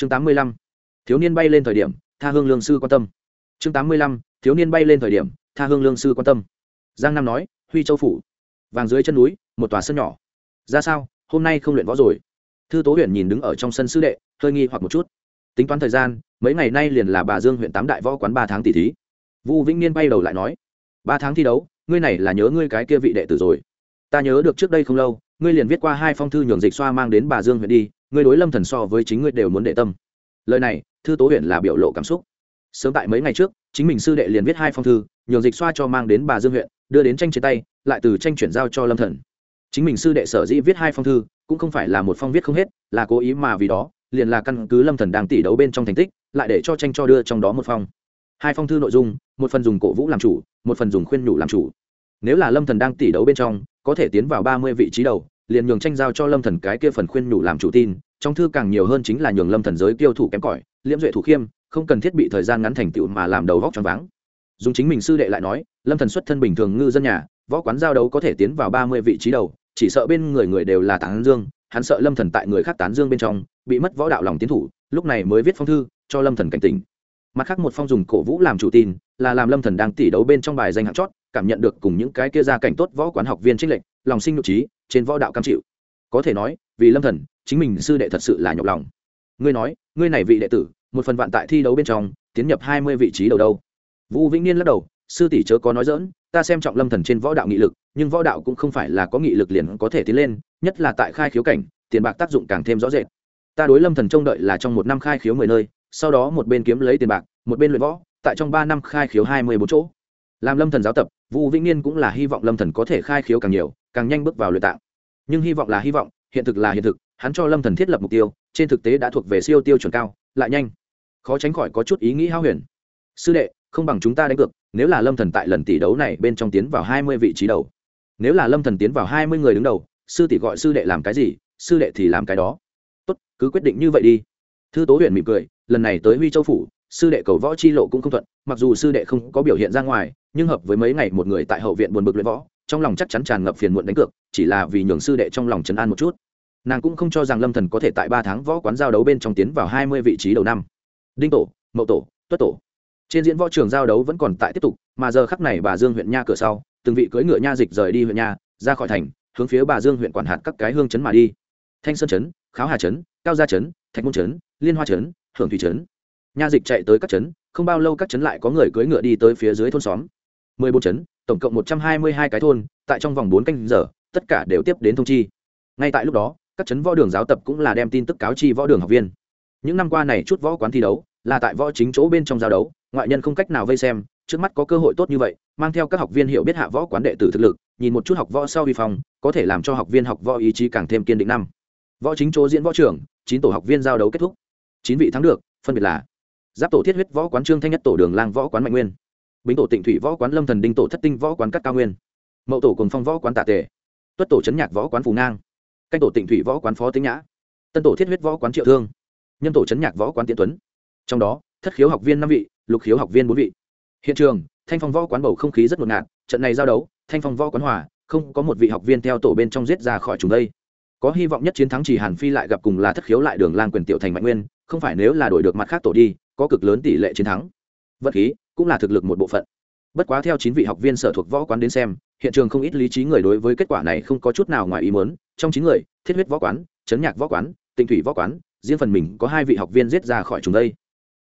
chương tám mươi lăm, thiếu niên bay lên thời điểm, tha hương lương sư quan tâm. Chương tám mươi lăm, thiếu niên bay lên thời điểm, tha hương lương sư quan tâm. Giang nam nói, huy châu phủ, vàng dưới chân núi, một tòa sân nhỏ. Ra sao, hôm nay không luyện võ rồi? Thư tố huyện nhìn đứng ở trong sân sư đệ, hơi nghi hoặc một chút. Tính toán thời gian, mấy ngày nay liền là bà dương huyện tám đại võ quán ba tháng tỷ thí. Vu vĩnh niên bay đầu lại nói, ba tháng thi đấu, ngươi này là nhớ ngươi cái kia vị đệ tử rồi. Ta nhớ được trước đây không lâu, ngươi liền viết qua hai phong thư nhường dịch xoa mang đến bà dương huyện đi ngươi đối lâm thần so với chính ngươi đều muốn để tâm. Lời này, thư tố huyện là biểu lộ cảm xúc. Sớm tại mấy ngày trước, chính mình sư đệ liền viết hai phong thư, nhường dịch xoa cho mang đến bà dương huyện, đưa đến tranh trên tay, lại từ tranh chuyển giao cho lâm thần. Chính mình sư đệ sở dĩ viết hai phong thư, cũng không phải là một phong viết không hết, là cố ý mà vì đó, liền là căn cứ lâm thần đang tỷ đấu bên trong thành tích, lại để cho tranh cho đưa trong đó một phong. Hai phong thư nội dung, một phần dùng cổ vũ làm chủ, một phần dùng khuyên nhủ làm chủ. Nếu là lâm thần đang tỷ đấu bên trong, có thể tiến vào ba mươi vị trí đầu liền nhường tranh giao cho lâm thần cái kia phần khuyên nhủ làm chủ tin, trong thư càng nhiều hơn chính là nhường lâm thần giới tiêu thủ kém cỏi, liễm duệ thủ khiêm, không cần thiết bị thời gian ngắn thành tựu mà làm đầu vóc choáng váng. Dùng chính mình sư đệ lại nói, lâm thần xuất thân bình thường ngư dân nhà, võ quán giao đấu có thể tiến vào ba mươi vị trí đầu, chỉ sợ bên người người đều là tán dương, hắn sợ lâm thần tại người khác tán dương bên trong, bị mất võ đạo lòng tiến thủ, lúc này mới viết phong thư, cho lâm thần cảnh tỉnh. Mặt khác một phong dùng cổ vũ làm chủ tin, là làm lâm thần đang tỉ đấu bên trong bài danh hạng chót, cảm nhận được cùng những cái kia ra cảnh tốt võ quán học viên trích lệnh lòng sinh nội trí, trên võ đạo cam chịu. Có thể nói, vì lâm thần, chính mình sư đệ thật sự là nhọc lòng. Ngươi nói, ngươi này vị đệ tử, một phần vạn tại thi đấu bên trong, tiến nhập hai mươi vị trí đầu đâu? Vũ vĩnh niên lắc đầu, sư tỷ chớ có nói dỡn ta xem trọng lâm thần trên võ đạo nghị lực, nhưng võ đạo cũng không phải là có nghị lực liền có thể tiến lên, nhất là tại khai khiếu cảnh, tiền bạc tác dụng càng thêm rõ rệt. Ta đối lâm thần trông đợi là trong một năm khai khiếu mười nơi, sau đó một bên kiếm lấy tiền bạc, một bên luyện võ, tại trong ba năm khai khiếu hai mươi bốn chỗ. Làm lâm thần giáo tập vũ vĩnh niên cũng là hy vọng lâm thần có thể khai khiếu càng nhiều, càng nhanh bước vào luyện tạng. Nhưng hy vọng là hy vọng, hiện thực là hiện thực, hắn cho lâm thần thiết lập mục tiêu, trên thực tế đã thuộc về siêu tiêu chuẩn cao, lại nhanh. Khó tránh khỏi có chút ý nghĩ hao huyền. Sư đệ, không bằng chúng ta đánh cược, nếu là lâm thần tại lần tỷ đấu này bên trong tiến vào hai mươi vị trí đầu. Nếu là lâm thần tiến vào hai mươi người đứng đầu, sư tỷ gọi sư đệ làm cái gì, sư đệ thì làm cái đó. Tốt, cứ quyết định như vậy đi. Thư tố huyền mỉm cười, lần này tới huy châu phủ sư đệ cầu võ chi lộ cũng không thuận, mặc dù sư đệ không có biểu hiện ra ngoài, nhưng hợp với mấy ngày một người tại hậu viện buồn bực luyện võ, trong lòng chắc chắn tràn ngập phiền muộn đánh cược, chỉ là vì nhường sư đệ trong lòng trấn an một chút. Nàng cũng không cho rằng lâm thần có thể tại ba tháng võ quán giao đấu bên trong tiến vào hai mươi vị trí đầu năm. Đinh tổ, mậu tổ, tuất tổ. Trên diễn võ trường giao đấu vẫn còn tại tiếp tục, mà giờ khắc này bà dương huyện nha cửa sau, từng vị cưỡi ngựa nha dịch rời đi huyện nha, ra khỏi thành, hướng phía bà dương huyện quản hạt các cái hương chấn mà đi. Thanh sơn chấn, kháo hà chấn, cao gia chấn, thạch môn chấn, liên hoa chấn, hưởng thủy chấn nha dịch chạy tới các chấn không bao lâu các chấn lại có người cưỡi ngựa đi tới phía dưới thôn xóm. Mười bốn chấn tổng cộng một trăm hai mươi hai cái thôn, tại trong vòng bốn canh giờ, tất cả đều tiếp đến thông chi. Ngay tại lúc đó, các chấn võ đường giáo tập cũng là đem tin tức cáo chi võ đường học viên. Những năm qua này chút võ quán thi đấu, là tại võ chính chỗ bên trong giao đấu, ngoại nhân không cách nào vây xem, trước mắt có cơ hội tốt như vậy, mang theo các học viên hiểu biết hạ võ quán đệ tử thực lực, nhìn một chút học võ sau vi phong, có thể làm cho học viên học võ ý chí càng thêm kiên định năm. Võ chính chỗ diễn võ trưởng, chín tổ học viên giao đấu kết thúc. Chín vị thắng được, phân biệt là giáp tổ thiết huyết võ quán trương thanh nhất tổ đường lang võ quán mạnh nguyên bính tổ tịnh thủy võ quán lâm thần đinh tổ thất tinh võ quán cắt cao nguyên mậu tổ cùng phong võ quán tạ tề tuất tổ trấn nhạc võ quán phù ngang canh tổ tịnh thủy võ quán phó tính nhã tân tổ thiết huyết võ quán triệu thương nhân tổ trấn nhạc võ quán tiện tuấn trong đó thất khiếu học viên năm vị lục khiếu học viên bốn vị hiện trường thanh phong võ quán bầu không khí rất ngột ngạt trận này giao đấu thanh phong võ quán hòa không có một vị học viên theo tổ bên trong giết ra khỏi chúng đây có hy vọng nhất chiến thắng chỉ hàn phi lại gặp cùng là thất khiếu lại đường lang quyền tiểu thành mạnh nguyên không phải nếu là đổi được mặt khác tổ đi có cực lớn tỷ lệ chiến thắng. Vật khí cũng là thực lực một bộ phận. Bất quá theo chín vị học viên sở thuộc võ quán đến xem, hiện trường không ít lý trí người đối với kết quả này không có chút nào ngoài ý muốn. Trong chín người, thiết huyết võ quán, chấn nhạc võ quán, tịnh thủy võ quán, riêng phần mình có hai vị học viên giết ra khỏi chúng đây.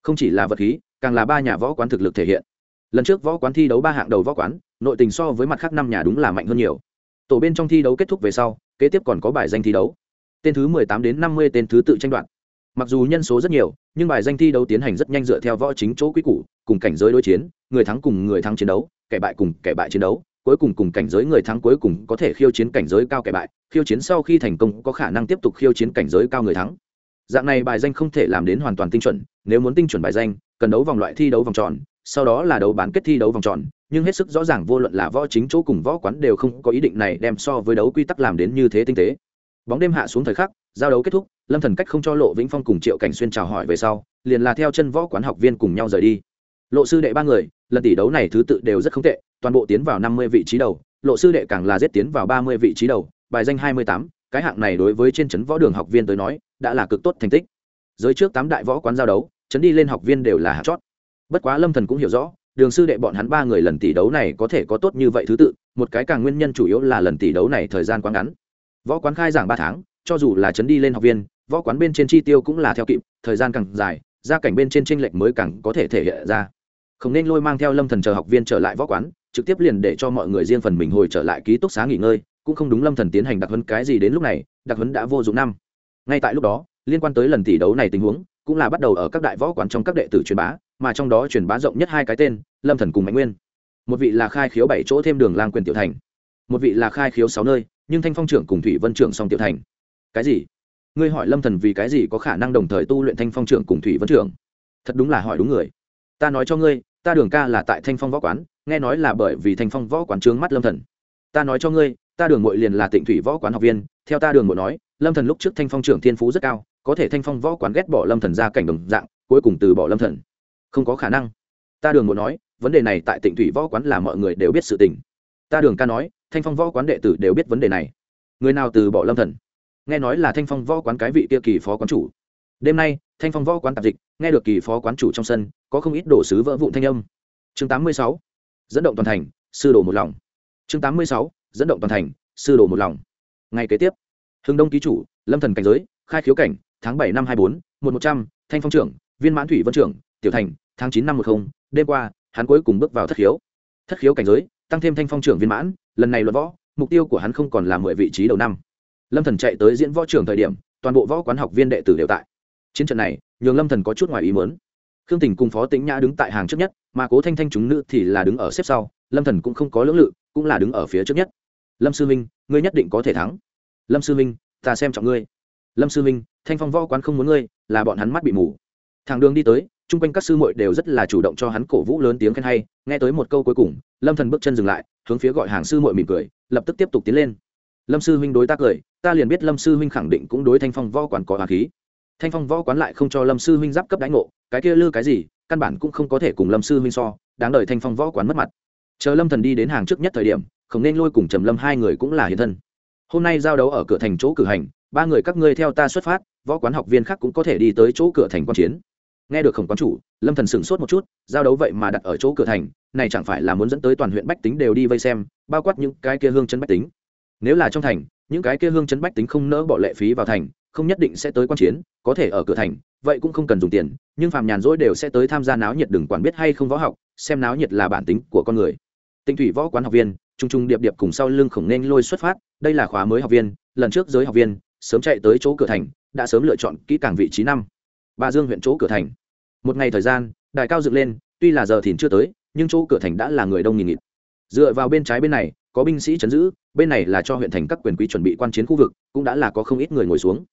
Không chỉ là vật khí, càng là ba nhà võ quán thực lực thể hiện. Lần trước võ quán thi đấu ba hạng đầu võ quán, nội tình so với mặt khác năm nhà đúng là mạnh hơn nhiều. Tổ bên trong thi đấu kết thúc về sau, kế tiếp còn có bài danh thi đấu. Tên thứ mười tám đến năm mươi tên thứ tự tranh đoạt mặc dù nhân số rất nhiều, nhưng bài danh thi đấu tiến hành rất nhanh dựa theo võ chính chỗ quý củ, cùng cảnh giới đối chiến, người thắng cùng người thắng chiến đấu, kẻ bại cùng kẻ bại chiến đấu, cuối cùng cùng cảnh giới người thắng cuối cùng có thể khiêu chiến cảnh giới cao kẻ bại, khiêu chiến sau khi thành công có khả năng tiếp tục khiêu chiến cảnh giới cao người thắng. Dạng này bài danh không thể làm đến hoàn toàn tinh chuẩn, nếu muốn tinh chuẩn bài danh, cần đấu vòng loại thi đấu vòng tròn, sau đó là đấu bán kết thi đấu vòng tròn, nhưng hết sức rõ ràng vô luận là võ chính chỗ cùng võ quán đều không có ý định này đem so với đấu quy tắc làm đến như thế tinh tế. Bóng đêm hạ xuống thời khắc, giao đấu kết thúc lâm thần cách không cho lộ vĩnh phong cùng triệu cảnh xuyên chào hỏi về sau, liền là theo chân võ quán học viên cùng nhau rời đi. Lộ sư đệ ba người, lần tỷ đấu này thứ tự đều rất không tệ, toàn bộ tiến vào năm mươi vị trí đầu, lộ sư đệ càng là giết tiến vào ba mươi vị trí đầu, bài danh hai mươi tám, cái hạng này đối với trên trấn võ đường học viên tới nói, đã là cực tốt thành tích. Giới trước tám đại võ quán giao đấu chấn đi lên học viên đều là hạt chót. Bất quá lâm thần cũng hiểu rõ, đường sư đệ bọn hắn ba người lần tỷ đấu này có thể có tốt như vậy thứ tự, một cái càng nguyên nhân chủ yếu là lần tỷ đấu này thời gian quá ngắn. Võ quán khai giảng ba tháng, cho dù là chấn đi lên học viên võ quán bên trên chi tiêu cũng là theo kịp, thời gian càng dài, gia cảnh bên trên tranh lệch mới càng có thể thể hiện ra. Không nên lôi mang theo lâm thần chờ học viên trở lại võ quán, trực tiếp liền để cho mọi người riêng phần mình hồi trở lại ký túc xá nghỉ ngơi, cũng không đúng lâm thần tiến hành đặc huấn cái gì đến lúc này, đặc huấn đã vô dụng năm. Ngay tại lúc đó, liên quan tới lần tỷ đấu này tình huống, cũng là bắt đầu ở các đại võ quán trong các đệ tử truyền bá, mà trong đó truyền bá rộng nhất hai cái tên, lâm thần cùng mạnh nguyên. Một vị là khai khiếu bảy chỗ thêm đường lang quyền tiểu thành. Một vị là khai khiếu sáu nơi, nhưng thanh phong trưởng cùng thủy vân trưởng song tiểu thành. Cái gì? Ngươi hỏi lâm thần vì cái gì có khả năng đồng thời tu luyện thanh phong trưởng cùng thủy vân trưởng? Thật đúng là hỏi đúng người. Ta nói cho ngươi, ta đường ca là tại thanh phong võ quán, nghe nói là bởi vì thanh phong võ quán trướng mắt lâm thần. Ta nói cho ngươi, ta đường mội liền là tịnh thủy võ quán học viên, theo ta đường mội nói, lâm thần lúc trước thanh phong trưởng thiên phú rất cao, có thể thanh phong võ quán ghét bỏ lâm thần ra cảnh đồng dạng, cuối cùng từ bỏ lâm thần. Không có khả năng. Ta đường mội nói, vấn đề này tại tịnh thủy võ quán là mọi người đều biết sự tình. Ta đường ca nói, thanh phong võ quán đệ tử đều biết vấn đề này. Người nào từ bỏ lâm thần? Nghe nói là thanh phong võ quán cái vị kia kỳ phó quán chủ đêm nay, thanh phong võ quán tạp dịch, nghe được kỳ phó quán chủ trong sân, có không ít đổ sứ vỡ vụn thanh âm chương 86. dẫn động toàn thành, sư đồ một lòng chương 86. dẫn động toàn thành, sư đồ một lòng ngày kế tiếp, hưng đông ký chủ, lâm thần cảnh giới, khai khiếu cảnh, tháng bảy năm hai bốn, một một trăm, thanh phong trưởng, viên mãn thủy vân trưởng, tiểu thành, tháng chín năm một không, đêm qua, hắn cuối cùng bước vào thất khiếu thất khiếu cảnh giới, tăng thêm thanh phong trưởng viên mãn, lần này luận võ, mục tiêu của hắn không còn là mười vị trí đầu năm lâm thần chạy tới diễn võ trường thời điểm, toàn bộ võ quán học viên đệ tử đều tại. Chiến trận này, nhường lâm thần có chút ngoài ý muốn. Khương tình cùng phó tĩnh nhã đứng tại hàng trước nhất, mà cố thanh thanh chúng nữ thì là đứng ở xếp sau, lâm thần cũng không có lưỡng lự, cũng là đứng ở phía trước nhất. Lâm sư minh, ngươi nhất định có thể thắng. Lâm sư minh, ta xem trọng ngươi. Lâm sư minh, thanh phong võ quán không muốn ngươi, là bọn hắn mắt bị mù. Thằng đường đi tới, chung quanh các sư muội đều rất là chủ động cho hắn cổ vũ lớn tiếng khen hay, nghe tới một câu cuối cùng, lâm thần bước chân dừng lại, hướng phía gọi hàng sư muội mỉm cười, lập tức tiếp tục tiến lên lâm sư huynh đối tác cười, ta liền biết lâm sư huynh khẳng định cũng đối thanh phong võ quán có hà khí. Thanh phong võ quán lại không cho lâm sư huynh giáp cấp đánh ngộ, cái kia lư cái gì, căn bản cũng không có thể cùng lâm sư huynh so, đáng đời thanh phong võ quán mất mặt. Chờ lâm thần đi đến hàng trước nhất thời điểm, không nên lôi cùng trầm lâm hai người cũng là hiện thân. Hôm nay giao đấu ở cửa thành chỗ cử hành, ba người các ngươi theo ta xuất phát, võ quán học viên khác cũng có thể đi tới chỗ cửa thành quan chiến. Nghe được khổng quán chủ, lâm thần sửng sốt một chút, giao đấu vậy mà đặt ở chỗ cửa thành, này chẳng phải là muốn dẫn tới toàn huyện bách tính đều đi vây xem, bao quát những cái kia hương chân bách tính nếu là trong thành, những cái kia hương chấn bách tính không nỡ bỏ lệ phí vào thành, không nhất định sẽ tới quan chiến, có thể ở cửa thành, vậy cũng không cần dùng tiền, nhưng phàm nhàn rỗi đều sẽ tới tham gia náo nhiệt đừng quản biết hay không võ học, xem náo nhiệt là bản tính của con người. Tinh thủy võ quán học viên, trung trung điệp điệp cùng sau lưng khổng nên lôi xuất phát, đây là khóa mới học viên, lần trước giới học viên, sớm chạy tới chỗ cửa thành, đã sớm lựa chọn kỹ càng vị trí năm. Ba dương huyện chỗ cửa thành. Một ngày thời gian, đài cao dựng lên, tuy là giờ thìn chưa tới, nhưng chỗ cửa thành đã là người đông nghìn nghịt. Dựa vào bên trái bên này có binh sĩ chấn giữ, bên này là cho huyện thành các quyền quý chuẩn bị quan chiến khu vực, cũng đã là có không ít người ngồi xuống.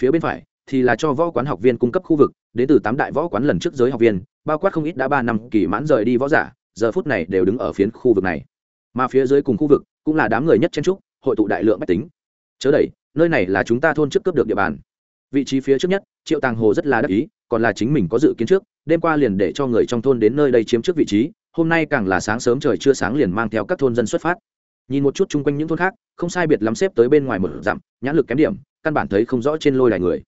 Phía bên phải thì là cho võ quán học viên cung cấp khu vực, đến từ tám đại võ quán lần trước giới học viên, bao quát không ít đã ba năm kỳ mãn rời đi võ giả, giờ phút này đều đứng ở phiến khu vực này. Mà phía dưới cùng khu vực cũng là đám người nhất chen trúc hội tụ đại lượng bách tính. Chớ đẩy, nơi này là chúng ta thôn trước cướp được địa bàn. Vị trí phía trước nhất, triệu tàng hồ rất là đắc ý, còn là chính mình có dự kiến trước, đêm qua liền để cho người trong thôn đến nơi đây chiếm trước vị trí, hôm nay càng là sáng sớm trời chưa sáng liền mang theo các thôn dân xuất phát nhìn một chút chung quanh những thôn khác, không sai biệt lắm xếp tới bên ngoài một dặm, nhãn lực kém điểm, căn bản thấy không rõ trên lôi đài người.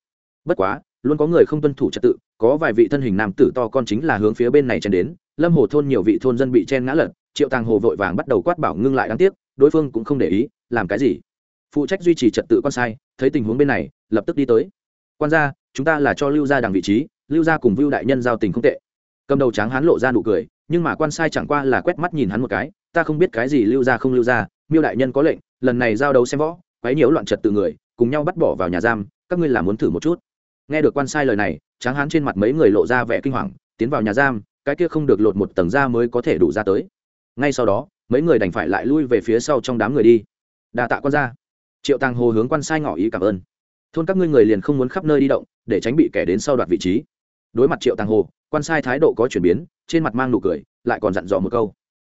Bất quá, luôn có người không tuân thủ trật tự, có vài vị thân hình nam tử to con chính là hướng phía bên này chen đến, lâm hồ thôn nhiều vị thôn dân bị chen ngã lật, triệu tàng hồ vội vàng bắt đầu quát bảo ngưng lại đáng tiếc, đối phương cũng không để ý, làm cái gì? Phụ trách duy trì trật tự con sai, thấy tình huống bên này, lập tức đi tới. Quan gia, chúng ta là cho lưu gia đằng vị trí, lưu gia cùng vưu đại nhân giao tình không tệ. Cầm đầu tráng hán lộ ra nụ cười, nhưng mà quan sai chẳng qua là quét mắt nhìn hắn một cái ta không biết cái gì lưu ra không lưu ra, miêu đại nhân có lệnh lần này giao đấu xem võ quấy nhiễu loạn trật từ người cùng nhau bắt bỏ vào nhà giam các ngươi làm muốn thử một chút. Nghe được quan sai lời này tráng hán trên mặt mấy người lộ ra vẻ kinh hoàng tiến vào nhà giam cái kia không được lột một tầng da mới có thể đủ ra tới. Ngay sau đó mấy người đành phải lại lui về phía sau trong đám người đi. Đa tạ quan gia. Triệu tàng hồ hướng quan sai ngỏ ý cảm ơn. Thôn các ngươi người liền không muốn khắp nơi đi động để tránh bị kẻ đến sau đoạt vị trí. Đối mặt triệu tàng hồ quan sai thái độ có chuyển biến trên mặt mang nụ cười lại còn dặn dò một câu.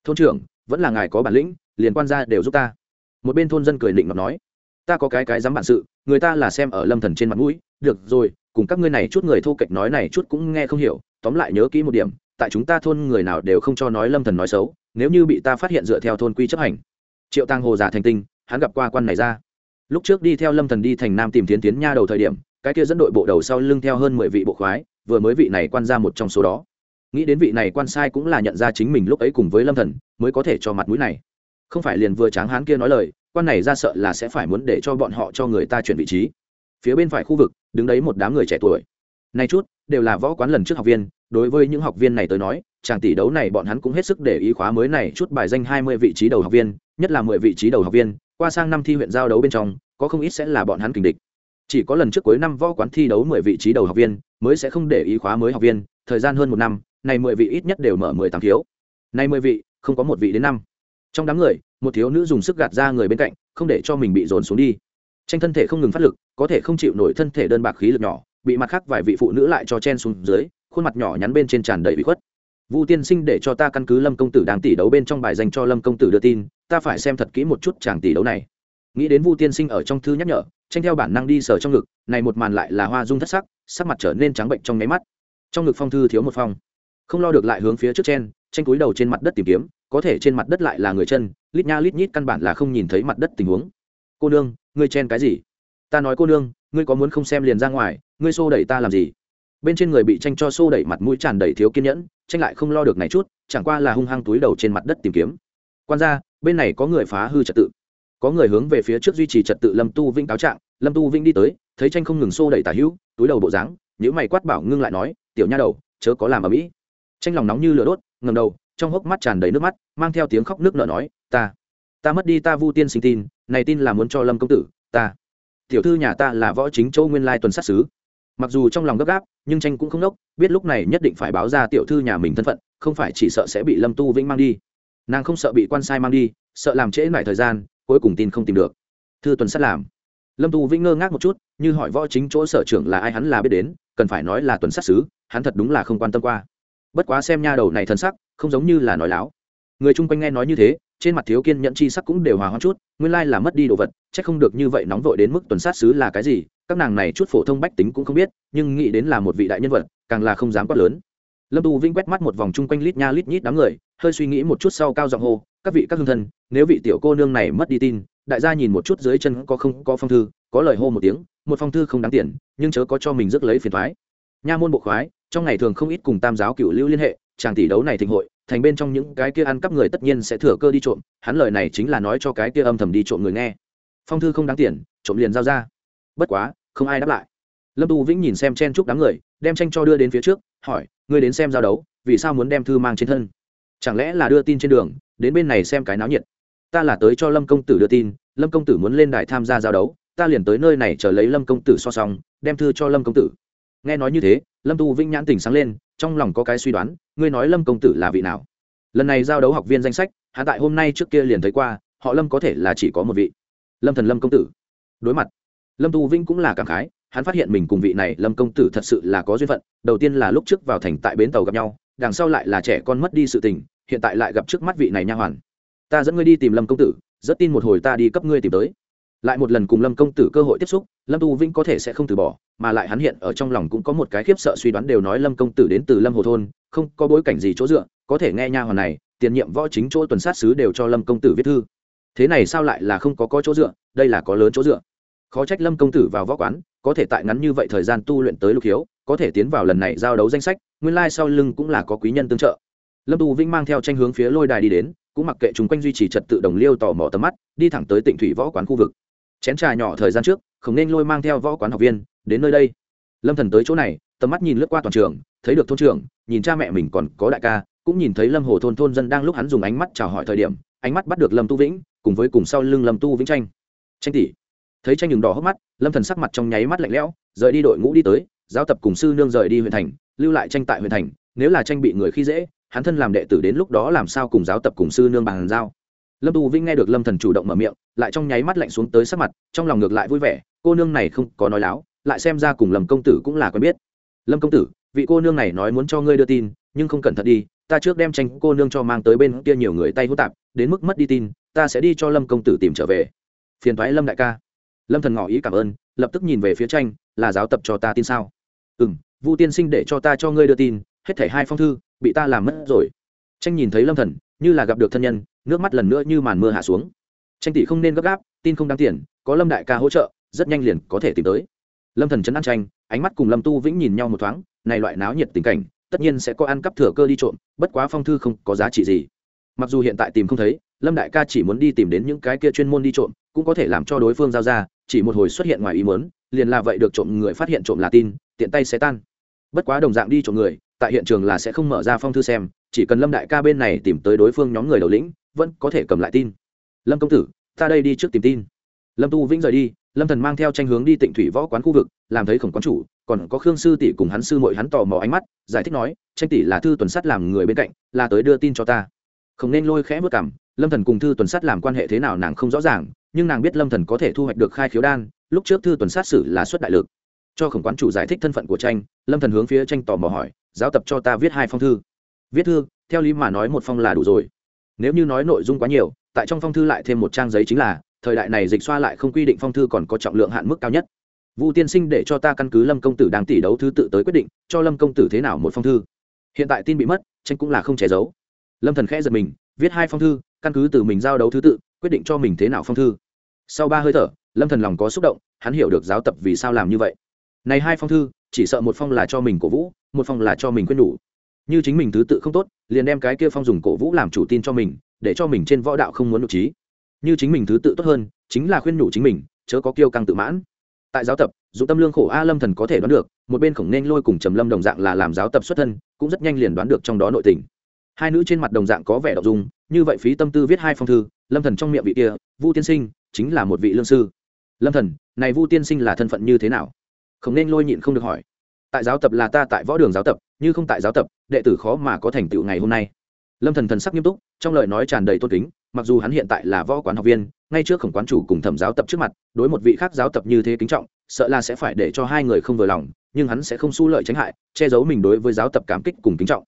Thôn trưởng vẫn là ngài có bản lĩnh, liền quan gia đều giúp ta. Một bên thôn dân cười định ngọc nói, ta có cái cái dám bản sự, người ta là xem ở lâm thần trên mặt mũi, được rồi, cùng các ngươi này chút người thô kệch nói này chút cũng nghe không hiểu, tóm lại nhớ kỹ một điểm, tại chúng ta thôn người nào đều không cho nói lâm thần nói xấu, nếu như bị ta phát hiện dựa theo thôn quy chấp hành. Triệu tăng hồ giả thành tinh, hắn gặp qua quan này ra. Lúc trước đi theo lâm thần đi thành nam tìm tiến tiến nha đầu thời điểm, cái kia dẫn đội bộ đầu sau lưng theo hơn mười vị bộ khoái, vừa mới vị này quan ra một trong số đó nghĩ đến vị này quan sai cũng là nhận ra chính mình lúc ấy cùng với lâm thần, mới có thể cho mặt mũi này. Không phải liền vừa tráng hán kia nói lời, quan này ra sợ là sẽ phải muốn để cho bọn họ cho người ta chuyển vị trí. Phía bên phải khu vực, đứng đấy một đám người trẻ tuổi. Này chút, đều là võ quán lần trước học viên, đối với những học viên này tới nói, chàng tỷ đấu này bọn hắn cũng hết sức để ý khóa mới này chút bài danh hai mươi vị trí đầu học viên, nhất là mười vị trí đầu học viên, qua sang năm thi huyện giao đấu bên trong, có không ít sẽ là bọn hắn kình địch. Chỉ có lần trước cuối năm võ quán thi đấu mười vị trí đầu học viên, mới sẽ không để ý khóa mới học viên, thời gian hơn một năm này mười vị ít nhất đều mở mười tám thiếu. Này mười vị, không có một vị đến năm. Trong đám người, một thiếu nữ dùng sức gạt ra người bên cạnh, không để cho mình bị dồn xuống đi. Tranh thân thể không ngừng phát lực, có thể không chịu nổi thân thể đơn bạc khí lực nhỏ, bị mặt khác vài vị phụ nữ lại cho chen xuống dưới, khuôn mặt nhỏ nhắn bên trên tràn đầy bị khuất. Vu tiên sinh để cho ta căn cứ lâm công tử đang tỷ đấu bên trong bài dành cho lâm công tử đưa tin, ta phải xem thật kỹ một chút chàng tỷ đấu này. Nghĩ đến vu tiên sinh ở trong thư nhắc nhở, tranh theo bản năng đi sờ trong ngực, này một màn lại là hoa dung thất sắc sắc mặt trở nên trắng bệnh trong nháy mắt. Trong ngực phong thư thiếu một phong không lo được lại hướng phía trước chen, tranh cúi đầu trên mặt đất tìm kiếm, có thể trên mặt đất lại là người chân, lít nha lít nhít căn bản là không nhìn thấy mặt đất tình huống. Cô nương, ngươi chen cái gì? Ta nói cô nương, ngươi có muốn không xem liền ra ngoài, ngươi xô đẩy ta làm gì? Bên trên người bị tranh cho xô đẩy mặt mũi tràn đầy thiếu kiên nhẫn, tranh lại không lo được này chút, chẳng qua là hung hăng túi đầu trên mặt đất tìm kiếm. Quan ra bên này có người phá hư trật tự. Có người hướng về phía trước duy trì trật tự lâm tu vinh cáo trạng, lâm tu vinh đi tới, thấy tranh không ngừng xô đẩy tả hữu, túi đầu bộ dáng những mày quát bảo ngưng lại nói, tiểu nha đầu, chớ có làm ở mỹ tranh lòng nóng như lửa đốt ngầm đầu, trong hốc mắt tràn đầy nước mắt, mang theo tiếng khóc nước nở nói, ta ta mất đi ta vu tiên sinh tin, này tin là muốn cho lâm công tử, ta. Tiểu thư nhà ta là võ chính châu nguyên lai tuần sát xứ mặc dù trong lòng gấp gáp, nhưng tranh cũng không nốc, biết lúc này nhất định phải báo ra tiểu thư nhà mình thân phận, không phải chỉ sợ sẽ bị lâm tu vĩnh mang đi. Nàng không sợ bị quan sai mang đi, sợ làm trễ lại thời gian, cuối cùng tin không tìm được. Thư tuần sát làm. Lâm tu vĩnh ngơ ngác một chút, như hỏi võ chính chỗ sở trưởng là ai hắn là biết đến, cần phải nói là tuần sát xứ hắn thật đúng là không quan tâm qua bất quá xem nha đầu này thân sắc, không giống như là nói láo. Người chung quanh nghe nói như thế, trên mặt thiếu kiên nhẫn chi sắc cũng đều hòa hoãn chút, nguyên lai là mất đi đồ vật, chắc không được như vậy nóng vội đến mức tuần sát xứ là cái gì, các nàng này chút phổ thông bách tính cũng không biết, nhưng nghĩ đến là một vị đại nhân vật, càng là không dám quát lớn. Lâm tu vinh quét mắt một vòng chung quanh lít nha lít nhít đám người, hơi suy nghĩ một chút sau cao giọng hô, các vị các hương thân, nếu vị tiểu cô nương này mất đi tin, đại gia nhìn một chút dưới chân có không có phong thư. Có lời hô một tiếng, một phong thư không đáng tiền, nhưng chớ có cho mình rước lấy phiền thoái. Nha môn bộ khoái trong ngày thường không ít cùng tam giáo cựu lưu liên hệ, chàng tỷ đấu này thịnh hội, thành bên trong những cái kia ăn cắp người tất nhiên sẽ thừa cơ đi trộm, hắn lời này chính là nói cho cái kia âm thầm đi trộm người nghe. Phong thư không đáng tiền, trộm liền giao ra. Bất quá, không ai đáp lại. Lâm tu vĩnh nhìn xem chen chúc đám người, đem tranh cho đưa đến phía trước, hỏi, ngươi đến xem giao đấu, vì sao muốn đem thư mang trên thân? Chẳng lẽ là đưa tin trên đường, đến bên này xem cái náo nhiệt? Ta là tới cho lâm công tử đưa tin, lâm công tử muốn lên đài tham gia giao đấu, ta liền tới nơi này chờ lấy lâm công tử so xong đem thư cho lâm công tử nghe nói như thế, lâm tu vĩnh nhãn tỉnh sáng lên, trong lòng có cái suy đoán, ngươi nói lâm công tử là vị nào? Lần này giao đấu học viên danh sách hạ tại hôm nay trước kia liền thấy qua, họ lâm có thể là chỉ có một vị. Lâm thần lâm công tử. Đối mặt. Lâm tu vĩnh cũng là cảm khái, hắn phát hiện mình cùng vị này lâm công tử thật sự là có duyên phận, đầu tiên là lúc trước vào thành tại bến tàu gặp nhau, đằng sau lại là trẻ con mất đi sự tình, hiện tại lại gặp trước mắt vị này nha hoàn. Ta dẫn ngươi đi tìm lâm công tử, rất tin một hồi ta đi cấp ngươi tìm tới lại một lần cùng lâm công tử cơ hội tiếp xúc, lâm tu vĩnh có thể sẽ không từ bỏ, mà lại hắn hiện ở trong lòng cũng có một cái khiếp sợ suy đoán đều nói lâm công tử đến từ lâm hồ thôn, không có bối cảnh gì chỗ dựa, có thể nghe nha hoàn này, tiền nhiệm võ chính chỗ tuần sát sứ đều cho lâm công tử viết thư. Thế này sao lại là không có có chỗ dựa, đây là có lớn chỗ dựa. Khó trách lâm công tử vào võ quán, có thể tại ngắn như vậy thời gian tu luyện tới lục hiếu, có thể tiến vào lần này giao đấu danh sách, nguyên lai sau lưng cũng là có quý nhân tương trợ. Lâm tu vĩnh mang theo tranh hướng phía lôi đài đi đến, cũng mặc kệ chúng quanh duy trì trật tự đồng liêu tò mò tầm mắt, đi thẳng tới tỉnh thủy võ quán khu vực chén trà nhỏ thời gian trước, không nên lôi mang theo võ quán học viên, đến nơi đây. Lâm thần tới chỗ này, tầm mắt nhìn lướt qua toàn trường, thấy được thôn trưởng, nhìn cha mẹ mình còn có đại ca, cũng nhìn thấy lâm hồ thôn thôn dân đang lúc hắn dùng ánh mắt chào hỏi thời điểm, ánh mắt bắt được lâm tu vĩnh, cùng với cùng sau lưng lâm tu vĩnh tranh tranh tỷ. Thấy tranh đường đỏ hốc mắt, lâm thần sắc mặt trong nháy mắt lạnh lẽo, rời đi đội ngũ đi tới giáo tập cùng sư nương rời đi huyện thành, lưu lại tranh tại huyện thành, nếu là tranh bị người khi dễ, hắn thân làm đệ tử đến lúc đó làm sao cùng giáo tập cùng sư nương bàn giao? Lâm tu vinh nghe được lâm thần chủ động mở miệng, lại trong nháy mắt lạnh xuống tới sắc mặt, trong lòng ngược lại vui vẻ, cô nương này không có nói láo, lại xem ra cùng lâm công tử cũng là quen biết. Lâm công tử, vị cô nương này nói muốn cho ngươi đưa tin, nhưng không cẩn thận đi, ta trước đem tranh cô nương cho mang tới bên kia nhiều người tay hô tạp, đến mức mất đi tin, ta sẽ đi cho lâm công tử tìm trở về. Phiền thoái lâm đại ca. Lâm thần ngỏ ý cảm ơn, lập tức nhìn về phía tranh, là giáo tập cho ta tin sao? Ừ m vu tiên sinh để cho ta cho ngươi đưa tin, hết thảy hai phong thư, bị ta làm mất rồi. Tranh nhìn thấy lâm thần, như là gặp được thân nhân nước mắt lần nữa như màn mưa hạ xuống. Tranh tỷ không nên gấp gáp, tin không đáng tiền, có lâm đại ca hỗ trợ, rất nhanh liền có thể tìm tới. Lâm thần chấn an tranh, ánh mắt cùng lâm tu vĩnh nhìn nhau một thoáng, này loại náo nhiệt tình cảnh, tất nhiên sẽ có ăn cắp thừa cơ đi trộm, bất quá phong thư không có giá trị gì. Mặc dù hiện tại tìm không thấy, lâm đại ca chỉ muốn đi tìm đến những cái kia chuyên môn đi trộm, cũng có thể làm cho đối phương giao ra, chỉ một hồi xuất hiện ngoài ý muốn, liền là vậy được trộm người phát hiện trộm là tin, tiện tay sẽ tan. Bất quá đồng dạng đi trộm người, tại hiện trường là sẽ không mở ra phong thư xem, chỉ cần lâm đại ca bên này tìm tới đối phương nhóm người đầu lĩnh vẫn có thể cầm lại tin. Lâm công tử, ta đây đi trước tìm tin. Lâm tu vĩnh rời đi, lâm thần mang theo tranh hướng đi tịnh thủy võ quán khu vực, làm thấy khổng quán chủ, còn có khương sư tỷ cùng hắn sư mội hắn tò mò ánh mắt, giải thích nói, tranh tỷ là thư tuần sắt làm người bên cạnh, là tới đưa tin cho ta. Không nên lôi khẽ bước cảm, lâm thần cùng thư tuần sắt làm quan hệ thế nào nàng không rõ ràng, nhưng nàng biết lâm thần có thể thu hoạch được khai khiếu đan, lúc trước thư tuần sát xử là xuất đại lực. Cho khổng quán chủ giải thích thân phận của tranh, lâm thần hướng phía tranh tò mò hỏi, giáo tập cho ta viết hai phong thư. Viết thư? Theo lý mà nói một phong là đủ rồi nếu như nói nội dung quá nhiều, tại trong phong thư lại thêm một trang giấy chính là, thời đại này dịch xoa lại không quy định phong thư còn có trọng lượng hạn mức cao nhất. Vu tiên sinh để cho ta căn cứ lâm công tử đang tỷ đấu thứ tự tới quyết định, cho lâm công tử thế nào một phong thư. Hiện tại tin bị mất, tranh cũng là không che giấu. Lâm thần khẽ giật mình, viết hai phong thư, căn cứ từ mình giao đấu thứ tự, quyết định cho mình thế nào phong thư. Sau ba hơi thở, lâm thần lòng có xúc động, hắn hiểu được giáo tập vì sao làm như vậy. Này hai phong thư, chỉ sợ một phong là cho mình cổ vũ, một phong là cho mình quyết đủ như chính mình thứ tự không tốt, liền đem cái kia phong dùng cổ vũ làm chủ tin cho mình, để cho mình trên võ đạo không muốn nội trí. Như chính mình thứ tự tốt hơn, chính là khuyên nhủ chính mình, chớ có kiêu căng tự mãn. Tại giáo tập, dù tâm lương khổ a lâm thần có thể đoán được, một bên khổng nên lôi cùng trầm lâm đồng dạng là làm giáo tập xuất thân, cũng rất nhanh liền đoán được trong đó nội tình. Hai nữ trên mặt đồng dạng có vẻ đọc dung, như vậy phí tâm tư viết hai phong thư, lâm thần trong miệng vị kia, vu tiên sinh, chính là một vị lương sư. Lâm thần, này vu tiên sinh là thân phận như thế nào? Không nên lôi nhịn không được hỏi. Tại giáo tập là ta tại võ đường giáo tập như không tại giáo tập, đệ tử khó mà có thành tựu ngày hôm nay. Lâm thần thần sắc nghiêm túc, trong lời nói tràn đầy tôn kính, mặc dù hắn hiện tại là võ quán học viên, ngay trước khổng quán chủ cùng thẩm giáo tập trước mặt, đối một vị khác giáo tập như thế kính trọng, sợ là sẽ phải để cho hai người không vừa lòng, nhưng hắn sẽ không su lợi tránh hại, che giấu mình đối với giáo tập cảm kích cùng kính trọng.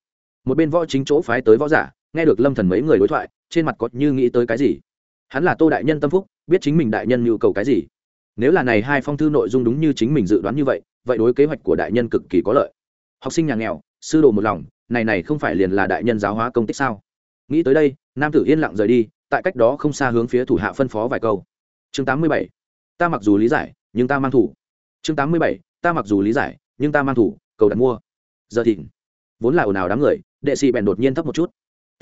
Một bên võ chính chỗ phái tới võ giả, nghe được lâm thần mấy người đối thoại, trên mặt có như nghĩ tới cái gì? Hắn là tô đại nhân tâm phúc, biết chính mình đại nhân nhu cầu cái gì? Nếu là này hai phong thư nội dung đúng như chính mình dự đoán như vậy vậy đối kế hoạch của đại nhân cực kỳ có lợi học sinh nhà nghèo, sư đồ một lòng, này này không phải liền là đại nhân giáo hóa công tích sao nghĩ tới đây, nam tử yên lặng rời đi, tại cách đó không xa hướng phía thủ hạ phân phó vài câu chương 87. ta mặc dù lý giải, nhưng ta mang thủ chương 87. ta mặc dù lý giải, nhưng ta mang thủ, cầu đặt mua giờ thịnh, vốn là ồn ào đám người, đệ sĩ bèn đột nhiên thấp một chút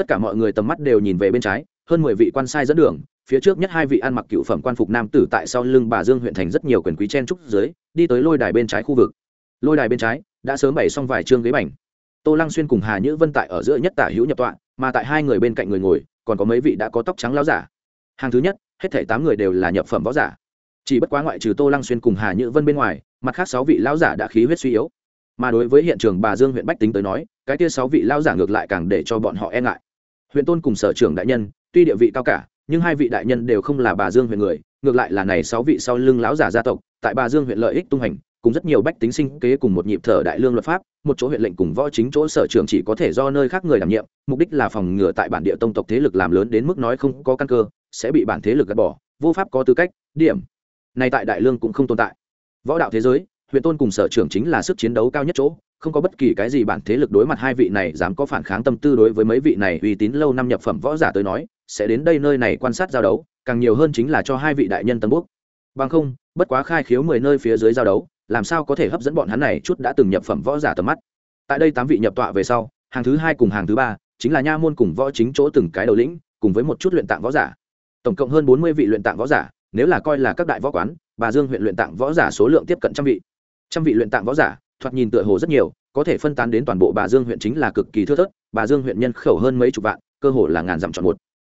tất cả mọi người tầm mắt đều nhìn về bên trái, hơn mười vị quan sai dẫn đường, phía trước nhất hai vị ăn mặc cựu phẩm quan phục nam tử tại sau lưng bà dương huyện thành rất nhiều quyền quý chen trúc dưới, đi tới lôi đài bên trái khu vực lôi đài bên trái đã sớm bày xong vài chương ghế bành. Tô lăng xuyên cùng hà nhữ vân tại ở giữa nhất tả hữu nhập tọa, mà tại hai người bên cạnh người ngồi, còn có mấy vị đã có tóc trắng láo giả. Hàng thứ nhất, hết thảy tám người đều là nhập phẩm võ giả. Chỉ bất quá ngoại trừ tô lăng xuyên cùng hà nhữ vân bên ngoài, mặt khác sáu vị lão giả đã khí huyết suy yếu. Mà đối với hiện trường bà dương huyện bách tính tới nói, cái kia sáu vị lão giả ngược lại càng để cho bọn họ e ngại. Huyện tôn cùng sở trưởng đại nhân, tuy địa vị cao cả, nhưng hai vị đại nhân đều không là bà dương huyện người, ngược lại là này sáu vị sau lưng lão giả gia tộc, tại bà dương huyện lợi ích tung hành cùng rất nhiều bách tính sinh kế cùng một nhịp thở đại lương luật pháp, một chỗ huyện lệnh cùng võ chính chỗ sở trường chỉ có thể do nơi khác người đảm nhiệm, mục đích là phòng ngừa tại bản địa tông tộc thế lực làm lớn đến mức nói không có căn cơ, sẽ bị bản thế lực gạt bỏ, vô pháp có tư cách, điểm. Này tại đại lương cũng không tồn tại. Võ đạo thế giới, huyện tôn cùng sở trưởng chính là sức chiến đấu cao nhất chỗ, không có bất kỳ cái gì bản thế lực đối mặt hai vị này dám có phản kháng tâm tư đối với mấy vị này uy tín lâu năm nhập phẩm võ giả tới nói, sẽ đến đây nơi này quan sát giao đấu, càng nhiều hơn chính là cho hai vị đại nhân tân quốc bằng không, bất quá khai khiếu mười nơi phía dưới giao đấu làm sao có thể hấp dẫn bọn hắn này chút đã từng nhập phẩm võ giả tầm mắt. Tại đây tám vị nhập tọa về sau, hàng thứ hai cùng hàng thứ ba, chính là nha môn cùng võ chính chỗ từng cái đầu lĩnh, cùng với một chút luyện tạng võ giả. Tổng cộng hơn bốn mươi vị luyện tạng võ giả, nếu là coi là các đại võ quán, bà dương huyện luyện tạng võ giả số lượng tiếp cận trăm vị. Trăm vị luyện tạng võ giả, thoạt nhìn tựa hồ rất nhiều, có thể phân tán đến toàn bộ bà dương huyện chính là cực kỳ thưa thớt, bà dương huyện nhân khẩu hơn mấy chục vạn, cơ hồ là ngàn dặm chọn một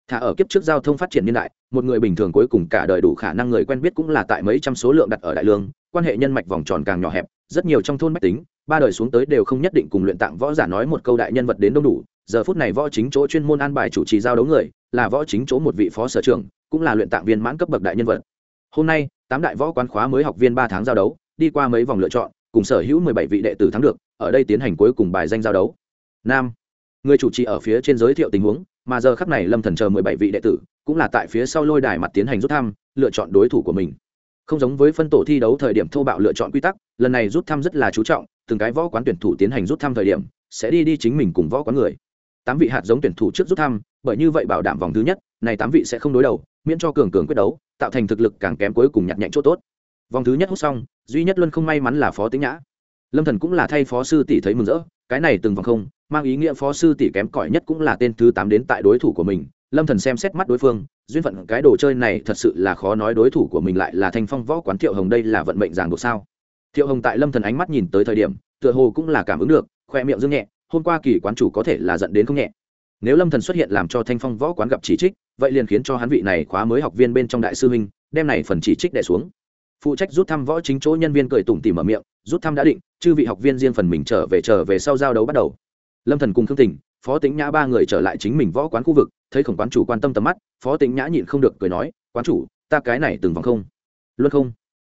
thả ở kiếp trước giao thông phát triển niên đại, một người bình thường cuối cùng cả đời đủ khả năng người quen biết cũng là tại mấy trăm số lượng đặt ở đại lương, quan hệ nhân mạch vòng tròn càng nhỏ hẹp, rất nhiều trong thôn mách tính, ba đời xuống tới đều không nhất định cùng luyện tạng võ giả nói một câu đại nhân vật đến đông đủ. Giờ phút này võ chính chỗ chuyên môn an bài chủ trì giao đấu người, là võ chính chỗ một vị phó sở trưởng, cũng là luyện tạng viên mãn cấp bậc đại nhân vật. Hôm nay, tám đại võ quán khóa mới học viên ba tháng giao đấu, đi qua mấy vòng lựa chọn, cùng sở hữu mười bảy vị đệ tử thắng được, ở đây tiến hành cuối cùng bài danh giao đấu. Nam, người chủ trì ở phía trên giới thiệu tình huống mà giờ khắc này lâm thần chờ mười bảy vị đệ tử, cũng là tại phía sau lôi đài mặt tiến hành rút thăm, lựa chọn đối thủ của mình. Không giống với phân tổ thi đấu thời điểm thô bạo lựa chọn quy tắc, lần này rút thăm rất là chú trọng, từng cái võ quán tuyển thủ tiến hành rút thăm thời điểm, sẽ đi đi chính mình cùng võ quán người. Tám vị hạt giống tuyển thủ trước rút thăm, bởi như vậy bảo đảm vòng thứ nhất, này tám vị sẽ không đối đầu, miễn cho cường cường quyết đấu, tạo thành thực lực càng kém cuối cùng nhặt nhạnh chỗ tốt. Vòng thứ nhất hút xong, duy nhất luân không may mắn là phó tính nhã. Lâm thần cũng là thay phó sư tỷ thấy mừng rỡ, cái này từng vòng không mang ý nghĩa phó sư tỷ kém cỏi nhất cũng là tên thứ tám đến tại đối thủ của mình. Lâm thần xem xét mắt đối phương, duyên phận cái đồ chơi này thật sự là khó nói đối thủ của mình lại là thanh phong võ quán thiệu hồng đây là vận mệnh ràng buộc sao? Thiệu hồng tại lâm thần ánh mắt nhìn tới thời điểm, tựa hồ cũng là cảm ứng được, khoe miệng dương nhẹ, hôm qua kỳ quán chủ có thể là giận đến không nhẹ. Nếu lâm thần xuất hiện làm cho thanh phong võ quán gặp chỉ trích, vậy liền khiến cho hắn vị này khóa mới học viên bên trong đại sư huynh, đem này phần chỉ trích đẻ xuống. Phụ trách rút thăm võ chính chỗ nhân viên cười tủm tỉm ở miệng, rút thăm đã định, chư vị học viên riêng phần mình trở về trở về sau giao đấu bắt đầu lâm thần cùng khương tình, phó tính nhã ba người trở lại chính mình võ quán khu vực, thấy khổng quán chủ quan tâm tầm mắt, phó tính nhã nhịn không được cười nói, quán chủ, ta cái này từng vòng không? Luôn không?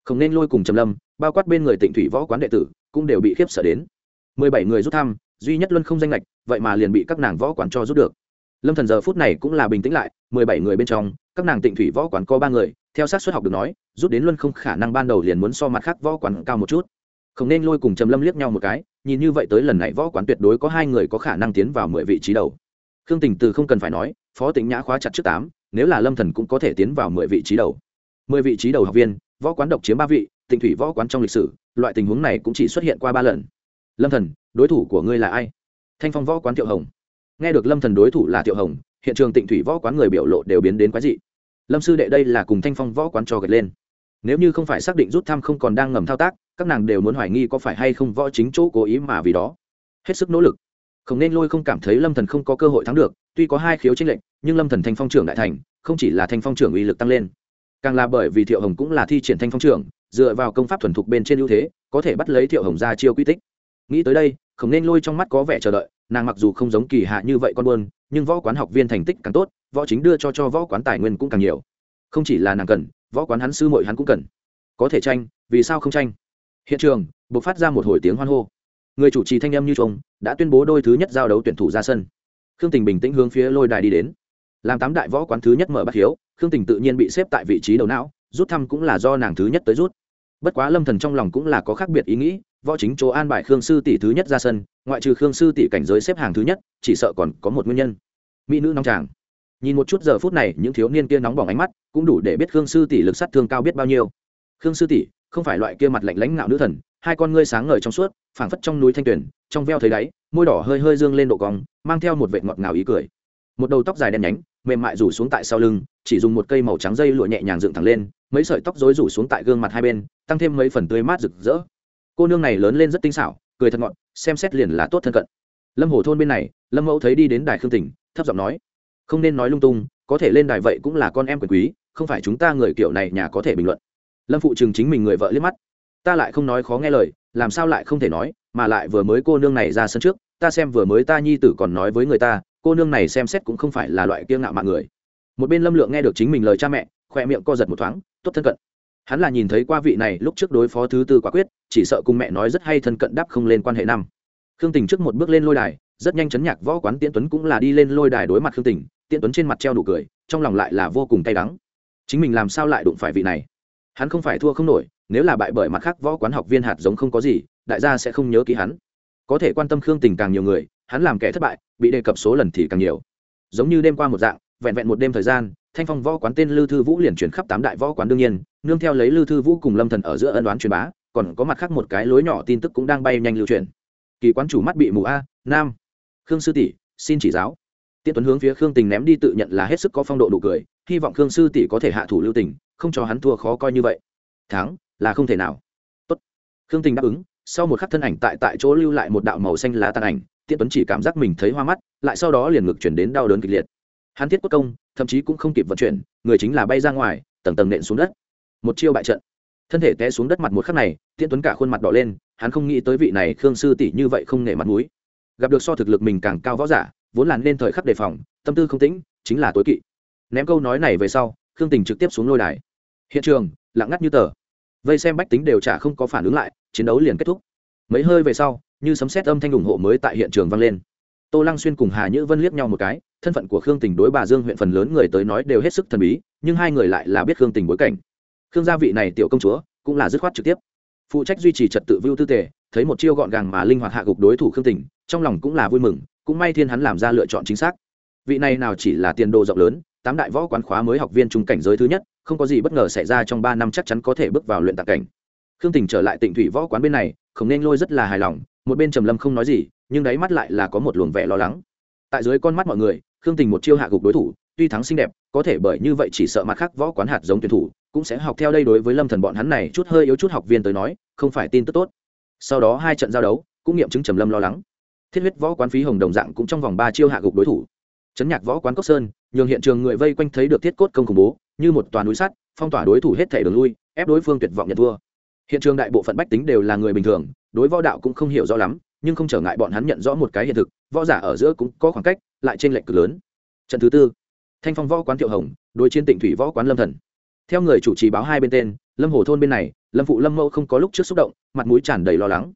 Không nên lôi cùng trầm lâm, bao quát bên người tịnh thủy võ quán đệ tử, cũng đều bị khiếp sợ đến. Mười bảy người rút thăm, duy nhất luân không danh lệch, vậy mà liền bị các nàng võ quán cho rút được. Lâm thần giờ phút này cũng là bình tĩnh lại, mười bảy người bên trong, các nàng tịnh thủy võ quán có ba người, theo sát xuất học được nói, rút đến luân không khả năng ban đầu liền muốn so mặt khác võ quán cao một chút không nên lôi cùng trầm lâm liếc nhau một cái, nhìn như vậy tới lần này võ quán tuyệt đối có hai người có khả năng tiến vào mười vị trí đầu. Khương tình từ không cần phải nói, phó tĩnh nhã khóa chặt trước tám, nếu là lâm thần cũng có thể tiến vào mười vị trí đầu. Mười vị trí đầu học viên, võ quán độc chiếm ba vị, tịnh thủy võ quán trong lịch sử, loại tình huống này cũng chỉ xuất hiện qua ba lần. Lâm thần, đối thủ của ngươi là ai? Thanh phong võ quán thiệu hồng. Nghe được lâm thần đối thủ là thiệu hồng, hiện trường tịnh thủy võ quán người biểu lộ đều biến đến quái dị. Lâm sư đệ đây là cùng thanh phong võ quán cho gật lên. Nếu như không phải xác định rút thăm không còn đang ngầm thao tác các nàng đều muốn hoài nghi có phải hay không võ chính chỗ cố ý mà vì đó. Hết sức nỗ lực. Không nên lôi không cảm thấy lâm thần không có cơ hội thắng được, tuy có hai khiếu tranh lệnh nhưng lâm thần thanh phong trưởng đại thành, không chỉ là thanh phong trưởng uy lực tăng lên. Càng là bởi vì thiệu hồng cũng là thi triển thanh phong trưởng, dựa vào công pháp thuần thục bên trên ưu thế, có thể bắt lấy thiệu hồng ra chiêu quy tích. Nghĩ tới đây, không nên lôi trong mắt có vẻ chờ đợi, nàng mặc dù không giống kỳ hạ như vậy con buôn, nhưng võ quán học viên thành tích càng tốt, võ chính đưa cho cho võ quán tài nguyên cũng càng nhiều. Không chỉ là nàng cần, võ quán hắn sư muội hắn cũng cần. Có thể tranh, vì sao không tranh? Hiện trường buộc phát ra một hồi tiếng hoan hô. Người chủ trì thanh em như trông đã tuyên bố đôi thứ nhất giao đấu tuyển thủ ra sân. Khương tình bình tĩnh hướng phía lôi đài đi đến. Làm tám đại võ quán thứ nhất mở bắt hiếu, khương tình tự nhiên bị xếp tại vị trí đầu não, rút thăm cũng là do nàng thứ nhất tới rút. Bất quá lâm thần trong lòng cũng là có khác biệt ý nghĩ, võ chính chỗ an bài khương sư tỷ thứ nhất ra sân, ngoại trừ khương sư tỷ cảnh giới xếp hàng thứ nhất, chỉ sợ còn có một nguyên nhân. Mỹ nữ nóng tràng nhìn một chút giờ phút này, những thiếu niên kia nóng bỏng ánh mắt, cũng đủ để biết khương sư tỷ lực sát thương cao biết bao nhiêu. Khương sư tỷ không phải loại kia mặt lạnh lãnh ngạo nữ thần hai con ngươi sáng ngời trong suốt phảng phất trong núi thanh tuyền, trong veo thấy đáy môi đỏ hơi hơi dương lên độ cong mang theo một vệ ngọt ngào ý cười. Một đầu tóc dài đen nhánh mềm mại rủ xuống tại sau lưng chỉ dùng một cây màu trắng dây lụa nhẹ nhàng dựng thẳng lên mấy sợi tóc rối rủ xuống tại gương mặt hai bên tăng thêm mấy phần tươi mát rực rỡ. Cô nương này lớn lên rất tinh xảo cười thật ngọt xem xét liền là tốt thân cận. Lâm hồ thôn bên này lâm mẫu thấy đi đến đài khương tỉnh thấp giọng nói không nên nói lung tung có thể lên đài vậy cũng là con em quyền quý không phải chúng ta người kiểu này nhà có thể bình luận lâm phụ chừng chính mình người vợ liếc mắt. Ta lại không nói khó nghe lời, làm sao lại không thể nói, mà lại vừa mới cô nương này ra sân trước, ta xem vừa mới ta nhi tử còn nói với người ta, cô nương này xem xét cũng không phải là loại kiêng ngạo mạng người. Một bên lâm lượng nghe được chính mình lời cha mẹ khoe miệng co giật một thoáng, tốt thân cận. Hắn là nhìn thấy qua vị này lúc trước đối phó thứ tư quả quyết, chỉ sợ cùng mẹ nói rất hay thân cận đáp không lên quan hệ năm. Khương tình trước một bước lên lôi đài, rất nhanh chấn nhạc võ quán tiễn tuấn cũng là đi lên lôi đài đối mặt khương tình, tiễn tuấn trên mặt treo đủ cười, trong lòng lại là vô cùng cay đắng. Chính mình làm sao lại đụng phải vị này? Hắn không phải thua không nổi, nếu là bại bởi mặt khác võ quán học viên hạt giống không có gì, đại gia sẽ không nhớ ký hắn. Có thể quan tâm khương tình càng nhiều người, hắn làm kẻ thất bại, bị đề cập số lần thì càng nhiều. Giống như đêm qua một dạng, vẹn vẹn một đêm thời gian, thanh phong võ quán tên lư thư vũ liền chuyển khắp tám đại võ quán đương nhiên, nương theo lấy lư thư vũ cùng lâm thần ở giữa ân đoán truyền bá, còn có mặt khác một cái lối nhỏ tin tức cũng đang bay nhanh lưu truyền. Kỳ quán chủ mắt bị mù a, nam. Khương sư tỷ, xin chỉ giáo. Tiết tuấn hướng phía khương tình ném đi tự nhận là hết sức có phong độ đủ cười, hy vọng khương sư tỷ có thể hạ thủ lưu tình không cho hắn thua khó coi như vậy. Thắng, là không thể nào. Tốt. Khương tình đáp ứng, sau một khắc thân ảnh tại tại chỗ lưu lại một đạo màu xanh lá tàn ảnh tiết tuấn chỉ cảm giác mình thấy hoa mắt, lại sau đó liền ngực chuyển đến đau đớn kịch liệt. Hắn thiết quốc công, thậm chí cũng không kịp vận chuyển, người chính là bay ra ngoài, tầng tầng nện xuống đất. Một chiêu bại trận. Thân thể té xuống đất mặt một khắc này, tiễn tuấn cả khuôn mặt đỏ lên, hắn không nghĩ tới vị này khương sư tỷ như vậy không nể mặt mũi. Gặp được so thực lực mình càng cao võ giả, vốn là nên thời khắc đề phòng, tâm tư không tĩnh, chính là tối kỵ. Ném câu nói này về sau khương tình trực tiếp xuống lôi đài. Hiện trường, lặng ngắt như tờ. Vây xem bách tính đều chả không có phản ứng lại, chiến đấu liền kết thúc. Mấy hơi về sau, như sấm xét âm thanh ủng hộ mới tại hiện trường vang lên. Tô lăng xuyên cùng hà nhữ vân liếc nhau một cái, thân phận của khương tình đối bà dương huyện phần lớn người tới nói đều hết sức thần bí, nhưng hai người lại là biết khương tình bối cảnh. Khương gia vị này tiểu công chúa, cũng là dứt khoát trực tiếp. Phụ trách duy trì trật tự vưu tư tề, thấy một chiêu gọn gàng mà linh hoạt hạ gục đối thủ khương tình, trong lòng cũng là vui mừng, cũng may thiên hắn làm ra lựa chọn chính xác. Vị này nào chỉ là tiền đồ rộng lớn tám đại võ quán khóa mới học viên trung cảnh giới thứ nhất, không có gì bất ngờ xảy ra trong ba năm chắc chắn có thể bước vào luyện tạc cảnh. Khương tình trở lại tịnh thủy võ quán bên này, không nên lôi rất là hài lòng, một bên trầm lâm không nói gì, nhưng đáy mắt lại là có một luồng vẻ lo lắng. Tại dưới con mắt mọi người, khương tình một chiêu hạ gục đối thủ, tuy thắng xinh đẹp, có thể bởi như vậy chỉ sợ mặt khác võ quán hạt giống tuyển thủ, cũng sẽ học theo đây đối với lâm thần bọn hắn này chút hơi yếu chút học viên tới nói, không phải tin tức tốt. Sau đó hai trận giao đấu, cũng nghiệm chứng trầm lâm lo lắng. Thiết huyết võ quán phí hồng đồng dạng cũng trong vòng ba chiêu hạ gục đối thủ chấn nhạc võ quán cốc sơn, nhường hiện trường người vây quanh thấy được thiết cốt công khủng bố, như một toàn núi sắt, phong tỏa đối thủ hết thể đường lui, ép đối phương tuyệt vọng nhận thua. Hiện trường đại bộ phận bách tính đều là người bình thường, đối võ đạo cũng không hiểu rõ lắm, nhưng không trở ngại bọn hắn nhận rõ một cái hiện thực, võ giả ở giữa cũng có khoảng cách, lại trên lệnh cực lớn. Trận thứ tư, thanh phong võ quán thiệu hồng, đối chiến tịnh thủy võ quán lâm thần. Theo người chủ trì báo hai bên tên, lâm hồ thôn bên này, lâm phụ lâm mẫu không có lúc trước xúc động, mặt mũi tràn đầy lo lắng.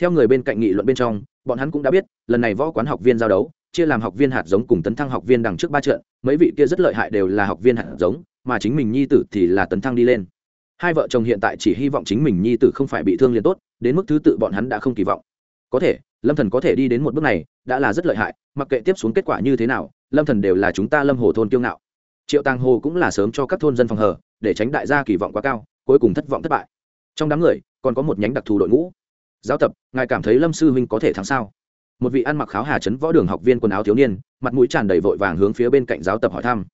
Theo người bên cạnh nghị luận bên trong, bọn hắn cũng đã biết, lần này võ quán học viên giao đấu chia làm học viên hạt giống cùng tấn thăng học viên đằng trước ba trận, mấy vị kia rất lợi hại đều là học viên hạt giống, mà chính mình nhi tử thì là tấn thăng đi lên. Hai vợ chồng hiện tại chỉ hy vọng chính mình nhi tử không phải bị thương liền tốt, đến mức thứ tự bọn hắn đã không kỳ vọng. Có thể, lâm thần có thể đi đến một bước này, đã là rất lợi hại, mặc kệ tiếp xuống kết quả như thế nào, lâm thần đều là chúng ta lâm hồ thôn kiêu ngạo. Triệu tàng hồ cũng là sớm cho các thôn dân phòng hờ, để tránh đại gia kỳ vọng quá cao, cuối cùng thất vọng thất bại. Trong đám người, còn có một nhánh đặc thù đội ngũ. Giáo tập, ngài cảm thấy lâm sư huynh có thể thắng sao? Một vị ăn mặc kháo hà chấn võ đường học viên quần áo thiếu niên, mặt mũi tràn đầy vội vàng hướng phía bên cạnh giáo tập hỏi thăm.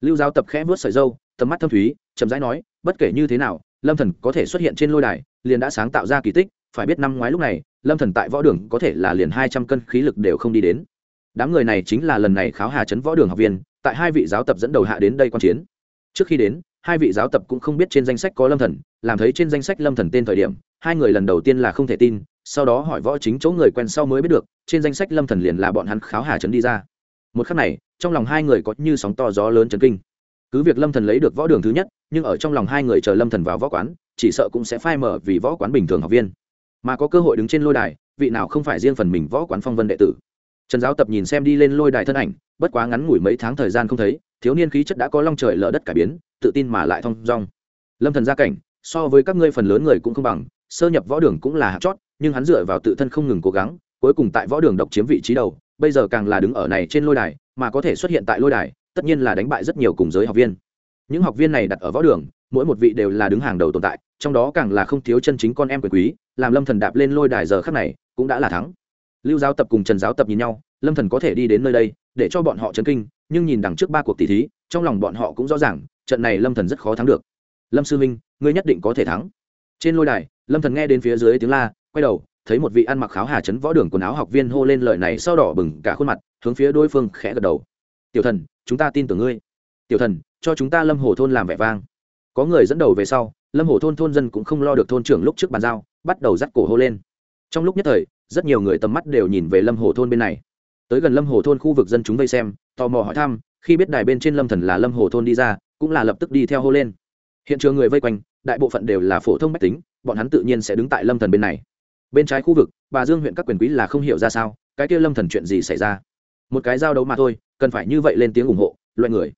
Lưu giáo tập khẽ vớt sợi dâu tầm mắt thâm thúy, chậm rãi nói, bất kể như thế nào, lâm thần có thể xuất hiện trên lôi đài, liền đã sáng tạo ra kỳ tích, phải biết năm ngoái lúc này, lâm thần tại võ đường có thể là liền hai trăm cân khí lực đều không đi đến. Đám người này chính là lần này kháo hà chấn võ đường học viên, tại hai vị giáo tập dẫn đầu hạ đến đây quan chiến. Trước khi đến, hai vị giáo tập cũng không biết trên danh sách có lâm thần, làm thấy trên danh sách lâm thần tên thời điểm, hai người lần đầu tiên là không thể tin sau đó hỏi võ chính chỗ người quen sau mới biết được, trên danh sách lâm thần liền là bọn hắn kháo hà trấn đi ra. Một khắc này, trong lòng hai người có như sóng to gió lớn chấn kinh. Cứ việc lâm thần lấy được võ đường thứ nhất, nhưng ở trong lòng hai người chờ lâm thần vào võ quán, chỉ sợ cũng sẽ phai mở vì võ quán bình thường học viên. Mà có cơ hội đứng trên lôi đài, vị nào không phải riêng phần mình võ quán phong vân đệ tử. Trần giáo tập nhìn xem đi lên lôi đài thân ảnh, bất quá ngắn ngủi mấy tháng thời gian không thấy, thiếu niên khí chất đã có long trời lở đất cải biến, tự tin mà lại thong dong. Lâm thần gia cảnh, so với các ngươi phần lớn người cũng không bằng, sơ nhập võ đường cũng là hạt chót nhưng hắn dựa vào tự thân không ngừng cố gắng, cuối cùng tại võ đường độc chiếm vị trí đầu, bây giờ càng là đứng ở này trên lôi đài, mà có thể xuất hiện tại lôi đài, tất nhiên là đánh bại rất nhiều cùng giới học viên. Những học viên này đặt ở võ đường, mỗi một vị đều là đứng hàng đầu tồn tại, trong đó càng là không thiếu chân chính con em quyền quý, làm lâm thần đạp lên lôi đài giờ khắc này, cũng đã là thắng. Lưu giáo tập cùng trần giáo tập nhìn nhau, lâm thần có thể đi đến nơi đây, để cho bọn họ chấn kinh, nhưng nhìn đằng trước ba cuộc tỷ thí, trong lòng bọn họ cũng rõ ràng, trận này lâm thần rất khó thắng được. Lâm sư minh, ngươi nhất định có thể thắng. Trên lôi đài, lâm thần nghe đến phía dưới tiếng la quay đầu, thấy một vị ăn mặc kháo hà chấn võ đường quần áo học viên hô lên lời này sau đỏ bừng cả khuôn mặt, hướng phía đối phương khẽ gật đầu. Tiểu thần, chúng ta tin tưởng ngươi. Tiểu thần, cho chúng ta lâm hồ thôn làm vẻ vang. Có người dẫn đầu về sau, lâm hồ thôn thôn dân cũng không lo được thôn trưởng lúc trước bàn giao, bắt đầu dắt cổ hô lên. Trong lúc nhất thời, rất nhiều người tầm mắt đều nhìn về lâm hồ thôn bên này. Tới gần lâm hồ thôn khu vực dân chúng vây xem, tò mò hỏi thăm, khi biết đài bên trên lâm thần là lâm hồ thôn đi ra, cũng là lập tức đi theo hô lên. Hiện trường người vây quanh, đại bộ phận đều là phổ thông mách tính, bọn hắn tự nhiên sẽ đứng tại lâm thần bên này bên trái khu vực, bà dương huyện các quyền quý là không hiểu ra sao, cái kia lâm thần chuyện gì xảy ra? Một cái giao đấu mà thôi, cần phải như vậy lên tiếng ủng hộ, loại người.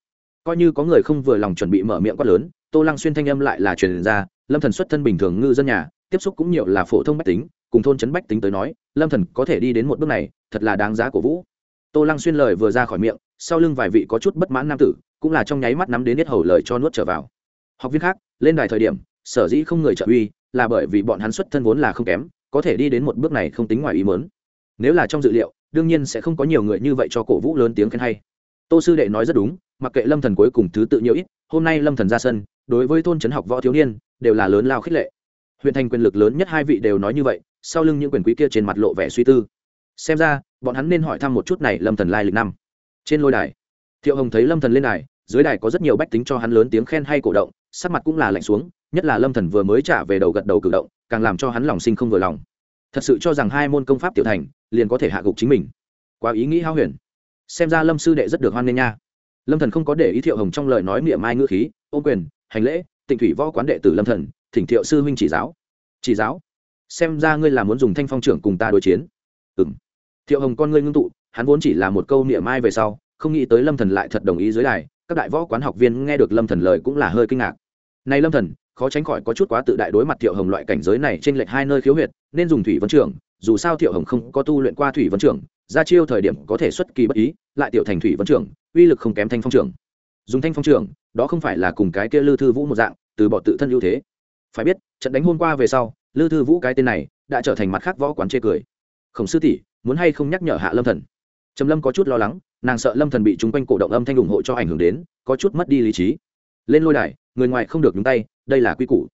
Coi như có người không vừa lòng chuẩn bị mở miệng quát lớn, tô lăng xuyên thanh âm lại là truyền ra, lâm thần xuất thân bình thường ngư dân nhà, tiếp xúc cũng nhiều là phổ thông bách tính, cùng thôn trấn bách tính tới nói, lâm thần có thể đi đến một bước này, thật là đáng giá của vũ. Tô lăng xuyên lời vừa ra khỏi miệng, sau lưng vài vị có chút bất mãn nam tử, cũng là trong nháy mắt nắm đến hết hầu lời cho nuốt trở vào. Học viên khác, lên đài thời điểm, sở dĩ không người trợ uy, là bởi vì bọn hắn xuất thân vốn là không kém có thể đi đến một bước này không tính ngoài ý mớn nếu là trong dự liệu, đương nhiên sẽ không có nhiều người như vậy cho cổ vũ lớn tiếng khen hay. Tô sư đệ nói rất đúng, mặc kệ lâm thần cuối cùng thứ tự nhiều ít, hôm nay lâm thần ra sân, đối với thôn trấn học võ thiếu niên, đều là lớn lao khích lệ. Huyện thành quyền lực lớn nhất hai vị đều nói như vậy, sau lưng những quyền quý kia trên mặt lộ vẻ suy tư. Xem ra, bọn hắn nên hỏi thăm một chút này lâm thần lai lịch năm. Trên lôi đài, thiệu hồng thấy lâm thần lên đài, dưới đài có rất nhiều bách tính cho hắn lớn tiếng khen hay cổ động sắc mặt cũng là lạnh xuống, nhất là lâm thần vừa mới trả về đầu gật đầu cử động, càng làm cho hắn lòng sinh không vừa lòng. Thật sự cho rằng hai môn công pháp tiểu thành, liền có thể hạ gục chính mình. Quá ý nghĩ hao huyền. Xem ra lâm sư đệ rất được hoan nghênh nha. Lâm thần không có để ý thiệu hồng trong lời nói miệng mai ngữ khí ô quyền, hành lễ, tịnh thủy võ quán đệ tử lâm thần, thỉnh thiệu sư huynh chỉ giáo. Chỉ giáo? Xem ra ngươi là muốn dùng thanh phong trưởng cùng ta đối chiến. Ừm. Thiệu hồng con ngươi ngưng tụ, hắn vốn chỉ là một câu miệng mai về sau, không nghĩ tới lâm thần lại thật đồng ý dưới đài. Các đại võ quán học viên nghe được lâm thần lời cũng là hơi kinh ngạc này lâm thần, khó tránh khỏi có chút quá tự đại đối mặt thiệu hồng loại cảnh giới này trên lệch hai nơi khiếu huyệt, nên dùng thủy vấn trưởng dù sao thiệu hồng không có tu luyện qua thủy vấn trưởng ra chiêu thời điểm có thể xuất kỳ bất ý, lại tiểu thành thủy vấn trưởng uy lực không kém thanh phong trưởng dùng thanh phong trưởng đó không phải là cùng cái kia lư thư vũ một dạng, từ bỏ tự thân ưu thế. Phải biết, trận đánh hôm qua về sau, lư thư vũ cái tên này đã trở thành mặt khác võ quán chê cười. Khổng sư tỷ, muốn hay không nhắc nhở hạ lâm thần? Trầm lâm có chút lo lắng, nàng sợ lâm thần bị chúng quanh cổ động âm thanh ủng hộ cho ảnh hưởng đến, có chút mất đi lý trí lên lôi đài, người ngoài không được nhúng tay, đây là quy củ.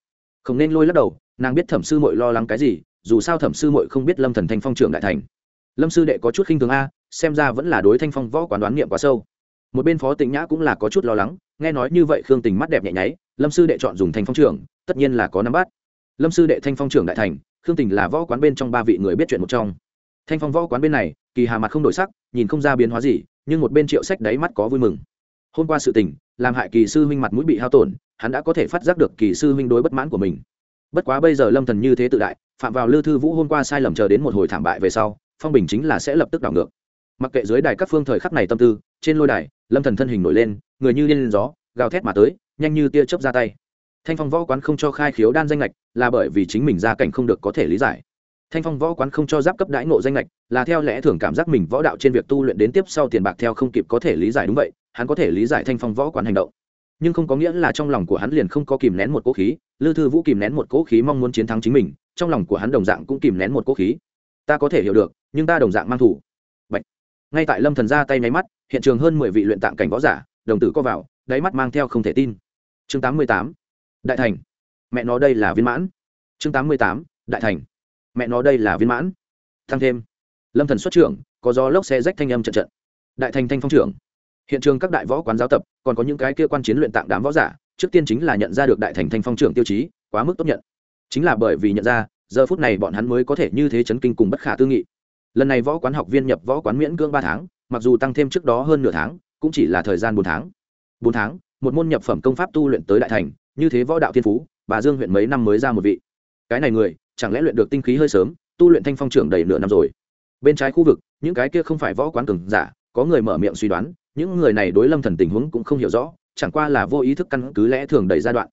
Không nên lôi lắc đầu, nàng biết thẩm sư mội lo lắng cái gì, dù sao thẩm sư mội không biết lâm thần thanh phong trưởng đại thành. Lâm sư đệ có chút khinh thường a, xem ra vẫn là đối thanh phong võ quán đoán niệm quá sâu. Một bên phó tịnh nhã cũng là có chút lo lắng, nghe nói như vậy khương tình mắt đẹp nhẹ nháy, lâm sư đệ chọn dùng thanh phong trưởng, tất nhiên là có nắm bắt. Lâm sư đệ thanh phong trưởng đại thành, khương tình là võ quán bên trong ba vị người biết chuyện một trong. Thanh phong võ quán bên này, kỳ hà mặt không đổi sắc, nhìn không ra biến hóa gì, nhưng một bên triệu sách đáy mắt có vui mừng hôm qua sự tình, làm hại kỳ sư huynh mặt mũi bị hao tổn, hắn đã có thể phát giác được kỳ sư huynh đối bất mãn của mình. Bất quá bây giờ lâm thần như thế tự đại, phạm vào lư thư vũ hôm qua sai lầm chờ đến một hồi thảm bại về sau, phong bình chính là sẽ lập tức đảo ngược. Mặc kệ dưới đài các phương thời khắc này tâm tư, trên lôi đài, lâm thần thân hình nổi lên, người như lên gió, gào thét mà tới, nhanh như tia chớp ra tay. Thanh phong võ quán không cho khai khiếu đan danh lệch là bởi vì chính mình gia cảnh không được có thể lý giải thanh phong võ quán không cho giáp cấp đãi ngộ danh lệch là theo lẽ thường cảm giác mình võ đạo trên việc tu luyện đến tiếp sau tiền bạc theo không kịp có thể lý giải đúng vậy, hắn có thể lý giải thanh phong võ quán hành động. Nhưng không có nghĩa là trong lòng của hắn liền không có kìm nén một cỗ khí, lư thư vũ kìm nén một cỗ khí mong muốn chiến thắng chính mình, trong lòng của hắn đồng dạng cũng kìm nén một cỗ khí. Ta có thể hiểu được, nhưng ta đồng dạng mang thủ. Bạch. ngay tại lâm thần ra tay nháy mắt, hiện trường hơn mười vị luyện tạng cảnh võ giả, đồng tử co vào, đáy mắt mang theo không thể tin. Chương tám mươi tám. Đại thành. Mẹ nó đây là viên mãn. Chương tám mươi tám. Đại thành mẹ nó đây là viên mãn. Thăng thêm. Lâm thần xuất trưởng, có gió lốc xe rách thanh âm trận trận. Đại thành thanh phong trưởng. Hiện trường các đại võ quán giáo tập, còn có những cái kia quan chiến luyện tạng đám võ giả, trước tiên chính là nhận ra được đại thành thanh phong trưởng tiêu chí, quá mức tốt nhận. Chính là bởi vì nhận ra, giờ phút này bọn hắn mới có thể như thế chấn kinh cùng bất khả tư nghị. Lần này võ quán học viên nhập võ quán miễn cưỡng ba tháng, mặc dù tăng thêm trước đó hơn nửa tháng, cũng chỉ là thời gian bốn tháng. Bốn tháng, một môn nhập phẩm công pháp tu luyện tới đại thành, như thế võ đạo thiên phú, bà dương huyện mấy năm mới ra một vị. Cái này người chẳng lẽ luyện được tinh khí hơi sớm, tu luyện thanh phong trưởng đầy nửa năm rồi. Bên trái khu vực, những cái kia không phải võ quán cường giả, có người mở miệng suy đoán, những người này đối lâm thần tình huống cũng không hiểu rõ, chẳng qua là vô ý thức căn cứ lẽ thường đầy giai đoạn.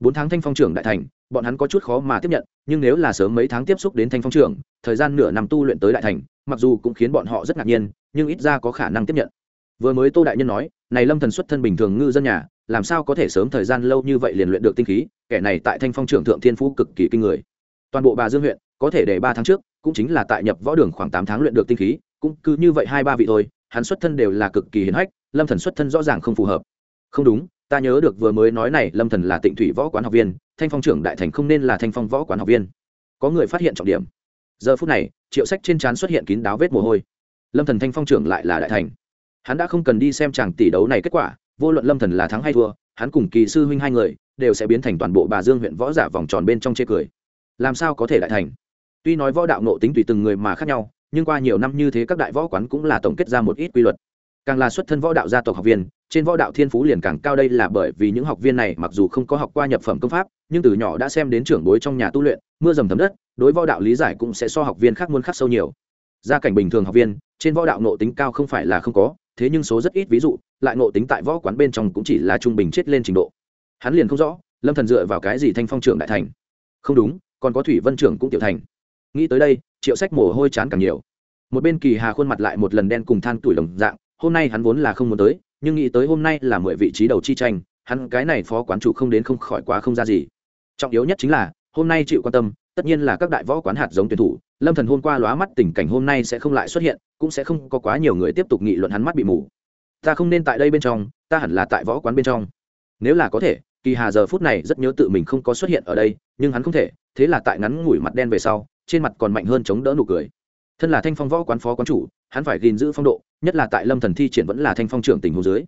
Bốn tháng thanh phong trưởng đại thành, bọn hắn có chút khó mà tiếp nhận, nhưng nếu là sớm mấy tháng tiếp xúc đến thanh phong trưởng, thời gian nửa năm tu luyện tới đại thành, mặc dù cũng khiến bọn họ rất ngạc nhiên, nhưng ít ra có khả năng tiếp nhận. Vừa mới tô đại nhân nói, này lâm thần xuất thân bình thường ngư dân nhà, làm sao có thể sớm thời gian lâu như vậy liền luyện được tinh khí? Kẻ này tại thanh phong trưởng thượng thiên phú cực kỳ kinh người toàn bộ bà dương huyện, có thể để ba tháng trước, cũng chính là tại nhập võ đường khoảng tám tháng luyện được tinh khí, cũng cứ như vậy hai ba vị thôi, hắn xuất thân đều là cực kỳ hiến hách, lâm thần xuất thân rõ ràng không phù hợp. Không đúng, ta nhớ được vừa mới nói này, lâm thần là tịnh thủy võ quán học viên, thanh phong trưởng đại thành không nên là thanh phong võ quán học viên. Có người phát hiện trọng điểm. Giờ phút này, triệu sách trên trán xuất hiện kín đáo vết mồ hôi. Lâm thần thanh phong trưởng lại là đại thành. Hắn đã không cần đi xem chàng tỷ đấu này kết quả, vô luận lâm thần là thắng hay thua, hắn cùng kỳ sư huynh hai người, đều sẽ biến thành toàn bộ bà dương huyện võ giả vòng tròn bên trong chê cười làm sao có thể đại thành? Tuy nói võ đạo nộ tính tùy từng người mà khác nhau, nhưng qua nhiều năm như thế các đại võ quán cũng là tổng kết ra một ít quy luật. Càng là xuất thân võ đạo gia tộc học viên, trên võ đạo thiên phú liền càng cao đây là bởi vì những học viên này mặc dù không có học qua nhập phẩm công pháp, nhưng từ nhỏ đã xem đến trưởng bối trong nhà tu luyện, mưa dầm thấm đất, đối võ đạo lý giải cũng sẽ so học viên khác muôn khắc sâu nhiều. Gia cảnh bình thường học viên, trên võ đạo nộ tính cao không phải là không có, thế nhưng số rất ít, ví dụ, lại nộ tính tại võ quán bên trong cũng chỉ là trung bình chết lên trình độ. Hắn liền không rõ, lâm thần dựa vào cái gì thanh phong trưởng đại thành. Không đúng còn có thủy vân trưởng cũng tiểu thành. Nghĩ tới đây, triệu sách mồ hôi chán càng nhiều. Một bên kỳ hà khuôn mặt lại một lần đen cùng than tuổi đồng dạng, hôm nay hắn vốn là không muốn tới, nhưng nghĩ tới hôm nay là mười vị trí đầu chi tranh, hắn cái này phó quán chủ không đến không khỏi quá không ra gì. Trọng yếu nhất chính là, hôm nay chịu quan tâm, tất nhiên là các đại võ quán hạt giống tuyển thủ, lâm thần hôm qua lóa mắt tình cảnh hôm nay sẽ không lại xuất hiện, cũng sẽ không có quá nhiều người tiếp tục nghị luận hắn mắt bị mù. Ta không nên tại đây bên trong, ta hẳn là tại võ quán bên trong. Nếu là có thể, kỳ hà giờ phút này rất nhớ tự mình không có xuất hiện ở đây, nhưng hắn không thể thế là tại ngắn ngủi mặt đen về sau, trên mặt còn mạnh hơn chống đỡ nụ cười. Thân là thanh phong võ quán phó quán chủ, hắn phải gìn giữ phong độ, nhất là tại lâm thần thi triển vẫn là thanh phong trưởng tình hồ dưới.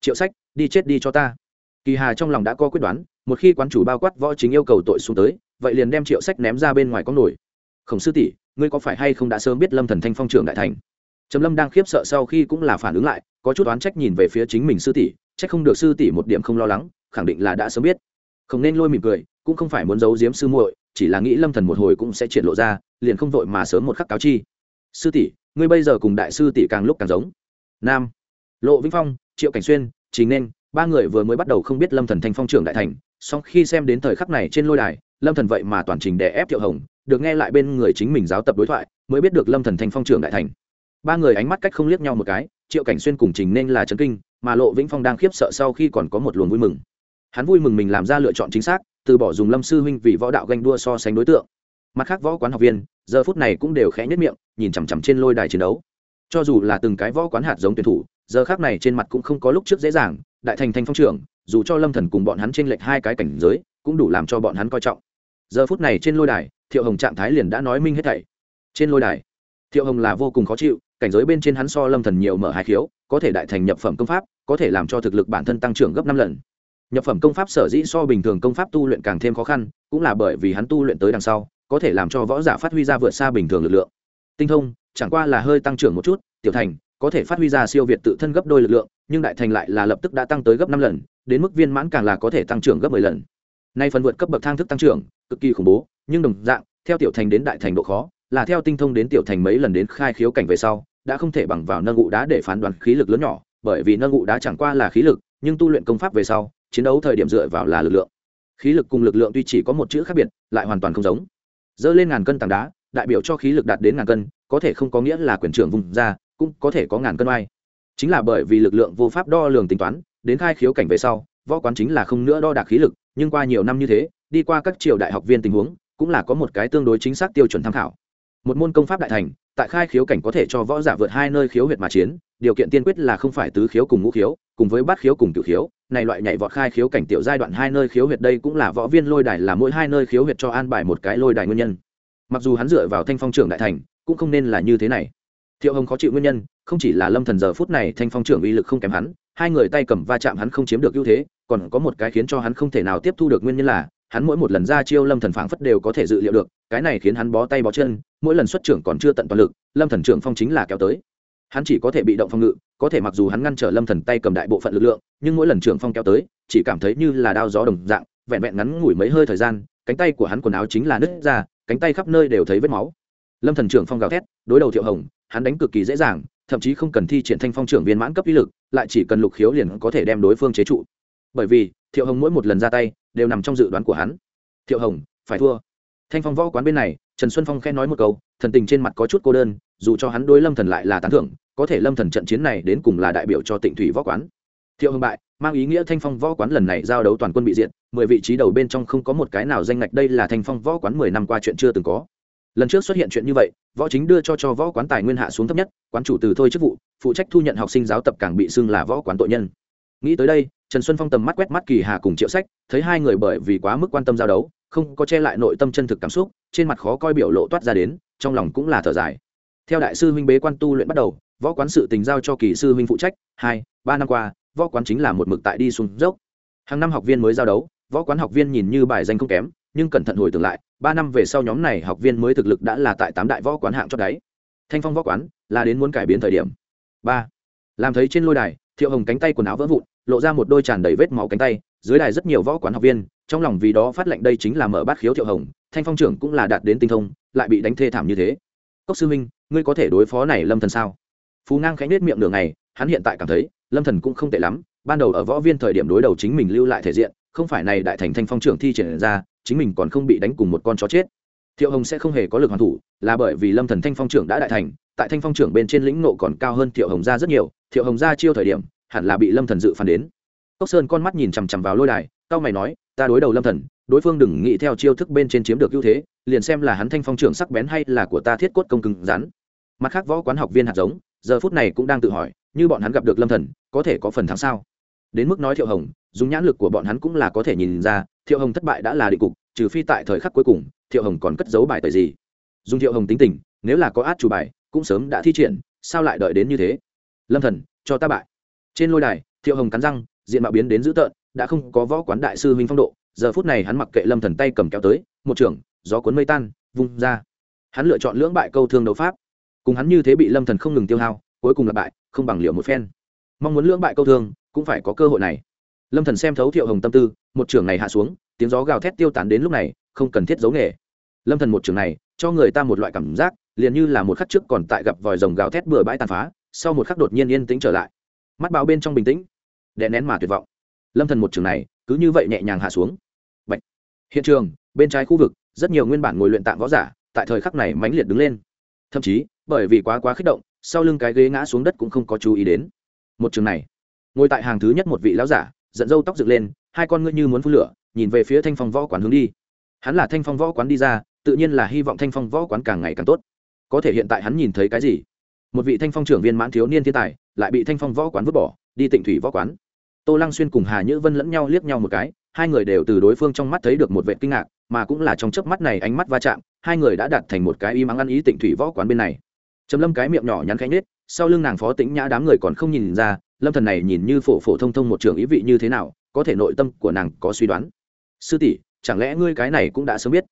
Triệu sách, đi chết đi cho ta. Kỳ hà trong lòng đã có quyết đoán, một khi quán chủ bao quát võ chính yêu cầu tội xuống tới, vậy liền đem triệu sách ném ra bên ngoài con nổi. Khổng sư tỷ, ngươi có phải hay không đã sớm biết lâm thần thanh phong trưởng đại thành? Trầm lâm đang khiếp sợ sau khi cũng là phản ứng lại, có chút oán trách nhìn về phía chính mình sư tỷ trách không được sư tỷ một điểm không lo lắng, khẳng định là đã sớm biết. Không nên lôi mỉm cười, cũng không phải muốn giấu giếm sư muội chỉ là nghĩ lâm thần một hồi cũng sẽ triển lộ ra, liền không vội mà sớm một khắc cáo chi. Sư tỷ, ngươi bây giờ cùng đại sư tỷ càng lúc càng giống. Nam. Lộ vĩnh phong, triệu cảnh xuyên chính nên, ba người vừa mới bắt đầu không biết lâm thần thanh phong trưởng đại thành, song khi xem đến thời khắc này trên lôi đài, lâm thần vậy mà toàn trình đè ép thiệu hồng, được nghe lại bên người chính mình giáo tập đối thoại, mới biết được lâm thần thanh phong trưởng đại thành. Ba người ánh mắt cách không liếc nhau một cái, triệu cảnh xuyên cùng trình nên là chấn kinh, mà lộ vĩnh phong đang khiếp sợ sau khi còn có một luồng vui mừng hắn vui mừng mình làm ra lựa chọn chính xác, từ bỏ dùng lâm sư huynh vì võ đạo ganh đua so sánh đối tượng. Mặt khác võ quán học viên, giờ phút này cũng đều khẽ nhất miệng, nhìn chằm chằm trên lôi đài chiến đấu. Cho dù là từng cái võ quán hạt giống tuyển thủ, giờ khác này trên mặt cũng không có lúc trước dễ dàng, đại thành thành phong trưởng, dù cho lâm thần cùng bọn hắn trên lệch hai cái cảnh giới, cũng đủ làm cho bọn hắn coi trọng. Giờ phút này trên lôi đài, thiệu hồng trạng thái liền đã nói minh hết thảy. Trên lôi đài, thiệu hồng là vô cùng khó chịu, cảnh giới bên trên hắn so lâm thần nhiều mở hai khiếu, có thể đại thành nhập phẩm công pháp, có thể làm cho thực lực bản thân tăng trưởng gấp năm lần nhập phẩm công pháp sở dĩ so bình thường công pháp tu luyện càng thêm khó khăn, cũng là bởi vì hắn tu luyện tới đằng sau, có thể làm cho võ giả phát huy ra vượt xa bình thường lực lượng. Tinh thông, chẳng qua là hơi tăng trưởng một chút, tiểu thành, có thể phát huy ra siêu việt tự thân gấp đôi lực lượng, nhưng đại thành lại là lập tức đã tăng tới gấp năm lần, đến mức viên mãn càng là có thể tăng trưởng gấp mười lần. Nay phần vượt cấp bậc thang thức tăng trưởng, cực kỳ khủng bố, nhưng đồng dạng, theo tiểu thành đến đại thành độ khó, là theo tinh thông đến tiểu thành mấy lần đến khai khiếu cảnh về sau, đã không thể bằng vào nâng ngụ đá để phán đoán khí lực lớn nhỏ, bởi vì nâng ngụ đá chẳng qua là khí lực, nhưng tu luyện công pháp về sau chiến đấu thời điểm dựa vào là lực lượng. Khí lực cùng lực lượng tuy chỉ có một chữ khác biệt, lại hoàn toàn không giống. Dơ lên ngàn cân tảng đá, đại biểu cho khí lực đạt đến ngàn cân, có thể không có nghĩa là quyền trưởng vùng ra, cũng có thể có ngàn cân oai. Chính là bởi vì lực lượng vô pháp đo lường tính toán, đến khai khiếu cảnh về sau, võ quán chính là không nữa đo đạc khí lực, nhưng qua nhiều năm như thế, đi qua các triều đại học viên tình huống, cũng là có một cái tương đối chính xác tiêu chuẩn tham khảo. Một môn công pháp đại thành, tại khai khiếu cảnh có thể cho võ giả vượt hai nơi khiếu huyệt mà chiến, điều kiện tiên quyết là không phải tứ khiếu cùng ngũ khiếu cùng với bát khiếu cùng cửu khiếu, này loại nhảy vọt khai khiếu cảnh tiểu giai đoạn hai nơi khiếu huyệt đây cũng là võ viên lôi đài là mỗi hai nơi khiếu huyệt cho an bài một cái lôi đài nguyên nhân. Mặc dù hắn dựa vào thanh phong trưởng đại thành, cũng không nên là như thế này. Thiệu hồng khó chịu nguyên nhân, không chỉ là lâm thần giờ phút này thanh phong trưởng uy lực không kém hắn, hai người tay cầm va chạm hắn không chiếm được ưu thế, còn có một cái khiến cho hắn không thể nào tiếp thu được nguyên nhân là, hắn mỗi một lần ra chiêu lâm thần phảng phất đều có thể dự liệu được, cái này khiến hắn bó tay bó chân, mỗi lần xuất trưởng còn chưa tận toàn lực, lâm thần trưởng phong chính là kéo tới. Hắn chỉ có thể bị động phong ngự có thể mặc dù hắn ngăn trở lâm thần tay cầm đại bộ phận lực lượng, nhưng mỗi lần trưởng phong kéo tới, chỉ cảm thấy như là đao gió đồng dạng, vẹn vẹn ngắn ngủi mấy hơi thời gian, cánh tay của hắn quần áo chính là nứt ra, cánh tay khắp nơi đều thấy vết máu. Lâm thần trưởng phong gào thét, đối đầu thiệu hồng, hắn đánh cực kỳ dễ dàng, thậm chí không cần thi triển thanh phong trưởng viên mãn cấp uy lực, lại chỉ cần lục khiếu liền có thể đem đối phương chế trụ. Bởi vì, thiệu hồng mỗi một lần ra tay, đều nằm trong dự đoán của hắn. Thiệu hồng, phải thua. Thanh phong võ quán bên này, trần xuân phong khen nói một câu, thần tình trên mặt có chút cô đơn dù cho hắn đối lâm thần lại là tán thưởng, có thể lâm thần trận chiến này đến cùng là đại biểu cho tịnh thủy võ quán. Thiệu hưng bại, mang ý nghĩa thanh phong võ quán lần này giao đấu toàn quân bị diện mười vị trí đầu bên trong không có một cái nào danh ngạch đây là thanh phong võ quán mười năm qua chuyện chưa từng có. Lần trước xuất hiện chuyện như vậy, võ chính đưa cho cho võ quán tài nguyên hạ xuống thấp nhất, quán chủ từ thôi chức vụ, phụ trách thu nhận học sinh giáo tập càng bị xưng là võ quán tội nhân. Nghĩ tới đây, trần xuân phong tầm mắt quét mắt kỳ hà cùng triệu sách, thấy hai người bởi vì quá mức quan tâm giao đấu, không có che lại nội tâm chân thực cảm xúc, trên mặt khó coi biểu lộ toát ra đến, trong lòng cũng là thở dài theo đại sư huynh bế quan tu luyện bắt đầu, võ quán sự tình giao cho kỳ sư huynh phụ trách, hai, ba năm qua, võ quán chính là một mực tại đi xuống dốc. Hàng năm học viên mới giao đấu, võ quán học viên nhìn như bài danh không kém, nhưng cẩn thận hồi tưởng lại, ba năm về sau nhóm này học viên mới thực lực đã là tại tám đại võ quán hạng chót đáy. Thanh phong võ quán là đến muốn cải biến thời điểm. Ba, làm thấy trên lôi đài, thiệu hồng cánh tay quần áo vỡ vụn, lộ ra một đôi tràn đầy vết máu cánh tay, dưới đài rất nhiều võ quán học viên, trong lòng vì đó phát lệnh đây chính là mở bát khiếu thiệu hồng, thanh phong trưởng cũng là đạt đến tinh thông, lại bị đánh thê thảm như thế cốc sư minh ngươi có thể đối phó này lâm thần sao? Phú ngang khẽ nết miệng đường này hắn hiện tại cảm thấy, lâm thần cũng không tệ lắm, ban đầu ở võ viên thời điểm đối đầu chính mình lưu lại thể diện, không phải này đại thành thanh phong trưởng thi triển ra, chính mình còn không bị đánh cùng một con chó chết. Thiệu hồng sẽ không hề có lực hoàn thủ, là bởi vì lâm thần thanh phong trưởng đã đại thành, tại thanh phong trưởng bên trên lĩnh nộ còn cao hơn thiệu hồng ra rất nhiều, thiệu hồng ra chiêu thời điểm, hẳn là bị lâm thần dự phản đến. Cốc sơn con mắt nhìn chằm chằm vào lôi đài cao mày nói ta đối đầu lâm thần, đối phương đừng nghĩ theo chiêu thức bên trên chiếm được ưu thế, liền xem là hắn thanh phong trưởng sắc bén hay là của ta thiết cốt công cứng rắn. Mặt khác võ quán học viên hạt giống, giờ phút này cũng đang tự hỏi, như bọn hắn gặp được lâm thần, có thể có phần thắng sao? Đến mức nói thiệu hồng, dùng nhãn lực của bọn hắn cũng là có thể nhìn ra, thiệu hồng thất bại đã là định cục, trừ phi tại thời khắc cuối cùng, thiệu hồng còn cất giấu bài tời gì. Dùng thiệu hồng tính tình, nếu là có át chủ bài, cũng sớm đã thi triển, sao lại đợi đến như thế? Lâm thần, cho ta bại. Trên lôi đài, thiệu hồng cắn răng, diện mạo biến đến dữ tợn đã không có võ quán đại sư huynh phong độ, giờ phút này hắn mặc kệ lâm thần tay cầm kéo tới, một trưởng, gió cuốn mây tan, vung ra. Hắn lựa chọn lưỡng bại câu thương đấu pháp. Cùng hắn như thế bị lâm thần không ngừng tiêu hao, cuối cùng là bại, không bằng liệu một phen. Mong muốn lưỡng bại câu thương, cũng phải có cơ hội này. Lâm thần xem thấu thiệu hồng tâm tư, một trưởng này hạ xuống, tiếng gió gào thét tiêu tán đến lúc này, không cần thiết giấu nghề. Lâm thần một trưởng này, cho người ta một loại cảm giác, liền như là một khắc trước còn tại gặp vòi rồng gào thét bừa bãi tàn phá, sau một khắc đột nhiên yên tĩnh trở lại. Mắt báo bên trong bình tĩnh, đè nén mà tuyệt vọng lâm thần một trường này cứ như vậy nhẹ nhàng hạ xuống. Bạch. hiện trường, bên trái khu vực, rất nhiều nguyên bản ngồi luyện tạng võ giả tại thời khắc này mãnh liệt đứng lên. Thậm chí, bởi vì quá quá kích động, sau lưng cái ghế ngã xuống đất cũng không có chú ý đến. Một trường này, ngồi tại hàng thứ nhất một vị lão giả, giận dâu tóc dựng lên, hai con ngươi như muốn phun lửa, nhìn về phía thanh phong võ quán hướng đi. Hắn là thanh phong võ quán đi ra, tự nhiên là hy vọng thanh phong võ quán càng ngày càng tốt. Có thể hiện tại hắn nhìn thấy cái gì? Một vị thanh phong trưởng viên mãn thiếu niên thiên tài, lại bị thanh phong võ quán vứt bỏ, đi tịnh thủy võ quán tô lăng xuyên cùng hà nhữ vân lẫn nhau liếc nhau một cái, hai người đều từ đối phương trong mắt thấy được một vệ kinh ngạc, mà cũng là trong chớp mắt này ánh mắt va chạm, hai người đã đặt thành một cái y mắng ăn ý tịnh thủy võ quán bên này. Trầm lâm cái miệng nhỏ nhắn khánh nết sau lưng nàng phó tĩnh nhã đám người còn không nhìn ra, lâm thần này nhìn như phổ phổ thông thông một trường ý vị như thế nào, có thể nội tâm của nàng có suy đoán. Sư tỷ, chẳng lẽ ngươi cái này cũng đã sớm biết?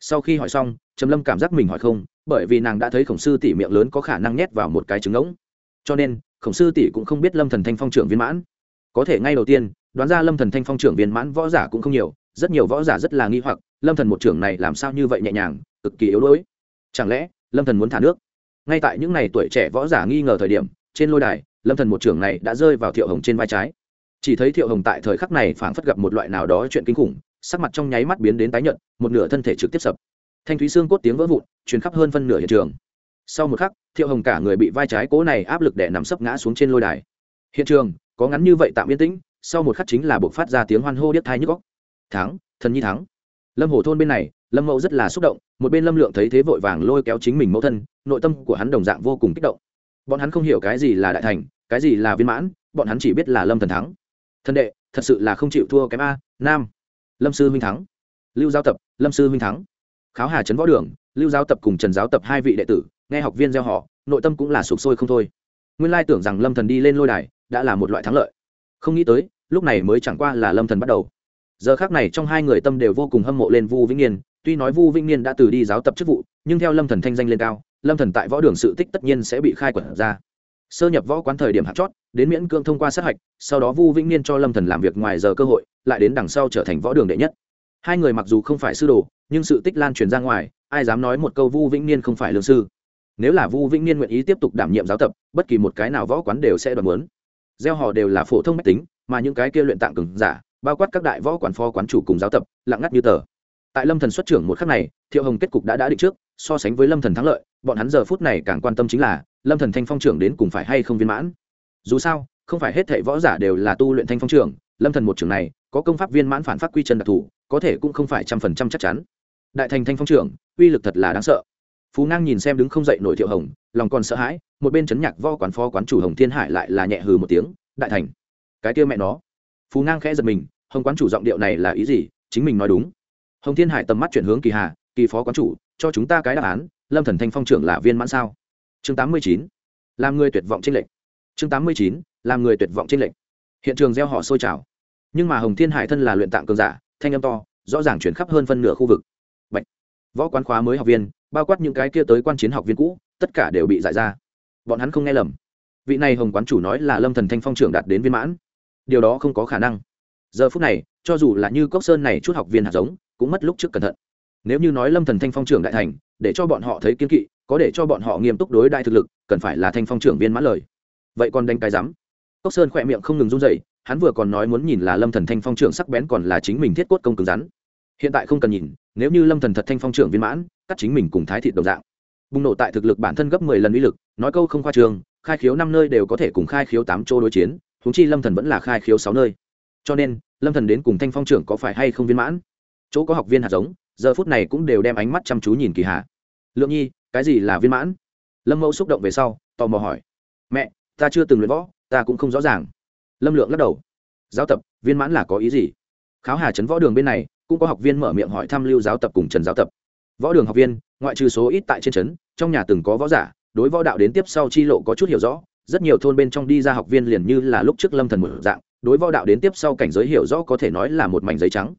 Sau khi hỏi xong, trầm lâm cảm giác mình hỏi không, bởi vì nàng đã thấy khổng sư tỷ miệng lớn có khả năng nhét vào một cái trứng ngỗng. Cho nên, khổng sư tỷ cũng không biết lâm thần thanh phong trưởng viên mãn có thể ngay đầu tiên, đoán ra lâm thần thanh phong trưởng viên mãn võ giả cũng không nhiều, rất nhiều võ giả rất là nghi hoặc, lâm thần một trưởng này làm sao như vậy nhẹ nhàng, cực kỳ yếu đuối. Chẳng lẽ, lâm thần muốn thả nước? Ngay tại những ngày tuổi trẻ võ giả nghi ngờ thời điểm, trên lôi đài, lâm thần một trưởng này đã rơi vào thiệu hồng trên vai trái. Chỉ thấy thiệu hồng tại thời khắc này phảng phất gặp một loại nào đó chuyện kinh khủng, sắc mặt trong nháy mắt biến đến tái nhợt, một nửa thân thể trực tiếp sập. Thanh thúy xương cốt tiếng vỡ vụn, truyền khắp hơn phân nửa hiện trường. Sau một khắc, thiệu hồng cả người bị vai trái cố này áp lực để nằm sấp ngã xuống trên lôi đài. Hiện trường có ngắn như vậy tạm yên tĩnh, sau một khắc chính là buộc phát ra tiếng hoan hô điếc thai nhức góc thắng, thần nhi thắng. Lâm hồ thôn bên này, lâm mẫu rất là xúc động, một bên lâm lượng thấy thế vội vàng lôi kéo chính mình mẫu thân, nội tâm của hắn đồng dạng vô cùng kích động. Bọn hắn không hiểu cái gì là đại thành, cái gì là viên mãn, bọn hắn chỉ biết là lâm thần thắng. Thân đệ, thật sự là không chịu thua kém a, nam. Lâm sư huynh thắng. Lưu giáo tập, lâm sư huynh thắng. Kháo hà trấn võ đường, lưu giáo tập cùng trần giáo tập hai vị đệ tử, nghe học viên gieo họ, nội tâm cũng là sụp sôi không thôi. Nguyên lai tưởng rằng lâm thần đi lên lôi đài đã là một loại thắng lợi. Không nghĩ tới, lúc này mới chẳng qua là lâm thần bắt đầu. Giờ khác này trong hai người tâm đều vô cùng hâm mộ lên vu vĩnh niên. Tuy nói vu vĩnh niên đã từ đi giáo tập chức vụ, nhưng theo lâm thần thanh danh lên cao, lâm thần tại võ đường sự tích tất nhiên sẽ bị khai quật ra. Sơ nhập võ quán thời điểm hạt chót, đến miễn cương thông qua sát hạch, sau đó vu vĩnh niên cho lâm thần làm việc ngoài giờ cơ hội, lại đến đằng sau trở thành võ đường đệ nhất. Hai người mặc dù không phải sư đồ, nhưng sự tích lan truyền ra ngoài, ai dám nói một câu vu vĩnh niên không phải lương sư? Nếu là vu vĩnh niên nguyện ý tiếp tục đảm nhiệm giáo tập, bất kỳ một cái nào võ quán đều sẽ đoạt muốn gieo họ đều là phổ thông mách tính, mà những cái kia luyện tạng cứng giả, bao quát các đại võ quán phó quán chủ cùng giáo tập, lặng ngắt như tờ. Tại lâm thần xuất trưởng một khắc này, thiệu hồng kết cục đã đã định trước, so sánh với lâm thần thắng lợi, bọn hắn giờ phút này càng quan tâm chính là, lâm thần thanh phong trưởng đến cùng phải hay không viên mãn. Dù sao, không phải hết thảy võ giả đều là tu luyện thanh phong trưởng, lâm thần một trưởng này, có công pháp viên mãn phản phát quy chân đặc thù, có thể cũng không phải trăm phần trăm chắc chắn. Đại thành thanh phong trưởng, uy lực thật là đáng sợ phú ngang nhìn xem đứng không dậy nổi thiệu hồng, lòng còn sợ hãi, một bên chấn nhạc võ quán phó quán chủ hồng thiên hải lại là nhẹ hừ một tiếng, đại thành, cái kia mẹ nó. Phú ngang khẽ giật mình, hồng quán chủ giọng điệu này là ý gì? Chính mình nói đúng. Hồng thiên hải tầm mắt chuyển hướng kỳ hà, kỳ phó quán chủ, cho chúng ta cái đáp án, lâm thần thanh phong trưởng là viên mãn sao? Chương tám mươi chín, làm người tuyệt vọng trên lệnh chương tám mươi chín, làm người tuyệt vọng trên lệnh hiện trường gieo họ sôi trào. Nhưng mà hồng thiên hải thân là luyện tạng cường giả, thanh âm to, rõ ràng chuyển khắp hơn phân nửa khu vực. Bạch. võ quán khóa mới học viên bao quát những cái kia tới quan chiến học viên cũ, tất cả đều bị giải ra. Bọn hắn không nghe lầm. Vị này hồng quán chủ nói là lâm thần thanh phong trưởng đạt đến viên mãn. Điều đó không có khả năng. Giờ phút này, cho dù là như cốc sơn này chút học viên hạt giống, cũng mất lúc trước cẩn thận. Nếu như nói lâm thần thanh phong trưởng đại thành, để cho bọn họ thấy kiên kỵ, có để cho bọn họ nghiêm túc đối đại thực lực, cần phải là thanh phong trưởng viên mãn lời. Vậy còn đánh cái rắm? Cốc sơn khỏe miệng không ngừng run rẩy, hắn vừa còn nói muốn nhìn là lâm thần thanh phong trưởng sắc bén còn là chính mình thiết cốt công cứng rắn. Hiện tại không cần nhìn, nếu như lâm thần thật thanh phong trưởng viên mãn cắt chính mình cùng thái thịt đồng dạng. Bùng nổ tại thực lực bản thân gấp mười lần uy lực, nói câu không khoa trường, khai khiếu năm nơi đều có thể cùng khai khiếu tám chỗ đối chiến, huống chi lâm thần vẫn là khai khiếu sáu nơi. Cho nên, lâm thần đến cùng thanh phong trưởng có phải hay không viên mãn? Chỗ có học viên hạt giống, giờ phút này cũng đều đem ánh mắt chăm chú nhìn kỳ hạ. Lượng nhi, cái gì là viên mãn? Lâm mẫu xúc động về sau, tò mò hỏi. Mẹ, ta chưa từng luyện võ, ta cũng không rõ ràng. Lâm lượng lắc đầu. Giáo tập, viên mãn là có ý gì? Kháo hà trấn võ đường bên này, cũng có học viên mở miệng hỏi thăm lưu giáo tập cùng trần giáo tập võ đường học viên, ngoại trừ số ít tại trên trấn, trong nhà từng có võ giả, đối võ đạo đến tiếp sau chi lộ có chút hiểu rõ, rất nhiều thôn bên trong đi ra học viên liền như là lúc trước lâm thần một dạng, đối võ đạo đến tiếp sau cảnh giới hiểu rõ có thể nói là một mảnh giấy trắng.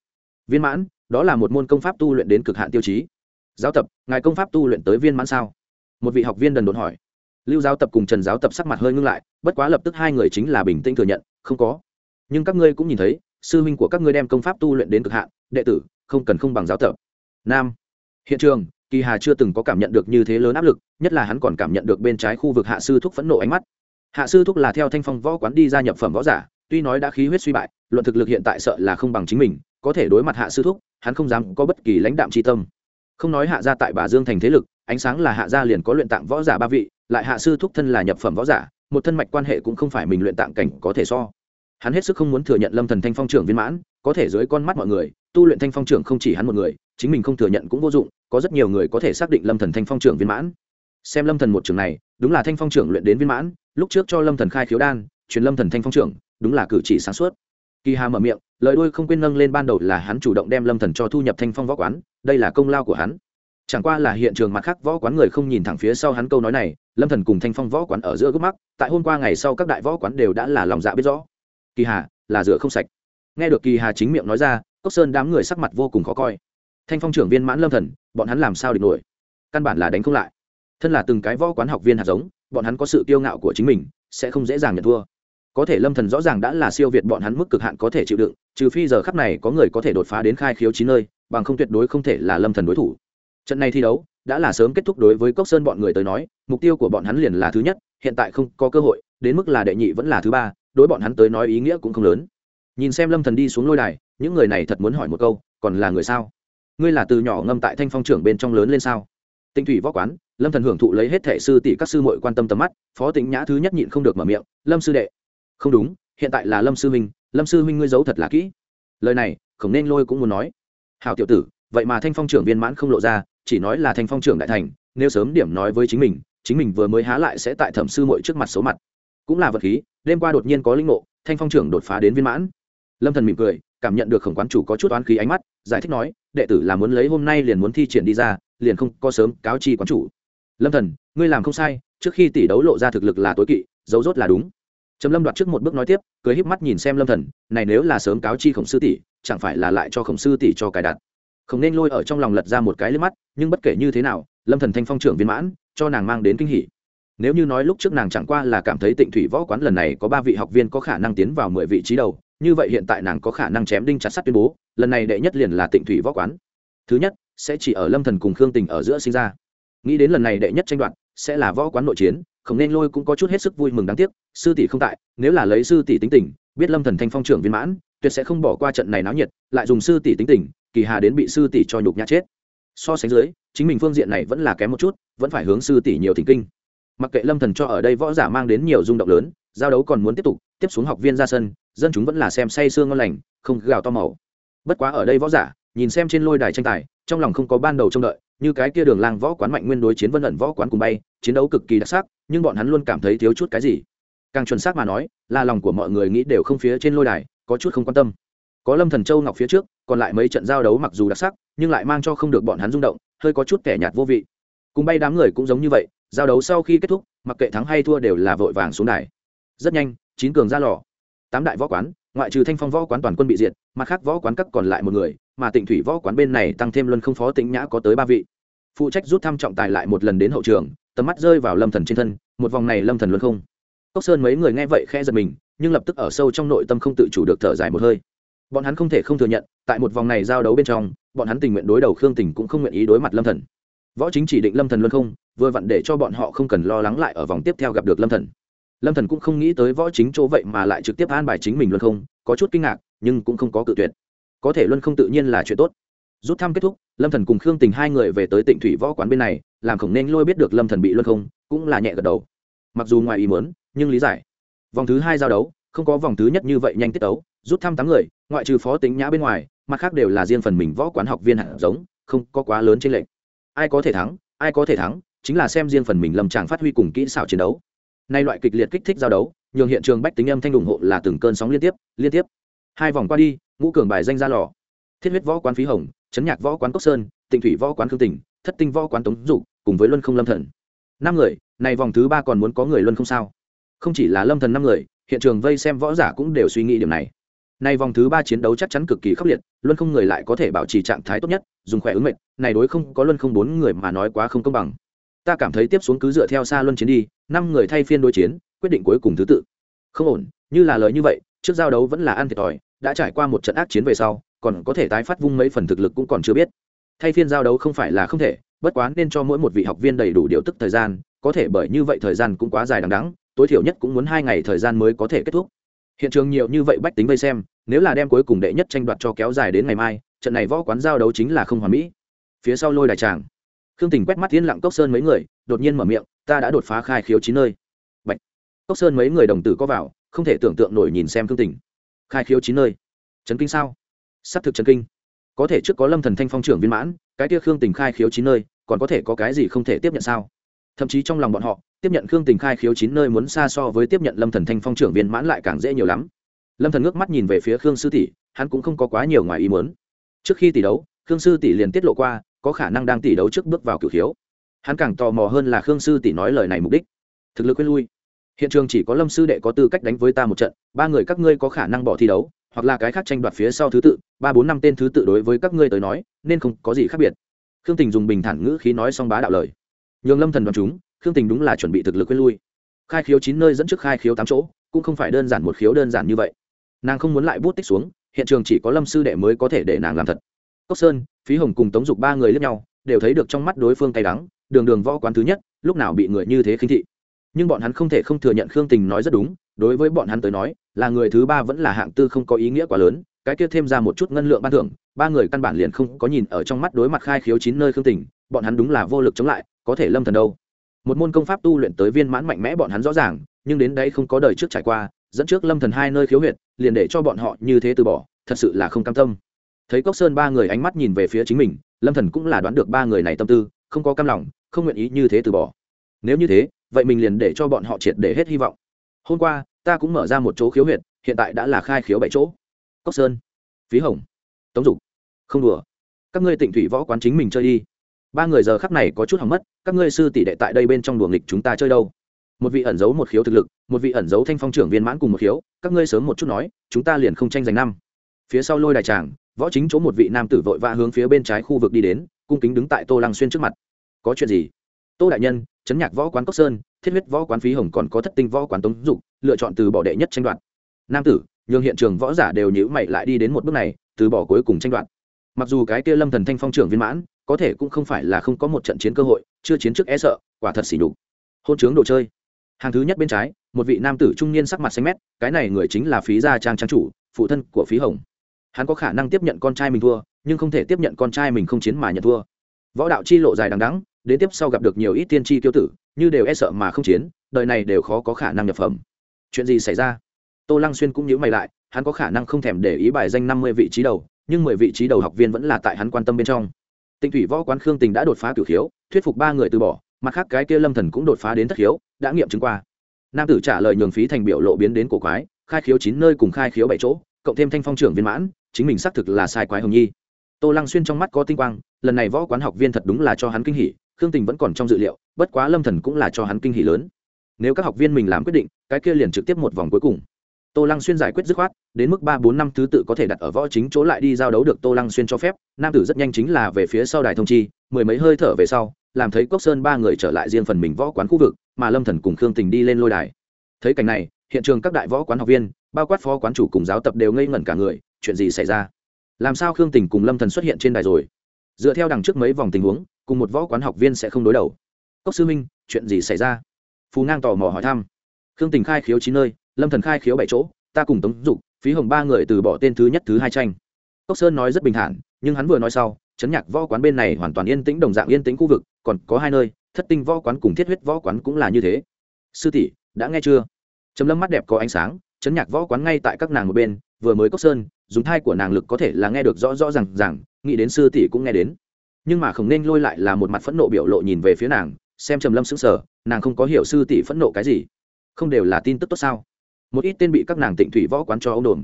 Viên mãn, đó là một môn công pháp tu luyện đến cực hạn tiêu chí. Giáo tập, ngài công pháp tu luyện tới viên mãn sao? Một vị học viên đần đồn hỏi. Lưu giáo tập cùng trần giáo tập sắc mặt hơi ngưng lại, bất quá lập tức hai người chính là bình tĩnh thừa nhận, không có. Nhưng các ngươi cũng nhìn thấy, sư huynh của các ngươi đem công pháp tu luyện đến cực hạn, đệ tử, không cần không bằng giáo tập. Nam hiện trường, kỳ hà chưa từng có cảm nhận được như thế lớn áp lực, nhất là hắn còn cảm nhận được bên trái khu vực hạ sư thúc phẫn nộ ánh mắt. Hạ sư thúc là theo thanh phong võ quán đi ra nhập phẩm võ giả, tuy nói đã khí huyết suy bại, luận thực lực hiện tại sợ là không bằng chính mình, có thể đối mặt hạ sư thúc, hắn không dám có bất kỳ lãnh đạm tri tâm. Không nói hạ gia tại bà dương thành thế lực, ánh sáng là hạ gia liền có luyện tạng võ giả ba vị, lại hạ sư thúc thân là nhập phẩm võ giả, một thân mạch quan hệ cũng không phải mình luyện tạng cảnh có thể so. Hắn hết sức không muốn thừa nhận lâm thần thanh phong trưởng viên mãn, có thể dưới con mắt mọi người tu luyện thanh phong trưởng không chỉ hắn một người, chính mình không thừa nhận cũng vô dụng, có rất nhiều người có thể xác định lâm thần thanh phong trưởng viên mãn. Xem lâm thần một trường này, đúng là thanh phong trưởng luyện đến viên mãn, lúc trước cho lâm thần khai khiếu đan, truyền lâm thần thanh phong trưởng, đúng là cử chỉ sáng suốt. Kỳ hà mở miệng, lời đuôi không quên nâng lên ban đầu là hắn chủ động đem lâm thần cho thu nhập thanh phong võ quán, đây là công lao của hắn. Chẳng qua là hiện trường mặt khác võ quán người không nhìn thẳng phía sau hắn câu nói này, lâm thần cùng thanh phong võ quán ở giữa gốc mắc, tại hôm qua ngày sau các đại võ quán đều đã là lòng dạ biết rõ. Kỳ hà, là rửa không sạch. Nghe được kỳ hà chính miệng nói ra cốc sơn đám người sắc mặt vô cùng khó coi. Thanh phong trưởng viên mãn lâm thần, bọn hắn làm sao địch nổi? Căn bản là đánh không lại. Thân là từng cái võ quán học viên hạt giống, bọn hắn có sự kiêu ngạo của chính mình, sẽ không dễ dàng nhận thua. Có thể lâm thần rõ ràng đã là siêu việt bọn hắn mức cực hạn có thể chịu đựng, trừ phi giờ khắp này có người có thể đột phá đến khai khiếu chín nơi, bằng không tuyệt đối không thể là lâm thần đối thủ. Trận này thi đấu đã là sớm kết thúc đối với cốc sơn bọn người tới nói, mục tiêu của bọn hắn liền là thứ nhất, hiện tại không có cơ hội, đến mức là đệ nhị vẫn là thứ ba, đối bọn hắn tới nói ý nghĩa cũng không lớn. Nhìn xem lâm thần đi xuống lôi đài những người này thật muốn hỏi một câu, còn là người sao? Ngươi là từ nhỏ ngâm tại thanh phong trưởng bên trong lớn lên sao? Tinh thủy võ quán, lâm thần hưởng thụ lấy hết thệ sư tỷ các sư muội quan tâm tầm mắt, phó tĩnh nhã thứ nhất nhịn không được mở miệng, lâm sư đệ. Không đúng, hiện tại là lâm sư huynh, lâm sư huynh ngươi giấu thật là kỹ. Lời này không nên lôi cũng muốn nói. Hào tiểu tử, vậy mà thanh phong trưởng viên mãn không lộ ra, chỉ nói là thanh phong trưởng đại thành, nếu sớm điểm nói với chính mình chính mình vừa mới há lại sẽ tại thẩm sư muội trước mặt số mặt. Cũng là vật khí, đêm qua đột nhiên có linh ngộ, thanh phong trưởng đột phá đến viên mãn. Lâm thần mỉm cười cảm nhận được khổng quán chủ có chút oán khí ánh mắt, giải thích nói, đệ tử là muốn lấy hôm nay liền muốn thi triển đi ra, liền không có sớm cáo chi quán chủ. Lâm thần, ngươi làm không sai, trước khi tỷ đấu lộ ra thực lực là tối kỵ, dấu rốt là đúng. Trầm lâm đoạt trước một bước nói tiếp, cười híp mắt nhìn xem lâm thần, này nếu là sớm cáo chi khổng sư tỷ, chẳng phải là lại cho khổng sư tỷ cho cài đặt? Không nên lôi ở trong lòng lật ra một cái lên mắt, nhưng bất kể như thế nào, lâm thần thanh phong trưởng viên mãn, cho nàng mang đến kinh hỉ. Nếu như nói lúc trước nàng chẳng qua là cảm thấy tịnh thủy võ quán lần này có ba vị học viên có khả năng tiến vào mười vị trí đầu như vậy hiện tại nàng có khả năng chém đinh chặt sắt tuyên bố, lần này đệ nhất liền là tịnh thủy võ quán. Thứ nhất, sẽ chỉ ở lâm thần cùng khương tình ở giữa sinh ra. Nghĩ đến lần này đệ nhất tranh đoạt, sẽ là võ quán nội chiến, không nên lôi cũng có chút hết sức vui mừng đáng tiếc, sư tỷ không tại, nếu là lấy sư tỷ tính tình, biết lâm thần thanh phong trưởng viên mãn, tuyệt sẽ không bỏ qua trận này náo nhiệt, lại dùng sư tỷ tính tình, kỳ hà đến bị sư tỷ cho nhục nhã chết. So sánh dưới, chính mình phương diện này vẫn là kém một chút, vẫn phải hướng sư tỷ nhiều thỉnh kinh. Mặc kệ lâm thần cho ở đây võ giả mang đến nhiều rung động lớn, giao đấu còn muốn tiếp tục, tiếp xuống học viên ra sân dân chúng vẫn là xem say sương ngon lành, không gào to màu. Bất quá ở đây võ giả, nhìn xem trên lôi đài tranh tài, trong lòng không có ban đầu trông đợi, như cái kia đường lang võ quán mạnh nguyên đối chiến vân ẩn võ quán cùng bay, chiến đấu cực kỳ đặc sắc, nhưng bọn hắn luôn cảm thấy thiếu chút cái gì. Càng chuẩn xác mà nói, là lòng của mọi người nghĩ đều không phía trên lôi đài, có chút không quan tâm. Có lâm thần châu ngọc phía trước, còn lại mấy trận giao đấu mặc dù đặc sắc, nhưng lại mang cho không được bọn hắn rung động, hơi có chút kẻ nhạt vô vị. Cùng bay đám người cũng giống như vậy, giao đấu sau khi kết thúc, mặc kệ thắng hay thua đều là vội vàng xuống đài. Rất nhanh, chín cường ra lò tám đại võ quán, ngoại trừ thanh phong võ quán toàn quân bị diệt, mặt khác võ quán cấp còn lại một người, mà tịnh thủy võ quán bên này tăng thêm luân không phó tĩnh nhã có tới ba vị. Phụ trách rút thăm trọng tài lại một lần đến hậu trường, tầm mắt rơi vào lâm thần trên thân, một vòng này lâm thần luân không. Cốc sơn mấy người nghe vậy khẽ giật mình, nhưng lập tức ở sâu trong nội tâm không tự chủ được thở dài một hơi. Bọn hắn không thể không thừa nhận, tại một vòng này giao đấu bên trong, bọn hắn tình nguyện đối đầu khương tình cũng không nguyện ý đối mặt lâm thần. Võ chính chỉ định lâm thần luân không, vừa vặn để cho bọn họ không cần lo lắng lại ở vòng tiếp theo gặp được lâm thần lâm thần cũng không nghĩ tới võ chính chỗ vậy mà lại trực tiếp an bài chính mình luân không, có chút kinh ngạc, nhưng cũng không có cự tuyệt. Có thể luân không tự nhiên là chuyện tốt. Rút thăm kết thúc, lâm thần cùng khương tình hai người về tới tịnh thủy võ quán bên này, làm khổng nên lôi biết được lâm thần bị luân không, cũng là nhẹ gật đầu. Mặc dù ngoài ý muốn, nhưng lý giải. Vòng thứ hai giao đấu, không có vòng thứ nhất như vậy nhanh tiết đấu rút thăm tám người, ngoại trừ phó tính nhã bên ngoài, mặt khác đều là riêng phần mình võ quán học viên hạt giống, không có quá lớn trên lệnh ai có thể thắng, ai có thể thắng, chính là xem riêng phần mình lâm tràng phát huy cùng kỹ xảo chiến đấu nay loại kịch liệt kích thích giao đấu, nhường hiện trường bách tính âm thanh ủng hộ là từng cơn sóng liên tiếp liên tiếp. Hai vòng qua đi, ngũ cường bài danh ra lò. Thiết huyết võ quán phí hồng, chấn nhạc võ quán cốc sơn, tịnh thủy võ quán khương tỉnh thất tinh võ quán tống dục, cùng với luân không lâm thần. Năm người này vòng thứ ba còn muốn có người luân không sao. Không chỉ là lâm thần năm người, hiện trường vây xem võ giả cũng đều suy nghĩ điểm này. Nay vòng thứ ba chiến đấu chắc chắn cực kỳ khốc liệt, luân không người lại có thể bảo trì trạng thái tốt nhất, dùng khỏe ứng mệnh, này đối không có luân không bốn người mà nói quá không công bằng ta cảm thấy tiếp xuống cứ dựa theo xa luân chiến đi, năm người thay phiên đối chiến, quyết định cuối cùng thứ tự. Không ổn, như là lời như vậy, trước giao đấu vẫn là ăn thiệt thòi, đã trải qua một trận ác chiến về sau, còn có thể tái phát vung mấy phần thực lực cũng còn chưa biết. Thay phiên giao đấu không phải là không thể, bất quá nên cho mỗi một vị học viên đầy đủ điều tức thời gian, có thể bởi như vậy thời gian cũng quá dài đằng đắng tối thiểu nhất cũng muốn hai ngày thời gian mới có thể kết thúc. Hiện trường nhiều như vậy bách tính vây xem, nếu là đem cuối cùng đệ nhất tranh đoạt cho kéo dài đến ngày mai, trận này võ quán giao đấu chính là không hoàn mỹ. Phía sau lôi đài tràng khương tình quét mắt thiên lặng cốc sơn mấy người, đột nhiên mở miệng, ta đã đột phá khai khiếu chín nơi. Bạch. cốc sơn mấy người đồng tử có vào, không thể tưởng tượng nổi nhìn xem khương tình. Khai khiếu chín nơi? Trấn kinh sao? S ắ c thực trấn kinh. Có thể trước có lâm thần thanh phong trưởng viên mãn, cái kia khương tình khai khiếu chín nơi, còn có thể có cái gì không thể tiếp nhận sao? Thậm chí trong lòng bọn họ, tiếp nhận khương tình khai khiếu chín nơi muốn xa so với tiếp nhận lâm thần thanh phong trưởng viên mãn lại càng dễ nhiều lắm. Lâm thần ngước mắt nhìn về phía khương sư tỷ, hắn cũng không có quá nhiều ngoài ý muốn. Trước khi tỷ đấu, khương sư tỷ liền tiết lộ qua có khả năng đang tỷ đấu trước bước vào cửu khiếu. Hắn càng tò mò hơn là khương sư tỷ nói lời này mục đích. Thực lực quên lui. Hiện trường chỉ có lâm sư đệ có tư cách đánh với ta một trận, ba người các ngươi có khả năng bỏ thi đấu, hoặc là cái khác tranh đoạt phía sau thứ tự, ba bốn năm tên thứ tự đối với các ngươi tới nói, nên không có gì khác biệt. Khương tình dùng bình thản ngữ khí nói xong bá đạo lời. Nhường lâm thần đoán chúng, khương tình đúng là chuẩn bị thực lực quên lui. Khai khiếu chín nơi dẫn trước khai khiếu tám chỗ, cũng không phải đơn giản một khiếu đơn giản như vậy. Nàng không muốn lại bút tích xuống, hiện trường chỉ có lâm sư đệ mới có thể để nàng làm thật cốc sơn, phí hồng cùng tống dục ba người lướt nhau, đều thấy được trong mắt đối phương cay đắng, đường đường võ quán thứ nhất, lúc nào bị người như thế khinh thị. Nhưng bọn hắn không thể không thừa nhận khương tình nói rất đúng, đối với bọn hắn tới nói, là người thứ ba vẫn là hạng tư không có ý nghĩa quá lớn, cái kia thêm ra một chút ngân lượng ban thưởng, ba người căn bản liền không có nhìn ở trong mắt đối mặt khai khiếu chín nơi khương tình, bọn hắn đúng là vô lực chống lại, có thể lâm thần đâu. Một môn công pháp tu luyện tới viên mãn mạnh mẽ bọn hắn rõ ràng, nhưng đến đây không có đời trước trải qua, dẫn trước lâm thần hai nơi khiếu huyệt, liền để cho bọn họ như thế từ bỏ, thật sự là không cam tâm thấy cốc sơn ba người ánh mắt nhìn về phía chính mình, lâm thần cũng là đoán được ba người này tâm tư, không có cam lòng, không nguyện ý như thế từ bỏ. Nếu như thế, vậy mình liền để cho bọn họ triệt để hết hy vọng. Hôm qua, ta cũng mở ra một chỗ khiếu huyệt, hiện tại đã là khai khiếu bảy chỗ. Cốc sơn, phí hồng, tống dục, không đùa. Các ngươi tịnh thủy võ quán chính mình chơi đi. Ba người giờ khắc này có chút hỏng mất, các ngươi sư tỷ đệ tại đây bên trong đùa nghịch chúng ta chơi đâu. Một vị ẩn giấu một khiếu thực lực, một vị ẩn giấu thanh phong trưởng viên mãn cùng một khiếu, các ngươi sớm một chút nói, chúng ta liền không tranh giành năm. Phía sau lôi đài tràng võ chính chỗ một vị nam tử vội vã hướng phía bên trái khu vực đi đến, cung kính đứng tại tô lăng xuyên trước mặt. Có chuyện gì? Tô đại nhân chấn nhạc võ quán cốc sơn, thiết huyết võ quán phí hồng còn có thất tinh võ quán tống dục, lựa chọn từ bỏ đệ nhất tranh đoạt. Nam tử, nhường hiện trường võ giả đều nhữ mày lại đi đến một bước này, từ bỏ cuối cùng tranh đoạt. Mặc dù cái kia lâm thần thanh phong trưởng viên mãn, có thể cũng không phải là không có một trận chiến cơ hội, chưa chiến trước e sợ, quả thật xỉ đục hôn chướng đồ chơi. Hàng thứ nhất bên trái, một vị nam tử trung niên sắc mặt xanh mét, cái này người chính là phí gia trang trang chủ, phụ thân của phí hồng hắn có khả năng tiếp nhận con trai mình thua, nhưng không thể tiếp nhận con trai mình không chiến mà nhận thua. Võ đạo chi lộ dài đằng đắng đến tiếp sau gặp được nhiều ít tiên tri tiêu tử, như đều e sợ mà không chiến, đời này đều khó có khả năng nhập phẩm. Chuyện gì xảy ra? Tô lăng xuyên cũng nhớ mày lại, hắn có khả năng không thèm để ý bài danh năm mươi vị trí đầu, nhưng mười vị trí đầu học viên vẫn là tại hắn quan tâm bên trong. Tinh thủy võ quán khương tình đã đột phá cửu khiếu, thuyết phục ba người từ bỏ, mặt khác cái kia lâm thần cũng đột phá đến thất khiếu, đã nghiệm chứng qua. Nam tử trả lời nhường phí thành biểu lộ biến đến cổ quái, khai khiếu chín nơi cùng khai khiếu bảy chỗ, cộng thêm thanh phong trưởng viên mãn chính mình xác thực là sai quái hồng nhi. Tô lăng xuyên trong mắt có tinh quang, lần này võ quán học viên thật đúng là cho hắn kinh hỉ, khương tình vẫn còn trong dự liệu, bất quá lâm thần cũng là cho hắn kinh hỉ lớn. Nếu các học viên mình làm quyết định, cái kia liền trực tiếp một vòng cuối cùng. Tô lăng xuyên giải quyết dứt khoát, đến mức ba bốn năm thứ tự có thể đặt ở võ chính chỗ lại đi giao đấu được tô lăng xuyên cho phép, nam tử rất nhanh chính là về phía sau đài thông chi, mười mấy hơi thở về sau, làm thấy cốc sơn ba người trở lại riêng phần mình võ quán khu vực, mà lâm thần cùng khương tình đi lên lôi đài. Thấy cảnh này, hiện trường các đại võ quán học viên, bao quát phó quán chủ cùng giáo tập đều ngây ngẩn cả người chuyện gì xảy ra? Làm sao khương tình cùng lâm thần xuất hiện trên đài rồi? Dựa theo đằng trước mấy vòng tình huống, cùng một võ quán học viên sẽ không đối đầu. Cốc sư minh, chuyện gì xảy ra? Phú ngang tò mò hỏi thăm. Khương tình khai khiếu chín nơi, lâm thần khai khiếu bảy chỗ, ta cùng tống dục, phí hồng ba người từ bỏ tên thứ nhất, thứ hai tranh. Cốc sơn nói rất bình thản, nhưng hắn vừa nói sau chấn nhạc võ quán bên này hoàn toàn yên tĩnh, đồng dạng yên tĩnh khu vực, còn có hai nơi, thất tinh võ quán cùng thiết huyết võ quán cũng là như thế. Sư tỷ, đã nghe chưa? Trầm lâm mắt đẹp có ánh sáng chấn nhạc võ quán ngay tại các nàng một bên, vừa mới cốc sơn dùng thai của nàng lực có thể là nghe được rõ rõ r à n g rằng nghĩ đến sư tỷ cũng nghe đến. Nhưng mà không nên lôi lại là một mặt phẫn nộ biểu lộ nhìn về phía nàng, xem trầm lâm sững sờ, nàng không có hiểu sư tỷ phẫn nộ cái gì. Không đều là tin tức tốt sao? Một ít tên bị các nàng tịnh thủy võ quán cho ông đồn.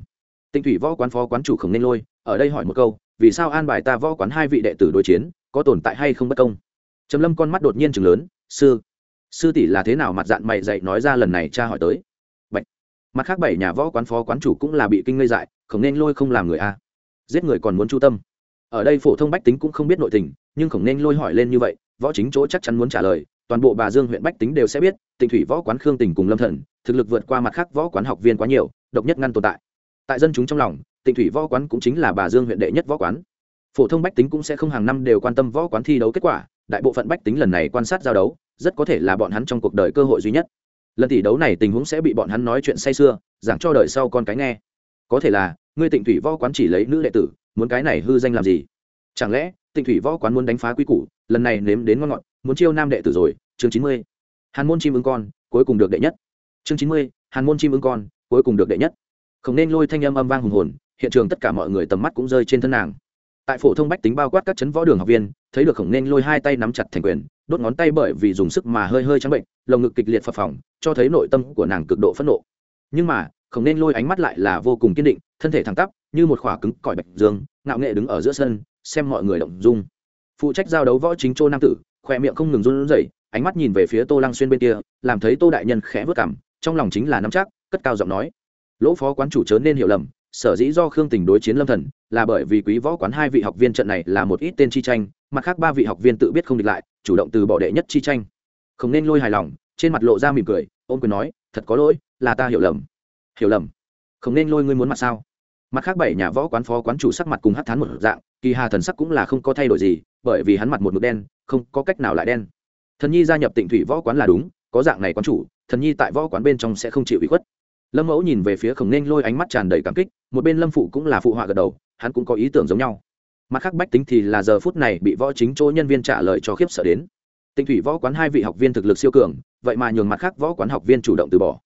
Tịnh thủy võ quán phó quán chủ không nên lôi, ở đây hỏi một câu, vì sao an bài ta võ quán hai vị đệ tử đối chiến, có tồn tại hay không bất công? Trầm lâm con mắt đột nhiên chừng lớn, sư sư tỷ là thế nào mặt dạng mày dạy nói ra lần này cha hỏi tới. Bạch. mặt khác bảy nhà võ quán phó quán chủ cũng là bị kinh ngây dại không nên lôi không làm người a. Giết người còn muốn chu tâm. Ở đây phổ thông bách tính cũng không biết nội tình, nhưng không nên lôi hỏi lên như vậy, võ chính chỗ chắc chắn muốn trả lời, toàn bộ bà dương huyện bách tính đều sẽ biết tỉnh thủy võ quán khương tình cùng lâm thần, thực lực vượt qua mặt khác võ quán học viên quá nhiều, độc nhất ngăn tồn tại. Tại dân chúng trong lòng tỉnh thủy võ quán cũng chính là bà dương huyện đệ nhất võ quán. Phổ thông bách tính cũng sẽ không hàng năm đều quan tâm võ quán thi đấu kết quả, đại bộ phận bách tính lần này quan sát giao đấu, rất có thể là bọn hắn trong cuộc đời cơ hội duy nhất. Lần tỷ đấu này tình huống sẽ bị bọn hắn nói chuyện say sưa, giảng cho đời sau con cái nghe có thể là, ngươi tịnh thủy võ quán chỉ lấy nữ đệ tử, muốn cái này hư danh làm gì? Chẳng lẽ, tịnh thủy võ quán muốn đánh phá quy củ, lần này nếm đến ngon ngọt, muốn chiêu nam đệ tử rồi, chương chín mươi. Hàn môn chim ưng con, cuối cùng được đệ nhất. Chương chín mươi, hàn môn chim ưng con, cuối cùng được đệ nhất. Không nên lôi thanh âm âm vang hùng hồn, hiện trường tất cả mọi người tầm mắt cũng rơi trên thân nàng. Tại phổ thông bách tính bao quát các chấn võ đường học viên, thấy được khổng nên lôi hai tay nắm chặt thành quyền, đốt ngón tay bởi vì dùng sức mà hơi hơi trắng bệnh, lồng ngực kịch liệt phập phỏng cho thấy nội tâm của nàng cực độ phẫn nộ. Nhưng mà không nên lôi ánh mắt lại là vô cùng kiên định, thân thể thẳng tắp, như một khỏa cứng cỏi bạch dương, ngạo nghệ đứng ở giữa sân, xem mọi người động dung. Phụ trách giao đấu võ chính châu nam tử khoe miệng không ngừng run rẩy, ánh mắt nhìn về phía tô lăng xuyên bên kia, làm thấy tô đại nhân khẽ vớt cảm trong lòng chính là nắm chắc, cất cao giọng nói. Lỗ phó quán chủ chớ nên hiểu lầm, sở dĩ do khương tình đối chiến lâm thần, là bởi vì quý võ quán hai vị học viên trận này là một ít tên chi tranh, mặt khác ba vị học viên tự biết không địch lại, chủ động từ bỏ đệ nhất chi tranh. Không nên lôi hài lòng, trên mặt lộ ra mỉm cười ôm quyền nói, thật có lỗi, là ta hiểu lầm hiểu lầm. Không nên lôi ngươi muốn mặt sao? Mặt khác bảy nhà võ quán phó quán chủ sắc mặt cùng hát thán một dạng, kỳ hà thần sắc cũng là không có thay đổi gì, bởi vì hắn mặt một mực đen, không có cách nào lại đen. Thần nhi gia nhập tịnh thủy võ quán là đúng, có dạng này quán chủ, thần nhi tại võ quán bên trong sẽ không chịu ủy khuất. Lâm mẫu nhìn về phía khổng nên lôi ánh mắt tràn đầy cảm kích, một bên lâm phụ cũng là phụ họa gật đầu, hắn cũng có ý tưởng giống nhau. Mặt khác bách tính thì là giờ phút này bị võ chính chỗ nhân viên trả lời cho khiếp sợ đến. Tịnh thủy võ quán hai vị học viên thực lực siêu cường, vậy mà nhường mặt khác võ quán học viên chủ động từ bỏ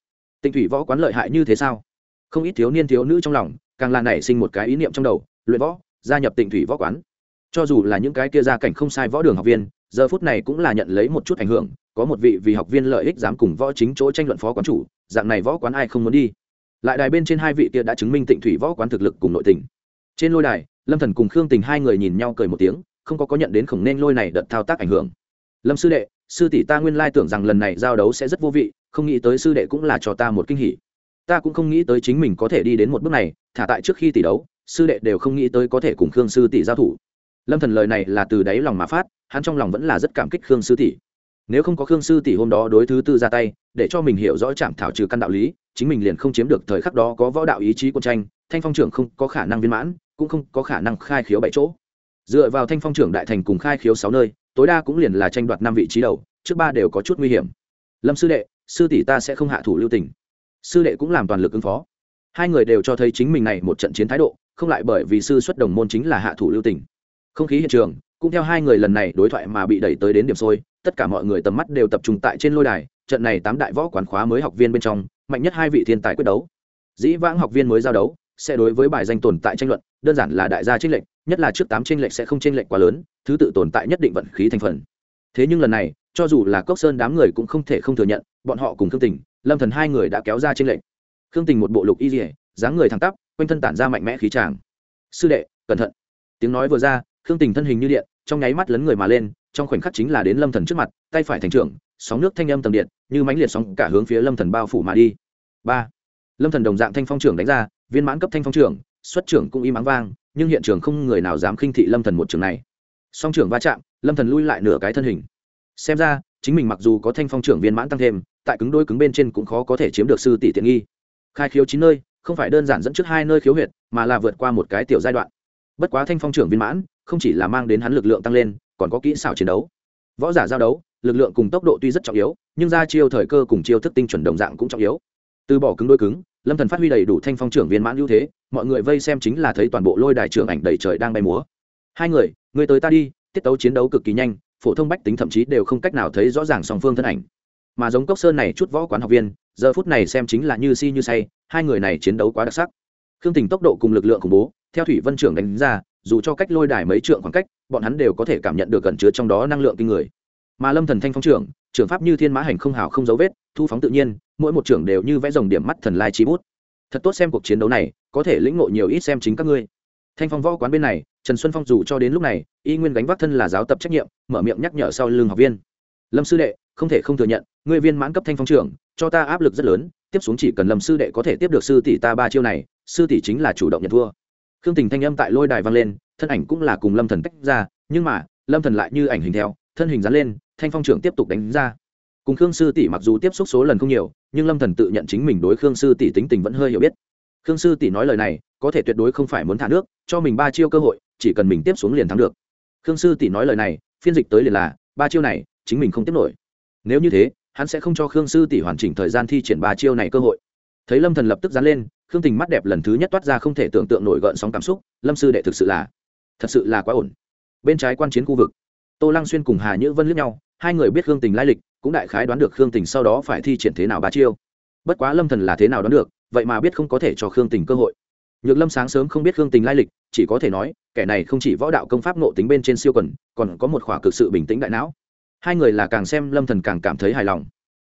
tịnh thủy võ quán lợi hại như thế sao? Không ít thiếu niên thiếu nữ trong lòng, càng là nảy sinh một cái ý niệm trong đầu, luyện võ, gia nhập tịnh thủy võ quán. Cho dù là những cái kia gia cảnh không sai võ đường học viên, giờ phút này cũng là nhận lấy một chút ảnh hưởng, có một vị vì học viên lợi ích dám cùng võ chính chỗ tranh luận phó quán chủ, dạng này võ quán ai không muốn đi? Lại đài bên trên hai vị kia đã chứng minh tịnh thủy võ quán thực lực cùng nội tình. Trên lôi đài, lâm thần cùng khương tình hai người nhìn nhau cười một tiếng, không có có nhận đến khổng nên lôi này đợt thao tác ảnh hưởng. Lâm sư đệ, sư tỷ ta nguyên lai tưởng rằng lần này giao đấu sẽ rất vô vị không nghĩ tới sư đệ cũng là cho ta một kinh hỉ. Ta cũng không nghĩ tới chính mình có thể đi đến một bước này, thả tại trước khi tỷ đấu, sư đệ đều không nghĩ tới có thể cùng khương sư tỷ giao thủ. Lâm thần lời này là từ đáy lòng mà phát, hắn trong lòng vẫn là rất cảm kích khương sư tỷ. Nếu không có khương sư tỷ hôm đó đối thứ tư ra tay, để cho mình hiểu rõ chạm thảo trừ căn đạo lý, chính mình liền không chiếm được thời khắc đó có võ đạo ý chí quân tranh, thanh phong trưởng không có khả năng viên mãn, cũng không có khả năng khai khiếu bảy chỗ. Dựa vào thanh phong trưởng đại thành cùng khai khiếu sáu nơi, tối đa cũng liền là tranh đoạt năm vị trí đầu, trước ba đều có chút nguy hiểm. Lâm sư đệ sư tỷ ta sẽ không hạ thủ lưu tình. Sư đệ cũng làm toàn lực ứng phó. Hai người đều cho thấy chính mình này một trận chiến thái độ, không lại bởi vì sư xuất đồng môn chính là hạ thủ lưu tình. Không khí hiện trường, cũng theo hai người lần này đối thoại mà bị đẩy tới đến điểm sôi, tất cả mọi người tầm mắt đều tập trung tại trên lôi đài, trận này tám đại võ quán khóa mới học viên bên trong, mạnh nhất hai vị thiên tài quyết đấu. Dĩ vãng học viên mới giao đấu, sẽ đối với bài danh tồn tại tranh luận, đơn giản là đại gia tranh lệch, nhất là trước tám tranh lệch sẽ không tranh lệch quá lớn, thứ tự tồn tại nhất định vận khí thành phần. Thế nhưng lần này, cho dù là cốc sơn đám người cũng không thể không thừa nhận bọn họ cùng khương tình, lâm thần hai người đã kéo ra trên lệnh khương tình một bộ lục y dỉa dáng người thẳng tắp, quanh thân tản ra mạnh mẽ khí tràng. Sư đệ, cẩn thận. Tiếng nói vừa ra, khương tình thân hình như điện, trong nháy mắt lấn người mà lên, trong khoảnh khắc chính là đến lâm thần trước mặt, tay phải thành trưởng, sóng nước thanh âm tầng điện, như mãnh liệt sóng cả hướng phía lâm thần bao phủ mà đi. Ba. Lâm thần đồng dạng thanh phong trưởng đánh ra, viên mãn cấp thanh phong trưởng, xuất trưởng cũng im ắng vang, nhưng hiện trường không người nào dám khinh thị lâm thần một trường này. Song trưởng va chạm, lâm thần lui lại nửa cái thân hình. Xem ra, chính mình mặc dù có thanh phong trưởng viên mãn tăng thêm tại cứng đôi cứng bên trên cũng khó có thể chiếm được sư tỷ tiện nghi. Khai khiếu chín nơi, không phải đơn giản dẫn trước hai nơi khiếu huyệt, mà là vượt qua một cái tiểu giai đoạn. Bất quá thanh phong trưởng viên mãn, không chỉ là mang đến hắn lực lượng tăng lên, còn có kỹ xảo chiến đấu. Võ giả giao đấu, lực lượng cùng tốc độ tuy rất trọng yếu, nhưng ra chiêu thời cơ cùng chiêu thức tinh chuẩn đồng dạng cũng trọng yếu. Từ bỏ cứng đôi cứng, lâm thần phát huy đầy đủ thanh phong trưởng viên mãn ưu thế, mọi người vây xem chính là thấy toàn bộ lôi đài trưởng ảnh đầy trời đang bay múa. Hai người người tới ta đi, tiết tấu chiến đấu cực kỳ nhanh, phổ thông bách tính thậm chí đều không cách nào thấy rõ ràng song phương thân ảnh mà giống cốc sơn này chút võ quán học viên, giờ phút này xem chính là như si như say, hai người này chiến đấu quá đặc sắc. Khương tình tốc độ cùng lực lượng khủng bố, theo thủy vân trưởng đánh ra, dù cho cách lôi đài mấy trượng khoảng cách, bọn hắn đều có thể cảm nhận được gần chứa trong đó năng lượng kinh người. Mà lâm thần thanh phong trưởng trưởng pháp như thiên mã hành không hào không dấu vết, thu phóng tự nhiên, mỗi một trưởng đều như vẽ dòng điểm mắt thần lai chi bút. Thật tốt xem cuộc chiến đấu này, có thể lĩnh ngộ nhiều ít xem chính các ngươi. Thanh phong võ quán bên này, trần xuân phong dù cho đến lúc này, y nguyên gánh vác thân là giáo tập trách nhiệm, mở miệng nhắc nhở sau lưng học viên. Lâm sư đệ không thể không thừa nhận, ngươi viên mãn cấp thanh phong trưởng, cho ta áp lực rất lớn, tiếp xuống chỉ cần lâm sư đệ có thể tiếp được sư tỷ ta ba chiêu này, sư tỷ chính là chủ động nhận thua. Khương tình thanh âm tại lôi đài vang lên, thân ảnh cũng là cùng lâm thần tách ra, nhưng mà, lâm thần lại như ảnh hình theo, thân hình dán lên, thanh phong trưởng tiếp tục đánh ra. Cùng khương sư tỷ mặc dù tiếp xúc số lần không nhiều, nhưng lâm thần tự nhận chính mình đối khương sư tỷ tính tình vẫn hơi hiểu biết. Khương sư tỷ nói lời này, có thể tuyệt đối không phải muốn thả nước, cho mình ba chiêu cơ hội, chỉ cần mình tiếp xuống liền thắng được. Khương sư tỷ nói lời này, phiên dịch tới liền là, ba chiêu này, chính mình không tiếp nổi nếu như thế, hắn sẽ không cho khương sư tỷ hoàn chỉnh thời gian thi triển ba chiêu này cơ hội. Thấy lâm thần lập tức dán lên, khương tình mắt đẹp lần thứ nhất toát ra không thể tưởng tượng nổi gợn sóng cảm xúc, lâm sư đệ thực sự là, thật sự là quá ổn. Bên trái quan chiến khu vực, tô lăng xuyên cùng hà nhữ vân liếc nhau, hai người biết khương tình lai lịch, cũng đại khái đoán được khương tình sau đó phải thi triển thế nào ba chiêu. Bất quá lâm thần là thế nào đoán được, vậy mà biết không có thể cho khương tình cơ hội. Nhược lâm sáng sớm không biết khương tình lai lịch, chỉ có thể nói, kẻ này không chỉ võ đạo công pháp nộ tính bên trên siêu quần, còn có một khỏa cực sự bình tĩnh đại não hai người là càng xem lâm thần càng cảm thấy hài lòng.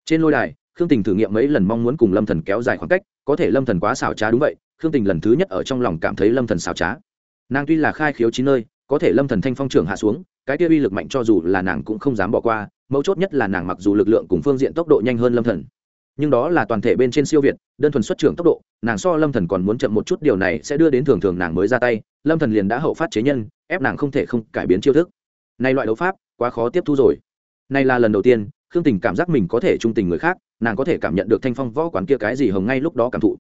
Trên lôi đài, khương tình thử nghiệm mấy lần mong muốn cùng lâm thần kéo dài khoảng cách, có thể lâm thần quá xảo trá đúng vậy, khương tình lần thứ nhất ở trong lòng cảm thấy lâm thần xảo trá. Nàng tuy là khai khiếu chín nơi, có thể lâm thần thanh phong trưởng hạ xuống, cái kia uy lực mạnh cho dù là nàng cũng không dám bỏ qua, mấu chốt nhất là nàng mặc dù lực lượng cùng phương diện tốc độ nhanh hơn lâm thần. Nhưng đó là toàn thể bên trên siêu việt, đơn thuần xuất trưởng tốc độ, nàng so lâm thần còn muốn chậm một chút, điều này sẽ đưa đến thường thường nàng mới ra tay, lâm thần liền đã hậu phát chế nhân, ép nàng không thể không cải biến chiêu thức. Nay loại đấu pháp, quá khó tiếp thu rồi nay là lần đầu tiên, khương tình cảm giác mình có thể trung tình người khác, nàng có thể cảm nhận được thanh phong võ quán kia cái gì hồng ngay lúc đó cảm thụ.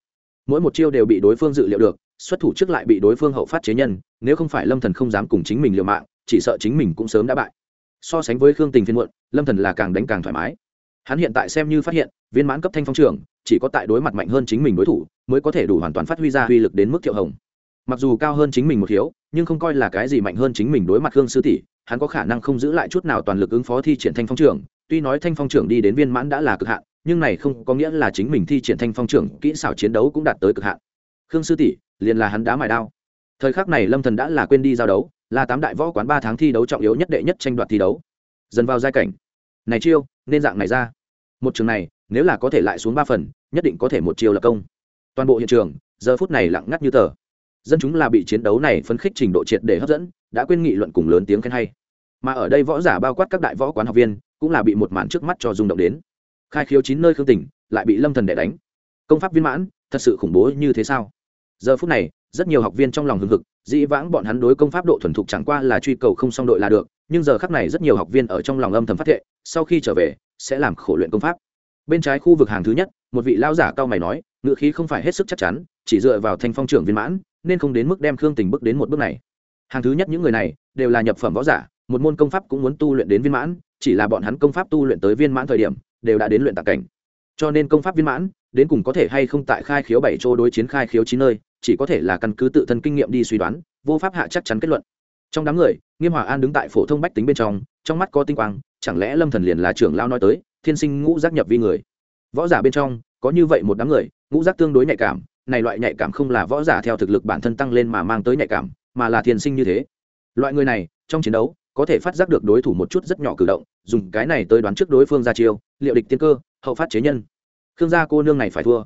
Mỗi một chiêu đều bị đối phương dự liệu được, xuất thủ trước lại bị đối phương hậu phát chế nhân, nếu không phải lâm thần không dám cùng chính mình liều mạng, chỉ sợ chính mình cũng sớm đã bại. So sánh với khương tình phiên muộn, lâm thần là càng đánh càng thoải mái. Hắn hiện tại xem như phát hiện, viên mãn cấp thanh phong trường chỉ có tại đối mặt mạnh hơn chính mình đối thủ, mới có thể đủ hoàn toàn phát huy ra uy lực đến mức thiệu hồng. Mặc dù cao hơn chính mình một hiếu, nhưng không coi là cái gì mạnh hơn chính mình đối mặt khương sư tỷ hắn có khả năng không giữ lại chút nào toàn lực ứng phó thi triển thanh phong trưởng. tuy nói thanh phong trưởng đi đến viên mãn đã là cực hạn, nhưng này không có nghĩa là chính mình thi triển thanh phong trưởng kỹ xảo chiến đấu cũng đạt tới cực hạn. Khương sư tỷ, liền là hắn đá mài đao. Thời khắc này lâm thần đã là quên đi giao đấu, là tám đại võ quán ba tháng thi đấu trọng yếu nhất đệ nhất tranh đoạt thi đấu. Dần vào giai cảnh. Này chiêu, nên dạng này ra. Một trường này, nếu là có thể lại xuống ba phần, nhất định có thể một chiêu là công. Toàn bộ hiện trường, giờ phút này lặng ngắt như tờ. Dân chúng là bị chiến đấu này phấn khích trình độ triệt để hấp dẫn đã quên nghị luận cùng lớn tiếng khen hay. Mà ở đây võ giả bao quát các đại võ quán học viên cũng là bị một màn trước mắt cho rung động đến. Khai khiếu chín nơi khương tỉnh lại bị lâm thần đẻ đánh. Công pháp viên mãn, thật sự khủng bố như thế sao? Giờ phút này, rất nhiều học viên trong lòng hưng hực, dĩ vãng bọn hắn đối công pháp độ thuần thục chẳng qua là truy cầu không song đội là được, nhưng giờ khắc này rất nhiều học viên ở trong lòng âm thầm phát thệ, sau khi trở về, sẽ làm khổ luyện công pháp. Bên trái khu vực hàng thứ nhất, một vị lao giả cao mày nói, ngựa khí không phải hết sức chắc chắn, chỉ dựa vào thanh phong trưởng viên mãn, nên không đến mức đem khương tình bước đến một bước này hàng thứ nhất những người này đều là nhập phẩm võ giả, một môn công pháp cũng muốn tu luyện đến viên mãn, chỉ là bọn hắn công pháp tu luyện tới viên mãn thời điểm, đều đã đến luyện tạc cảnh. Cho nên công pháp viên mãn, đến cùng có thể hay không tại khai khiếu bảy chỗ đối chiến khai khiếu chín nơi, chỉ có thể là căn cứ tự thân kinh nghiệm đi suy đoán, vô pháp hạ chắc chắn kết luận. Trong đám người, nghiêm hòa an đứng tại phổ thông bách tính bên trong trong mắt có tinh quang, chẳng lẽ lâm thần liền là trưởng lao nói tới, thiên sinh ngũ giác nhập vi người. Võ giả bên trong, có như vậy một đám người, ngũ giác tương đối nhạy cảm, này loại nhạy cảm không là võ giả theo thực lực bản thân tăng lên mà mang tới nhạy cảm mà là thiên sinh như thế. Loại người này, trong chiến đấu, có thể phát giác được đối thủ một chút rất nhỏ cử động, dùng cái này tới đoán trước đối phương ra chiêu, liệu địch tiên cơ, hậu phát chế nhân. Khương gia cô nương này phải thua.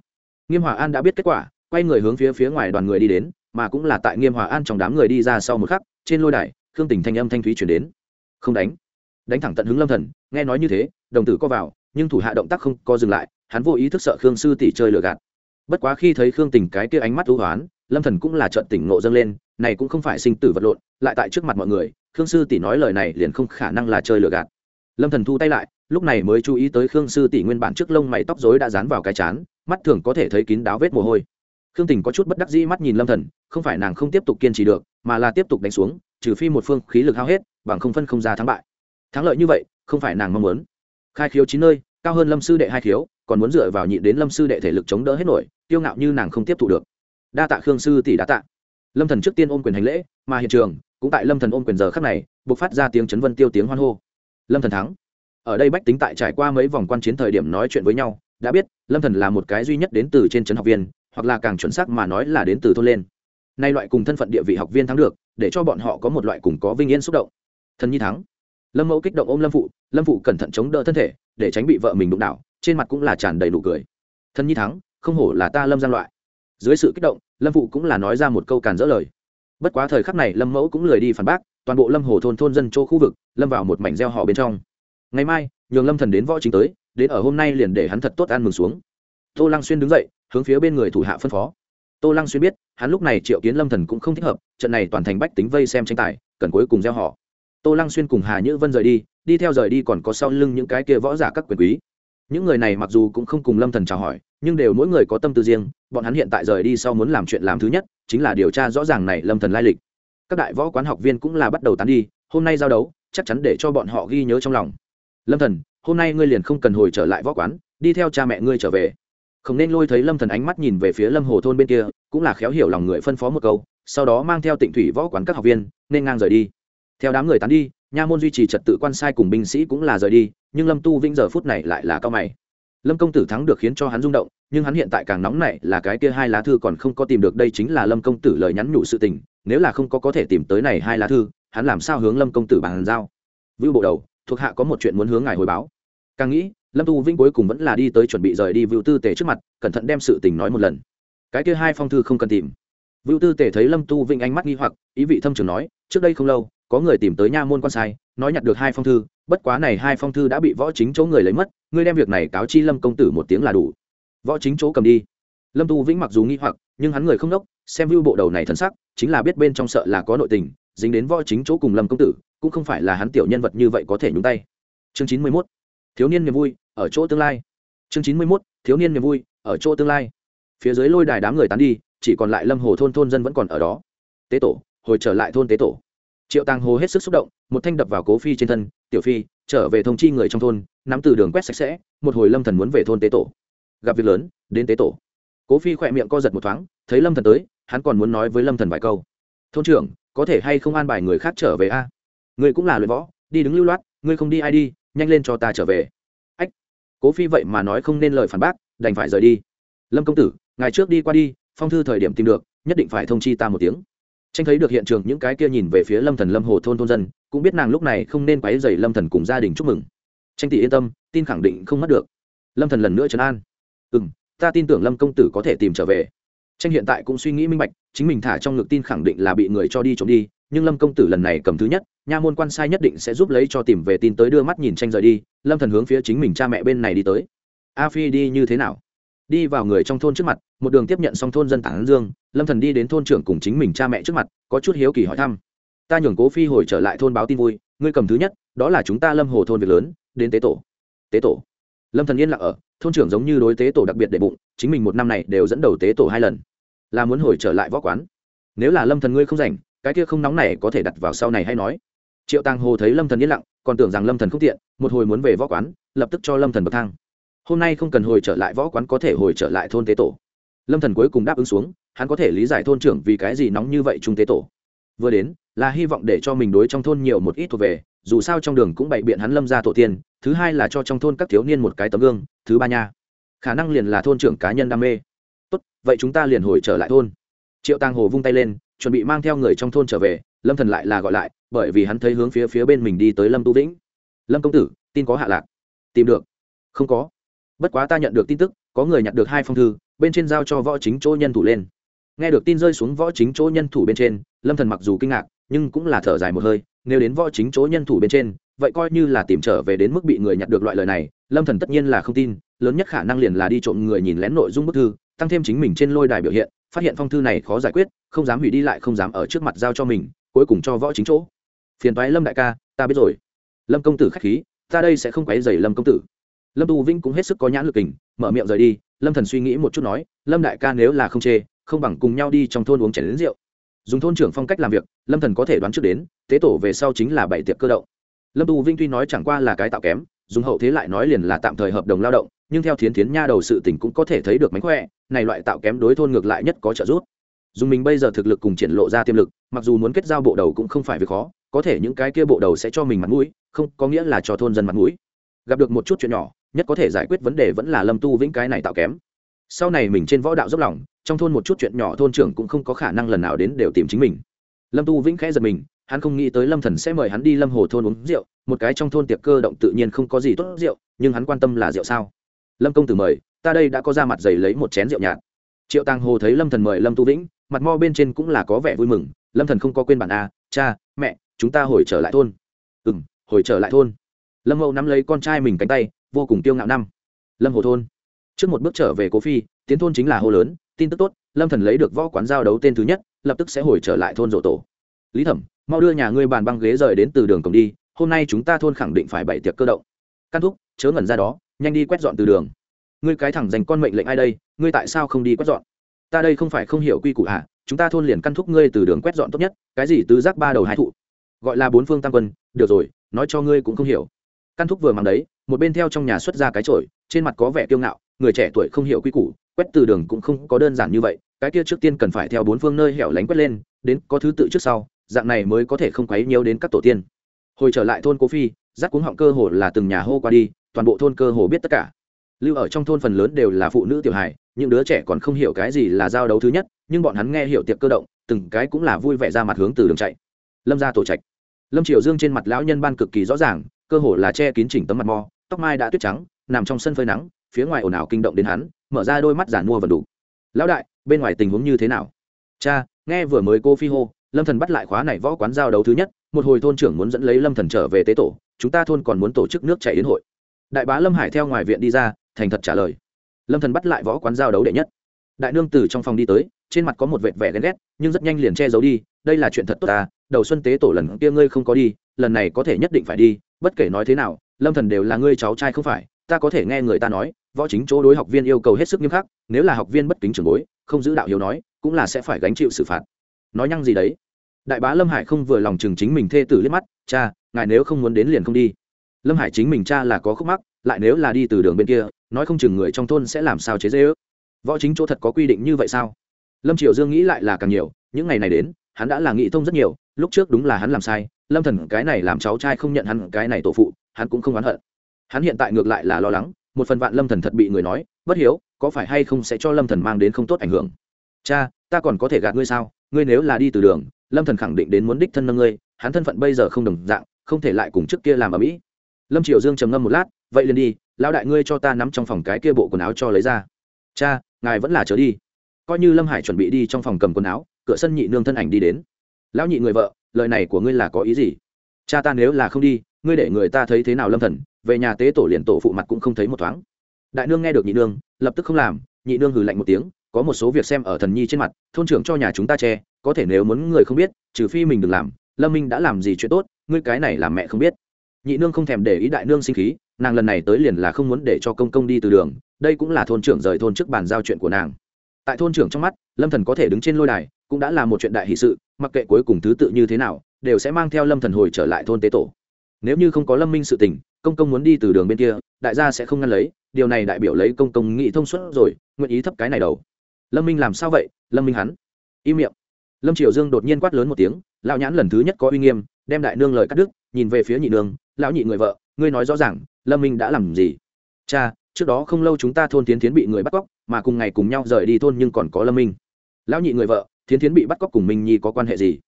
Nghiêm hòa an đã biết kết quả, quay người hướng phía phía ngoài đoàn người đi đến, mà cũng là tại nghiêm hòa an trong đám người đi ra sau một khắc, trên lôi đài, khương tình thanh âm thanh thúy chuyển đến. Không đánh. Đánh thẳng tận hứng lâm thần, nghe nói như thế, đồng tử co vào, nhưng thủ hạ động tác không co dừng lại, hắn vô ý thức sợ khương sư tỷ chơi lừa gạt. Bất quá khi thấy khương tình cái kia ánh mắt ưu hoán lâm thần cũng là trận tỉnh ngộ dâng lên, này cũng không phải sinh tử vật lộn, lại tại trước mặt mọi người, khương sư tỷ nói lời này liền không khả năng là chơi lừa gạt. Lâm thần thu tay lại, lúc này mới chú ý tới khương sư tỷ nguyên bản trước lông mày tóc rối đã dán vào cái chán, mắt thường có thể thấy kín đáo vết mồ hôi. Khương tình có chút bất đắc dĩ mắt nhìn lâm thần, không phải nàng không tiếp tục kiên trì được, mà là tiếp tục đánh xuống, trừ phi một phương khí lực hao hết, bằng không phân không ra thắng bại. Thắng lợi như vậy, không phải nàng mong muốn. Khai khiếu chín nơi, cao hơn lâm sư đệ hai khiếu, còn muốn dựa vào nhịn đến lâm sư đệ thể lực chống đỡ hết nổi tiêu ngạo như nàng không tiếp thụ được đa tạ khương sư tỷ đã tạ. Lâm thần trước tiên ôm quyền hành lễ, mà hiện trường cũng tại lâm thần ôm quyền giờ khắc này buộc phát ra tiếng chấn vân tiêu tiếng hoan hô. Lâm thần thắng. Ở đây bách tính tại trải qua mấy vòng quan chiến thời điểm nói chuyện với nhau, đã biết lâm thần là một cái duy nhất đến từ trên trấn học viên, hoặc là càng chuẩn xác mà nói là đến từ thôn lên. Nay loại cùng thân phận địa vị học viên thắng được, để cho bọn họ có một loại cùng có vinh yên xúc động. Thần nhi thắng. Lâm mẫu kích động ôm lâm phụ lâm phụ cẩn thận chống đỡ thân thể, để tránh bị vợ mình đụng đảo, trên mặt cũng là tràn đầy nụ cười. Thần nhi thắng, không hổ là ta lâm gian loại dưới sự kích động, lâm phụ cũng là nói ra một câu càn dỡ lời. Bất quá thời khắc này lâm mẫu cũng lười đi phản bác, toàn bộ lâm hồ thôn thôn dân chỗ khu vực, lâm vào một mảnh gieo họ bên trong. Ngày mai, nhường lâm thần đến võ chính tới, đến ở hôm nay liền để hắn thật tốt ăn mừng xuống. Tô lăng xuyên đứng dậy, hướng phía bên người thủ hạ phân phó. Tô lăng xuyên biết, hắn lúc này triệu kiến lâm thần cũng không thích hợp, trận này toàn thành bách tính vây xem tranh tài, cần cuối cùng gieo họ. Tô lăng xuyên cùng hà nhữ vân rời đi đi theo rời đi còn có sau lưng những cái kia võ giả các quyền quý những người này mặc dù cũng không cùng lâm thần chào hỏi, nhưng đều mỗi người có tâm tư riêng, bọn hắn hiện tại rời đi sau muốn làm chuyện làm thứ nhất, chính là điều tra rõ ràng này lâm thần lai lịch. Các đại võ quán học viên cũng là bắt đầu tán đi, hôm nay giao đấu, chắc chắn để cho bọn họ ghi nhớ trong lòng. Lâm thần, hôm nay ngươi liền không cần hồi trở lại võ quán, đi theo cha mẹ ngươi trở về. Không nên lôi thấy lâm thần ánh mắt nhìn về phía lâm hồ thôn bên kia, cũng là khéo hiểu lòng người phân phó một câu, sau đó mang theo tịnh thủy võ quán các học viên, nên ngang rời đi. Theo đám người tán đi nha môn duy trì trật tự quan sai cùng binh sĩ cũng là rời đi, nhưng lâm tu vĩnh giờ phút này lại là cao mày. Lâm công tử thắng được khiến cho hắn rung động, nhưng hắn hiện tại càng nóng nảy là cái kia hai lá thư còn không có tìm được, đây chính là lâm công tử lời nhắn nhủ sự tình, nếu là không có có thể tìm tới này hai lá thư, hắn làm sao hướng lâm công tử bàn giao? Vưu bộ đầu, thuộc hạ có một chuyện muốn hướng ngài hồi báo. Càng nghĩ, lâm tu vinh cuối cùng vẫn là đi tới chuẩn bị rời đi vưu tư tề trước mặt, cẩn thận đem sự tình nói một lần. Cái kia hai phong thư không cần tìm. Vưu tư tề thấy lâm tu vinh ánh mắt nghi hoặc, ý vị thâm trường nói, trước đây không lâu có người tìm tới nha môn quan sai, nói nhặt được hai phong thư, bất quá này hai phong thư đã bị võ chính chỗ người lấy mất, ngươi đem việc này cáo chi lâm công tử một tiếng là đủ. Võ chính chỗ cầm đi. Lâm tu vĩnh mặc dù nghi hoặc, nhưng hắn người không đốc, xem view bộ đầu này thân sắc, chính là biết bên trong sợ là có nội tình, dính đến võ chính chỗ cùng lâm công tử, cũng không phải là hắn tiểu nhân vật như vậy có thể nhúng tay. Chương chín mươi mốt, thiếu niên niềm vui, ở chỗ tương lai. Chương chín mươi mốt, thiếu niên niềm vui, ở chỗ tương lai. Phía dưới lôi đài đám người tán đi, chỉ còn lại lâm hồ thôn thôn dân vẫn còn ở đó. Tế tổ, hồi trở lại thôn tế tổ triệu tàng hồ hết sức xúc động, một thanh đập vào cố phi trên thân, tiểu phi, trở về thông chi người trong thôn, nắm từ đường quét sạch sẽ, một hồi lâm thần muốn về thôn tế tổ. Gặp việc lớn, đến tế tổ. Cố phi khỏe miệng co giật một thoáng, thấy lâm thần tới, hắn còn muốn nói với lâm thần vài câu. Thôn trưởng, có thể hay không an bài người khác trở về a? Người cũng là luyện võ, đi đứng lưu loát, ngươi không đi ai đi, nhanh lên cho ta trở về. Ách. Cố phi vậy mà nói không nên lời phản bác, đành phải rời đi. Lâm công tử ngày trước đi qua đi, phong thư thời điểm tìm được, nhất định phải thông chi ta một tiếng tranh thấy được hiện trường những cái kia nhìn về phía lâm thần lâm hồ thôn thôn dân, cũng biết nàng lúc này không nên quấy dày lâm thần cùng gia đình chúc mừng. Tranh tỷ yên tâm, tin khẳng định không mất được. Lâm thần lần nữa trấn an. Ừ m ta tin tưởng lâm công tử có thể tìm trở về. Tranh hiện tại cũng suy nghĩ minh bạch, chính mình thả trong ngực tin khẳng định là bị người cho đi trộm đi, nhưng lâm công tử lần này cầm thứ nhất, nha môn quan sai nhất định sẽ giúp lấy cho tìm về tin tới đưa mắt nhìn tranh rời đi. Lâm thần hướng phía chính mình cha mẹ bên này đi tới. A phi đi như thế nào? Đi vào người trong thôn trước mặt, một đường tiếp nhận xong thôn dân tản dương, lâm thần đi đến thôn trưởng cùng chính mình cha mẹ trước mặt, có chút hiếu kỳ hỏi thăm. Ta nhường cố phi hồi trở lại thôn báo tin vui, ngươi cầm thứ nhất, đó là chúng ta lâm hồ thôn việc lớn, đến tế tổ. Tế tổ? Lâm thần yên lặng ở, thôn trưởng giống như đối tế tổ đặc biệt để bụng, chính mình một năm này đều dẫn đầu tế tổ hai lần. Là muốn hồi trở lại võ quán. Nếu là lâm thần ngươi không rảnh, cái kia không nóng này có thể đặt vào sau này hay nói. Triệu tàng hồ thấy lâm thần yên lặng, còn tưởng rằng lâm thần không tiện, một hồi muốn về võ quán, lập tức cho lâm thần bậc thang hôm nay không cần hồi trở lại võ quán có thể hồi trở lại thôn tế tổ. Lâm thần cuối cùng đáp ứng xuống, hắn có thể lý giải thôn trưởng vì cái gì nóng như vậy trung tế tổ. Vừa đến, là hy vọng để cho mình đối trong thôn nhiều một ít thuộc về, dù sao trong đường cũng bày biện hắn lâm ra tổ tiên, thứ hai là cho trong thôn các thiếu niên một cái tấm gương, thứ ba nha. Khả năng liền là thôn trưởng cá nhân đam mê. Tốt, vậy chúng ta liền hồi trở lại thôn. Triệu tàng hồ vung tay lên, chuẩn bị mang theo người trong thôn trở về, lâm thần lại là gọi lại, bởi vì hắn thấy hướng phía phía bên mình đi tới lâm tu vĩnh. Lâm công tử, tin có hạ lạc. Tìm được. Không có bất quá ta nhận được tin tức, có người nhặt được hai phong thư, bên trên giao cho võ chính chỗ nhân thủ lên. Nghe được tin rơi xuống võ chính chỗ nhân thủ bên trên, lâm thần mặc dù kinh ngạc, nhưng cũng là thở dài một hơi, nếu đến võ chính chỗ nhân thủ bên trên, vậy coi như là tìm trở về đến mức bị người nhặt được loại lời này, lâm thần tất nhiên là không tin, lớn nhất khả năng liền là đi trộm người nhìn lén nội dung bức thư, tăng thêm chính mình trên lôi đài biểu hiện, phát hiện phong thư này khó giải quyết, không dám hủy đi lại không dám ở trước mặt giao cho mình, cuối cùng cho võ chính chỗ. Phiền toái lâm đại ca, ta biết rồi. Lâm công tử khách khí, ta đây sẽ không quấy rầy lâm công tử lâm tu vinh cũng hết sức có nhãn lực kình, mở miệng rời đi, lâm thần suy nghĩ một chút nói, lâm đại ca nếu là không chê, không bằng cùng nhau đi trong thôn uống chén đến rượu. Dùng thôn trưởng phong cách làm việc, lâm thần có thể đoán trước đến, tế tổ về sau chính là bảy tiệc cơ động. Lâm tu vinh tuy nói chẳng qua là cái tạo kém, dùng hậu thế lại nói liền là tạm thời hợp đồng lao động, nhưng theo thiến thiến nha đầu sự tình cũng có thể thấy được mánh khỏe, này loại tạo kém đối thôn ngược lại nhất có trợ giúp. Dùng mình bây giờ thực lực cùng triển lộ ra tiềm lực, mặc dù muốn kết giao bộ đầu cũng không phải việc khó, có thể những cái kia bộ đầu sẽ cho mình mặt mũi, không có nghĩa là cho thôn dân mặt mũi. Gặp được một chút chuyện nhỏ nhất có thể giải quyết vấn đề vẫn là lâm tu vĩnh cái này tạo kém. Sau này mình trên võ đạo dốc lòng, trong thôn một chút chuyện nhỏ thôn trưởng cũng không có khả năng lần nào đến đều tìm chính mình. Lâm tu vĩnh khẽ giật mình, hắn không nghĩ tới lâm thần sẽ mời hắn đi lâm hồ thôn uống rượu, một cái trong thôn tiệc cơ động tự nhiên không có gì tốt rượu, nhưng hắn quan tâm là rượu sao. Lâm công tử mời, ta đây đã có ra mặt giày lấy một chén rượu nhạt. Triệu tàng hồ thấy lâm thần mời lâm tu vĩnh, mặt mo bên trên cũng là có vẻ vui mừng, lâm thần không có quên bản a, cha, mẹ, chúng ta hồi trở lại thôn. Ừ hồi trở lại thôn. Lâm mậu nắm lấy con trai mình cánh tay vô cùng tiêu ngạo năm. Lâm hồ thôn. Trước một bước trở về cố phi, tiến thôn chính là hô lớn, tin tức tốt, lâm thần lấy được võ quán giao đấu tên thứ nhất, lập tức sẽ hồi trở lại thôn rộ tổ. Lý thẩm, mau đưa nhà ngươi bàn băng ghế rời đến từ đường cổng đi, hôm nay chúng ta thôn khẳng định phải bảy tiệc cơ động. Căn thúc, chớ ngẩn ra đó, nhanh đi quét dọn từ đường. Ngươi cái thẳng dành con mệnh lệnh ai đây, ngươi tại sao không đi quét dọn? Ta đây không phải không hiểu quy củ à chúng ta thôn liền căn thúc ngươi từ đường quét dọn tốt nhất, cái gì tứ giác ba đầu hai thụ? Gọi là bốn phương tam quân, được rồi, nói cho ngươi cũng không hiểu. Căn thúc vừa mang đấy một bên theo trong nhà xuất ra cái chổi, trên mặt có vẻ kiêu ngạo, người trẻ tuổi không hiểu quy củ, quét từ đường cũng không có đơn giản như vậy, cái kia trước tiên cần phải theo bốn phương nơi hẻo lánh quét lên, đến có thứ tự trước sau, dạng này mới có thể không quấy nhiều đến các tổ tiên. Hồi trở lại thôn cố phi giác cuống họng cơ hồ là từng nhà hô qua đi, toàn bộ thôn cơ hồ biết tất cả. Lưu ở trong thôn phần lớn đều là phụ nữ tiểu hài, những đứa trẻ còn không hiểu cái gì là giao đấu thứ nhất, nhưng bọn hắn nghe hiểu tiệc cơ động, từng cái cũng là vui vẻ ra mặt hướng từ đường chạy. Lâm ra tổ trạch. Lâm triều dương trên mặt lão nhân ban cực kỳ rõ ràng, cơ hồ là che kín chỉnh tấm mặt mò tóc mai đã tuyết trắng, nằm trong sân phơi nắng, phía ngoài ồn ào kinh động đến hắn, mở ra đôi mắt giản mua và đủ. Lão đại, bên ngoài tình huống như thế nào? Cha, nghe vừa mới cô phi hô, lâm thần bắt lại khóa này võ quán giao đấu thứ nhất, một hồi thôn trưởng muốn dẫn lấy lâm thần trở về tế tổ, chúng ta thôn còn muốn tổ chức nước chảy đến hội. Đại bá lâm hải theo ngoài viện đi ra, thành thật trả lời. Lâm thần bắt lại võ quán giao đấu đệ nhất. Đại nương từ trong phòng đi tới, trên mặt có một vệt vẻ ghen ghét, nhưng rất nhanh liền che giấu đi, đây là chuyện thật tốt ta, đầu xuân tế tổ lần kia ngươi không có đi, lần này có thể nhất định phải đi, bất kể nói thế nào lâm thần đều là ngươi cháu trai không phải, ta có thể nghe người ta nói, võ chính chỗ đối học viên yêu cầu hết sức nghiêm khắc, nếu là học viên bất kính trường bối, không giữ đạo hiếu nói, cũng là sẽ phải gánh chịu xử phạt. Nói nhăng gì đấy? Đại bá lâm hải không vừa lòng chừng chính mình thê tử liếc mắt, cha, ngài nếu không muốn đến liền không đi. Lâm hải chính mình cha là có khúc mắc, lại nếu là đi từ đường bên kia, nói không chừng người trong thôn sẽ làm sao chế dễ ước võ chính chỗ thật có quy định như vậy sao? Lâm triều dương nghĩ lại là càng nhiều, những ngày này đến, hắn đã là nghĩ thông rất nhiều, lúc trước đúng là hắn làm sai lâm thần cái này làm cháu trai không nhận hắn cái này tổ phụ, hắn cũng không oán hận. Hắn hiện tại ngược lại là lo lắng, một phần vạn lâm thần thật bị người nói, bất hiếu, có phải hay không sẽ cho lâm thần mang đến không tốt ảnh hưởng? Cha, ta còn có thể gạt ngươi sao? Ngươi nếu là đi từ đường, lâm thần khẳng định đến muốn đích thân nâng ngươi, hắn thân phận bây giờ không đồng dạng, không thể lại cùng trước kia làm ở mỹ. Lâm Triệu dương trầm ngâm một lát, vậy liền đi, lão đại ngươi cho ta nắm trong phòng cái kia bộ quần áo cho lấy ra. Cha, ngài vẫn là trở đi. Coi như lâm hải chuẩn bị đi trong phòng cầm quần áo, cửa sân nhị nương thân ảnh đi đến. Lão nhị người vợ lời này của ngươi là có ý gì? Cha ta nếu là không đi, ngươi để người ta thấy thế nào lâm thần, về nhà tế tổ liền tổ phụ mặt cũng không thấy một thoáng. Đại nương nghe được nhị nương, lập tức không làm, nhị nương hừ lạnh một tiếng, có một số việc xem ở thần nhi trên mặt, thôn trưởng cho nhà chúng ta che, có thể nếu muốn người không biết, trừ phi mình đừng làm, lâm minh đã làm gì chuyện tốt, ngươi cái này làm mẹ không biết. Nhị nương không thèm để ý đại nương sinh khí, nàng lần này tới liền là không muốn để cho công công đi từ đường, đây cũng là thôn trưởng rời thôn trước bàn giao chuyện của nàng. Tại thôn trưởng trong mắt, lâm thần có thể đứng trên lôi đài, cũng đã là một chuyện đại hỷ sự mặc kệ cuối cùng thứ tự như thế nào, đều sẽ mang theo lâm thần hồi trở lại thôn tế tổ. Nếu như không có lâm minh sự tình, công công muốn đi từ đường bên kia, đại gia sẽ không ngăn lấy, điều này đại biểu lấy công công nghị thông suốt rồi, nguyện ý thấp cái này đầu. Lâm minh làm sao vậy? Lâm minh hắn? Im miệng. Lâm triều dương đột nhiên quát lớn một tiếng, lão nhãn lần thứ nhất có uy nghiêm, đem đại nương lời cắt đứt, nhìn về phía nhị nương, lão nhị người vợ, ngươi nói rõ ràng, lâm minh đã làm gì? Cha, trước đó không lâu chúng ta thôn tiến tiến bị người bắt cóc, mà cùng ngày cùng nhau rời đi thôn nhưng còn có lâm minh. Lão nhị người vợ thiến thiến bị bắt cóc cùng minh nhi có quan hệ gì?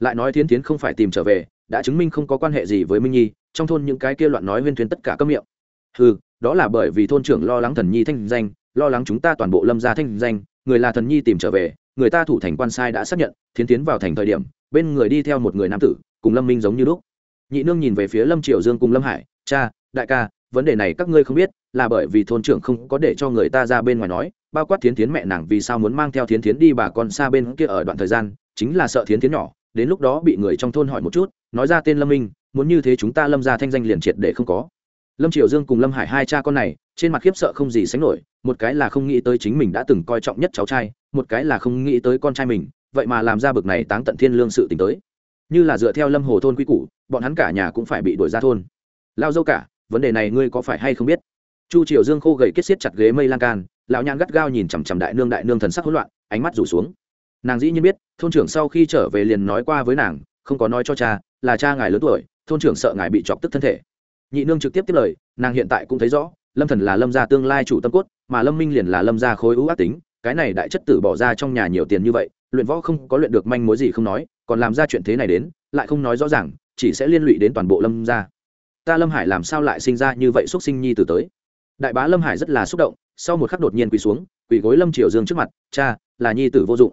Lại nói thiến thiến không phải tìm trở về, đã chứng minh không có quan hệ gì với minh nhi, trong thôn những cái kia loạn nói huyên thuyên tất cả các miệng. Ừ đó là bởi vì thôn trưởng lo lắng thần nhi thanh danh, lo lắng chúng ta toàn bộ lâm gia thanh danh, người là thần nhi tìm trở về, người ta thủ thành quan sai đã xác nhận, thiến tiến vào thành thời điểm, bên người đi theo một người nam tử, cùng lâm minh giống như lúc. Nhị nương nhìn về phía lâm triều dương cùng lâm hải, cha, đại ca, vấn đề này các ngươi không biết, là bởi vì thôn trưởng không có để cho người ta ra bên ngoài nói bao quát thiến Thiến mẹ nàng vì sao muốn mang theo thiến Thiến đi bà con xa bên kia ở đoạn thời gian, chính là sợ thiến Thiến nhỏ, đến lúc đó bị người trong thôn hỏi một chút, nói ra tên lâm minh, muốn như thế chúng ta lâm ra thanh danh liền triệt để không có. Lâm triều dương cùng lâm hải hai cha con này, trên mặt khiếp sợ không gì sánh nổi, một cái là không nghĩ tới chính mình đã từng coi trọng nhất cháu trai, một cái là không nghĩ tới con trai mình, vậy mà làm ra bực này táng tận thiên lương sự t tới. Như là dựa theo lâm hồ thôn quy củ, bọn hắn cả nhà cũng phải bị đuổi ra thôn. Lao dâu cả, vấn đề này ngươi có phải hay không biết? Chu triều dương khô gầy kết xiết chặt ghế mây lan can lão nhàn gắt gao nhìn chằm chằm đại nương đại nương thần sắc hỗn loạn, ánh mắt rủ xuống. Nàng dĩ nhiên biết, thôn trưởng sau khi trở về liền nói qua với nàng, không có nói cho cha, là cha ngài lớn tuổi, thôn trưởng sợ ngài bị chọc tức thân thể. Nhị nương trực tiếp tiếp lời, nàng hiện tại cũng thấy rõ, lâm thần là lâm gia tương lai chủ tâm cốt, mà lâm minh liền là lâm gia khối ưu ác tính, cái này đại chất tử bỏ ra trong nhà nhiều tiền như vậy, luyện võ không có luyện được manh mối gì không nói, còn làm ra chuyện thế này đến, lại không nói rõ ràng, chỉ sẽ liên lụy đến toàn bộ lâm gia. Ta lâm hải làm sao lại sinh ra như vậy xuất sinh nhi từ tới? Đại bá lâm hải rất là xúc động sau một khắc đột nhiên quỳ xuống, quỳ gối lâm triều dương trước mặt, cha, là nhi tử vô dụng.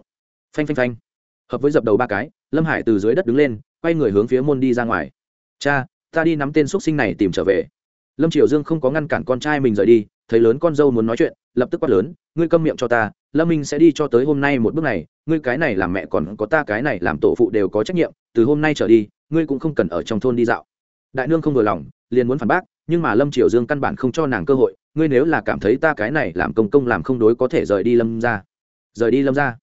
Phanh phanh phanh. Hợp với dập đầu ba cái, lâm hải từ dưới đất đứng lên, quay người hướng phía môn đi ra ngoài. Cha, ta đi nắm tên x sinh này tìm trở về. Lâm triều dương không có ngăn cản con trai mình rời đi, thấy lớn con dâu muốn nói chuyện, lập tức quát lớn, ngươi câm miệng cho ta, lâm minh sẽ đi cho tới hôm nay một bước này, ngươi cái này làm mẹ còn có ta cái này làm tổ phụ đều có trách nhiệm, từ hôm nay trở đi, ngươi cũng không cần ở trong thôn đi dạo. Đại nương không vừa lòng, liền muốn phản bác nhưng mà lâm triều dương căn bản không cho nàng cơ hội, ngươi nếu là cảm thấy ta cái này làm công công làm không đối có thể rời đi lâm ra. Rời đi lâm ra.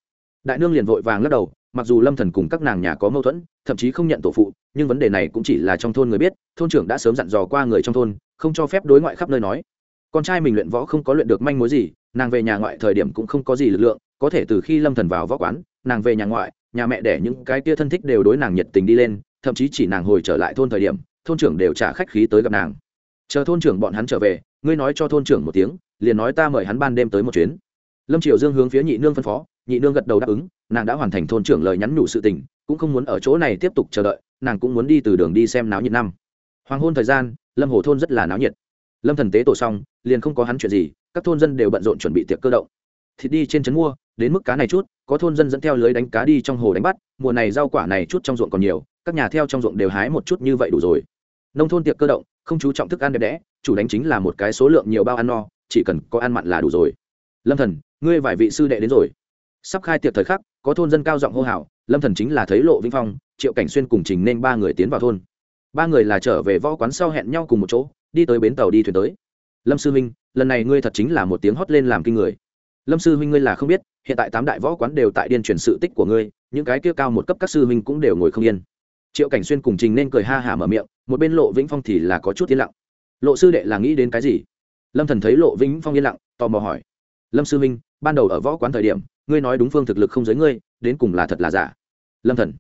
Đại nương liền vội vàng lắc đầu, mặc dù lâm thần cùng các nàng nhà có mâu thuẫn, thậm chí không nhận tổ phụ, nhưng vấn đề này cũng chỉ là trong thôn người biết, thôn trưởng đã sớm dặn dò qua người trong thôn, không cho phép đối ngoại khắp nơi nói. Con trai mình luyện võ không có luyện được manh mối gì, nàng về nhà ngoại thời điểm cũng không có gì lực lượng, có thể từ khi lâm thần vào võ quán, nàng về nhà ngoại, nhà mẹ để những cái kia thân thích đều đối nàng nhiệt tình đi lên, thậm chí chỉ nàng hồi trở lại thôn thời điểm, thôn trưởng đều trả khách khí tới gặp nàng chờ thôn trưởng bọn hắn trở về, ngươi nói cho thôn trưởng một tiếng, liền nói ta mời hắn ban đêm tới một chuyến. Lâm triều dương hướng phía nhị nương phân phó, nhị nương gật đầu đáp ứng, nàng đã hoàn thành thôn trưởng lời nhắn nhủ sự tình, cũng không muốn ở chỗ này tiếp tục chờ đợi, nàng cũng muốn đi từ đường đi xem náo nhiệt năm. Hoàng hôn thời gian, lâm hồ thôn rất là náo nhiệt. Lâm thần tế tổ xong, liền không có hắn chuyện gì, các thôn dân đều bận rộn chuẩn bị tiệc cơ động. Thịt đi trên trấn mua, đến mức cá này chút, có thôn dân dẫn theo lưới đánh cá đi trong hồ đánh bắt, mùa này rau quả này chút trong ruộng còn nhiều, các nhà theo trong ruộng đều hái một chút như vậy đủ rồi. Nông thôn tiệc cơ động không chú trọng thức ăn đẹp đẽ, chủ đánh chính là một cái số lượng nhiều bao ăn no, chỉ cần có ăn mặn là đủ rồi. Lâm thần, ngươi vài vị sư đệ đến rồi. Sắp khai tiệc thời khắc, có thôn dân cao giọng hô hào, lâm thần chính là thấy lộ vĩnh phong, triệu cảnh xuyên cùng trình nên ba người tiến vào thôn. Ba người là trở về võ quán sau hẹn nhau cùng một chỗ, đi tới bến tàu đi thuyền tới. Lâm sư huynh, lần này ngươi thật chính là một tiếng hót lên làm kinh người. Lâm sư huynh ngươi là không biết, hiện tại tám đại võ quán đều tại điên truyền sự tích của ngươi, những cái kia cao một cấp các sư huynh cũng đều ngồi không yên triệu cảnh xuyên cùng trình nên cười ha hả mở miệng một bên lộ vĩnh phong thì là có chút yên lặng. Lộ sư đệ là nghĩ đến cái gì? Lâm thần thấy lộ vĩnh phong yên lặng tò mò hỏi. Lâm sư Minh, ban đầu ở võ quán thời điểm ngươi nói đúng phương thực lực không giới ngươi đến cùng là thật là giả? Lâm thần.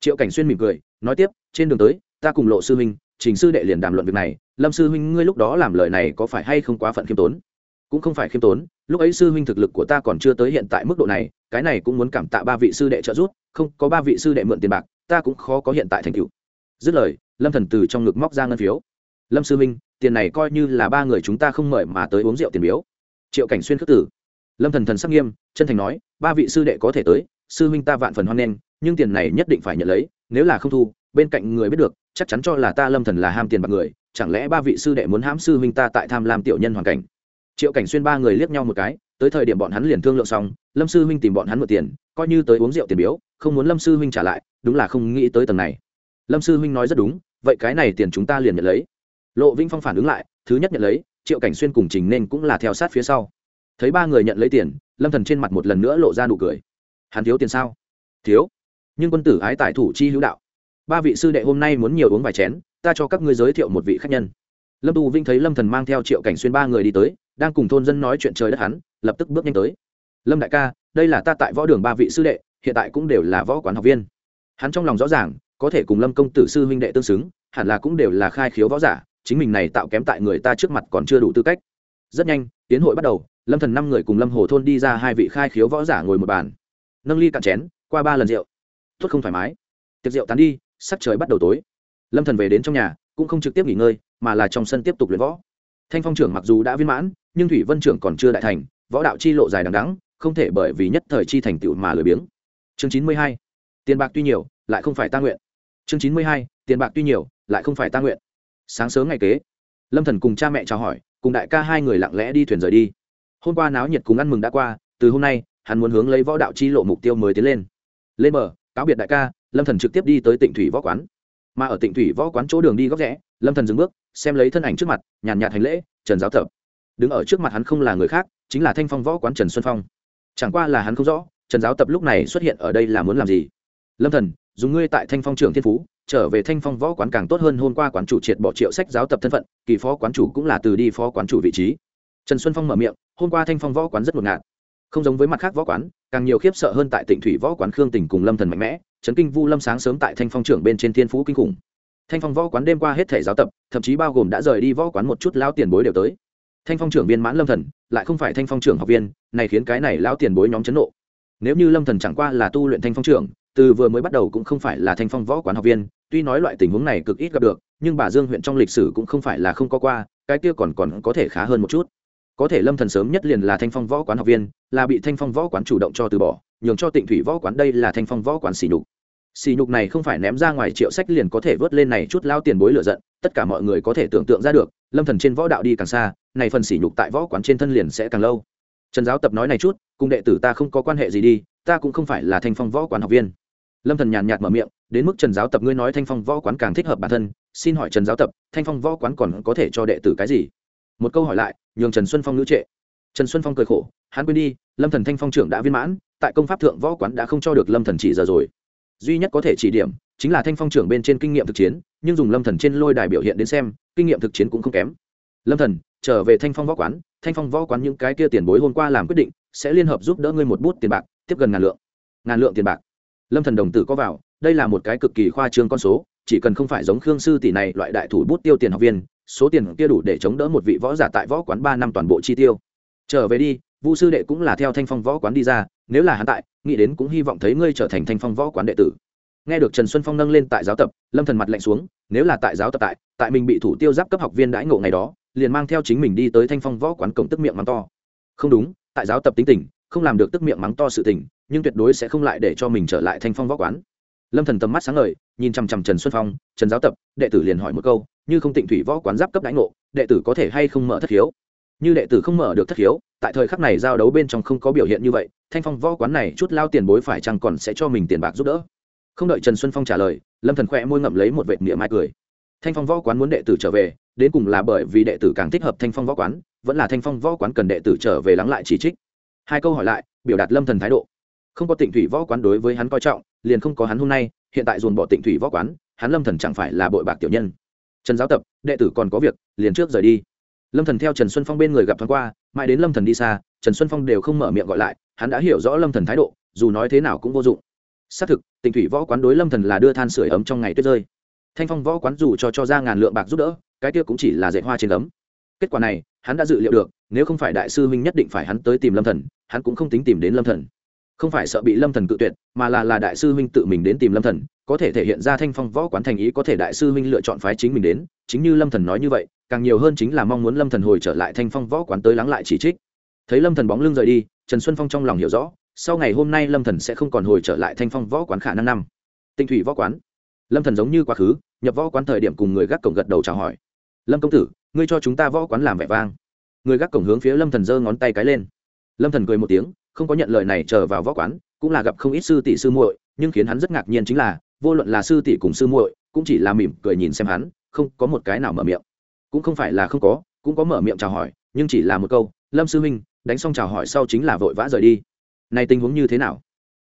Triệu cảnh xuyên mỉm cười nói tiếp trên đường tới ta cùng lộ sư Minh, trình sư đệ liền đàm luận việc này lâm sư huynh ngươi lúc đó làm lời này có phải hay không quá phận khiêm tốn? Cũng không phải khiêm tốn lúc ấy sư huynh thực lực của ta còn chưa tới hiện tại mức độ này cái này cũng muốn cảm tạ ba vị sư đệ trợ giúp không có ba vị sư đệ mượn tiền bạc ta cũng khó có hiện tại thành tựu. Dứt lời lâm thần từ trong ngực móc ra ngân phiếu. Lâm sư minh, tiền này coi như là ba người chúng ta không mời mà tới uống rượu tiền biếu. Triệu cảnh xuyên khước tử. Lâm thần thần sắc nghiêm chân thành nói ba vị sư đệ có thể tới sư huynh ta vạn phần hoan nghênh nhưng tiền này nhất định phải nhận lấy nếu là không thu bên cạnh người biết được chắc chắn cho là ta lâm thần là ham tiền bạc người chẳng lẽ ba vị sư đệ muốn hãm sư huynh ta tại tham lam tiểu nhân hoàn cảnh? Triệu cảnh xuyên ba người liếc nhau một cái tới thời điểm bọn hắn liền thương lượng xong lâm sư huynh tìm bọn hắn mượn tiền coi như tới uống rượu tiền biếu không muốn lâm sư huynh trả lại, đúng là không nghĩ tới tầng này. Lâm sư huynh nói rất đúng, vậy cái này tiền chúng ta liền nhận lấy. Lộ vĩnh phong phản ứng lại, thứ nhất nhận lấy, triệu cảnh xuyên cùng trình nên cũng là theo sát phía sau. Thấy ba người nhận lấy tiền, lâm thần trên mặt một lần nữa lộ ra nụ cười. Hắn thiếu tiền sao? Thiếu. Nhưng quân tử ái tài thủ chi hữu đạo. Ba vị sư đệ hôm nay muốn nhiều uống vài chén, ta cho các ngươi giới thiệu một vị khách nhân. Lâm tu vinh thấy lâm thần mang theo triệu cảnh xuyên ba người đi tới, đang cùng thôn dân nói chuyện trời đất hắn, lập tức bước nhanh tới. Lâm đại ca, đây là ta tại võ đường ba vị sư đệ hiện tại cũng đều là võ quán học viên. Hắn trong lòng rõ ràng, có thể cùng lâm công tử sư huynh đệ tương xứng, hẳn là cũng đều là khai khiếu võ giả, chính mình này tạo kém tại người ta trước mặt còn chưa đủ tư cách. Rất nhanh, tiến hội bắt đầu, lâm thần năm người cùng lâm hồ thôn đi ra hai vị khai khiếu võ giả ngồi một bàn. Nâng ly cạn chén, qua ba lần rượu. Tốt không thoải mái. Tiệc rượu tán đi, sắc trời bắt đầu tối. Lâm thần về đến trong nhà, cũng không trực tiếp nghỉ ngơi, mà là trong sân tiếp tục luyện võ. Thanh phong trưởng mặc dù đã viên mãn, nhưng thủy vân trưởng còn chưa đại thành, võ đạo chi lộ dài đằng đắng không thể bởi vì nhất thời chi thành tựu mà lười biếng chương chín mươi hai, tiền bạc tuy nhiều, lại không phải ta nguyện. Chương chín mươi hai, tiền bạc tuy nhiều, lại không phải ta nguyện. Sáng sớm ngày kế, lâm thần cùng cha mẹ chào hỏi, cùng đại ca hai người lặng lẽ đi thuyền rời đi. Hôm qua náo nhiệt cùng ăn mừng đã qua, từ hôm nay, hắn muốn hướng lấy võ đạo chi lộ mục tiêu mới tiến lên. Lên bờ, cáo biệt đại ca, lâm thần trực tiếp đi tới tịnh thủy võ quán. Mà ở tịnh thủy võ quán chỗ đường đi góc rẽ, lâm thần dừng bước, xem lấy thân ảnh trước mặt, nhàn nhạt hành lễ, trần giáo thập. Đứng ở trước mặt hắn không là người khác, chính là thanh phong võ quán trần xuân phong. Chẳng qua là hắn không rõ trần giáo tập lúc này xuất hiện ở đây là muốn làm gì? Lâm thần, dùng ngươi tại thanh phong trưởng thiên phú, trở về thanh phong võ quán càng tốt hơn, hôm qua quán chủ triệt bỏ triệu sách giáo tập thân phận, kỳ phó quán chủ cũng là từ đi phó quán chủ vị trí. Trần xuân phong mở miệng, hôm qua thanh phong võ quán rất ngột ngạt. Không giống với mặt khác võ quán, càng nhiều khiếp sợ hơn tại tịnh thủy võ quán khương Tỉnh cùng lâm thần mạnh mẽ, trấn kinh vu lâm sáng sớm tại thanh phong trưởng bên trên thiên phú kinh khủng. Thanh phong võ quán đêm qua hết thể giáo tập, thậm chí bao gồm đã rời đi võ quán một chút lao tiền bối đều tới. Thanh phong trưởng viên mãn lâm thần, lại không phải thanh phong trưởng học viên, này khiến cái này lao tiền bối nhóm chấn nộ nếu như lâm thần chẳng qua là tu luyện thanh phong trưởng, từ vừa mới bắt đầu cũng không phải là thanh phong võ quán học viên, tuy nói loại tình huống này cực ít gặp được, nhưng bà dương huyện trong lịch sử cũng không phải là không có qua, cái kia còn còn có thể khá hơn một chút. Có thể lâm thần sớm nhất liền là thanh phong võ quán học viên, là bị thanh phong võ quán chủ động cho từ bỏ, nhường cho tịnh thủy võ quán đây là thanh phong võ quán xỉ nhục. Xỉ nhục này không phải ném ra ngoài triệu sách liền có thể vớt lên này chút lao tiền bối lựa giận, tất cả mọi người có thể tưởng tượng ra được, lâm thần trên võ đạo đi càng xa, này phần xỉ nhục tại võ quán trên thân liền sẽ càng lâu trần giáo tập nói này chút, cùng đệ tử ta không có quan hệ gì đi, ta cũng không phải là thanh phong võ quán học viên. Lâm thần nhàn nhạt mở miệng, đến mức trần giáo tập ngươi nói thanh phong võ quán càng thích hợp bản thân, xin hỏi trần giáo tập, thanh phong võ quán còn có thể cho đệ tử cái gì? Một câu hỏi lại, nhường trần xuân phong ngữ trệ. Trần xuân phong cười khổ, hắn quên đi, lâm thần thanh phong trưởng đã viên mãn, tại công pháp thượng võ quán đã không cho được lâm thần chỉ giờ rồi. Duy nhất có thể chỉ điểm, chính là thanh phong trưởng bên trên kinh nghiệm thực chiến, nhưng dùng lâm thần trên lôi đài biểu hiện đến xem, kinh nghiệm thực chiến cũng không kém. Lâm thần trở về thanh phong võ quán, thanh phong võ quán những cái kia tiền bối hôm qua làm quyết định, sẽ liên hợp giúp đỡ ngươi một bút tiền bạc, tiếp gần ngàn lượng. Ngàn lượng tiền bạc. Lâm thần đồng tử có vào, đây là một cái cực kỳ khoa trương con số, chỉ cần không phải giống khương sư tỷ này loại đại thủ bút tiêu tiền học viên, số tiền kia đủ để chống đỡ một vị võ giả tại võ quán ba năm toàn bộ chi tiêu. Trở về đi, vu sư đệ cũng là theo thanh phong võ quán đi ra, nếu là hắn tại, nghĩ đến cũng hy vọng thấy ngươi trở thành thanh phong võ quán đệ tử. Nghe được trần xuân phong nâng lên tại giáo tập, lâm thần mặt lạnh xuống, nếu là tại giáo tập tại tại mình bị thủ tiêu giáp cấp học viên đãi ngộ ngày đó liền mang theo chính mình đi tới thanh phong võ quán cổng tức miệng mắng to. Không đúng, tại giáo tập tính tình, không làm được tức miệng mắng to sự tình, nhưng tuyệt đối sẽ không lại để cho mình trở lại thanh phong võ quán. Lâm thần tầm mắt sáng ngời, nhìn chằm chằm trần xuân phong, trần giáo tập, đệ tử liền hỏi một câu, như không tịnh thủy võ quán giáp cấp đánh ngộ, đệ tử có thể hay không mở thất hiếu như đệ tử không mở được thất hiếu tại thời khắc này giao đấu bên trong không có biểu hiện như vậy, thanh phong võ quán này chút lao tiền bối phải chăng còn sẽ cho mình tiền bạc giúp đỡ? Không đợi trần xuân phong trả lời, lâm thần khỏe môi ngậm lấy một vệt miệng mai cười. Thanh phong võ quán muốn đệ tử trở về đến cùng là bởi vì đệ tử càng thích hợp thanh phong võ quán, vẫn là thanh phong võ quán cần đệ tử trở về lắng lại chỉ trích. Hai câu hỏi lại, biểu đạt lâm thần thái độ. Không có tịnh thủy võ quán đối với hắn coi trọng, liền không có hắn hôm nay, hiện tại dồn bỏ tịnh thủy võ quán, hắn lâm thần chẳng phải là bội bạc tiểu nhân. Trần giáo tập, đệ tử còn có việc, liền trước rời đi. Lâm thần theo trần xuân phong bên người gặp thoáng qua, mãi đến lâm thần đi xa, trần xuân phong đều không mở miệng gọi lại, hắn đã hiểu rõ lâm thần thái độ, dù nói thế nào cũng vô dụng. Xác thực, tịnh thủy võ quán đối lâm thần là đưa than sửa ấm trong ngày tuyết rơi. Thanh phong võ quán dù cho cho ra ngàn lượng bạc giúp đỡ cái kia cũng chỉ là dạy hoa trên ấm kết quả này, hắn đã dự liệu được, nếu không phải đại sư huynh nhất định phải hắn tới tìm lâm thần, hắn cũng không tính tìm đến lâm thần. Không phải sợ bị lâm thần cự tuyệt, mà là là đại sư huynh tự mình đến tìm lâm thần, có thể thể hiện ra thanh phong võ quán thành ý có thể đại sư huynh lựa chọn phái chính mình đến, chính như lâm thần nói như vậy, càng nhiều hơn chính là mong muốn lâm thần hồi trở lại thanh phong võ quán tới lắng lại chỉ trích. Thấy lâm thần bóng lưng rời đi, trần xuân phong trong lòng hiểu rõ, sau ngày hôm nay lâm thần sẽ không còn hồi trở lại thanh phong võ quán khả năng năm. Tinh thủy võ quán. Lâm thần giống như quá khứ, nhập võ quán thời điểm cùng người gác cổng gật đầu chào hỏi lâm công tử ngươi cho chúng ta võ quán làm vẻ vang người gác cổng hướng phía lâm thần giơ ngón tay cái lên lâm thần cười một tiếng không có nhận lời này chờ vào võ quán cũng là gặp không ít sư tỷ sư muội nhưng khiến hắn rất ngạc nhiên chính là vô luận là sư tỷ cùng sư muội cũng chỉ là mỉm cười nhìn xem hắn không có một cái nào mở miệng cũng không phải là không có cũng có mở miệng chào hỏi nhưng chỉ là một câu lâm sư huynh đánh xong chào hỏi sau chính là vội vã rời đi này tình huống như thế nào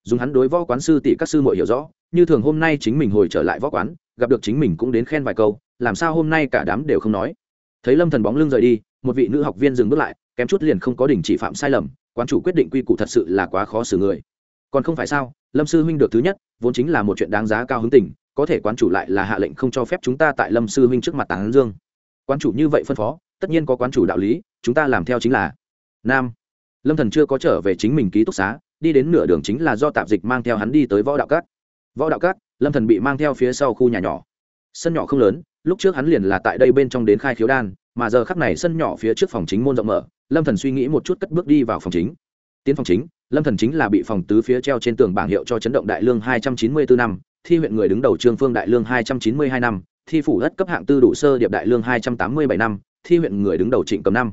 dùng hắn đối võ quán sư tỷ các sư muội hiểu rõ như thường hôm nay chính mình hồi trở lại võ quán gặp được chính mình cũng đến khen vài câu làm sao hôm nay cả đám đều không nói? Thấy lâm thần bóng lưng rời đi, một vị nữ học viên dừng bước lại, kém chút liền không có đình chỉ phạm sai lầm, quán chủ quyết định quy củ thật sự là quá khó xử người. Còn không phải sao, lâm sư huynh được thứ nhất, vốn chính là một chuyện đáng giá cao hứng tình, có thể quán chủ lại là hạ lệnh không cho phép chúng ta tại lâm sư huynh trước mặt tán dương. Quán chủ như vậy phân phó, tất nhiên có quán chủ đạo lý, chúng ta làm theo chính là. Nam. Lâm thần chưa có trở về chính mình ký túc xá, đi đến nửa đường chính là do tạp dịch mang theo hắn đi tới võ đạo cát võ đạo cát lâm thần bị mang theo phía sau khu nhà nhỏ. Sân nhỏ không lớn lúc trước hắn liền là tại đây bên trong đến khai khiếu đan, mà giờ khắc này sân nhỏ phía trước phòng chính môn rộng mở, lâm thần suy nghĩ một chút cất bước đi vào phòng chính. Tiến phòng chính, lâm thần chính là bị phòng tứ phía treo trên tường bảng hiệu cho chấn động đại lương hai trăm chín mươi bốn năm, thi huyện người đứng đầu trương phương đại lương hai trăm chín mươi hai năm, thi phủ đất cấp hạng tư đủ sơ điệp đại lương hai trăm tám mươi bảy năm, thi huyện người đứng đầu trịnh cầm năm.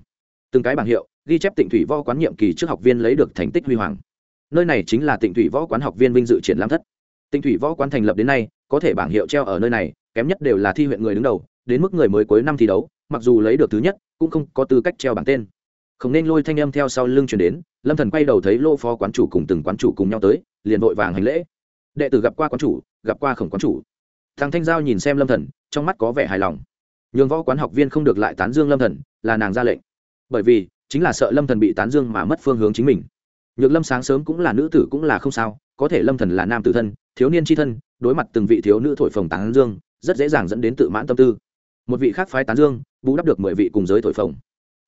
Từng cái bảng hiệu, ghi chép tịnh thủy võ quán nhiệm kỳ trước học viên lấy được thành tích huy hoàng. Nơi này chính là tịnh thủy võ quán học viên vinh dự triển lãm thất. Tịnh thủy võ quán thành lập đến nay, có thể bảng hiệu treo ở nơi này kém nhất đều là thi huyện người đứng đầu, đến mức người mới cuối năm thi đấu, mặc dù lấy được thứ nhất, cũng không có tư cách treo bảng tên. Không nên lôi thanh âm theo sau lưng chuyển đến, lâm thần quay đầu thấy lô phó quán chủ cùng từng quán chủ cùng nhau tới, liền vội vàng hành lễ. Đệ tử gặp qua quán chủ, gặp qua khổng quán chủ. Thằng thanh giao nhìn xem lâm thần, trong mắt có vẻ hài lòng. Nhường võ quán học viên không được lại tán dương lâm thần, là nàng ra lệnh. Bởi vì, chính là sợ lâm thần bị tán dương mà mất phương hướng chính mình. Nhược lâm sáng sớm cũng là nữ tử cũng là không sao, có thể lâm thần là nam tử thân, thiếu niên tri thân, đối mặt từng vị thiếu nữ thổi phồng tán dương rất dễ dàng dẫn đến tự mãn tâm tư. Một vị khác phái tán dương, bù đắp được mười vị cùng giới thổi phồng.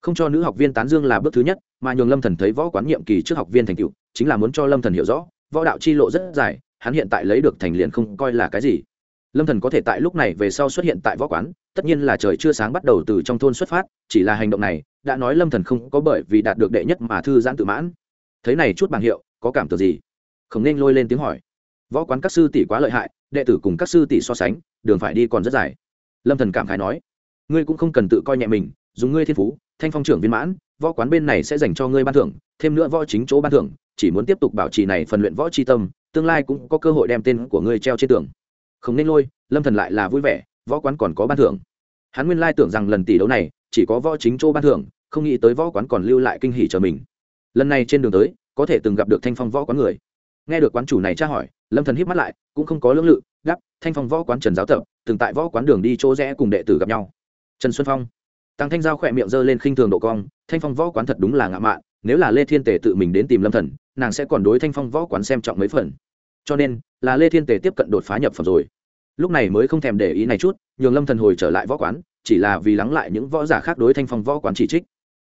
Không cho nữ học viên tán dương là bước thứ nhất, mà nhường lâm thần thấy võ quán nhiệm kỳ trước học viên thành tựu, chính là muốn cho lâm thần hiểu rõ, võ đạo chi lộ rất dài, hắn hiện tại lấy được thành liền không coi là cái gì. Lâm thần có thể tại lúc này về sau xuất hiện tại võ quán, tất nhiên là trời chưa sáng bắt đầu từ trong thôn xuất phát, chỉ là hành động này, đã nói lâm thần không có bởi vì đạt được đệ nhất mà thư giãn tự mãn. Thấy này chút bảng hiệu, có cảm tưởng gì? Không nên lôi lên tiếng hỏi võ quán các sư tỷ quá lợi hại, đệ tử cùng các sư tỷ so sánh, đường phải đi còn rất dài. Lâm thần cảm khái nói, ngươi cũng không cần tự coi nhẹ mình, dùng ngươi thiên phú, thanh phong trưởng viên mãn, võ quán bên này sẽ dành cho ngươi ban thưởng, thêm nữa võ chính chỗ ban thưởng, chỉ muốn tiếp tục bảo trì này phần luyện võ tri tâm, tương lai cũng có cơ hội đem tên của ngươi treo trên tường. Không nên lôi, lâm thần lại là vui vẻ, võ quán còn có ban thưởng. Hắn nguyên lai tưởng rằng lần tỷ đấu này, chỉ có võ chính chỗ ban thưởng, không nghĩ tới võ quán còn lưu lại kinh hỉ chờ mình. Lần này trên đường tới, có thể từng gặp được thanh phong võ quán người. Nghe được quán chủ này tra hỏi lâm thần híp mắt lại, cũng không có lưỡng lự, gắp, thanh phong võ quán trần giáo tập, từng tại võ quán đường đi chỗ rẽ cùng đệ tử gặp nhau. Trần xuân phong, tăng thanh giao khỏe miệng giơ lên khinh thường độ cong, thanh phong võ quán thật đúng là ngạo mạn, nếu là lê thiên tề tự mình đến tìm lâm thần, nàng sẽ còn đối thanh phong võ quán xem trọng mấy phần. Cho nên, là lê thiên tề tiếp cận đột phá nhập phẩm rồi. Lúc này mới không thèm để ý này chút, nhường lâm thần hồi trở lại võ quán, chỉ là vì lắng lại những võ giả khác đối thanh phong võ quán chỉ trích.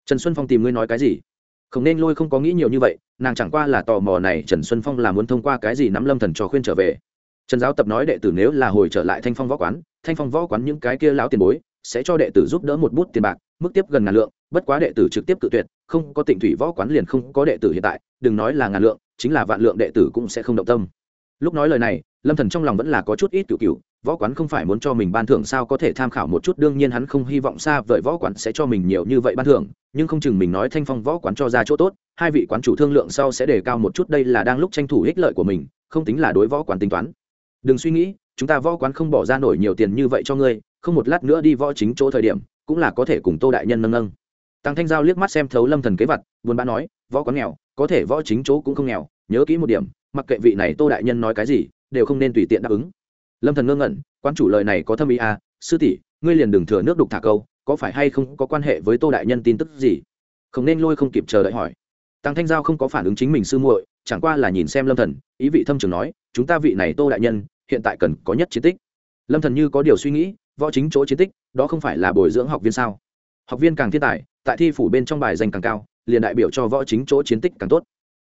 Trần xuân phong tìm ngươi nói cái gì? Không nên lôi không có nghĩ nhiều như vậy, nàng chẳng qua là tò mò này trần xuân phong là muốn thông qua cái gì nắm lâm thần cho khuyên trở về. Trần giáo tập nói đệ tử nếu là hồi trở lại thanh phong võ quán, thanh phong võ quán những cái kia lão tiền bối sẽ cho đệ tử giúp đỡ một bút tiền bạc, mức tiếp gần ngàn lượng, bất quá đệ tử trực tiếp cự tuyệt, không có tịnh thủy võ quán liền không có đệ tử hiện tại, đừng nói là ngàn lượng, chính là vạn lượng đệ tử cũng sẽ không động tâm. Lúc nói lời này, lâm thần trong lòng vẫn là có chút ít cựu cựu võ quán không phải muốn cho mình ban thưởng sao có thể tham khảo một chút, đương nhiên hắn không hy vọng xa vời võ quán sẽ cho mình nhiều như vậy ban thưởng nhưng không chừng mình nói thanh phong võ quán cho ra chỗ tốt, hai vị quán chủ thương lượng sau sẽ đề cao một chút đây là đang lúc tranh thủ ích lợi của mình, không tính là đối võ quán tính toán. Đừng suy nghĩ, chúng ta võ quán không bỏ ra nổi nhiều tiền như vậy cho ngươi, không một lát nữa đi võ chính chỗ thời điểm, cũng là có thể cùng tô đại nhân nâng nâng. Tăng thanh giao liếc mắt xem thấu lâm thần kế vật, buồn bã nói, võ quán nghèo, có thể võ chính chỗ cũng không nghèo, nhớ kỹ một điểm, mặc kệ vị này tô đại nhân nói cái gì, đều không nên tùy tiện đáp ứng. Lâm thần ngơ ngẩn quan chủ lời này có thâm ý à sư tỷ, ngươi liền đừng thừa nước đục thả câu có phải hay không có quan hệ với tô đại nhân tin tức gì? Không nên lôi không kịp chờ đợi hỏi. Tăng thanh giao không có phản ứng chính mình sư muội, chẳng qua là nhìn xem lâm thần, ý vị thâm trường nói, chúng ta vị này tô đại nhân, hiện tại cần có nhất chiến tích. Lâm thần như có điều suy nghĩ, võ chính chỗ chiến tích, đó không phải là bồi dưỡng học viên sao? Học viên càng thiên tài, tại thi phủ bên trong bài danh càng cao, liền đại biểu cho võ chính chỗ chiến tích càng tốt.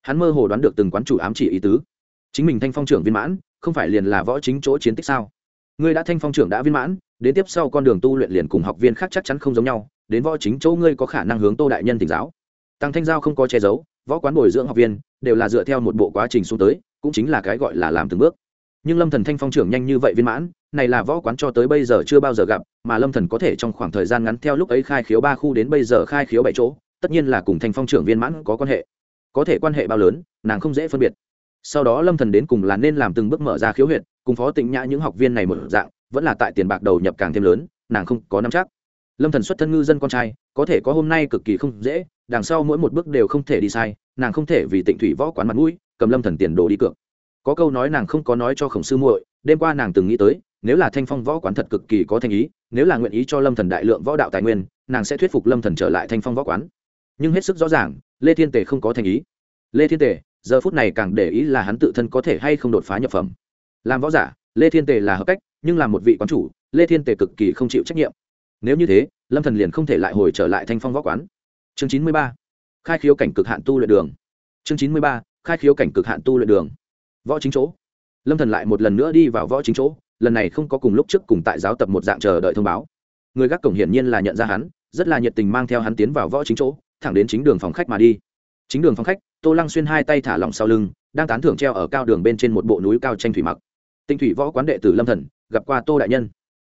Hắn mơ hồ đoán được từng quán chủ ám chỉ ý tứ. Chính mình thanh phong trưởng viên mãn, không phải liền là võ chính chỗ chiến tích sao? Ngươi đã thanh phong trưởng đã viên mãn đến tiếp sau con đường tu luyện liền cùng học viên khác chắc chắn không giống nhau, đến võ chính chỗ ngươi có khả năng hướng tô đại nhân tỉnh giáo. Tăng thanh giao không có che giấu, võ quán bồi dưỡng học viên đều là dựa theo một bộ quá trình xuống tới, cũng chính là cái gọi là làm từng bước. Nhưng lâm thần thanh phong trưởng nhanh như vậy viên mãn, này là võ quán cho tới bây giờ chưa bao giờ gặp, mà lâm thần có thể trong khoảng thời gian ngắn theo lúc ấy khai khiếu ba khu đến bây giờ khai khiếu bảy chỗ, tất nhiên là cùng thanh phong trưởng viên mãn có quan hệ. Có thể quan hệ bao lớn, nàng không dễ phân biệt. Sau đó lâm thần đến cùng là nên làm từng bước mở ra khiếu huyệt cùng phó tịnh nhã những học viên này một dạng, vẫn là tại tiền bạc đầu nhập càng thêm lớn, nàng không có nắm chắc. Lâm thần xuất thân ngư dân con trai, có thể có hôm nay cực kỳ không dễ, đằng sau mỗi một bước đều không thể đi sai, nàng không thể vì tịnh thủy võ quán mặt mũi, cầm lâm thần tiền đồ đi cược. Có câu nói nàng không có nói cho khổng sư muội, đêm qua nàng từng nghĩ tới, nếu là thanh phong võ quán thật cực kỳ có thành ý, nếu là nguyện ý cho lâm thần đại lượng võ đạo tài nguyên, nàng sẽ thuyết phục lâm thần trở lại thanh phong võ quán. Nhưng hết sức rõ ràng, lê thiên tề không có thành ý. Lê thiên tề, giờ phút này càng để ý là hắn tự thân có thể hay không đột phá nhập phẩm làm võ giả, lê thiên tề là hợp cách, nhưng là một vị quán chủ, lê thiên tề cực kỳ không chịu trách nhiệm. Nếu như thế, lâm thần liền không thể lại hồi trở lại thanh phong võ quán. Chương chín mươi ba, khai khiếu cảnh cực hạn tu luyện đường. Chương chín mươi ba, khai khiếu cảnh cực hạn tu luyện đường. Võ chính chỗ. Lâm thần lại một lần nữa đi vào võ chính chỗ, lần này không có cùng lúc trước cùng tại giáo tập một dạng chờ đợi thông báo. Người gác cổng hiển nhiên là nhận ra hắn, rất là nhiệt tình mang theo hắn tiến vào võ chính chỗ, thẳng đến chính đường phòng khách mà đi. Chính đường phòng khách, tô lăng xuyên hai tay thả lỏng sau lưng, đang tán thưởng treo ở cao đường bên trên một bộ núi cao tranh thủy mặc tinh thủy võ quán đệ tử lâm thần, gặp qua tô đại nhân.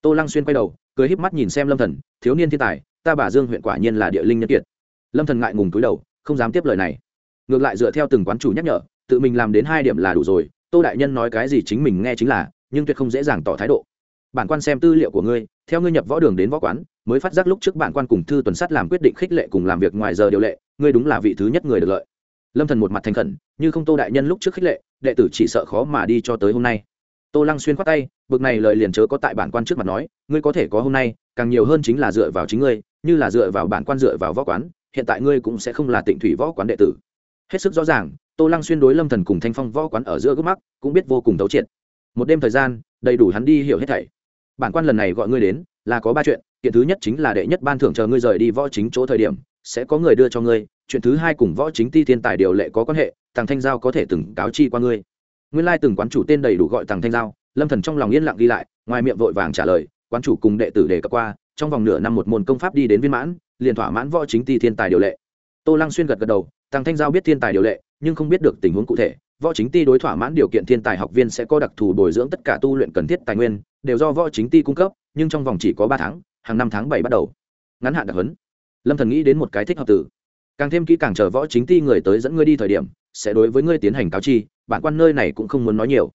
Tô lăng xuyên quay đầu, cười híp mắt nhìn xem lâm thần, thiếu niên thiên tài, ta bà dương huyện quả nhiên là địa linh nhân kiệt. Lâm thần ngại ngùng túi đầu, không dám tiếp lời này. Ngược lại dựa theo từng quán chủ nhắc nhở, tự mình làm đến hai điểm là đủ rồi, tô đại nhân nói cái gì chính mình nghe chính là, nhưng tuyệt không dễ dàng tỏ thái độ. Bản quan xem tư liệu của ngươi, theo ngươi nhập võ đường đến võ quán, mới phát giác lúc trước bản quan cùng thư tuần sát làm quyết định khích lệ cùng làm việc ngoài giờ điều lệ, ngươi đúng là vị thứ nhất người được lợi. Lâm thần một mặt thành khẩn, như không tô đại nhân lúc trước khích lệ, đệ tử chỉ sợ khó mà đi cho tới hôm nay tô lăng xuyên khoát tay, bực này lời liền chớ có tại bản quan trước mặt nói, ngươi có thể có hôm nay, càng nhiều hơn chính là dựa vào chính ngươi, như là dựa vào bản quan dựa vào võ quán, hiện tại ngươi cũng sẽ không là tịnh thủy võ quán đệ tử. Hết sức rõ ràng, tô lăng xuyên đối lâm thần cùng thanh phong võ quán ở giữa gốc mắc cũng biết vô cùng thấu triệt. Một đêm thời gian, đầy đủ hắn đi hiểu hết thảy. Bản quan lần này gọi ngươi đến, là có ba chuyện chuyện thứ nhất chính là đệ nhất ban thưởng chờ ngươi rời đi võ chính chỗ thời điểm, sẽ có người đưa cho ngươi, chuyện thứ hai cùng võ chính ti thiên tài điều lệ có quan hệ tàng thanh giao có thể từng cáo chi qua ngươi nguyên lai từng quán chủ tên đầy đủ gọi tàng thanh giao, lâm thần trong lòng yên lặng ghi lại, ngoài miệng vội vàng trả lời, quán chủ cùng đệ tử đề cập qua, trong vòng nửa năm một môn công pháp đi đến viên mãn, liền thỏa mãn võ chính ti thiên tài điều lệ. Tô lăng xuyên gật gật đầu tàng thanh giao biết thiên tài điều lệ, nhưng không biết được tình huống cụ thể. Võ chính ti đối thỏa mãn điều kiện thiên tài học viên sẽ có đặc thù bồi dưỡng tất cả tu luyện cần thiết tài nguyên, đều do võ chính ti cung cấp, nhưng trong vòng chỉ có ba tháng, hàng năm tháng bảy bắt đầu. Ngắn hạn đặc huấn. Lâm thần nghĩ đến một cái thích hợp tử càng thêm kỹ càng chờ võ chính ti người tới dẫn ngươi đi thời điểm, sẽ đối với ngươi tiến hành cáo chi bản quan nơi này cũng không muốn nói nhiều.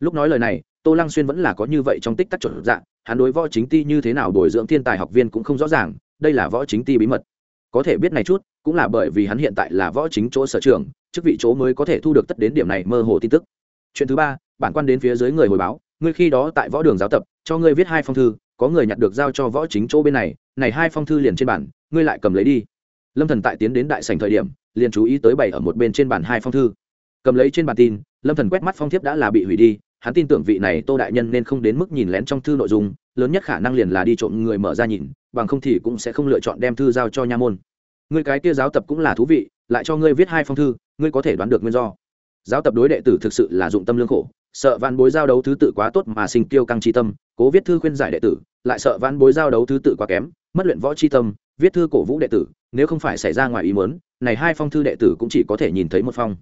Lúc nói lời này, tô lăng xuyên vẫn là có như vậy trong tích tắc chuẩn dạng, hắn đối võ chính ti như thế nào bồi dưỡng thiên tài học viên cũng không rõ ràng, đây là võ chính ti bí mật. Có thể biết này chút, cũng là bởi vì hắn hiện tại là võ chính chỗ sở trường, chức vị chỗ mới có thể thu được tất đến điểm này mơ hồ tin tức. Chuyện thứ ba, bản quan đến phía dưới người hồi báo, ngươi khi đó tại võ đường giáo tập, cho ngươi viết hai phong thư, có người nhặt được giao cho võ chính chỗ bên này này hai phong thư liền trên bản ngươi lại cầm lấy đi. Lâm thần tại tiến đến đại sảnh thời điểm, liền chú ý tới bày ở một bên trên bàn hai phong thư cầm lấy trên bàn tin, lâm thần quét mắt phong thiếp đã là bị hủy đi, hắn tin tưởng vị này tô đại nhân nên không đến mức nhìn lén trong thư nội dung, lớn nhất khả năng liền là đi trộm người mở ra nhìn, bằng không thì cũng sẽ không lựa chọn đem thư giao cho nha môn. Người cái kia giáo tập cũng là thú vị, lại cho ngươi viết hai phong thư, ngươi có thể đoán được nguyên do. Giáo tập đối đệ tử thực sự là dụng tâm lương khổ, sợ vạn bối giao đấu thứ tự quá tốt mà sinh tiêu căng tri tâm, cố viết thư khuyên giải đệ tử, lại sợ vạn bối giao đấu thứ tự quá kém, mất luyện võ tri tâm, viết thư cổ vũ đệ tử, nếu không phải xảy ra ngoài ý muốn, này hai phong thư đệ tử cũng chỉ có thể nhìn thấy một phong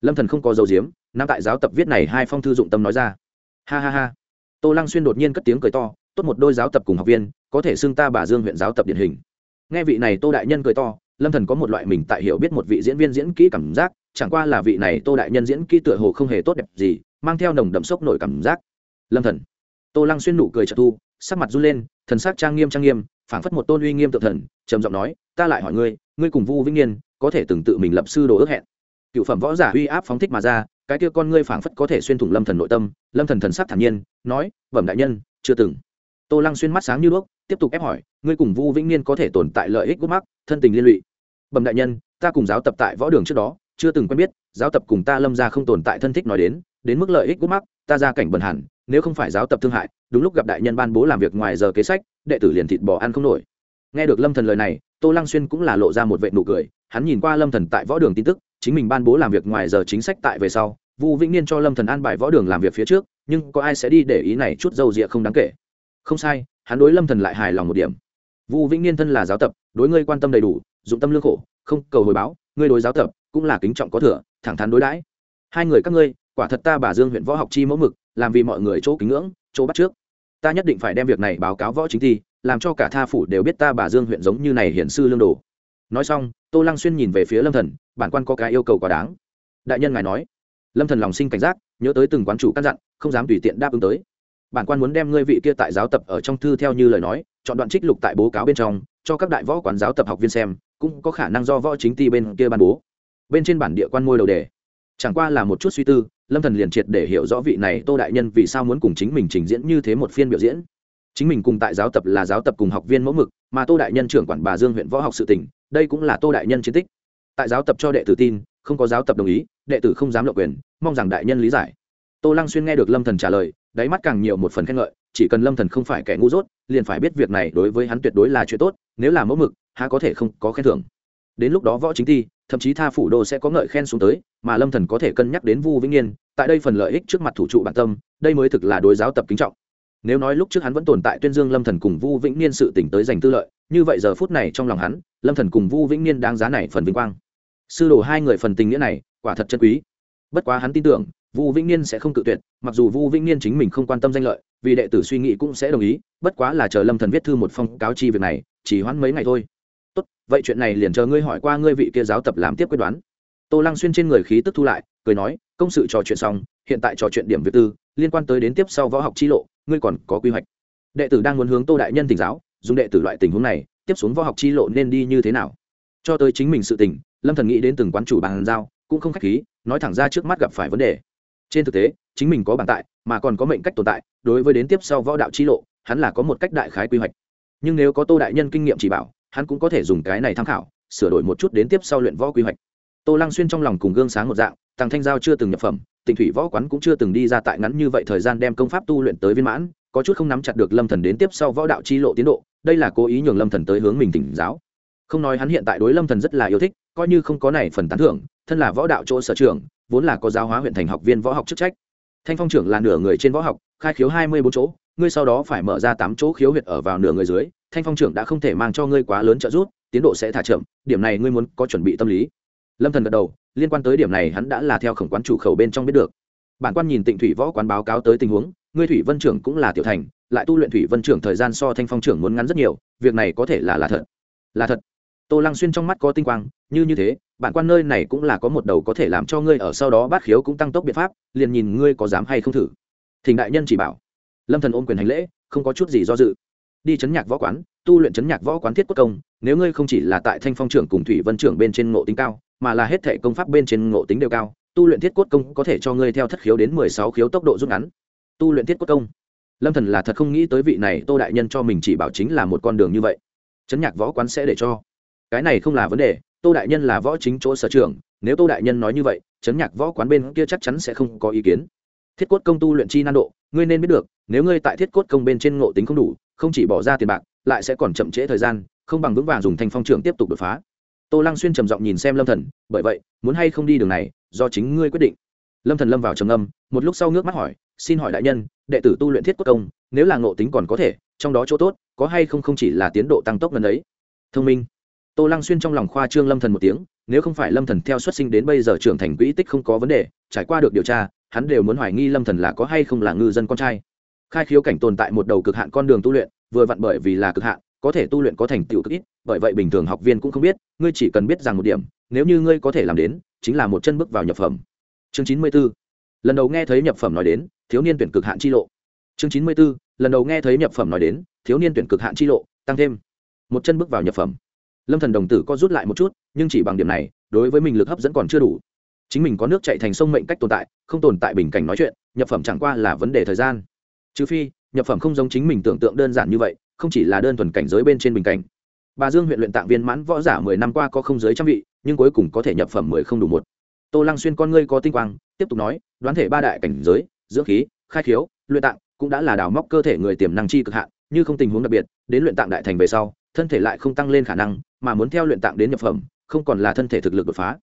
lâm thần không có dấu diếm nam tại giáo tập viết này hai phong thư dụng tâm nói ra. Ha ha ha. Tô lăng xuyên đột nhiên cất tiếng cười to, tốt một đôi giáo tập cùng học viên, có thể xưng ta bà dương huyện giáo tập điển hình. Nghe vị này tô đại nhân cười to, lâm thần có một loại mình tại hiểu biết một vị diễn viên diễn kỹ cảm giác, chẳng qua là vị này tô đại nhân diễn kỹ tựa hồ không hề tốt đẹp gì, mang theo nồng đậm sốc nổi cảm giác. Lâm thần. Tô lăng xuyên nụ cười trợ thu, sắc mặt run lên, thần sắc trang nghiêm trang nghiêm, phảng phất một tôn uy nghiêm tự thần, trầm giọng nói, ta lại hỏi ngươi ngươi cùng vu vĩnh niên có thể từng tự mình lập sư đồ ước hẹn? Cựu phẩm võ giả uy áp phóng thích mà ra, cái kia con ngươi phảng phất có thể xuyên thủng lâm thần nội tâm, lâm thần thần sắc thản nhiên, nói, bẩm đại nhân, chưa từng. Tô lăng xuyên mắt sáng như đuốc, tiếp tục ép hỏi, ngươi cùng vu vĩnh niên có thể tồn tại lợi ích gút mắc, thân tình liên lụy? Bẩm đại nhân, ta cùng giáo tập tại võ đường trước đó, chưa từng quen biết, giáo tập cùng ta lâm ra không tồn tại thân thích nói đến đến mức lợi ích gút mắc, ta ra cảnh bần hẳn, nếu không phải giáo tập thương hại, đúng lúc gặp đại nhân ban bố làm việc ngoài giờ kế sách, đệ tử liền thịt bò ăn không nổi. Nghe được lâm thần lời này, tô lăng xuyên cũng là lộ ra một vệ nụ cười, hắn nhìn qua lâm thần tại võ đường tin tức chính mình ban bố làm việc ngoài giờ chính sách tại về sau, vu vĩnh niên cho lâm thần an bài võ đường làm việc phía trước, nhưng có ai sẽ đi để ý này chút dâu rịa không đáng kể. Không sai, hắn đối lâm thần lại hài lòng một điểm. Vu vĩnh niên thân là giáo tập, đối ngươi quan tâm đầy đủ, dụng tâm lương khổ, không cầu hồi báo, ngươi đối giáo tập cũng là kính trọng có thừa, thẳng thắn đối đãi. Hai người các ngươi, quả thật ta bà dương huyện võ học chi mẫu mực, làm vì mọi người chỗ kính ngưỡng, chỗ bắt trước. Ta nhất định phải đem việc này báo cáo võ chính thi, làm cho cả tha phủ đều biết ta bà dương huyện giống như này hiển sư lương đồ. Nói xong, tô lăng xuyên nhìn về phía lâm thần bản quan có cái yêu cầu quá đáng. Đại nhân ngài nói. Lâm thần lòng sinh cảnh giác, nhớ tới từng quán chủ căn dặn, không dám tùy tiện đáp ứng tới. Bản quan muốn đem ngươi vị kia tại giáo tập ở trong thư theo như lời nói, chọn đoạn trích lục tại bố cáo bên trong, cho các đại võ quán giáo tập học viên xem, cũng có khả năng do võ chính ty bên kia ban bố. Bên trên bản địa quan môi đầu đề. Chẳng qua là một chút suy tư, lâm thần liền triệt để hiểu rõ vị này tô đại nhân vì sao muốn cùng chính mình trình diễn như thế một phiên biểu diễn. Chính mình cùng tại giáo tập là giáo tập cùng học viên mẫu mực, mà tô đại nhân trưởng quản bà dương huyện võ học sự tỉnh, đây cũng là tô đại nhân chiến tích tại giáo tập cho đệ tử tin, không có giáo tập đồng ý, đệ tử không dám lộ quyền, mong rằng đại nhân lý giải. Tô lăng xuyên nghe được lâm thần trả lời, đáy mắt càng nhiều một phần khen ngợi, chỉ cần lâm thần không phải kẻ ngu dốt, liền phải biết việc này đối với hắn tuyệt đối là chuyện tốt, nếu là mẫu mực, há có thể không có khen thưởng. Đến lúc đó võ chính thi, thậm chí tha phủ đô sẽ có ngợi khen xuống tới, mà lâm thần có thể cân nhắc đến vu vĩnh yên, tại đây phần lợi ích trước mặt thủ trụ bản tâm, đây mới thực là đối giáo tập kính trọng. Nếu nói lúc trước hắn vẫn tồn tại tuyên dương lâm thần cùng vu vĩnh niên sự tỉnh tới giành tư lợi, như vậy giờ phút này trong lòng hắn, lâm thần cùng vu vĩnh niên đáng giá này phần vinh quang sư đồ hai người phần tình nghĩa này, quả thật chân quý. Bất quá hắn tin tưởng, vu vĩnh niên sẽ không cự tuyệt, mặc dù vu vĩnh niên chính mình không quan tâm danh lợi, vì đệ tử suy nghĩ cũng sẽ đồng ý, bất quá là chờ lâm thần viết thư một phong cáo chi việc này, chỉ hoãn mấy ngày thôi. Tốt, vậy chuyện này liền chờ ngươi hỏi qua ngươi vị kia giáo tập làm tiếp quyết đoán. Tô lăng xuyên trên người khí tức thu lại, cười nói, công sự trò chuyện xong, hiện tại trò chuyện điểm việc tư, liên quan tới đến tiếp sau võ học chi lộ, ngươi còn có quy hoạch. Đệ tử đang muốn hướng tô đại nhân tỉnh giáo, dùng đệ tử loại tình huống này, tiếp xuống võ học chi lộ nên đi như thế nào? Cho tới chính mình sự tình lâm thần nghĩ đến từng quán chủ bàn giao, cũng không khách khí, nói thẳng ra trước mắt gặp phải vấn đề. Trên thực tế, chính mình có bản tại, mà còn có mệnh cách tồn tại, đối với đến tiếp sau võ đạo chi lộ, hắn là có một cách đại khái quy hoạch. Nhưng nếu có tô đại nhân kinh nghiệm chỉ bảo, hắn cũng có thể dùng cái này tham khảo, sửa đổi một chút đến tiếp sau luyện võ quy hoạch. Tô lăng xuyên trong lòng cùng gương sáng một dạng tàng thanh giao chưa từng nhập phẩm tỉnh thủy võ quán cũng chưa từng đi ra tại ngắn như vậy thời gian đem công pháp tu luyện tới viên mãn, có chút không nắm chặt được lâm thần đến tiếp sau võ đạo chi lộ tiến độ, đây là cố ý nhường lâm thần tới hướng mình tỉnh giáo. Không nói hắn hiện tại đối lâm thần rất là yêu thích coi như không có này phần tán thưởng, thân là võ đạo chỗ sở trường, vốn là có giáo hóa huyện thành học viên võ học chức trách. Thanh phong trưởng là nửa người trên võ học, khai khiếu hai mươi bốn chỗ, ngươi sau đó phải mở ra tám chỗ khiếu huyệt ở vào nửa người dưới, thanh phong trưởng đã không thể mang cho ngươi quá lớn trợ giúp, tiến độ sẽ thả chậm, điểm này ngươi muốn có chuẩn bị tâm lý. Lâm thần gật đầu, liên quan tới điểm này hắn đã là theo khổng quán chủ khẩu bên trong biết được. Bản quan nhìn tịnh thủy võ quán báo cáo tới tình huống, ngươi thủy vân trưởng cũng là tiểu thành, lại tu luyện thủy vân trưởng thời gian so thanh phong trưởng muốn ngắn rất nhiều, việc này có thể là là thật. Là thật tô lăng xuyên trong mắt có tinh quang, như như thế, bản quan nơi này cũng là có một đầu có thể làm cho ngươi ở sau đó bát khiếu cũng tăng tốc biện pháp, liền nhìn ngươi có dám hay không thử. Thỉnh đại nhân chỉ bảo. Lâm thần ôm quyền hành lễ, không có chút gì do dự. Đi chấn nhạc võ quán, tu luyện chấn nhạc võ quán thiết quốc công, nếu ngươi không chỉ là tại thanh phong trưởng cùng thủy vân trưởng bên trên ngộ tính cao, mà là hết thể công pháp bên trên ngộ tính đều cao, tu luyện thiết cốt công có thể cho ngươi theo thất khiếu đến mười sáu khiếu tốc độ rút ngắn. Tu luyện thiết cốt công. Lâm thần là thật không nghĩ tới vị này tô đại nhân cho mình chỉ bảo chính là một con đường như vậy. Chấn nhạc võ quán sẽ để cho cái này không là vấn đề, tô đại nhân là võ chính chỗ sở trường, nếu tô đại nhân nói như vậy chấn nhạc võ quán bên kia chắc chắn sẽ không có ý kiến. Thiết cốt công tu luyện chi nan độ, ngươi nên biết được, nếu ngươi tại thiết cốt công bên trên ngộ tính không đủ, không chỉ bỏ ra tiền bạc, lại sẽ còn chậm trễ thời gian, không bằng vững vàng dùng thanh phong trưởng tiếp tục đột phá. Tô lăng xuyên trầm giọng nhìn xem lâm thần, bởi vậy, muốn hay không đi đường này, do chính ngươi quyết định. Lâm thần lâm vào trầm âm một lúc sau ngước mắt hỏi, xin hỏi đại nhân, đệ tử tu luyện thiết quốc công, nếu là ngộ tính còn có thể, trong đó chỗ tốt, có hay không không chỉ là tiến độ tăng tốc lần ấy? Thông minh tô lăng xuyên trong lòng khoa trương lâm thần một tiếng, nếu không phải lâm thần theo xuất sinh đến bây giờ trưởng thành quỹ tích không có vấn đề, trải qua được điều tra, hắn đều muốn hoài nghi lâm thần là có hay không là ngư dân con trai khai khiếu cảnh tồn tại một đầu cực hạn con đường tu luyện, vừa vặn bởi vì là cực hạn, có thể tu luyện có thành tựu cực ít, bởi vậy bình thường học viên cũng không biết, ngươi chỉ cần biết rằng một điểm, nếu như ngươi có thể làm đến, chính là một chân bước vào nhập phẩm chương chín mươi 94. lần đầu nghe thấy nhập phẩm nói đến, thiếu niên tuyển cực hạn chi lộ chương chín mươi 94. lần đầu nghe thấy nhập phẩm nói đến, thiếu niên tuyển cực hạn chi lộ, tăng thêm một chân bước vào nhập phẩm lâm thần đồng tử có rút lại một chút, nhưng chỉ bằng điểm này, đối với mình lực hấp dẫn còn chưa đủ. Chính mình có nước chạy thành sông mệnh cách tồn tại, không tồn tại bình cảnh nói chuyện, nhập phẩm chẳng qua là vấn đề thời gian. Trừ phi, nhập phẩm không giống chính mình tưởng tượng đơn giản như vậy, không chỉ là đơn thuần cảnh giới bên trên bình cảnh. Bà dương huyện luyện tạng viên mãn võ giả mười năm qua có không dưới trăm vị, nhưng cuối cùng có thể nhập phẩm mười không đủ một. Tô lăng xuyên con ngươi có tinh quang, tiếp tục nói, đoán thể ba đại cảnh giới, dưỡng khí, khai khiếu, luyện tạng, cũng đã là đào móc cơ thể người tiềm năng chi cực hạn, như không tình huống đặc biệt, đến luyện tạng đại thành về sau, thân thể lại không tăng lên khả năng mà muốn theo luyện tạng đến nhập phẩm, không còn là thân thể thực lực đột phá.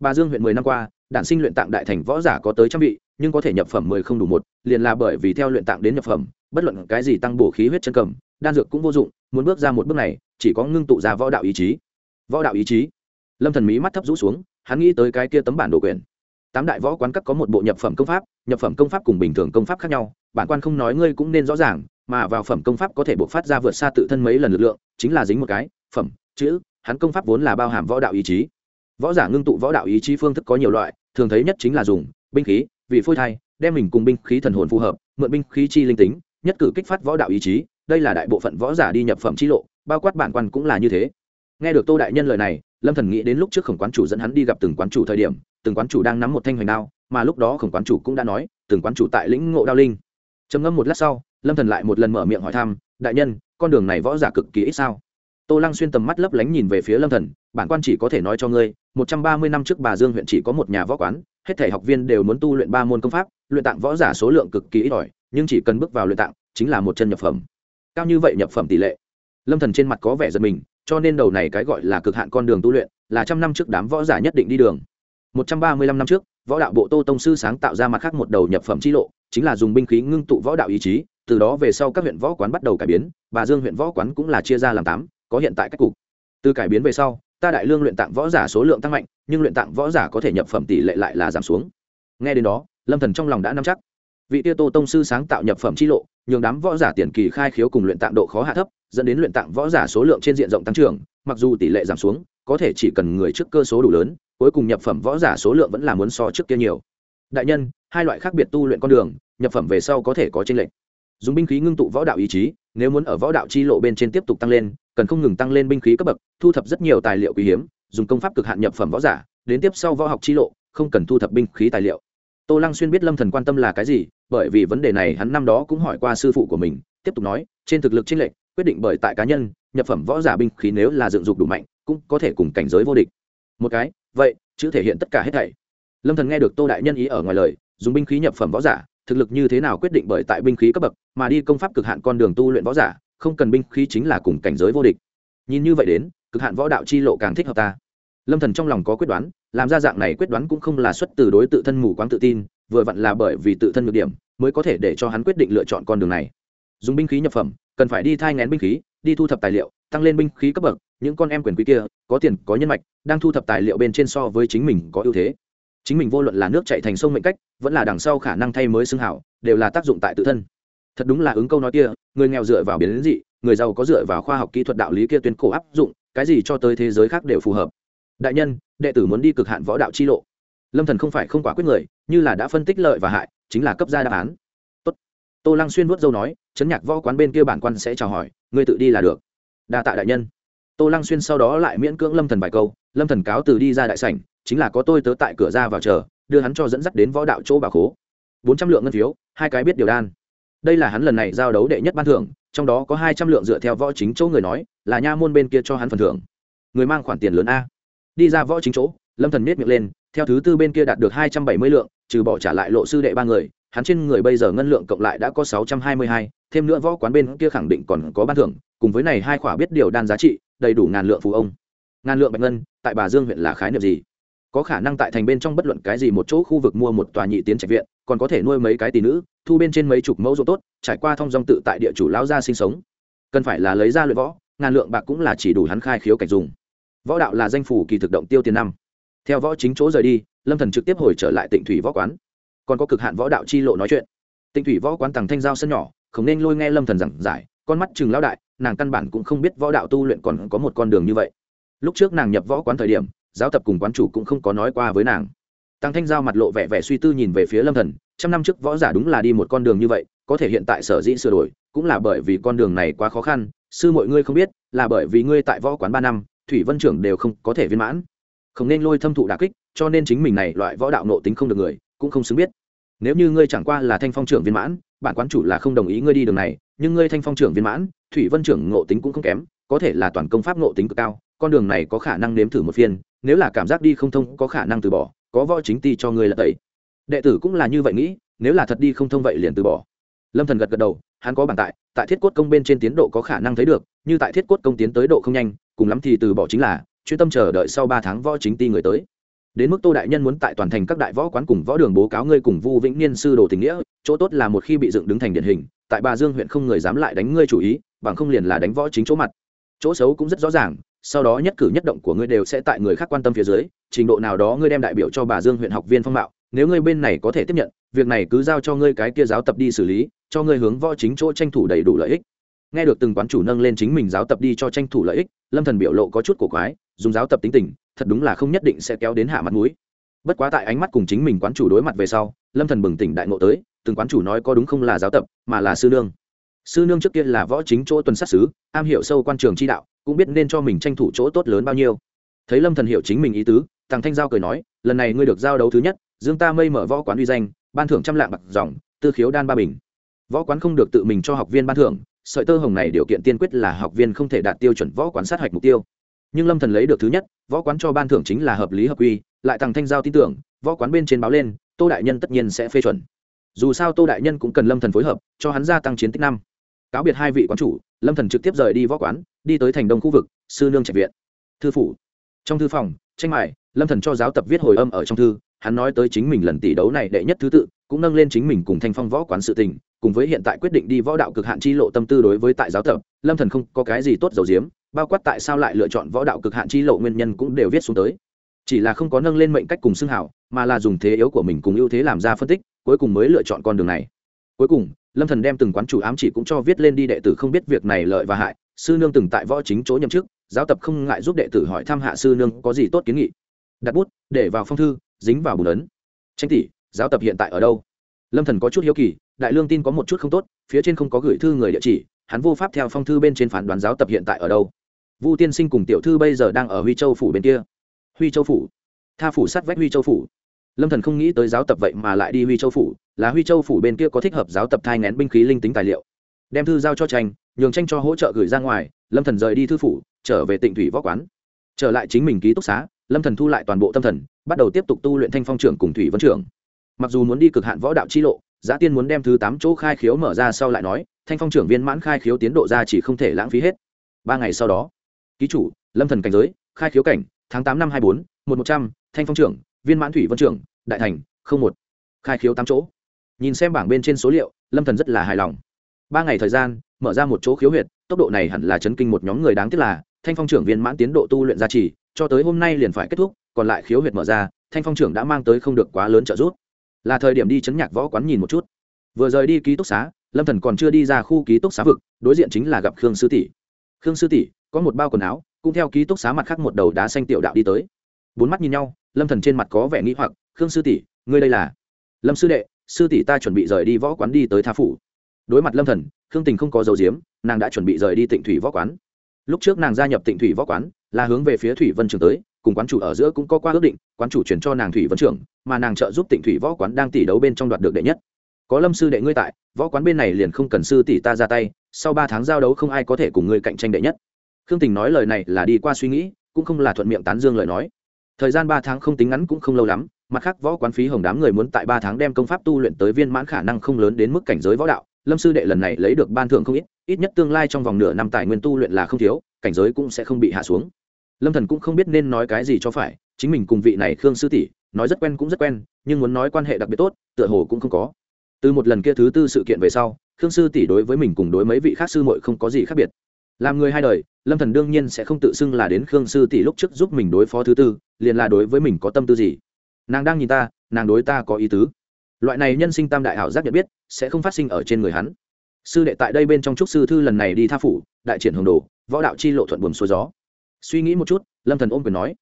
Bà dương huyện mười năm qua, đản sinh luyện tạng đại thành võ giả có tới trăm vị, nhưng có thể nhập phẩm mười không đủ một, liền là bởi vì theo luyện tạng đến nhập phẩm, bất luận cái gì tăng bổ khí huyết chân cầm, đan dược cũng vô dụng, muốn bước ra một bước này, chỉ có ngưng tụ ra võ đạo ý chí. Võ đạo ý chí. Lâm thần mỹ mắt thấp rũ xuống, hắn nghĩ tới cái kia tấm bản đồ quyền. Tám đại võ quán các có một bộ nhập phẩm công pháp, nhập phẩm công pháp cùng bình thường công pháp khác nhau, bản quan không nói ngươi cũng nên rõ ràng, mà vào phẩm công pháp có thể buộc phát ra vượt xa tự thân mấy lần lực lượng, chính là dính một cái, phẩm chữ, hắn công pháp vốn là bao hàm võ đạo ý chí. Võ giả ngưng tụ võ đạo ý chí phương thức có nhiều loại, thường thấy nhất chính là dùng binh khí, vị phôi thai, đem mình cùng binh khí thần hồn phù hợp, mượn binh khí chi linh tính, nhất cử kích phát võ đạo ý chí, đây là đại bộ phận võ giả đi nhập phẩm chi lộ, bao quát bản quan cũng là như thế. Nghe được tô đại nhân lời này, lâm thần nghĩ đến lúc trước khổng quán chủ dẫn hắn đi gặp từng quán chủ thời điểm, từng quán chủ đang nắm một thanh hoành đao, mà lúc đó khổng quán chủ cũng đã nói, từng quán chủ tại lĩnh ngộ đao linh. Trầm ngâm một lát sau, lâm thần lại một lần mở miệng hỏi thăm, đại nhân, con đường này võ giả cực kỳ ít sao? Tô lăng xuyên tầm mắt lấp lánh nhìn về phía lâm thần, bản quan chỉ có thể nói cho ngươi, một trăm ba mươi năm trước bà dương huyện chỉ có một nhà võ quán, hết thể học viên đều muốn tu luyện ba môn công pháp, luyện tạng võ giả số lượng cực kỳ ít ỏi, nhưng chỉ cần bước vào luyện tạng, chính là một chân nhập phẩm. Cao như vậy nhập phẩm tỷ lệ. Lâm thần trên mặt có vẻ giật mình, cho nên đầu này cái gọi là cực hạn con đường tu luyện, là trăm năm trước đám võ giả nhất định đi đường. Một trăm ba mươi lăm năm trước, võ đạo bộ tô tông sư sáng tạo ra mặt khác một đầu nhập phẩm chi lộ, chính là dùng binh khí ngưng tụ võ đạo ý chí, từ đó về sau các huyện võ quán bắt đầu cải biến, bà dương huyện võ quán cũng là chia ra làm tám có hiện tại cách cục. Từ cải biến về sau, ta đại lương luyện tạng võ giả số lượng tăng mạnh, nhưng luyện tạng võ giả có thể nhập phẩm tỷ lệ lại là giảm xuống. Nghe đến đó, lâm thần trong lòng đã nắm chắc. Vị tiêu tô tông sư sáng tạo nhập phẩm chi lộ, nhường đám võ giả tiền kỳ khai khiếu cùng luyện tạng độ khó hạ thấp, dẫn đến luyện tạng võ giả số lượng trên diện rộng tăng trưởng, mặc dù tỷ lệ giảm xuống, có thể chỉ cần người trước cơ số đủ lớn, cuối cùng nhập phẩm võ giả số lượng vẫn là muốn so trước kia nhiều. Đại nhân, hai loại khác biệt tu luyện con đường, nhập phẩm về sau có thể có tranh lệch. Dùng binh khí ngưng tụ võ đạo ý chí, nếu muốn ở võ đạo chi lộ bên trên tiếp tục tăng lên cần không ngừng tăng lên binh khí cấp bậc, thu thập rất nhiều tài liệu quý hiếm, dùng công pháp cực hạn nhập phẩm võ giả, đến tiếp sau võ học chi lộ, không cần thu thập binh khí tài liệu. Tô lăng xuyên biết lâm thần quan tâm là cái gì, bởi vì vấn đề này hắn năm đó cũng hỏi qua sư phụ của mình, tiếp tục nói, trên thực lực chênh lệch, quyết định bởi tại cá nhân, nhập phẩm võ giả binh khí nếu là dựng dục đủ mạnh, cũng có thể cùng cảnh giới vô địch. Một cái, vậy, chữ thể hiện tất cả hết thảy. Lâm thần nghe được tô đại nhân ý ở ngoài lời, dùng binh khí nhập phẩm võ giả, thực lực như thế nào quyết định bởi tại binh khí cấp bậc, mà đi công pháp cực hạn con đường tu luyện võ giả không cần binh khí chính là cùng cảnh giới vô địch. Nhìn như vậy đến, cực hạn võ đạo chi lộ càng thích hợp ta. Lâm thần trong lòng có quyết đoán, làm ra dạng này quyết đoán cũng không là xuất từ đối tự thân mù quáng tự tin, vừa vặn là bởi vì tự thân nhược điểm, mới có thể để cho hắn quyết định lựa chọn con đường này. Dùng binh khí nhập phẩm, cần phải đi thai ngén binh khí, đi thu thập tài liệu, tăng lên binh khí cấp bậc, những con em quyền quý kia, có tiền, có nhân mạch, đang thu thập tài liệu bên trên so với chính mình có ưu thế. Chính mình vô luận là nước chạy thành sông mệnh cách, vẫn là đằng sau khả năng thay mới xưng hảo đều là tác dụng tại tự thân thật đúng là ứng câu nói kia, người nghèo dựa vào biến dị, người giàu có dựa vào khoa học kỹ thuật đạo lý kia tuyên cổ áp dụng, cái gì cho tới thế giới khác đều phù hợp. Đại nhân, đệ tử muốn đi cực hạn võ đạo chi lộ. Lâm thần không phải không quả quyết người, như là đã phân tích lợi và hại, chính là cấp ra đáp án. Tốt. Tô lăng xuyên vuốt dâu nói, chấn nhạc võ quán bên kia bản quan sẽ chào hỏi, ngươi tự đi là được. Đa tạ đại nhân. Tô lăng xuyên sau đó lại miễn cưỡng lâm thần bài câu, lâm thần cáo từ đi ra đại sảnh, chính là có tôi tớ tại cửa ra vào chờ, đưa hắn cho dẫn dắt đến võ đạo chỗ bà khố. Bốn trăm lượng ngân phiếu, hai cái biết điều đan đây là hắn lần này giao đấu đệ nhất ban thưởng, trong đó có hai trăm lượng dựa theo võ chính chỗ người nói, là nha môn bên kia cho hắn phần thưởng. Người mang khoản tiền lớn a. Đi ra võ chính chỗ, lâm thần miết miệng lên, theo thứ tư bên kia đạt được hai trăm bảy mươi lượng, trừ bỏ trả lại lộ sư đệ ba người, hắn trên người bây giờ ngân lượng cộng lại đã có sáu trăm hai mươi hai, thêm nữa võ quán bên kia khẳng định còn có ban thưởng, cùng với này hai khỏa biết điều đan giá trị, đầy đủ ngàn lượng phù ông. Ngàn lượng bạch ngân, tại bà dương huyện là khái niệm gì? Có khả năng tại thành bên trong bất luận cái gì một chỗ khu vực mua một tòa nhị tiến trạch viện, còn có thể nuôi mấy cái tỷ nữ thu bên trên mấy chục mẫu ruộng tốt, trải qua thông dong tự tại địa chủ lao gia sinh sống. Cần phải là lấy ra luyện võ, ngàn lượng bạc cũng là chỉ đủ hắn khai khiếu cảnh dùng. Võ đạo là danh phủ kỳ thực động tiêu tiền năm. Theo võ chính chỗ rời đi, lâm thần trực tiếp hồi trở lại tịnh thủy võ quán. Còn có cực hạn võ đạo chi lộ nói chuyện. Tịnh thủy võ quán tàng thanh giao sân nhỏ, không nên lôi nghe lâm thần giảng giải, con mắt chừng lão đại, nàng căn bản cũng không biết võ đạo tu luyện còn có một con đường như vậy. Lúc trước nàng nhập võ quán thời điểm, giáo tập cùng quán chủ cũng không có nói qua với nàng tăng thanh giao mặt lộ vẻ vẻ suy tư nhìn về phía lâm thần, trăm năm trước võ giả đúng là đi một con đường như vậy, có thể hiện tại sở dĩ sửa đổi, cũng là bởi vì con đường này quá khó khăn, sư mọi ngươi không biết, là bởi vì ngươi tại võ quán ba năm, thủy vân trưởng đều không có thể viên mãn. Không nên lôi thâm thụ đà kích, cho nên chính mình này loại võ đạo nộ tính không được người, cũng không xứng biết. Nếu như ngươi chẳng qua là thanh phong trưởng viên mãn, bản quán chủ là không đồng ý ngươi đi đường này, nhưng ngươi thanh phong trưởng viên mãn, thủy vân trưởng ngộ tính cũng không kém, có thể là toàn công pháp ngộ tính cực cao, con đường này có khả năng nếm thử một phiên, nếu là cảm giác đi không thông, có khả năng từ bỏ có võ chính ti cho ngươi là tẩy. Đệ tử cũng là như vậy nghĩ, nếu là thật đi không thông vậy liền từ bỏ. Lâm thần gật gật đầu, hắn có bản tại tại thiết cốt công bên trên tiến độ có khả năng thấy được, như tại thiết cốt công tiến tới độ không nhanh, cùng lắm thì từ bỏ chính là, chuyên tâm chờ đợi sau ba tháng võ chính ti người tới. Đến mức tô đại nhân muốn tại toàn thành các đại võ quán cùng võ đường bố cáo ngươi cùng vu vĩnh niên sư đồ tình nghĩa, chỗ tốt là một khi bị dựng đứng thành điển hình, tại bà dương huyện không người dám lại đánh ngươi chủ ý, bằng không liền là đánh võ chính chỗ mặt. Chỗ xấu cũng rất rõ ràng sau đó nhất cử nhất động của ngươi đều sẽ tại người khác quan tâm phía dưới trình độ nào đó ngươi đem đại biểu cho bà dương huyện học viên phong mạo nếu ngươi bên này có thể tiếp nhận việc này cứ giao cho ngươi cái kia giáo tập đi xử lý cho ngươi hướng võ chính chỗ tranh thủ đầy đủ lợi ích. Nghe được từng quán chủ nâng lên chính mình giáo tập đi cho tranh thủ lợi ích lâm thần biểu lộ có chút cổ quái dùng giáo tập tính tình thật đúng là không nhất định sẽ kéo đến hạ mặt mũi. Bất quá tại ánh mắt cùng chính mình quán chủ đối mặt về sau lâm thần bừng tỉnh đại ngộ tới từng quán chủ nói có đúng không là giáo tập mà là sư nương. Sư nương trước kia là võ chính chỗ tuần sát sứ, am hiểu sâu quan trường chi đạo cũng biết nên cho mình tranh thủ chỗ tốt lớn bao nhiêu. Thấy lâm thần hiểu chính mình ý tứ thằng thanh giao cười nói, lần này ngươi được giao đấu thứ nhất, dương ta mây mở võ quán uy danh, ban thưởng trăm lạng bạc dòng, tư khiếu đan ba bình. Võ quán không được tự mình cho học viên ban thưởng, sợi tơ hồng này điều kiện tiên quyết là học viên không thể đạt tiêu chuẩn võ quán sát hạch mục tiêu. Nhưng lâm thần lấy được thứ nhất, võ quán cho ban thưởng chính là hợp lý hợp quy, lại thằng thanh giao tin tưởng, võ quán bên trên báo lên, tô đại nhân tất nhiên sẽ phê chuẩn. Dù sao tô đại nhân cũng cần lâm thần phối hợp, cho hắn gia tăng chiến tích năm cáo biệt hai vị quán chủ, lâm thần trực tiếp rời đi võ quán, đi tới thành đông khu vực, sư nương trạch viện. Thư phủ. Trong thư phòng, tranh mại, lâm thần cho giáo tập viết hồi âm ở trong thư, hắn nói tới chính mình lần tỷ đấu này đệ nhất thứ tự, cũng nâng lên chính mình cùng thanh phong võ quán sự tình, cùng với hiện tại quyết định đi võ đạo cực hạn chi lộ tâm tư đối với tại giáo tập, lâm thần không có cái gì tốt dầu diếm, bao quát tại sao lại lựa chọn võ đạo cực hạn chi lộ nguyên nhân cũng đều viết xuống tới. Chỉ là không có nâng lên mệnh cách cùng xưng hảo, mà là dùng thế yếu của mình cùng ưu thế làm ra phân tích, cuối cùng mới lựa chọn con đường này cuối cùng, lâm thần đem từng quán chủ ám chỉ cũng cho viết lên đi, đệ tử không biết việc này lợi và hại. Sư nương từng tại võ chính chỗ nhậm chức, giáo tập không ngại giúp đệ tử hỏi thăm hạ sư nương có gì tốt kiến nghị. Đặt bút, để vào phong thư, dính vào bùn ấn. Tranh tỷ, giáo tập hiện tại ở đâu? Lâm thần có chút hiếu kỳ, đại lương tin có một chút không tốt, phía trên không có gửi thư người địa chỉ, hắn vô pháp theo phong thư bên trên phán đoán giáo tập hiện tại ở đâu. Vu tiên sinh cùng tiểu thư bây giờ đang ở huy châu phủ bên kia. Huy châu phủ. Tha phủ sát vách huy châu phủ lâm thần không nghĩ tới giáo tập vậy mà lại đi huy châu phủ, là huy châu phủ bên kia có thích hợp giáo tập thai ngén binh khí linh tính tài liệu. Đem thư giao cho tranh, nhường tranh cho hỗ trợ gửi ra ngoài, lâm thần rời đi thư phủ, trở về tịnh thủy võ quán. Trở lại chính mình ký túc xá, lâm thần thu lại toàn bộ tâm thần, bắt đầu tiếp tục tu luyện thanh phong trưởng cùng thủy vân trưởng. Mặc dù muốn đi cực hạn võ đạo chi lộ, giá tiên muốn đem thứ tám chỗ khai khiếu mở ra sau lại nói, thanh phong trưởng viên mãn khai khiếu tiến độ ra chỉ không thể lãng phí hết. Ba ngày sau đó, ký chủ, lâm thần cảnh giới, khai khiếu cảnh, tháng tám năm hai bốn, một một trăm, thanh phong trưởng viên mãn thủy vân trưởng, đại thành, không một, khai khiếu tám chỗ. Nhìn xem bảng bên trên số liệu, lâm thần rất là hài lòng. Ba ngày thời gian, mở ra một chỗ khiếu huyệt, tốc độ này hẳn là chấn kinh một nhóm người đáng tiếc là, thanh phong trưởng viên mãn tiến độ tu luyện gia trì, cho tới hôm nay liền phải kết thúc, còn lại khiếu huyệt mở ra, thanh phong trưởng đã mang tới không được quá lớn trợ giúp. Là thời điểm đi chấn nhạc võ quán nhìn một chút. Vừa rời đi ký túc xá, lâm thần còn chưa đi ra khu ký túc xá vực, đối diện chính là gặp khương sư tỷ. Khương sư tỷ có một bao quần áo, cũng theo ký túc xá mặt khác một đầu đá xanh tiểu đạo đi tới bốn mắt nhìn nhau, lâm thần trên mặt có vẻ nghĩ hoặc, khương sư tỷ, ngươi đây là? Lâm sư đệ, sư tỷ ta chuẩn bị rời đi võ quán đi tới tha phủ. Đối mặt lâm thần, khương tình không có dấu diếm nàng đã chuẩn bị rời đi tịnh thủy võ quán. Lúc trước nàng gia nhập tịnh thủy võ quán, là hướng về phía thủy vân trường tới, cùng quán chủ ở giữa cũng có qua ước định, quán chủ chuyển cho nàng thủy vân trưởng mà nàng trợ giúp tịnh thủy võ quán đang tỷ đấu bên trong đoạt được đệ nhất. Có lâm sư đệ ngươi tại, võ quán bên này liền không cần sư tỷ ta ra tay, sau ba tháng giao đấu không ai có thể cùng ngươi cạnh tranh đệ nhất. Khương tình nói lời này là đi qua suy nghĩ, cũng không là thuận miệng tán dương lời nói thời gian ba tháng không tính ngắn cũng không lâu lắm, mặt khác võ quán phí hồng đám người muốn tại ba tháng đem công pháp tu luyện tới viên mãn khả năng không lớn đến mức cảnh giới võ đạo. Lâm sư đệ lần này lấy được ban thưởng không ít ít nhất tương lai trong vòng nửa năm tài nguyên tu luyện là không thiếu, cảnh giới cũng sẽ không bị hạ xuống. Lâm thần cũng không biết nên nói cái gì cho phải, chính mình cùng vị này khương sư tỷ, nói rất quen cũng rất quen, nhưng muốn nói quan hệ đặc biệt tốt, tựa hồ cũng không có. Từ một lần kia thứ tư sự kiện về sau, khương sư tỷ đối với mình cùng đối mấy vị khác sư muội không có gì khác biệt. Làm người hai đời lâm thần đương nhiên sẽ không tự xưng là đến khương sư tỷ lúc trước giúp mình đối phó thứ tư, liền là đối với mình có tâm tư gì. Nàng đang nhìn ta, nàng đối ta có ý tứ. Loại này nhân sinh tam đại hảo giác nhận biết, sẽ không phát sinh ở trên người hắn. Sư đệ tại đây bên trong trúc sư thư lần này đi tha phủ, đại triển hồng đồ, võ đạo chi lộ thuận buồm xuôi gió. Suy nghĩ một chút, lâm thần ôm quyền nói,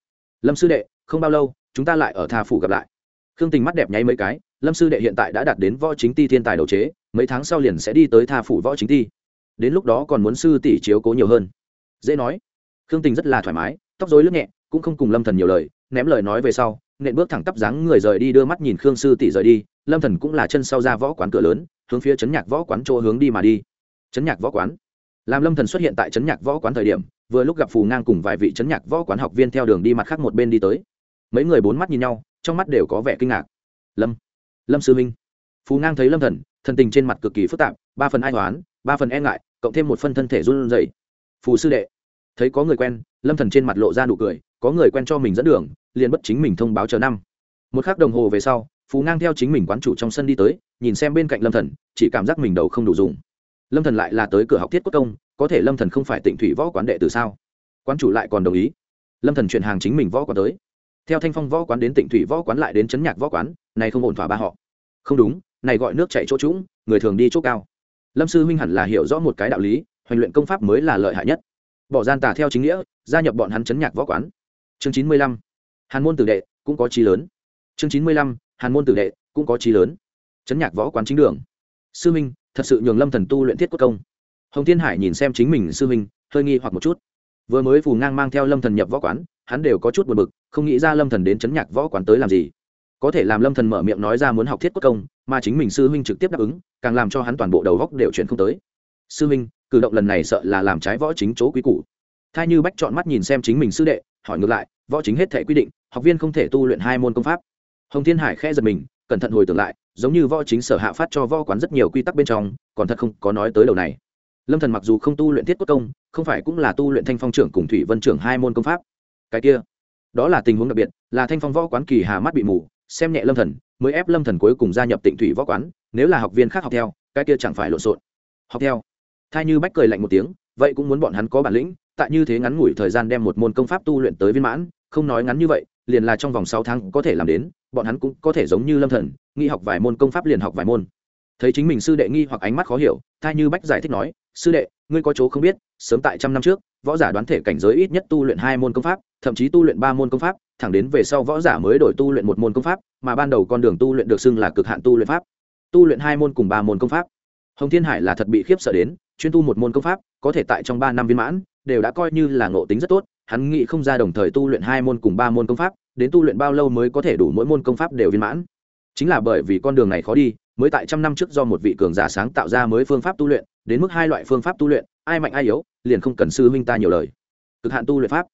lâm sư đệ, không bao lâu, chúng ta lại ở tha phủ gặp lại. Khương tình mắt đẹp nháy mấy cái, lâm sư đệ hiện tại đã đạt đến võ chính ti thiên tài đầu chế, mấy tháng sau liền sẽ đi tới tha phủ võ chính ti. Đến lúc đó còn muốn sư tỷ chiếu cố nhiều hơn dễ nói. Khương tình rất là thoải mái, tóc dối lướt nhẹ, cũng không cùng lâm thần nhiều lời, ném lời nói về sau, nện bước thẳng tắp dáng người rời đi, đưa mắt nhìn khương sư tỷ rời đi. Lâm thần cũng là chân sau ra võ quán cửa lớn, hướng phía chấn nhạc võ quán chỗ hướng đi mà đi. Chấn nhạc võ quán. Làm lâm thần xuất hiện tại chấn nhạc võ quán thời điểm, vừa lúc gặp phù ngang cùng vài vị chấn nhạc võ quán học viên theo đường đi mặt khác một bên đi tới. Mấy người bốn mắt nhìn nhau, trong mắt đều có vẻ kinh ngạc. Lâm lâm sư minh phù ngang thấy lâm thần thần tình trên mặt cực kỳ phức tạp, ba phần ai toán ba phần e ngại, cộng thêm một phân thân thể run rẩy phù sư đệ. Thấy có người quen, lâm thần trên mặt lộ ra nụ cười, có người quen cho mình dẫn đường, liền bất chính mình thông báo chờ năm. Một khắc đồng hồ về sau, Phù ngang theo chính mình quán chủ trong sân đi tới, nhìn xem bên cạnh lâm thần, chỉ cảm giác mình đầu không đủ dùng. Lâm thần lại là tới cửa học thiết quốc công, có thể lâm thần không phải tịnh thủy võ quán đệ từ sao? Quán chủ lại còn đồng ý. Lâm thần chuyển hàng chính mình võ quán tới. Theo thanh phong võ quán đến tịnh thủy võ quán lại đến chấn nhạc võ quán, này không ổn thỏa ba họ. Không đúng, này gọi nước chảy chỗ trũng, người thường đi chỗ cao. Lâm sư huynh hẳn là hiểu rõ một cái đạo lý hoành luyện công pháp mới là lợi hại nhất. Bỏ gian tà theo chính nghĩa, gia nhập bọn hắn chấn nhạc võ quán. Chương chín mươi lăm. Hàn môn tử đệ, cũng có trí lớn. Chương chín mươi lăm. Hàn môn tử đệ, cũng có trí lớn. Chấn nhạc võ quán chính đường. Sư minh, thật sự nhường lâm thần tu luyện thiết quốc công. Hồng thiên hải nhìn xem chính mình sư minh, hơi nghi hoặc một chút. Vừa mới phù ngang mang theo lâm thần nhập võ quán, hắn đều có chút buồn bực, không nghĩ ra lâm thần đến chấn nhạc võ quán tới làm gì. Có thể làm lâm thần mở miệng nói ra muốn học thiết quốc công, mà chính mình sư huynh trực tiếp đáp ứng, càng làm cho hắn toàn bộ đầu góc đều chuyển không tới. Sư huynh cử động lần này sợ là làm trái võ chính chỗ quý củ. Thay như bách chọn mắt nhìn xem chính mình sư đệ, hỏi ngược lại, võ chính hết thể quy định, học viên không thể tu luyện hai môn công pháp. Hồng thiên hải khẽ giật mình, cẩn thận hồi tưởng lại, giống như võ chính sở hạ phát cho võ quán rất nhiều quy tắc bên trong, còn thật không có nói tới đầu này. Lâm thần mặc dù không tu luyện thiết quốc công, không phải cũng là tu luyện thanh phong trưởng cùng thủy vân trưởng hai môn công pháp. Cái kia, đó là tình huống đặc biệt, là thanh phong võ quán kỳ hà mắt bị mù, xem nhẹ lâm thần, mới ép lâm thần cuối cùng gia nhập tịnh thủy võ quán, nếu là học viên khác học theo, cái kia chẳng phải lộn xộn. Học theo thai như bách cười lạnh một tiếng, vậy cũng muốn bọn hắn có bản lĩnh, tại như thế ngắn ngủi thời gian đem một môn công pháp tu luyện tới viên mãn, không nói ngắn như vậy, liền là trong vòng sáu tháng có thể làm đến, bọn hắn cũng có thể giống như lâm thần, nghi học vài môn công pháp liền học vài môn. Thấy chính mình sư đệ nghi hoặc ánh mắt khó hiểu, thai như bách giải thích nói, sư đệ, ngươi có chỗ không biết, sớm tại trăm năm trước, võ giả đoán thể cảnh giới ít nhất tu luyện hai môn công pháp, thậm chí tu luyện ba môn công pháp, thẳng đến về sau võ giả mới đổi tu luyện một môn công pháp, mà ban đầu con đường tu luyện được xưng là cực hạn tu luyện pháp. Tu luyện hai môn cùng ba môn công pháp. Hồng thiên hải là thật bị khiếp sợ đến chuyên tu một môn công pháp, có thể tại trong ba năm viên mãn, đều đã coi như là ngộ tính rất tốt, hắn nghĩ không ra đồng thời tu luyện hai môn cùng ba môn công pháp, đến tu luyện bao lâu mới có thể đủ mỗi môn công pháp đều viên mãn. Chính là bởi vì con đường này khó đi, mới tại trăm năm trước do một vị cường giả sáng tạo ra mới phương pháp tu luyện, đến mức hai loại phương pháp tu luyện, ai mạnh ai yếu, liền không cần sư huynh ta nhiều lời. Cực hạn tu luyện pháp.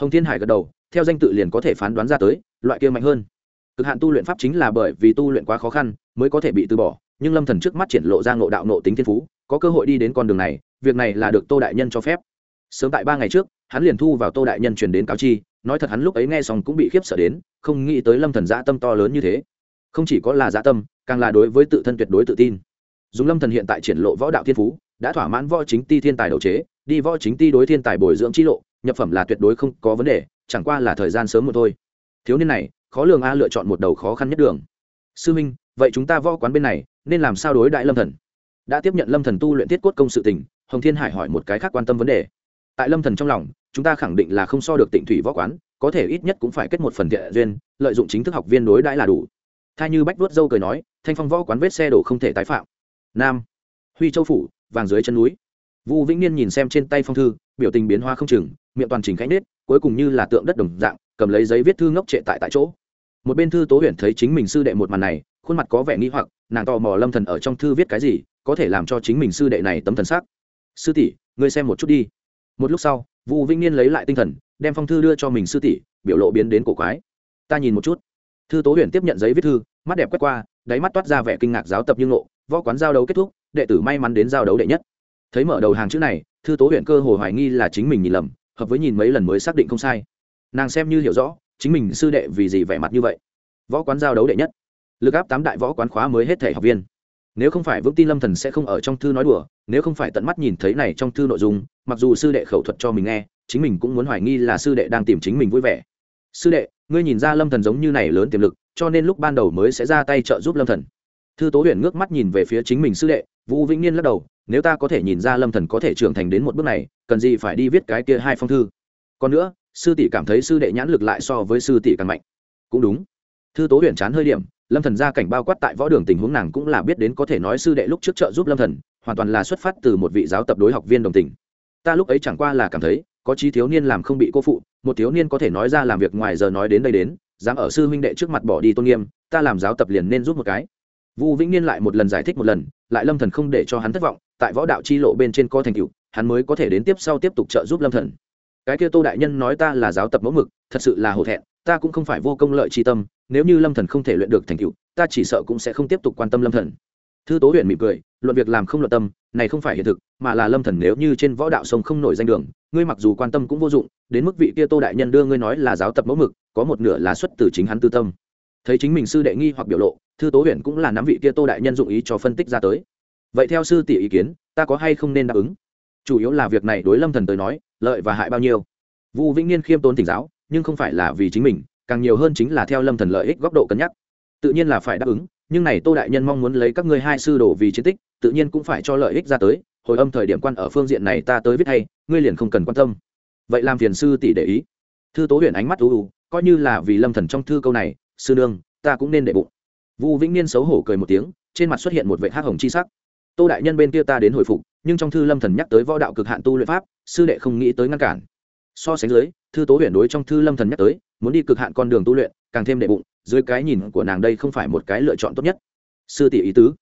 Hồng thiên hải gật đầu, theo danh tự liền có thể phán đoán ra tới, loại kia mạnh hơn. Cực hạn tu luyện pháp chính là bởi vì tu luyện quá khó khăn, mới có thể bị từ bỏ, nhưng lâm thần trước mắt triển lộ ra ngộ đạo nộ tính thiên phú có cơ hội đi đến con đường này, việc này là được tô đại nhân cho phép. Sớm tại ba ngày trước, hắn liền thu vào tô đại nhân truyền đến cáo chi, nói thật hắn lúc ấy nghe xong cũng bị khiếp sợ đến, không nghĩ tới lâm thần dã tâm to lớn như thế. Không chỉ có là dã tâm, càng là đối với tự thân tuyệt đối tự tin. Dùng lâm thần hiện tại triển lộ võ đạo thiên phú, đã thỏa mãn võ chính ti thiên tài đầu chế, đi võ chính ti đối thiên tài bồi dưỡng chi lộ, nhập phẩm là tuyệt đối không có vấn đề, chẳng qua là thời gian sớm một thôi. Thiếu niên này, khó lường a, lựa chọn một đầu khó khăn nhất đường. Sư minh, vậy chúng ta võ quán bên này, nên làm sao đối đại lâm thần? Đã tiếp nhận lâm thần tu luyện tiết cốt công sự tình, hồng thiên hải hỏi một cái khác quan tâm vấn đề. Tại lâm thần trong lòng, chúng ta khẳng định là không so được tịnh thủy võ quán, có thể ít nhất cũng phải kết một phần thiện duyên, lợi dụng chính thức học viên đối đãi là đủ. Thay như bách vuốt dâu cười nói, thanh phong võ quán vết xe đổ không thể tái phạm. Nam, huy châu phủ, vàng dưới chân núi. Vu vĩnh niên nhìn xem trên tay phong thư, biểu tình biến hoa không chừng, miệng toàn trình khánh nết cuối cùng như là tượng đất đồng dạng, cầm lấy giấy viết thư ngốc trệ tại tại chỗ. Một bên thư tố huyền thấy chính mình sư đệ một màn này, khuôn mặt có vẻ nghi hoặc, nàng tò mò lâm thần ở trong thư viết cái gì có thể làm cho chính mình sư đệ này tấm thần sắc. Sư tỷ, ngươi xem một chút đi. Một lúc sau vũ vĩnh niên lấy lại tinh thần, đem phong thư đưa cho mình sư tỷ, biểu lộ biến đến cổ quái. Ta nhìn một chút. Thư tố huyền tiếp nhận giấy viết thư, mắt đẹp quét qua, đáy mắt toát ra vẻ kinh ngạc giáo tập như ngộ, võ quán giao đấu kết thúc, đệ tử may mắn đến giao đấu đệ nhất. Thấy mở đầu hàng chữ này, thư tố huyền cơ hồ hoài nghi là chính mình nhìn lầm, hợp với nhìn mấy lần mới xác định không sai. Nàng xem như hiểu rõ, chính mình sư đệ vì gì vẻ mặt như vậy. Võ quán giao đấu đệ nhất. Lực áp tám đại võ quán khóa mới hết thể học viên nếu không phải vững tin lâm thần sẽ không ở trong thư nói đùa, nếu không phải tận mắt nhìn thấy này trong thư nội dung, mặc dù sư đệ khẩu thuật cho mình nghe, chính mình cũng muốn hoài nghi là sư đệ đang tìm chính mình vui vẻ. Sư đệ, ngươi nhìn ra lâm thần giống như này lớn tiềm lực, cho nên lúc ban đầu mới sẽ ra tay trợ giúp lâm thần. Thư tố huyền ngước mắt nhìn về phía chính mình sư đệ, vũ vĩnh niên lắc đầu, nếu ta có thể nhìn ra lâm thần có thể trưởng thành đến một bước này, cần gì phải đi viết cái kia hai phong thư? Còn nữa, sư tỷ cảm thấy sư đệ nhãn lực lại so với sư tỷ càng mạnh. Cũng đúng. Thư tố huyền chán hơi điểm lâm thần gia cảnh bao quát tại võ đường tình huống nàng cũng là biết đến có thể nói sư đệ lúc trước trợ giúp lâm thần, hoàn toàn là xuất phát từ một vị giáo tập đối học viên đồng tình. Ta lúc ấy chẳng qua là cảm thấy, có chí thiếu niên làm không bị cô phụ, một thiếu niên có thể nói ra làm việc ngoài giờ nói đến đây đến, dám ở sư huynh đệ trước mặt bỏ đi tôn nghiêm, ta làm giáo tập liền nên giúp một cái. Vu vĩnh niên lại một lần giải thích một lần, lại lâm thần không để cho hắn thất vọng, tại võ đạo chi lộ bên trên có thành tựu, hắn mới có thể đến tiếp sau tiếp tục trợ giúp lâm thần. Cái kia tô đại nhân nói ta là giáo tập mẫu mực, thật sự là hổ thẹn, ta cũng không phải vô công lợi chi tâm nếu như lâm thần không thể luyện được thành tựu, ta chỉ sợ cũng sẽ không tiếp tục quan tâm lâm thần. Thư tố huyện mỉm cười, luận việc làm không luận tâm, này không phải hiện thực, mà là lâm thần nếu như trên võ đạo sông không nổi danh đường, ngươi mặc dù quan tâm cũng vô dụng, đến mức vị kia tô đại nhân đưa ngươi nói là giáo tập mẫu mực, có một nửa là xuất từ chính hắn tư tâm. Thấy chính mình sư đệ nghi hoặc biểu lộ, thư tố huyện cũng là nắm vị kia tô đại nhân dụng ý cho phân tích ra tới. Vậy theo sư tỷ ý kiến, ta có hay không nên đáp ứng? Chủ yếu là việc này đối lâm thần tới nói, lợi và hại bao nhiêu? Vu vĩnh niên khiêm tốn thỉnh giáo, nhưng không phải là vì chính mình càng nhiều hơn chính là theo lâm thần lợi ích góc độ cân nhắc. Tự nhiên là phải đáp ứng, nhưng này tô đại nhân mong muốn lấy các ngươi hai sư đồ vì chiến tích, tự nhiên cũng phải cho lợi ích ra tới, hồi âm thời điểm quan ở phương diện này ta tới viết hay, ngươi liền không cần quan tâm. Vậy làm phiền sư tỷ để ý. Thư tố huyền ánh mắt u u, coi như là vì lâm thần trong thư câu này, sư nương, ta cũng nên để bụng. Vu vĩnh niên xấu hổ cười một tiếng, trên mặt xuất hiện một vệ hắc hồng chi sắc. Tô đại nhân bên kia ta đến hồi phục, nhưng trong thư lâm thần nhắc tới võ đạo cực hạn tu luyện pháp, sư đệ không nghĩ tới ngăn cản. So sánh dưới, thư tố huyền đối trong thư lâm thần nhắc tới muốn đi cực hạn con đường tu luyện, càng thêm đệ bụng, dưới cái nhìn của nàng đây không phải một cái lựa chọn tốt nhất. Sư tỷ ý tứ.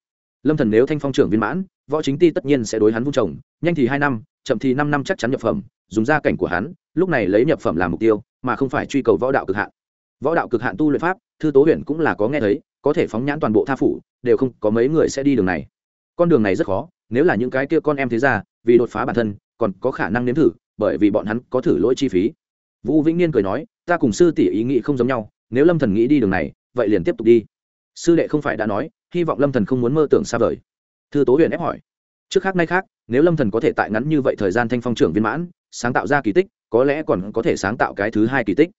Lâm thần nếu thanh phong trưởng viên mãn, võ chính ti tất nhiên sẽ đối hắn vung chồng nhanh thì hai năm, chậm thì năm năm chắc chắn nhập phẩm, dùng gia cảnh của hắn, lúc này lấy nhập phẩm làm mục tiêu, mà không phải truy cầu võ đạo cực hạn. Võ đạo cực hạn tu luyện pháp, thư tố huyền cũng là có nghe thấy, có thể phóng nhãn toàn bộ tha phủ, đều không có mấy người sẽ đi đường này. Con đường này rất khó, nếu là những cái kia con em thế ra vì đột phá bản thân, còn có khả năng nếm thử, bởi vì bọn hắn có thử lỗi chi phí vũ vĩnh niên cười nói, ta cùng sư tỷ ý nghĩ không giống nhau, nếu lâm thần nghĩ đi đường này, vậy liền tiếp tục đi. Sư đệ không phải đã nói, hy vọng lâm thần không muốn mơ tưởng xa vời. Thư tố huyền ép hỏi, trước khác nay khác, nếu lâm thần có thể tại ngắn như vậy thời gian thanh phong trưởng viên mãn, sáng tạo ra kỳ tích, có lẽ còn có thể sáng tạo cái thứ hai kỳ tích.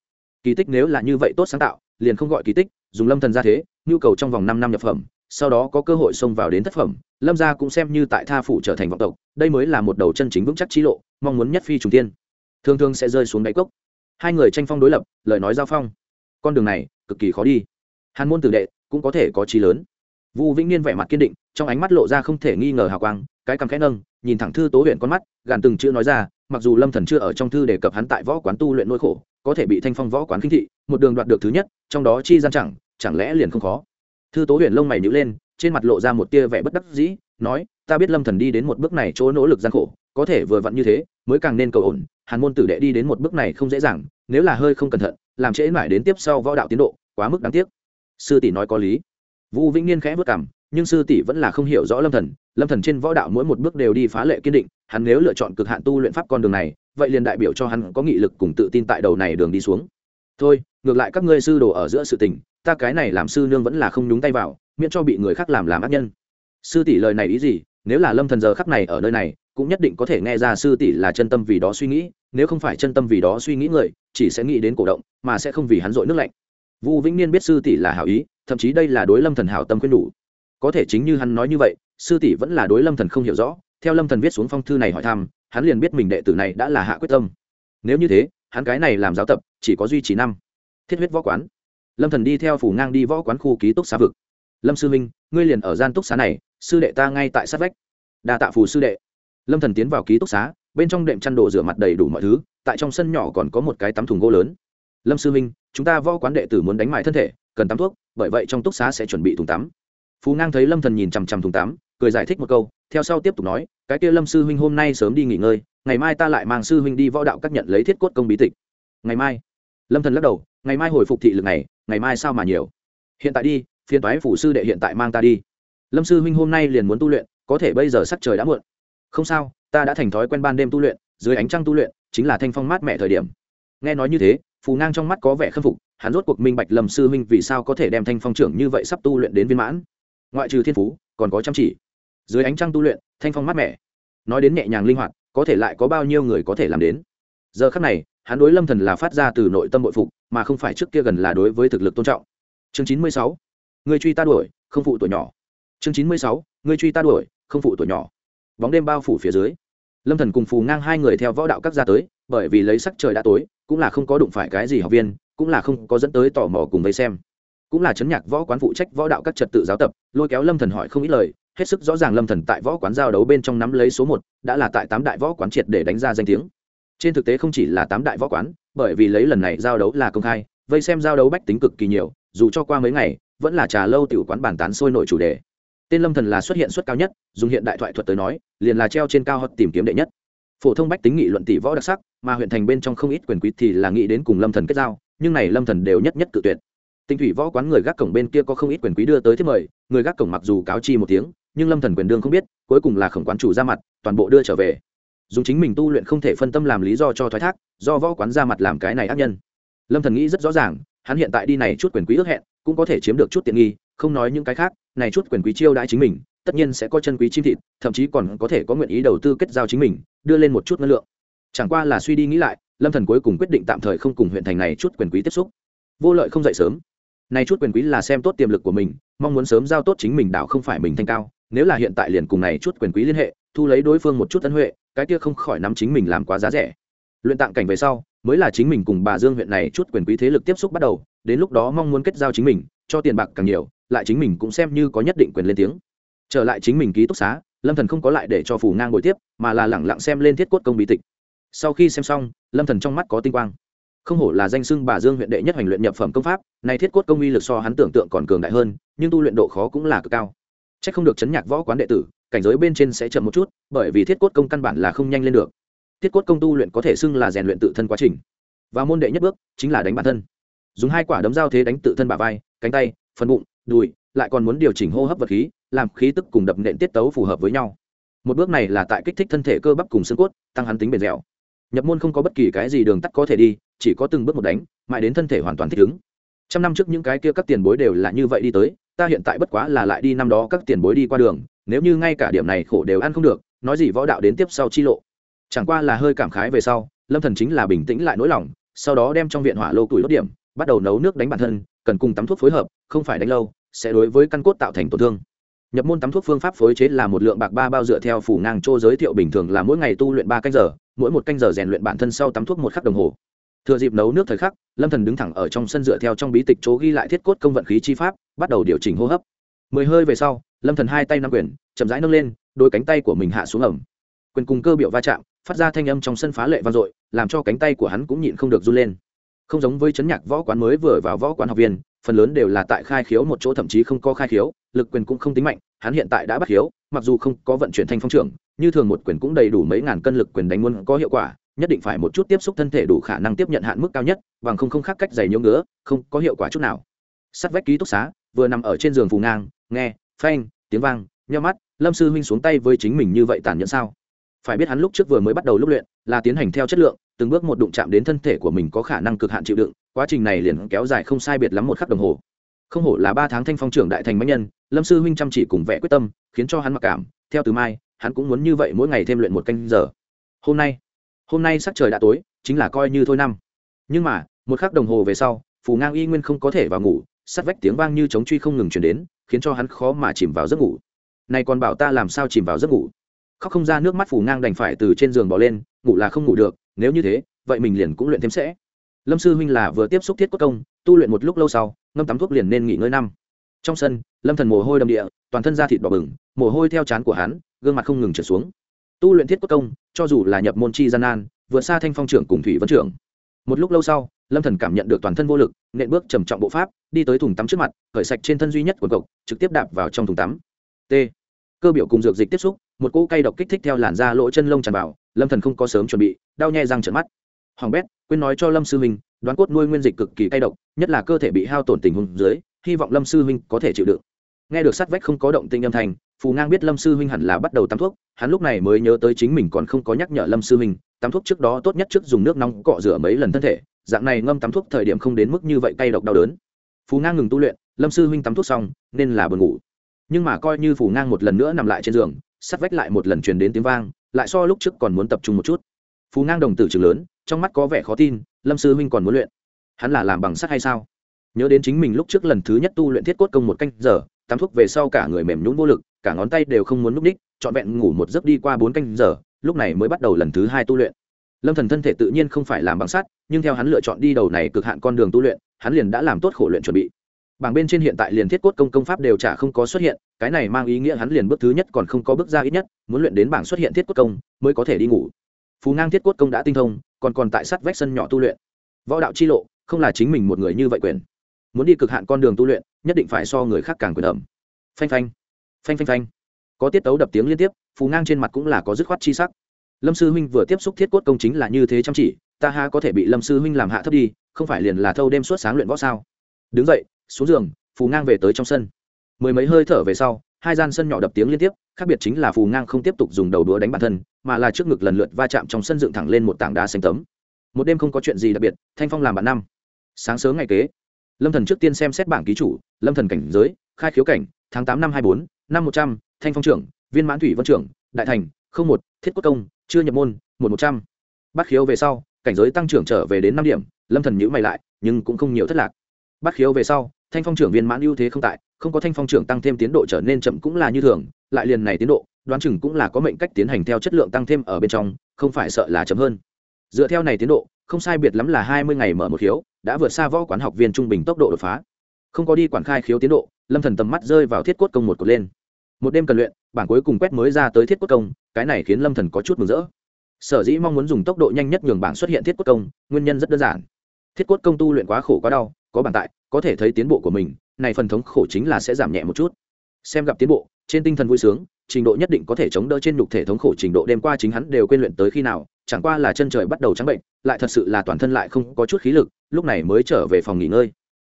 Kỳ tích nếu là như vậy tốt sáng tạo, liền không gọi kỳ tích, dùng lâm thần ra thế, nhu cầu trong vòng năm năm nhập phẩm, sau đó có cơ hội xông vào đến thất phẩm, lâm gia cũng xem như tại tha phủ trở thành vọng tộc, đây mới là một đầu chân chính vững chắc trí lộ, mong muốn nhất phi trùng tiên thường thường sẽ rơi xuống đáy cốc hai người tranh phong đối lập, lời nói giao phong. Con đường này, cực kỳ khó đi. Hàn môn tử đệ cũng có thể có trí lớn. Vu vĩnh niên vẻ mặt kiên định, trong ánh mắt lộ ra không thể nghi ngờ hào quang, cái cằm khẽ nâng, nhìn thẳng thư tố huyện con mắt, gàn từng chữ nói ra, mặc dù lâm thần chưa ở trong thư đề cập hắn tại võ quán tu luyện nỗi khổ, có thể bị thanh phong võ quán kinh thị, một đường đoạt được thứ nhất, trong đó chi gian chẳng chẳng lẽ liền không khó? Thư tố huyện lông mày nhíu lên, trên mặt lộ ra một tia vẻ bất đắc dĩ, nói, ta biết lâm thần đi đến một bước này chỗ nỗ lực gian khổ, có thể vừa vặn như thế, mới càng nên cầu ổn hàn môn tử đệ đi đến một bước này không dễ dàng, nếu là hơi không cẩn thận, làm trễ mãi đến tiếp sau võ đạo tiến độ, quá mức đáng tiếc. Sư tỷ nói có lý. Vũ vĩnh niên khẽ vất cảm nhưng sư tỷ vẫn là không hiểu rõ lâm thần. Lâm thần trên võ đạo mỗi một bước đều đi phá lệ kiên định, hắn nếu lựa chọn cực hạn tu luyện pháp con đường này, vậy liền đại biểu cho hắn có nghị lực cùng tự tin tại đầu này đường đi xuống. Thôi, ngược lại các ngươi sư đồ ở giữa sự tình, ta cái này làm sư nương vẫn là không nhúng tay vào, miễn cho bị người khác làm làm ác nhân. Sư tỷ lời này ý gì? Nếu là lâm thần giờ khắc này ở nơi này, cũng nhất định có thể nghe ra sư tỷ là chân tâm vì đó suy nghĩ nếu không phải chân tâm vì đó suy nghĩ người, chỉ sẽ nghĩ đến cổ động, mà sẽ không vì hắn dội nước lạnh. Vu vĩnh niên biết sư tỷ là hảo ý, thậm chí đây là đối lâm thần hảo tâm khuyên đủ. Có thể chính như hắn nói như vậy, sư tỷ vẫn là đối lâm thần không hiểu rõ, theo lâm thần viết xuống phong thư này hỏi thăm, hắn liền biết mình đệ tử này đã là hạ quyết tâm. Nếu như thế, hắn cái này làm giáo tập, chỉ có duy trì năm. Thiết huyết võ quán. Lâm thần đi theo phủ ngang đi võ quán khu ký túc xá vực. Lâm sư minh ngươi liền ở gian túc xá này, sư đệ ta ngay tại sát vách. Đa tạ phù sư đệ. Lâm thần tiến vào ký túc xá bên trong đệm chăn đồ rửa mặt đầy đủ mọi thứ, tại trong sân nhỏ còn có một cái tắm thùng gỗ lớn. Lâm sư minh chúng ta võ quán đệ tử muốn đánh mại thân thể, cần tắm thuốc, bởi vậy trong túc xá sẽ chuẩn bị thùng tắm. Phú ngang thấy lâm thần nhìn chằm chằm thùng tắm, cười giải thích một câu, theo sau tiếp tục nói, cái kia lâm sư huynh hôm nay sớm đi nghỉ ngơi, ngày mai ta lại mang sư huynh đi võ đạo các nhận lấy thiết cốt công bí tịch. Ngày mai. Lâm thần lắc đầu, ngày mai hồi phục thị lực này, ngày mai sao mà nhiều. Hiện tại đi phiên toái phủ sư đệ hiện tại mang ta đi. Lâm sư huynh hôm nay liền muốn tu luyện, có thể bây giờ sắc trời đã muộn không sao, ta đã thành thói quen ban đêm tu luyện, dưới ánh trăng tu luyện, chính là thanh phong mát mẹ thời điểm. Nghe nói như thế, phù ngang trong mắt có vẻ khâm phục, hắn rốt cuộc minh bạch lầm sư huynh vì sao có thể đem thanh phong trưởng như vậy sắp tu luyện đến viên mãn. Ngoại trừ thiên phú, còn có chăm chỉ. Dưới ánh trăng tu luyện, thanh phong mát mẻ. Nói đến nhẹ nhàng linh hoạt, có thể lại có bao nhiêu người có thể làm đến. Giờ khắc này, hắn đối lâm thần là phát ra từ nội tâm bội phục, mà không phải trước kia gần là đối với thực lực tôn trọng. Chương chín mươi sáu. Người truy ta đuổi, không phụ tuổi nhỏ. Chương chín mươi sáu. Người truy ta đuổi, không phụ tuổi nhỏ bóng đêm bao phủ phía dưới. Lâm thần cùng phù ngang hai người theo võ đạo các ra tới, bởi vì lấy sắc trời đã tối, cũng là không có đụng phải cái gì học viên, cũng là không có dẫn tới tò mò cùng vây xem. Cũng là chấn nhạc võ quán phụ trách võ đạo các trật tự giáo tập, lôi kéo lâm thần hỏi không ít lời, hết sức rõ ràng lâm thần tại võ quán giao đấu bên trong nắm lấy số một, đã là tại tám đại võ quán triệt để đánh ra danh tiếng. Trên thực tế không chỉ là tám đại võ quán, bởi vì lấy lần này giao đấu là công khai, vây xem giao đấu bách tính cực kỳ nhiều, dù cho qua mấy ngày, vẫn là trà lâu tiểu quán bàn tán sôi nổi chủ đề tên lâm thần là xuất hiện suất cao nhất, dùng hiện đại thoại thuật tới nói, liền là treo trên cao hoặc tìm kiếm đệ nhất. Phổ thông bách tính nghị luận tỷ võ đặc sắc, mà huyện thành bên trong không ít quyền quý thì là nghĩ đến cùng lâm thần kết giao, nhưng này lâm thần đều nhất nhất tự tuyệt. Tinh thủy võ quán người gác cổng bên kia có không ít quyền quý đưa tới thiết mời, người gác cổng mặc dù cáo chi một tiếng, nhưng lâm thần quyền đương không biết, cuối cùng là khổng quán chủ ra mặt, toàn bộ đưa trở về. Dùng chính mình tu luyện không thể phân tâm làm lý do cho thoái thác, do võ quán ra mặt làm cái này ác nhân. Lâm thần nghĩ rất rõ ràng, hắn hiện tại đi này chút quyền quý ước hẹn, cũng có thể chiếm được chút tiện nghi, không nói những cái khác này chút quyền quý chiêu đãi chính mình, tất nhiên sẽ có chân quý chim thịt, thậm chí còn có thể có nguyện ý đầu tư kết giao chính mình, đưa lên một chút ngân lượng. Chẳng qua là suy đi nghĩ lại, lâm thần cuối cùng quyết định tạm thời không cùng huyện thành này chút quyền quý tiếp xúc. Vô lợi không dậy sớm. Này chút quyền quý là xem tốt tiềm lực của mình, mong muốn sớm giao tốt chính mình đảo không phải mình thanh cao, nếu là hiện tại liền cùng này chút quyền quý liên hệ, thu lấy đối phương một chút ân huệ, cái kia không khỏi nắm chính mình làm quá giá rẻ. Luyện tạng cảnh về sau, mới là chính mình cùng bà dương huyện này chút quyền quý thế lực tiếp xúc bắt đầu, đến lúc đó mong muốn kết giao chính mình, cho tiền bạc càng nhiều lại chính mình cũng xem như có nhất định quyền lên tiếng. Trở lại chính mình ký túc xá, lâm thần không có lại để cho phủ ngang ngồi tiếp, mà là lẳng lặng xem lên thiết cốt công bí tịch. Sau khi xem xong, lâm thần trong mắt có tinh quang. Không hổ là danh xưng bà dương huyện đệ nhất hành luyện nhập phẩm công pháp, này thiết cốt công uy lực so hắn tưởng tượng còn cường đại hơn, nhưng tu luyện độ khó cũng là cực cao. Trách không được chấn nhạc võ quán đệ tử, cảnh giới bên trên sẽ chậm một chút, bởi vì thiết cốt công căn bản là không nhanh lên được. Thiết cốt công tu luyện có thể xưng là rèn luyện tự thân quá trình. Và môn đệ nhất bước chính là đánh bản thân. Dùng hai quả đấm dao thế đánh tự thân bả vai, cánh tay, phần bụng đùi, lại còn muốn điều chỉnh hô hấp vật khí, làm khí tức cùng đập nện tiết tấu phù hợp với nhau. Một bước này là tại kích thích thân thể cơ bắp cùng xương cốt, tăng hắn tính bền dẻo. Nhập môn không có bất kỳ cái gì đường tắt có thể đi, chỉ có từng bước một đánh, mãi đến thân thể hoàn toàn thích ứng. Trăm năm trước những cái kia các tiền bối đều là như vậy đi tới, ta hiện tại bất quá là lại đi năm đó các tiền bối đi qua đường, nếu như ngay cả điểm này khổ đều ăn không được, nói gì võ đạo đến tiếp sau chi lộ. Chẳng qua là hơi cảm khái về sau, lâm thần chính là bình tĩnh lại nỗi lòng, sau đó đem trong viện hỏa lô tuổi đốt điểm, bắt đầu nấu nước đánh bản thân, cần cùng tắm thuốc phối hợp, không phải đánh lâu sẽ đối với căn cốt tạo thành tổn thương. Nhập môn tắm thuốc phương pháp phối chế là một lượng bạc ba bao dựa theo phủ ngang châu giới thiệu bình thường là mỗi ngày tu luyện ba canh giờ, mỗi một canh giờ rèn luyện bản thân sau tắm thuốc một khắc đồng hồ. Thừa dịp nấu nước thời khắc, lâm thần đứng thẳng ở trong sân dựa theo trong bí tịch chỗ ghi lại thiết cốt công vận khí chi pháp, bắt đầu điều chỉnh hô hấp. Mười hơi về sau, lâm thần hai tay nắm quyền, chậm rãi nâng lên, đôi cánh tay của mình hạ xuống ẩm quyền cùng cơ biểu va chạm, phát ra thanh âm trong sân phá lệ vang dội, làm cho cánh tay của hắn cũng nhịn không được run lên. Không giống với chấn nhạc võ quán mới vừa vào võ quán học viên phần lớn đều là tại khai khiếu một chỗ, thậm chí không có khai khiếu, lực quyền cũng không tính mạnh, hắn hiện tại đã bắt khiếu, mặc dù không có vận chuyển thanh phong trưởng, như thường một quyền cũng đầy đủ mấy ngàn cân lực quyền đánh muốn có hiệu quả, nhất định phải một chút tiếp xúc thân thể đủ khả năng tiếp nhận hạn mức cao nhất, bằng không không khác cách dày nhớ ngứa, không có hiệu quả chút nào. Sắt vách ký túc xá, vừa nằm ở trên giường phù ngang, nghe, phanh, tiếng vang, nheo mắt, lâm sư huynh xuống tay với chính mình như vậy tàn nhẫn sao? Phải biết hắn lúc trước vừa mới bắt đầu lúc luyện, là tiến hành theo chất lượng, từng bước một đụng chạm đến thân thể của mình có khả năng cực hạn chịu đựng quá trình này liền kéo dài không sai biệt lắm một khắc đồng hồ. Không hổ là ba tháng thanh phong trưởng đại thành mạnh nhân, lâm sư huynh chăm chỉ cùng vẽ quyết tâm, khiến cho hắn mặc cảm. Theo từ mai, hắn cũng muốn như vậy mỗi ngày thêm luyện một canh giờ. Hôm nay hôm nay sắc trời đã tối, chính là coi như thôi năm. Nhưng mà, một khắc đồng hồ về sau, phù ngang y nguyên không có thể vào ngủ, sắt vách tiếng vang như chống truy không ngừng chuyển đến, khiến cho hắn khó mà chìm vào giấc ngủ. Này còn bảo ta làm sao chìm vào giấc ngủ? Khóc không ra nước mắt phù ngang đành phải từ trên giường bỏ lên, ngủ là không ngủ được, nếu như thế, vậy mình liền cũng luyện thêm sẽ lâm sư huynh là vừa tiếp xúc thiết cốt công, tu luyện một lúc lâu sau, ngâm tắm thuốc liền nên nghỉ ngơi năm. Trong sân, lâm thần mồ hôi đầm địa, toàn thân da thịt đỏ bừng, mồ hôi theo chán của hắn, gương mặt không ngừng trở xuống. Tu luyện thiết cốt công, cho dù là nhập môn chi gian nan, vượt xa thanh phong trưởng cùng thủy vân trưởng. Một lúc lâu sau, lâm thần cảm nhận được toàn thân vô lực, nện bước trầm trọng bộ pháp, đi tới thùng tắm trước mặt khởi sạch trên thân duy nhất của cậu trực tiếp đạp vào trong thùng tắm. T. Cơ biểu cùng dược dịch tiếp xúc, một cỗ cay độc kích thích theo làn da lỗ chân lông tràn vào, lâm thần không có sớm chuẩn bị, đau nhè răng trợn mắt. Hoàng bét quên nói cho lâm sư huynh đoán cốt nuôi nguyên dịch cực kỳ cay độc, nhất là cơ thể bị hao tổn tình huống dưới, hy vọng lâm sư huynh có thể chịu đựng. Nghe được sát vách không có động tinh âm thanh, phù ngang biết lâm sư huynh hẳn là bắt đầu tắm thuốc, hắn lúc này mới nhớ tới chính mình còn không có nhắc nhở lâm sư huynh tắm thuốc trước đó tốt nhất trước dùng nước nóng cọ rửa mấy lần thân thể, dạng này ngâm tắm thuốc thời điểm không đến mức như vậy cay độc đau đớn. Phù ngang ngừng tu luyện, lâm sư huynh tắm thuốc xong, nên là buồn ngủ. Nhưng mà coi như phù ngang một lần nữa nằm lại trên giường, sát vách lại một lần truyền đến tiếng vang, lại so lúc trước còn muốn tập trung một chút. Phù ngang đồng tử trường lớn trong mắt có vẻ khó tin, lâm sư huynh còn muốn luyện. Hắn là làm bằng sắt hay sao? Nhớ đến chính mình lúc trước lần thứ nhất tu luyện thiết cốt công một canh giờ tắm thuốc về sau cả người mềm nhún vô lực, cả ngón tay đều không muốn núp ních trọn vẹn ngủ một giấc đi qua bốn canh giờ, lúc này mới bắt đầu lần thứ hai tu luyện. Lâm thần thân thể tự nhiên không phải làm bằng sắt, nhưng theo hắn lựa chọn đi đầu này cực hạn con đường tu luyện, hắn liền đã làm tốt khổ luyện chuẩn bị. Bảng bên trên hiện tại liền thiết cốt công công pháp đều chả không có xuất hiện, cái này mang ý nghĩa hắn liền bước thứ nhất còn không có bước ra ít nhất, muốn luyện đến bảng xuất hiện thiết cốt công, mới có thể đi ngủ phú ngang thiết cốt công đã tinh thông, còn còn tại sát vách sân nhỏ tu luyện. Võ đạo chi lộ, không là chính mình một người như vậy quyền. Muốn đi cực hạn con đường tu luyện, nhất định phải so người khác càng quyền ẩm. Phanh phanh phanh phanh phanh. Có tiết tấu đập tiếng liên tiếp Phú ngang trên mặt cũng là có dứt khoát chi sắc. Lâm sư huynh vừa tiếp xúc thiết cốt công chính là như thế chăm chỉ, ta ha có thể bị lâm sư huynh làm hạ thấp đi, không phải liền là thâu đêm suốt sáng luyện võ sao? Đứng dậy, xuống giường Phú ngang về tới trong sân. Mười mấy hơi thở về sau, hai gian sân nhỏ đập tiếng liên tiếp khác biệt chính là phù ngang không tiếp tục dùng đầu đũa đánh bản thân, mà là trước ngực lần lượt va chạm trong sân dựng thẳng lên một tảng đá xanh tấm. Một đêm không có chuyện gì đặc biệt, thanh phong làm bạn năm. Sáng sớm ngày kế, lâm thần trước tiên xem xét bảng ký chủ, lâm thần cảnh giới, khai khiếu cảnh, tháng tám năm hai bốn, năm một trăm, thanh phong trưởng, viên mãn thủy vân trưởng, đại thành, không một, thiết quốc công, chưa nhập môn, một một trăm. Bắt khiếu về sau, cảnh giới tăng trưởng trở về đến năm điểm, lâm thần nhữ mày lại, nhưng cũng không nhiều thất lạc. Bắt khiếu về sau thanh phong trưởng viên mãn ưu thế không tại, không có thanh phong trưởng tăng thêm tiến độ trở nên chậm cũng là như thường, lại liền này tiến độ, đoán chừng cũng là có mệnh cách tiến hành theo chất lượng tăng thêm ở bên trong, không phải sợ là chậm hơn. Dựa theo này tiến độ, không sai biệt lắm là hai mươi ngày mở một khiếu, đã vượt xa võ quán học viên trung bình tốc độ đột phá. Không có đi quản khai khiếu tiến độ, lâm thần tầm mắt rơi vào thiết cốt công một cột lên. Một đêm cần luyện, bảng cuối cùng quét mới ra tới thiết cốt công, cái này khiến lâm thần có chút mừng rỡ. Sở dĩ mong muốn dùng tốc độ nhanh nhất nhường bảng xuất hiện thiết cốt công, nguyên nhân rất đơn giản. Thiết cốt công tu luyện quá khổ quá đau có bản tại, có thể thấy tiến bộ của mình, này phần thống khổ chính là sẽ giảm nhẹ một chút. Xem gặp tiến bộ, trên tinh thần vui sướng, trình độ nhất định có thể chống đỡ trên nhục thể thống khổ trình độ đêm qua chính hắn đều quên luyện tới khi nào, chẳng qua là chân trời bắt đầu trắng bệnh, lại thật sự là toàn thân lại không có chút khí lực, lúc này mới trở về phòng nghỉ ngơi.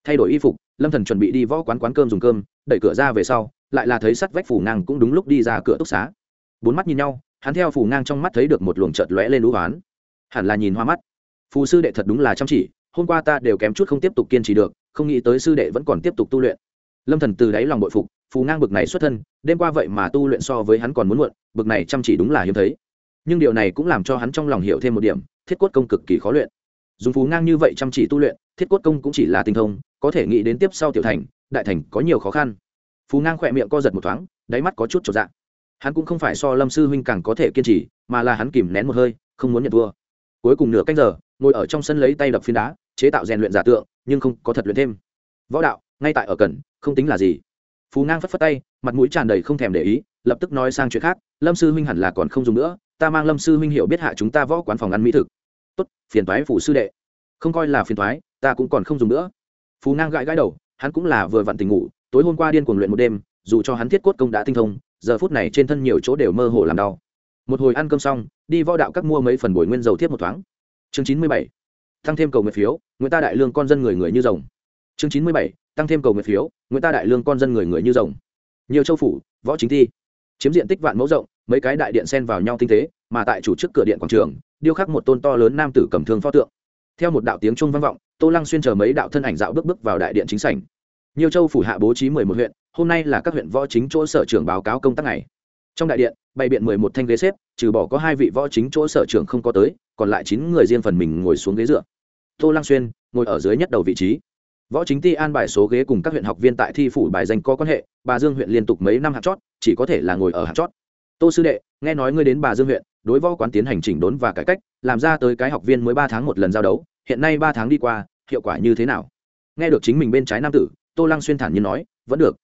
Thay đổi y phục, lâm thần chuẩn bị đi võ quán quán cơm dùng cơm, đẩy cửa ra về sau, lại là thấy sắt vách phủ ngang cũng đúng lúc đi ra cửa túc xá. Bốn mắt nhìn nhau, hắn theo phủ ngang trong mắt thấy được một luồng chợt lóe lên lũ hoán. Hẳn là nhìn hoa mắt. Phù sư đệ thật đúng là chăm chỉ hôm qua ta đều kém chút không tiếp tục kiên trì được, không nghĩ tới sư đệ vẫn còn tiếp tục tu luyện. Lâm thần từ đáy lòng bội phục, phù ngang bực này xuất thân, đêm qua vậy mà tu luyện so với hắn còn muốn muộn, bực này chăm chỉ đúng là hiếm thấy. Nhưng điều này cũng làm cho hắn trong lòng hiểu thêm một điểm, thiết quất công cực kỳ khó luyện. Dùng phù ngang như vậy chăm chỉ tu luyện, thiết quất công cũng chỉ là tinh thông, có thể nghĩ đến tiếp sau tiểu thành, đại thành có nhiều khó khăn. Phù ngang khỏe miệng co giật một thoáng, đáy mắt có chút trọn dạng hắn cũng không phải so lâm sư huynh càng có thể kiên trì, mà là hắn kìm nén một hơi, không muốn nhận thua. Cuối cùng nửa canh giờ, ngồi ở trong sân lấy tay đập phiến đá chế tạo rèn luyện giả tượng, nhưng không có thật luyện thêm. Võ đạo, ngay tại ở cần, không tính là gì. Phú ngang phất phất tay, mặt mũi tràn đầy không thèm để ý, lập tức nói sang chuyện khác, lâm sư huynh hẳn là còn không dùng nữa, ta mang lâm sư huynh hiểu biết hạ chúng ta võ quán phòng ăn mỹ thực. Tốt, phiền toái phủ sư đệ. Không coi là phiền toái, ta cũng còn không dùng nữa. Phú ngang gãi gãi đầu, hắn cũng là vừa vặn tình ngủ, tối hôm qua điên cuồng luyện một đêm, dù cho hắn thiết cốt công đã tinh thông, giờ phút này trên thân nhiều chỗ đều mơ hồ làm đau. Một hồi ăn cơm xong, đi võ đạo các mua mấy phần bồi nguyên dầu thiết một thoáng. Chương chín mươi bảy tăng thêm cầu nguyện phiếu, nguyễn ta đại lương con dân người người như rồng. Chương chín mươi bảy, tăng thêm cầu nguyện phiếu, nguyễn ta đại lương con dân người người như rồng. Nhiều châu phủ, võ chính thi. Chiếm diện tích vạn mẫu rộng, mấy cái đại điện xen vào nhau tinh tế, mà tại chủ trước cửa điện quảng trường, điêu khắc một tôn to lớn nam tử cầm thương pho tượng. Theo một đạo tiếng trung vang vọng, tô lăng xuyên chờ mấy đạo thân ảnh dạo bước bước vào đại điện chính sảnh. Nhiều châu phủ hạ bố trí mười một huyện, hôm nay là các huyện võ chính chỗ sở trưởng báo cáo công tác này trong đại điện, bày biện mười một thanh ghế xếp, trừ bỏ có hai vị võ chính chỗ sở trưởng không có tới, còn lại chín người riêng phần mình ngồi xuống ghế dựa. Tô lăng xuyên ngồi ở dưới nhất đầu vị trí. Võ chính ti an bài số ghế cùng các huyện học viên tại thi phủ bài danh có quan hệ, bà dương huyện liên tục mấy năm hạt chót, chỉ có thể là ngồi ở hạt chót. Tô sư đệ, nghe nói ngươi đến bà dương huyện, đối võ quán tiến hành chỉnh đốn và cải cách, làm ra tới cái học viên mới ba tháng một lần giao đấu, hiện nay ba tháng đi qua, hiệu quả như thế nào? Nghe được chính mình bên trái nam tử, tô lăng xuyên thản nhiên nói, vẫn được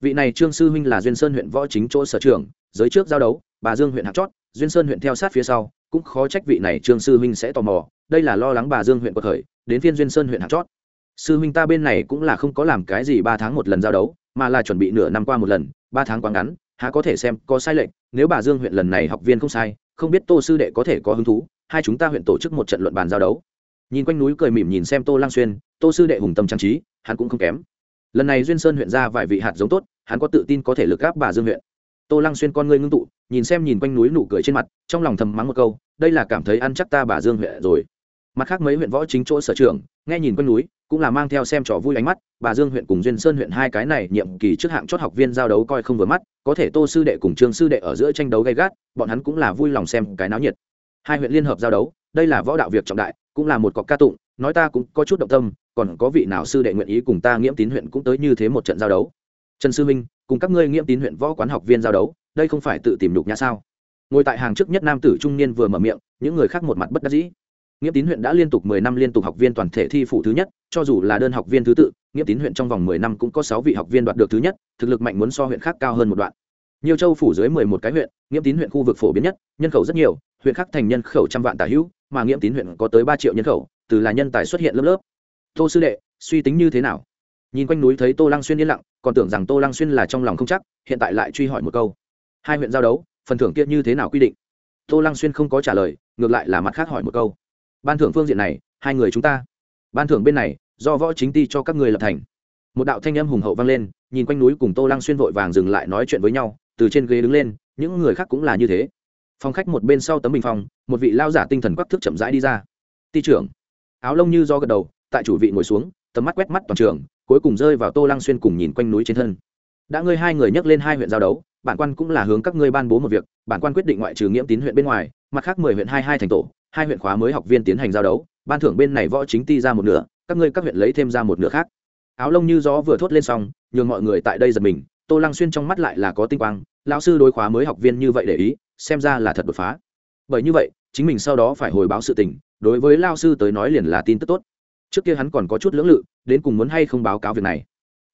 vị này trương sư huynh là duyên sơn huyện võ chính chỗ sở trường, giới trước giao đấu, bà dương huyện hạt chót, duyên sơn huyện theo sát phía sau, cũng khó trách vị này trương sư huynh sẽ tò mò, đây là lo lắng bà dương huyện của khởi đến phiên duyên sơn huyện hạt chót. Sư huynh ta bên này cũng là không có làm cái gì ba tháng một lần giao đấu, mà là chuẩn bị nửa năm qua một lần, ba tháng quá ngắn, há có thể xem có sai lệch, nếu bà dương huyện lần này học viên không sai, không biết tô sư đệ có thể có hứng thú, hai chúng ta huyện tổ chức một trận luận bàn giao đấu. Nhìn quanh núi cười mỉm nhìn xem tô lang xuyên, tô sư đệ hùng tâm trang trí, hắn cũng không kém lần này duyên sơn huyện ra vài vị hạt giống tốt, hắn có tự tin có thể lực gáp bà dương huyện. Tô lăng xuyên con ngươi ngưng tụ, nhìn xem nhìn quanh núi nụ cười trên mặt, trong lòng thầm mắng một câu, đây là cảm thấy ăn chắc ta bà dương huyện rồi. Mặt khác mấy huyện võ chính chỗ sở trường, nghe nhìn quanh núi, cũng là mang theo xem trò vui ánh mắt, bà dương huyện cùng duyên sơn huyện hai cái này nhiệm kỳ trước hạng chót học viên giao đấu coi không vừa mắt, có thể tô sư đệ cùng trương sư đệ ở giữa tranh đấu gay gắt, bọn hắn cũng là vui lòng xem cái náo nhiệt. Hai huyện liên hợp giao đấu, đây là võ đạo việc trọng đại cũng là một cọc ca tụng, nói ta cũng có chút động tâm, còn có vị nào sư đệ nguyện ý cùng ta nghiễm tín huyện cũng tới như thế một trận giao đấu? Trần sư minh, cùng các ngươi nghiễm tín huyện võ quán học viên giao đấu, đây không phải tự tìm đục nhã sao? Ngồi tại hàng trước nhất nam tử trung niên vừa mở miệng, những người khác một mặt bất đắc dĩ. Nghiễm tín huyện đã liên tục mười năm liên tục học viên toàn thể thi phủ thứ nhất, cho dù là đơn học viên thứ tự, nghiễm tín huyện trong vòng mười năm cũng có sáu vị học viên đoạt được thứ nhất, thực lực mạnh muốn so huyện khác cao hơn một đoạn. Nhiều châu phủ dưới mười một cái huyện, nghiễm tín huyện khu vực phổ biến nhất, nhân khẩu rất nhiều, huyện khác thành nhân khẩu trăm vạn tả hữu mà nghiễm tín huyện có tới ba triệu nhân khẩu, từ là nhân tài xuất hiện lớp lớp. Tô sư đệ, suy tính như thế nào? Nhìn quanh núi thấy tô lăng xuyên yên lặng, còn tưởng rằng tô lăng xuyên là trong lòng không chắc, hiện tại lại truy hỏi một câu. Hai huyện giao đấu, phần thưởng kia như thế nào quy định? Tô lăng xuyên không có trả lời, ngược lại là mặt khác hỏi một câu. Ban thưởng phương diện này, hai người chúng ta. Ban thưởng bên này, do võ chính ty cho các người lập thành. Một đạo thanh âm hùng hậu vang lên, nhìn quanh núi cùng tô lăng xuyên vội vàng dừng lại nói chuyện với nhau, từ trên ghế đứng lên, những người khác cũng là như thế phòng khách một bên sau tấm bình phòng, một vị lao giả tinh thần quắc thức chậm rãi đi ra. Ty trưởng. Áo lông như do gật đầu, tại chủ vị ngồi xuống, tầm mắt quét mắt toàn trường, cuối cùng rơi vào tô lăng xuyên cùng nhìn quanh núi trên thân. Đã ngươi hai người nhắc lên hai huyện giao đấu, bản quan cũng là hướng các ngươi ban bố một việc, bản quan quyết định ngoại trừ nghiễm tín huyện bên ngoài, mặt khác mười huyện hai hai thành tổ, hai huyện khóa mới học viên tiến hành giao đấu, ban thưởng bên này võ chính ti ra một nửa, các ngươi các huyện lấy thêm ra một nửa khác. Áo lông như gió vừa thốt lên xong, nhường mọi người tại đây giật mình, tô lăng xuyên trong mắt lại là có tinh quang, lão sư đối khóa mới học viên như vậy để ý xem ra là thật đột phá. Bởi như vậy, chính mình sau đó phải hồi báo sự tình, đối với lao sư tới nói liền là tin tức tốt. Trước kia hắn còn có chút lưỡng lự, đến cùng muốn hay không báo cáo việc này.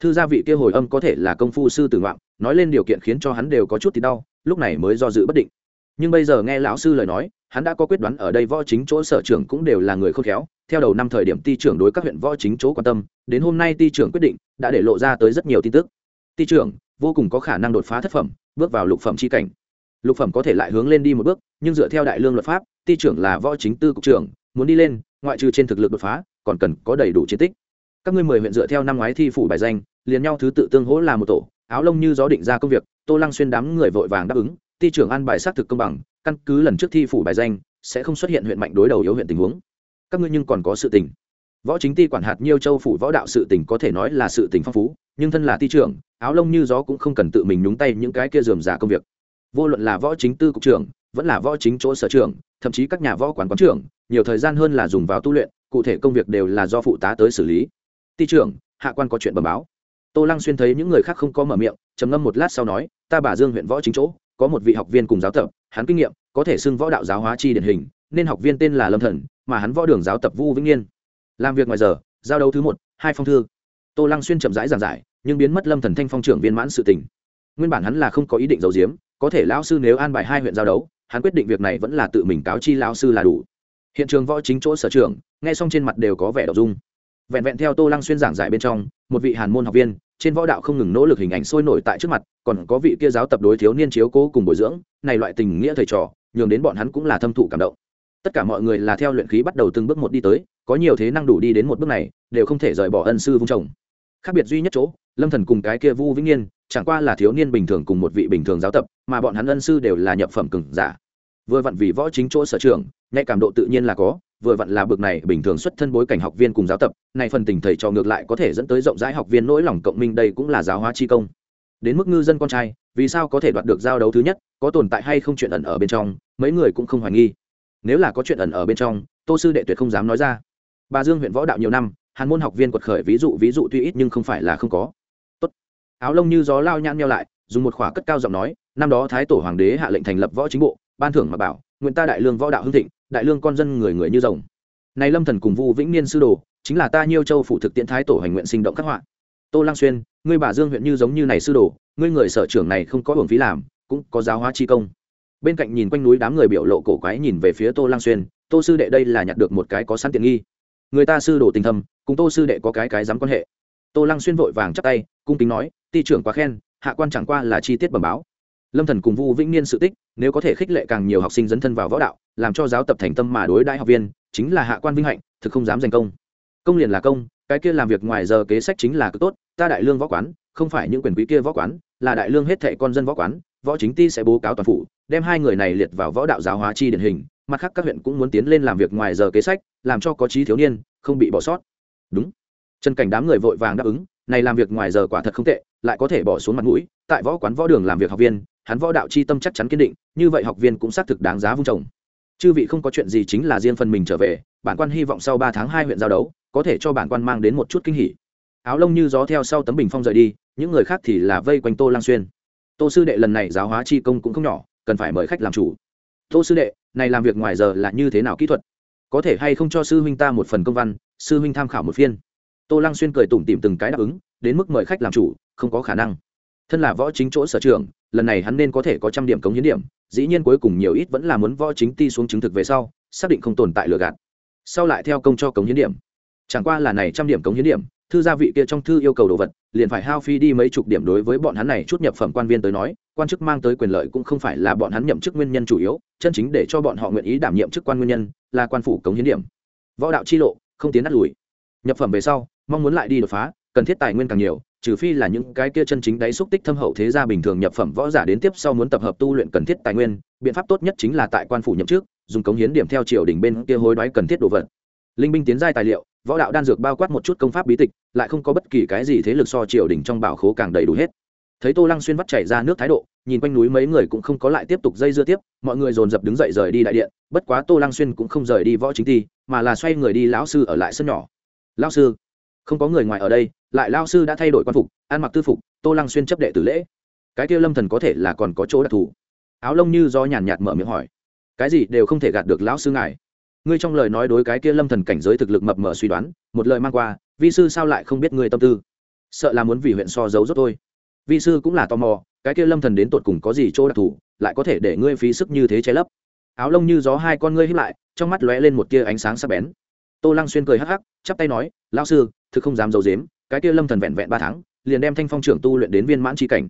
Thư gia vị kia hồi âm có thể là công phu sư tử ngoạn, nói lên điều kiện khiến cho hắn đều có chút thì đau, lúc này mới do dự bất định. Nhưng bây giờ nghe lão sư lời nói, hắn đã có quyết đoán ở đây võ chính chỗ sở trưởng cũng đều là người khôn khéo, theo đầu năm thời điểm ty trưởng đối các huyện võ chính chỗ quan tâm, đến hôm nay ty trưởng quyết định, đã để lộ ra tới rất nhiều tin tức. Ty trưởng, vô cùng có khả năng đột phá thất phẩm, bước vào lục phẩm c h i cảnh lục phẩm có thể lại hướng lên đi một bước, nhưng dựa theo đại lương luật pháp ty trưởng là võ chính tư cục trưởng, muốn đi lên, ngoại trừ trên thực lực đột phá, còn cần có đầy đủ chiến tích. Các ngươi mười huyện dựa theo năm ngoái thi phủ bài danh, liền nhau thứ tự tương hỗ là một tổ, áo lông như gió định ra công việc, tô lăng xuyên đám người vội vàng đáp ứng ty trưởng an bài xác thực công bằng, căn cứ lần trước thi phủ bài danh, sẽ không xuất hiện huyện mạnh đối đầu yếu huyện tình huống. Các ngươi nhưng còn có sự tình. Võ chính ty quản hạt nhiêu châu phủ võ đạo sự tình có thể nói là sự tình phong phú, nhưng thân là ty trưởng, áo lông như gió cũng không cần tự mình nhúng tay những cái kia dườm giả công việc vô luận là võ chính tư cục trưởng, vẫn là võ chính chỗ sở trưởng, thậm chí các nhà võ quán quán trưởng, nhiều thời gian hơn là dùng vào tu luyện, cụ thể công việc đều là do phụ tá tới xử lý. Ty trưởng, hạ quan có chuyện bẩm báo. Tô lăng xuyên thấy những người khác không có mở miệng, trầm ngâm một lát sau nói, ta bà dương huyện võ chính chỗ, có một vị học viên cùng giáo tập, hắn kinh nghiệm, có thể xưng võ đạo giáo hóa chi điển hình, nên học viên tên là lâm thần, mà hắn võ đường giáo tập vu vĩnh niên. Làm việc ngoài giờ, giao đấu thứ một, hai phong thư. Tô lăng xuyên chậm rãi giảng giải, nhưng biến mất lâm thần thanh phong trưởng viên mãn sự tình. Nguyên bản hắn là không có ý định giấu giếm có thể lão sư nếu an bài hai huyện giao đấu, hắn quyết định việc này vẫn là tự mình cáo chi lão sư là đủ. Hiện trường võ chính chỗ sở trường nghe xong trên mặt đều có vẻ đậu dung vẹn vẹn theo tô lăng xuyên giảng giải bên trong, một vị hàn môn học viên, trên võ đạo không ngừng nỗ lực hình ảnh sôi nổi tại trước mặt, còn có vị kia giáo tập đối thiếu niên chiếu cố cùng bồi dưỡng, này loại tình nghĩa thầy trò, nhường đến bọn hắn cũng là thâm thụ cảm động. Tất cả mọi người là theo luyện khí bắt đầu từng bước một đi tới, có nhiều thế năng đủ đi đến một bước này, đều không thể rời bỏ ân sư vung chồng. Khác biệt duy nhất chỗ, lâm thần cùng cái kia vu vĩnh niên chẳng qua là thiếu niên bình thường cùng một vị bình thường giáo tập, mà bọn hắn ân sư đều là nhập phẩm cừng giả. Vừa vặn vì võ chính chỗ sở trường ngay cảm độ tự nhiên là có, vừa vặn là bực này bình thường xuất thân bối cảnh học viên cùng giáo tập, này phần tình thầy cho ngược lại có thể dẫn tới rộng rãi học viên nỗi lòng cộng minh đây cũng là giáo hóa chi công. Đến mức ngư dân con trai, vì sao có thể đoạt được giao đấu thứ nhất, có tồn tại hay không chuyện ẩn ở bên trong, mấy người cũng không hoài nghi. Nếu là có chuyện ẩn ở bên trong, tô sư đệ tuyệt không dám nói ra. Bà dương huyện võ đạo nhiều năm, hàn môn học viên quật khởi ví dụ ví dụ tuy ít nhưng không phải là không có áo lông như gió lao nhăn nhau lại, dùng một khỏa cất cao giọng nói, năm đó thái tổ hoàng đế hạ lệnh thành lập võ chính bộ, ban thưởng mà bảo, nguyện ta đại lương võ đạo hưng thịnh, đại lương con dân người người như rồng. Này lâm thần cùng vu vĩnh niên sư đồ, chính là ta nhiêu châu phụ thực tiễn thái tổ hành nguyện sinh động các họa. Tô lang xuyên, ngươi bà dương huyện như giống như này sư đồ, ngươi người sở trưởng này không có hưởng phí làm, cũng có giáo hóa chi công. Bên cạnh nhìn quanh núi đám người biểu lộ cổ quái nhìn về phía tô lang xuyên, tô sư đệ đây là nhặt được một cái có sẵn tiện nghi. Người ta sư đồ tình thâm, cùng tô sư đệ có cái cái dám quan hệ. Tô lăng xuyên vội vàng chắp tay, cung kính nói ty trưởng quá khen, hạ quan chẳng qua là chi tiết bẩm báo. Lâm thần cùng vu vĩnh niên sự tích, nếu có thể khích lệ càng nhiều học sinh dấn thân vào võ đạo, làm cho giáo tập thành tâm mà đối đại học viên, chính là hạ quan vinh hạnh, thực không dám giành công. Công liền là công, cái kia làm việc ngoài giờ kế sách chính là cực tốt, ta đại lương võ quán, không phải những quyền quý kia võ quán, là đại lương hết thệ con dân võ quán, võ chính ti sẽ bố cáo toàn phủ, đem hai người này liệt vào võ đạo giáo hóa chi điển hình, mặt khác các huyện cũng muốn tiến lên làm việc ngoài giờ kế sách, làm cho có trí thiếu niên, không bị bỏ sót. Đúng. Trần cảnh đám người vội vàng đáp ứng, này làm việc ngoài giờ quả thật không tệ lại có thể bỏ xuống mặt mũi, tại võ quán võ đường làm việc học viên, hắn võ đạo chi tâm chắc chắn kiên định, như vậy học viên cũng xác thực đáng giá vung trồng chư vị không có chuyện gì chính là riêng phần mình trở về, bản quan hy vọng sau ba tháng hai huyện giao đấu, có thể cho bản quan mang đến một chút kinh hỉ. Áo lông như gió theo sau tấm bình phong rời đi, những người khác thì là vây quanh tô lang xuyên. Tô sư đệ lần này giáo hóa chi công cũng không nhỏ, cần phải mời khách làm chủ. Tô sư đệ, này làm việc ngoài giờ là như thế nào kỹ thuật? Có thể hay không cho sư huynh ta một phần công văn, sư huynh tham khảo một phiên. Tô lăng xuyên cười tủm tìm từng cái đáp ứng, đến mức mời khách làm chủ không có khả năng. Thân là võ chính chỗ sở trường, lần này hắn nên có thể có trăm điểm cống hiến điểm, dĩ nhiên cuối cùng nhiều ít vẫn là muốn võ chính ti xuống chứng thực về sau, xác định không tồn tại lừa gạt. Sau lại theo công cho cống hiến điểm. Chẳng qua là này trăm điểm cống hiến điểm, thư gia vị kia trong thư yêu cầu đồ vật, liền phải hao phi đi mấy chục điểm đối với bọn hắn này chút nhập phẩm quan viên tới nói, quan chức mang tới quyền lợi cũng không phải là bọn hắn nhậm chức nguyên nhân chủ yếu, chân chính để cho bọn họ nguyện ý đảm nhiệm chức quan nguyên nhân, là quan phủ cống hiến điểm. Võ đạo chi lộ, không tiến đắt lùi. Nhập phẩm về sau, mong muốn lại đi đột phá, cần thiết tài nguyên càng nhiều trừ phi là những cái kia chân chính đáy xúc tích thâm hậu thế gia bình thường nhập phẩm võ giả đến tiếp sau muốn tập hợp tu luyện cần thiết tài nguyên, biện pháp tốt nhất chính là tại quan phủ nhậm trước dùng cống hiến điểm theo triều đình bên kia hối đoái cần thiết đồ vật. Linh binh tiến giai tài liệu, võ đạo đan dược bao quát một chút công pháp bí tịch, lại không có bất kỳ cái gì thế lực so triều đình trong bảo khố càng đầy đủ hết. Thấy tô lăng xuyên vắt chảy ra nước thái độ, nhìn quanh núi mấy người cũng không có lại tiếp tục dây dưa tiếp, mọi người dồn dập đứng dậy rời đi đại điện, bất quá tô lăng xuyên cũng không rời đi võ chính ti, mà là xoay người đi lão sư ở lại sân nhỏ. Lão sư, không có người ngoài ở đây lại lão sư đã thay đổi quan phục, ăn mặc tư phục, tô lăng xuyên chấp đệ tử lễ. Cái kia lâm thần có thể là còn có chỗ đặc thù. Áo lông như do nhàn nhạt mở miệng hỏi. Cái gì đều không thể gạt được lão sư ngài. Ngươi trong lời nói đối cái kia lâm thần cảnh giới thực lực mập mờ suy đoán, một lời mang qua, vi sư sao lại không biết ngươi tâm tư? Sợ là muốn vì huyện so giấu rốt thôi. Vi sư cũng là tò mò, cái kia lâm thần đến tột cùng có gì chỗ đặc thù, lại có thể để ngươi phí sức như thế che lấp. Áo lông như gió hai con ngươi hít lại, trong mắt lóe lên một tia ánh sáng sắc bén. Tô lăng xuyên cười hắc hắc, chắp tay nói, lão sư, thực không dám giấu dếm cái kia lâm thần vẹn vẹn ba tháng, liền đem thanh phong trưởng tu luyện đến viên mãn tri cảnh.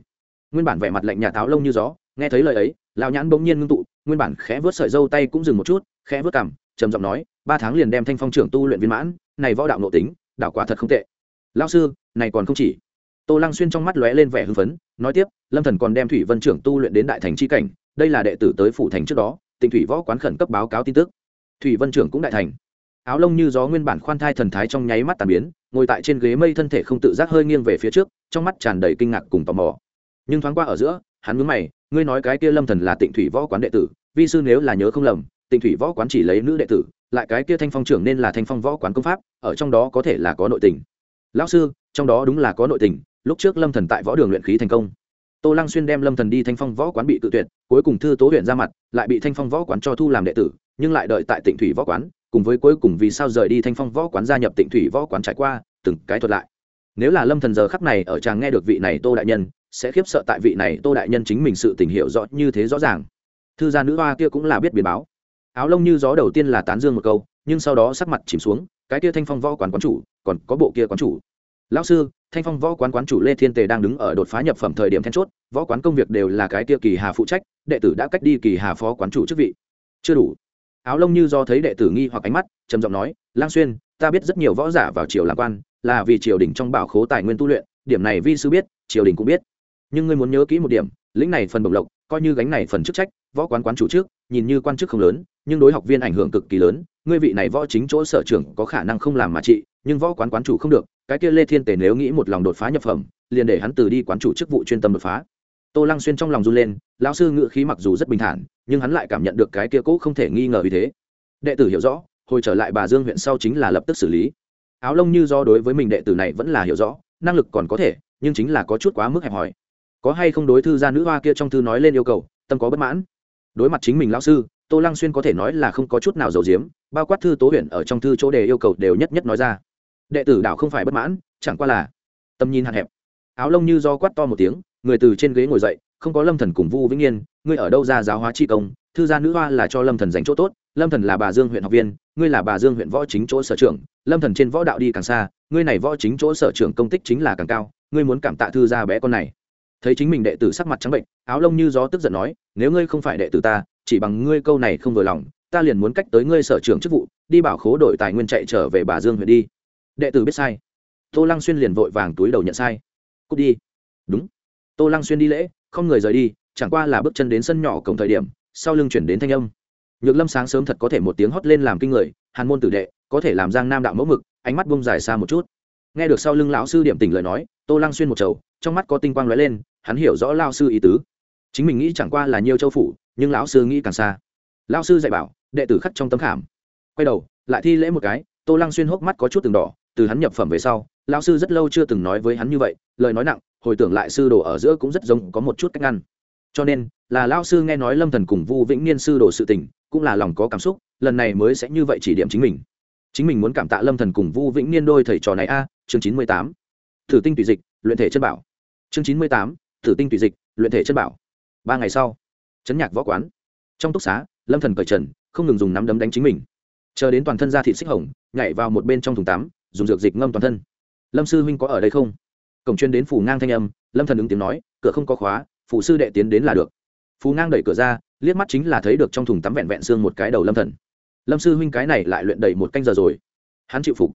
Nguyên bản vẻ mặt lạnh nhà táo lông như gió, nghe thấy lời ấy, lão nhãn bỗng nhiên ngưng tụ, nguyên bản khẽ vớt sợi dâu tay cũng dừng một chút, khẽ vớt cằm, trầm giọng nói, ba tháng liền đem thanh phong trưởng tu luyện viên mãn, này võ đạo nội tính, đảo quả thật không tệ. Lão sư, này còn không chỉ. Tô lăng xuyên trong mắt lóe lên vẻ hưng phấn, nói tiếp, lâm thần còn đem thủy vân trưởng tu luyện đến đại thành chi cảnh, đây là đệ tử tới phủ thành trước đó tỉnh thủy võ quán khẩn cấp báo cáo tin tức. Thủy vân trưởng cũng đại thành áo lông như gió nguyên bản khoan thai thần thái trong nháy mắt tàn biến, ngồi tại trên ghế mây thân thể không tự giác hơi nghiêng về phía trước, trong mắt tràn đầy kinh ngạc cùng tò mò. Nhưng thoáng qua ở giữa, hắn nhướng mày, ngươi nói cái kia lâm thần là tịnh thủy võ quán đệ tử, vi sư nếu là nhớ không lầm, tịnh thủy võ quán chỉ lấy nữ đệ tử, lại cái kia thanh phong trưởng nên là thanh phong võ quán công pháp, ở trong đó có thể là có nội tình. Lão sư, trong đó đúng là có nội tình, lúc trước lâm thần tại võ đường luyện khí thành công. Tô lăng xuyên đem lâm thần đi thanh phong võ quán bị tự tuyệt, cuối cùng thư tố huyện ra mặt, lại bị thanh phong võ quán cho thu làm đệ tử, nhưng lại đợi tại tịnh thủy võ quán cùng với cuối cùng vì sao rời đi thanh phong võ quán gia nhập tịnh thủy võ quán trải qua, từng cái thuật lại. Nếu là lâm thần giờ khắc này ở chàng nghe được vị này tô đại nhân, sẽ khiếp sợ tại vị này tô đại nhân chính mình sự tình hiểu rõ như thế rõ ràng. Thư gia nữ hoa kia cũng là biết biến báo. Áo lông như gió đầu tiên là tán dương một câu, nhưng sau đó sắc mặt chìm xuống, cái kia thanh phong võ quán quán chủ, còn có bộ kia quán chủ. Lão sư, thanh phong võ quán quán chủ lê thiên tề đang đứng ở đột phá nhập phẩm thời điểm then chốt, võ quán công việc đều là cái kia kỳ hà phụ trách, đệ tử đã cách đi kỳ hà phó quán chủ chức vị. Chưa đủ áo lông như do thấy đệ tử nghi hoặc ánh mắt, trầm giọng nói, lang xuyên, ta biết rất nhiều võ giả vào triều làm quan, là vì triều đình trong bảo khố tài nguyên tu luyện, điểm này vi sư biết, triều đình cũng biết. Nhưng ngươi muốn nhớ kỹ một điểm, lĩnh này phần bộc lộc, coi như gánh này phần chức trách, võ quán quán chủ trước, nhìn như quan chức không lớn, nhưng đối học viên ảnh hưởng cực kỳ lớn, ngươi vị này võ chính chỗ sở trưởng có khả năng không làm mà trị, nhưng võ quán quán chủ không được, cái kia lê thiên tề nếu nghĩ một lòng đột phá nhập phẩm, liền để hắn từ đi quán chủ chức vụ chuyên tâm đột phá tô lăng xuyên trong lòng run lên, lão sư ngự khí mặc dù rất bình thản, nhưng hắn lại cảm nhận được cái kia cũ không thể nghi ngờ vì thế. Đệ tử hiểu rõ, hồi trở lại bà dương huyện sau chính là lập tức xử lý. Áo lông như do đối với mình đệ tử này vẫn là hiểu rõ, năng lực còn có thể, nhưng chính là có chút quá mức hẹp hòi. Có hay không đối thư gia nữ hoa kia trong thư nói lên yêu cầu, tâm có bất mãn. Đối mặt chính mình lão sư, tô lăng xuyên có thể nói là không có chút nào giàu diếm bao quát thư tố huyện ở trong thư chỗ đề yêu cầu đều nhất nhất nói ra. Đệ tử đạo không phải bất mãn, chẳng qua là tầm nhìn hạn hẹp. Áo lông như do quát to một tiếng người từ trên ghế ngồi dậy, không có lâm thần cùng vu vĩnh yên, ngươi ở đâu ra giáo hóa chi công? Thư gia nữ hoa là cho lâm thần dành chỗ tốt, lâm thần là bà dương huyện học viên, ngươi là bà dương huyện võ chính chỗ sở trưởng, lâm thần trên võ đạo đi càng xa, ngươi này võ chính chỗ sở trưởng công tích chính là càng cao, ngươi muốn cảm tạ thư gia bé con này. Thấy chính mình đệ tử sắc mặt trắng bệnh, áo lông như gió tức giận nói, nếu ngươi không phải đệ tử ta, chỉ bằng ngươi câu này không vừa lòng, ta liền muốn cách tới ngươi sở trưởng chức vụ, đi bảo khố đổi tài nguyên chạy trở về bà dương huyện đi. Đệ tử biết sai. Tô lăng xuyên liền vội vàng túi đầu nhận sai. Cút đi. Đúng tô lăng xuyên đi lễ, không người rời đi, chẳng qua là bước chân đến sân nhỏ cổng thời điểm, sau lưng chuyển đến thanh âm. Nhược lâm sáng sớm thật có thể một tiếng hót lên làm kinh người, hàn môn tử đệ, có thể làm giang nam đạo mẫu mực, ánh mắt bông dài xa một chút. Nghe được sau lưng lão sư điểm tỉnh lời nói, tô lăng xuyên một chầu trong mắt có tinh quang lóe lên, hắn hiểu rõ lao sư ý tứ. Chính mình nghĩ chẳng qua là nhiều châu phủ, nhưng lão sư nghĩ càng xa. Lão sư dạy bảo, đệ tử khắc trong tấm khảm. Quay đầu, lại thi lễ một cái, tô lăng xuyên hốc mắt có chút từng đỏ, từ hắn nhập phẩm về sau, lão sư rất lâu chưa từng nói với hắn như vậy, lời nói nặng hồi tưởng lại sư đồ ở giữa cũng rất giống, có một chút cách ngăn. Cho nên, là lão sư nghe nói lâm thần cùng vu vĩnh niên sư đồ sự tình, cũng là lòng có cảm xúc, lần này mới sẽ như vậy chỉ điểm chính mình. Chính mình muốn cảm tạ lâm thần cùng vu vĩnh niên đôi thầy trò này a, chương chín mươi tám. Thử tinh tùy dịch, luyện thể chân bảo. Chương chín mươi tám, thử tinh tùy dịch, luyện thể chân bảo. Ba ngày sau chấn nhạc võ quán. Trong túc xá, lâm thần cởi trần, không ngừng dùng nắm đấm đánh chính mình. Chờ đến toàn thân ra thị xích hồng, nhảy vào một bên trong thùng tắm, dùng dược dịch ngâm toàn thân. Lâm sư huynh có ở đây không? Cổng chuyên đến phủ ngang thanh âm, lâm thần ứng tiếng nói, cửa không có khóa phụ sư đệ tiến đến là được. Phù ngang đẩy cửa ra, liếc mắt chính là thấy được trong thùng tắm vẹn vẹn xương một cái đầu lâm thần. Lâm sư huynh cái này lại luyện đầy một canh giờ rồi. Hắn chịu phục.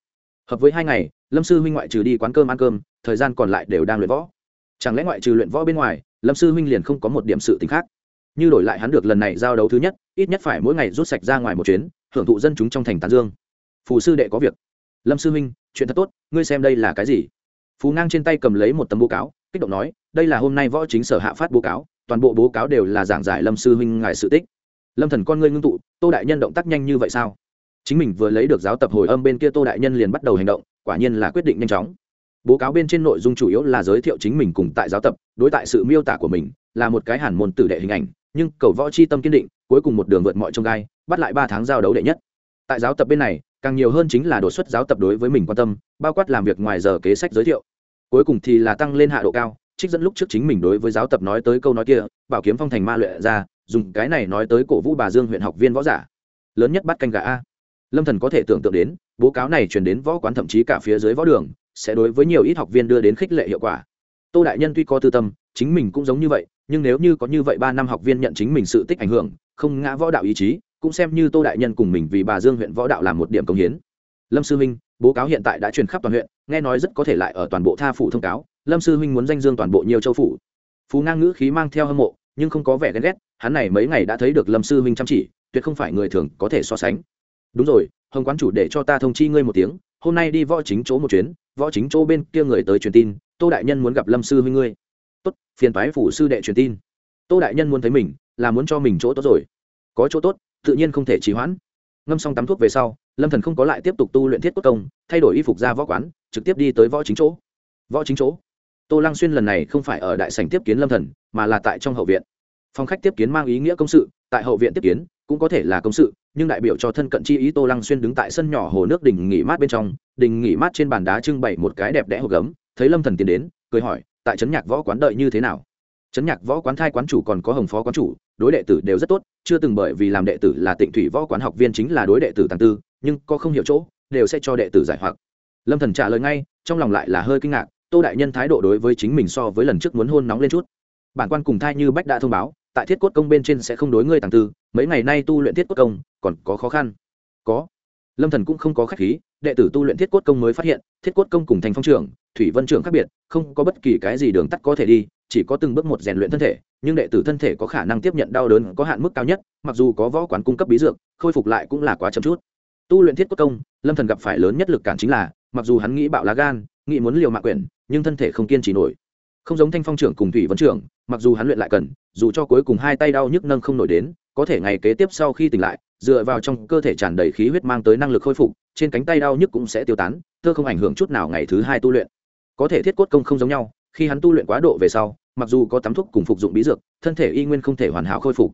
Hợp với hai ngày, lâm sư huynh ngoại trừ đi quán cơm ăn cơm, thời gian còn lại đều đang luyện võ. Chẳng lẽ ngoại trừ luyện võ bên ngoài, lâm sư huynh liền không có một điểm sự tính khác? Như đổi lại hắn được lần này giao đấu thứ nhất, ít nhất phải mỗi ngày rút sạch ra ngoài một chuyến, hưởng thụ dân chúng trong thành tán dương. Phù sư đệ có việc. Lâm sư huynh, chuyện thật tốt, ngươi xem đây là cái gì? Phú ngang trên tay cầm lấy một tấm bố cáo, kích động nói, đây là hôm nay võ chính sở hạ phát bố cáo, toàn bộ bố cáo đều là giảng giải lâm sư huynh ngài sự tích. Lâm thần con ngươi ngưng tụ, tô đại nhân động tác nhanh như vậy sao? Chính mình vừa lấy được giáo tập hồi âm bên kia tô đại nhân liền bắt đầu hành động, quả nhiên là quyết định nhanh chóng. Bố cáo bên trên nội dung chủ yếu là giới thiệu chính mình cùng tại giáo tập, đối tại sự miêu tả của mình, là một cái hàn môn tử đệ hình ảnh, nhưng cầu võ chi tâm kiên định, cuối cùng một đường vượt mọi trông gai, bắt lại ba tháng giao đấu đệ nhất. Tại giáo tập bên này càng nhiều hơn chính là đột xuất giáo tập đối với mình quan tâm, bao quát làm việc ngoài giờ kế sách giới thiệu. Cuối cùng thì là tăng lên hạ độ cao, trích dẫn lúc trước chính mình đối với giáo tập nói tới câu nói kia, bảo kiếm phong thành ma luyện ra, dùng cái này nói tới cổ vũ bà dương huyện học viên võ giả. Lớn nhất bắt canh gà a. Lâm thần có thể tưởng tượng đến, bố cáo này truyền đến võ quán thậm chí cả phía dưới võ đường, sẽ đối với nhiều ít học viên đưa đến khích lệ hiệu quả. Tô đại nhân tuy có tư tâm, chính mình cũng giống như vậy, nhưng nếu như có như vậy ba năm học viên nhận chính mình sự tích ảnh hưởng, không ngã võ đạo ý chí cũng xem như tô đại nhân cùng mình vì bà dương huyện võ đạo làm một điểm công hiến. Lâm sư minh, bố cáo hiện tại đã truyền khắp toàn huyện, nghe nói rất có thể lại ở toàn bộ tha phủ thông cáo, lâm sư huynh muốn danh dương toàn bộ nhiều châu phủ. Phú ngang ngữ khí mang theo hâm mộ, nhưng không có vẻ ghen ghét, hắn này mấy ngày đã thấy được lâm sư huynh chăm chỉ, tuyệt không phải người thường có thể so sánh. Đúng rồi, hồng quán chủ để cho ta thông chi ngươi một tiếng, hôm nay đi võ chính chỗ một chuyến, võ chính chỗ bên kia người tới truyền tin, tô đại nhân muốn gặp lâm sư huynh ngươi. Tốt, phiền toái phủ sư đệ truyền tin. Tô đại nhân muốn thấy mình, là muốn cho mình chỗ tốt rồi. Có chỗ tốt tự nhiên không thể trì hoãn. Ngâm xong tắm thuốc về sau, lâm thần không có lại tiếp tục tu luyện thiết cốt công, thay đổi y phục ra võ quán, trực tiếp đi tới võ chính chỗ. Võ chính chỗ? Tô lăng xuyên lần này không phải ở đại sảnh tiếp kiến lâm thần, mà là tại trong hậu viện. Phòng khách tiếp kiến mang ý nghĩa công sự, tại hậu viện tiếp kiến cũng có thể là công sự, nhưng đại biểu cho thân cận chi ý tô lăng xuyên đứng tại sân nhỏ hồ nước đình nghỉ mát bên trong, đình nghỉ mát trên bàn đá trưng bày một cái đẹp đẽ hộp gấm, thấy lâm thần tiến đến, cười hỏi, tại trấn nhạc võ quán đợi như thế nào? Trấn nhạc võ quán thai quán chủ còn có hồng phó quán chủ, đối đệ tử đều rất tốt, chưa từng bởi vì làm đệ tử là tịnh thủy võ quán học viên chính là đối đệ tử tàng tư, nhưng có không hiểu chỗ, đều sẽ cho đệ tử giải hoặc. Lâm thần trả lời ngay, trong lòng lại là hơi kinh ngạc, tô đại nhân thái độ đối với chính mình so với lần trước muốn hôn nóng lên chút. Bản quan cùng thai như bách đã thông báo, tại thiết cốt công bên trên sẽ không đối ngươi tàng tư, mấy ngày nay tu luyện thiết cốt công, còn có khó khăn. Có. Lâm thần cũng không có khách khí, đệ tử tu luyện thiết cốt công mới phát hiện, thiết cốt công cùng thành phong trưởng, thủy vân trưởng khác biệt, không có bất kỳ cái gì đường tắt có thể đi chỉ có từng bước một rèn luyện thân thể, nhưng đệ tử thân thể có khả năng tiếp nhận đau đớn có hạn mức cao nhất, mặc dù có võ quán cung cấp bí dược, khôi phục lại cũng là quá chậm chút. Tu luyện thiết cốt công, lâm thần gặp phải lớn nhất lực cản chính là, mặc dù hắn nghĩ bạo lá gan, nghĩ muốn liều mạng quyển nhưng thân thể không kiên trì nổi. Không giống thanh phong trưởng cùng thủy vấn trưởng, mặc dù hắn luyện lại cần, dù cho cuối cùng hai tay đau nhức nâng không nổi đến, có thể ngày kế tiếp sau khi tỉnh lại, dựa vào trong cơ thể tràn đầy khí huyết mang tới năng lực khôi phục, trên cánh tay đau nhức cũng sẽ tiêu tán thơ không ảnh hưởng chút nào ngày thứ hai tu luyện. Có thể thiết cốt công không giống nhau khi hắn tu luyện quá độ về sau, mặc dù có tắm thuốc cùng phục dụng bí dược, thân thể y nguyên không thể hoàn hảo khôi phục.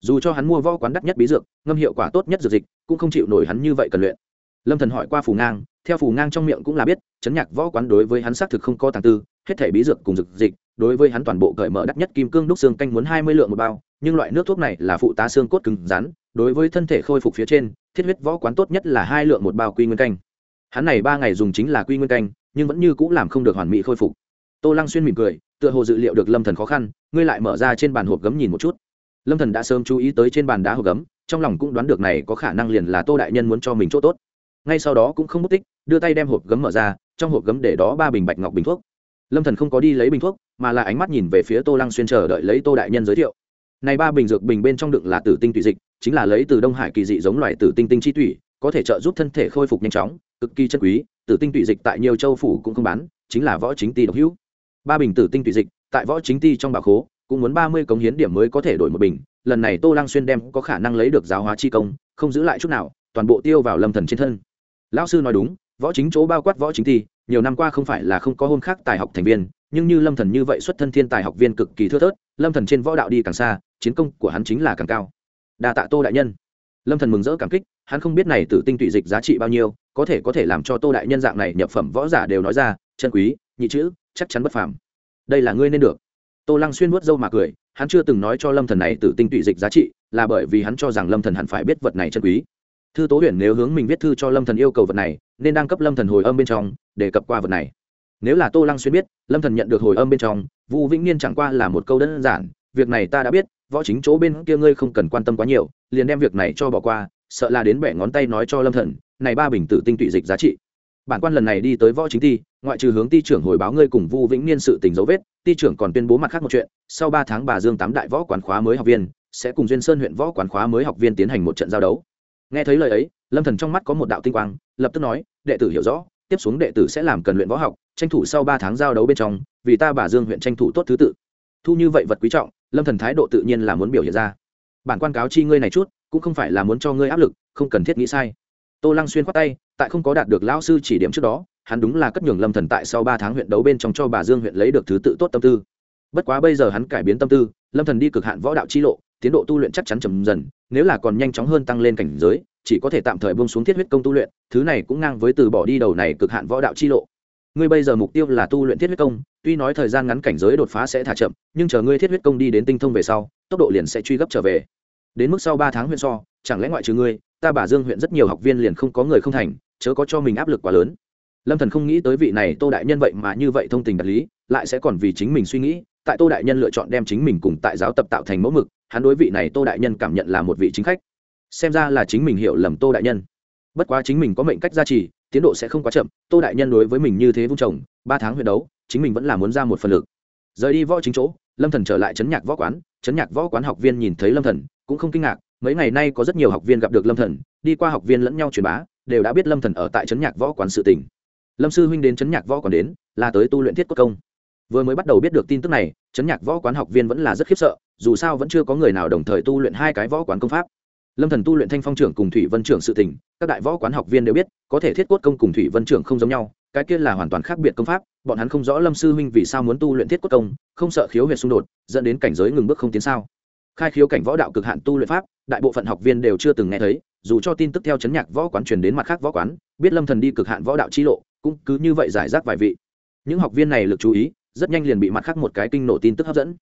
Dù cho hắn mua võ quán đắt nhất bí dược, ngâm hiệu quả tốt nhất dược dịch, cũng không chịu nổi hắn như vậy cần luyện. Lâm thần hỏi qua phù ngang, theo phù ngang trong miệng cũng là biết, chấn nhạc võ quán đối với hắn xác thực không có tàng tư, hết thể bí dược cùng dược dịch, đối với hắn toàn bộ cởi mở đắt nhất kim cương đúc xương canh muốn hai mươi lượng một bao, nhưng loại nước thuốc này là phụ tá xương cốt cứng rắn, đối với thân thể khôi phục phía trên, thiết huyết võ quán tốt nhất là hai lượng một bao quy nguyên canh. Hắn này ba ngày dùng chính là quy nguyên canh, nhưng vẫn như cũng làm không được hoàn mỹ khôi phục tô lăng xuyên mỉm cười, tựa hồ dự liệu được lâm thần khó khăn, ngươi lại mở ra trên bàn hộp gấm nhìn một chút. Lâm thần đã sớm chú ý tới trên bàn đá hộp gấm, trong lòng cũng đoán được này có khả năng liền là tô đại nhân muốn cho mình chỗ tốt. Ngay sau đó cũng không mất tích, đưa tay đem hộp gấm mở ra, trong hộp gấm để đó ba bình bạch ngọc bình thuốc. Lâm thần không có đi lấy bình thuốc, mà là ánh mắt nhìn về phía tô lăng xuyên chờ đợi lấy tô đại nhân giới thiệu. Này ba bình dược bình bên trong đựng là tử tinh tùy dịch, chính là lấy từ đông hải kỳ dị giống loài tử tinh tinh chi thủy có thể trợ giúp thân thể khôi phục nhanh chóng, cực kỳ chân quý, tử tinh tụy dịch tại nhiều châu phủ cũng không bán, chính là võ chính ti độc hữu ba bình tử tinh tụy dịch, tại võ chính ti trong bà khố, cũng muốn ba mươi cống hiến điểm mới có thể đổi một bình. Lần này tô lăng xuyên đem có khả năng lấy được giáo hóa chi công, không giữ lại chút nào, toàn bộ tiêu vào lâm thần trên thân. Lão sư nói đúng, võ chính chỗ bao quát võ chính thi nhiều năm qua không phải là không có hôn khác tài học thành viên, nhưng như lâm thần như vậy xuất thân thiên tài học viên cực kỳ thưa thớt, lâm thần trên võ đạo đi càng xa, chiến công của hắn chính là càng cao. Đa tạ tô đại nhân. Lâm thần mừng rỡ cảm kích, hắn không biết này tử tinh tụy dịch giá trị bao nhiêu, có thể có thể làm cho tô đại nhân dạng này nhập phẩm võ giả đều nói ra, chân quý, nhị chữ chắc chắn bất phàm. Đây là ngươi nên được. Tô lăng xuyên vuốt râu mà cười, hắn chưa từng nói cho lâm thần này tự tinh tụy dịch giá trị, là bởi vì hắn cho rằng lâm thần hẳn phải biết vật này chân quý. Thư tố huyền nếu hướng mình viết thư cho lâm thần yêu cầu vật này, nên đang cấp lâm thần hồi âm bên trong để cập qua vật này. Nếu là tô lăng xuyên biết, lâm thần nhận được hồi âm bên trong, vũ vĩnh niên chẳng qua là một câu đơn giản, việc này ta đã biết, võ chính chỗ bên kia ngươi không cần quan tâm quá nhiều, liền đem việc này cho bỏ qua, sợ là đến bẻ ngón tay nói cho lâm thần, này ba bình tử tinh tụy dịch giá trị bản quan lần này đi tới võ chính ti, ngoại trừ hướng ti trưởng hồi báo ngươi cùng vu vĩnh niên sự tình dấu vết, ti trưởng còn tuyên bố mặt khác một chuyện, sau ba tháng bà dương tám đại võ quán khóa mới học viên, sẽ cùng duyên sơn huyện võ quán khóa mới học viên tiến hành một trận giao đấu. Nghe thấy lời ấy, lâm thần trong mắt có một đạo tinh quang, lập tức nói, đệ tử hiểu rõ, tiếp xuống đệ tử sẽ làm cần luyện võ học, tranh thủ sau ba tháng giao đấu bên trong, vì ta bà dương huyện tranh thủ tốt thứ tự. Thu như vậy vật quý trọng, lâm thần thái độ tự nhiên là muốn biểu hiện ra. Bản quan cáo chi ngươi này chút, cũng không phải là muốn cho ngươi áp lực, không cần thiết nghĩ sai tô lăng xuyên khoát tay, tại không có đạt được lão sư chỉ điểm trước đó, hắn đúng là cất nhường lâm thần tại sau ba tháng huyện đấu bên trong cho bà dương huyện lấy được thứ tự tốt tâm tư. Bất quá bây giờ hắn cải biến tâm tư, lâm thần đi cực hạn võ đạo chi lộ, tiến độ tu luyện chắc chắn chậm dần, nếu là còn nhanh chóng hơn tăng lên cảnh giới, chỉ có thể tạm thời buông xuống thiết huyết công tu luyện, thứ này cũng ngang với từ bỏ đi đầu này cực hạn võ đạo chi lộ. Ngươi bây giờ mục tiêu là tu luyện thiết huyết công, tuy nói thời gian ngắn cảnh giới đột phá sẽ thả chậm, nhưng chờ ngươi thiết huyết công đi đến tinh thông về sau, tốc độ liền sẽ truy gấp trở về. Đến mức sau ba tháng huyện so, chẳng lẽ ngoại trừ ngươi ta bà dương huyện rất nhiều học viên liền không có người không thành, chớ có cho mình áp lực quá lớn. Lâm thần không nghĩ tới vị này tô đại nhân vậy mà như vậy thông tình đạt lý, lại sẽ còn vì chính mình suy nghĩ, tại tô đại nhân lựa chọn đem chính mình cùng tại giáo tập tạo thành mẫu mực, hắn đối vị này tô đại nhân cảm nhận là một vị chính khách. Xem ra là chính mình hiểu lầm tô đại nhân. Bất quá chính mình có mệnh cách gia trì, tiến độ sẽ không quá chậm, tô đại nhân đối với mình như thế vung trồng ba tháng huyện đấu, chính mình vẫn là muốn ra một phần lực. Rời đi võ chính chỗ, lâm thần trở lại chấn nhạc võ quán, chấn nhạc võ quán học viên nhìn thấy lâm thần, cũng không kinh ngạc mấy ngày nay có rất nhiều học viên gặp được lâm thần, đi qua học viên lẫn nhau truyền bá, đều đã biết lâm thần ở tại Trấn nhạc võ quán sự tỉnh lâm sư huynh đến Trấn nhạc võ quán đến, là tới tu luyện thiết cốt công. Vừa mới bắt đầu biết được tin tức này Trấn nhạc võ quán học viên vẫn là rất khiếp sợ, dù sao vẫn chưa có người nào đồng thời tu luyện hai cái võ quán công pháp. Lâm thần tu luyện thanh phong trưởng cùng thủy vân trưởng sự tình, các đại võ quán học viên đều biết, có thể thiết cốt công cùng thủy vân trưởng không giống nhau, cái kia là hoàn toàn khác biệt công pháp, bọn hắn không rõ lâm sư huynh vì sao muốn tu luyện thiết cốt công, không sợ khiếu huyệt xung đột, dẫn đến cảnh giới ngừng bước không tiến sao khai khiếu cảnh võ đạo cực hạn tu luyện pháp, đại bộ phận học viên đều chưa từng nghe thấy, dù cho tin tức theo chấn nhạc võ quán truyền đến mặt khác võ quán, biết lâm thần đi cực hạn võ đạo chi lộ, cũng cứ như vậy giải rác vài vị. Những học viên này lực chú ý, rất nhanh liền bị mặt khác một cái kinh nổ tin tức hấp dẫn.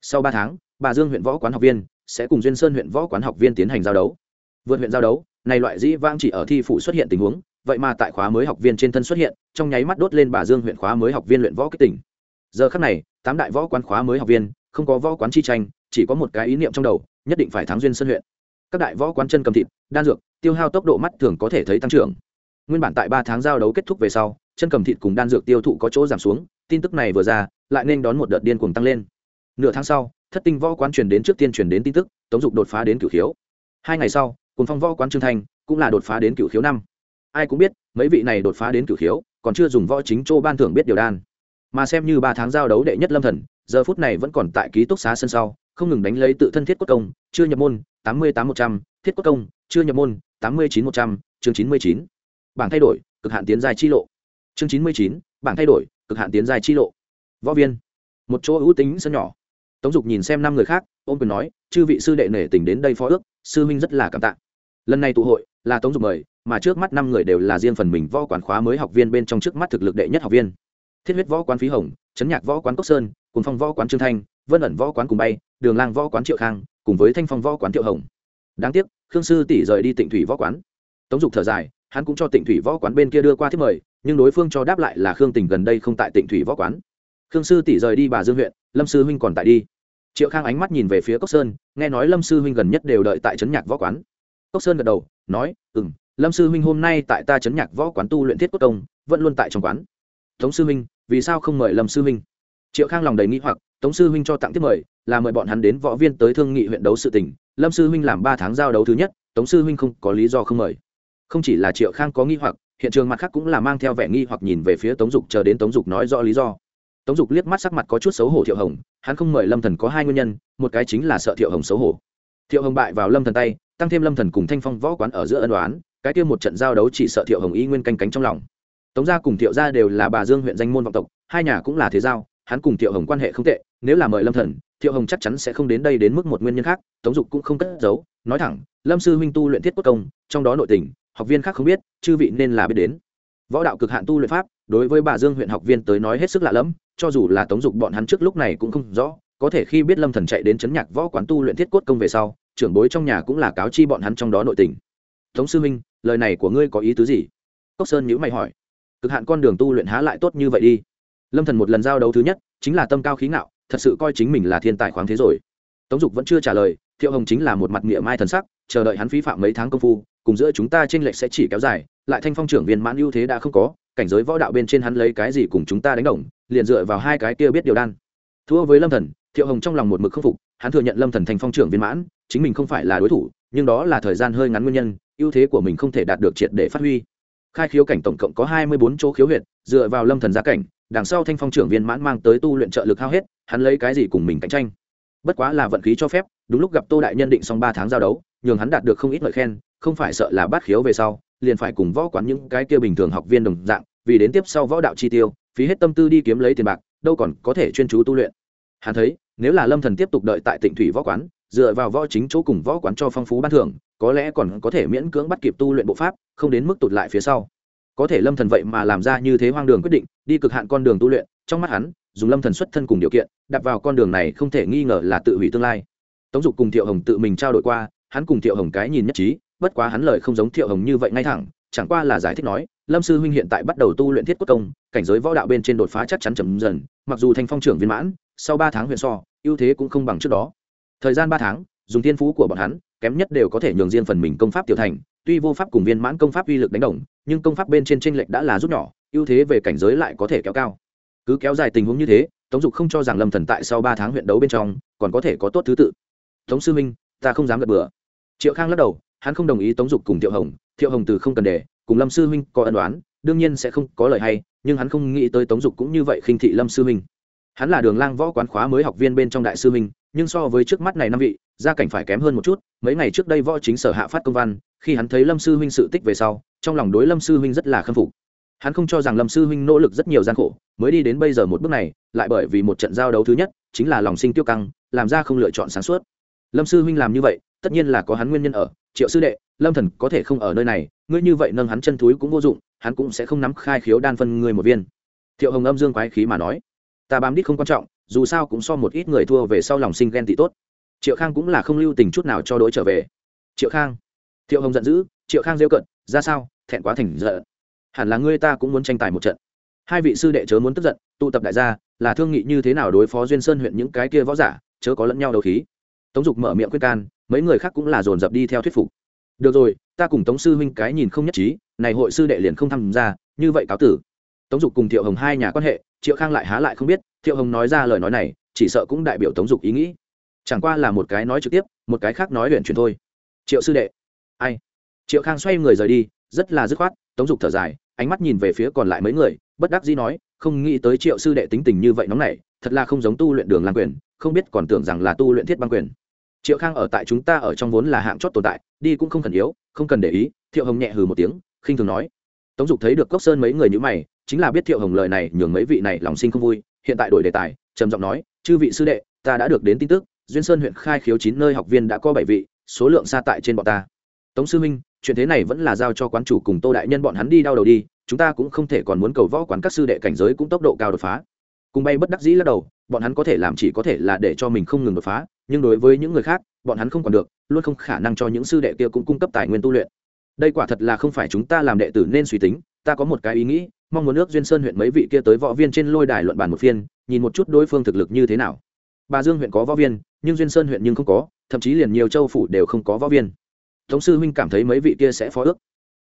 Sau ba tháng, bà dương huyện võ quán học viên sẽ cùng duyên sơn huyện võ quán học viên tiến hành giao đấu. Vượt huyện giao đấu, này loại dĩ vang chỉ ở thi phủ xuất hiện tình huống, vậy mà tại khóa mới học viên trên thân xuất hiện, trong nháy mắt đốt lên bà dương huyện khóa mới học viên luyện võ kích tỉnh. Giờ khắc này, tám đại võ quán khóa mới học viên, không có võ quán chi tranh chỉ có một cái ý niệm trong đầu, nhất định phải thắng duyên sân huyện. Các đại võ quán chân cầm thịt, đan dược, tiêu hao tốc độ mắt thường có thể thấy tăng trưởng. Nguyên bản tại ba tháng giao đấu kết thúc về sau, chân cầm thịt cùng đan dược tiêu thụ có chỗ giảm xuống, tin tức này vừa ra, lại nên đón một đợt điên cuồng tăng lên. Nửa tháng sau, thất tinh võ quán truyền đến trước tiên truyền đến tin tức, tống dục đột phá đến cửu khiếu. Hai ngày sau cùng phong võ quán trương thanh cũng là đột phá đến cửu khiếu năm. Ai cũng biết, mấy vị này đột phá đến cửu khiếu, còn chưa dùng võ chính châu ban thưởng biết điều đan mà xem như ba tháng giao đấu đệ nhất lâm thần, giờ phút này vẫn còn tại ký túc xá sân sau, không ngừng đánh lấy tự thân thiết quốc công, chưa nhập môn, tám mươi tám một trăm, thiết quốc công, chưa nhập môn, tám mươi chín một trăm, chương chín mươi chín. Bảng thay đổi, cực hạn tiến dài chi lộ. Chương chín mươi chín, bảng thay đổi, cực hạn tiến dài chi lộ. Võ viên. Một chỗ ưu tính sân nhỏ. Tống dục nhìn xem năm người khác, ôm quyền nói, chư vị sư đệ nể tình đến đây phó ước, sư huynh rất là cảm tạ. Lần này tụ hội, là tống dục mời, mà trước mắt năm người đều là riêng phần mình võ quán khóa mới học viên bên trong trước mắt thực lực đệ nhất học viên thiết huyết võ quán phí hồng, chấn nhạc võ quán cốc sơn, cùng phong võ quán trương thanh, vân ẩn võ quán cùng bay, đường lang võ quán triệu khang, cùng với thanh phong võ quán thiệu hồng. Đáng tiếc, khương sư tỷ rời đi tịnh thủy võ quán. Tống dục thở dài, hắn cũng cho tịnh thủy võ quán bên kia đưa qua thiết mời, nhưng đối phương cho đáp lại là khương tình gần đây không tại tịnh thủy võ quán. Khương sư tỷ rời đi bà dương huyện, lâm sư huynh còn tại đi. Triệu khang ánh mắt nhìn về phía cốc sơn, nghe nói lâm sư huynh gần nhất đều đợi tại trấn nhạc võ quán. Cốc sơn gật đầu, nói ừ m lâm sư huynh hôm nay tại ta trấn nhạc võ quán tu luyện thiết quốc công, vẫn luôn tại trong quán tống sư huynh vì sao không mời lâm sư huynh triệu khang lòng đầy nghĩ hoặc, tống sư huynh cho tặng tiếp mời, là mời bọn hắn đến võ viên tới thương nghị huyện đấu sự tỉnh lâm sư huynh làm ba tháng giao đấu thứ nhất, tống sư huynh không có lý do không mời. Không chỉ là triệu khang có nghi hoặc, hiện trường mặt khác cũng là mang theo vẻ nghi hoặc nhìn về phía tống dục, chờ đến tống dục nói rõ lý do. Tống dục liếc mắt sắc mặt có chút xấu hổ thiệu hồng, hắn không mời lâm thần có hai nguyên nhân, một cái chính là sợ thiệu hồng xấu hổ. Thiệu hồng bại vào lâm thần tay, tăng thêm lâm thần cùng thanh phong võ quán ở giữa ân đoán cái kia một trận giao đấu chỉ sợ thiệu hồng y nguyên canh cánh trong lòng tống gia cùng thiệu gia đều là bà dương huyện danh môn vọng tộc, hai nhà cũng là thế giao, hắn cùng thiệu hồng quan hệ không tệ, nếu là mời lâm thần, thiệu hồng chắc chắn sẽ không đến đây đến mức một nguyên nhân khác, tống dục cũng không cất giấu, nói thẳng, lâm sư huynh tu luyện thiết quốc công, trong đó nội tình, học viên khác không biết, chư vị nên là biết đến. Võ đạo cực hạn tu luyện pháp, đối với bà dương huyện học viên tới nói hết sức lạ lẫm, cho dù là tống dục bọn hắn trước lúc này cũng không rõ, có thể khi biết lâm thần chạy đến chấn nhạc võ quán tu luyện thiết cốt công về sau, trưởng bối trong nhà cũng là cáo chi bọn hắn trong đó nội tình. Tống sư minh lời này của ngươi có ý tứ gì? Cốc sơn nhữ mày hỏi cực hạn con đường tu luyện há lại tốt như vậy đi. Lâm thần một lần giao đấu thứ nhất, chính là tâm cao khí ngạo, thật sự coi chính mình là thiên tài khoáng thế rồi. Tống dục vẫn chưa trả lời, thiệu hồng chính là một mặt nghĩa mai thần sắc, chờ đợi hắn phí phạm mấy tháng công phu, cùng giữa chúng ta tranh lệch sẽ chỉ kéo dài, lại thanh phong trưởng viên mãn ưu thế đã không có, cảnh giới võ đạo bên trên hắn lấy cái gì cùng chúng ta đánh đồng, liền dựa vào hai cái kia biết điều đan. Thua với lâm thần, thiệu hồng trong lòng một mực khâm phục, hắn thừa nhận lâm thần thanh phong trưởng viên mãn, chính mình không phải là đối thủ, nhưng đó là thời gian hơi ngắn nguyên nhân, ưu thế của mình không thể đạt được triệt để phát huy khai khiếu cảnh tổng cộng có hai mươi bốn chỗ khiếu huyệt, dựa vào lâm thần gia cảnh, đằng sau thanh phong trưởng viên mãn mang tới tu luyện trợ lực hao hết, hắn lấy cái gì cùng mình cạnh tranh? Bất quá là vận khí cho phép, đúng lúc gặp tô đại nhân định xong ba tháng giao đấu, nhường hắn đạt được không ít lời khen, không phải sợ là bát khiếu về sau, liền phải cùng võ quán những cái kia bình thường học viên đồng dạng, vì đến tiếp sau võ đạo chi tiêu, phí hết tâm tư đi kiếm lấy tiền bạc, đâu còn có thể chuyên chú tu luyện. Hắn thấy, nếu là lâm thần tiếp tục đợi tại tịnh thủy võ quán, dựa vào võ chính chỗ cùng võ quán cho phong phú ban thưởng có lẽ còn có thể miễn cưỡng bắt kịp tu luyện bộ pháp, không đến mức tụt lại phía sau. Có thể lâm thần vậy mà làm ra như thế hoang đường quyết định, đi cực hạn con đường tu luyện, trong mắt hắn, dùng lâm thần xuất thân cùng điều kiện đặt vào con đường này không thể nghi ngờ là tự hủy tương lai. Tống dục cùng thiệu hồng tự mình trao đổi qua, hắn cùng thiệu hồng cái nhìn nhất trí, bất quá hắn lời không giống thiệu hồng như vậy ngay thẳng, chẳng qua là giải thích nói, lâm sư huynh hiện tại bắt đầu tu luyện thiết quốc công, cảnh giới võ đạo bên trên đột phá chắc chắn chậm dần, mặc dù thành phong trưởng viên mãn, sau ba tháng huyện so, ưu thế cũng không bằng trước đó. Thời gian ba tháng, dùng thiên phú của bọn hắn kém nhất đều có thể nhường riêng phần mình công pháp tiểu thành, tuy vô pháp cùng viên mãn công pháp uy lực đánh đồng, nhưng công pháp bên trên tranh lệch đã là rút nhỏ, ưu thế về cảnh giới lại có thể kéo cao. Cứ kéo dài tình huống như thế, tống dục không cho rằng lâm thần tại sau ba tháng huyện đấu bên trong, còn có thể có tốt thứ tự. Tống sư minh ta không dám gật bừa. Triệu khang lắc đầu, hắn không đồng ý tống dục cùng thiệu hồng thiệu hồng từ không cần để, cùng lâm sư huynh có ân đoán đương nhiên sẽ không có lời hay, nhưng hắn không nghĩ tới tống dục cũng như vậy khinh thị lâm sư huynh. Hắn là đường lang võ quán khóa mới học viên bên trong đại sư huynh, nhưng so với trước mắt này năm vị gia cảnh phải kém hơn một chút, mấy ngày trước đây võ chính sở hạ phát công văn, khi hắn thấy lâm sư huynh sự tích về sau, trong lòng đối lâm sư huynh rất là khâm phục. Hắn không cho rằng lâm sư huynh nỗ lực rất nhiều gian khổ, mới đi đến bây giờ một bước này, lại bởi vì một trận giao đấu thứ nhất, chính là lòng sinh tiêu căng, làm ra không lựa chọn sáng suốt. Lâm sư huynh làm như vậy, tất nhiên là có hắn nguyên nhân ở, triệu sư đệ, lâm thần có thể không ở nơi này, ngươi như vậy nâng hắn chân túi cũng vô dụng, hắn cũng sẽ không nắm khai khiếu đan phân người một viên. Thiệu hồng âm dương quái khí mà nói, ta bám đít không quan trọng, dù sao cũng so một ít người thua về sau lòng sinh ghen tị tốt triệu khang cũng là không lưu tình chút nào cho đối trở về. Triệu khang, thiệu hồng giận dữ, triệu khang rêu cận ra sao, thẹn quá thành giận. Hẳn là ngươi ta cũng muốn tranh tài một trận. Hai vị sư đệ chớ muốn tức giận, tụ tập đại gia, là thương nghị như thế nào đối phó duyên sơn huyện những cái kia võ giả, chớ có lẫn nhau đầu khí. Tống dục mở miệng quyết can, mấy người khác cũng là dồn dập đi theo thuyết phục. Được rồi, ta cùng tống sư huynh cái nhìn không nhất trí, này hội sư đệ liền không tham gia, như vậy cáo tử. Tống dục cùng thiệu hồng hai nhà quan hệ, triệu khang lại há lại không biết, thiệu hồng nói ra lời nói này, chỉ sợ cũng đại biểu tống dục ý nghĩ chẳng qua là một cái nói trực tiếp, một cái khác nói luyện truyền thôi. Triệu sư đệ. Ai? Triệu khang xoay người rời đi, rất là dứt khoát, tống dục thở dài, ánh mắt nhìn về phía còn lại mấy người, bất đắc dĩ nói, không nghĩ tới triệu sư đệ tính tình như vậy nóng này thật là không giống tu luyện đường làm quyền, không biết còn tưởng rằng là tu luyện thiết băng quyền. Triệu khang ở tại chúng ta ở trong vốn là hạng chót tồn tại, đi cũng không cần yếu, không cần để ý, thiệu hồng nhẹ hừ một tiếng, khinh thường nói. Tống dục thấy được cốc sơn mấy người như mày, chính là biết thiệu hồng lời này nhường mấy vị này lòng sinh không vui, hiện tại đổi đề tài, trầm giọng nói, chư vị sư đệ, ta đã được đến tin tức duyên sơn huyện khai khiếu chín nơi học viên đã có bảy vị, số lượng xa tại trên bọn ta. Tống sư minh chuyện thế này vẫn là giao cho quán chủ cùng tô đại nhân bọn hắn đi đau đầu đi, chúng ta cũng không thể còn muốn cầu võ quán các sư đệ cảnh giới cũng tốc độ cao đột phá. Cùng bay bất đắc dĩ lắc đầu, bọn hắn có thể làm chỉ có thể là để cho mình không ngừng đột phá, nhưng đối với những người khác, bọn hắn không còn được, luôn không khả năng cho những sư đệ kia cũng cung cấp tài nguyên tu luyện. Đây quả thật là không phải chúng ta làm đệ tử nên suy tính, ta có một cái ý nghĩ, mong muốn nước duyên sơn huyện mấy vị kia tới võ viên trên lôi đài luận bàn một phiên, nhìn một chút đối phương thực lực như thế nào. Bà dương huyện có võ viên nhưng duyên sơn huyện nhưng không có, thậm chí liền nhiều châu phủ đều không có võ viên. Tống sư huynh cảm thấy mấy vị kia sẽ phó ước.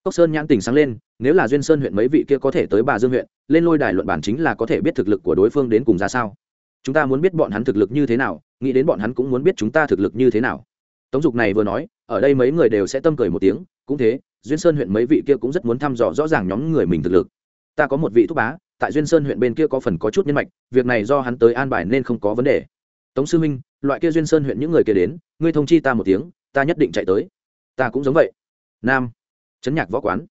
Cốc sơn nhãn tình sáng lên, nếu là duyên sơn huyện mấy vị kia có thể tới bà dương huyện, lên lôi đài luận bản chính là có thể biết thực lực của đối phương đến cùng ra sao. Chúng ta muốn biết bọn hắn thực lực như thế nào, nghĩ đến bọn hắn cũng muốn biết chúng ta thực lực như thế nào. Tống dục này vừa nói, ở đây mấy người đều sẽ tâm cười một tiếng, cũng thế, duyên sơn huyện mấy vị kia cũng rất muốn thăm dò rõ ràng nhóm người mình thực lực. Ta có một vị thúc bá, tại duyên sơn huyện bên kia có phần có chút nhân mạch, việc này do hắn tới an bài nên không có vấn đề tống sư minh loại kia duyên sơn huyện những người kia đến, ngươi thông chi ta một tiếng, ta nhất định chạy tới. Ta cũng giống vậy. Nam chấn nhạc võ quán.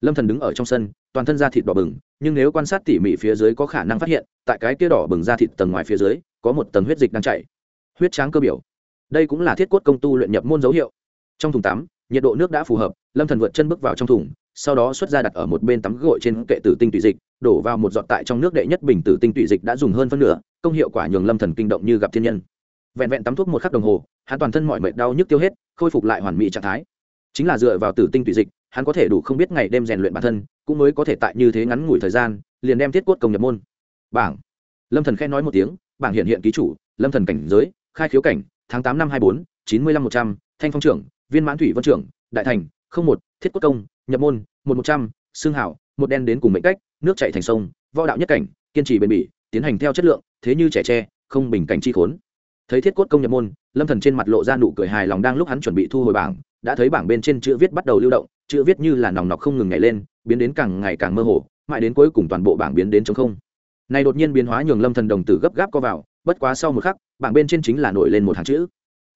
Lâm thần đứng ở trong sân, toàn thân da thịt đỏ bừng, nhưng nếu quan sát tỉ mỉ phía dưới có khả năng phát hiện, tại cái kia đỏ bừng da thịt tầng ngoài phía dưới, có một tầng huyết dịch đang chảy. Huyết tráng cơ biểu. Đây cũng là thiết cốt công tu luyện nhập môn dấu hiệu. Trong thùng tắm, nhiệt độ nước đã phù hợp, lâm thần vượt chân bước vào trong thùng sau đó xuất ra đặt ở một bên tắm gội trên kệ tử tinh tụy dịch, đổ vào một giọt tại trong nước đệ nhất bình tử tinh tụy dịch đã dùng hơn phân nửa, công hiệu quả nhường lâm thần kinh động như gặp thiên nhân. Vẹn vẹn tắm thuốc một khắc đồng hồ, hắn toàn thân mọi mệt đau nhức tiêu hết, khôi phục lại hoàn mỹ trạng thái. Chính là dựa vào tử tinh tụy dịch, hắn có thể đủ không biết ngày đêm rèn luyện bản thân, cũng mới có thể tại như thế ngắn ngủi thời gian, liền đem thiết cốt công nhập môn. Bảng. Lâm thần khen nói một tiếng, bảng hiện hiện ký chủ, lâm thần cảnh giới, khai khiếu cảnh, tháng tám năm hai bốn, chín mươi lăm một trăm, thanh phong trưởng, viên mãn thủy vân trưởng, đại thành, không một, thiết cốt công nhập môn, một một trăm, xương hảo một đen đến cùng mệnh cách, nước chạy thành sông, võ đạo nhất cảnh, kiên trì bền bỉ, tiến hành theo chất lượng, thế như trẻ tre, không bình cảnh chi khốn. Thấy thiết cốt công nhập môn, lâm thần trên mặt lộ ra nụ cười hài lòng đang lúc hắn chuẩn bị thu hồi bảng, đã thấy bảng bên trên chữ viết bắt đầu lưu động, chữ viết như là nòng nọc không ngừng nhảy lên, biến đến càng ngày càng mơ hồ, mãi đến cuối cùng toàn bộ bảng biến đến chống không. Này đột nhiên biến hóa nhường lâm thần đồng tử gấp gáp co vào, bất quá sau một khắc, bảng bên trên chính là nổi lên một hàng chữ.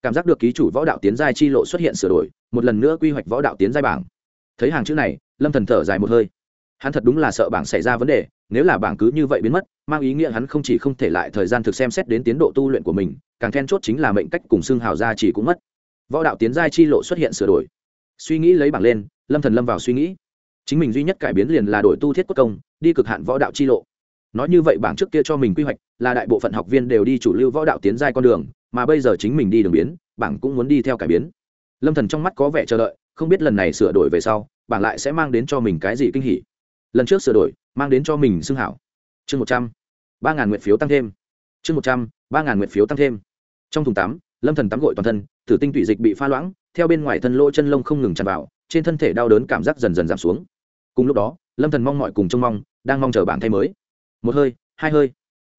Cảm giác được ký chủ võ đạo tiến giai chi lộ xuất hiện sửa đổi, một lần nữa quy hoạch võ đạo tiến giai bảng thấy hàng chữ này, lâm thần thở dài một hơi. Hắn thật đúng là sợ bảng xảy ra vấn đề, nếu là bảng cứ như vậy biến mất, mang ý nghĩa hắn không chỉ không thể lại thời gian thực xem xét đến tiến độ tu luyện của mình, càng then chốt chính là mệnh cách cùng xương hào gia chỉ cũng mất. Võ đạo tiến giai chi lộ xuất hiện sửa đổi. Suy nghĩ lấy bảng lên, lâm thần lâm vào suy nghĩ. Chính mình duy nhất cải biến liền là đổi tu thiết quốc công, đi cực hạn võ đạo chi lộ. Nói như vậy bảng trước kia cho mình quy hoạch, là đại bộ phận học viên đều đi chủ lưu võ đạo tiến giai con đường, mà bây giờ chính mình đi đường biến, bảng cũng muốn đi theo cải biến. Lâm thần trong mắt có vẻ chờ đợi không biết lần này sửa đổi về sau, bảng lại sẽ mang đến cho mình cái gì kinh hỉ. Lần trước sửa đổi, mang đến cho mình xưng hảo. Chương một trăm, ba ngàn nguyện phiếu tăng thêm. Chương một trăm, ba ngàn nguyện phiếu tăng thêm. Trong thùng tắm, lâm thần tắm gội toàn thân thử tinh tụy dịch bị pha loãng, theo bên ngoài thân lỗ chân lông không ngừng tràn vào, trên thân thể đau đớn cảm giác dần dần giảm xuống. Cùng lúc đó, lâm thần mong mọi cùng trông mong, đang mong chờ bảng thay mới. Một hơi, hai hơi.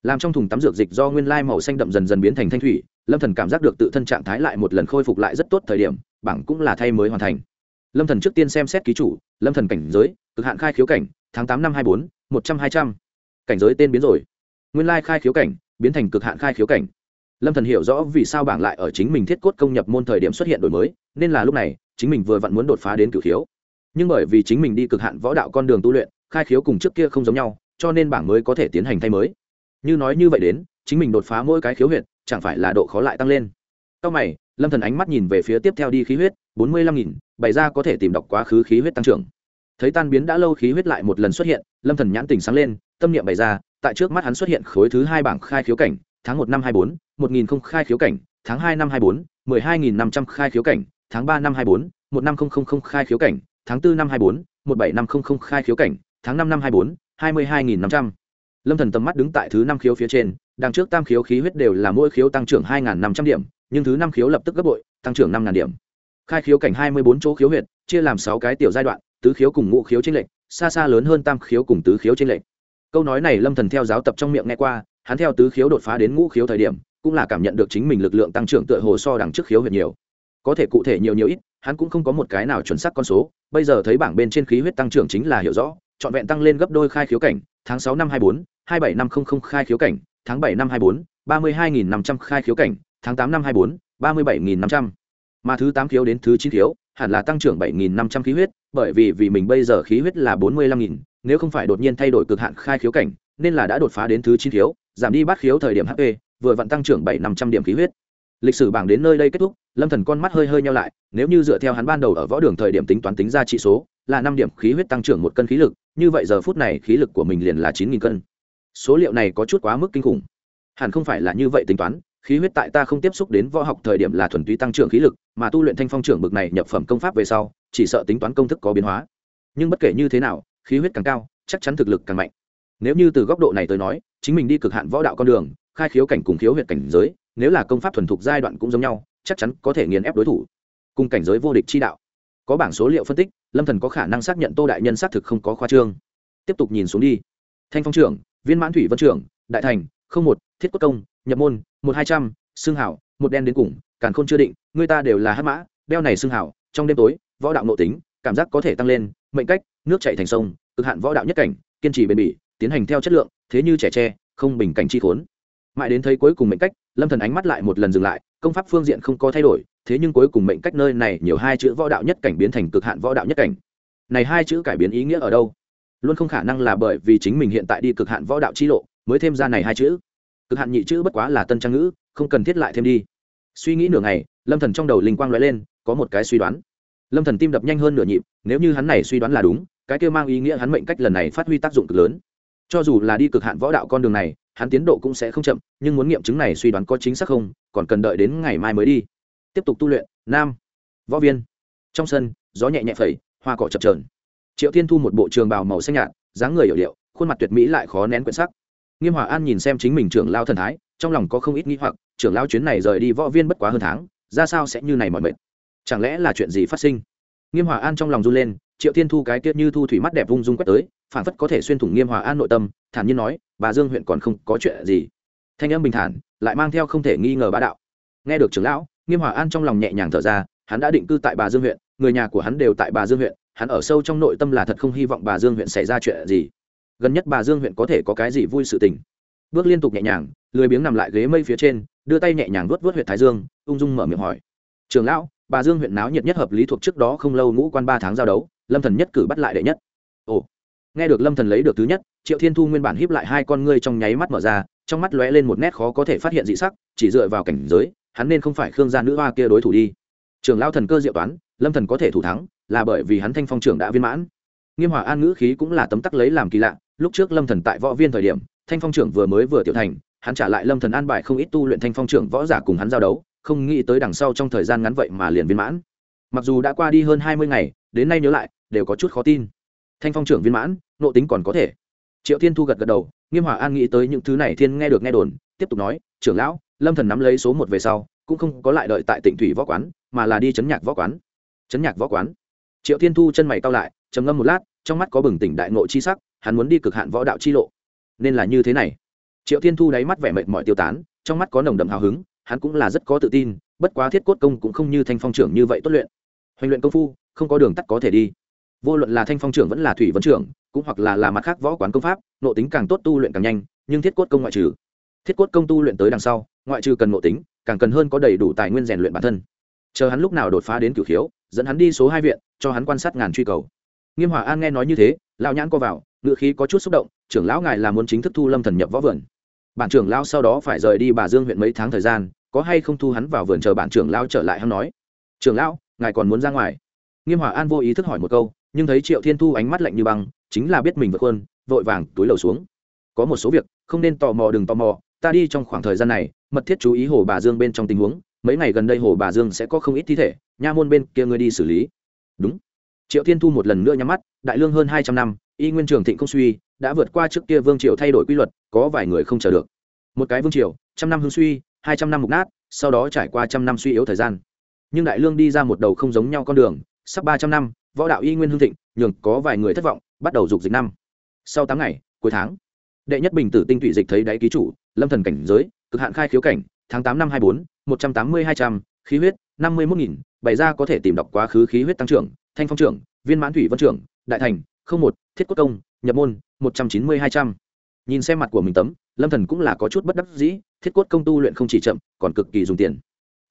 Làm trong thùng tắm dược dịch do nguyên lai màu xanh đậm dần dần biến thành thanh thủy, lâm thần cảm giác được tự thân trạng thái lại một lần khôi phục lại rất tốt thời điểm, bảng cũng là thay mới hoàn thành lâm thần trước tiên xem xét ký chủ, lâm thần cảnh giới, cực hạn khai khiếu cảnh, tháng tám năm hai bốn, một trăm hai trăm. Cảnh giới tên biến rồi. Nguyên lai khai khiếu cảnh, biến thành cực hạn khai khiếu cảnh. Lâm thần hiểu rõ vì sao bảng lại ở chính mình thiết cốt công nhập môn thời điểm xuất hiện đổi mới, nên là lúc này, chính mình vừa vặn muốn đột phá đến cửu khiếu. Nhưng bởi vì chính mình đi cực hạn võ đạo con đường tu luyện, khai khiếu cùng trước kia không giống nhau, cho nên bảng mới có thể tiến hành thay mới. Như nói như vậy đến, chính mình đột phá mỗi cái khiếu huyệt, chẳng phải là độ khó lại tăng lên. Sau mày, lâm thần ánh mắt nhìn về phía tiếp theo đi khí huyết, bốn mươi lăm nghìn bày ra có thể tìm đọc quá khứ khí huyết tăng trưởng. Thấy tan biến đã lâu khí huyết lại một lần xuất hiện, lâm thần nhãn tình sáng lên, tâm niệm bày ra, tại trước mắt hắn xuất hiện khối thứ hai bảng khai khiếu cảnh, tháng một năm hai bốn, một nghìn không khai khiếu cảnh, tháng hai năm hai bốn, mười hai nghìn năm trăm khai khiếu cảnh, tháng ba năm hai bốn, một năm không không không khai khiếu cảnh, tháng bốn năm hai bốn, một bảy năm không không khai khiếu cảnh, tháng năm năm hai bốn, hai mươi hai nghìn năm trăm. Lâm thần tầm mắt đứng tại thứ năm khiếu phía trên, đằng trước tam khiếu khí huyết đều là mỗi khiếu tăng trưởng hai năm trăm điểm, nhưng thứ năm khiếu lập tức gấp bội, tăng trưởng năm điểm khai khiếu cảnh hai mươi bốn chỗ khiếu huyệt, chia làm sáu cái tiểu giai đoạn, tứ khiếu cùng ngũ khiếu trên lệnh xa xa lớn hơn tam khiếu cùng tứ khiếu trên lệnh câu nói này lâm thần theo giáo tập trong miệng nghe qua, hắn theo tứ khiếu đột phá đến ngũ khiếu thời điểm, cũng là cảm nhận được chính mình lực lượng tăng trưởng tựa hồ so đằng trước khiếu huyệt nhiều. Có thể cụ thể nhiều nhiều ít, hắn cũng không có một cái nào chuẩn xác con số, bây giờ thấy bảng bên trên khí huyết tăng trưởng chính là hiểu rõ, trọn vẹn tăng lên gấp đôi khai khiếu cảnh, tháng sáu năm hai bốn, hai bảy năm không không khai khiếu cảnh, tháng bảy năm hai bốn, ba mươi hai nghìn năm trăm khai khiếu cảnh, tháng tám năm hai bốn, ba mươi bảy nghìn năm trăm mà thứ tám khiếu đến thứ chín khiếu, hẳn là tăng trưởng bảy nghìn năm trăm khí huyết, bởi vì vì mình bây giờ khí huyết là bốn mươi lăm nghìn, nếu không phải đột nhiên thay đổi cực hạn khai khiếu cảnh, nên là đã đột phá đến thứ chín khiếu, giảm đi bát khiếu thời điểm hp vừa vặn tăng trưởng bảy năm trăm điểm khí huyết. Lịch sử bảng đến nơi đây kết thúc, lâm thần con mắt hơi hơi nhau lại, nếu như dựa theo hắn ban đầu ở võ đường thời điểm tính toán tính ra trị số, là năm điểm khí huyết tăng trưởng một cân khí lực, như vậy giờ phút này khí lực của mình liền là chín nghìn cân. Số liệu này có chút quá mức kinh khủng. Hẳn không phải là như vậy tính toán khí huyết tại ta không tiếp xúc đến võ học thời điểm là thuần túy tăng trưởng khí lực, mà tu luyện thanh phong trưởng bực này nhập phẩm công pháp về sau, chỉ sợ tính toán công thức có biến hóa. Nhưng bất kể như thế nào, khí huyết càng cao, chắc chắn thực lực càng mạnh. Nếu như từ góc độ này tới nói, chính mình đi cực hạn võ đạo con đường, khai khiếu cảnh cùng khiếu huyện cảnh giới, nếu là công pháp thuần thục giai đoạn cũng giống nhau, chắc chắn có thể nghiền ép đối thủ. Cùng cảnh giới vô địch chi đạo. Có bảng số liệu phân tích, lâm thần có khả năng xác nhận tô đại nhân xác thực không có khoa trương. Tiếp tục nhìn xuống đi. Thanh phong trưởng, viên mãn thủy vân trưởng, đại thành, không một, thiết quốc công nhập môn, một hai trăm xương hảo, một đen đến cùng, càn khôn chưa định, người ta đều là hát mã, đeo này xương hảo, trong đêm tối, võ đạo nội tính, cảm giác có thể tăng lên, mệnh cách, nước chạy thành sông, cực hạn võ đạo nhất cảnh, kiên trì bền bỉ, tiến hành theo chất lượng, thế như trẻ tre, không bình cảnh chi khốn. Mãi đến thấy cuối cùng mệnh cách, lâm thần ánh mắt lại một lần dừng lại, công pháp phương diện không có thay đổi, thế nhưng cuối cùng mệnh cách nơi này nhiều hai chữ võ đạo nhất cảnh biến thành cực hạn võ đạo nhất cảnh. Này hai chữ cải biến ý nghĩa ở đâu? Luôn không khả năng là bởi vì chính mình hiện tại đi cực hạn võ đạo chi lộ, mới thêm ra này hai chữ cực hạn nhị chữ bất quá là tân trang ngữ, không cần thiết lại thêm đi. Suy nghĩ nửa ngày, lâm thần trong đầu linh quang lóe lên, có một cái suy đoán. Lâm thần tim đập nhanh hơn nửa nhịp, nếu như hắn này suy đoán là đúng, cái kia mang ý nghĩa hắn mệnh cách lần này phát huy tác dụng cực lớn. Cho dù là đi cực hạn võ đạo con đường này, hắn tiến độ cũng sẽ không chậm, nhưng muốn nghiệm chứng này suy đoán có chính xác không, còn cần đợi đến ngày mai mới đi. Tiếp tục tu luyện, nam. Võ viên. Trong sân, gió nhẹ nhẹ phẩy, hoa cỏ chập trờn triệu thiên thu một bộ trường bào màu xanh nhạt, dáng người hiểu điệu, khuôn mặt tuyệt mỹ lại khó nén quyển sắc nghiêm hòa an nhìn xem chính mình trưởng lao thần thái, trong lòng có không ít nghĩ hoặc, trưởng lao chuyến này rời đi võ viên bất quá hơn tháng, ra sao sẽ như này mọi mệt? Chẳng lẽ là chuyện gì phát sinh? Nghiêm hòa an trong lòng run lên, triệu thiên thu cái tiết như thu thủy mắt đẹp vung dung quét tới phản phất có thể xuyên thủng nghiêm hòa an nội tâm, thản nhiên nói, bà dương huyện còn không có chuyện gì. Thanh âm bình thản, lại mang theo không thể nghi ngờ bá đạo. Nghe được trưởng lão, nghiêm hòa an trong lòng nhẹ nhàng thở ra, hắn đã định cư tại bà dương huyện, người nhà của hắn đều tại bà dương huyện, hắn ở sâu trong nội tâm là thật không hy vọng bà dương huyện xảy ra chuyện gì gần nhất bà dương huyện có thể có cái gì vui sự tình. Bước liên tục nhẹ nhàng, lười biếng nằm lại ghế mây phía trên, đưa tay nhẹ nhàng vuốt vuốt huyện thái dương, ung dung mở miệng hỏi. Trường lão, bà dương huyện náo nhiệt nhất hợp lý thuộc trước đó không lâu ngũ quan ba tháng giao đấu, lâm thần nhất cử bắt lại đệ nhất. Ồ, nghe được lâm thần lấy được thứ nhất, triệu thiên thu nguyên bản híp lại hai con ngươi trong nháy mắt mở ra, trong mắt lóe lên một nét khó có thể phát hiện dị sắc, chỉ dựa vào cảnh giới, hắn nên không phải khương gia nữ hoa kia đối thủ đi. Trường lão thần cơ diệu toán, lâm thần có thể thủ thắng, là bởi vì hắn thanh phong trưởng đã viên mãn. Nghiêm hòa an ngữ khí cũng là tấm tắc lấy làm kỳ lạ lúc trước lâm thần tại võ viên thời điểm, thanh phong trưởng vừa mới vừa tiểu thành, hắn trả lại lâm thần an bài không ít tu luyện thanh phong trưởng võ giả cùng hắn giao đấu, không nghĩ tới đằng sau trong thời gian ngắn vậy mà liền viên mãn. Mặc dù đã qua đi hơn hai mươi ngày, đến nay nhớ lại, đều có chút khó tin. Thanh phong trưởng viên mãn nộ tính còn có thể. Triệu thiên thu gật gật đầu, nghiêm hòa an nghĩ tới những thứ này thiên nghe được nghe đồn, tiếp tục nói, trưởng lão, lâm thần nắm lấy số một về sau, cũng không có lại đợi tại tỉnh thủy võ quán, mà là đi chấn nhạc võ quán. Chấn nhạc võ quán. Triệu thiên thu chân mày cao lại, trầm ngâm một lát, trong mắt có bừng tỉnh đại ngộ chi sắc hắn muốn đi cực hạn võ đạo chi lộ. Nên là như thế này. Triệu thiên thu đáy mắt vẻ mệt mỏi tiêu tán, trong mắt có nồng đậm hào hứng, hắn cũng là rất có tự tin, bất quá thiết cốt công cũng không như thanh phong trưởng như vậy tốt luyện. Hoành luyện công phu, không có đường tắt có thể đi. Vô luận là thanh phong trưởng vẫn là thủy vấn trưởng, cũng hoặc là là mặt khác võ quán công pháp nộ tính càng tốt tu luyện càng nhanh, nhưng thiết cốt công ngoại trừ. Thiết cốt công tu luyện tới đằng sau, ngoại trừ cần nộ tính, càng cần hơn có đầy đủ tài nguyên rèn luyện bản thân. Chờ hắn lúc nào đột phá đến cửu khiếu, dẫn hắn đi số hai viện, cho hắn quan sát ngàn truy cầu. Nghiêm hòa an nghe nói như thế, lão nhãn co vào ngự khí có chút xúc động, trưởng lão ngài là muốn chính thức thu lâm thần nhập võ vườn. Bản trưởng lão sau đó phải rời đi bà dương huyện mấy tháng thời gian, có hay không thu hắn vào vườn chờ bản trưởng lão trở lại hắn nói. Trưởng lão, ngài còn muốn ra ngoài? Nghiêm hòa an vô ý thức hỏi một câu, nhưng thấy triệu thiên thu ánh mắt lạnh như băng, chính là biết mình vượt hơn vội vàng túi lầu xuống. Có một số việc, không nên tò mò, đừng tò mò, ta đi trong khoảng thời gian này, mật thiết chú ý hồ bà dương bên trong tình huống, mấy ngày gần đây hồ bà dương sẽ có không ít thi thể, nha môn bên kia ngươi đi xử lý. Đúng triệu thiên thu một lần nữa nhắm mắt, đại lương hơn hai trăm năm, y nguyên trường thịnh không suy, đã vượt qua trước kia vương triều thay đổi quy luật, có vài người không chờ được. Một cái vương triều, trăm năm hương suy, hai trăm năm mục nát, sau đó trải qua trăm năm suy yếu thời gian. Nhưng đại lương đi ra một đầu không giống nhau con đường, sắp ba trăm năm, võ đạo y nguyên hương thịnh, nhường có vài người thất vọng, bắt đầu dục dịch năm. Sau tám ngày, cuối tháng, đệ nhất bình tử tinh tụy dịch thấy đáy ký chủ, lâm thần cảnh giới, cực hạn khai khiếu cảnh, tháng tám năm hai bốn, một trăm tám mươi hai trăm, khí huyết, năm mươi một nghìn, bày ra có thể tìm đọc quá khứ khí huyết tăng trưởng thanh phong trưởng, viên mãn thủy vân trưởng, đại thành, không một, thiết quốc công, nhập môn, một trăm chín mươi hai trăm. Nhìn xem mặt của mình tấm, lâm thần cũng là có chút bất đắc dĩ, thiết cốt công tu luyện không chỉ chậm, còn cực kỳ dùng tiền.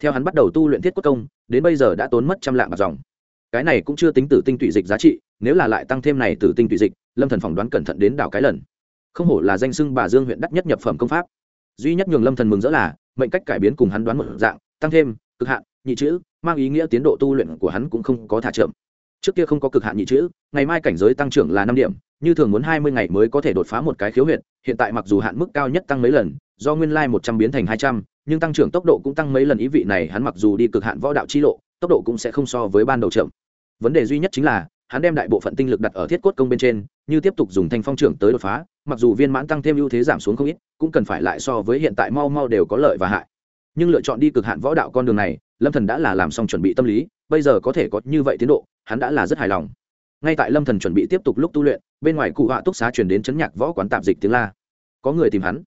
Theo hắn bắt đầu tu luyện thiết cốt công, đến bây giờ đã tốn mất trăm lạng bạc dòng. Cái này cũng chưa tính tử tinh tụy dịch giá trị, nếu là lại tăng thêm này tử tinh tụy dịch, lâm thần phỏng đoán cẩn thận đến đảo cái lần. Không hổ là danh sưng bà dương huyện đắt nhất nhập phẩm công pháp. Duy nhất nhường lâm thần mừng rỡ là, mệnh cách cải biến cùng hắn đoán một dạng, tăng thêm, cực hạn, nhị chữ, mang ý nghĩa tiến độ tu luyện của hắn cũng không có thả chậm trước kia không có cực hạn nhị chữ, ngày mai cảnh giới tăng trưởng là năm điểm, như thường muốn hai mươi ngày mới có thể đột phá một cái khiếu huyện hiện tại mặc dù hạn mức cao nhất tăng mấy lần, do nguyên lai một trăm biến thành hai trăm, nhưng tăng trưởng tốc độ cũng tăng mấy lần ý vị này, hắn mặc dù đi cực hạn võ đạo chi lộ, tốc độ cũng sẽ không so với ban đầu chậm. Vấn đề duy nhất chính là, hắn đem đại bộ phận tinh lực đặt ở thiết cốt công bên trên, như tiếp tục dùng thanh phong trưởng tới đột phá, mặc dù viên mãn tăng thêm ưu thế giảm xuống không ít, cũng cần phải lại so với hiện tại mau mau đều có lợi và hại. Nhưng lựa chọn đi cực hạn võ đạo con đường này, lâm thần đã là làm xong chuẩn bị tâm lý bây giờ có thể có như vậy tiến độ, hắn đã là rất hài lòng. Ngay tại lâm thần chuẩn bị tiếp tục lúc tu luyện, bên ngoài cụ họa túc xá chuyển đến chấn nhạc võ quán tạp dịch tiếng la. Có người tìm hắn.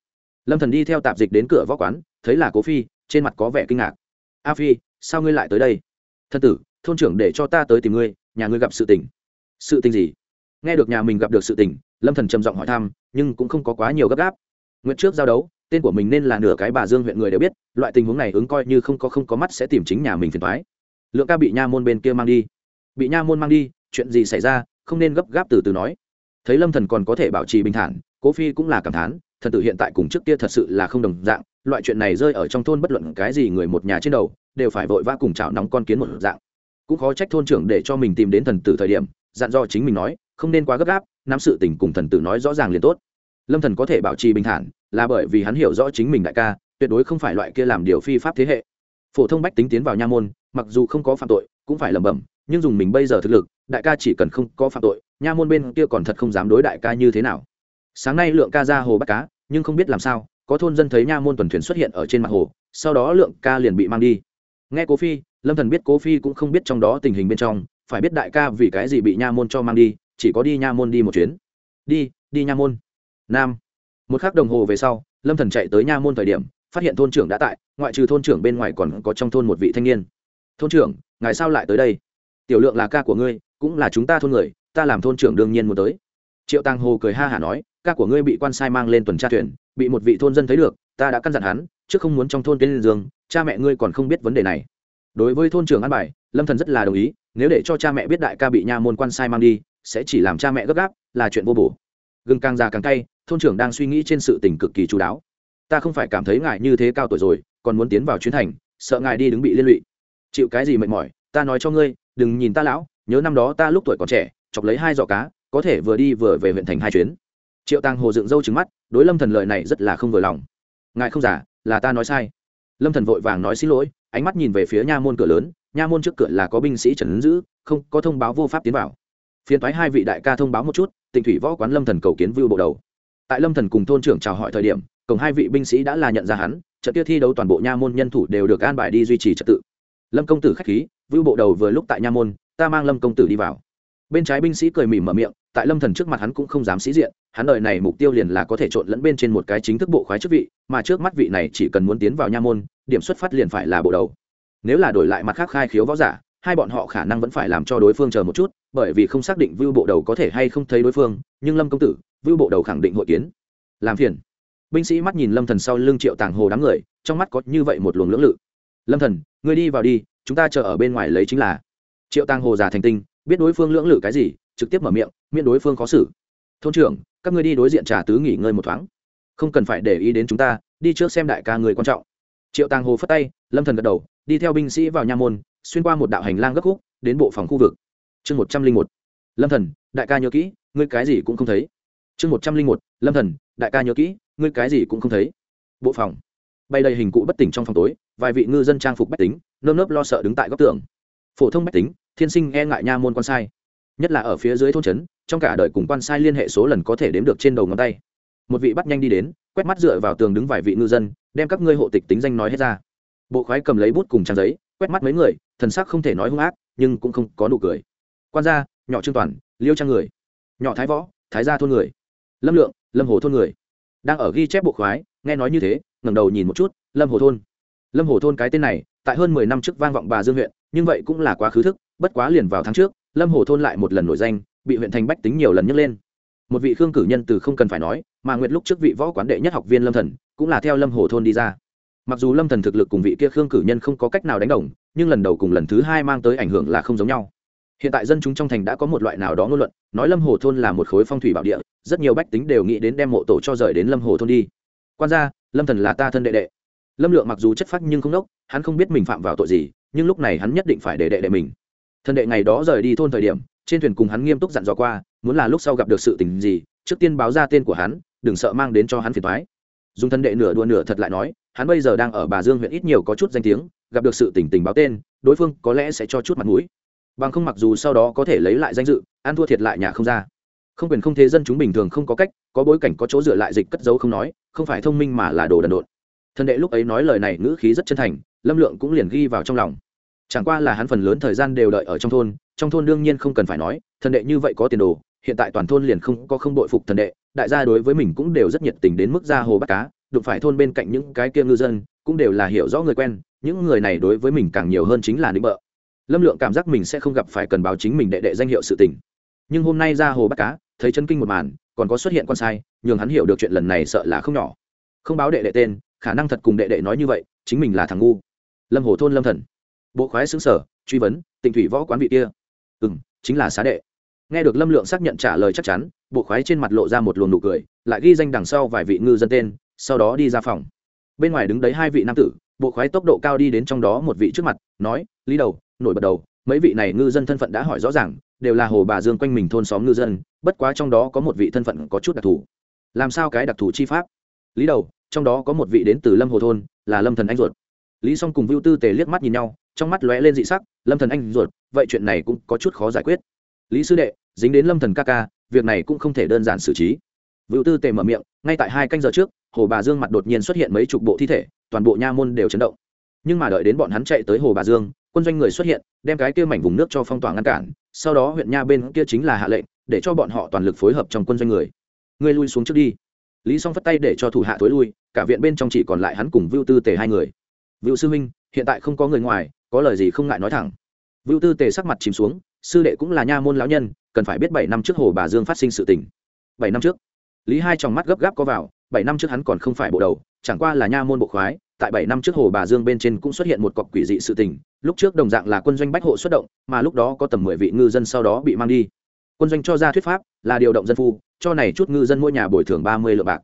Lâm thần đi theo tạp dịch đến cửa võ quán, thấy là cố phi, trên mặt có vẻ kinh ngạc. A phi, sao ngươi lại tới đây? Thân tử, thôn trưởng để cho ta tới tìm ngươi, nhà ngươi gặp sự tình. Sự tình gì? Nghe được nhà mình gặp được sự tình, lâm thần trầm giọng hỏi thăm, nhưng cũng không có quá nhiều gấp gáp. Nguyện trước giao đấu, tên của mình nên là nửa cái bà dương huyện người đều biết, loại tình huống này ứng coi như không có không có mắt sẽ tìm chính nhà mình phiền thoái lượng ca bị nha môn bên kia mang đi. Bị nha môn mang đi, chuyện gì xảy ra, không nên gấp gáp từ từ nói. Thấy lâm thần còn có thể bảo trì bình thản, cố phi cũng là cảm thán thần tử hiện tại cùng trước kia thật sự là không đồng dạng, loại chuyện này rơi ở trong thôn bất luận cái gì người một nhà trên đầu, đều phải vội vã cùng chảo nóng con kiến một dạng. Cũng khó trách thôn trưởng để cho mình tìm đến thần tử thời điểm, dặn do chính mình nói, không nên quá gấp gáp, nắm sự tình cùng thần tử nói rõ ràng liền tốt. Lâm thần có thể bảo trì bình thản, là bởi vì hắn hiểu rõ chính mình đại ca, tuyệt đối không phải loại kia làm điều phi pháp thế hệ. Phổ thông bách tính tiến vào nha môn mặc dù không có phạm tội, cũng phải lẩm bẩm, nhưng dùng mình bây giờ thực lực, đại ca chỉ cần không có phạm tội, nha môn bên kia còn thật không dám đối đại ca như thế nào. Sáng nay lượng ca ra hồ bắt cá, nhưng không biết làm sao, có thôn dân thấy nha môn tuần thuyền xuất hiện ở trên mặt hồ, sau đó lượng ca liền bị mang đi. Nghe cố phi, lâm thần biết cố phi cũng không biết trong đó tình hình bên trong, phải biết đại ca vì cái gì bị nha môn cho mang đi, chỉ có đi nha môn đi một chuyến. Đi đi nha môn. Nam. Một khắc đồng hồ về sau, lâm thần chạy tới nha môn thời điểm, phát hiện thôn trưởng đã tại, ngoại trừ thôn trưởng bên ngoài còn có trong thôn một vị thanh niên thôn trưởng, ngài sao lại tới đây? Tiểu lượng là ca của ngươi, cũng là chúng ta thôn người, ta làm thôn trưởng đương nhiên muốn tới. Triệu tàng hồ cười ha hả nói, ca của ngươi bị quan sai mang lên tuần tra thuyền, bị một vị thôn dân thấy được, ta đã căn dặn hắn, chứ không muốn trong thôn tiến lên giường. cha mẹ ngươi còn không biết vấn đề này. Đối với thôn trưởng an bài, lâm thần rất là đồng ý, nếu để cho cha mẹ biết đại ca bị nha môn quan sai mang đi, sẽ chỉ làm cha mẹ gấp gáp, là chuyện vô bổ. Gừng càng già càng cay, thôn trưởng đang suy nghĩ trên sự tình cực kỳ chú đáo. Ta không phải cảm thấy ngài như thế cao tuổi rồi, còn muốn tiến vào chuyến thành, sợ ngài đi đứng bị liên lụy chịu cái gì mệt mỏi, ta nói cho ngươi, đừng nhìn ta lão, nhớ năm đó ta lúc tuổi còn trẻ, chọc lấy hai giỏ cá, có thể vừa đi vừa về huyện thành hai chuyến. Triệu tăng hồ dựng râu trứng mắt, đối lâm thần lời này rất là không vừa lòng. Ngài không giả, là ta nói sai. Lâm thần vội vàng nói xin lỗi, ánh mắt nhìn về phía nha môn cửa lớn, nha môn trước cửa là có binh sĩ trần giữ, không, có thông báo vô pháp tiến vào. Phiên thoái hai vị đại ca thông báo một chút, tịnh thủy võ quán lâm thần cầu kiến vưu bộ đầu. Tại lâm thần cùng thôn trưởng chào hỏi thời điểm, cổng hai vị binh sĩ đã là nhận ra hắn, trận kia thi đấu toàn bộ nha môn nhân thủ đều được an bài đi duy trì trật tự lâm công tử khách khí, vưu bộ đầu vừa lúc tại nha môn, ta mang lâm công tử đi vào. Bên trái binh sĩ cười mỉm mở miệng, tại lâm thần trước mặt hắn cũng không dám sĩ diện, hắn đợi này mục tiêu liền là có thể trộn lẫn bên trên một cái chính thức bộ khoái chức vị, mà trước mắt vị này chỉ cần muốn tiến vào nha môn, điểm xuất phát liền phải là bộ đầu. Nếu là đổi lại mặt khác khai khiếu võ giả, hai bọn họ khả năng vẫn phải làm cho đối phương chờ một chút, bởi vì không xác định vưu bộ đầu có thể hay không thấy đối phương, nhưng lâm công tử, vưu bộ đầu khẳng định hội kiến. Làm phiền. Binh sĩ mắt nhìn lâm thần sau lưng triệu tàng hồ đám người, trong mắt có như vậy một luồng lưỡng lự lâm thần, ngươi đi vào đi, chúng ta chờ ở bên ngoài lấy chính là. Triệu Tăng hồ già thành tinh, biết đối phương lưỡng lự cái gì, trực tiếp mở miệng, miễn đối phương khó xử. Thôn trưởng, các ngươi đi đối diện trà tứ nghỉ ngơi một thoáng. Không cần phải để ý đến chúng ta, đi trước xem đại ca người quan trọng. Triệu tàng hồ phất tay, lâm thần gật đầu, đi theo binh sĩ vào nha môn, xuyên qua một đạo hành lang gấp khúc, đến bộ phòng khu vực. Chương một trăm linh một. Lâm thần, đại ca nhớ kỹ, ngươi cái gì cũng không thấy. Chương một trăm linh một. Lâm thần, đại ca nhớ kỹ, ngươi cái gì cũng không thấy. Bộ phòng bay đầy hình cụ bất tỉnh trong phòng tối, vài vị ngư dân trang phục bách tính, nơm nớp lo sợ đứng tại góc tường. Phổ thông bách tính, thiên sinh e ngại nha môn quan sai. Nhất là ở phía dưới thôn trấn, trong cả đời cùng quan sai liên hệ số lần có thể đếm được trên đầu ngón tay. Một vị bắt nhanh đi đến, quét mắt dựa vào tường đứng vài vị ngư dân, đem các ngươi hộ tịch tính danh nói hết ra. Bộ khoái cầm lấy bút cùng trang giấy, quét mắt mấy người, thần sắc không thể nói hung ác, nhưng cũng không có nụ cười. Quan gia, nhỏ trương toàn, liêu trang người. Nhỏ thái võ, thái gia thôn người. Lâm lượng, lâm hồ thôn người. Đang ở ghi chép bộ khoái, nghe nói như thế ngẩng đầu nhìn một chút, lâm hồ thôn. Lâm hồ thôn cái tên này, tại hơn mười năm trước vang vọng bà dương huyện, nhưng vậy cũng là quá khứ thức, bất quá liền vào tháng trước, lâm hồ thôn lại một lần nổi danh, bị huyện thành bách tính nhiều lần nhấc lên. Một vị khương cử nhân từ không cần phải nói, mà nguyệt lúc trước vị võ quán đệ nhất học viên lâm thần, cũng là theo lâm hồ thôn đi ra. Mặc dù lâm thần thực lực cùng vị kia khương cử nhân không có cách nào đánh đồng, nhưng lần đầu cùng lần thứ hai mang tới ảnh hưởng là không giống nhau. Hiện tại dân chúng trong thành đã có một loại nào đó ngôn luận, nói lâm hồ thôn là một khối phong thủy bảo địa, rất nhiều bách tính đều nghĩ đến đem mộ tổ cho rời đến lâm hồ thôn đi. Quan gia lâm thần là ta thân đệ đệ. Lâm lượng mặc dù chất phát nhưng không đốc, hắn không biết mình phạm vào tội gì, nhưng lúc này hắn nhất định phải để đệ đệ mình. Thân đệ ngày đó rời đi thôn thời điểm, trên thuyền cùng hắn nghiêm túc dặn dò qua, muốn là lúc sau gặp được sự tình gì, trước tiên báo ra tên của hắn, đừng sợ mang đến cho hắn phiền thoái dùng thân đệ nửa đua nửa thật lại nói, hắn bây giờ đang ở bà dương huyện ít nhiều có chút danh tiếng, gặp được sự tình tình báo tên, đối phương có lẽ sẽ cho chút mặt mũi. Bằng không mặc dù sau đó có thể lấy lại danh dự, ăn thua thiệt lại nhà không ra. Không quyền không thế dân chúng bình thường không có cách, có bối cảnh có chỗ dựa lại dịch cất giấu không nói không phải thông minh mà là đồ đần độn. Thần đệ lúc ấy nói lời này ngữ khí rất chân thành, lâm lượng cũng liền ghi vào trong lòng. Chẳng qua là hắn phần lớn thời gian đều đợi ở trong thôn trong thôn đương nhiên không cần phải nói, thần đệ như vậy có tiền đồ, hiện tại toàn thôn liền không có không đội phục thần đệ, đại gia đối với mình cũng đều rất nhiệt tình đến mức ra hồ bắt cá, đụng phải thôn bên cạnh những cái kia ngư dân, cũng đều là hiểu rõ người quen, những người này đối với mình càng nhiều hơn chính là nịnh bợ. Lâm lượng cảm giác mình sẽ không gặp phải cần báo chính mình đệ đệ danh hiệu sự tình. Nhưng hôm nay ra hồ bắt cá, thấy chân kinh một màn còn có xuất hiện con sai, nhường hắn hiểu được chuyện lần này sợ là không nhỏ. Không báo đệ đệ tên, khả năng thật cùng đệ đệ nói như vậy, chính mình là thằng ngu. Lâm hồ thôn lâm thần. Bộ khoái xứng sở, truy vấn, tịnh thủy võ quán vị kia. Ừ m chính là xá đệ. Nghe được lâm lượng xác nhận trả lời chắc chắn, bộ khoái trên mặt lộ ra một luồng nụ cười, lại ghi danh đằng sau vài vị ngư dân tên, sau đó đi ra phòng. Bên ngoài đứng đấy hai vị nam tử, bộ khoái tốc độ cao đi đến trong đó một vị trước mặt, nói, lý đầu, nổi bật đầu, mấy vị này ngư dân thân phận đã hỏi rõ ràng đều là hồ bà dương quanh mình thôn xóm ngư dân, bất quá trong đó có một vị thân phận có chút đặc thù. Làm sao cái đặc thù chi pháp? Lý đầu, trong đó có một vị đến từ lâm hồ thôn, là lâm thần anh ruột. Lý s o n g cùng vưu tư tề liếc mắt nhìn nhau, trong mắt lóe lên dị sắc, lâm thần anh ruột, vậy chuyện này cũng có chút khó giải quyết. Lý sư đệ, dính đến lâm thần ca ca, việc này cũng không thể đơn giản xử trí. Vưu tư tề mở miệng, ngay tại hai canh giờ trước, hồ bà dương mặt đột nhiên xuất hiện mấy chục bộ thi thể, toàn bộ nha môn đều chấn động. Nhưng mà đợi đến bọn hắn chạy tới hồ bà dương, quân doanh người xuất hiện, đem cái kia mảnh vùng nước cho phong tỏa ngăn cản sau đó huyện nha bên kia chính là hạ lệnh, để cho bọn họ toàn lực phối hợp trong quân doanh người. Ngươi lui xuống trước đi. Lý song phất tay để cho thủ hạ thối lui, cả viện bên trong chỉ còn lại hắn cùng vưu tư tề hai người. Vưu sư huynh, hiện tại không có người ngoài, có lời gì không ngại nói thẳng. Vưu tư tề sắc mặt chìm xuống, sư đệ cũng là nha môn lão nhân, cần phải biết bảy năm trước hồ bà dương phát sinh sự tình. Bảy năm trước. Lý hai tròng mắt gấp gáp có vào, bảy năm trước hắn còn không phải bộ đầu, chẳng qua là nha môn bộ khoái tại bảy năm trước hồ bà dương bên trên cũng xuất hiện một cọc quỷ dị sự tình, lúc trước đồng dạng là quân doanh bách hộ xuất động, mà lúc đó có tầm mười vị ngư dân sau đó bị mang đi. Quân doanh cho ra thuyết pháp là điều động dân phu, cho này chút ngư dân mỗi nhà bồi thường ba mươi lượng bạc.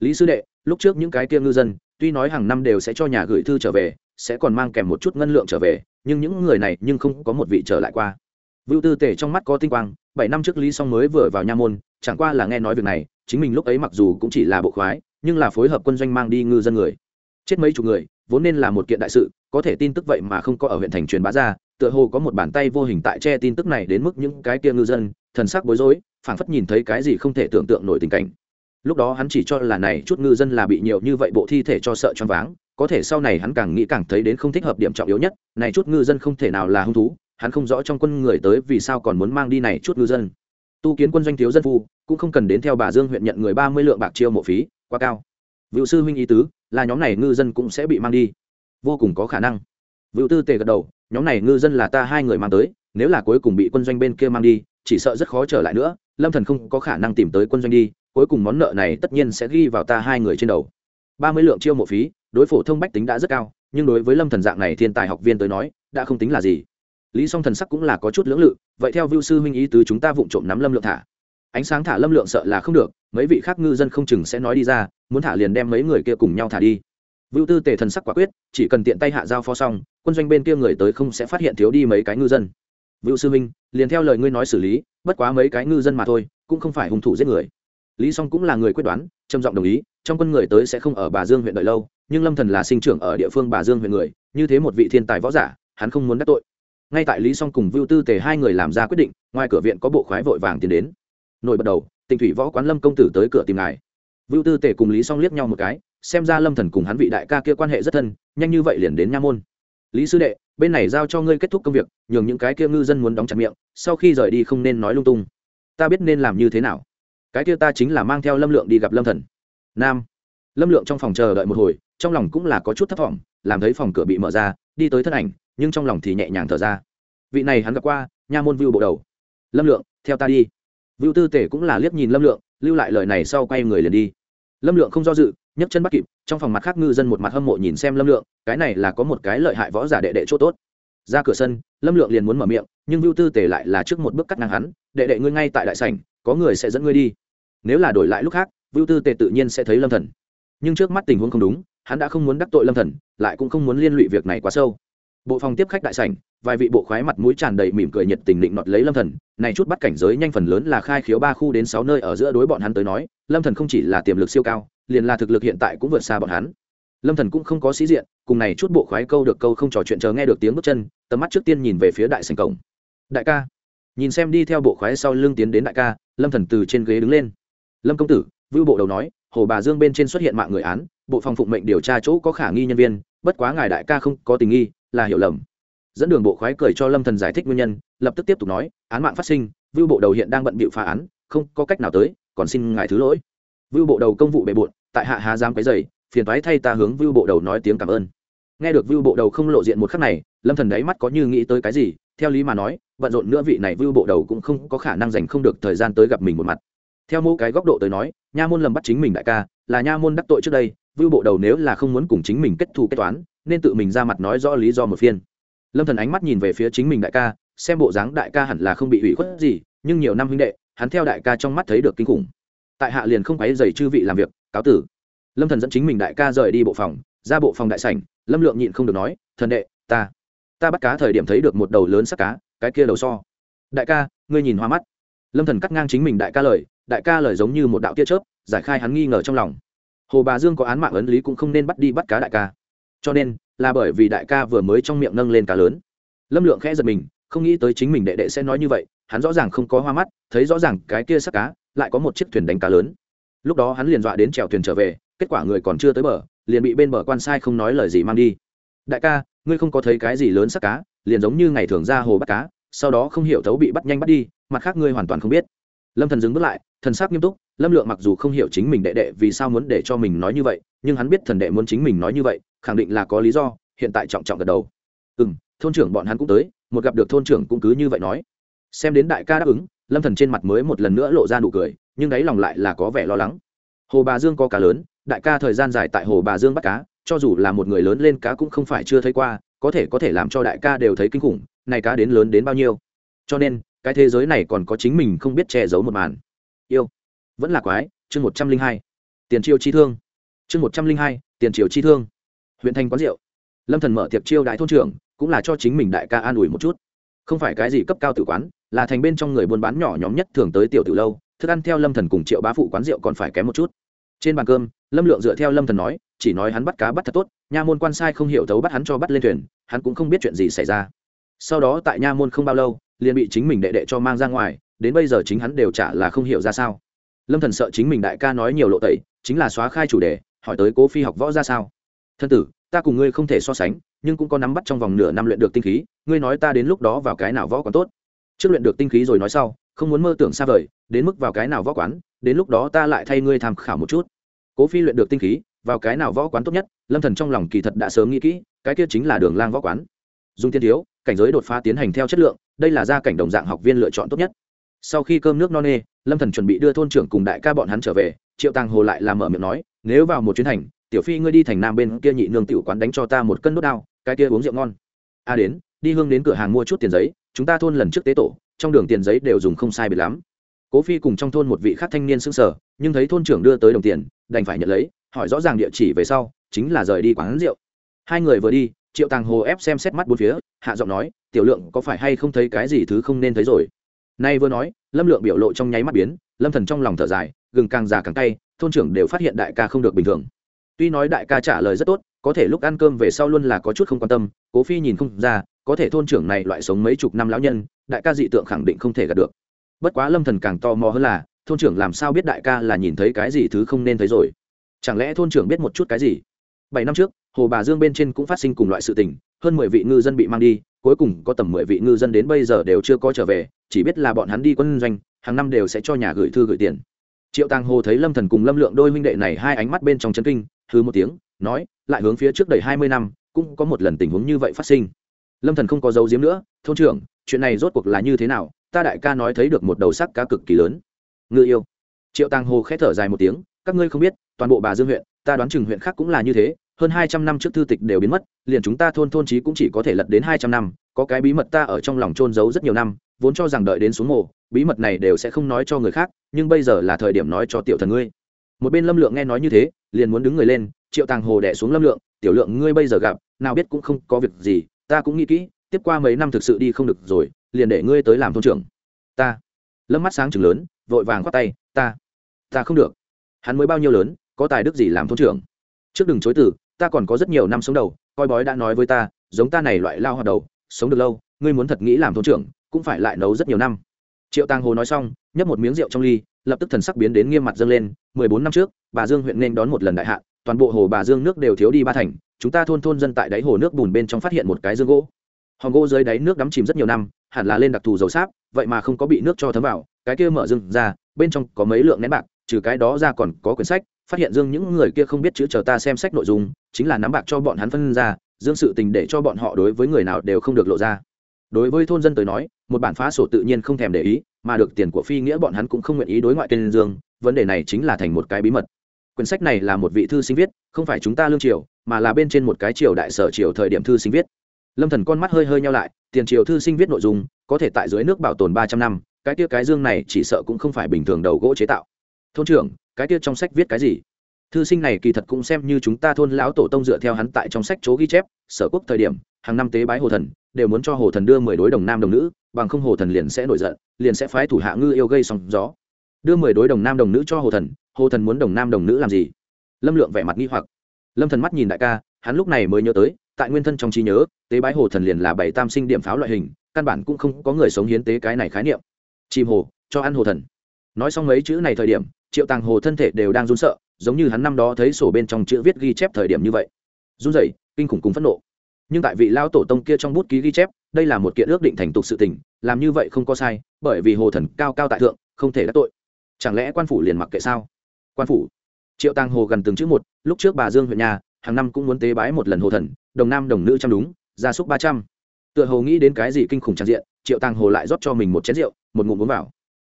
Lý sư đệ, lúc trước những cái kia ngư dân, tuy nói hàng năm đều sẽ cho nhà gửi thư trở về, sẽ còn mang kèm một chút ngân lượng trở về, nhưng những người này nhưng không có một vị trở lại qua. Vưu tư tể trong mắt có tinh quang, bảy năm trước lý song mới vừa vào nha môn, chẳng qua là nghe nói việc này, chính mình lúc ấy mặc dù cũng chỉ là bộ khoái, nhưng là phối hợp quân doanh mang đi ngư dân người chết mấy chục người, vốn nên là một kiện đại sự, có thể tin tức vậy mà không có ở huyện thành truyền bá ra, tựa hồ có một bàn tay vô hình tại che tin tức này đến mức những cái kia ngư dân, thần sắc bối rối, phảng phất nhìn thấy cái gì không thể tưởng tượng nổi tình cảnh. Lúc đó hắn chỉ cho là này chút ngư dân là bị nhiều như vậy bộ thi thể cho sợ choáng váng, có thể sau này hắn càng nghĩ càng thấy đến không thích hợp điểm trọng yếu nhất, này chút ngư dân không thể nào là hung thú, hắn không rõ trong quân người tới vì sao còn muốn mang đi này chút ngư dân. Tu kiến quân doanh thiếu dân phu, cũng không cần đến theo bà dương huyện nhận người ba mươi lượng bạc chiêu mộ phí, quá cao. Vưu sư huynh ý tứ, là nhóm này ngư dân cũng sẽ bị mang đi. Vô cùng có khả năng. Vưu tư tề gật đầu, nhóm này ngư dân là ta hai người mang tới, nếu là cuối cùng bị quân doanh bên kia mang đi, chỉ sợ rất khó trở lại nữa, lâm thần không có khả năng tìm tới quân doanh đi, cuối cùng món nợ này tất nhiên sẽ ghi vào ta hai người trên đầu. Ba mươi lượng chiêu mộ phí, đối phổ thông bách tính đã rất cao, nhưng đối với lâm thần dạng này thiên tài học viên tới nói, đã không tính là gì. Lý song thần sắc cũng là có chút lưỡng lự, vậy theo vưu sư huynh ý tứ chúng ta vụng trộm nắm lâm lượng thả ánh sáng thả lâm lượng sợ là không được, mấy vị khác ngư dân không chừng sẽ nói đi ra, muốn thả liền đem mấy người kia cùng nhau thả đi. Vưu tư tề thần sắc quả quyết, chỉ cần tiện tay hạ giao phó xong, quân doanh bên kia người tới không sẽ phát hiện thiếu đi mấy cái ngư dân. Vưu sư minh, liền theo lời ngươi nói xử lý, bất quá mấy cái ngư dân mà thôi, cũng không phải hung thủ giết người. Lý song cũng là người quyết đoán, trầm giọng đồng ý, trong quân người tới sẽ không ở bà dương huyện đợi lâu, nhưng lâm thần là sinh trưởng ở địa phương bà dương huyện người, như thế một vị thiên tài võ giả, hắn không muốn đắc tội. Ngay tại lý song cùng vưu tư tề hai người làm ra quyết định, ngoài cửa viện có bộ khoái vội vàng tiến đến nổi bật đầu, tịnh thủy võ quán lâm công tử tới cửa tìm ngài. Vưu tư tể cùng lý song liếc nhau một cái, xem ra lâm thần cùng hắn vị đại ca kia quan hệ rất thân, nhanh như vậy liền đến nha môn. Lý sư đệ, bên này giao cho ngươi kết thúc công việc, nhường những cái kia ngư dân muốn đóng chặt miệng, sau khi rời đi không nên nói lung tung. Ta biết nên làm như thế nào. Cái kia ta chính là mang theo lâm lượng đi gặp lâm thần. Nam. Lâm lượng trong phòng chờ đợi một hồi, trong lòng cũng là có chút thất vọng làm thấy phòng cửa bị mở ra, đi tới thân ảnh, nhưng trong lòng thì nhẹ nhàng thở ra. Vị này hắn gặp qua, nha môn vưu bộ đầu. Lâm lượng, theo ta đi vưu tư tể cũng là liếc nhìn lâm lượng, lưu lại lời này sau quay người liền đi. Lâm lượng không do dự, nhấc chân bắt kịp, trong phòng mặt khác ngư dân một mặt hâm mộ nhìn xem lâm lượng, cái này là có một cái lợi hại võ giả đệ đệ chỗ tốt. Ra cửa sân, lâm lượng liền muốn mở miệng, nhưng vưu tư tể lại là trước một bước cắt ngang hắn, đệ đệ ngươi ngay tại đại sảnh, có người sẽ dẫn ngươi đi. Nếu là đổi lại lúc khác, vưu tư tể tự nhiên sẽ thấy lâm thần. Nhưng trước mắt tình huống không đúng, hắn đã không muốn đắc tội lâm thần, lại cũng không muốn liên lụy việc này quá sâu. Bộ phòng tiếp khách đại sảnh vài vị bộ khoái mặt mũi tràn đầy mỉm cười nhiệt tình định nọt lấy lâm thần. Này chút bắt cảnh giới nhanh phần lớn là khai khiếu ba khu đến sáu nơi ở giữa đối bọn hắn tới nói, lâm thần không chỉ là tiềm lực siêu cao, liền là thực lực hiện tại cũng vượt xa bọn hắn. Lâm thần cũng không có sĩ diện, cùng này chút bộ khoái câu được câu không trò chuyện chờ nghe được tiếng bước chân, tầm mắt trước tiên nhìn về phía đại sảnh cổng. Đại ca, nhìn xem đi theo bộ khoái sau lưng tiến đến đại ca, lâm thần từ trên ghế đứng lên. Lâm công tử, vưu bộ đầu nói, hồ bà dương bên trên xuất hiện mạng người án, bộ phòng phụng mệnh điều tra chỗ có khả nghi nhân viên, bất quá ngài đại ca không có tình nghi, là hiểu lầm dẫn đường bộ khoái cười cho lâm thần giải thích nguyên nhân, lập tức tiếp tục nói, án mạng phát sinh, vưu bộ đầu hiện đang bận bịu phá án, không có cách nào tới, còn xin ngài thứ lỗi. Vưu bộ đầu công vụ bề bộn, tại hạ há giam cái giày phiền toái thay ta hướng vưu bộ đầu nói tiếng cảm ơn. Nghe được vưu bộ đầu không lộ diện một khắc này, lâm thần đáy mắt có như nghĩ tới cái gì, theo lý mà nói, bận rộn nữa vị này vưu bộ đầu cũng không có khả năng dành không được thời gian tới gặp mình một mặt. Theo mô cái góc độ tới nói, nha môn lầm bắt chính mình đại ca, là nha môn đắc tội trước đây, vưu bộ đầu nếu là không muốn cùng chính mình kết thù kết toán, nên tự mình ra mặt nói rõ lý do một phiên lâm thần ánh mắt nhìn về phía chính mình đại ca, xem bộ dáng đại ca hẳn là không bị hủy khuất gì, nhưng nhiều năm huynh đệ, hắn theo đại ca trong mắt thấy được kinh khủng. Tại hạ liền không quấy dày chư vị làm việc, cáo tử. Lâm thần dẫn chính mình đại ca rời đi bộ phòng, ra bộ phòng đại sảnh, lâm lượng nhịn không được nói, thần đệ, ta ta bắt cá thời điểm thấy được một đầu lớn sắc cá, cái kia đầu so. Đại ca, ngươi nhìn hoa mắt. Lâm thần cắt ngang chính mình đại ca lời, đại ca lời giống như một đạo tia chớp, giải khai hắn nghi ngờ trong lòng. Hồ bà dương có án mạng ấn lý cũng không nên bắt đi bắt cá đại ca cho nên, là bởi vì đại ca vừa mới trong miệng nâng lên cá lớn. Lâm lượng khẽ giật mình, không nghĩ tới chính mình đệ đệ sẽ nói như vậy, hắn rõ ràng không có hoa mắt, thấy rõ ràng cái kia sắc cá, lại có một chiếc thuyền đánh cá lớn. Lúc đó hắn liền dọa đến trèo thuyền trở về, kết quả người còn chưa tới bờ, liền bị bên bờ quan sai không nói lời gì mang đi. Đại ca, ngươi không có thấy cái gì lớn sắc cá, liền giống như ngày thường ra hồ bắt cá, sau đó không hiểu thấu bị bắt nhanh bắt đi, mặt khác ngươi hoàn toàn không biết. Lâm thần dừng bước lại thần sắc nghiêm túc, lâm lượng mặc dù không hiểu chính mình đệ đệ vì sao muốn để cho mình nói như vậy, nhưng hắn biết thần đệ muốn chính mình nói như vậy, khẳng định là có lý do, hiện tại trọng trọng gật đầu. Ừ m thôn trưởng bọn hắn cũng tới, một gặp được thôn trưởng cũng cứ như vậy nói. Xem đến đại ca đáp ứng, lâm thần trên mặt mới một lần nữa lộ ra nụ cười, nhưng đáy lòng lại là có vẻ lo lắng. Hồ bà dương có cá lớn, đại ca thời gian dài tại hồ bà dương bắt cá, cho dù là một người lớn lên cá cũng không phải chưa thấy qua, có thể có thể làm cho đại ca đều thấy kinh khủng, này cá đến lớn đến bao nhiêu. Cho nên, cái thế giới này còn có chính mình không biết che giấu một màn yêu. Vẫn là quái, chương một trăm linh hai. Tiền triều chi thương. Chương một trăm linh hai, tiền triều chi thương. Huyện thành quán rượu. Lâm thần mở tiệc chiêu đại thôn trưởng, cũng là cho chính mình đại ca an ủi một chút. Không phải cái gì cấp cao tử quán, là thành bên trong người buôn bán nhỏ nhóm nhất thường tới tiểu tử lâu, thức ăn theo lâm thần cùng triệu bá phụ quán rượu còn phải kém một chút. Trên bàn cơm, lâm lượng dựa theo lâm thần nói, chỉ nói hắn bắt cá bắt thật tốt, nha môn quan sai không hiểu thấu bắt hắn cho bắt lên thuyền, hắn cũng không biết chuyện gì xảy ra. Sau đó tại nha môn không bao lâu, liền bị chính mình đệ đệ cho mang ra ngoài đến bây giờ chính hắn đều trả là không hiểu ra sao. Lâm thần sợ chính mình đại ca nói nhiều lộ tẩy, chính là xóa khai chủ đề, hỏi tới cố phi học võ ra sao? Thân tử, ta cùng ngươi không thể so sánh, nhưng cũng có nắm bắt trong vòng nửa năm luyện được tinh khí, ngươi nói ta đến lúc đó vào cái nào võ còn tốt? Trước luyện được tinh khí rồi nói sau, không muốn mơ tưởng xa vời, đến mức vào cái nào võ quán, đến lúc đó ta lại thay ngươi tham khảo một chút. Cố phi luyện được tinh khí, vào cái nào võ quán tốt nhất? Lâm thần trong lòng kỳ thật đã sớm nghĩ kỹ, cái kia chính là đường lang võ quán. Dung tiên thiếu, cảnh giới đột phá tiến hành theo chất lượng, đây là gia cảnh đồng dạng học viên lựa chọn tốt nhất sau khi cơm nước no nê, lâm thần chuẩn bị đưa thôn trưởng cùng đại ca bọn hắn trở về, triệu tàng hồ lại làm mở miệng nói, nếu vào một chuyến thành, tiểu phi ngươi đi thành nam bên kia nhị nương tiểu quán đánh cho ta một cân đốt đao, cái kia uống rượu ngon. A đến, đi hương đến cửa hàng mua chút tiền giấy, chúng ta thôn lần trước tế tổ, trong đường tiền giấy đều dùng không sai biệt lắm. Cố phi cùng trong thôn một vị khác thanh niên sững sờ, nhưng thấy thôn trưởng đưa tới đồng tiền, đành phải nhận lấy, hỏi rõ ràng địa chỉ về sau, chính là rời đi quán rượu. Hai người vừa đi, triệu tàng hồ ép xem xét mắt bốn phía, hạ giọng nói, tiểu lượng có phải hay không thấy cái gì thứ không nên thấy rồi? Nay vừa nói, lâm lượng biểu lộ trong nháy mắt biến, lâm thần trong lòng thở dài, gừng càng già càng tay thôn trưởng đều phát hiện đại ca không được bình thường. Tuy nói đại ca trả lời rất tốt, có thể lúc ăn cơm về sau luôn là có chút không quan tâm, cố phi nhìn không ra, có thể thôn trưởng này loại sống mấy chục năm lão nhân, đại ca dị tượng khẳng định không thể gạt được. Bất quá lâm thần càng tò mò hơn là, thôn trưởng làm sao biết đại ca là nhìn thấy cái gì thứ không nên thấy rồi? Chẳng lẽ thôn trưởng biết một chút cái gì? Bảy năm trước, hồ bà dương bên trên cũng phát sinh cùng loại sự tình, hơn mười vị ngư dân bị mang đi cuối cùng có tầm mười vị ngư dân đến bây giờ đều chưa có trở về, chỉ biết là bọn hắn đi quân doanh, hàng năm đều sẽ cho nhà gửi thư gửi tiền. Triệu tàng hồ thấy lâm thần cùng lâm lượng đôi huynh đệ này hai ánh mắt bên trong chân kinh hư một tiếng, nói, lại hướng phía trước đầy hai mươi năm, cũng có một lần tình huống như vậy phát sinh. Lâm thần không có dấu diếm nữa, thôn trưởng, chuyện này rốt cuộc là như thế nào? Ta đại ca nói thấy được một đầu sắc cá cực kỳ lớn. Ngư yêu. Triệu tàng hồ khẽ thở dài một tiếng, các ngươi không biết, toàn bộ bà dương huyện, ta đoán chừng huyện khác cũng là như thế hơn hai trăm năm trước thư tịch đều biến mất, liền chúng ta thôn thôn chí cũng chỉ có thể lật đến hai trăm năm, có cái bí mật ta ở trong lòng trôn giấu rất nhiều năm, vốn cho rằng đợi đến xuống mộ bí mật này đều sẽ không nói cho người khác, nhưng bây giờ là thời điểm nói cho tiểu thần ngươi. Một bên lâm lượng nghe nói như thế, liền muốn đứng người lên, triệu tàng hồ đẻ xuống lâm lượng, tiểu lượng, ngươi bây giờ gặp, nào biết cũng không có việc gì, ta cũng nghĩ kỹ, tiếp qua mấy năm thực sự đi không được rồi, liền để ngươi tới làm thôn trưởng. Ta? Lâm mắt sáng chừng lớn, vội vàng khoát tay, ta ta không được. Hắn mới bao nhiêu lớn, có tài đức gì làm thôn trưởng? Trước đừng chối từ ta còn có rất nhiều năm sống đầu, coi bói đã nói với ta, giống ta này loại lao hoạt đầu, sống được lâu, ngươi muốn thật nghĩ làm thôn trưởng, cũng phải lại nấu rất nhiều năm. Triệu tàng hồ nói xong, nhấp một miếng rượu trong ly, lập tức thần sắc biến đến nghiêm mặt dâng lên, mười bốn năm trước, bà dương huyện nên đón một lần đại hạn, toàn bộ hồ bà dương nước đều thiếu đi ba thành, chúng ta thôn thôn dân tại đáy hồ nước bùn bên trong phát hiện một cái dương gỗ. Hòn gỗ dưới đáy nước đắm chìm rất nhiều năm, hẳn là lên đặc thù dầu sáp, vậy mà không có bị nước cho thấm vào, cái kia mở rừng ra, bên trong có mấy lượng nén bạc, trừ cái đó ra còn có quyển sách phát hiện dương những người kia không biết chữ chờ ta xem sách nội dung, chính là nắm bạc cho bọn hắn phân ra, dương sự tình để cho bọn họ đối với người nào đều không được lộ ra. Đối với thôn dân tới nói, một bản phá sổ tự nhiên không thèm để ý, mà được tiền của phi nghĩa bọn hắn cũng không nguyện ý đối ngoại tên dương, vấn đề này chính là thành một cái bí mật. Quyển sách này là một vị thư sinh viết, không phải chúng ta lương triều, mà là bên trên một cái triều đại sở triều thời điểm thư sinh viết. Lâm thần con mắt hơi hơi nhau lại, tiền triều thư sinh viết nội dung, có thể tại dưới nước bảo tồn ba trăm năm, cái kia cái dương này chỉ sợ cũng không phải bình thường đầu gỗ chế tạo. Thôn trưởng cái kia trong sách viết cái gì? Thư sinh này kỳ thật cũng xem như chúng ta thôn lão tổ tông dựa theo hắn tại trong sách chỗ ghi chép, sở quốc thời điểm, hàng năm tế bái hồ thần, đều muốn cho hồ thần đưa mười đối đồng nam đồng nữ, bằng không hồ thần liền sẽ nổi giận, liền sẽ phái thủ hạ ngư yêu gây sóng gió. Đưa mười đối đồng nam đồng nữ cho hồ thần hồ thần muốn đồng nam đồng nữ làm gì? Lâm lượng vẻ mặt nghi hoặc. Lâm thần mắt nhìn đại ca, hắn lúc này mới nhớ tới, tại nguyên thân trong trí nhớ, tế bái hồ thần liền là bảy tam sinh điểm pháo loại hình, căn bản cũng không có người sống hiến tế cái này khái niệm. Chìm hồ, cho ăn hồ thần. Nói xong mấy chữ này thời điểm triệu tàng hồ thân thể đều đang run sợ, giống như hắn năm đó thấy sổ bên trong chữ viết ghi chép thời điểm như vậy. Run rẩy, kinh khủng cùng phẫn nộ. Nhưng tại vị lao tổ tông kia trong bút ký ghi chép, đây là một kiện ước định thành tục sự tình, làm như vậy không có sai, bởi vì hồ thần cao cao tại thượng, không thể đắc tội. Chẳng lẽ quan phủ liền mặc kệ sao? Quan phủ. Triệu tàng hồ gần từng chữ một, lúc trước bà dương huyện nhà, hàng năm cũng muốn tế bái một lần hồ thần, đồng nam đồng nữ trăm đúng, gia súc ba trăm. Tựa hồ nghĩ đến cái gì kinh khủng tràn diện, triệu tàng hồ lại rót cho mình một chén rượu, một ngụm uống vào.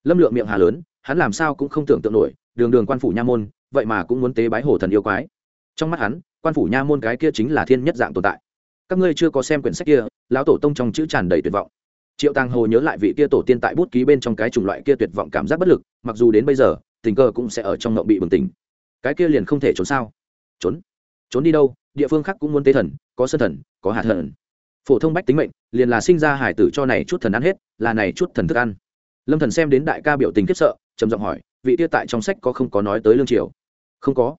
Lâm lượng miệng hà lớn hắn làm sao cũng không tưởng tượng nổi, đường đường quan phủ nha môn, vậy mà cũng muốn tế bái hồ thần yêu quái. Trong mắt hắn, quan phủ nha môn cái kia chính là thiên nhất dạng tồn tại. Các ngươi chưa có xem quyển sách kia, lão tổ tông trong chữ tràn đầy tuyệt vọng. Triệu tàng hồ nhớ lại vị kia tổ tiên tại bút ký bên trong cái chủng loại kia tuyệt vọng cảm giác bất lực, mặc dù đến bây giờ, tình cờ cũng sẽ ở trong ngộng bị bừng tỉnh. Cái kia liền không thể trốn sao? Trốn? Trốn đi đâu? Địa phương khác cũng muốn tế thần, có sân thần, có hạt thần. Phổ thông bách tính mệnh, liền là sinh ra hải tử cho này chút thần ăn hết, là này chút thần thức ăn. Lâm thần xem đến đại ca biểu tình khiếp sợ trầm giọng hỏi, vị kia tại trong sách có không có nói tới lương triều? Không có.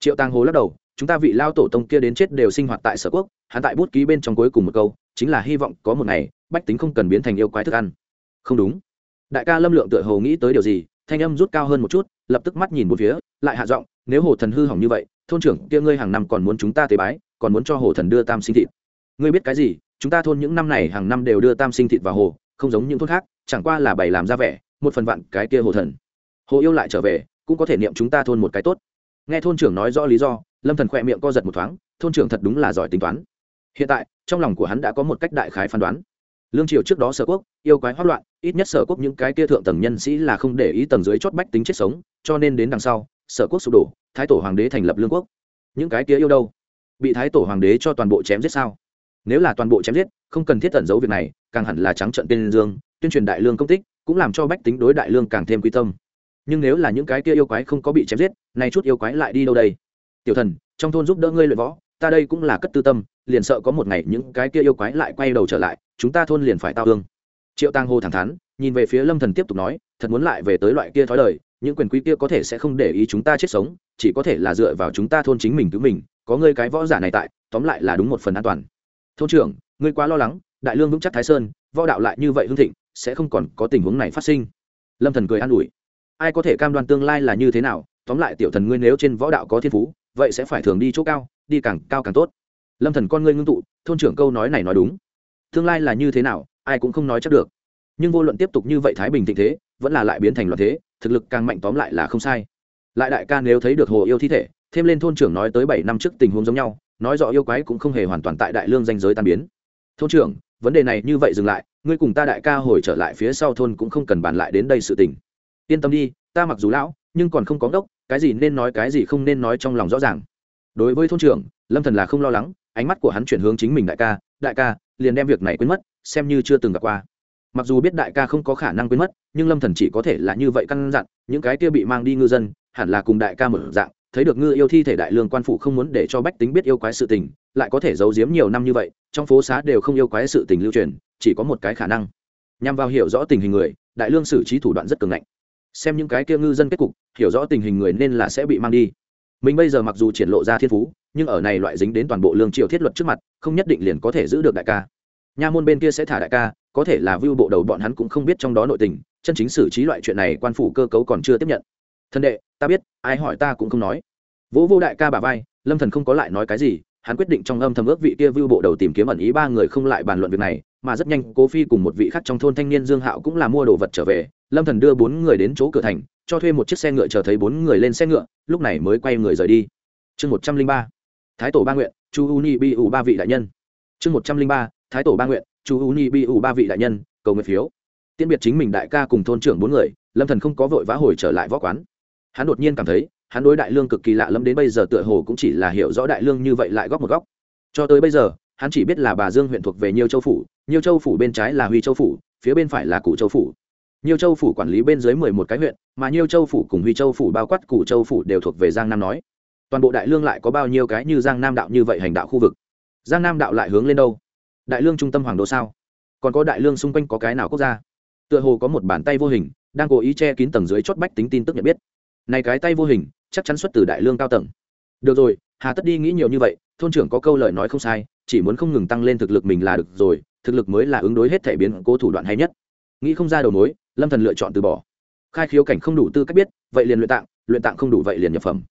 Triệu tàng hồ lắc đầu, chúng ta vị lao tổ tông kia đến chết đều sinh hoạt tại sở quốc, hắn tại bút ký bên trong cuối cùng một câu, chính là hy vọng có một ngày, bách tính không cần biến thành yêu quái thức ăn. Không đúng. Đại ca lâm lượng tựa hồ nghĩ tới điều gì, thanh âm rút cao hơn một chút, lập tức mắt nhìn một phía, lại hạ giọng, nếu hồ thần hư hỏng như vậy, thôn trưởng kia ngươi hàng năm còn muốn chúng ta tế bái, còn muốn cho hồ thần đưa tam sinh thịt. Ngươi biết cái gì, chúng ta thôn những năm này hàng năm đều đưa tam sinh thịt vào hồ, không giống những thôn khác, chẳng qua là bày làm ra vẻ một phần vạn cái kia hồ thần. Hồ yêu lại trở về, cũng có thể niệm chúng ta thôn một cái tốt. Nghe thôn trưởng nói rõ lý do, lâm thần khỏe miệng co giật một thoáng, thôn trưởng thật đúng là giỏi tính toán. Hiện tại, trong lòng của hắn đã có một cách đại khái phán đoán. Lương triều trước đó sở quốc, yêu quái hoát loạn, ít nhất sở quốc những cái kia thượng tầng nhân sĩ là không để ý tầng dưới chót bách tính chết sống, cho nên đến đằng sau, sở quốc sụp đổ, thái tổ hoàng đế thành lập lương quốc. Những cái kia yêu đâu? Bị thái tổ hoàng đế cho toàn bộ chém giết sao? Nếu là toàn bộ chém giết, không cần thiết tận giấu việc này, càng hẳn là trắng trận tên dương, tuyên truyền đại lương công tích cũng làm cho bách tính đối đại lương càng thêm quy tâm. Nhưng nếu là những cái kia yêu quái không có bị chém giết, nay chút yêu quái lại đi đâu đây? Tiểu thần, trong thôn giúp đỡ ngươi luyện võ, ta đây cũng là cất tư tâm, liền sợ có một ngày những cái kia yêu quái lại quay đầu trở lại, chúng ta thôn liền phải tao hương triệu tàng hồ thẳng thắn, nhìn về phía lâm thần tiếp tục nói, thật muốn lại về tới loại kia thói đời, những quyền quý kia có thể sẽ không để ý chúng ta chết sống, chỉ có thể là dựa vào chúng ta thôn chính mình cứu mình, có ngươi cái võ giả này tại, tóm lại là đúng một phần an toàn. Thôn trưởng, ngươi quá lo lắng, đại lương vững chắc thái sơn, võ đạo lại như vậy hưng thịnh sẽ không còn có tình huống này phát sinh. Lâm thần cười an ủi. Ai có thể cam đoan tương lai là như thế nào? Tóm lại tiểu thần ngươi nếu trên võ đạo có thiên phú, vậy sẽ phải thường đi chỗ cao, đi càng cao càng tốt. Lâm thần con ngươi ngưng tụ, thôn trưởng câu nói này nói đúng. Tương lai là như thế nào, ai cũng không nói chắc được. Nhưng vô luận tiếp tục như vậy thái bình thịnh thế, vẫn là lại biến thành loạn thế, thực lực càng mạnh tóm lại là không sai. Lại đại ca nếu thấy được hồ yêu thi thể, thêm lên thôn trưởng nói tới bảy năm trước tình huống giống nhau, nói rõ yêu quái cũng không hề hoàn toàn tại đại lương danh giới tan biến. Thôn trưởng, vấn đề này như vậy dừng lại ngươi cùng ta đại ca hồi trở lại phía sau thôn cũng không cần bàn lại đến đây sự tình. Yên tâm đi, ta mặc dù lão, nhưng còn không có đốc cái gì nên nói cái gì không nên nói trong lòng rõ ràng. Đối với thôn trưởng, lâm thần là không lo lắng, ánh mắt của hắn chuyển hướng chính mình đại ca đại ca, liền đem việc này quên mất, xem như chưa từng gặp qua. Mặc dù biết đại ca không có khả năng quên mất, nhưng lâm thần chỉ có thể là như vậy căn dặn, những cái kia bị mang đi ngư dân, hẳn là cùng đại ca mở dạng, thấy được ngư yêu thi thể đại lương quan phụ không muốn để cho bách tính biết yêu quái sự tình, lại có thể giấu giếm nhiều năm như vậy, trong phố xá đều không yêu quái sự tình lưu truyền chỉ có một cái khả năng. Nhằm vào hiểu rõ tình hình người, đại lương xử trí thủ đoạn rất cường ngạnh. Xem những cái kia ngư dân kết cục, hiểu rõ tình hình người nên là sẽ bị mang đi. Mình bây giờ mặc dù triển lộ ra thiên phú, nhưng ở này loại dính đến toàn bộ lương triều thiết luật trước mặt, không nhất định liền có thể giữ được đại ca. Nha môn bên kia sẽ thả đại ca, có thể là vưu bộ đầu bọn hắn cũng không biết trong đó nội tình, chân chính xử trí loại chuyện này quan phủ cơ cấu còn chưa tiếp nhận. Thân đệ, ta biết, ai hỏi ta cũng không nói. Vũ vô đại ca bà vai, lâm thần không có lại nói cái gì, hắn quyết định trong âm thầm ước vị kia vưu bộ đầu tìm kiếm ẩn ý ba người không lại bàn luận việc này mà rất nhanh cố phi cùng một vị khác trong thôn thanh niên dương hạo cũng là mua đồ vật trở về, lâm thần đưa bốn người đến chỗ cửa thành, cho thuê một chiếc xe ngựa chờ thấy bốn người lên xe ngựa, lúc này mới quay người rời đi. Chương một trăm linh ba, thái tổ ba nguyện, chu u ni bi u ba vị đại nhân. Chương một trăm linh ba, thái tổ ba nguyện, chu u ni bi u ba vị đại nhân, cầu nguyện phiếu. Tiễn biệt chính mình đại ca cùng thôn trưởng bốn người, lâm thần không có vội vã hồi trở lại võ quán. Hắn đột nhiên cảm thấy, hắn đối đại lương cực kỳ lạ lẫm đến bây giờ tựa hồ cũng chỉ là hiểu rõ đại lương như vậy lại góc một góc. Cho tới bây giờ, hắn chỉ biết là bà dương huyện thuộc về nhiều châu phủ nhiều châu phủ bên trái là huy châu phủ, phía bên phải là cụ châu phủ. Nhiều châu phủ quản lý bên dưới mười một cái huyện, mà nhiều châu phủ cùng huy châu phủ bao quát cụ châu phủ đều thuộc về giang nam nói. Toàn bộ đại lương lại có bao nhiêu cái như giang nam đạo như vậy hành đạo khu vực? Giang nam đạo lại hướng lên đâu? Đại lương trung tâm hoàng đô sao? Còn có đại lương xung quanh có cái nào quốc gia? Tựa hồ có một bàn tay vô hình, đang cố ý che kín tầng dưới chót bách tính tin tức nhận biết. Này cái tay vô hình, chắc chắn xuất từ đại lương cao tầng. Được rồi, hà tất đi nghĩ nhiều như vậy, thôn trưởng có câu lời nói không sai, chỉ muốn không ngừng tăng lên thực lực mình là được rồi thực lực mới là ứng đối hết thể biến cố thủ đoạn hay nhất. Nghĩ không ra đầu mối, lâm thần lựa chọn từ bỏ. Khai khiếu cảnh không đủ tư cách biết, vậy liền luyện tạng luyện tạng không đủ vậy liền nhập phẩm.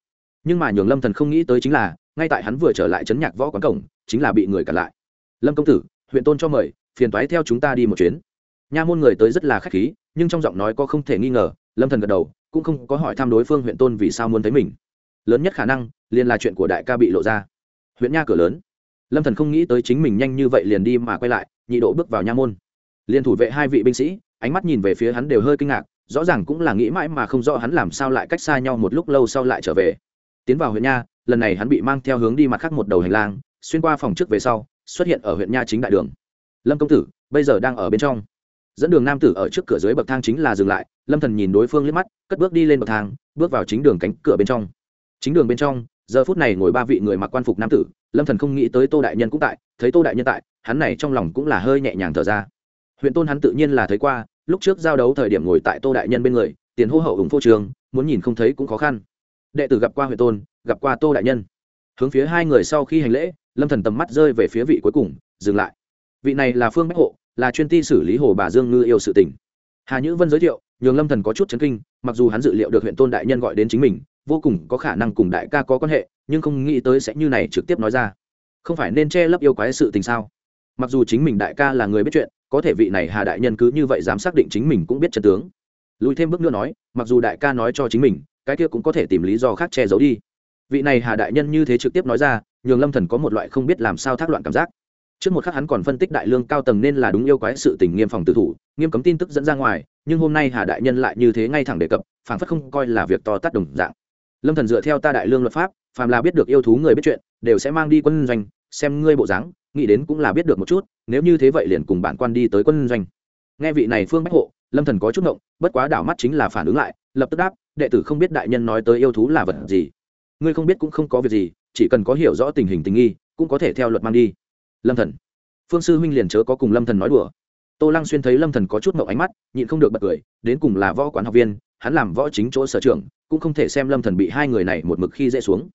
Nhưng mà nhường lâm thần không nghĩ tới chính là, ngay tại hắn vừa trở lại chấn nhạc võ quán cổng, chính là bị người cản lại. Lâm công tử, huyện tôn cho mời, phiền toái theo chúng ta đi một chuyến. Nha môn người tới rất là khách khí, nhưng trong giọng nói có không thể nghi ngờ, lâm thần gật đầu, cũng không có hỏi thăm đối phương huyện tôn vì sao muốn thấy mình. Lớn nhất khả năng, liền là chuyện của đại ca bị lộ ra. Huyện nha cửa lớn. Lâm thần không nghĩ tới chính mình nhanh như vậy liền đi mà quay lại nhị độ bước vào nha môn. Liền thủ vệ hai vị binh sĩ, ánh mắt nhìn về phía hắn đều hơi kinh ngạc, rõ ràng cũng là nghĩ mãi mà không rõ hắn làm sao lại cách xa nhau một lúc lâu sau lại trở về. Tiến vào huyện nha, lần này hắn bị mang theo hướng đi mặt khác một đầu hành lang, xuyên qua phòng trước về sau, xuất hiện ở huyện nha chính đại đường. Lâm công tử, bây giờ đang ở bên trong. Dẫn đường nam tử ở trước cửa dưới bậc thang chính là dừng lại, lâm thần nhìn đối phương liếc mắt, cất bước đi lên bậc thang, bước vào chính đường cánh cửa bên trong. Chính đường bên trong giờ phút này ngồi ba vị người mặc quan phục nam tử, lâm thần không nghĩ tới tô đại nhân cũng tại, thấy tô đại nhân tại, hắn này trong lòng cũng là hơi nhẹ nhàng thở ra. Huyện tôn hắn tự nhiên là thấy qua, lúc trước giao đấu thời điểm ngồi tại tô đại nhân bên người, tiền hô hậu ủng phô trường, muốn nhìn không thấy cũng khó khăn. Đệ tử gặp qua huyện tôn, gặp qua tô đại nhân. Hướng phía hai người sau khi hành lễ, lâm thần tầm mắt rơi về phía vị cuối cùng, dừng lại. Vị này là phương bách hộ, là chuyên ti xử lý hồ bà dương ngư yêu sự tình. Hà nhữ vân giới thiệu, nhường lâm thần có chút chấn kinh, mặc dù hắn dự liệu được huyện tôn đại nhân gọi đến chính mình vô cùng có khả năng cùng đại ca có quan hệ, nhưng không nghĩ tới sẽ như này trực tiếp nói ra. Không phải nên che lấp yêu quái sự tình sao? Mặc dù chính mình đại ca là người biết chuyện, có thể vị này hà đại nhân cứ như vậy dám xác định chính mình cũng biết chân tướng. Lùi thêm bước nữa nói, mặc dù đại ca nói cho chính mình, cái kia cũng có thể tìm lý do khác che giấu đi. Vị này hà đại nhân như thế trực tiếp nói ra, nhường lâm thần có một loại không biết làm sao thác loạn cảm giác. Trước một khắc hắn còn phân tích đại lương cao tầng nên là đúng yêu quái sự tình nghiêm phòng tự thủ, nghiêm cấm tin tức dẫn ra ngoài, nhưng hôm nay hà đại nhân lại như thế ngay thẳng đề cập phản phất không coi là việc to tát đồng dạng lâm thần dựa theo ta đại lương luật pháp, phàm là biết được yêu thú người biết chuyện, đều sẽ mang đi quân doanh, xem ngươi bộ dáng, nghĩ đến cũng là biết được một chút, nếu như thế vậy liền cùng bản quan đi tới quân doanh. Nghe vị này phương bách hộ, lâm thần có chút ngộng, bất quá đảo mắt chính là phản ứng lại, lập tức đáp, đệ tử không biết đại nhân nói tới yêu thú là vật gì. Ngươi không biết cũng không có việc gì, chỉ cần có hiểu rõ tình hình tình nghi, cũng có thể theo luật mang đi. Lâm thần. Phương sư huynh liền chớ có cùng lâm thần nói đùa. Tô lăng xuyên thấy lâm thần có chút mậu ánh mắt, nhịn không được bật cười, đến cùng là võ quán học viên hắn làm võ chính chỗ sở trường cũng không thể xem lâm thần bị hai người này một mực khi dễ xuống.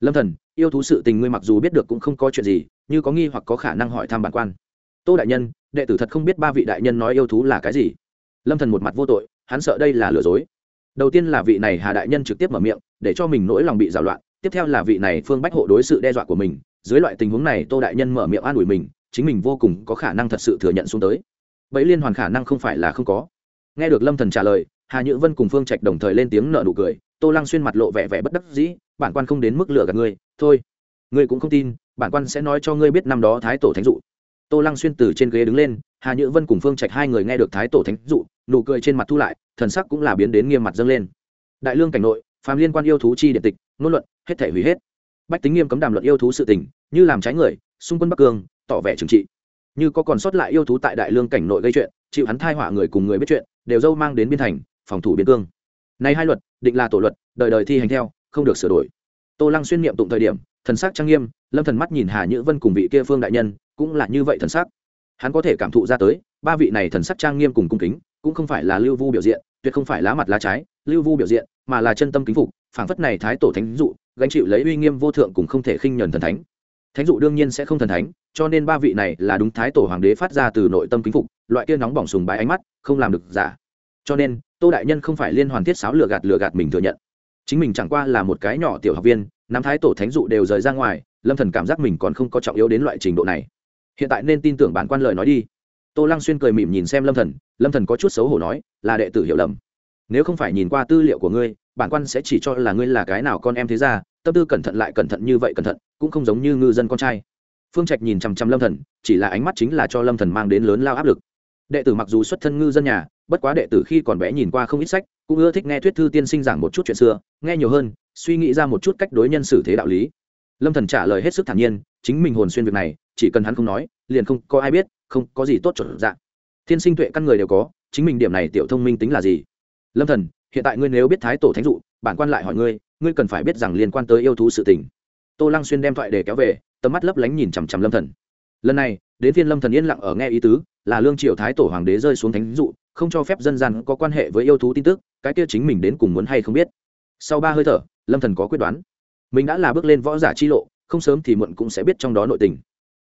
Lâm thần, yêu thú sự tình ngươi mặc dù biết được cũng không có chuyện gì, như có nghi hoặc có khả năng hỏi thăm bản quan. Tô đại nhân, đệ tử thật không biết ba vị đại nhân nói yêu thú là cái gì. Lâm thần một mặt vô tội, hắn sợ đây là lừa dối. Đầu tiên là vị này hà đại nhân trực tiếp mở miệng, để cho mình nỗi lòng bị rào loạn, tiếp theo là vị này phương bách hộ đối sự đe dọa của mình, dưới loại tình huống này tô đại nhân mở miệng an ủi mình, chính mình vô cùng có khả năng thật sự thừa nhận xuống tới. Bẫy liên hoàn khả năng không phải là không có. Nghe được lâm thần trả lời hà nhữ vân cùng phương trạch đồng thời lên tiếng nợ nụ cười, tô lăng xuyên mặt lộ vẻ vẻ bất đắc dĩ, bản quan không đến mức lửa gạt ngươi, thôi, ngươi cũng không tin, bản quan sẽ nói cho ngươi biết năm đó thái tổ thánh dụ. Tô lăng xuyên từ trên ghế đứng lên, hà nhữ vân cùng phương trạch hai người nghe được thái tổ thánh dụ, nụ cười trên mặt thu lại, thần sắc cũng là biến đến nghiêm mặt dâng lên. Đại lương cảnh nội, phàm liên quan yêu thú chi điện tịch, ngôn luận, hết thể hủy hết. Bách tính nghiêm cấm đàm luận yêu thú sự tình, như làm trái người, xung quân bắc cương, tỏ vẻ trừng trị. Như có còn sót lại yêu thú tại đại lương cảnh nội gây chuyện, chịu hắn thai họa người cùng người biết chuyện, đều dâu mang đến biên thành phòng thủ biên cương. Này hai luật, định là tổ luật, đời đời thi hành theo, không được sửa đổi. Tô lăng xuyên niệm tụng thời điểm, thần sắc trang nghiêm, lâm thần mắt nhìn hà nhữ vân cùng vị kia phương đại nhân, cũng là như vậy thần sắc. Hắn có thể cảm thụ ra tới, ba vị này thần sắc trang nghiêm cùng cung kính, cũng không phải là lưu vu biểu diện, tuyệt không phải lá mặt lá trái, lưu vu biểu diện, mà là chân tâm kính phục, phảng phất này thái tổ thánh dụ, gánh chịu lấy uy nghiêm vô thượng cùng không thể khinh nhẫn thần thánh. Thánh dụ đương nhiên sẽ không thần thánh, cho nên ba vị này là đúng thái tổ hoàng đế phát ra từ nội tâm kính phục, loại kia nóng bỏng sùng bái ánh mắt, không làm được giả cho nên tô đại nhân không phải liên hoàn thiết sáo lừa gạt lừa gạt mình thừa nhận chính mình chẳng qua là một cái nhỏ tiểu học viên năm thái tổ thánh dụ đều rời ra ngoài lâm thần cảm giác mình còn không có trọng yếu đến loại trình độ này hiện tại nên tin tưởng bản quan lời nói đi tô lăng xuyên cười mỉm nhìn xem lâm thần lâm thần có chút xấu hổ nói là đệ tử hiểu lầm nếu không phải nhìn qua tư liệu của ngươi bản quan sẽ chỉ cho là ngươi là cái nào con em thế ra tâm tư cẩn thận lại cẩn thận như vậy cẩn thận cũng không giống như ngư dân con trai phương trạch nhìn chằm chằm lâm thần chỉ là ánh mắt chính là cho lâm thần mang đến lớn lao áp lực đệ tử mặc dù xuất thân ngư dân nhà, bất quá đệ tử khi còn bé nhìn qua không ít sách, cũng ưa thích nghe thuyết thư tiên sinh giảng một chút chuyện xưa, nghe nhiều hơn, suy nghĩ ra một chút cách đối nhân xử thế đạo lý. Lâm thần trả lời hết sức thản nhiên, chính mình hồn xuyên việc này, chỉ cần hắn không nói, liền không có ai biết, không có gì tốt chuẩn dạng. Thiên sinh tuệ căn người đều có, chính mình điểm này tiểu thông minh tính là gì? Lâm thần, hiện tại ngươi nếu biết thái tổ thánh dụ, bản quan lại hỏi ngươi ngươi cần phải biết rằng liên quan tới yêu thú sự tình. Tô lăng xuyên đem thoại để kéo về, tầm mắt lấp lánh nhìn chằm chằm lâm thần. Lần này, đến phiên lâm thần yên lặng ở nghe ý tứ là lương triều thái tổ hoàng đế rơi xuống thánh dụ, không cho phép dân gian có quan hệ với yêu thú tin tức, cái kia chính mình đến cùng muốn hay không biết. Sau ba hơi thở, lâm thần có quyết đoán. Mình đã là bước lên võ giả chi lộ, không sớm thì muộn cũng sẽ biết trong đó nội tình.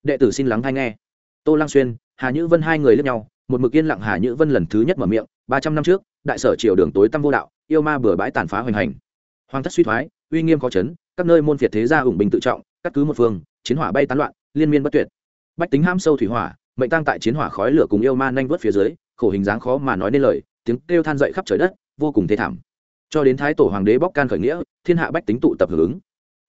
Đệ tử xin lắng hay nghe. Tô lăng xuyên, hà nhữ vân hai người lướt nhau, một mực yên lặng hà nhữ vân lần thứ nhất mở miệng, ba trăm năm trước, đại sở triều đường tối tăm vô đạo, yêu ma bừa bãi tàn phá hoành hành. Hoàng thất suy thoái, uy nghiêm khó chấn, các nơi môn phiệt thế gia ủng bình tự trọng, cắt cứ một phương, chiến hỏa bay tán loạn, liên miên bất tuyệt. Bách tính ham sâu thủy hỏa mệnh tăng tại chiến hỏa khói lửa cùng yêu ma nhanh vớt phía dưới, khổ hình dáng khó mà nói nên lời, tiếng kêu than dậy khắp trời đất, vô cùng thê thảm. Cho đến thái tổ hoàng đế bóc can khởi nghĩa, thiên hạ bách tính tụ tập hưởng ứng.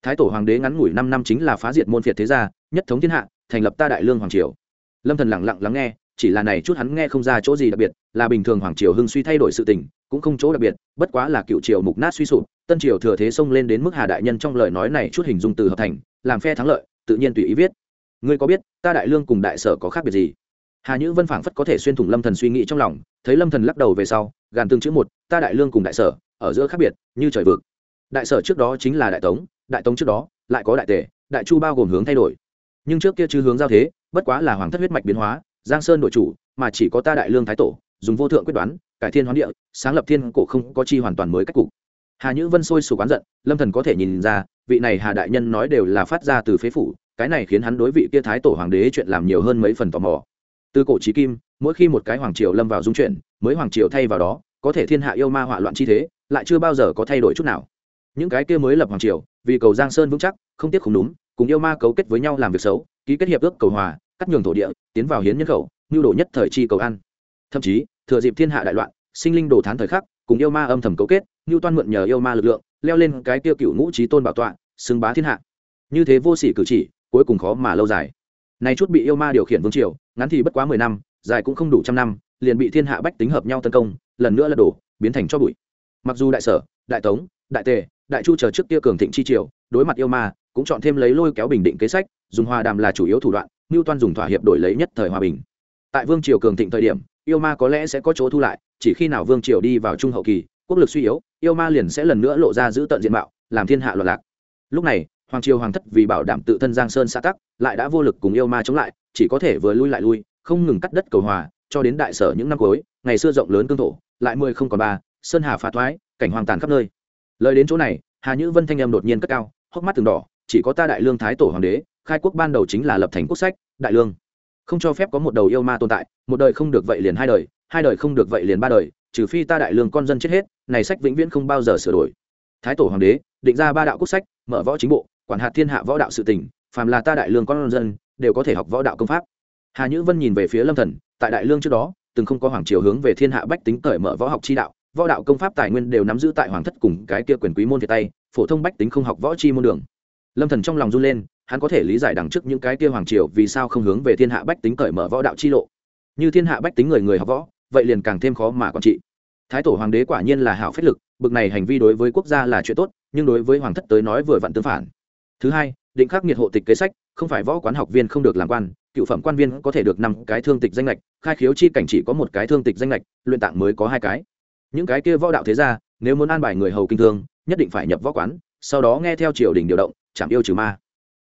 Thái tổ hoàng đế ngắn ngủi năm năm chính là phá diệt môn phiệt thế gia, nhất thống thiên hạ, thành lập ta đại lương hoàng triều. Lâm thần lặng lặng lắng nghe, chỉ là này chút hắn nghe không ra chỗ gì đặc biệt, là bình thường hoàng triều hưng suy thay đổi sự tình, cũng không chỗ đặc biệt, bất quá là cựu triều mục nát suy sụp, tân triều thừa thế xông lên đến mức hà đại nhân trong lời nói này chút hình dung từ hợp thành, làm phe thắng lợi, tự nhiên tùy ý viết ngươi có biết, ta đại lương cùng đại sở có khác biệt gì? Hà nhữ vân phảng phất có thể xuyên thủng lâm thần suy nghĩ trong lòng, thấy lâm thần lắc đầu về sau, gàn tương chữ một, ta đại lương cùng đại sở, ở giữa khác biệt, như trời vực. Đại sở trước đó chính là đại tống đại tống trước đó, lại có đại tề đại chu bao gồm hướng thay đổi. Nhưng trước kia chư hướng giao thế, bất quá là hoàng thất huyết mạch biến hóa, giang sơn đội chủ, mà chỉ có ta đại lương thái tổ, dùng vô thượng quyết đoán, cải thiên hoán địa, sáng lập thiên cổ không có chi hoàn toàn mới cách cục. Hà nhữ vân sôi sục oán giận, lâm thần có thể nhìn ra, vị này hà đại nhân nói đều là phát ra từ phế phủ cái này khiến hắn đối vị kia thái tổ hoàng đế chuyện làm nhiều hơn mấy phần tò mò. Từ cổ chí kim, mỗi khi một cái hoàng triều lâm vào dung chuyển mới hoàng triều thay vào đó, có thể thiên hạ yêu ma hỏa loạn chi thế, lại chưa bao giờ có thay đổi chút nào. Những cái kia mới lập hoàng triều, vì cầu giang sơn vững chắc, không tiếc không đúng cùng yêu ma cấu kết với nhau làm việc xấu, ký kết hiệp ước cầu hòa, cắt nhường thổ địa, tiến vào hiến nhân khẩu nhu đồ nhất thời chi cầu ăn. Thậm chí, thừa dịp thiên hạ đại loạn, sinh linh đồ thán thời khắc, cùng yêu ma âm thầm cấu kết nhu toan mượn nhờ yêu ma lực lượng, leo lên cái kia cựu ngũ trí tôn bảo tọa, xưng bá thiên hạ. Như thế vô sỉ cử chỉ cuối cùng khó mà lâu dài. Này chút bị yêu ma điều khiển vương triều, ngắn thì bất quá mười năm, dài cũng không đủ trăm năm, liền bị thiên hạ bách tính hợp nhau tấn công, lần nữa là đổ, biến thành cho bụi. Mặc dù đại sở, đại tống, đại tề, đại chu chờ trước kia cường thịnh chi triều, đối mặt yêu ma, cũng chọn thêm lấy lôi kéo bình định kế sách, dùng hòa đàm là chủ yếu thủ đoạn ngưu toan dùng thỏa hiệp đổi lấy nhất thời hòa bình. Tại vương triều cường thịnh thời điểm, yêu ma có lẽ sẽ có chỗ thu lại, chỉ khi nào vương triều đi vào trung hậu kỳ, quốc lực suy yếu, yêu ma liền sẽ lần nữa lộ ra giữ tận diện mạo, làm thiên hạ loạn lạc. Lúc này hoàng triều hoàng thất vì bảo đảm tự thân giang sơn xã tắc, lại đã vô lực cùng yêu ma chống lại, chỉ có thể vừa lui lại lui, không ngừng cắt đất cầu hòa, cho đến đại sở những năm cuối, ngày xưa rộng lớn cương thổ, lại mười không còn ba, sơn hà phá thoái, cảnh hoàng tàn khắp nơi. Lời đến chỗ này, hà nhữ vân thanh em đột nhiên cất cao, hốc mắt từng đỏ, chỉ có ta đại lương thái tổ hoàng đế, khai quốc ban đầu chính là lập thành quốc sách, đại lương. Không cho phép có một đầu yêu ma tồn tại, một đời không được vậy liền hai đời hai đời không được vậy liền ba đời, trừ phi ta đại lương con dân chết hết, này sách vĩnh viễn không bao giờ sửa đổi. Thái tổ hoàng đế, định ra ba đạo quốc sách, mở võ chính bộ quản hạt thiên hạ võ đạo sự tỉnh phàm là ta đại lương con dân, đều có thể học võ đạo công pháp. Hà nhữ vân nhìn về phía lâm thần, tại đại lương trước đó, từng không có hoàng triều hướng về thiên hạ bách tính cởi mở võ học chi đạo, võ đạo công pháp tài nguyên đều nắm giữ tại hoàng thất cùng cái kia quyền quý môn việt tay, phổ thông bách tính không học võ chi môn đường. Lâm thần trong lòng run lên, hắn có thể lý giải đằng trước những cái kia hoàng triều vì sao không hướng về thiên hạ bách tính cởi mở võ đạo chi lộ. Như thiên hạ bách tính người người học võ, vậy liền càng thêm khó mà quản trị. Thái tổ hoàng đế quả nhiên là hảo phách lực, bực này hành vi đối với quốc gia là chuyện tốt, nhưng đối với hoàng thất tới nói vừa vặn tương phản thứ hai, định khắc nghiệt hộ tịch kế sách, không phải võ quán học viên không được làm quan, cựu phẩm quan viên có thể được năm cái thương tịch danh lệch, khai khiếu chi cảnh chỉ có một cái thương tịch danh lệch, luyện tạng mới có hai cái. Những cái kia võ đạo thế ra nếu muốn an bài người hầu kinh thương, nhất định phải nhập võ quán, sau đó nghe theo triều đình điều động, chạm yêu trừ ma.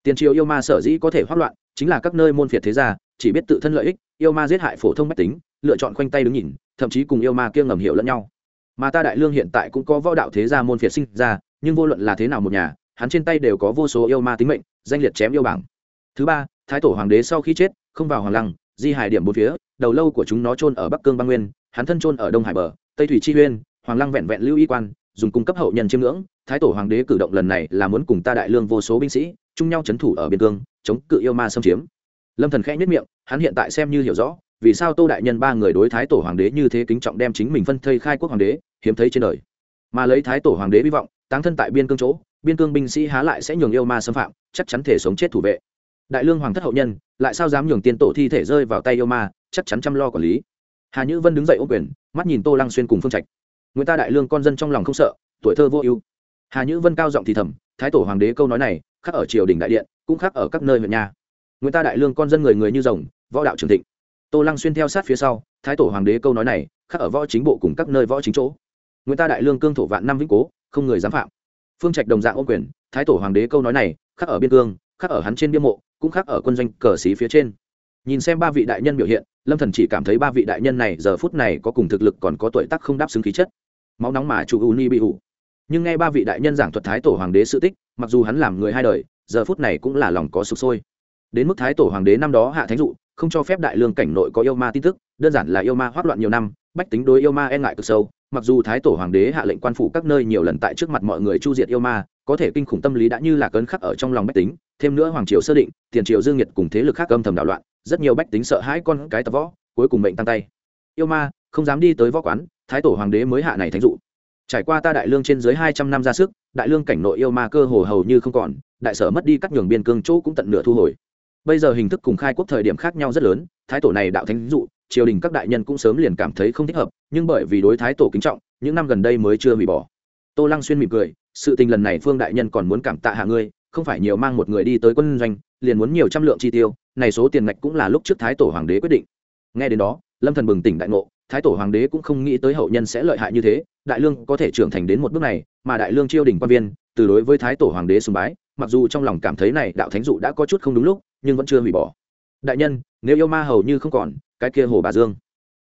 Tiền triều yêu ma sở dĩ có thể hoát loạn, chính là các nơi môn phiệt thế gia, chỉ biết tự thân lợi ích, yêu ma giết hại phổ thông mách tính, lựa chọn khoanh tay đứng nhìn, thậm chí cùng yêu ma kia ngầm hiểu lẫn nhau. Mà ta đại lương hiện tại cũng có võ đạo thế gia môn phiệt sinh ra, nhưng vô luận là thế nào một nhà hắn trên tay đều có vô số yêu ma tính mệnh, danh liệt chém yêu bảng. Thứ ba, thái tổ hoàng đế sau khi chết, không vào hoàng lăng, di hải điểm bốn phía, đầu lâu của chúng nó trôn ở bắc cương băng nguyên, hắn thân trôn ở đông hải bờ, tây thủy chi huyên hoàng lăng vẹn vẹn lưu y quan, dùng cung cấp hậu nhân chiêm ngưỡng. Thái tổ hoàng đế cử động lần này là muốn cùng ta đại lương vô số binh sĩ, chung nhau c thủ ở biên cương, chống cự yêu ma xâm chiếm. Lâm thần khẽ nhất miệng, hắn hiện tại xem như hiểu rõ, vì sao tô đại nhân ba người đối thái tổ hoàng đế như thế kính trọng đem chính mình phân thây khai quốc hoàng đế, hiếm thấy trên đời. Mà lấy thái tổ hoàng đế hy vọng, táng thân tại biên cương chỗ biên cương binh sĩ há lại sẽ nhường yêu ma xâm phạm, chắc chắn thể sống chết thủ vệ. Đại lương hoàng thất hậu nhân, lại sao dám nhường tiên tổ thi thể rơi vào tay yêu ma, chắc chắn chăm lo quản lý. Hà nhữ vân đứng dậy ô quyền, mắt nhìn tô lăng xuyên cùng phương trạch. Người ta đại lương con dân trong lòng không sợ, tuổi thơ vô ưu. Hà nhữ vân cao giọng thì thầm, thái tổ hoàng đế câu nói này khác ở triều đình đại điện, cũng khác ở các nơi huyện nhà. Người ta đại lương con dân người người như rồng, võ đạo trường thịnh. Tô lăng xuyên theo sát phía sau, thái tổ hoàng đế câu nói này khác ở võ chính bộ cùng các nơi võ chính chỗ. Người ta đại lương cương thổ vạn năm vĩnh cố, không người dám phạm phương trạch đồng dạng ô quyền, thái tổ hoàng đế câu nói này khác ở biên cương khác ở hắn trên biên mộ, cũng khác ở quân doanh cờ xí phía trên. Nhìn xem ba vị đại nhân biểu hiện, lâm thần chỉ cảm thấy ba vị đại nhân này giờ phút này có cùng thực lực còn có tuổi tác không đáp xứng khí chất. Máu nóng mà chủ uni bị hủ nhưng nghe ba vị đại nhân giảng thuật thái tổ hoàng đế sự tích, mặc dù hắn làm người hai đời, giờ phút này cũng là lòng có sụp sôi. Đến mức thái tổ hoàng đế năm đó hạ thánh dụ, không cho phép đại lương cảnh nội có yêu ma tin tức, đơn giản là yêu ma hoát loạn nhiều năm, bách tính đối yêu ma e ngại cực sâu mặc dù thái tổ hoàng đế hạ lệnh quan phủ các nơi nhiều lần tại trước mặt mọi người chu diệt yêu ma, có thể kinh khủng tâm lý đã như là cấn khắc ở trong lòng bách tính, thêm nữa hoàng triều sơ định, tiền triều dương nhiệt cùng thế lực khác âm thầm đảo loạn, rất nhiều bách tính sợ hãi con cái tập võ, cuối cùng mệnh tăng tay. Yêu ma, không dám đi tới võ quán, thái tổ hoàng đế mới hạ này thánh dụ. Trải qua ta đại lương trên dưới hai trăm năm ra sức, đại lương cảnh nội yêu ma cơ hồ hầu như không còn, đại sở mất đi các nhường biên cương chỗ cũng tận nửa thu hồi. Bây giờ hình thức cùng khai quốc thời điểm khác nhau rất lớn, thái tổ này đạo thánh dụ triều đình các đại nhân cũng sớm liền cảm thấy không thích hợp, nhưng bởi vì đối thái tổ kính trọng, những năm gần đây mới chưa hủy bỏ. Tô lăng xuyên mỉm cười, sự tình lần này phương đại nhân còn muốn cảm tạ hạ ngươi, không phải nhiều mang một người đi tới quân doanh, liền muốn nhiều trăm lượng chi tiêu, này số tiền ngạch cũng là lúc trước thái tổ hoàng đế quyết định. Nghe đến đó, lâm thần bừng tỉnh đại ngộ, thái tổ hoàng đế cũng không nghĩ tới hậu nhân sẽ lợi hại như thế, đại lương có thể trưởng thành đến một bước này, mà đại lương chiêu đình quan viên, từ đối với thái tổ hoàng đế sùng bái, mặc dù trong lòng cảm thấy này đạo thánh dụ đã có chút không đúng lúc, nhưng vẫn chưa hủy bỏ. Đại nhân, nếu yêu ma hầu như không còn cái kia hồ bà dương.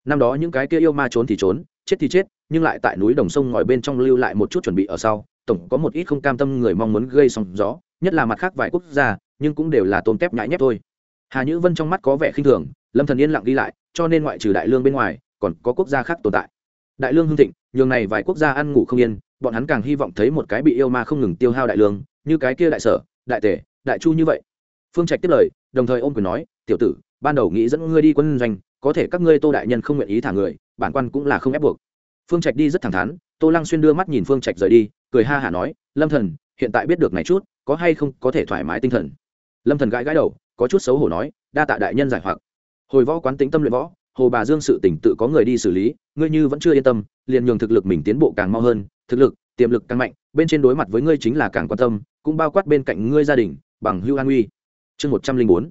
Năm đó những cái kia yêu ma trốn thì trốn, chết thì chết, nhưng lại tại núi đồng sông ngòi bên trong lưu lại một chút chuẩn bị ở sau. Tổng có một ít không cam tâm người mong muốn gây sóng gió, nhất là mặt khác vài quốc gia, nhưng cũng đều là tôm tép nhãi nhép thôi. Hà nhữ vân trong mắt có vẻ khinh thường, lâm thần yên lặng ghi lại, cho nên ngoại trừ đại lương bên ngoài, còn có quốc gia khác tồn tại. Đại lương hưng thịnh, nhường này vài quốc gia ăn ngủ không yên, bọn hắn càng hy vọng thấy một cái bị yêu ma không ngừng tiêu hao đại lương, như cái kia đại sở, đại tể, đại chu như vậy. Phương trạch tiếp lời, đồng thời ôm quyền nói, tiểu tử ban đầu nghĩ dẫn ngươi đi quân doanh, có thể các ngươi tô đại nhân không nguyện ý thả người, bản quan cũng là không ép buộc. Phương trạch đi rất thẳng thắn, tô lăng xuyên đưa mắt nhìn phương trạch rời đi, cười ha hả nói, lâm thần, hiện tại biết được này chút, có hay không có thể thoải mái tinh thần? Lâm thần gãi gãi đầu, có chút xấu hổ nói, đa tạ đại nhân giải hoặc. Hồi võ quán tính tâm luyện võ, hồ bà dương sự tỉnh tự có người đi xử lý, ngươi như vẫn chưa yên tâm, liền nhường thực lực mình tiến bộ càng mau hơn, thực lực, tiềm lực càng mạnh, bên trên đối mặt với ngươi chính là càng quan tâm, cũng bao quát bên cạnh ngươi gia đình, bằng hưu an uy chương một trăm linh bốn.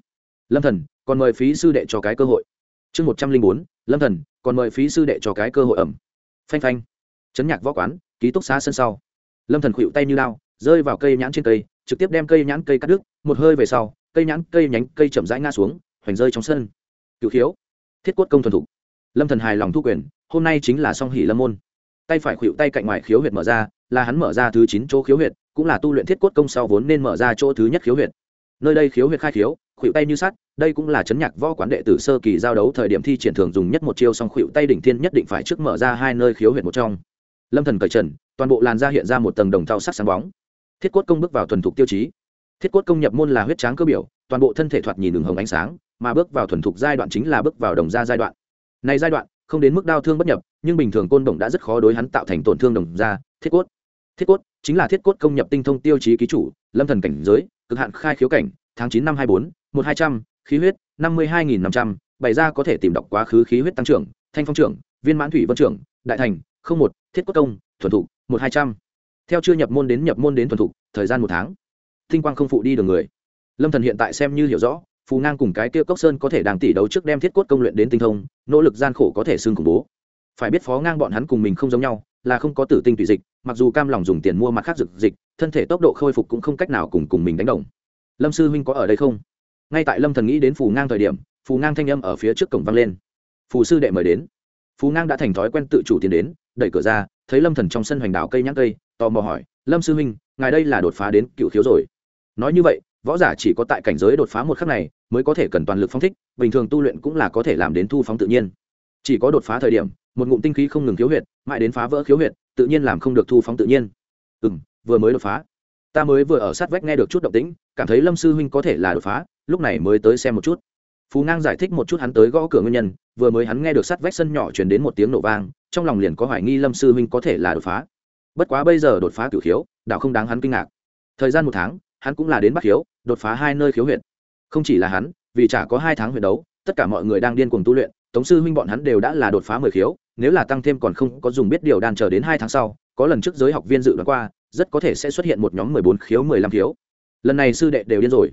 Lâm thần còn mời phí sư đệ cho cái cơ hội. Chương một trăm linh bốn, lâm thần, còn mời phí sư đệ cho cái cơ hội ẩm. Phanh phanh. Chấn nhạc võ quán, ký túc xá sân sau. Lâm thần khuỵu tay như lao, rơi vào cây nhãn trên cây, trực tiếp đem cây nhãn cây cắt đứt, một hơi về sau, cây nhãn cây nhánh cây chậm rãi ngã xuống, hoành rơi trong sân. Cựu khiếu, thiết quất công thuần thục. Lâm thần hài lòng thu quyền, hôm nay chính là song hỷ lâm môn. Tay phải khuỵu tay cạnh ngoài khiếu huyệt mở ra, là hắn mở ra thứ chín chỗ khiếu huyệt, cũng là tu luyện thiết quất công sau vốn nên mở ra chỗ thứ nhất khiếu huyệt. Nơi đây khiếu huyệt khai khiếu khuỵu tay như sắt, đây cũng là chấn nhạc võ quán đệ tử sơ kỳ giao đấu thời điểm thi triển thường dùng nhất một chiêu song khuỵu tay đỉnh thiên nhất định phải trước mở ra hai nơi khiếu huyệt một trong. Lâm thần cởi trần, toàn bộ làn da hiện ra một tầng đồng thau sắc sáng bóng. Thiết cốt công bước vào thuần thục tiêu chí. Thiết cốt công nhập môn là huyết tráng cơ biểu, toàn bộ thân thể thoạt nhìn đường hồng ánh sáng, mà bước vào thuần thục giai đoạn chính là bước vào đồng gia giai đoạn. Này giai đoạn, không đến mức đau thương bất nhập, nhưng bình thường côn đồng đã rất khó đối hắn tạo thành tổn thương đồng gia, thiết cốt. Thiết cốt chính là thiết cốt công nhập tinh thông tiêu chí ký chủ, lâm thần cảnh giới, cực hạn khai khiếu cảnh, tháng chín năm hai bốn một hai trăm, khí huyết, năm mươi hai nghìn năm trăm, bày ra có thể tìm đọc quá khứ khí huyết tăng trưởng, thanh phong trưởng, viên mãn thủy vân trưởng, đại thành, không một, thiết cốt công, thuần thục, một hai trăm. Theo chưa nhập môn đến nhập môn đến thuần thục, thời gian một tháng. Tinh quang không phụ đi đường người. Lâm thần hiện tại xem như hiểu rõ, phù ngang cùng cái kia cốc sơn có thể đang tỉ đấu trước đem thiết cốt công luyện đến tinh thông, nỗ lực gian khổ có thể xương khủng bố. Phải biết phó ngang bọn hắn cùng mình không giống nhau, là không có tử tinh tùy dịch, mặc dù cam lòng dùng tiền mua mặt khác dược dịch, thân thể tốc độ khôi phục cũng không cách nào cùng cùng mình đánh đồng. Lâm sư huynh có ở đây không? Ngay tại lâm thần nghĩ đến phù ngang thời điểm, phù ngang thanh âm ở phía trước cổng vang lên. Phù sư đệ mời đến. Phù ngang đã thành thói quen tự chủ tiến đến, đẩy cửa ra, thấy lâm thần trong sân hoành đảo cây nhãn cây, tò mò hỏi, lâm sư huynh, ngài đây là đột phá đến cựu thiếu rồi? Nói như vậy, võ giả chỉ có tại cảnh giới đột phá một khắc này mới có thể cần toàn lực phóng thích, bình thường tu luyện cũng là có thể làm đến thu phóng tự nhiên. Chỉ có đột phá thời điểm, một ngụm tinh khí không ngừng khiếu huyệt, mãi đến phá vỡ khiếu huyệt, tự nhiên làm không được thu phóng tự nhiên. Ừ vừa mới đột phá. Ta mới vừa ở sát vách nghe được chút động tĩnh, cảm thấy lâm sư huynh có thể là đột phá lúc này mới tới xem một chút. Phú ngang giải thích một chút hắn tới gõ cửa nguyên nhân, vừa mới hắn nghe được sắt vách sân nhỏ chuyển đến một tiếng nổ vang, trong lòng liền có hoài nghi lâm sư huynh có thể là đột phá. Bất quá bây giờ đột phá cửu khiếu đạo không đáng hắn kinh ngạc. Thời gian một tháng, hắn cũng là đến bắc khiếu, đột phá hai nơi khiếu huyện không chỉ là hắn, vì chả có hai tháng huyện đấu, tất cả mọi người đang điên cuồng tu luyện, tống sư huynh bọn hắn đều đã là đột phá mười khiếu, nếu là tăng thêm còn không có dùng biết điều đan chờ đến hai tháng sau, có lần trước giới học viên dự đoán qua, rất có thể sẽ xuất hiện một nhóm mười bốn khiếu, mười lăm khiếu. Lần này sư đệ đều điên rồi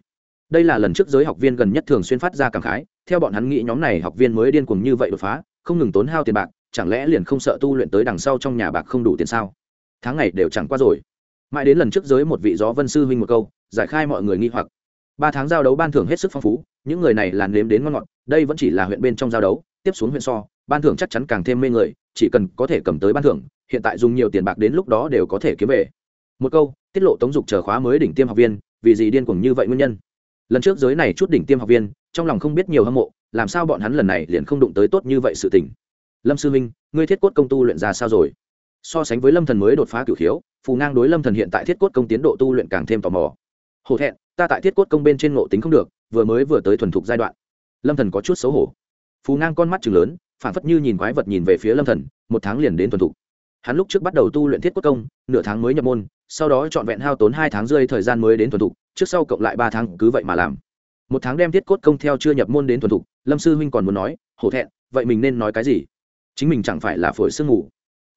đây là lần trước giới học viên gần nhất thường xuyên phát ra cảm khái, theo bọn hắn nghĩ nhóm này học viên mới điên cuồng như vậy đột phá, không ngừng tốn hao tiền bạc, chẳng lẽ liền không sợ tu luyện tới đằng sau trong nhà bạc không đủ tiền sao? Tháng ngày đều chẳng qua rồi. Mãi đến lần trước giới một vị gió vân sư huynh một câu, giải khai mọi người nghi hoặc. Ba tháng giao đấu ban thưởng hết sức phong phú, những người này là nếm đến ngon ngọt, đây vẫn chỉ là huyện bên trong giao đấu, tiếp xuống huyện so, ban thưởng chắc chắn càng thêm mê người, chỉ cần có thể cầm tới ban thưởng, hiện tại dùng nhiều tiền bạc đến lúc đó đều có thể kiếm về. Một câu, tiết lộ tống dục chờ khóa mới đỉnh tiêm học viên, vì gì điên cuồng như vậy nguyên nhân? Lần trước giới này chút đỉnh tiêm học viên, trong lòng không biết nhiều hâm mộ, làm sao bọn hắn lần này liền không đụng tới tốt như vậy sự tình. Lâm sư minh, ngươi thiết cốt công tu luyện ra sao rồi? So sánh với lâm thần mới đột phá cửu khiếu, phù ngang đối lâm thần hiện tại thiết cốt công tiến độ tu luyện càng thêm tò mò. Hổ thẹn, ta tại thiết cốt công bên trên ngộ tính không được, vừa mới vừa tới thuần thục giai đoạn. Lâm thần có chút xấu hổ. Phù ngang con mắt chừng lớn, phản phất như nhìn quái vật nhìn về phía lâm thần, một tháng liền đến thuần thục. Hắn lúc trước bắt đầu tu luyện thiết cốt công, nửa tháng mới nhập môn sau đó trọn vẹn hao tốn hai tháng rơi thời gian mới đến thuần thục, trước sau cộng lại ba tháng cứ vậy mà làm. Một tháng đem thiết cốt công theo chưa nhập môn đến thuần thục, lâm sư huynh còn muốn nói, hổ thẹn, vậy mình nên nói cái gì? Chính mình chẳng phải là phổi sương ngủ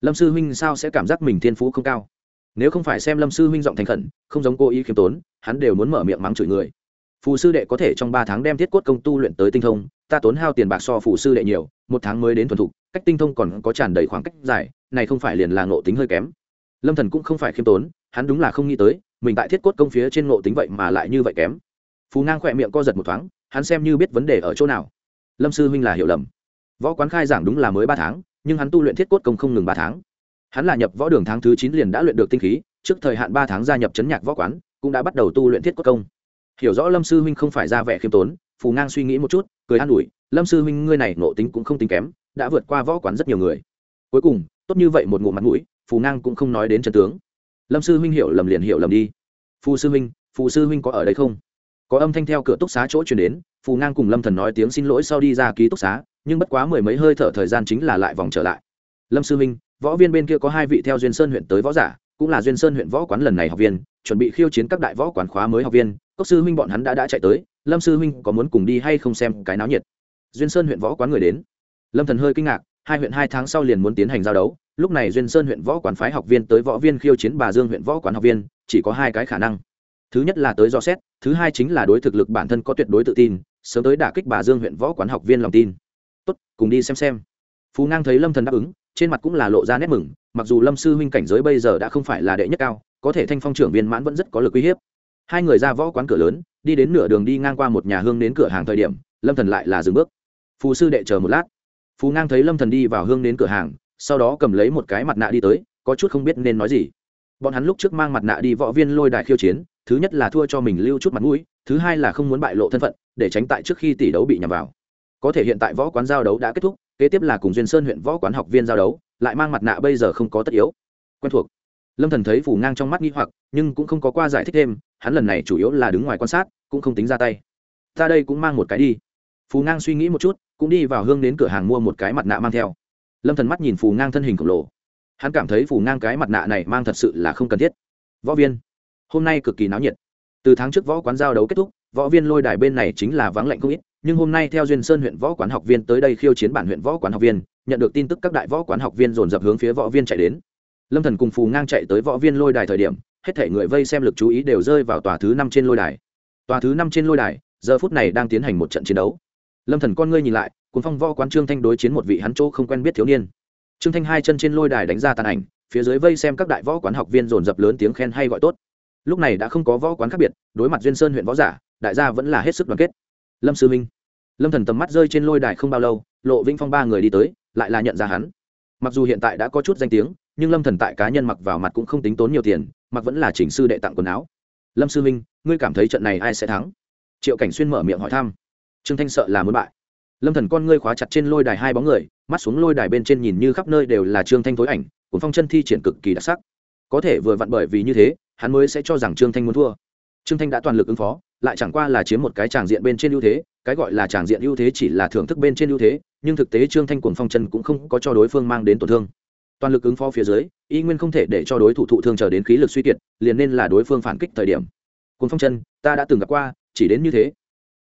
lâm sư huynh sao sẽ cảm giác mình thiên phú không cao? Nếu không phải xem lâm sư huynh giọng thành khẩn, không giống cô ý khiêm tốn, hắn đều muốn mở miệng mắng chửi người. Phù sư đệ có thể trong ba tháng đem thiết cốt công tu luyện tới tinh thông, ta tốn hao tiền bạc so phù sư đệ nhiều, một tháng mới đến thuần thục, cách tinh thông còn có tràn đầy khoảng cách dài, này không phải liền là ngộ tính hơi kém lâm thần cũng không phải khiêm tốn, hắn đúng là không nghĩ tới, mình tại thiết cốt công phía trên ngộ tính vậy mà lại như vậy kém. Phù ngang khỏe miệng co giật một thoáng, hắn xem như biết vấn đề ở chỗ nào. Lâm sư huynh là hiểu lầm. Võ quán khai giảng đúng là mới ba tháng, nhưng hắn tu luyện thiết cốt công không ngừng ba tháng. Hắn là nhập võ đường tháng thứ chín liền đã luyện được tinh khí, trước thời hạn ba tháng gia nhập chấn nhạc võ quán, cũng đã bắt đầu tu luyện thiết cốt công. Hiểu rõ lâm sư huynh không phải ra vẻ khiêm tốn, phù ngang suy nghĩ một chút, cười an ủi, lâm sư huynh, ngươi này nộ tính cũng không tính kém, đã vượt qua võ quán rất nhiều người. Cuối cùng tốt như vậy một ngụm mặt mũi, phù ngang cũng không nói đến Trần tướng. Lâm sư huynh hiểu lầm liền hiểu lầm đi. Phù sư huynh, phù sư huynh có ở đây không? Có âm thanh theo cửa túc xá chỗ chuyển đến, phù ngang cùng lâm thần nói tiếng xin lỗi sau đi ra ký túc xá, nhưng bất quá mười mấy hơi thở thời gian chính là lại vòng trở lại. Lâm sư huynh, võ viên bên kia có hai vị theo duyên sơn huyện tới võ giả, cũng là duyên sơn huyện võ quán lần này học viên, chuẩn bị khiêu chiến các đại võ quán khóa mới học viên. Cốc sư huynh bọn hắn đã đã chạy tới, lâm sư huynh có muốn cùng đi hay không xem cái náo nhiệt? Duyên sơn huyện võ quán người đến. Lâm thần hơi kinh ngạc hai huyện hai tháng sau liền muốn tiến hành giao đấu. Lúc này duyên sơn huyện võ quán phái học viên tới võ viên khiêu chiến bà dương huyện võ quán học viên, chỉ có hai cái khả năng. Thứ nhất là tới do xét, thứ hai chính là đối thực lực bản thân có tuyệt đối tự tin, sớm tới đả kích bà dương huyện võ quán học viên lòng tin. Tốt, cùng đi xem xem. Phú ngang thấy lâm thần đáp ứng, trên mặt cũng là lộ ra nét mừng, mặc dù lâm sư huynh cảnh giới bây giờ đã không phải là đệ nhất cao, có thể thanh phong trưởng viên mãn vẫn rất có lực uy hiếp. Hai người ra võ quán cửa lớn, đi đến nửa đường đi ngang qua một nhà hương đến cửa hàng thời điểm, lâm thần lại là dừng bước. Phù sư đệ chờ một lát phù ngang thấy lâm thần đi vào hương đến cửa hàng sau đó cầm lấy một cái mặt nạ đi tới có chút không biết nên nói gì bọn hắn lúc trước mang mặt nạ đi võ viên lôi đài khiêu chiến thứ nhất là thua cho mình lưu chút mặt mũi thứ hai là không muốn bại lộ thân phận để tránh tại trước khi tỷ đấu bị nhầm vào có thể hiện tại võ quán giao đấu đã kết thúc kế tiếp là cùng duyên sơn huyện võ quán học viên giao đấu lại mang mặt nạ bây giờ không có tất yếu quen thuộc lâm thần thấy phủ ngang trong mắt nghi hoặc nhưng cũng không có qua giải thích thêm hắn lần này chủ yếu là đứng ngoài quan sát cũng không tính ra tay ta đây cũng mang một cái đi phù ngang suy nghĩ một chút, cũng đi vào hương đến cửa hàng mua một cái mặt nạ mang theo. Lâm thần mắt nhìn phù ngang thân hình khổng lồ. Hắn cảm thấy phù ngang cái mặt nạ này mang thật sự là không cần thiết. Võ viên, hôm nay cực kỳ náo nhiệt. Từ tháng trước võ quán giao đấu kết thúc, võ viên lôi đài bên này chính là vắng lạnh không ít, nhưng hôm nay theo duyên sơn huyện võ quán học viên tới đây khiêu chiến bản huyện võ quán học viên, nhận được tin tức các đại võ quán học viên dồn dập hướng phía võ viên chạy đến. Lâm thần cùng phù ngang chạy tới võ viên lôi đài thời điểm, hết thể người vây xem lực chú ý đều rơi vào tòa thứ năm trên lôi đài. Tòa thứ năm trên lôi đài, giờ phút này đang tiến hành một trận chiến đấu lâm thần con ngươi nhìn lại, cuốn phong võ quán trương thanh đối chiến một vị hắn chỗ không quen biết thiếu niên. Trương thanh hai chân trên lôi đài đánh ra tàn ảnh, phía dưới vây xem các đại võ quán học viên dồn dập lớn tiếng khen hay gọi tốt. Lúc này đã không có võ quán khác biệt, đối mặt duyên sơn huyện võ giả, đại gia vẫn là hết sức đoàn kết. Lâm sư minh. Lâm thần tầm mắt rơi trên lôi đài không bao lâu, lộ vĩnh phong ba người đi tới, lại là nhận ra hắn. Mặc dù hiện tại đã có chút danh tiếng, nhưng lâm thần tại cá nhân mặc vào mặt cũng không tính tốn nhiều tiền, mặc vẫn là chỉnh sư đệ tặng quần áo. Lâm sư minh, ngươi cảm thấy trận này ai sẽ thắng? Triệu cảnh xuyên mở miệng hỏi thăm trương thanh sợ là muốn bại. Lâm thần con ngươi khóa chặt trên lôi đài hai bóng người, mắt xuống lôi đài bên trên nhìn như khắp nơi đều là trương thanh thối ảnh, cuốn phong chân thi triển cực kỳ đặc sắc. Có thể vừa vặn bởi vì như thế, hắn mới sẽ cho rằng trương thanh muốn thua. Trương thanh đã toàn lực ứng phó, lại chẳng qua là chiếm một cái tràng diện bên trên ưu thế, cái gọi là tràng diện ưu thế chỉ là thưởng thức bên trên ưu thế, nhưng thực tế trương thanh cuồng phong chân cũng không có cho đối phương mang đến tổn thương. Toàn lực ứng phó phía dưới, y nguyên không thể để cho đối thủ thụ thương chờ đến khí lực suy kiệt, liền nên là đối phương phản kích thời điểm. Cuốn phong chân, ta đã từng gặp qua, chỉ đến như thế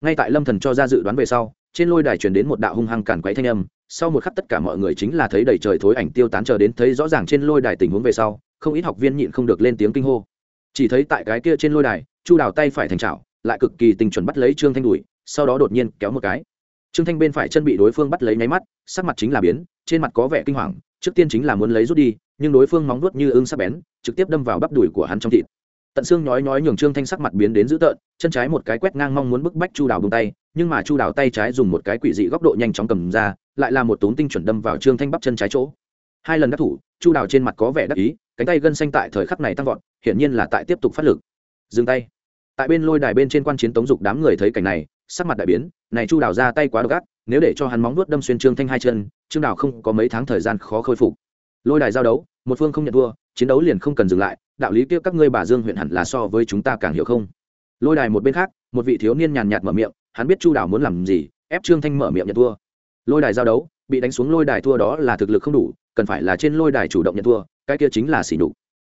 ngay tại lâm thần cho ra dự đoán về sau, trên lôi đài truyền đến một đạo hung hăng cản quấy thanh âm, sau một khắc tất cả mọi người chính là thấy đầy trời thối ảnh tiêu tán chờ đến thấy rõ ràng trên lôi đài tình huống về sau, không ít học viên nhịn không được lên tiếng kinh hô. Chỉ thấy tại cái kia trên lôi đài, chu đào tay phải thành trào lại cực kỳ tình chuẩn bắt lấy trương thanh đùi sau đó đột nhiên kéo một cái. Trương thanh bên phải chân bị đối phương bắt lấy nháy mắt, sắc mặt chính là biến, trên mặt có vẻ kinh hoàng, trước tiên chính là muốn lấy rút đi, nhưng đối phương móng vuốt như ưng sắc bén, trực tiếp đâm vào bắp đùi của hắn trong thịt tận xương nhói nhói nhường trương thanh sắc mặt biến đến dữ tợn, chân trái một cái quét ngang mong muốn bức bách chu đào bông tay, nhưng mà chu đào tay trái dùng một cái quỷ dị góc độ nhanh chóng cầm ra, lại là một tốn tinh chuẩn đâm vào trương thanh bắp chân trái chỗ. Hai lần đắc thủ, chu đào trên mặt có vẻ đắc ý, cánh tay gân xanh tại thời khắc này tăng vọt, hiển nhiên là tại tiếp tục phát lực. Dừng tay. Tại bên lôi đài bên trên quan chiến tống dục đám người thấy cảnh này, sắc mặt đại biến, này chu đào ra tay quá độc ác, nếu để cho hắn móng vuốt đâm xuyên trương thanh hai chân, trương đào không có mấy tháng thời gian khó khôi phục. Lôi đài giao đấu, một phương không nhận thua, chiến đấu liền không cần dừng lại đạo lý kia các ngươi bà dương huyện hẳn là so với chúng ta càng hiểu không? Lôi đài một bên khác, một vị thiếu niên nhàn nhạt mở miệng, hắn biết chu đảo muốn làm gì, ép trương thanh mở miệng nhận thua. Lôi đài giao đấu, bị đánh xuống lôi đài thua đó là thực lực không đủ, cần phải là trên lôi đài chủ động nhận thua, cái kia chính là xỉ đục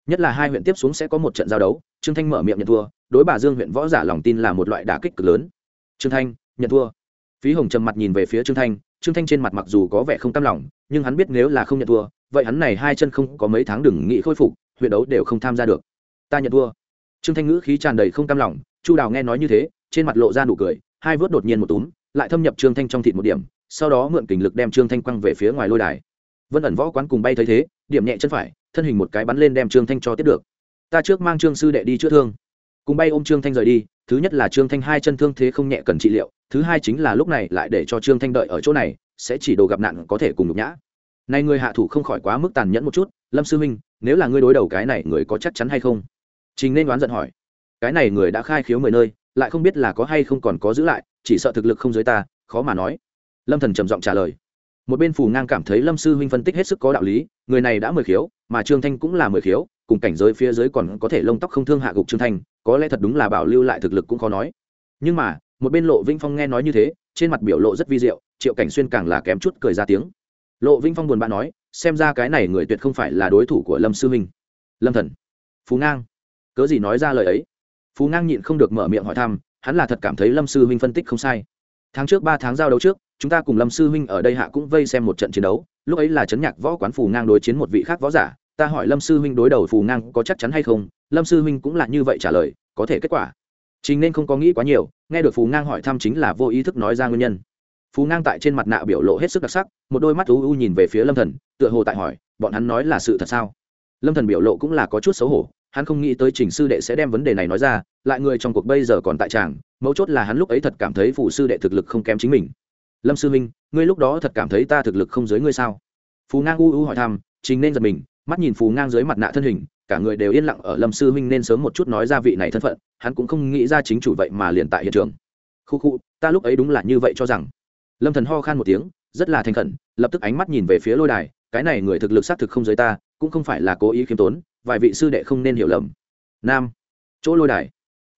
nhất là hai huyện tiếp xuống sẽ có một trận giao đấu, trương thanh mở miệng nhận thua, đối bà dương huyện võ giả lòng tin là một loại đả kích cực lớn. Trương thanh, nhận thua. Phí hồng trầm mặt nhìn về phía trương thanh trương thanh trên mặt mặc dù có vẻ không cam lòng, nhưng hắn biết nếu là không nhận thua, vậy hắn này hai chân không có mấy tháng đừng nghị khôi phục huyện đấu đều không tham gia được. Ta nhận thua. Trương thanh ngữ khí tràn đầy không cam lòng, chu đào nghe nói như thế, trên mặt lộ ra nụ cười, hai vớt đột nhiên một túm, lại thâm nhập trương thanh trong thịt một điểm, sau đó mượn kình lực đem trương thanh quăng về phía ngoài lôi đài. Vân ẩn võ quán cùng bay thấy thế, điểm nhẹ chân phải, thân hình một cái bắn lên đem trương thanh cho tiếp được. Ta trước mang trương sư đệ đi chữa thương. Cùng bay ôm trương thanh rời đi, thứ nhất là trương thanh hai chân thương thế không nhẹ cần trị liệu, thứ hai chính là lúc này lại để cho trương thanh đợi ở chỗ này, sẽ chỉ đồ gặp nạn có thể cùng nhục nhã này người hạ thủ không khỏi quá mức tàn nhẫn một chút, lâm sư huynh, nếu là ngươi đối đầu cái này người có chắc chắn hay không? Trình nên đoán giận hỏi. Cái này người đã khai khiếu mười nơi, lại không biết là có hay không còn có giữ lại, chỉ sợ thực lực không dưới ta, khó mà nói. Lâm thần trầm giọng trả lời. Một bên phù ngang cảm thấy lâm sư huynh phân tích hết sức có đạo lý, người này đã mười khiếu, mà trương thanh cũng là mười khiếu, cùng cảnh giới phía dưới còn có thể lông tóc không thương hạ gục trương thanh, có lẽ thật đúng là bảo lưu lại thực lực cũng khó nói. Nhưng mà, một bên lộ vinh phong nghe nói như thế, trên mặt biểu lộ rất vi diệu, triệu cảnh xuyên càng là kém chút cười ra tiếng lộ vinh phong buồn bã nói, xem ra cái này người tuyệt không phải là đối thủ của lâm sư huynh lâm thần, phú ngang. Cớ gì nói ra lời ấy? Phú ngang nhịn không được mở miệng hỏi thăm, hắn là thật cảm thấy lâm sư huynh phân tích không sai. Tháng trước ba tháng giao đấu trước, chúng ta cùng lâm sư huynh ở đây hạ cũng vây xem một trận chiến đấu, lúc ấy là chấn nhạc võ quán phù ngang đối chiến một vị khác võ giả, ta hỏi lâm sư huynh đối đầu phù ngang có chắc chắn hay không, lâm sư huynh cũng là như vậy trả lời, có thể kết quả. Chính nên không có nghĩ quá nhiều, nghe được phù ngang hỏi thăm chính là vô ý thức nói ra nguyên nhân phù ngang tại trên mặt nạ biểu lộ hết sức đặc sắc, một đôi mắt u u nhìn về phía lâm thần, tựa hồ tại hỏi, bọn hắn nói là sự thật sao? Lâm thần biểu lộ cũng là có chút xấu hổ, hắn không nghĩ tới trình sư đệ sẽ đem vấn đề này nói ra, lại người trong cuộc bây giờ còn tại tràng, mấu chốt là hắn lúc ấy thật cảm thấy phụ sư đệ thực lực không kém chính mình. Lâm sư minh ngươi lúc đó thật cảm thấy ta thực lực không dưới ngươi sao? Phù ngang u u hỏi thăm chính nên giật mình, mắt nhìn phù ngang dưới mặt nạ thân hình, cả người đều yên lặng ở lâm sư huynh nên sớm một chút nói ra vị này thân phận, hắn cũng không nghĩ ra chính chủ vậy mà liền tại hiện trường. Khu khu, ta lúc ấy đúng là như vậy cho rằng lâm thần ho khan một tiếng, rất là thành khẩn, lập tức ánh mắt nhìn về phía lôi đài, cái này người thực lực xác thực không giới ta, cũng không phải là cố ý khiêm tốn, vài vị sư đệ không nên hiểu lầm. Nam, chỗ lôi đài.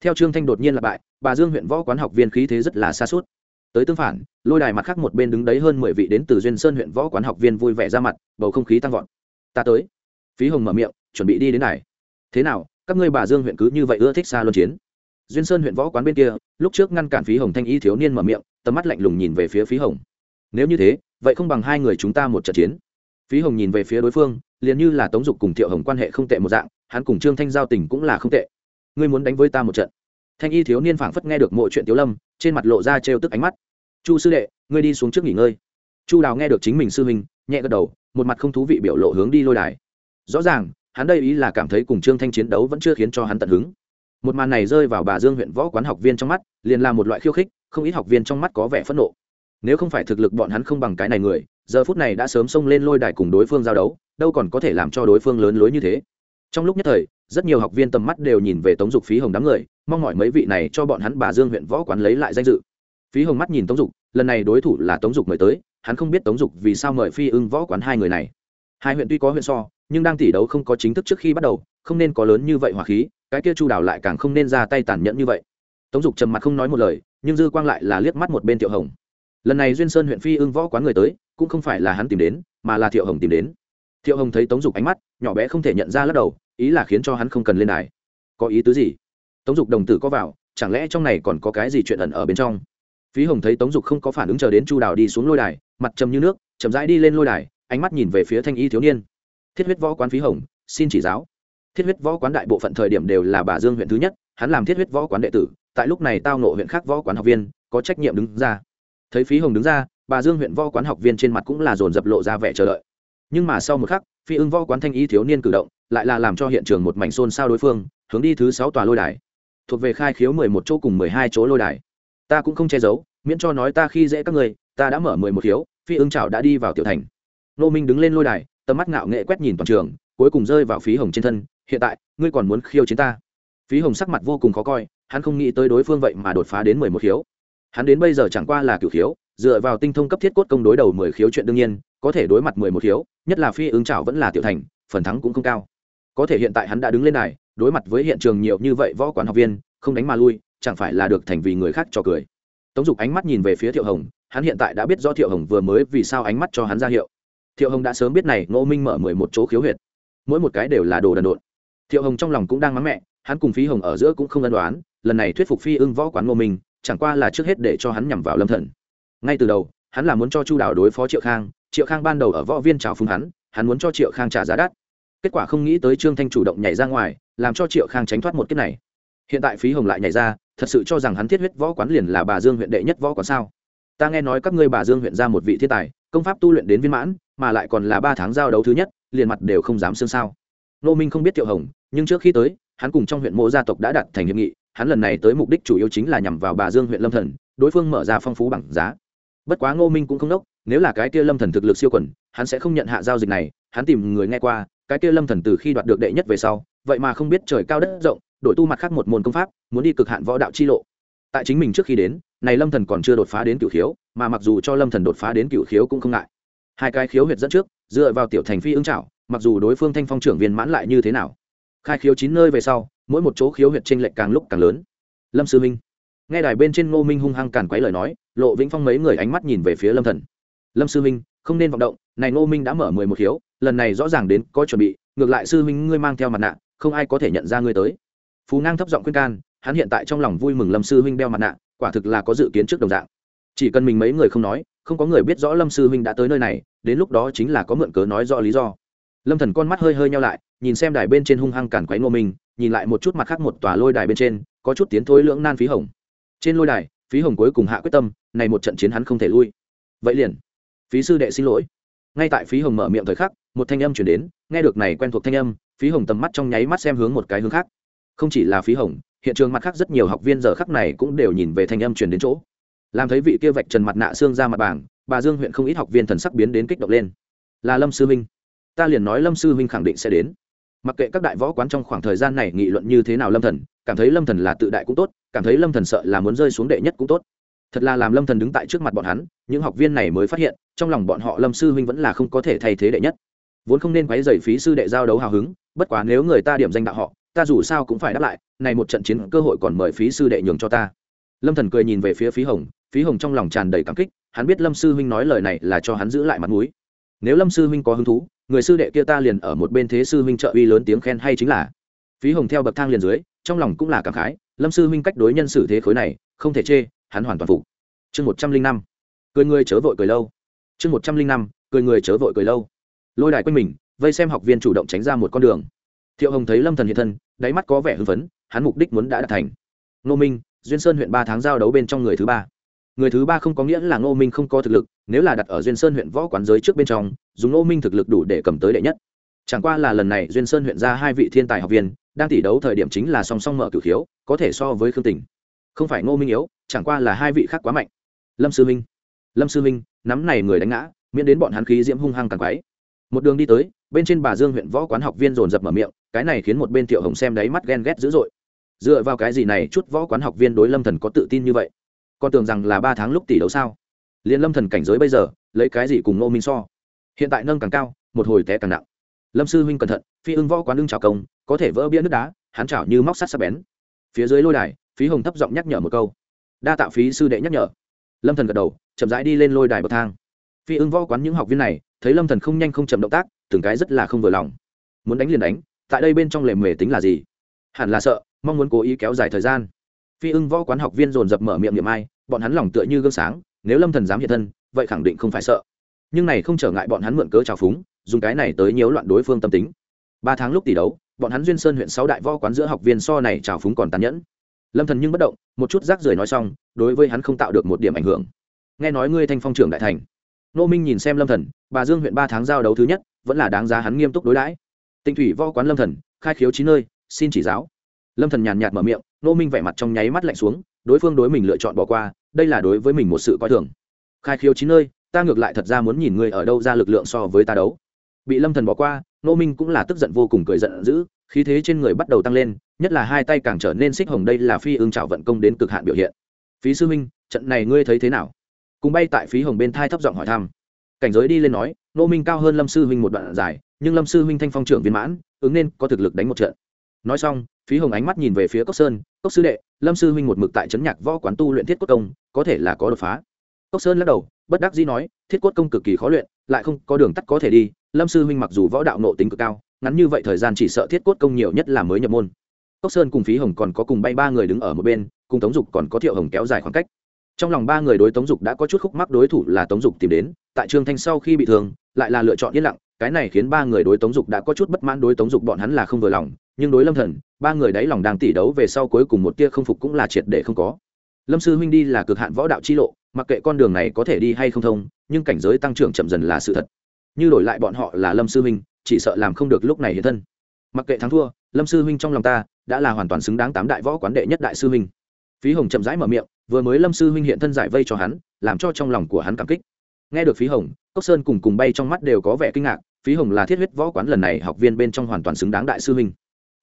Theo trương thanh đột nhiên là bại, bà dương huyện võ quán học viên khí thế rất là xa suốt. Tới tương phản, lôi đài mặt khác một bên đứng đấy hơn mười vị đến từ duyên sơn huyện võ quán học viên vui vẻ ra mặt, bầu không khí tăng vọt. Ta tới. Phí hồng mở miệng, chuẩn bị đi đến này. Thế nào, các ngươi bà dương huyện cứ như vậy ưa thích xa luân chiến? Duyên sơn huyện võ quán bên kia, lúc trước ngăn cản phí hồng thanh y thiếu niên mở miệng, tầm mắt lạnh lùng nhìn về phía phí hồng. Nếu như thế, vậy không bằng hai người chúng ta một trận chiến. Phí hồng nhìn về phía đối phương, liền như là tống dục cùng thiệu hồng quan hệ không tệ một dạng, hắn cùng trương thanh giao tình cũng là không tệ. Ngươi muốn đánh với ta một trận? Thanh y thiếu niên phảng phất nghe được mọi chuyện tiếu lâm, trên mặt lộ ra trêu tức ánh mắt. Chu sư đệ, ngươi đi xuống trước nghỉ ngơi. Chu đào nghe được chính mình sư huynh, nhẹ gật đầu, một mặt không thú vị biểu lộ hướng đi lôi đài. Rõ ràng, hắn đây ý là cảm thấy cùng trương thanh chiến đấu vẫn chưa khiến cho hắn tận hứng một màn này rơi vào bà dương huyện võ quán học viên trong mắt, liền là một loại khiêu khích, không ít học viên trong mắt có vẻ phẫn nộ. Nếu không phải thực lực bọn hắn không bằng cái này người, giờ phút này đã sớm xông lên lôi đài cùng đối phương giao đấu, đâu còn có thể làm cho đối phương lớn lối như thế. Trong lúc nhất thời, rất nhiều học viên tầm mắt đều nhìn về tống dục phí hồng đám người, mong mọi mấy vị này cho bọn hắn bà dương huyện võ quán lấy lại danh dự. Phí hồng mắt nhìn tống dục, lần này đối thủ là tống dục mời tới, hắn không biết tống dục vì sao mời phi ưng võ quán hai người này. Hai huyện tuy có huyện so, nhưng đang tỷ đấu không có chính thức trước khi bắt đầu, không nên có lớn như vậy hỏa khí cái kia chu đào lại càng không nên ra tay tàn nhẫn như vậy. Tống dục trầm mặt không nói một lời, nhưng dư quang lại là liếc mắt một bên thiệu hồng. Lần này duyên sơn huyện phi ưng võ quán người tới, cũng không phải là hắn tìm đến, mà là thiệu hồng tìm đến. Thiệu hồng thấy tống dục ánh mắt, nhỏ bé không thể nhận ra lắc đầu, ý là khiến cho hắn không cần lên đài. Có ý tứ gì? Tống dục đồng tử có vào, chẳng lẽ trong này còn có cái gì chuyện ẩn ở bên trong? Phí hồng thấy tống dục không có phản ứng chờ đến chu đào đi xuống lôi đài, mặt trầm như nước, chậm rãi đi lên lôi đài, ánh mắt nhìn về phía thanh y thiếu niên. Thiết huyết võ quán phí hồng, xin chỉ giáo thiết huyết võ quán đại bộ phận thời điểm đều là bà dương huyện thứ nhất, hắn làm thiết huyết võ quán đệ tử, tại lúc này tao nộ huyện khác võ quán học viên, có trách nhiệm đứng ra. Thấy phí hồng đứng ra, bà dương huyện võ quán học viên trên mặt cũng là dồn dập lộ ra vẻ chờ đợi. Nhưng mà sau một khắc, phi ưng võ quán thanh y thiếu niên cử động, lại là làm cho hiện trường một mảnh xôn xao đối phương, hướng đi thứ sáu tòa lôi đài. Thuộc về khai khiếu mười một chỗ cùng mười hai chỗ lôi đài. Ta cũng không che giấu, miễn cho nói ta khi dễ các người, ta đã mở mười một khiếu, phi ưng chảo đã đi vào tiểu thành. Nô minh đứng lên lôi đài, tầm mắt ngạo nghệ quét nhìn toàn trường, cuối cùng rơi vào phí hồng trên thân hiện tại ngươi còn muốn khiêu chiến ta? Phí hồng sắc mặt vô cùng khó coi hắn không nghĩ tới đối phương vậy mà đột phá đến mười một khiếu. Hắn đến bây giờ chẳng qua là cửu khiếu dựa vào tinh thông cấp thiết cốt công đối đầu mười khiếu chuyện đương nhiên có thể đối mặt mười một khiếu nhất là phi ứng trảo vẫn là tiểu thành phần thắng cũng không cao. Có thể hiện tại hắn đã đứng lên này, đối mặt với hiện trường nhiều như vậy võ quán học viên không đánh mà lui chẳng phải là được thành vì người khác cho cười. Tống dục ánh mắt nhìn về phía thiệu hồng hắn hiện tại đã biết do thiệu hồng vừa mới vì sao ánh mắt cho hắn ra hiệu. Thiệu hồng đã sớm biết này ngô minh mở mười một chỗ khiếu huyệt. Mỗi một cái đều là đồ đần độn thiệu hồng trong lòng cũng đang mắng mẹ, hắn cùng phi hồng ở giữa cũng không ân đoán, lần này thuyết phục phi ưng võ quán ngô minh, chẳng qua là trước hết để cho hắn nhằm vào lâm thần. Ngay từ đầu, hắn là muốn cho chu đảo đối phó triệu khang triệu khang ban đầu ở võ viên trào phúng hắn hắn muốn cho triệu khang trả giá đắt. Kết quả không nghĩ tới trương thanh chủ động nhảy ra ngoài, làm cho triệu khang tránh thoát một kiếp này. Hiện tại phí hồng lại nhảy ra, thật sự cho rằng hắn thiết huyết võ quán liền là bà dương huyện đệ nhất võ quán sao? Ta nghe nói các ngươi bà dương huyện ra một vị thiên tài, công pháp tu luyện đến viên mãn, mà lại còn là ba tháng giao đấu thứ nhất, liền mặt đều không dám xương sao. Nô minh không biết triệu hồng nhưng trước khi tới, hắn cùng trong huyện mộ gia tộc đã đặt thành hiệp nghị, hắn lần này tới mục đích chủ yếu chính là nhằm vào bà dương huyện lâm thần, đối phương mở ra phong phú bằng giá. Bất quá ngô minh cũng không đốc, nếu là cái kia lâm thần thực lực siêu quần, hắn sẽ không nhận hạ giao dịch này, hắn tìm người nghe qua, cái kia lâm thần từ khi đoạt được đệ nhất về sau, vậy mà không biết trời cao đất rộng đổi tu mặt khác một môn công pháp, muốn đi cực hạn võ đạo chi lộ. Tại chính mình trước khi đến, này lâm thần còn chưa đột phá đến cửu khiếu, mà mặc dù cho lâm thần đột phá đến cửu khiếu cũng không ngại. Hai cái khiếu huyệt dẫn trước, dựa vào tiểu thành phi ứng trảo, mặc dù đối phương thanh phong trưởng viên mãn lại như thế nào khai khiếu chín nơi về sau, mỗi một chỗ khiếu huyệt tranh lệch càng lúc càng lớn. Lâm sư minh. Nghe đài bên trên ngô minh hung hăng càn quấy lời nói, lộ vĩnh phong mấy người ánh mắt nhìn về phía lâm thần. Lâm sư minh, không nên vọng động, này ngô minh đã mở mười một khiếu, lần này rõ ràng đến có chuẩn bị, ngược lại sư minh ngươi mang theo mặt nạ, không ai có thể nhận ra ngươi tới. Phú ngang thấp giọng khuyên can, hắn hiện tại trong lòng vui mừng lâm sư huynh đeo mặt nạ, quả thực là có dự kiến trước đồng dạng. Chỉ cần mình mấy người không nói, không có người biết rõ lâm sư huynh đã tới nơi này, đến lúc đó chính là có mượn cớ nói rõ lý do lâm thần con mắt hơi hơi nhau lại, nhìn xem đài bên trên hung hăng cản quấy ngô minh, nhìn lại một chút mặt khác một tòa lôi đài bên trên, có chút tiến thối lưỡng nan phí hồng. Trên lôi đài, phí hồng cuối cùng hạ quyết tâm, này một trận chiến hắn không thể lui. Vậy liền, phí sư đệ xin lỗi. Ngay tại phí hồng mở miệng thời khắc, một thanh âm chuyển đến, nghe được này quen thuộc thanh âm, phí hồng tầm mắt trong nháy mắt xem hướng một cái hướng khác. Không chỉ là phí hồng, hiện trường mặt khác rất nhiều học viên giờ khắc này cũng đều nhìn về thanh âm truyền đến chỗ. Làm thấy vị kia vạch trần mặt nạ xương ra mặt bảng, bà dương huyện không ít học viên thần sắc biến đến kích động lên. Là lâm sư minh ta liền nói lâm sư huynh khẳng định sẽ đến. Mặc kệ các đại võ quán trong khoảng thời gian này nghị luận như thế nào lâm thần, cảm thấy lâm thần là tự đại cũng tốt, cảm thấy lâm thần sợ là muốn rơi xuống đệ nhất cũng tốt. Thật là làm lâm thần đứng tại trước mặt bọn hắn, những học viên này mới phát hiện, trong lòng bọn họ lâm sư huynh vẫn là không có thể thay thế đệ nhất. Vốn không nên quấy dày phí sư đệ giao đấu hào hứng, bất quá nếu người ta điểm danh đạo họ, ta dù sao cũng phải đáp lại, này một trận chiến cơ hội còn mời phí sư đệ nhường cho ta. Lâm thần cười nhìn về phía phí hồng phí hồng trong lòng tràn đầy cảm kích, hắn biết lâm sư huynh nói lời này là cho hắn giữ lại mặt mũi nếu lâm sư huynh có hứng thú, người sư đệ kia ta liền ở một bên thế sư huynh trợ uy lớn tiếng khen hay chính là. Phí hồng theo bậc thang liền dưới, trong lòng cũng là cảm khái, lâm sư huynh cách đối nhân xử thế khối này, không thể chê, hắn hoàn toàn phục. Chương một trăm linh năm. Cười người chớ vội cười lâu. Chương một trăm linh năm. Cười người chớ vội cười lâu. Lôi đài quanh mình, vây xem học viên chủ động tránh ra một con đường. Thiệu hồng thấy lâm thần hiện thân, đáy mắt có vẻ hưng phấn, hắn mục đích muốn đã đạt thành. Nô minh, duyên sơn huyện ba tháng giao đấu bên trong người thứ ba người thứ ba không có nghĩa là ngô minh không có thực lực, nếu là đặt ở duyên sơn huyện võ quán giới trước bên trong, dùng ngô minh thực lực đủ để cầm tới đệ nhất. Chẳng qua là lần này duyên sơn huyện ra hai vị thiên tài học viên, đang tỷ đấu thời điểm chính là song song mở cửu khiếu, có thể so với khương tình. Không phải ngô minh yếu, chẳng qua là hai vị khác quá mạnh. Lâm sư minh. Lâm sư minh, nắm này người đánh ngã, miễn đến bọn hắn khí diễm hung hăng càng quáy một đường đi tới, bên trên bà dương huyện võ quán học viên dồn dập mở miệng, cái này khiến một bên thiệu hồng xem đáy mắt ghen ghét dữ dội. Dựa vào cái gì này chút võ quán học viên đối lâm thần có tự tin như vậy? Con tưởng rằng là ba tháng lúc tỷ đấu sao? Liền lâm thần cảnh giới bây giờ, lấy cái gì cùng ngô minh so? Hiện tại nâng càng cao, một hồi té càng nặng. Lâm sư huynh cẩn thận, phi ưng võ quán ưng trào công, có thể vỡ bia nước đá, hắn chảo như móc sắt sắc bén. Phía dưới lôi đài, phí hồng thấp giọng nhắc nhở một câu. Đa tạo phí sư đệ nhắc nhở. Lâm thần gật đầu, chậm rãi đi lên lôi đài bậc thang. Phi ưng võ quán những học viên này, thấy lâm thần không nhanh không chậm động tác, từng cái rất là không vừa lòng. Muốn đánh liền đánh, tại đây bên trong lề mề tính là gì? Hẳn là sợ, mong muốn cố ý kéo dài thời gian phi ưng võ quán học viên dồn dập mở miệng niệm ai, bọn hắn lòng tựa như gương sáng, nếu lâm thần dám hiện thân, vậy khẳng định không phải sợ. Nhưng này không trở ngại bọn hắn mượn cớ trào phúng, dùng cái này tới nhiễu loạn đối phương tâm tính. Ba tháng lúc tỷ đấu, bọn hắn duyên sơn huyện sáu đại võ quán giữa học viên so này trào phúng còn tàn nhẫn. Lâm thần nhưng bất động, một chút rác rưởi nói xong, đối với hắn không tạo được một điểm ảnh hưởng. Nghe nói ngươi thanh phong trưởng đại thành. Nô minh nhìn xem lâm thần, bà dương huyện ba tháng giao đấu thứ nhất, vẫn là đáng giá hắn nghiêm túc đối đãi. Tinh thủy võ quán lâm thần, khai khiếu chín nơi, xin chỉ giáo. Lâm thần nhàn nhạt mở miệng nô minh vẻ mặt trong nháy mắt lạnh xuống, đối phương đối mình lựa chọn bỏ qua, đây là đối với mình một sự coi thường. Khai khiếu chín nơi, ta ngược lại thật ra muốn nhìn ngươi ở đâu ra lực lượng so với ta đấu. Bị lâm thần bỏ qua nô minh cũng là tức giận vô cùng cười giận dữ, khí thế trên người bắt đầu tăng lên, nhất là hai tay càng trở nên xích hồng, đây là phi ương trào vận công đến cực hạn biểu hiện. Phí sư minh trận này ngươi thấy thế nào? Cùng bay tại phí hồng bên thai thấp giọng hỏi thăm. Cảnh giới đi lên nói nô minh cao hơn lâm sư huynh một đoạn dài, nhưng lâm sư huynh thanh phong trưởng viên mãn, ứng nên có thực lực đánh một trận. Nói xong, phí hồng ánh mắt nhìn về phía cốc sơn cốc sư đệ, lâm sư huynh một mực tại trấn nhạc võ quán tu luyện thiết cốt công, có thể là có đột phá. Cốc sơn lắc đầu, bất đắc dĩ nói, thiết cốt công cực kỳ khó luyện, lại không có đường tắt có thể đi. Lâm sư huynh mặc dù võ đạo nộ tính cực cao, ngắn như vậy thời gian chỉ sợ thiết cốt công nhiều nhất là mới nhập môn. Cốc sơn cùng phí hồng còn có cùng bay ba người đứng ở một bên, cùng tống dục còn có thiệu hồng kéo dài khoảng cách. Trong lòng ba người đối tống dục đã có chút khúc mắc, đối thủ là tống dục tìm đến, tại trương thanh sau khi bị thương lại là lựa chọn yên lặng, cái này khiến ba người đối tống dục đã có chút bất mãn đối tống dục bọn hắn là không vừa lòng, nhưng đối lâm thần, ba người đáy lòng đang tỉ đấu về sau cuối cùng một tia không phục cũng là triệt để không có. Lâm sư huynh đi là cực hạn võ đạo chi lộ, mặc kệ con đường này có thể đi hay không thông, nhưng cảnh giới tăng trưởng chậm dần là sự thật. Như đổi lại bọn họ là lâm sư huynh, chỉ sợ làm không được lúc này hiện thân. Mặc kệ thắng thua, lâm sư huynh trong lòng ta đã là hoàn toàn xứng đáng tám đại võ quán đệ nhất đại sư huynh. Phí hồng chậm rãi mở miệng, vừa mới lâm sư huynh hiện thân giải vây cho hắn, làm cho trong lòng của hắn cảm kích nghe được phí hồng, cốc sơn cùng cùng bay trong mắt đều có vẻ kinh ngạc, phí hồng là thiết huyết võ quán lần này học viên bên trong hoàn toàn xứng đáng đại sư huynh.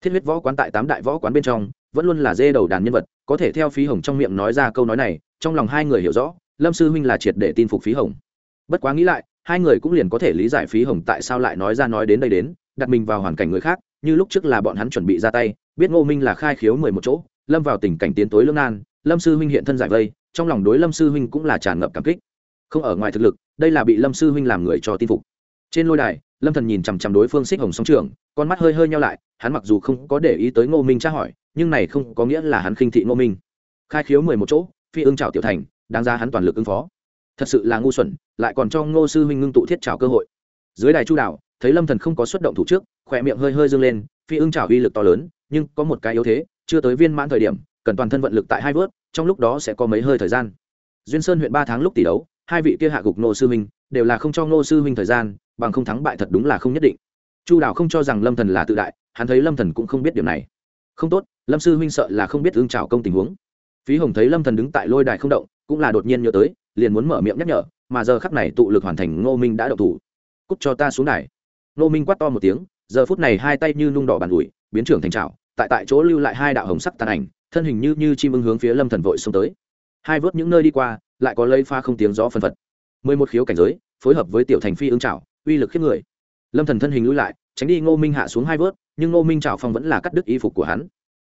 Thiết huyết võ quán tại tám đại võ quán bên trong, vẫn luôn là dê đầu đàn nhân vật, có thể theo phí hồng trong miệng nói ra câu nói này, trong lòng hai người hiểu rõ, lâm sư huynh là triệt để tin phục phí hồng. Bất quá nghĩ lại, hai người cũng liền có thể lý giải phí hồng tại sao lại nói ra nói đến đây đến, đặt mình vào hoàn cảnh người khác, như lúc trước là bọn hắn chuẩn bị ra tay, biết ngô minh là khai khiếu mười một chỗ, lâm vào tình cảnh tiến tối lương nan, lâm sư huynh hiện thân giải vây, trong lòng đối lâm sư huynh cũng là tràn ngập cảm kích không ở ngoài thực lực đây là bị lâm sư huynh làm người cho tin phục. Trên lôi đài lâm thần nhìn chằm chằm đối phương xích hồng song trường con mắt hơi hơi nhau lại hắn mặc dù không có để ý tới ngô minh tra hỏi nhưng này không có nghĩa là hắn khinh thị ngô minh. Khai khiếu mười một chỗ phi ương trào tiểu thành đáng ra hắn toàn lực ứng phó. Thật sự là ngu xuẩn lại còn cho ngô sư huynh ngưng tụ thiết trào cơ hội. Dưới đài chu đảo, thấy lâm thần không có xuất động thủ trước khỏe miệng hơi hơi dương lên phi ương trào uy lực to lớn nhưng có một cái yếu thế chưa tới viên mãn thời điểm cần toàn thân vận lực tại hai vớt trong lúc đó sẽ có mấy hơi thời gian. Duyên sơn huyện ba tháng lúc tỷ đấu hai vị kia hạ gục nô sư huynh đều là không cho nô sư huynh thời gian, bằng không thắng bại thật đúng là không nhất định. Chu đào không cho rằng lâm thần là tự đại, hắn thấy lâm thần cũng không biết điều này. Không tốt, lâm sư huynh sợ là không biết ương trào công tình huống. Phí hồng thấy lâm thần đứng tại lôi đài không động, cũng là đột nhiên nhớ tới, liền muốn mở miệng nhắc nhở, mà giờ khắc này tụ lực hoàn thành ngô minh đã đậu thủ. Cút cho ta xuống đài. Ngô minh quát to một tiếng, giờ phút này hai tay như nung đỏ bàn ủi, biến trưởng thành trào tại tại chỗ lưu lại hai đạo hồng sắc tàn ảnh, thân hình như như chim ưng hướng phía lâm thần vội xông tới. Hai vớt những nơi đi qua lại có lấy pha không tiếng gió phân phật. Mười một khiếu cảnh giới, phối hợp với tiểu thành phi ưng trảo, uy lực khiếp người. Lâm thần thân hình lui lại, tránh đi ngô minh hạ xuống hai vớt nhưng ngô minh trảo phong vẫn là cắt đứt y phục của hắn.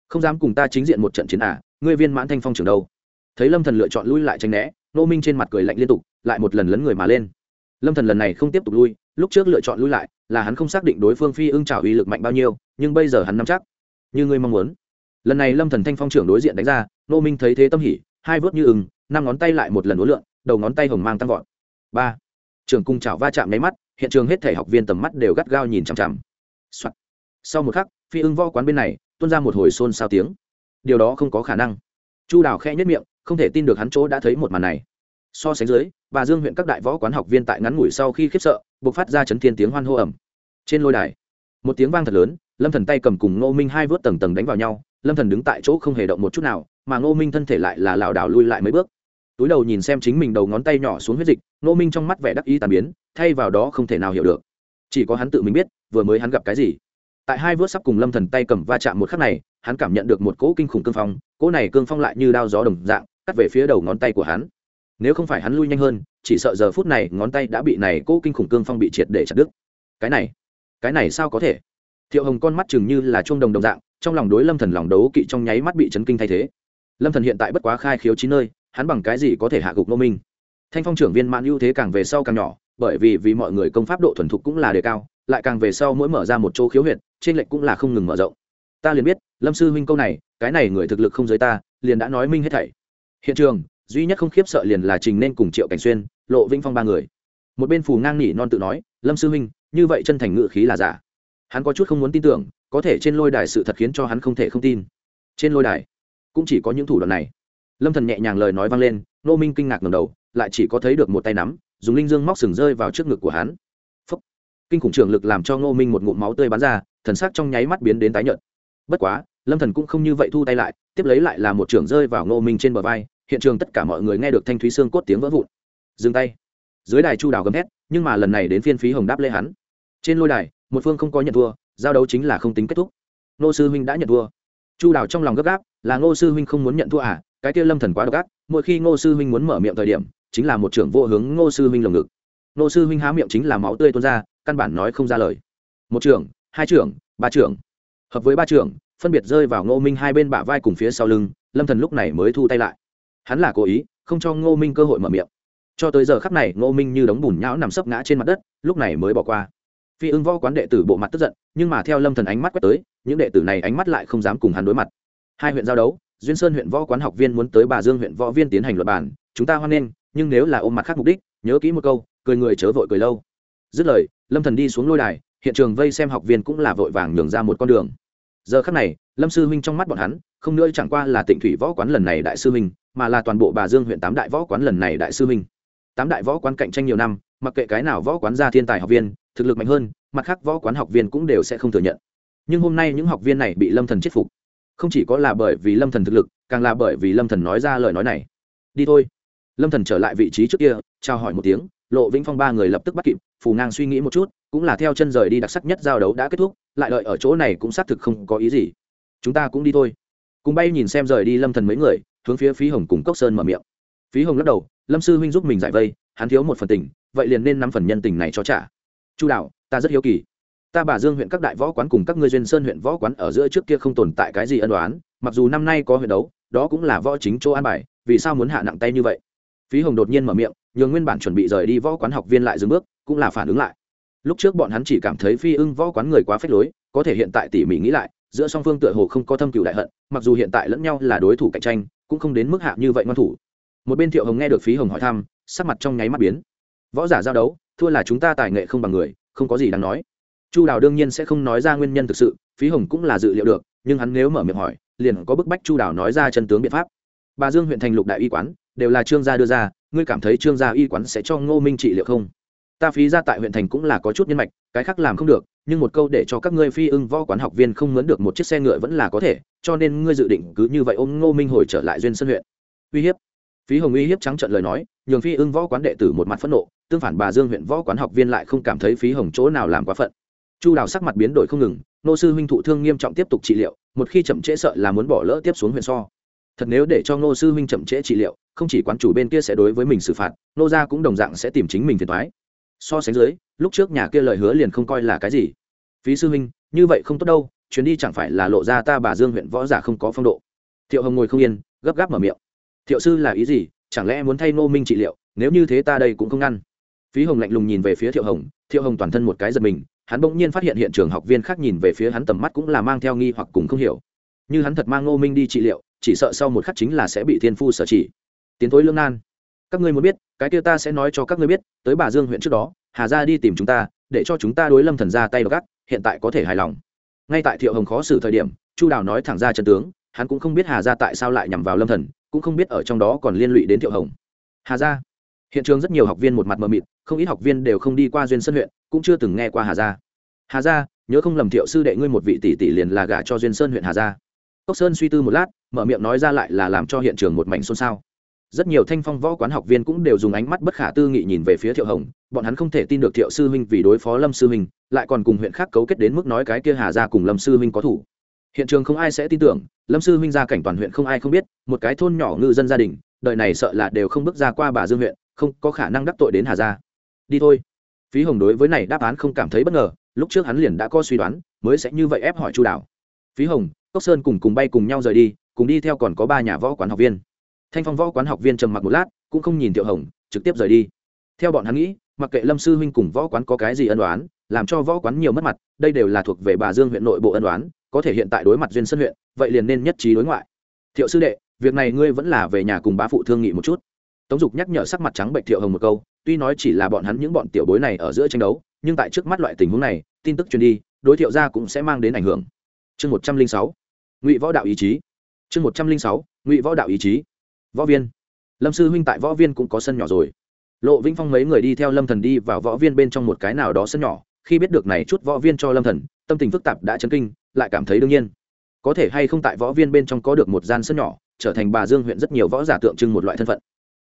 Không dám cùng ta chính diện một trận chiến à ngươi viên mãn thanh phong trường đâu? Thấy lâm thần lựa chọn lui lại tránh né, ngô minh trên mặt cười lạnh liên tục, lại một lần lấn người mà lên. Lâm thần lần này không tiếp tục lui, lúc trước lựa chọn lui lại, là hắn không xác định đối phương phi ưng trảo uy lực mạnh bao nhiêu, nhưng bây giờ hắn nắm chắc. Như ngươi mong muốn. Lần này lâm thần thanh phong trưởng đối diện đánh ra, ngô minh thấy thế tâm hỉ, hai vớt như ưng năm ngón tay lại một lần uốn lượn, đầu ngón tay hồng mang tăng vọt. Ba. Trường cung chảo va chạm nháy mắt, hiện trường hết thể học viên tầm mắt đều gắt gao nhìn chằm chằm、Soạn. sau một khắc, phi ưng võ quán bên này, tuôn ra một hồi xôn xao tiếng. Điều đó không có khả năng. Chu đào khe nhất miệng, không thể tin được hắn chỗ đã thấy một màn này. So sánh dưới, bà dương huyện các đại võ quán học viên tại ngắn ngủi sau khi khiếp sợ buộc phát ra chấn thiên tiếng hoan hô ẩm trên lôi đài, một tiếng vang thật lớn, lâm thần tay cầm cùng ngô minh hai vớt tầng tầng đánh vào nhau, lâm thần đứng tại chỗ không hề động một chút nào, mà ngô minh thân thể lại là lảo đảo lui lại mấy bước túi đầu nhìn xem chính mình đầu ngón tay nhỏ xuống huyết dịch nô minh trong mắt vẻ đắc ý tàn biến, thay vào đó không thể nào hiểu được. Chỉ có hắn tự mình biết, vừa mới hắn gặp cái gì. Tại hai vớt sắp cùng lâm thần tay cầm va chạm một khắc này, hắn cảm nhận được một cỗ kinh khủng cương phong, cỗ này cương phong lại như đao gió đồng dạng, cắt về phía đầu ngón tay của hắn. Nếu không phải hắn lui nhanh hơn, chỉ sợ giờ phút này ngón tay đã bị này cỗ kinh khủng cương phong bị triệt để chặt đứt. Cái này cái này sao có thể? Thiệu hồng con mắt chừng như là chuông đồng đồng dạng, trong lòng đối lâm thần lòng đấu kỵ trong nháy mắt bị chấn kinh thay thế. Lâm thần hiện tại bất quá khai khiếu chín nơi hắn bằng cái gì có thể hạ gục nô minh? Thanh phong trưởng viên mãn ưu thế càng về sau càng nhỏ, bởi vì vì mọi người công pháp độ thuần thục cũng là đề cao, lại càng về sau mỗi mở ra một chỗ khiếu huyệt, trên lệnh cũng là không ngừng mở rộng. Ta liền biết, lâm sư huynh câu này, cái này người thực lực không giới ta, liền đã nói minh hết thảy. Hiện trường, duy nhất không khiếp sợ liền là trình nên cùng triệu cảnh xuyên, lộ vĩnh phong ba người. Một bên phù ngang nỉ non tự nói, lâm sư huynh, như vậy chân thành ngự khí là giả. Hắn có chút không muốn tin tưởng, có thể trên lôi đài sự thật khiến cho hắn không thể không tin. Trên lôi đài cũng chỉ có những thủ đoạn này lâm thần nhẹ nhàng lời nói vang lên nô minh kinh ngạc ngầm đầu, lại chỉ có thấy được một tay nắm, dùng linh dương móc sừng rơi vào trước ngực của hắn. Phúc. kinh khủng trường lực làm cho ngô minh một ngụm máu tươi bắn ra, thần sắc trong nháy mắt biến đến tái nhợt. Bất quá, lâm thần cũng không như vậy thu tay lại, tiếp lấy lại là một trường rơi vào ngô minh trên bờ vai, hiện trường tất cả mọi người nghe được thanh thúy xương cốt tiếng vỡ vụn. Dừng tay. Dưới đài chu đào gầm hét nhưng mà lần này đến phiên phí hồng đáp lê hắn. Trên lôi đài, một phương không có nhận thua, giao đấu chính là không tính kết thúc. Ngô sư huynh đã nhận thua. Chu đào trong lòng gấp gáp, là ngô sư huynh không muốn nhận thua à? Cái kia lâm thần quá độc ác, mỗi khi ngô sư huynh muốn mở miệng thời điểm, chính là một trưởng vô hướng ngô sư huynh lồng ngực. Ngô sư huynh há miệng chính là máu tươi tuôn ra, căn bản nói không ra lời. Một trưởng, hai trưởng, ba trưởng. Hợp với ba trưởng, phân biệt rơi vào ngô minh hai bên bả vai cùng phía sau lưng, lâm thần lúc này mới thu tay lại. Hắn là cố ý, không cho ngô minh cơ hội mở miệng. Cho tới giờ khắc này, ngô minh như đống bùn nhão nằm sấp ngã trên mặt đất, lúc này mới bỏ qua. Phi ưng võ quán đệ tử bộ mặt tức giận, nhưng mà theo lâm thần ánh mắt quét tới, những đệ tử này ánh mắt lại không dám cùng hắn đối mặt. Hai huyện giao đấu duyên sơn huyện võ quán học viên muốn tới bà dương huyện võ viên tiến hành luật bản, chúng ta hoan nghênh, nhưng nếu là ôm mặt khác mục đích, nhớ kỹ một câu, cười người chớ vội cười lâu. Dứt lời, lâm thần đi xuống lôi đài, hiện trường vây xem học viên cũng là vội vàng nhường ra một con đường. Giờ khắc này, lâm sư huynh trong mắt bọn hắn, không nữa chẳng qua là tịnh thủy võ quán lần này đại sư huynh, mà là toàn bộ bà dương huyện tám đại võ quán lần này đại sư huynh. Tám đại võ quán cạnh tranh nhiều năm, mặc kệ cái nào võ quán ra thiên tài học viên, thực lực mạnh hơn, mặt khác võ quán học viên cũng đều sẽ không thừa nhận. Nhưng hôm nay những học viên này bị lâm thần chết phục không chỉ có là bởi vì lâm thần thực lực, càng là bởi vì lâm thần nói ra lời nói này. Đi thôi. Lâm thần trở lại vị trí trước kia trao hỏi một tiếng, lộ vĩnh phong ba người lập tức bắt kịp, phù ngang suy nghĩ một chút, cũng là theo chân rời đi đặc sắc nhất giao đấu đã kết thúc, lại đợi ở chỗ này cũng xác thực không có ý gì. Chúng ta cũng đi thôi. Cùng bay nhìn xem rời đi lâm thần mấy người, hướng phía phí hồng cùng cốc sơn mở miệng. Phí hồng lắc đầu, lâm sư huynh giúp mình giải vây, hắn thiếu một phần tình, vậy liền nên năm phần nhân tình này cho trả. Chu đạo, ta rất hiếu kỳ ta bà dương huyện các đại võ quán cùng các ngươi duyên sơn huyện võ quán ở giữa trước kia không tồn tại cái gì ân đoán mặc dù năm nay có huyện đấu, đó cũng là võ chính chỗ an bài, vì sao muốn hạ nặng tay như vậy? Phí hồng đột nhiên mở miệng, nhường nguyên bản chuẩn bị rời đi võ quán học viên lại dừng bước, cũng là phản ứng lại. Lúc trước bọn hắn chỉ cảm thấy phi ưng võ quán người quá phép lối, có thể hiện tại tỉ mỉ nghĩ lại, giữa song phương tựa hồ không có thâm cựu đại hận, mặc dù hiện tại lẫn nhau là đối thủ cạnh tranh, cũng không đến mức hạ như vậy ngoan thủ. Một bên thiệu hồng nghe được phí hồng hỏi thăm, sắc mặt trong nháy mắt biến. Võ giả giao đấu, thua là chúng ta tài nghệ không bằng người, không có gì đáng nói chu đào đương nhiên sẽ không nói ra nguyên nhân thực sự, phí hồng cũng là dự liệu được, nhưng hắn nếu mở miệng hỏi, liền có bức bách chu đào nói ra chân tướng biện pháp. Bà dương huyện thành lục đại y quán, đều là trương gia đưa ra, ngươi cảm thấy trương gia y quán sẽ cho ngô minh trị liệu không? Ta phí ra tại huyện thành cũng là có chút nhân mạch, cái khác làm không được, nhưng một câu để cho các ngươi phi ưng võ quán học viên không mướn được một chiếc xe ngựa vẫn là có thể, cho nên ngươi dự định cứ như vậy ôm ngô minh hồi trở lại duyên sơn huyện. Uy hiếp. Phí hồng uy hiếp trắng trận lời nói, nhường phi ưng võ quán đệ tử một mặt phẫn nộ, tương phản bà dương huyện võ quán học viên lại không cảm thấy phí hồng chỗ nào làm quá phận chu đào sắc mặt biến đổi không ngừng, nô sư huynh thụ thương nghiêm trọng tiếp tục trị liệu, một khi chậm trễ sợ là muốn bỏ lỡ tiếp xuống huyện so. Thật nếu để cho Nô sư huynh chậm trễ trị liệu, không chỉ quán chủ bên kia sẽ đối với mình xử phạt, nô gia cũng đồng dạng sẽ tìm chính mình phiền thoái so sánh dưới, lúc trước nhà kia lời hứa liền không coi là cái gì. Phí sư huynh, như vậy không tốt đâu, chuyến đi chẳng phải là lộ ra ta bà dương huyện võ giả không có phong độ. Thiệu hồng ngồi không yên, gấp gáp mở miệng. Thiệu sư là ý gì? Chẳng lẽ muốn thay Nô minh trị liệu? Nếu như thế ta đây cũng không ngăn. Phí hồng lạnh lùng nhìn về phía thiệu hồng thiệu hồng toàn thân một cái giật mình hắn bỗng nhiên phát hiện hiện trường học viên khác nhìn về phía hắn tầm mắt cũng là mang theo nghi hoặc cùng không hiểu. Như hắn thật mang ngô minh đi trị liệu, chỉ sợ sau một khắc chính là sẽ bị thiên phu sở chỉ. Tiến Thối lương nan. Các ngươi muốn biết, cái kia ta sẽ nói cho các ngươi biết, tới bà dương huyện trước đó, hà gia đi tìm chúng ta, để cho chúng ta đối lâm thần ra tay gắt hiện tại có thể hài lòng. Ngay tại thiệu hồng khó xử thời điểm, chu đào nói thẳng ra chân tướng, hắn cũng không biết hà gia tại sao lại nhằm vào lâm thần, cũng không biết ở trong đó còn liên lụy đến thiệu hồng. Hà gia. Hiện trường rất nhiều học viên một mặt mờ mịt, không ít học viên đều không đi qua duyên sân huyện cũng chưa từng nghe qua hà gia. Hà gia, nhớ không lầm thiệu sư đệ ngươi một vị tỷ tỷ liền là gả cho duyên sơn huyện hà gia. Cốc sơn suy tư một lát, mở miệng nói ra lại là làm cho hiện trường một mảnh xôn xao. Rất nhiều thanh phong võ quán học viên cũng đều dùng ánh mắt bất khả tư nghị nhìn về phía thiệu hồng, bọn hắn không thể tin được thiệu sư huynh vì đối phó lâm sư huynh, lại còn cùng huyện khác cấu kết đến mức nói cái kia hà gia cùng lâm sư huynh có thủ. Hiện trường không ai sẽ tin tưởng, lâm sư huynh ra cảnh toàn huyện không ai không biết, một cái thôn nhỏ ngư dân gia đình, đời này sợ là đều không bước ra qua bà dương huyện, không có khả năng đắc tội đến hà gia. Đi thôi phí hồng đối với này đáp án không cảm thấy bất ngờ, lúc trước hắn liền đã có suy đoán, mới sẽ như vậy ép hỏi chu đảo phí hồng, cốc sơn cùng cùng bay cùng nhau rời đi, cùng đi theo còn có ba nhà võ quán học viên. Thanh phong võ quán học viên trầm mặc một lát, cũng không nhìn thiệu hồng, trực tiếp rời đi. Theo bọn hắn nghĩ, mặc kệ lâm sư huynh cùng võ quán có cái gì ân đoán làm cho võ quán nhiều mất mặt, đây đều là thuộc về bà dương huyện nội bộ ân đoán có thể hiện tại đối mặt duyên sân huyện, vậy liền nên nhất trí đối ngoại. Thiệu sư đệ, việc này ngươi vẫn là về nhà cùng bá phụ thương nghị một chút. Tống dục nhắc nhở sắc mặt trắng bệnh thiệu hồng một câu tuy nói chỉ là bọn hắn những bọn tiểu bối này ở giữa tranh đấu, nhưng tại trước mắt loại tình huống này, tin tức truyền đi, đối thiệu gia cũng sẽ mang đến ảnh hưởng. Chương một trăm linh sáu, ngụy võ đạo ý chí. Chương một trăm linh sáu, ngụy võ đạo ý chí. Võ viên. Lâm sư huynh tại võ viên cũng có sân nhỏ rồi. Lộ vĩnh phong mấy người đi theo lâm thần đi vào võ viên bên trong một cái nào đó sân nhỏ, khi biết được này chút võ viên cho lâm thần, tâm tình phức tạp đã chấn kinh, lại cảm thấy đương nhiên. Có thể hay không tại võ viên bên trong có được một gian sân nhỏ, trở thành bà dương huyện rất nhiều võ giả tượng trưng một loại thân phận.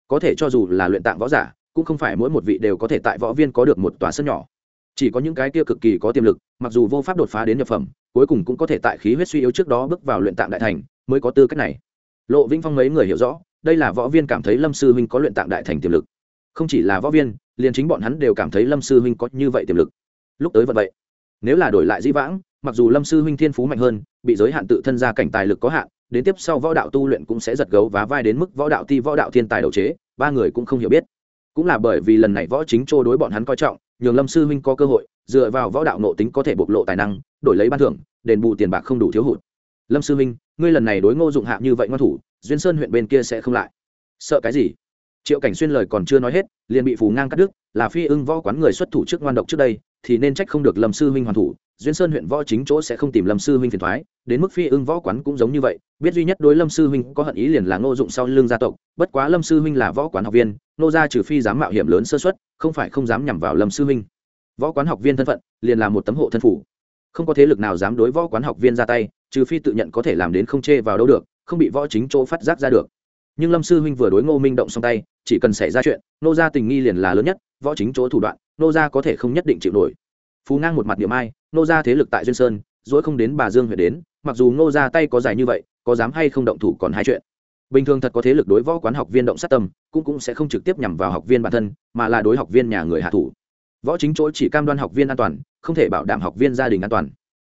Có thể cho dù là luyện tạng võ giả cũng không phải mỗi một vị đều có thể tại võ viên có được một tòa sân nhỏ. Chỉ có những cái kia cực kỳ có tiềm lực, mặc dù vô pháp đột phá đến nhập phẩm, cuối cùng cũng có thể tại khí huyết suy yếu trước đó bước vào luyện tạng đại thành, mới có tư cách này. Lộ vĩnh phong mấy người hiểu rõ, đây là võ viên cảm thấy lâm sư huynh có luyện tạng đại thành tiềm lực. Không chỉ là võ viên, liền chính bọn hắn đều cảm thấy lâm sư huynh có như vậy tiềm lực. Lúc tới vận vậy, nếu là đổi lại dĩ vãng, mặc dù lâm sư huynh thiên phú mạnh hơn, bị giới hạn tự thân ra cảnh tài lực có hạn, đến tiếp sau võ đạo tu luyện cũng sẽ giật gấu và vai đến mức võ đạo ti võ đạo thiên tài đầu chế, ba người cũng không hiểu biết cũng là bởi vì lần này võ chính trô đối bọn hắn coi trọng, nhường lâm sư huynh có cơ hội, dựa vào võ đạo nộ tính có thể bộc lộ tài năng, đổi lấy ban thưởng, đền bù tiền bạc không đủ thiếu hụt. Lâm sư huynh, ngươi lần này đối ngô dụng hạ như vậy ngoan thủ, duyên sơn huyện bên kia sẽ không lại. Sợ cái gì? Triệu cảnh xuyên lời còn chưa nói hết, liền bị phù ngang cắt đứt, là phi ưng võ quán người xuất thủ trước ngoan độc trước đây thì nên trách không được lâm sư huynh hoàn thủ, duyên sơn huyện võ chính chỗ sẽ không tìm lâm sư huynh phiền thoái, đến mức phi ưng võ quán cũng giống như vậy, biết duy nhất đối lâm sư huynh có hận ý liền là ngô dụng sau lưng gia tộc, bất quá lâm sư huynh là võ quán học viên nô gia trừ phi dám mạo hiểm lớn sơ xuất không phải không dám nhằm vào lâm sư huynh. Võ quán học viên thân phận, liền là một tấm hộ thân phủ. Không có thế lực nào dám đối võ quán học viên ra tay, trừ phi tự nhận có thể làm đến không chê vào đâu được, không bị võ chính chỗ phát giác ra được. Nhưng lâm sư huynh vừa đối ngô minh động xong tay, chỉ cần xảy ra chuyện nô gia tình nghi liền là lớn nhất, võ chính chỗ thủ đoạn nô gia có thể không nhất định chịu nổi. Phú ngang một mặt điểm ai, nô gia thế lực tại duyên sơn dỗi không đến bà dương huyện đến, mặc dù nô gia tay có dài như vậy, có dám hay không động thủ còn hai chuyện. Bình thường thật có thế lực đối võ quán học viên động sát tâm, cũng cũng sẽ không trực tiếp nhằm vào học viên bản thân, mà là đối học viên nhà người hạ thủ. Võ chính chỗ chỉ cam đoan học viên an toàn, không thể bảo đảm học viên gia đình an toàn.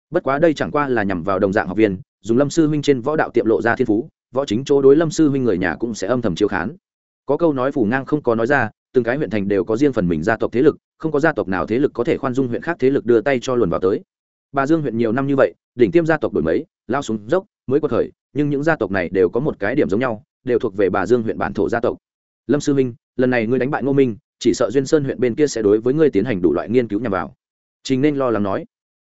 Bất quá đây chẳng qua là nhằm vào đồng dạng học viên, dùng lâm sư huynh trên võ đạo tiệm lộ ra thiên phú, võ chính chỗ đối lâm sư huynh người nhà cũng sẽ âm thầm chiếu khán. Có câu nói phủ ngang không có nói ra từng cái huyện thành đều có riêng phần mình gia tộc thế lực, không có gia tộc nào thế lực có thể khoan dung huyện khác thế lực đưa tay cho luồn vào tới. Bà dương huyện nhiều năm như vậy, đỉnh tiêm gia tộc đổi mấy, lao xuống dốc, mới có thời, nhưng những gia tộc này đều có một cái điểm giống nhau, đều thuộc về bà dương huyện bản thổ gia tộc. Lâm sư minh, lần này ngươi đánh bại ngô minh, chỉ sợ duyên sơn huyện bên kia sẽ đối với ngươi tiến hành đủ loại nghiên cứu nhằm vào. Chính nên lo lắng nói.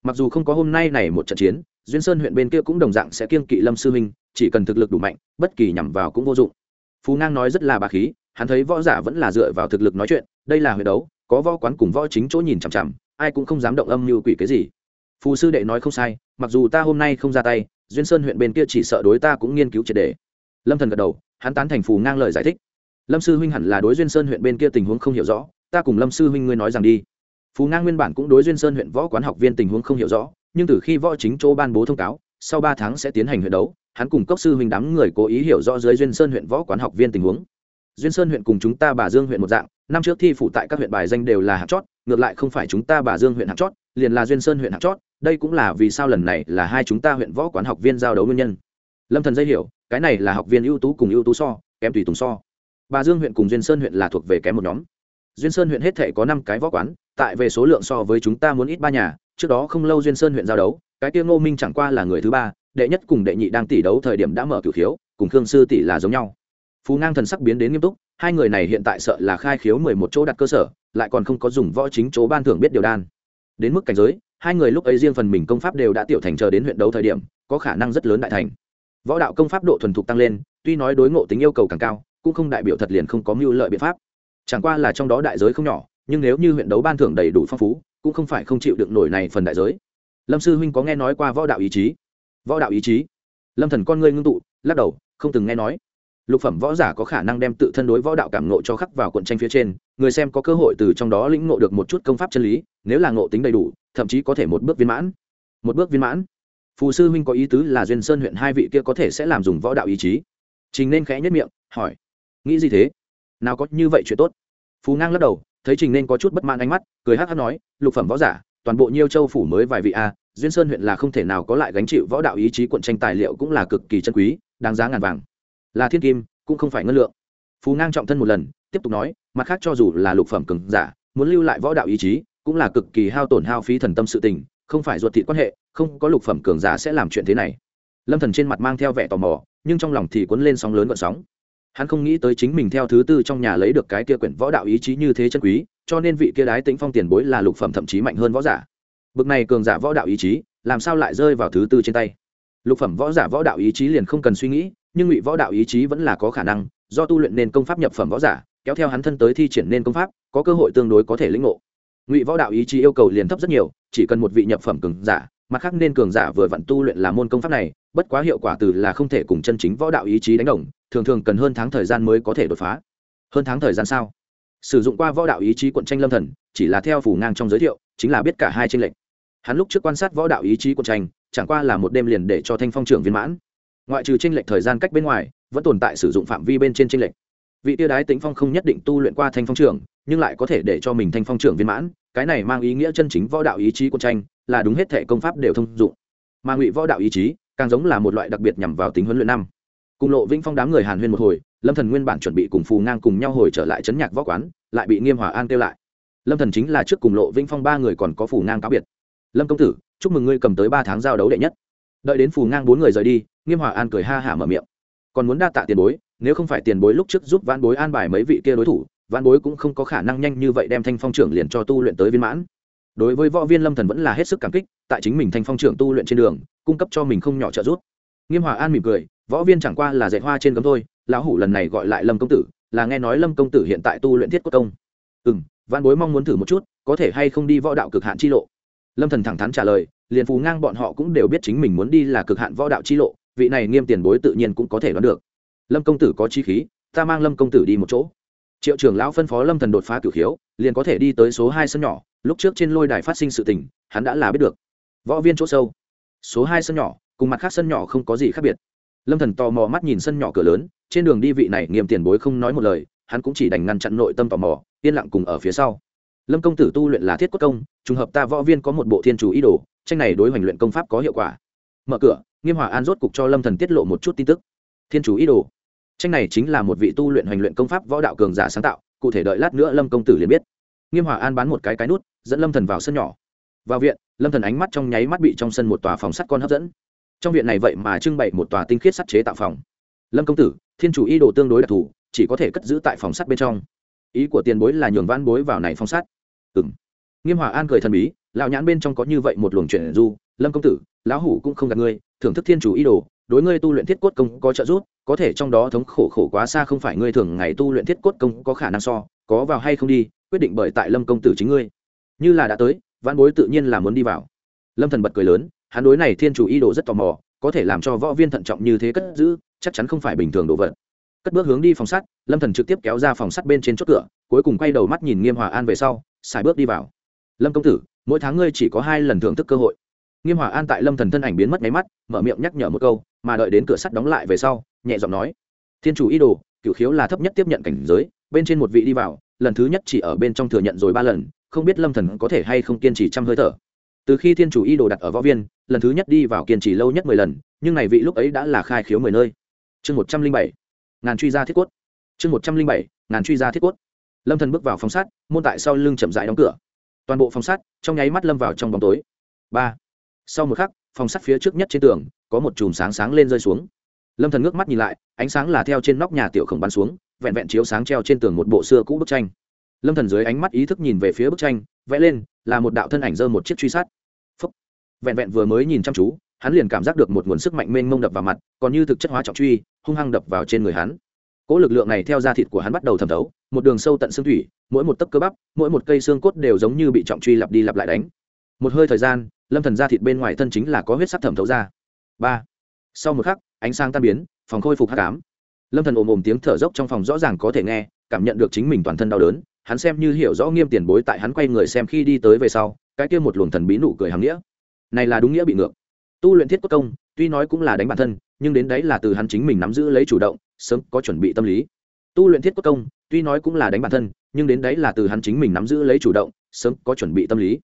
Mặc dù không có hôm nay này một trận chiến, duyên sơn huyện bên kia cũng đồng dạng sẽ kiên kỵ lâm sư minh, chỉ cần thực lực đủ mạnh, bất kỳ nhằm vào cũng vô dụng. Phú ngang nói rất là bà khí hắn thấy võ giả vẫn là dựa vào thực lực nói chuyện, đây là huyện đấu, có võ quán cùng võ chính chỗ nhìn chằm chằm, ai cũng không dám động âm như quỷ cái gì. Phù sư đệ nói không sai, mặc dù ta hôm nay không ra tay, duyên sơn huyện bên kia chỉ sợ đối ta cũng nghiên cứu triệt đề lâm thần gật đầu, hắn tán thành phù ngang lời giải thích. Lâm sư huynh hẳn là đối duyên sơn huyện bên kia tình huống không hiểu rõ, ta cùng lâm sư huynh ngươi nói rằng đi. Phù ngang nguyên bản cũng đối duyên sơn huyện võ quán học viên tình huống không hiểu rõ, nhưng từ khi võ chính chỗ ban bố thông cáo, sau ba tháng sẽ tiến hành huyện đấu, hắn cùng cốc sư huynh đám người cố ý hiểu rõ dưới duyên sơn huyện võ quán học viên tình huống duyên sơn huyện cùng chúng ta bà dương huyện một dạng, năm trước thi phụ tại các huyện bài danh đều là hạng chót, ngược lại không phải chúng ta bà dương huyện hạng chót, liền là duyên sơn huyện hạng chót, đây cũng là vì sao lần này là hai chúng ta huyện võ quán học viên giao đấu nguyên nhân. Lâm thần dây hiểu, cái này là học viên ưu tú cùng ưu tú so, kém tùy tùng so. Bà dương huyện cùng duyên sơn huyện là thuộc về kém một nhóm. Duyên sơn huyện hết thể có năm cái võ quán, tại về số lượng so với chúng ta muốn ít ba nhà, trước đó không lâu duyên sơn huyện giao đấu, cái kia ngô minh chẳng qua là người thứ ba, đệ nhất cùng đệ nhị đang tỷ đấu thời điểm đã mở cửu khiếu, cùng khương sư tỷ là giống nhau phú ngang thần sắc biến đến nghiêm túc, hai người này hiện tại sợ là khai khiếu mười một chỗ đặt cơ sở, lại còn không có dùng võ chính chỗ ban thưởng biết điều đan. Đến mức cảnh giới, hai người lúc ấy riêng phần mình công pháp đều đã tiểu thành chờ đến huyện đấu thời điểm, có khả năng rất lớn đại thành. Võ đạo công pháp độ thuần thục tăng lên, tuy nói đối ngộ tính yêu cầu càng cao, cũng không đại biểu thật liền không có mưu lợi biện pháp. Chẳng qua là trong đó đại giới không nhỏ, nhưng nếu như huyện đấu ban thưởng đầy đủ phong phú, cũng không phải không chịu được nổi này phần đại giới. Lâm sư huynh có nghe nói qua võ đạo ý chí? Võ đạo ý chí? Lâm thần con ngươi ngưng tụ, lắc đầu, không từng nghe nói lục phẩm võ giả có khả năng đem tự thân đối võ đạo cảm nộ cho khắc vào cuộn tranh phía trên, người xem có cơ hội từ trong đó lĩnh ngộ được một chút công pháp chân lý, nếu là ngộ tính đầy đủ, thậm chí có thể một bước viên mãn. Một bước viên mãn. Phù sư huynh có ý tứ là duyên sơn huyện hai vị kia có thể sẽ làm dùng võ đạo ý chí. Trình nên khẽ nhất miệng, hỏi, nghĩ gì thế? Nào có như vậy chuyện tốt? Phù ngang lắc đầu, thấy trình nên có chút bất mãn ánh mắt, cười hắc hắc nói, lục phẩm võ giả, toàn bộ nhiêu châu phủ mới vài vị a, duyên sơn huyện là không thể nào có lại gánh chịu võ đạo ý chí cuộn tranh tài liệu cũng là cực kỳ chân quý, đáng giá ngàn vàng là thiên kim, cũng không phải ngân lượng. Phú ngang trọng thân một lần, tiếp tục nói, mặt khác cho dù là lục phẩm cường giả, muốn lưu lại võ đạo ý chí, cũng là cực kỳ hao tổn hao phí thần tâm sự tình, không phải ruột thịt quan hệ, không có lục phẩm cường giả sẽ làm chuyện thế này. Lâm thần trên mặt mang theo vẻ tò mò, nhưng trong lòng thì cuốn lên sóng lớn gợn sóng. Hắn không nghĩ tới chính mình theo thứ tư trong nhà lấy được cái kia quyển võ đạo ý chí như thế chân quý, cho nên vị kia đái tĩnh phong tiền bối là lục phẩm thậm chí mạnh hơn võ giả. Bực này cường giả võ đạo ý chí, làm sao lại rơi vào thứ tư trên tay? Lục phẩm võ giả võ đạo ý chí liền không cần suy nghĩ nhưng ngụy võ đạo ý chí vẫn là có khả năng, do tu luyện nên công pháp nhập phẩm võ giả, kéo theo hắn thân tới thi triển nên công pháp, có cơ hội tương đối có thể lĩnh ngộ. Ngụy võ đạo ý chí yêu cầu liền thấp rất nhiều, chỉ cần một vị nhập phẩm cường giả, mặt khác nên cường giả vừa vặn tu luyện là môn công pháp này, bất quá hiệu quả từ là không thể cùng chân chính võ đạo ý chí đánh đồng, thường thường cần hơn tháng thời gian mới có thể đột phá. Hơn tháng thời gian sao? Sử dụng qua võ đạo ý chí quận tranh lâm thần, chỉ là theo phủ ngang trong giới thiệu, chính là biết cả hai tranh lệch. Hắn lúc trước quan sát võ đạo ý chí quận tranh, chẳng qua là một đêm liền để cho thanh phong trưởng viên mãn ngoại trừ tranh lệch thời gian cách bên ngoài, vẫn tồn tại sử dụng phạm vi bên trên tranh lệch. Vị tiêu đái tĩnh phong không nhất định tu luyện qua thanh phong trưởng, nhưng lại có thể để cho mình thanh phong trưởng viên mãn, cái này mang ý nghĩa chân chính võ đạo ý chí của tranh, là đúng hết thể công pháp đều thông dụng. Mà ngụy võ đạo ý chí, càng giống là một loại đặc biệt nhằm vào tính huấn luyện năm. Cùng lộ vĩnh phong đám người hàn huyên một hồi, lâm thần nguyên bản chuẩn bị cùng phù ngang cùng nhau hồi trở lại chấn nhạc võ quán, lại bị nghiêm hòa an kêu lại. Lâm thần chính là trước cùng lộ vĩnh phong ba người còn có phù ngang cáo biệt. Lâm công tử, chúc mừng ngươi cầm tới ba tháng giao đấu đệ nhất. Đợi đến phù ngang bốn người rời đi nghiêm hòa an cười ha hả mở miệng. Còn muốn đa tạ tiền bối, nếu không phải tiền bối lúc trước giúp vãn bối an bài mấy vị kia đối thủ, vãn bối cũng không có khả năng nhanh như vậy đem thanh phong trưởng liền cho tu luyện tới viên mãn. Đối với võ viên lâm thần vẫn là hết sức cảm kích, tại chính mình thanh phong trưởng tu luyện trên đường, cung cấp cho mình không nhỏ trợ giúp. Nghiêm hòa an mỉm cười, võ viên chẳng qua là dạy hoa trên cấm thôi, lão hủ lần này gọi lại lâm công tử, là nghe nói lâm công tử hiện tại tu luyện thiết quốc công. Ừ m văn bối mong muốn thử một chút, có thể hay không đi võ đạo cực hạn chi lộ. Lâm thần thẳng thắn trả lời, liền phù ngang bọn họ cũng đều biết chính mình muốn đi là cực hạn võ đạo chi lộ vị này nghiêm tiền bối tự nhiên cũng có thể đoán được. Lâm công tử có chi khí, ta mang lâm công tử đi một chỗ. Triệu trưởng lão phân phó lâm thần đột phá cửu khiếu, liền có thể đi tới số hai sân nhỏ, lúc trước trên lôi đài phát sinh sự tình, hắn đã là biết được. Võ viên chỗ sâu. Số hai sân nhỏ, cùng mặt khác sân nhỏ không có gì khác biệt. Lâm thần tò mò mắt nhìn sân nhỏ cửa lớn, trên đường đi vị này nghiêm tiền bối không nói một lời, hắn cũng chỉ đành ngăn chặn nội tâm tò mò, yên lặng cùng ở phía sau. Lâm công tử tu luyện là thiết quốc công, trùng hợp ta võ viên có một bộ thiên chủ ý đồ, tranh này đối hoành luyện công pháp có hiệu quả. Mở cửa nghiêm hòa an rốt cục cho lâm thần tiết lộ một chút tin tức. Thiên chủ ý đồ. Tranh này chính là một vị tu luyện hoành luyện công pháp võ đạo cường giả sáng tạo, cụ thể đợi lát nữa lâm công tử liền biết. Nghiêm hòa an bán một cái cái nút, dẫn lâm thần vào sân nhỏ. Vào viện, lâm thần ánh mắt trong nháy mắt bị trong sân một tòa phòng sắt con hấp dẫn. Trong viện này vậy mà trưng bày một tòa tinh khiết sắt chế tạo phòng. Lâm công tử, thiên chủ y đồ tương đối đặc thù, chỉ có thể cất giữ tại phòng sắt bên trong. Ý của tiền bối là nhường vãn bối vào này phòng sắt. Ừm. nghiêm hòa an cười thần bí, lão nhãn bên trong có như vậy một luồng chuyển du lâm công tử, lão hủ cũng không gạt ngươi, thưởng thức thiên chủ y đồ, đối ngươi tu luyện thiết cốt công có trợ giúp, có thể trong đó thống khổ khổ quá xa không phải ngươi thường ngày tu luyện thiết cốt công có khả năng so, có vào hay không đi, quyết định bởi tại lâm công tử chính ngươi. Như là đã tới văn bối tự nhiên là muốn đi vào. Lâm thần bật cười lớn, hắn đối này thiên chủ y đồ rất tò mò, có thể làm cho võ viên thận trọng như thế cất giữ, chắc chắn không phải bình thường đồ vật. Cất bước hướng đi phòng sắt, lâm thần trực tiếp kéo ra phòng sắt bên trên chốt cửa, cuối cùng quay đầu mắt nhìn nghiêm hòa an về sau, xài bước đi vào. Lâm công tử, mỗi tháng ngươi chỉ có hai lần thưởng thức cơ hội nghiêm hòa an tại lâm thần thân ảnh biến mất máy mắt, mở miệng nhắc nhở một câu, mà đợi đến cửa sắt đóng lại về sau, nhẹ giọng nói, thiên chủ y đồ cựu khiếu là thấp nhất tiếp nhận cảnh giới, bên trên một vị đi vào, lần thứ nhất chỉ ở bên trong thừa nhận rồi ba lần, không biết lâm thần có thể hay không kiên trì trăm hơi thở. Từ khi thiên chủ y đồ đặt ở võ viên, lần thứ nhất đi vào kiên trì lâu nhất mười lần, nhưng này vị lúc ấy đã là khai khiếu mười nơi. Chương một trăm linh bảy, ngàn truy gia thiết quất chương một trăm linh bảy, ngàn truy gia thiết quất lâm thần bước vào phòng sát, môn tại sau lưng chậm rãi đóng cửa. Toàn bộ phòng sát, trong nháy mắt lâm vào trong bóng tối. Ba sau một khắc, phòng sắt phía trước nhất trên tường, có một chùm sáng sáng lên rơi xuống. Lâm thần ngước mắt nhìn lại, ánh sáng là theo trên nóc nhà tiểu khổng bắn xuống, vẹn vẹn chiếu sáng treo trên tường một bộ xưa cũ bức tranh. Lâm thần dưới ánh mắt ý thức nhìn về phía bức tranh, vẽ lên, là một đạo thân ảnh dơ một chiếc truy sát. Phúc. vẹn vẹn vừa mới nhìn chăm chú, hắn liền cảm giác được một nguồn sức mạnh mênh mông đập vào mặt, còn như thực chất hóa trọng truy, hung hăng đập vào trên người hắn. Cỗ lực lượng này theo da thịt của hắn bắt đầu thẩm thấu, một đường sâu tận xương thủy, mỗi một tấc cơ bắp, mỗi một cây xương cốt đều giống như bị trọng truy lặp đi lặp lại đánh. Một hơi thời gian lâm thần da thịt bên ngoài thân chính là có huyết sắc thẩm thấu ra. Ba. Sau một khắc, ánh sáng tan biến, phòng khôi phục hắc ám. Lâm thần ồm ồm tiếng thở dốc trong phòng rõ ràng có thể nghe, cảm nhận được chính mình toàn thân đau đớn, hắn xem như hiểu rõ nghiêm tiền bối tại hắn quay người xem khi đi tới về sau, cái kia một luồng thần bí nụ cười hàm nghĩa. Này là đúng nghĩa bị ngược. Tu luyện thiết quốc công, tuy nói cũng là đánh bản thân, nhưng đến đấy là từ hắn chính mình nắm giữ lấy chủ động, sớm có chuẩn bị tâm lý. Tu luyện thiết quốc công, tuy nói cũng là đánh bản thân, nhưng đến đấy là từ hắn chính mình nắm giữ lấy chủ động, sớm có chuẩn bị tâm lý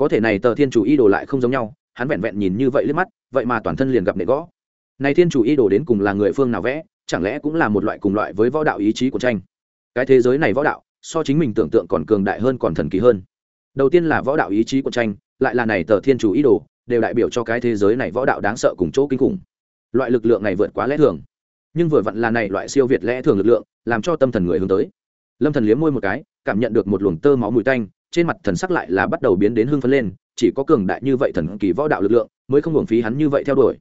có thể này tờ thiên chủ y đồ lại không giống nhau, hắn vẹn vẹn nhìn như vậy liếc mắt, vậy mà toàn thân liền gặp nệ gõ. Này thiên chủ y đồ đến cùng là người phương nào vẽ, chẳng lẽ cũng là một loại cùng loại với võ đạo ý chí của tranh? Cái thế giới này võ đạo, so chính mình tưởng tượng còn cường đại hơn còn thần kỳ hơn. Đầu tiên là võ đạo ý chí của tranh, lại là này tờ thiên chủ ý đồ, đều đại biểu cho cái thế giới này võ đạo đáng sợ cùng chỗ kinh khủng. Loại lực lượng này vượt quá lẽ thường. Nhưng vừa vặn là này loại siêu việt lẽ thường lực lượng, làm cho tâm thần người hướng tới. Lâm thần liếm môi một cái, cảm nhận được một luồng tơ máu mùi tanh trên mặt thần sắc lại là bắt đầu biến đến hưng phấn lên, chỉ có cường đại như vậy thần kỳ võ đạo lực lượng mới không hưởng phí hắn như vậy theo đuổi.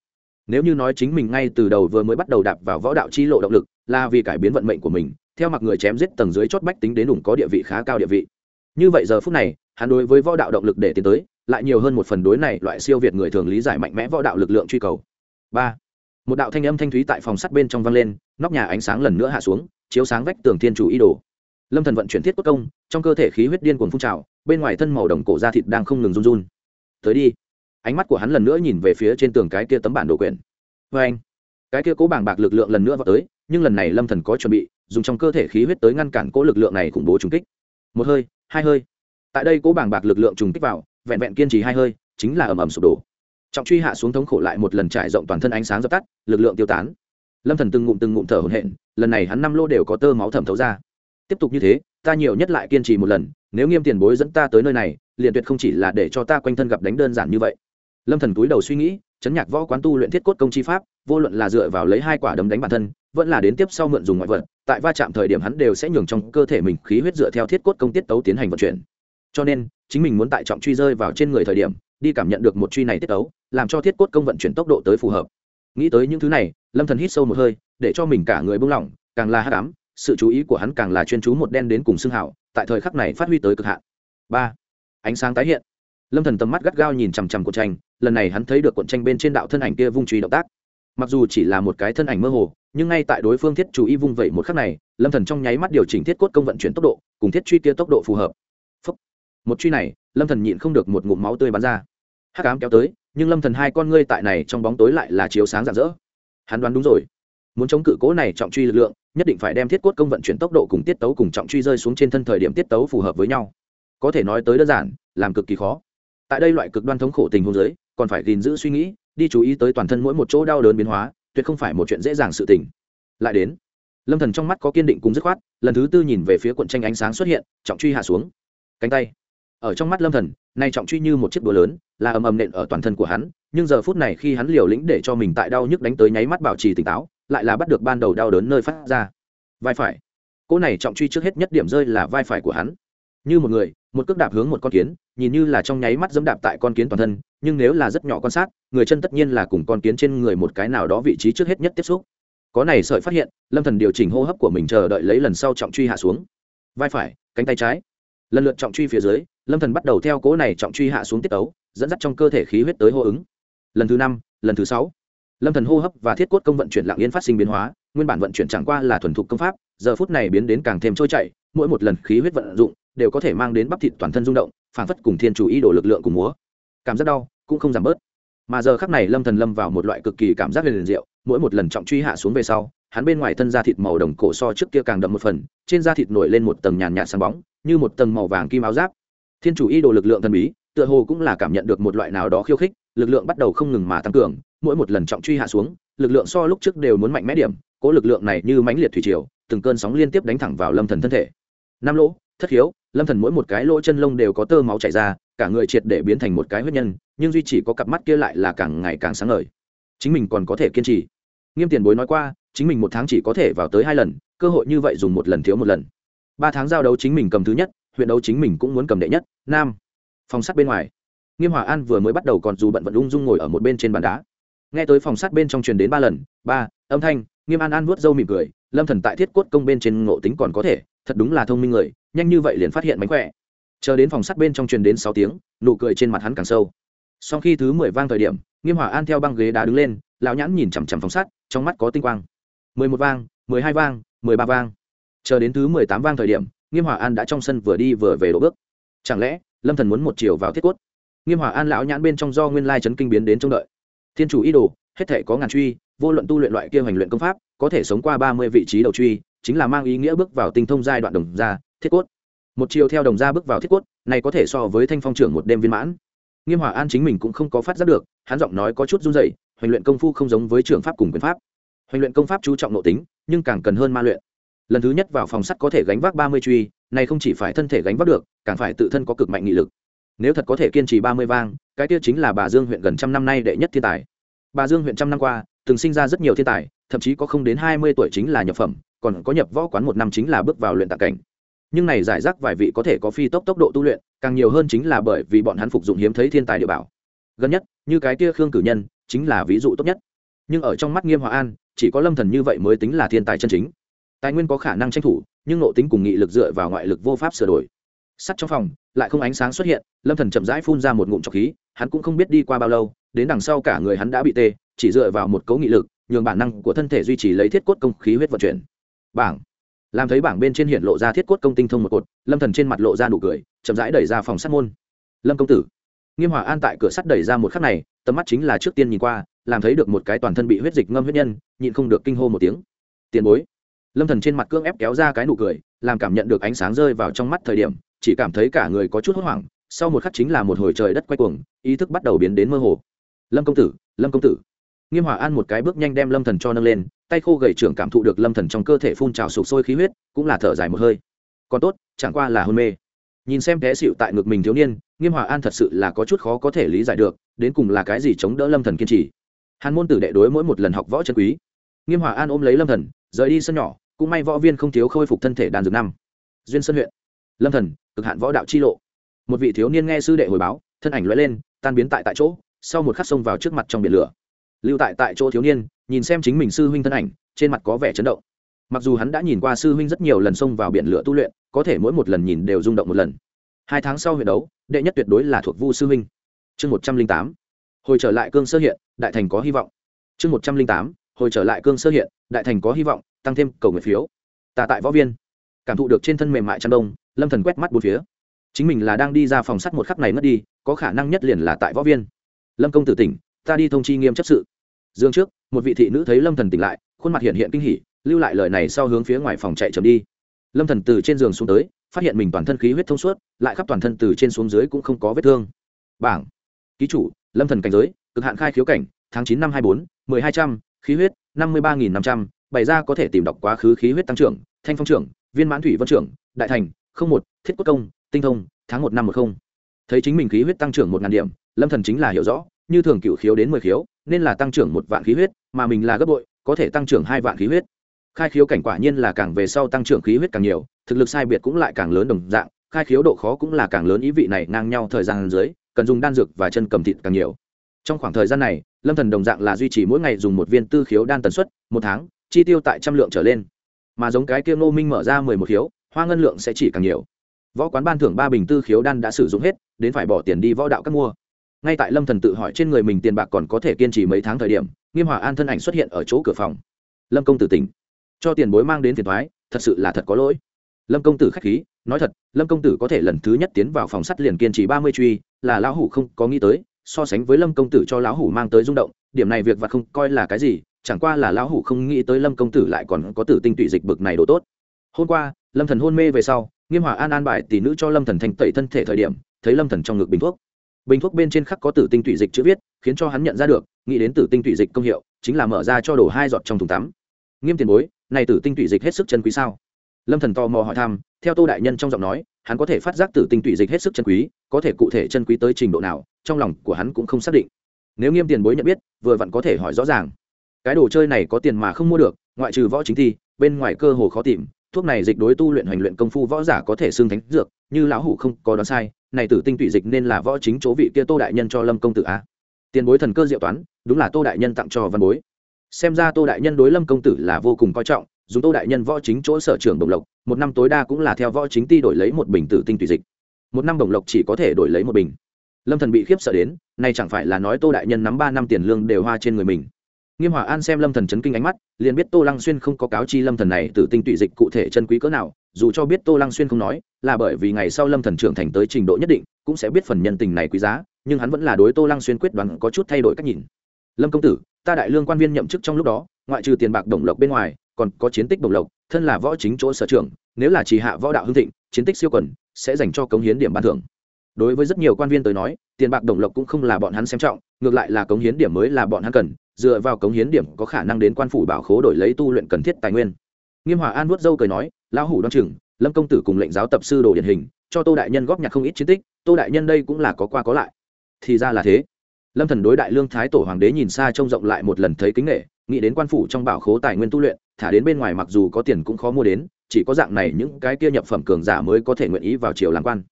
Nếu như nói chính mình ngay từ đầu vừa mới bắt đầu đạp vào võ đạo chi lộ động lực, là vì cải biến vận mệnh của mình, theo mặc người chém giết tầng dưới chót bách tính đến đủng có địa vị khá cao địa vị. Như vậy giờ phút này, hắn đối với võ đạo động lực để tiến tới, lại nhiều hơn một phần đối này loại siêu việt người thường lý giải mạnh mẽ võ đạo lực lượng truy cầu. Ba. Một đạo thanh âm thanh thúy tại phòng sắt bên trong vang lên, nóc nhà ánh sáng lần nữa hạ xuống, chiếu sáng vách tường thiên chủ ý đồ. Lâm thần vận chuyển thiết cốt công trong cơ thể khí huyết điên cuồng phun trào, bên ngoài thân màu đồng cổ da thịt đang không ngừng run run. Tới đi. Ánh mắt của hắn lần nữa nhìn về phía trên tường cái kia tấm bản đồ quyển. Vê anh, cái kia cố bảng bạc lực lượng lần nữa vào tới, nhưng lần này lâm thần có chuẩn bị, dùng trong cơ thể khí huyết tới ngăn cản cố lực lượng này khủng bố trùng kích. Một hơi, hai hơi. Tại đây cố bảng bạc lực lượng trùng kích vào, vẹn vẹn kiên trì hai hơi, chính là ầm ầm sụp đổ. Trọng truy hạ xuống thống khổ lại một lần trải rộng toàn thân ánh sáng dập tắt, lực lượng tiêu tán. Lâm thần từng ngụm từng ngụm thở hổn hển, lần này hắn năm lô đều có tơ máu thẩm thấu ra. Tiếp tục như thế ta nhiều nhất lại kiên trì một lần, nếu nghiêm tiền bối dẫn ta tới nơi này, liền tuyệt không chỉ là để cho ta quanh thân gặp đánh đơn giản như vậy. Lâm thần túi đầu suy nghĩ, chấn nhạc võ quán tu luyện thiết cốt công chi pháp, vô luận là dựa vào lấy hai quả đấm đánh bản thân, vẫn là đến tiếp sau mượn dùng ngoại vật, tại va chạm thời điểm hắn đều sẽ nhường trong cơ thể mình khí huyết dựa theo thiết cốt công tiết tấu tiến hành vận chuyển. Cho nên, chính mình muốn tại trọng truy rơi vào trên người thời điểm, đi cảm nhận được một truy này tiết tấu, làm cho thiết cốt công vận chuyển tốc độ tới phù hợp. Nghĩ tới những thứ này, lâm thần hít sâu một hơi, để cho mình cả người buông lỏng, càng là hắc ám sự chú ý của hắn càng là chuyên chú một đen đến cùng xương hảo, tại thời khắc này phát huy tới cực hạn. Ba, ánh sáng tái hiện. Lâm thần tầm mắt gắt gao nhìn chằm chằm cuộn tranh, lần này hắn thấy được cuộn tranh bên trên đạo thân ảnh kia vung truy động tác. Mặc dù chỉ là một cái thân ảnh mơ hồ, nhưng ngay tại đối phương thiết chú ý vung vẩy một khắc này, lâm thần trong nháy mắt điều chỉnh thiết cốt công vận chuyển tốc độ, cùng thiết truy kia tốc độ phù hợp. Phúc. một truy này, lâm thần nhịn không được một ngụm máu tươi bắn ra. Hắc ám kéo tới, nhưng lâm thần hai con ngươi tại này trong bóng tối lại là chiếu sáng rạng rỡ. Hắn đoán đúng rồi. Muốn chống cự cố này trọng truy lực lượng nhất định phải đem thiết cốt công vận chuyển tốc độ cùng tiết tấu cùng trọng truy rơi xuống trên thân thời điểm tiết tấu phù hợp với nhau. Có thể nói tới đơn giản, làm cực kỳ khó. Tại đây loại cực đoan thống khổ tình huống giới còn phải gìn giữ suy nghĩ, đi chú ý tới toàn thân mỗi một chỗ đau đớn biến hóa, tuyệt không phải một chuyện dễ dàng sự tình. Lại đến, lâm thần trong mắt có kiên định cùng dứt khoát, lần thứ tư nhìn về phía cuộn tranh ánh sáng xuất hiện, trọng truy hạ xuống. Cánh tay. Ở trong mắt lâm thần, nay trọng truy như một chiếc búa lớn, là ầm ầm nện ở toàn thân của hắn, nhưng giờ phút này khi hắn liều lĩnh để cho mình tại đau nhức đánh tới nháy mắt bảo trì tỉnh táo lại là bắt được ban đầu đau đớn nơi phát ra. Vai phải. Cỗ này trọng truy trước hết nhất điểm rơi là vai phải của hắn. Như một người, một cước đạp hướng một con kiến, nhìn như là trong nháy mắt dẫm đạp tại con kiến toàn thân, nhưng nếu là rất nhỏ quan sát, người chân tất nhiên là cùng con kiến trên người một cái nào đó vị trí trước hết nhất tiếp xúc. Có này sợi phát hiện, lâm thần điều chỉnh hô hấp của mình chờ đợi lấy lần sau trọng truy hạ xuống. Vai phải, cánh tay trái. Lần lượt trọng truy phía dưới, lâm thần bắt đầu theo cố này trọng truy hạ xuống tiết ấu dẫn dắt trong cơ thể khí huyết tới hô ứng. Lần thứ năm, lần thứ sáu lâm thần hô hấp và thiết cốt công vận chuyển lạng yên phát sinh biến hóa, nguyên bản vận chuyển chẳng qua là thuần thục công pháp, giờ phút này biến đến càng thêm trôi chảy, mỗi một lần khí huyết vận dụng đều có thể mang đến bắp thịt toàn thân rung động phản phất cùng thiên chủ ý đồ lực lượng cùng múa. Cảm giác đau cũng không giảm bớt. Mà giờ khắc này lâm thần lâm vào một loại cực kỳ cảm giác liền diệu, mỗi một lần trọng truy hạ xuống về sau, hắn bên ngoài thân da thịt màu đồng cổ so trước kia càng đậm một phần, trên da thịt nổi lên một tầng nhàn nhạt sáng bóng, như một tầng màu vàng kim áo giáp. Thiên chủ ý đồ lực lượng thần bí, tựa hồ cũng là cảm nhận được một loại nào đó khiêu khích, lực lượng bắt đầu không ngừng mà tăng cường mỗi một lần trọng truy hạ xuống, lực lượng so lúc trước đều muốn mạnh mẽ điểm, cố lực lượng này như mãnh liệt thủy triều, từng cơn sóng liên tiếp đánh thẳng vào lâm thần thân thể. Năm lỗ, thất hiếu lâm thần mỗi một cái lỗ chân lông đều có tơ máu chảy ra, cả người triệt để biến thành một cái huyết nhân, nhưng duy chỉ có cặp mắt kia lại là càng ngày càng sáng ngời. Chính mình còn có thể kiên trì. Nghiêm tiền bối nói qua, chính mình một tháng chỉ có thể vào tới hai lần, cơ hội như vậy dùng một lần thiếu một lần. Ba tháng giao đấu chính mình cầm thứ nhất, huyện đấu chính mình cũng muốn cầm đệ nhất. Nam, phòng sắt bên ngoài. Nghiêm hòa an vừa mới bắt đầu còn dù bận vận ung dung ngồi ở một bên trên bàn đá nghe tới phòng sắt bên trong truyền đến ba lần, ba, âm thanh, nghiêm an an vuốt râu mỉm cười, lâm thần tại thiết cốt công bên trên ngộ tính còn có thể, thật đúng là thông minh người, nhanh như vậy liền phát hiện mánh khỏe. Chờ đến phòng sắt bên trong truyền đến sáu tiếng, nụ cười trên mặt hắn càng sâu. Sau khi thứ mười vang thời điểm, nghiêm hỏa an theo băng ghế đá đứng lên, lão nhãn nhìn chằm chằm phòng sắt trong mắt có tinh quang. Mười một vang, mười hai vang, mười ba vang. Chờ đến thứ mười tám vang thời điểm, nghiêm hỏa an đã trong sân vừa đi vừa về đổ bước. Chẳng lẽ, lâm thần muốn một chiều vào thiết cốt? Nghiêm hỏa an lão nhãn bên trong do nguyên lai chấn kinh biến đến trông đợi thiên chủ ý đồ, hết thể có ngàn truy, vô luận tu luyện loại kia hành luyện công pháp, có thể sống qua ba mươi vị trí đầu truy, chính là mang ý nghĩa bước vào tinh thông giai đoạn đồng gia, thiết cốt. Một chiều theo đồng gia bước vào thiết cốt, này có thể so với thanh phong trưởng một đêm viên mãn. Nghiêm hòa an chính mình cũng không có phát giác được, hắn giọng nói có chút run rẩy hành luyện công phu không giống với trường pháp cùng quyền pháp. Hành luyện công pháp chú trọng nội tính, nhưng càng cần hơn ma luyện. Lần thứ nhất vào phòng sắt có thể gánh vác ba mươi truy, này không chỉ phải thân thể gánh vác được, càng phải tự thân có cực mạnh nghị lực nếu thật có thể kiên trì ba mươi vang, cái kia chính là bà dương huyện gần trăm năm nay đệ nhất thiên tài. Bà dương huyện trăm năm qua, từng sinh ra rất nhiều thiên tài, thậm chí có không đến hai mươi tuổi chính là nhập phẩm, còn có nhập võ quán một năm chính là bước vào luyện tạc cảnh. Nhưng này giải rác vài vị có thể có phi tốc tốc độ tu luyện, càng nhiều hơn chính là bởi vì bọn hắn phục dụng hiếm thấy thiên tài địa bảo. Gần nhất, như cái kia khương cử nhân, chính là ví dụ tốt nhất. Nhưng ở trong mắt nghiêm hòa an, chỉ có lâm thần như vậy mới tính là thiên tài chân chính. Tài nguyên có khả năng tranh thủ, nhưng nội tính cùng nghị lực dựa vào ngoại lực vô pháp sửa đổi sắt trong phòng, lại không ánh sáng xuất hiện, lâm thần chậm rãi phun ra một ngụm trọc khí, hắn cũng không biết đi qua bao lâu, đến đằng sau cả người hắn đã bị tê, chỉ dựa vào một cấu nghị lực, nhường bản năng của thân thể duy trì lấy thiết cốt công khí huyết vận chuyển. Bảng. Làm thấy bảng bên trên hiện lộ ra thiết cốt công tinh thông một cột, lâm thần trên mặt lộ ra nụ cười, chậm rãi đẩy ra phòng sát môn. Lâm công tử. Nghiêm hòa an tại cửa sắt đẩy ra một khắc này, tầm mắt chính là trước tiên nhìn qua, làm thấy được một cái toàn thân bị huyết dịch ngâm huyết nhân, nhịn không được kinh hô một tiếng. Tiền bối. Lâm thần trên mặt cương ép kéo ra cái nụ cười, làm cảm nhận được ánh sáng rơi vào trong mắt thời điểm chỉ cảm thấy cả người có chút hốt hoảng, sau một khắc chính là một hồi trời đất quay cuồng, ý thức bắt đầu biến đến mơ hồ. Lâm công tử, lâm công tử. Nghiêm hòa an một cái bước nhanh đem lâm thần cho nâng lên, tay khô gầy trưởng cảm thụ được lâm thần trong cơ thể phun trào sụp sôi khí huyết, cũng là thở dài một hơi. Còn tốt, chẳng qua là hôn mê. Nhìn xem té xịu tại ngực mình thiếu niên, nghiêm hòa an thật sự là có chút khó có thể lý giải được, đến cùng là cái gì chống đỡ lâm thần kiên trì. Hàn môn tử đệ đối mỗi một lần học võ chân quý. Nghiêm hòa an ôm lấy lâm thần, rời đi sân nhỏ, cũng may võ viên không thiếu khôi phục thân thể đàn dược năm. Duyên sân huyện. Lâm thần cực hạn võ đạo chi lộ. Một vị thiếu niên nghe sư đệ hồi báo, thân ảnh lóe lên, tan biến tại tại chỗ, sau một khắc xông vào trước mặt trong biển lửa. Lưu tại tại chỗ thiếu niên, nhìn xem chính mình sư huynh thân ảnh, trên mặt có vẻ chấn động. Mặc dù hắn đã nhìn qua sư huynh rất nhiều lần xông vào biển lửa tu luyện, có thể mỗi một lần nhìn đều rung động một lần. Hai tháng sau huyện đấu, đệ nhất tuyệt đối là thuộc vu sư huynh. Chương một trăm linh tám, hồi trở lại cương sơ hiện, đại thành có hy vọng. Chương một trăm linh tám, hồi trở lại cương sơ hiện, đại thành có hy vọng, tăng thêm cầu nguyện phiếu. Tà tại võ viên, cảm thụ được trên thân mềm mại chăn đông lâm thần quét mắt bốn phía chính mình là đang đi ra phòng sắt một khắc này mất đi có khả năng nhất liền là tại võ viên lâm công tử tỉnh ta đi thông chi nghiêm chấp sự dương trước một vị thị nữ thấy lâm thần tỉnh lại khuôn mặt hiện hiện kinh hỉ lưu lại lời này sau hướng phía ngoài phòng chạy chậm đi lâm thần từ trên giường xuống tới phát hiện mình toàn thân khí huyết thông suốt lại khắp toàn thân từ trên xuống dưới cũng không có vết thương bảng ký chủ lâm thần cảnh giới cực hạn khai khiếu cảnh tháng chín năm hai bốn mười hai trăm khí huyết năm mươi ba nghìn năm trăm bày ra có thể tìm đọc quá khứ khí huyết tăng trưởng thanh phong trưởng viên mãn thủy vân trưởng đại thành không một, thiết quốc công, tinh thông, tháng một năm một không. Thấy chính mình khí huyết tăng trưởng một ngàn điểm, lâm thần chính là hiểu rõ, như thường cựu khiếu đến mười khiếu, nên là tăng trưởng một vạn khí huyết, mà mình là gấp bội, có thể tăng trưởng hai vạn khí huyết. Khai khiếu cảnh quả nhiên là càng về sau tăng trưởng khí huyết càng nhiều, thực lực sai biệt cũng lại càng lớn đồng dạng, khai khiếu độ khó cũng là càng lớn ý vị này ngang nhau thời gian dưới, cần dùng đan dược và chân cầm thịt càng nhiều. Trong khoảng thời gian này, lâm thần đồng dạng là duy trì mỗi ngày dùng một viên tư khiếu đan tần suất, một tháng, chi tiêu tại trăm lượng trở lên. Mà giống cái kia ngô minh mở ra mười một khiếu hoa ngân lượng sẽ chỉ càng nhiều. Võ quán ban thưởng ba bình tư khiếu đan đã sử dụng hết, đến phải bỏ tiền đi võ đạo các mua. Ngay tại lâm thần tự hỏi trên người mình tiền bạc còn có thể kiên trì mấy tháng thời điểm, nghiêm hòa an thân ảnh xuất hiện ở chỗ cửa phòng. Lâm công tử tỉnh. Cho tiền bối mang đến phiền thoái thật sự là thật có lỗi. Lâm công tử khách khí, nói thật, lâm công tử có thể lần thứ nhất tiến vào phòng sắt liền kiên trì ba mươi truy, là lão hủ không có nghĩ tới, so sánh với lâm công tử cho lão hủ mang tới rung động, điểm này việc vặt không coi là cái gì, chẳng qua là lão hủ không nghĩ tới lâm công tử lại còn có tử tinh tụy dịch bực này đồ tốt. Hôm qua lâm thần hôn mê về sau, nghiêm hòa an an bài tỷ nữ cho lâm thần thanh tẩy thân thể thời điểm, thấy lâm thần trong ngực bình thuốc. Bình thuốc bên trên khắc có tử tinh tủy dịch chữ viết, khiến cho hắn nhận ra được, nghĩ đến tử tinh tủy dịch công hiệu, chính là mở ra cho đổ hai giọt trong thùng tắm. Nghiêm tiền bối, này tử tinh tủy dịch hết sức chân quý sao? Lâm thần to mò hỏi thăm, theo tô đại nhân trong giọng nói, hắn có thể phát giác tử tinh tủy dịch hết sức chân quý, có thể cụ thể chân quý tới trình độ nào, trong lòng của hắn cũng không xác định. Nếu nghiêm tiền bối nhận biết, vừa vặn có thể hỏi rõ ràng. Cái đồ chơi này có tiền mà không mua được, ngoại trừ võ chính thi, bên ngoài cơ hồ khó tìm thuốc này dịch đối tu luyện hành luyện công phu võ giả có thể xương thánh dược, như lão hủ không có đoán sai, này tử tinh tụy dịch nên là võ chính chỗ vị kia tô đại nhân cho lâm công tử a. Tiền bối thần cơ diệu toán, đúng là tô đại nhân tặng cho văn bối. Xem ra tô đại nhân đối lâm công tử là vô cùng coi trọng dùng tô đại nhân võ chính chỗ sở trường đồng lộc, một năm tối đa cũng là theo võ chính ti đổi lấy một bình tử tinh tùy dịch. Một năm đồng lộc chỉ có thể đổi lấy một bình. Lâm thần bị khiếp sợ đến nay chẳng phải là nói tô đại nhân nắm ba năm tiền lương đều hoa trên người mình nghiêm hòa an xem lâm thần chấn kinh ánh mắt, liền biết tô lăng xuyên không có cáo chi lâm thần này tử tinh tụy dịch cụ thể chân quý cỡ nào, dù cho biết tô lăng xuyên không nói, là bởi vì ngày sau lâm thần trưởng thành tới trình độ nhất định, cũng sẽ biết phần nhân tình này quý giá, nhưng hắn vẫn là đối tô lăng xuyên quyết đoán có chút thay đổi cách nhìn. Lâm công tử, ta đại lương quan viên nhậm chức trong lúc đó, ngoại trừ tiền bạc đồng lộc bên ngoài, còn có chiến tích đồng lộc, thân là võ chính chỗ sở trưởng, nếu là chỉ hạ võ đạo hưng thịnh, chiến tích siêu quần, sẽ dành cho cống hiến điểm ban thưởng. Đối với rất nhiều quan viên tới nói, tiền bạc đồng lộc cũng không là bọn hắn xem trọng, ngược lại là cống hiến điểm mới là bọn hắn cần dựa vào cống hiến điểm có khả năng đến quan phủ bảo khố đổi lấy tu luyện cần thiết tài nguyên. Nghiêm hòa an vuốt dâu cười nói, lão hủ đoan chừng, lâm công tử cùng lệnh giáo tập sư đồ điển hình, cho tô đại nhân góp nhặt không ít chiến tích, tô đại nhân đây cũng là có qua có lại. Thì ra là thế. Lâm thần đối đại lương thái tổ hoàng đế nhìn xa trông rộng lại một lần thấy kính nghệ nghĩ đến quan phủ trong bảo khố tài nguyên tu luyện, thả đến bên ngoài mặc dù có tiền cũng khó mua đến, chỉ có dạng này những cái kia nhập phẩm cường giả mới có thể nguyện ý vào triều làm quan.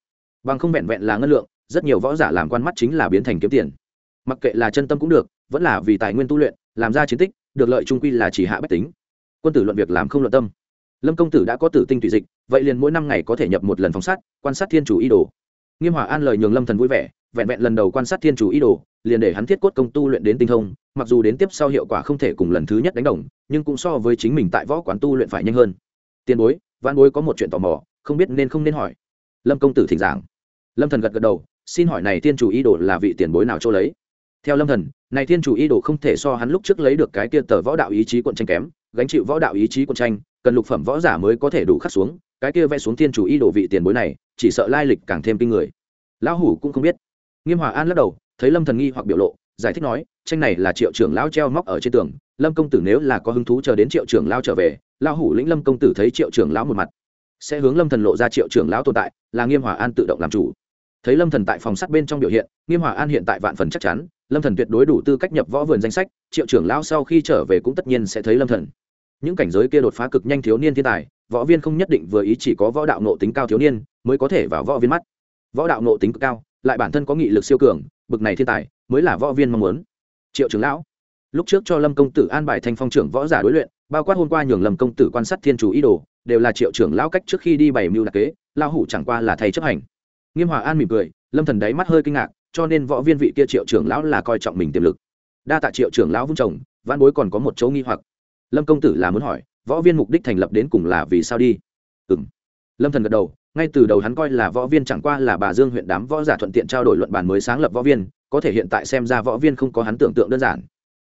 Bằng không vẹn vẹn là ngân lượng, rất nhiều võ giả làm quan mắt chính là biến thành kiếm tiền mặc kệ là chân tâm cũng được, vẫn là vì tài nguyên tu luyện, làm ra chiến tích, được lợi trung quy là chỉ hạ bách tính. Quân tử luận việc làm không luận tâm. Lâm công tử đã có tử tinh tùy dịch, vậy liền mỗi năm ngày có thể nhập một lần phóng sát, quan sát thiên chủ y đồ. Nghiêm hòa an lời nhường lâm thần vui vẻ, vẹn vẹn lần đầu quan sát thiên chủ y đồ, liền để hắn thiết cốt công tu luyện đến tinh thông, mặc dù đến tiếp sau hiệu quả không thể cùng lần thứ nhất đánh đồng, nhưng cũng so với chính mình tại võ quán tu luyện phải nhanh hơn. Tiền bối văn bối có một chuyện tò mò, không biết nên không nên hỏi. Lâm công tử thỉnh giảng. Lâm thần gật gật đầu, xin hỏi này thiên chủ y đồ là vị tiền bối nào cho lấy? Theo lâm thần, này thiên chủ y đồ không thể so hắn lúc trước lấy được cái kia tờ võ đạo ý chí quận tranh kém, gánh chịu võ đạo ý chí quận tranh, cần lục phẩm võ giả mới có thể đủ khắc xuống, cái kia vẽ xuống thiên chủ y đồ vị tiền bối này, chỉ sợ lai lịch càng thêm kinh người. Lão hủ cũng không biết. Nghiêm hòa an lắc đầu, thấy lâm thần nghi hoặc biểu lộ, giải thích nói, tranh này là triệu trưởng lão treo móc ở trên tường, lâm công tử nếu là có hứng thú chờ đến triệu trưởng lão trở về, lão hủ lĩnh lâm công tử thấy triệu trưởng lão một mặt, sẽ hướng lâm thần lộ ra triệu trưởng lão tồn tại, là nghiêm hòa an tự động làm chủ thấy lâm thần tại phòng sắt bên trong biểu hiện, nghiêm hòa an hiện tại vạn phần chắc chắn, lâm thần tuyệt đối đủ tư cách nhập võ vườn danh sách, triệu trưởng lão sau khi trở về cũng tất nhiên sẽ thấy lâm thần. Những cảnh giới kia đột phá cực nhanh thiếu niên thiên tài, võ viên không nhất định vừa ý chỉ có võ đạo nộ tính cao thiếu niên mới có thể vào võ viên mắt. Võ đạo nộ tính cực cao, lại bản thân có nghị lực siêu cường, bực này thiên tài mới là võ viên mong muốn. Triệu trưởng lão, lúc trước cho lâm công tử an bài thành phong trưởng võ giả đối luyện, bao quát hôm qua nhường lâm công tử quan sát thiên chủ ý đồ, đều là triệu trưởng lão cách trước khi đi bày mưu đặc kế lao hủ chẳng qua là thầy chấp hành nghiêm hòa an mỉm cười lâm thần đáy mắt hơi kinh ngạc cho nên võ viên vị kia triệu trưởng lão là coi trọng mình tiềm lực. Đa tạ triệu trưởng lão vung chồng văn bối còn có một chỗ nghi hoặc. Lâm công tử là muốn hỏi võ viên mục đích thành lập đến cùng là vì sao đi? Ừm, lâm thần gật đầu ngay từ đầu hắn coi là võ viên chẳng qua là bà dương huyện đám võ giả thuận tiện trao đổi luận bàn mới sáng lập võ viên có thể hiện tại xem ra võ viên không có hắn tưởng tượng đơn giản.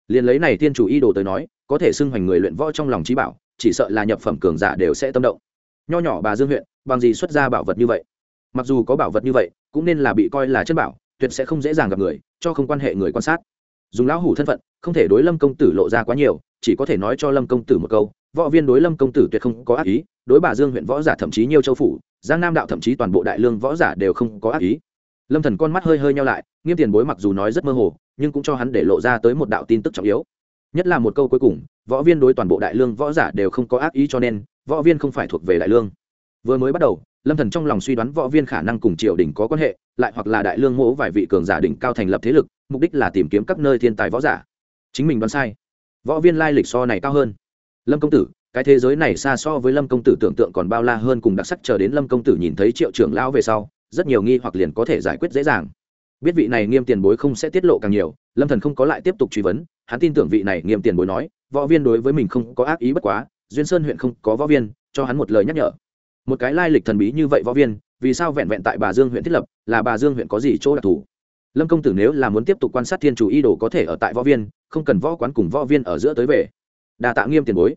Liền lấy này tiên chủ y đồ tới nói có thể xưng hoành người luyện võ trong lòng trí bảo chỉ sợ là nhập phẩm cường giả đều sẽ tâm động. Nho nhỏ bà dương huyện bằng gì xuất ra bảo vật như vậy? Mặc dù có bảo vật như vậy, cũng nên là bị coi là chân bảo, tuyệt sẽ không dễ dàng gặp người, cho không quan hệ người quan sát. Dùng lão hủ thân phận, không thể đối lâm công tử lộ ra quá nhiều, chỉ có thể nói cho lâm công tử một câu, võ viên đối lâm công tử tuyệt không có ác ý, đối bà dương huyện võ giả thậm chí nhiều châu phủ, giang nam đạo thậm chí toàn bộ đại lương võ giả đều không có ác ý. Lâm thần con mắt hơi hơi nhau lại, nghiêm tiền bối mặc dù nói rất mơ hồ, nhưng cũng cho hắn để lộ ra tới một đạo tin tức trọng yếu. Nhất là một câu cuối cùng, võ viên đối toàn bộ đại lương võ giả đều không có ác ý cho nên, võ viên không phải thuộc về đại lương. Vừa mới bắt đầu lâm thần trong lòng suy đoán võ viên khả năng cùng triều đình có quan hệ, lại hoặc là đại lương mỗ vài vị cường giả đỉnh cao thành lập thế lực, mục đích là tìm kiếm các nơi thiên tài võ giả. Chính mình đoán sai. Võ viên lai lịch so này cao hơn. Lâm công tử, cái thế giới này xa so với lâm công tử tưởng tượng còn bao la hơn cùng đặc sắc, chờ đến lâm công tử nhìn thấy triệu trưởng lão về sau, rất nhiều nghi hoặc liền có thể giải quyết dễ dàng. Biết vị này nghiêm tiền bối không sẽ tiết lộ càng nhiều, lâm thần không có lại tiếp tục truy vấn, hắn tin tưởng vị này nghiêm tiền bối nói, võ viên đối với mình không có ác ý bất quá, duyên sơn huyện không có võ viên, cho hắn một lời nhắc nhở một cái lai lịch thần bí như vậy võ viên, vì sao vẹn vẹn tại bà dương huyện thiết lập, là bà dương huyện có gì chỗ đặc thù? Lâm công tử nếu là muốn tiếp tục quan sát thiên chủ y đồ có thể ở tại võ viên, không cần võ quán cùng võ viên ở giữa tới về. Đà tạ nghiêm tiền bối.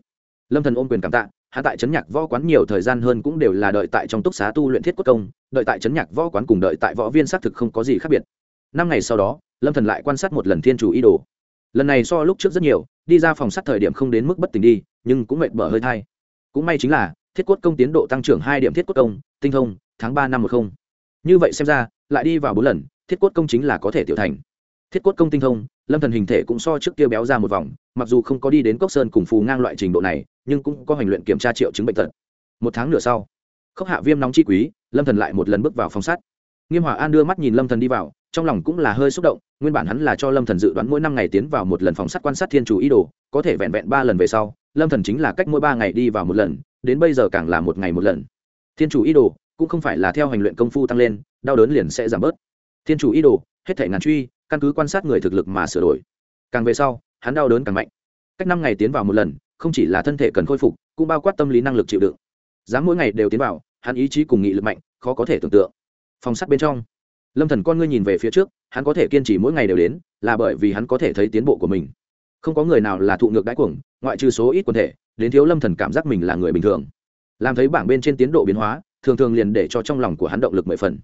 Lâm thần ôm quyền cảm tạ, hạ tại trấn nhạc võ quán nhiều thời gian hơn cũng đều là đợi tại trong túc xá tu luyện thiết quốc công, đợi tại trấn nhạc võ quán cùng đợi tại võ viên xác thực không có gì khác biệt. Năm ngày sau đó, lâm thần lại quan sát một lần thiên chủ y đồ. Lần này so lúc trước rất nhiều, đi ra phòng sát thời điểm không đến mức bất tỉnh đi, nhưng cũng mệt bở hơi thai. Cũng may chính là thiết cốt công tiến độ tăng trưởng hai điểm thiết cốt công, tinh thông, tháng ba năm một không. Như vậy xem ra, lại đi vào bốn lần, thiết cốt công chính là có thể tiểu thành. Thiết cốt công tinh thông, lâm thần hình thể cũng so trước kia béo ra một vòng, mặc dù không có đi đến cốc sơn cùng phù ngang loại trình độ này, nhưng cũng có hành luyện kiểm tra triệu chứng bệnh tật. Một tháng nửa sau, khốc hạ viêm nóng chi quý, lâm thần lại một lần bước vào phòng sắt nghiêm hòa an đưa mắt nhìn lâm thần đi vào, trong lòng cũng là hơi xúc động, nguyên bản hắn là cho lâm thần dự đoán mỗi năm ngày tiến vào một lần phòng sắt quan sát thiên chủ ý đồ, có thể vẹn vẹn ba lần về sau, lâm thần chính là cách mỗi ba ngày đi vào một lần đến bây giờ càng là một ngày một lần. Thiên chủ ý đồ cũng không phải là theo hành luyện công phu tăng lên, đau đớn liền sẽ giảm bớt. Thiên chủ ý đồ, hết thể ngàn truy, căn cứ quan sát người thực lực mà sửa đổi. Càng về sau, hắn đau đớn càng mạnh. Cách năm ngày tiến vào một lần, không chỉ là thân thể cần khôi phục, cũng bao quát tâm lý năng lực chịu đựng. Dám mỗi ngày đều tiến vào, hắn ý chí cùng nghị lực mạnh, khó có thể tưởng tượng. Phòng sắt bên trong, lâm thần con ngươi nhìn về phía trước, hắn có thể kiên trì mỗi ngày đều đến, là bởi vì hắn có thể thấy tiến bộ của mình không có người nào là thụ ngược đãi cuồng, ngoại trừ số ít quần thể, đến thiếu lâm thần cảm giác mình là người bình thường. Làm thấy bảng bên trên tiến độ biến hóa, thường thường liền để cho trong lòng của hắn động lực mười phần.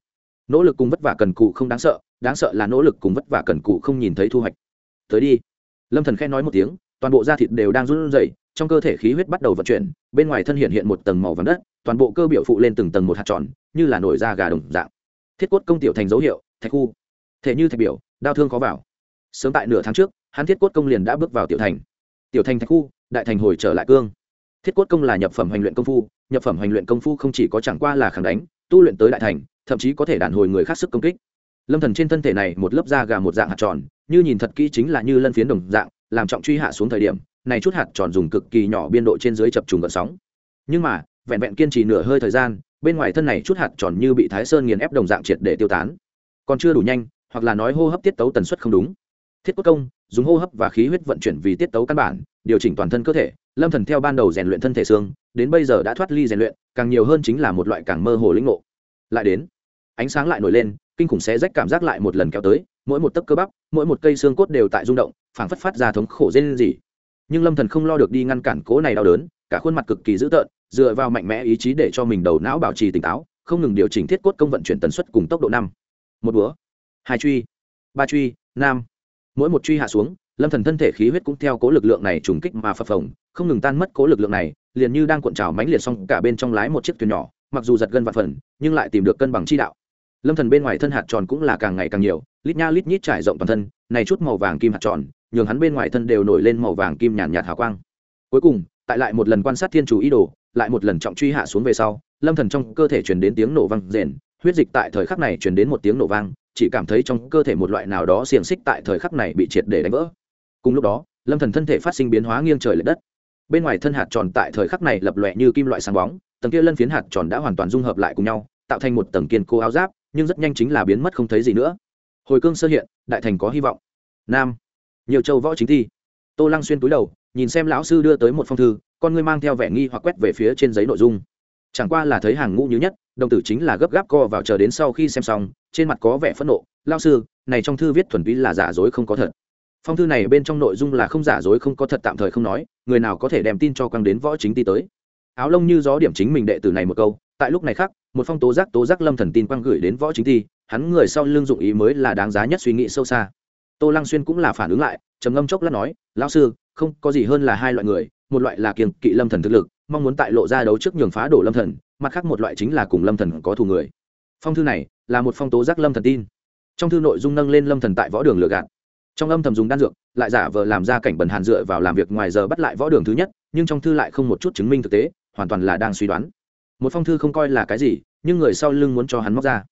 Nỗ lực cùng vất vả cần cụ không đáng sợ đáng sợ là nỗ lực cùng vất vả cần cụ không nhìn thấy thu hoạch. Tới đi. Lâm thần khen nói một tiếng, toàn bộ da thịt đều đang run rẩy, trong cơ thể khí huyết bắt đầu vận chuyển, bên ngoài thân hiện hiện một tầng màu vàng đất, toàn bộ cơ biểu phụ lên từng tầng một hạt tròn, như là nổi da gà đồng dạng. Thiết cốt công tiểu thành dấu hiệu, thạch khu. Thể như thạch biểu đau thương khó vào. Sớm tại nửa tháng trước hắn thiết cốt công liền đã bước vào tiểu thành. Tiểu thành thạch khu, đại thành hồi trở lại cương. Thiết cốt công là nhập phẩm hoành luyện công phu, nhập phẩm hoành luyện công phu không chỉ có chẳng qua là khẳng đánh, tu luyện tới đại thành, thậm chí có thể đản hồi người khác sức công kích. Lâm thần trên thân thể này một lớp da gà một dạng hạt tròn, như nhìn thật kỹ chính là như lân phiến đồng dạng, làm trọng truy hạ xuống thời điểm, này chút hạt tròn dùng cực kỳ nhỏ biên độ trên dưới chập trùng gợn sóng. Nhưng mà, vẹn vẹn kiên trì nửa hơi thời gian, bên ngoài thân này chút hạt tròn như bị thái sơn nghiền ép đồng dạng triệt để tiêu tán. Còn chưa đủ nhanh, hoặc là nói hô hấp tiết tấu tần suất không đúng thiết cốt công, dùng hô hấp và khí huyết vận chuyển vì tiết tấu căn bản, điều chỉnh toàn thân cơ thể. Lâm thần theo ban đầu rèn luyện thân thể xương, đến bây giờ đã thoát ly rèn luyện, càng nhiều hơn chính là một loại càng mơ hồ lĩnh ngộ. Lại đến, ánh sáng lại nổi lên, kinh khủng xé rách cảm giác lại một lần kéo tới, mỗi một tấc cơ bắp, mỗi một cây xương cốt đều tại rung động, phảng phất phát ra thống khổ dên gì nhưng lâm thần không lo được đi ngăn cản cố này đau đớn, cả khuôn mặt cực kỳ dữ tợn, dựa vào mạnh mẽ ý chí để cho mình đầu não bảo trì tỉnh táo, không ngừng điều chỉnh thiết cốt công vận chuyển tần suất cùng tốc độ năm. Một búa hai truy, ba truy, năm mỗi một truy hạ xuống, lâm thần thân thể khí huyết cũng theo cố lực lượng này trùng kích mà phập phồng, không ngừng tan mất cố lực lượng này, liền như đang cuộn trào mãnh liệt xong cả bên trong lái một chiếc thuyền nhỏ, mặc dù giật gân vạn phần, nhưng lại tìm được cân bằng chi đạo. Lâm thần bên ngoài thân hạt tròn cũng là càng ngày càng nhiều, lít nha lít nhít trải rộng toàn thân, này chút màu vàng kim hạt tròn, nhường hắn bên ngoài thân đều nổi lên màu vàng kim nhàn nhạt hào quang. Cuối cùng, tại lại một lần quan sát thiên chủ ý đồ, lại một lần trọng truy hạ xuống về sau, lâm thần trong cơ thể truyền đến tiếng nổ vang rền, huyết dịch tại thời khắc này truyền đến một tiếng nổ vang chỉ cảm thấy trong cơ thể một loại nào đó xiềng xích tại thời khắc này bị triệt để đánh vỡ. Cùng lúc đó, lâm thần thân thể phát sinh biến hóa nghiêng trời l ệ đất. Bên ngoài thân hạt tròn tại thời khắc này lập lòe như kim loại sáng bóng, tầng kia lân phiến hạt tròn đã hoàn toàn dung hợp lại cùng nhau, tạo thành một tầng kiên cố áo giáp, nhưng rất nhanh chính là biến mất không thấy gì nữa. Hồi cương sơ hiện, đại thành có hy vọng. Nam. Nhiều châu võ chính thi. Tô lăng xuyên túi đầu, nhìn xem lão sư đưa tới một phong thư, con ngươi mang theo vẻ nghi hoặc quét về phía trên giấy nội dung. Chẳng qua là thấy hàng ngũ như nhất đồng tử chính là gấp gáp co vào chờ đến sau khi xem xong, trên mặt có vẻ phẫn nộ. Lao sư, này trong thư viết thuần túy là giả dối không có thật. Phong thư này bên trong nội dung là không giả dối không có thật tạm thời không nói, người nào có thể đem tin cho quang đến võ chính ti tới. Áo lông như gió điểm chính mình đệ tử này một câu, tại lúc này khác, một phong tố giác tố giác lâm thần tin quang gửi đến võ chính thi hắn người sau lưng dụng ý mới là đáng giá nhất suy nghĩ sâu xa. Tô lăng xuyên cũng là phản ứng lại, trầm ngâm chốc lát nói, lão sư, không có gì hơn là hai loại người, một loại là kiềng kỵ lâm thần thực lực, mong muốn tại lộ ra đấu trước nhường phá đổ lâm thần mặt khác một loại chính là cùng lâm thần có thù người. Phong thư này là một phong tố giác lâm thần tin. Trong thư nội dung nâng lên lâm thần tại võ đường lựa gạt. Trong âm thầm dùng đan dược, lại giả vờ làm ra cảnh bần hàn dựa vào làm việc ngoài giờ bắt lại võ đường thứ nhất, nhưng trong thư lại không một chút chứng minh thực tế, hoàn toàn là đang suy đoán. Một phong thư không coi là cái gì, nhưng người sau lưng muốn cho hắn móc ra.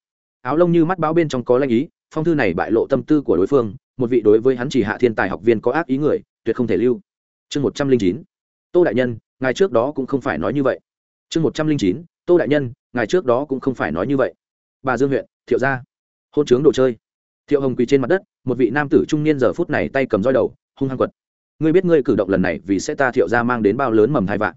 Áo lông như mắt báo bên trong có lanh ý, phong thư này bại lộ tâm tư của đối phương, một vị đối với hắn chỉ hạ thiên tài học viên có ác ý người, tuyệt không thể lưu. Chương một trăm linh chín. Tô đại nhân, ngài trước đó cũng không phải nói như vậy. Chương một trăm linh chín tô đại nhân, ngài trước đó cũng không phải nói như vậy. Bà dương huyện, thiệu gia. Hôn chướng đồ chơi. Thiệu hồng quỳ trên mặt đất, một vị nam tử trung niên giờ phút này tay cầm roi đầu, hung hăng quật. Ngươi biết ngươi cử động lần này vì sẽ ta thiệu gia mang đến bao lớn mầm hai vạn.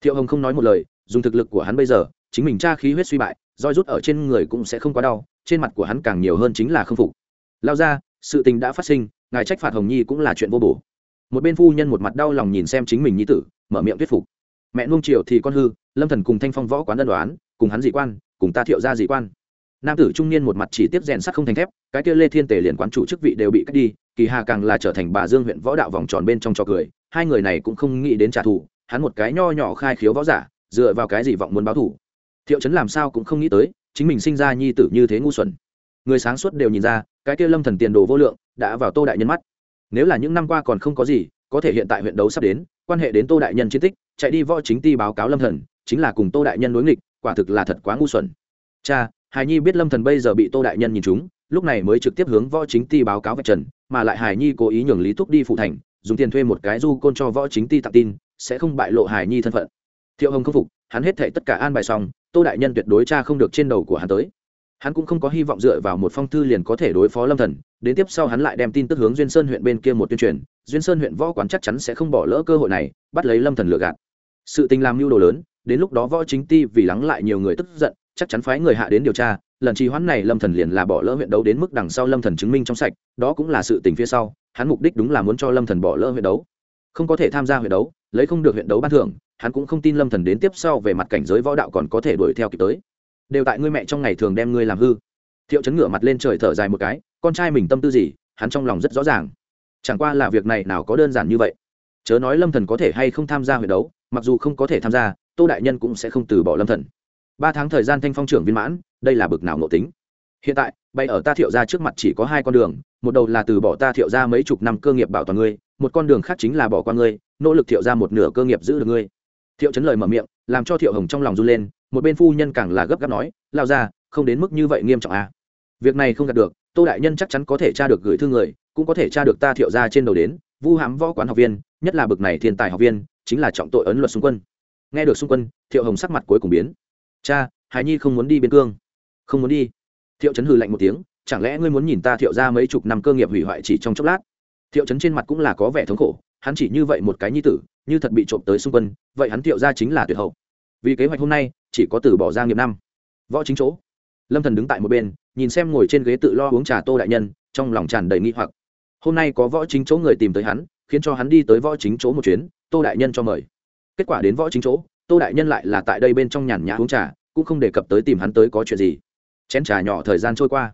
Thiệu hồng không nói một lời, dùng thực lực của hắn bây giờ, chính mình tra khí huyết suy bại, roi rút ở trên người cũng sẽ không quá đau, trên mặt của hắn càng nhiều hơn chính là k phục. Lao ra, sự tình đã phát sinh, ngài trách phạt hồng nhi cũng là chuyện vô bổ. Một bên phu nhân một mặt đau lòng nhìn xem chính mình nhi tử, mở miệng thuyết phục. Mẹ nuông triều thì con hư lâm thần cùng thanh phong võ quán đơn đoán, cùng hắn dị quan, cùng ta thiệu ra dị quan. Nam tử trung niên một mặt chỉ tiếp rèn sắt không thành thép, cái kia lê thiên tề liền quán chủ chức vị đều bị cắt đi, kỳ hà càng là trở thành bà dương huyện võ đạo vòng tròn bên trong trò cười, hai người này cũng không nghĩ đến trả thù, hắn một cái nho nhỏ khai khiếu võ giả, dựa vào cái gì vọng muốn báo thù. Thiệu Trấn làm sao cũng không nghĩ tới, chính mình sinh ra nhi tử như thế ngu xuẩn. Người sáng suốt đều nhìn ra, cái kia lâm thần tiền đồ vô lượng, đã vào tô đại nhân mắt. Nếu là những năm qua còn không có gì, có thể hiện tại huyện đấu sắp đến, quan hệ đến tô đại nhân chiến tích chạy đi võ chính ti báo cáo lâm thần, chính là cùng tô đại nhân đối nghịch, quả thực là thật quá ngu xuẩn. Cha hài nhi biết lâm thần bây giờ bị tô đại nhân nhìn chúng, lúc này mới trực tiếp hướng võ chính ti báo cáo vạch trần, mà lại hài nhi cố ý nhường lý thúc đi phụ thành, dùng tiền thuê một cái du côn cho võ chính ti tặng tin, sẽ không bại lộ hài nhi thân phận. Thiệu hồng không phục, hắn hết thệ tất cả an bài xong, tô đại nhân tuyệt đối cha không được trên đầu của hắn tới. Hắn cũng không có hy vọng dựa vào một phong thư liền có thể đối phó lâm thần, đến tiếp sau hắn lại đem tin tức hướng duyên sơn huyện bên kia một tuyên truyền, duyên sơn huyện võ quán chắc chắn sẽ không bỏ lỡ cơ hội này, bắt lấy lâm thần lừa gạt sự tình làm mưu đồ lớn, đến lúc đó võ chính ti vì lắng lại nhiều người tức giận, chắc chắn phái người hạ đến điều tra, lần trì hoãn này lâm thần liền là bỏ lỡ huyện đấu đến mức đằng sau lâm thần chứng minh trong sạch, đó cũng là sự tình phía sau, hắn mục đích đúng là muốn cho lâm thần bỏ lỡ huyện đấu. Không có thể tham gia huyện đấu, lấy không được huyện đấu ban thưởng, hắn cũng không tin lâm thần đến tiếp sau về mặt cảnh giới võ đạo còn có thể đuổi theo kịp tới. Đều tại ngươi mẹ trong ngày thường đem ngươi làm hư. Thiệu chấn ngửa mặt lên trời thở dài một cái, con trai mình tâm tư gì, hắn trong lòng rất rõ ràng. Chẳng qua là việc này nào có đơn giản như vậy. Chớ nói lâm thần có thể hay không tham gia huyện đấu mặc dù không có thể tham gia, tô đại nhân cũng sẽ không từ bỏ lâm thần. Ba tháng thời gian thanh phong trưởng viên mãn, đây là bực nào ngộ tính. Hiện tại, bay ở ta thiệu ra trước mặt chỉ có hai con đường, một đầu là từ bỏ ta thiệu ra mấy chục năm cơ nghiệp bảo toàn ngươi, một con đường khác chính là bỏ qua ngươi, nỗ lực thiệu ra một nửa cơ nghiệp giữ được ngươi. Thiệu chấn lời mở miệng, làm cho thiệu hồng trong lòng run lên, một bên phu nhân càng là gấp gáp nói lao ra không đến mức như vậy nghiêm trọng à. việc này không đạt được, tô đại nhân chắc chắn có thể tra được gửi thư người, cũng có thể tra được ta thiệu ra trên đầu đến, vu hãm võ quán học viên, nhất là bực này thiên tài học viên chính là trọng tội ấn luật xung quân. Nghe được xung quân, thiệu hồng sắc mặt cuối cùng biến. Cha, hải nhi không muốn đi biên cương. Không muốn đi. Thiệu Trấn hừ lạnh một tiếng, chẳng lẽ ngươi muốn nhìn ta thiệu ra mấy chục năm cơ nghiệp hủy hoại chỉ trong chốc lát? Thiệu Trấn trên mặt cũng là có vẻ thống khổ, hắn chỉ như vậy một cái nhi tử, như thật bị trộm tới xung quân, vậy hắn thiệu ra chính là tuyệt hậu. Vì kế hoạch hôm nay, chỉ có từ bỏ ra nghiệp năm. Võ chính chỗ. Lâm thần đứng tại một bên, nhìn xem ngồi trên ghế tự lo uống trà tô đại nhân, trong lòng tràn đầy nghi hoặc. Hôm nay có võ chính chỗ người tìm tới hắn, khiến cho hắn đi tới võ chính chỗ một chuyến tô đại nhân cho mời. Kết quả đến võ chính chỗ, tô đại nhân lại là tại đây bên trong nhàn nhã uống trà, cũng không đề cập tới tìm hắn tới có chuyện gì. Chén trà nhỏ thời gian trôi qua.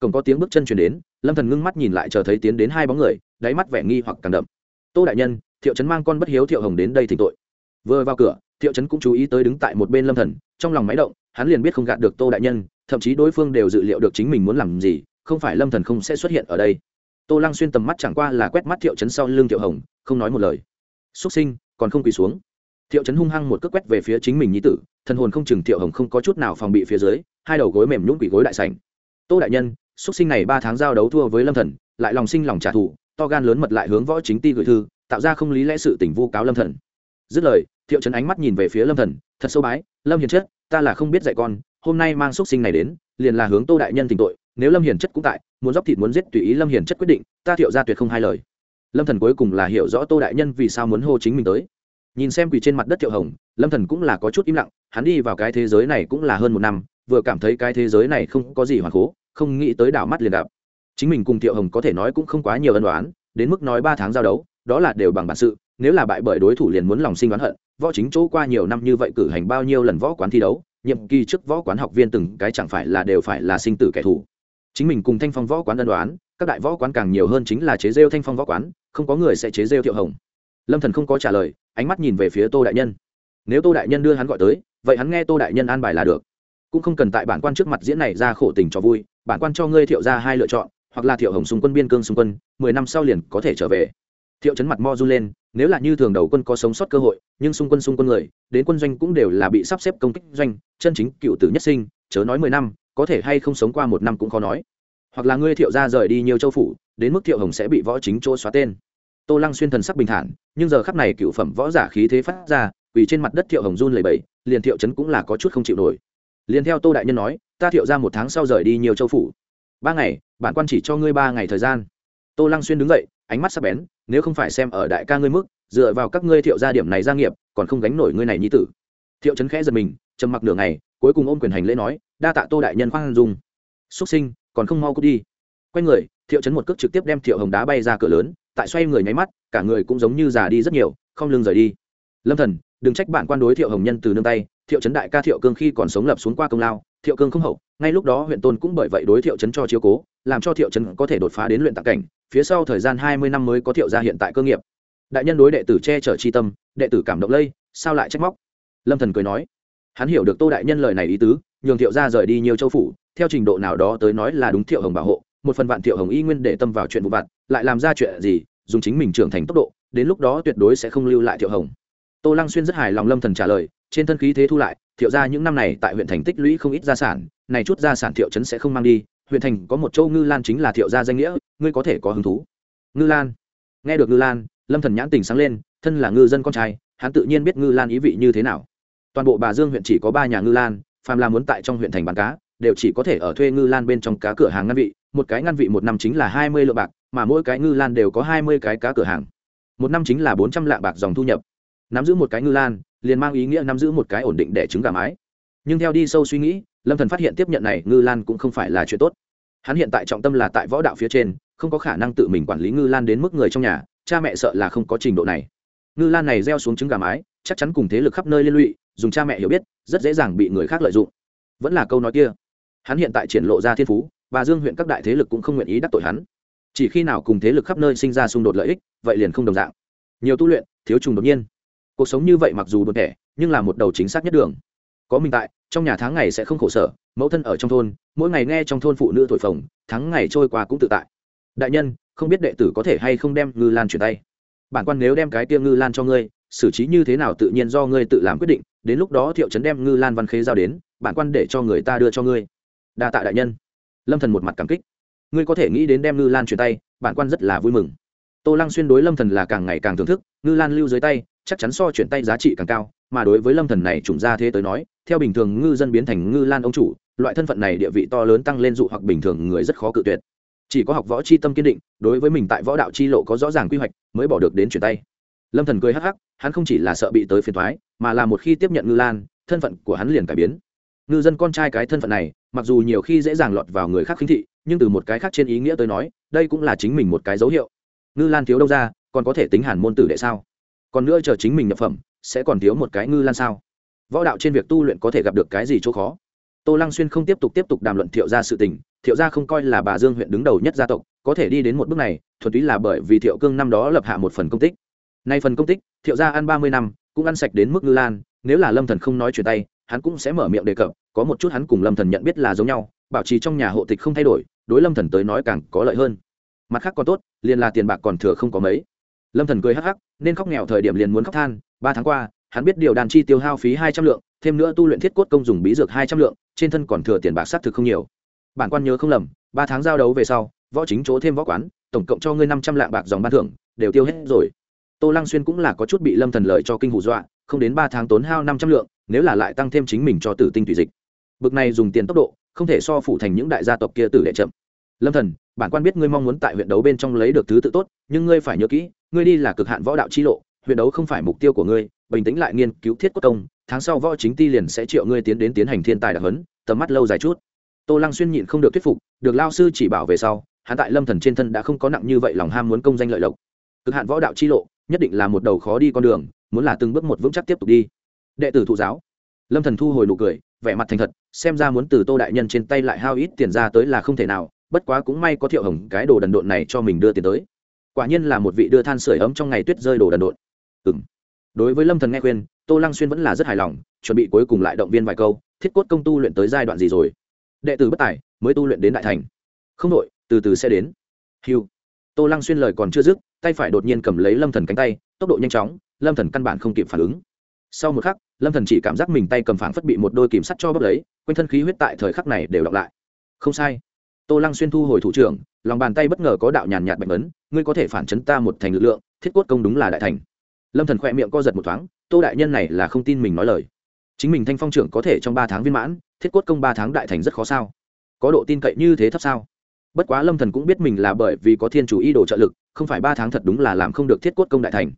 Cổng có tiếng bước chân chuyển đến, lâm thần ngưng mắt nhìn lại chờ thấy tiến đến hai bóng người, đáy mắt vẻ nghi hoặc càng đậm. Tô đại nhân, thiệu trấn mang con bất hiếu thiệu hồng đến đây thỉnh tội. Vừa vào cửa, thiệu trấn cũng chú ý tới đứng tại một bên lâm thần, trong lòng máy động, hắn liền biết không gạt được tô đại nhân, thậm chí đối phương đều dự liệu được chính mình muốn làm gì, không phải lâm thần không sẽ xuất hiện ở đây. Tô lăng xuyên tầm mắt chẳng qua là quét mắt thiệu trấn sau lưng thiệu hồng, không nói một lời xuất sinh, còn không quỳ xuống. Thiệu trấn hung hăng một cước quét về phía chính mình nhi tử, thần hồn không chừng thiệu hồng không có chút nào phòng bị phía dưới, hai đầu gối mềm nhũng quỷ gối đại sảnh. Tô đại nhân, xuất sinh này ba tháng giao đấu thua với lâm thần, lại lòng sinh lòng trả thù, to gan lớn mật lại hướng võ chính ti gửi thư, tạo ra không lý lẽ sự tình vu cáo lâm thần. Dứt lời, thiệu trấn ánh mắt nhìn về phía lâm thần, thật sâu bái, lâm hiền chất, ta là không biết dạy con, hôm nay mang xuất sinh này đến, liền là hướng tô đại nhân tình tội, nếu lâm hiền chất cũng tại, muốn dóc thịt muốn giết tùy ý lâm hiền chất quyết định, ta thiệu ra tuyệt không hai lời lâm thần cuối cùng là hiểu rõ tô đại nhân vì sao muốn hô chính mình tới. Nhìn xem quỳ trên mặt đất thiệu hồng, lâm thần cũng là có chút im lặng, hắn đi vào cái thế giới này cũng là hơn một năm, vừa cảm thấy cái thế giới này không có gì hoàn cố không nghĩ tới đảo mắt liền gặp. Chính mình cùng thiệu hồng có thể nói cũng không quá nhiều ân đoán đến mức nói ba tháng giao đấu, đó là đều bằng bản sự, nếu là bại bởi đối thủ liền muốn lòng sinh đoán hận, võ chính chỗ qua nhiều năm như vậy cử hành bao nhiêu lần võ quán thi đấu, nhiệm kỳ trước võ quán học viên từng cái chẳng phải là đều phải là sinh tử kẻ thù. Chính mình cùng thanh phong võ quán ân đoán các đại võ quán càng nhiều hơn chính là chế rêu thanh phong võ quán không có người sẽ chế rêu thiệu hồng. Lâm thần không có trả lời, ánh mắt nhìn về phía tô đại nhân. Nếu tô đại nhân đưa hắn gọi tới, vậy hắn nghe tô đại nhân an bài là được. Cũng không cần tại bản quan trước mặt diễn này ra khổ tình cho vui, bản quan cho ngươi thiệu ra hai lựa chọn, hoặc là thiệu hồng xung quân biên cương xung quân, mười năm sau liền có thể trở về. Thiệu chấn mặt mo run lên, nếu là như thường đầu quân có sống sót cơ hội, nhưng xung quân xung quân người, đến quân doanh cũng đều là bị sắp xếp công kích doanh, chân chính cựu tử nhất sinh, chớ nói mười năm, có thể hay không sống qua một năm cũng khó nói. Hoặc là ngươi thiệu ra rời đi nhiều châu phủ đến mức thiệu hồng sẽ bị võ chính chỗ xóa tên. Tô lăng xuyên thần sắc bình thản, nhưng giờ khắp này cựu phẩm võ giả khí thế phát ra vì trên mặt đất thiệu hồng run lầy bẫy liền thiệu chấn cũng là có chút không chịu nổi. Liền theo tô đại nhân nói, ta thiệu ra một tháng sau rời đi nhiều châu phủ. Ba ngày, bản quan chỉ cho ngươi ba ngày thời gian. Tô lăng xuyên đứng dậy, ánh mắt sắc bén, nếu không phải xem ở đại ca ngươi mức, dựa vào các ngươi thiệu gia điểm này gia nghiệp, còn không gánh nổi ngươi này nhi tử. Thiệu trấn khẽ giật mình, trầm mặc nửa ngày, cuối cùng ôm quyền hành lễ nói, đa tạ tô đại nhân khoan dung. Xuất sinh, còn không mau cút đi. Quay người thiệu trấn một cước trực tiếp đem thiệu hồng đá bay ra cửa lớn, tại xoay người nháy mắt, cả người cũng giống như già đi rất nhiều, không lưng rời đi. Lâm thần, đừng trách bạn quan đối thiệu hồng nhân từ nương tay, thiệu trấn đại ca thiệu cương khi còn sống lập xuống qua công lao, thiệu cương không hậu, ngay lúc đó huyện tôn cũng bởi vậy đối thiệu trấn cho chiếu cố, làm cho thiệu trấn có thể đột phá đến luyện tạc cảnh, phía sau thời gian hai mươi năm mới có thiệu gia hiện tại cơ nghiệp. Đại nhân đối đệ tử che chở chi tâm, đệ tử cảm động lây, sao lại trách móc? Lâm thần cười nói, hắn hiểu được tô đại nhân lời này ý tứ, nhường thiệu gia rời đi nhiều châu phủ, theo trình độ nào đó tới nói là đúng thiệu hồng bảo hộ một phần vạn thiệu hồng y nguyên để tâm vào chuyện vụ vặt, lại làm ra chuyện gì, dùng chính mình trưởng thành tốc độ, đến lúc đó tuyệt đối sẽ không lưu lại thiệu hồng. Tô lăng xuyên rất hài lòng lâm thần trả lời, trên thân khí thế thu lại, thiệu gia những năm này tại huyện thành tích lũy không ít gia sản, này chút gia sản thiệu trấn sẽ không mang đi, huyện thành có một châu ngư lan chính là thiệu gia danh nghĩa, ngươi có thể có hứng thú. Ngư lan. Nghe được ngư lan, lâm thần nhãn tình sáng lên, thân là ngư dân con trai, hắn tự nhiên biết ngư lan ý vị như thế nào. Toàn bộ bà dương huyện chỉ có ba nhà ngư lan, phàm là muốn tại trong huyện thành bán cá, đều chỉ có thể ở thuê ngư lan bên trong cá cửa hàng ngăn vị một cái ngăn vị một năm chính là hai mươi lượng bạc, mà mỗi cái ngư lan đều có hai mươi cái cá cửa hàng. Một năm chính là bốn trăm lạng bạc dòng thu nhập. Nắm giữ một cái ngư lan, liền mang ý nghĩa nắm giữ một cái ổn định để trứng gà mái. Nhưng theo đi sâu suy nghĩ, lâm thần phát hiện tiếp nhận này ngư lan cũng không phải là chuyện tốt. Hắn hiện tại trọng tâm là tại võ đạo phía trên, không có khả năng tự mình quản lý ngư lan đến mức người trong nhà, cha mẹ sợ là không có trình độ này. Ngư lan này gieo xuống trứng gà mái, chắc chắn cùng thế lực khắp nơi liên lụy, dùng cha mẹ hiểu biết, rất dễ dàng bị người khác lợi dụng. Vẫn là câu nói kia. Hắn hiện tại triển lộ ra thiên phú và dương huyện các đại thế lực cũng không nguyện ý đắc tội hắn. Chỉ khi nào cùng thế lực khắp nơi sinh ra xung đột lợi ích, vậy liền không đồng dạng. Nhiều tu luyện, thiếu trùng đột nhiên. Cuộc sống như vậy mặc dù buồn thẻ nhưng là một đầu chính xác nhất đường. Có mình tại, trong nhà tháng ngày sẽ không khổ sở, mẫu thân ở trong thôn, mỗi ngày nghe trong thôn phụ nữ thổi phồng, tháng ngày trôi qua cũng tự tại. Đại nhân, không biết đệ tử có thể hay không đem ngư lan chuyển tay? Bản quan nếu đem cái tiêm ngư lan cho ngươi, xử trí như thế nào tự nhiên do ngươi tự làm quyết định, đến lúc đó thiệu trấn đem ngư lan văn khế giao đến, bản quan để cho người ta đưa cho ngươi. Đa tạ đại nhân lâm thần một mặt cảm kích. Ngươi có thể nghĩ đến đem ngư lan truyền tay, bản quan rất là vui mừng. Tô lăng xuyên đối lâm thần là càng ngày càng thưởng thức, ngư lan lưu dưới tay, chắc chắn so chuyển tay giá trị càng cao, mà đối với lâm thần này trùng ra thế tới nói, theo bình thường ngư dân biến thành ngư lan ông chủ, loại thân phận này địa vị to lớn tăng lên dụ hoặc bình thường người rất khó cự tuyệt. Chỉ có học võ chi tâm kiên định, đối với mình tại võ đạo chi lộ có rõ ràng quy hoạch, mới bỏ được đến chuyển tay. Lâm thần cười hắc hắc, hắn không chỉ là sợ bị tới phiền thoái mà là một khi tiếp nhận ngư lan, thân phận của hắn liền cải biến. Ngư dân con trai cái thân phận này mặc dù nhiều khi dễ dàng lọt vào người khác khinh thị, nhưng từ một cái khác trên ý nghĩa tới nói, đây cũng là chính mình một cái dấu hiệu. Ngư lan thiếu đâu ra, còn có thể tính hàn môn tử đệ sao? Còn nữa chờ chính mình nhập phẩm, sẽ còn thiếu một cái ngư lan sao? Võ đạo trên việc tu luyện có thể gặp được cái gì chỗ khó? Tô lăng xuyên không tiếp tục tiếp tục đàm luận thiệu gia sự tình, thiệu gia không coi là bà dương huyện đứng đầu nhất gia tộc, có thể đi đến một bước này, thuần túy là bởi vì thiệu cương năm đó lập hạ một phần công tích. Nay phần công tích, thiệu gia ăn ba mươi năm, cũng ăn sạch đến mức ngư lan, nếu là lâm thần không nói chuyện tay hắn cũng sẽ mở miệng đề cập, có một chút hắn cùng lâm thần nhận biết là giống nhau, bảo trì trong nhà hộ tịch không thay đổi, đối lâm thần tới nói càng có lợi hơn. Mặt khác còn tốt, liền là tiền bạc còn thừa không có mấy. Lâm thần cười hắc hắc, nên khóc nghèo thời điểm liền muốn khóc than, ba tháng qua, hắn biết điều đàn chi tiêu hao phí hai trăm lượng, thêm nữa tu luyện thiết cốt công dùng bí dược hai trăm lượng, trên thân còn thừa tiền bạc xác thực không nhiều. Bản quan nhớ không lầm, ba tháng giao đấu về sau, võ chính chỗ thêm võ quán, tổng cộng cho ngươi năm trăm lạng bạc dòng ban thưởng, đều tiêu hết rồi. Tô lăng xuyên cũng là có chút bị lâm thần lợi cho kinh hù dọa, không đến ba tháng tốn hao năm trăm lượng nếu là lại tăng thêm chính mình cho tử tinh tùy dịch. Bực này dùng tiền tốc độ, không thể so phủ thành những đại gia tộc kia tử đệ chậm. Lâm thần, bản quan biết ngươi mong muốn tại huyện đấu bên trong lấy được thứ tự tốt, nhưng ngươi phải nhớ kỹ, ngươi đi là cực hạn võ đạo chi lộ, huyện đấu không phải mục tiêu của ngươi, bình tĩnh lại nghiên cứu thiết quốc công, tháng sau võ chính ti liền sẽ triệu ngươi tiến đến tiến hành thiên tài đặc huấn, tầm mắt lâu dài chút. Tô lăng xuyên nhịn không được thuyết phục, được lao sư chỉ bảo về sau, hắn tại lâm thần trên thân đã không có nặng như vậy lòng ham muốn công danh lợi lộc. Cực hạn võ đạo chi lộ, nhất định là một đầu khó đi con đường, muốn là từng bước một vững chắc tiếp tục đi đệ tử thụ giáo. Lâm thần thu hồi nụ cười, vẻ mặt thành thật, xem ra muốn từ tô đại nhân trên tay lại hao ít tiền ra tới là không thể nào, bất quá cũng may có thiệu hồng cái đồ đần độn này cho mình đưa tiền tới. Quả nhiên là một vị đưa than sửa ấm trong ngày tuyết rơi đồ đần độn. Ừm. Đối với lâm thần nghe khuyên, tô lăng xuyên vẫn là rất hài lòng, chuẩn bị cuối cùng lại động viên vài câu, thiết cốt công tu luyện tới giai đoạn gì rồi? Đệ tử bất tài, mới tu luyện đến đại thành. Không đội từ từ sẽ đến. Hiu tô lăng xuyên lời còn chưa dứt, tay phải đột nhiên cầm lấy lâm thần cánh tay, tốc độ nhanh chóng, lâm thần căn bản không kịp phản ứng sau một khắc, lâm thần chỉ cảm giác mình tay cầm phảng phất bị một đôi kìm sắt cho bóp lấy, quanh thân khí huyết tại thời khắc này đều đọc lại. Không sai. Tô lăng xuyên thu hồi thủ trưởng, lòng bàn tay bất ngờ có đạo nhàn nhạt bạch ấn ngươi có thể phản chấn ta một thành lực lượng, thiết cốt công đúng là đại thành. Lâm thần khỏe miệng co giật một thoáng, tô đại nhân này là không tin mình nói lời. Chính mình thanh phong trưởng có thể trong ba tháng viên mãn, thiết cốt công ba tháng đại thành rất khó sao? Có độ tin cậy như thế thấp sao? Bất quá lâm thần cũng biết mình là bởi vì có thiên chủ ý đồ trợ lực, không phải ba tháng thật đúng là làm không được thiết cốt công đại thành.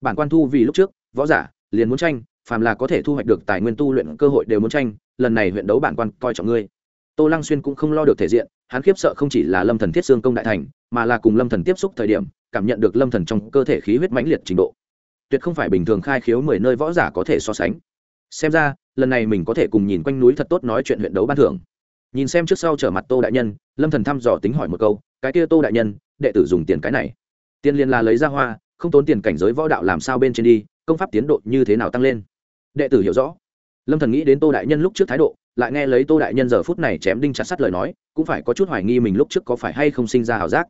Bản quan thu vì lúc trước, võ giả liền muốn tranh, phàm là có thể thu hoạch được tài nguyên tu luyện cơ hội đều muốn tranh, lần này huyện đấu bản quan coi trọng ngươi. Tô lăng xuyên cũng không lo được thể diện, hắn khiếp sợ không chỉ là lâm thần thiết xương công đại thành, mà là cùng lâm thần tiếp xúc thời điểm, cảm nhận được lâm thần trong cơ thể khí huyết mãnh liệt trình độ. Tuyệt không phải bình thường khai khiếu mười nơi võ giả có thể so sánh. Xem ra, lần này mình có thể cùng nhìn quanh núi thật tốt nói chuyện huyện đấu ban thưởng. Nhìn xem trước sau trở mặt tô đại nhân, lâm thần thăm dò tính hỏi một câu, cái kia tô đại nhân, đệ tử dùng tiền cái này? Tiền liên là lấy ra hoa, không tốn tiền cảnh giới võ đạo làm sao bên trên đi công pháp tiến độ như thế nào tăng lên? Đệ tử hiểu rõ. Lâm thần nghĩ đến tô đại nhân lúc trước thái độ, lại nghe lấy tô đại nhân giờ phút này chém đinh chặt sắt lời nói, cũng phải có chút hoài nghi mình lúc trước có phải hay không sinh ra hảo giác.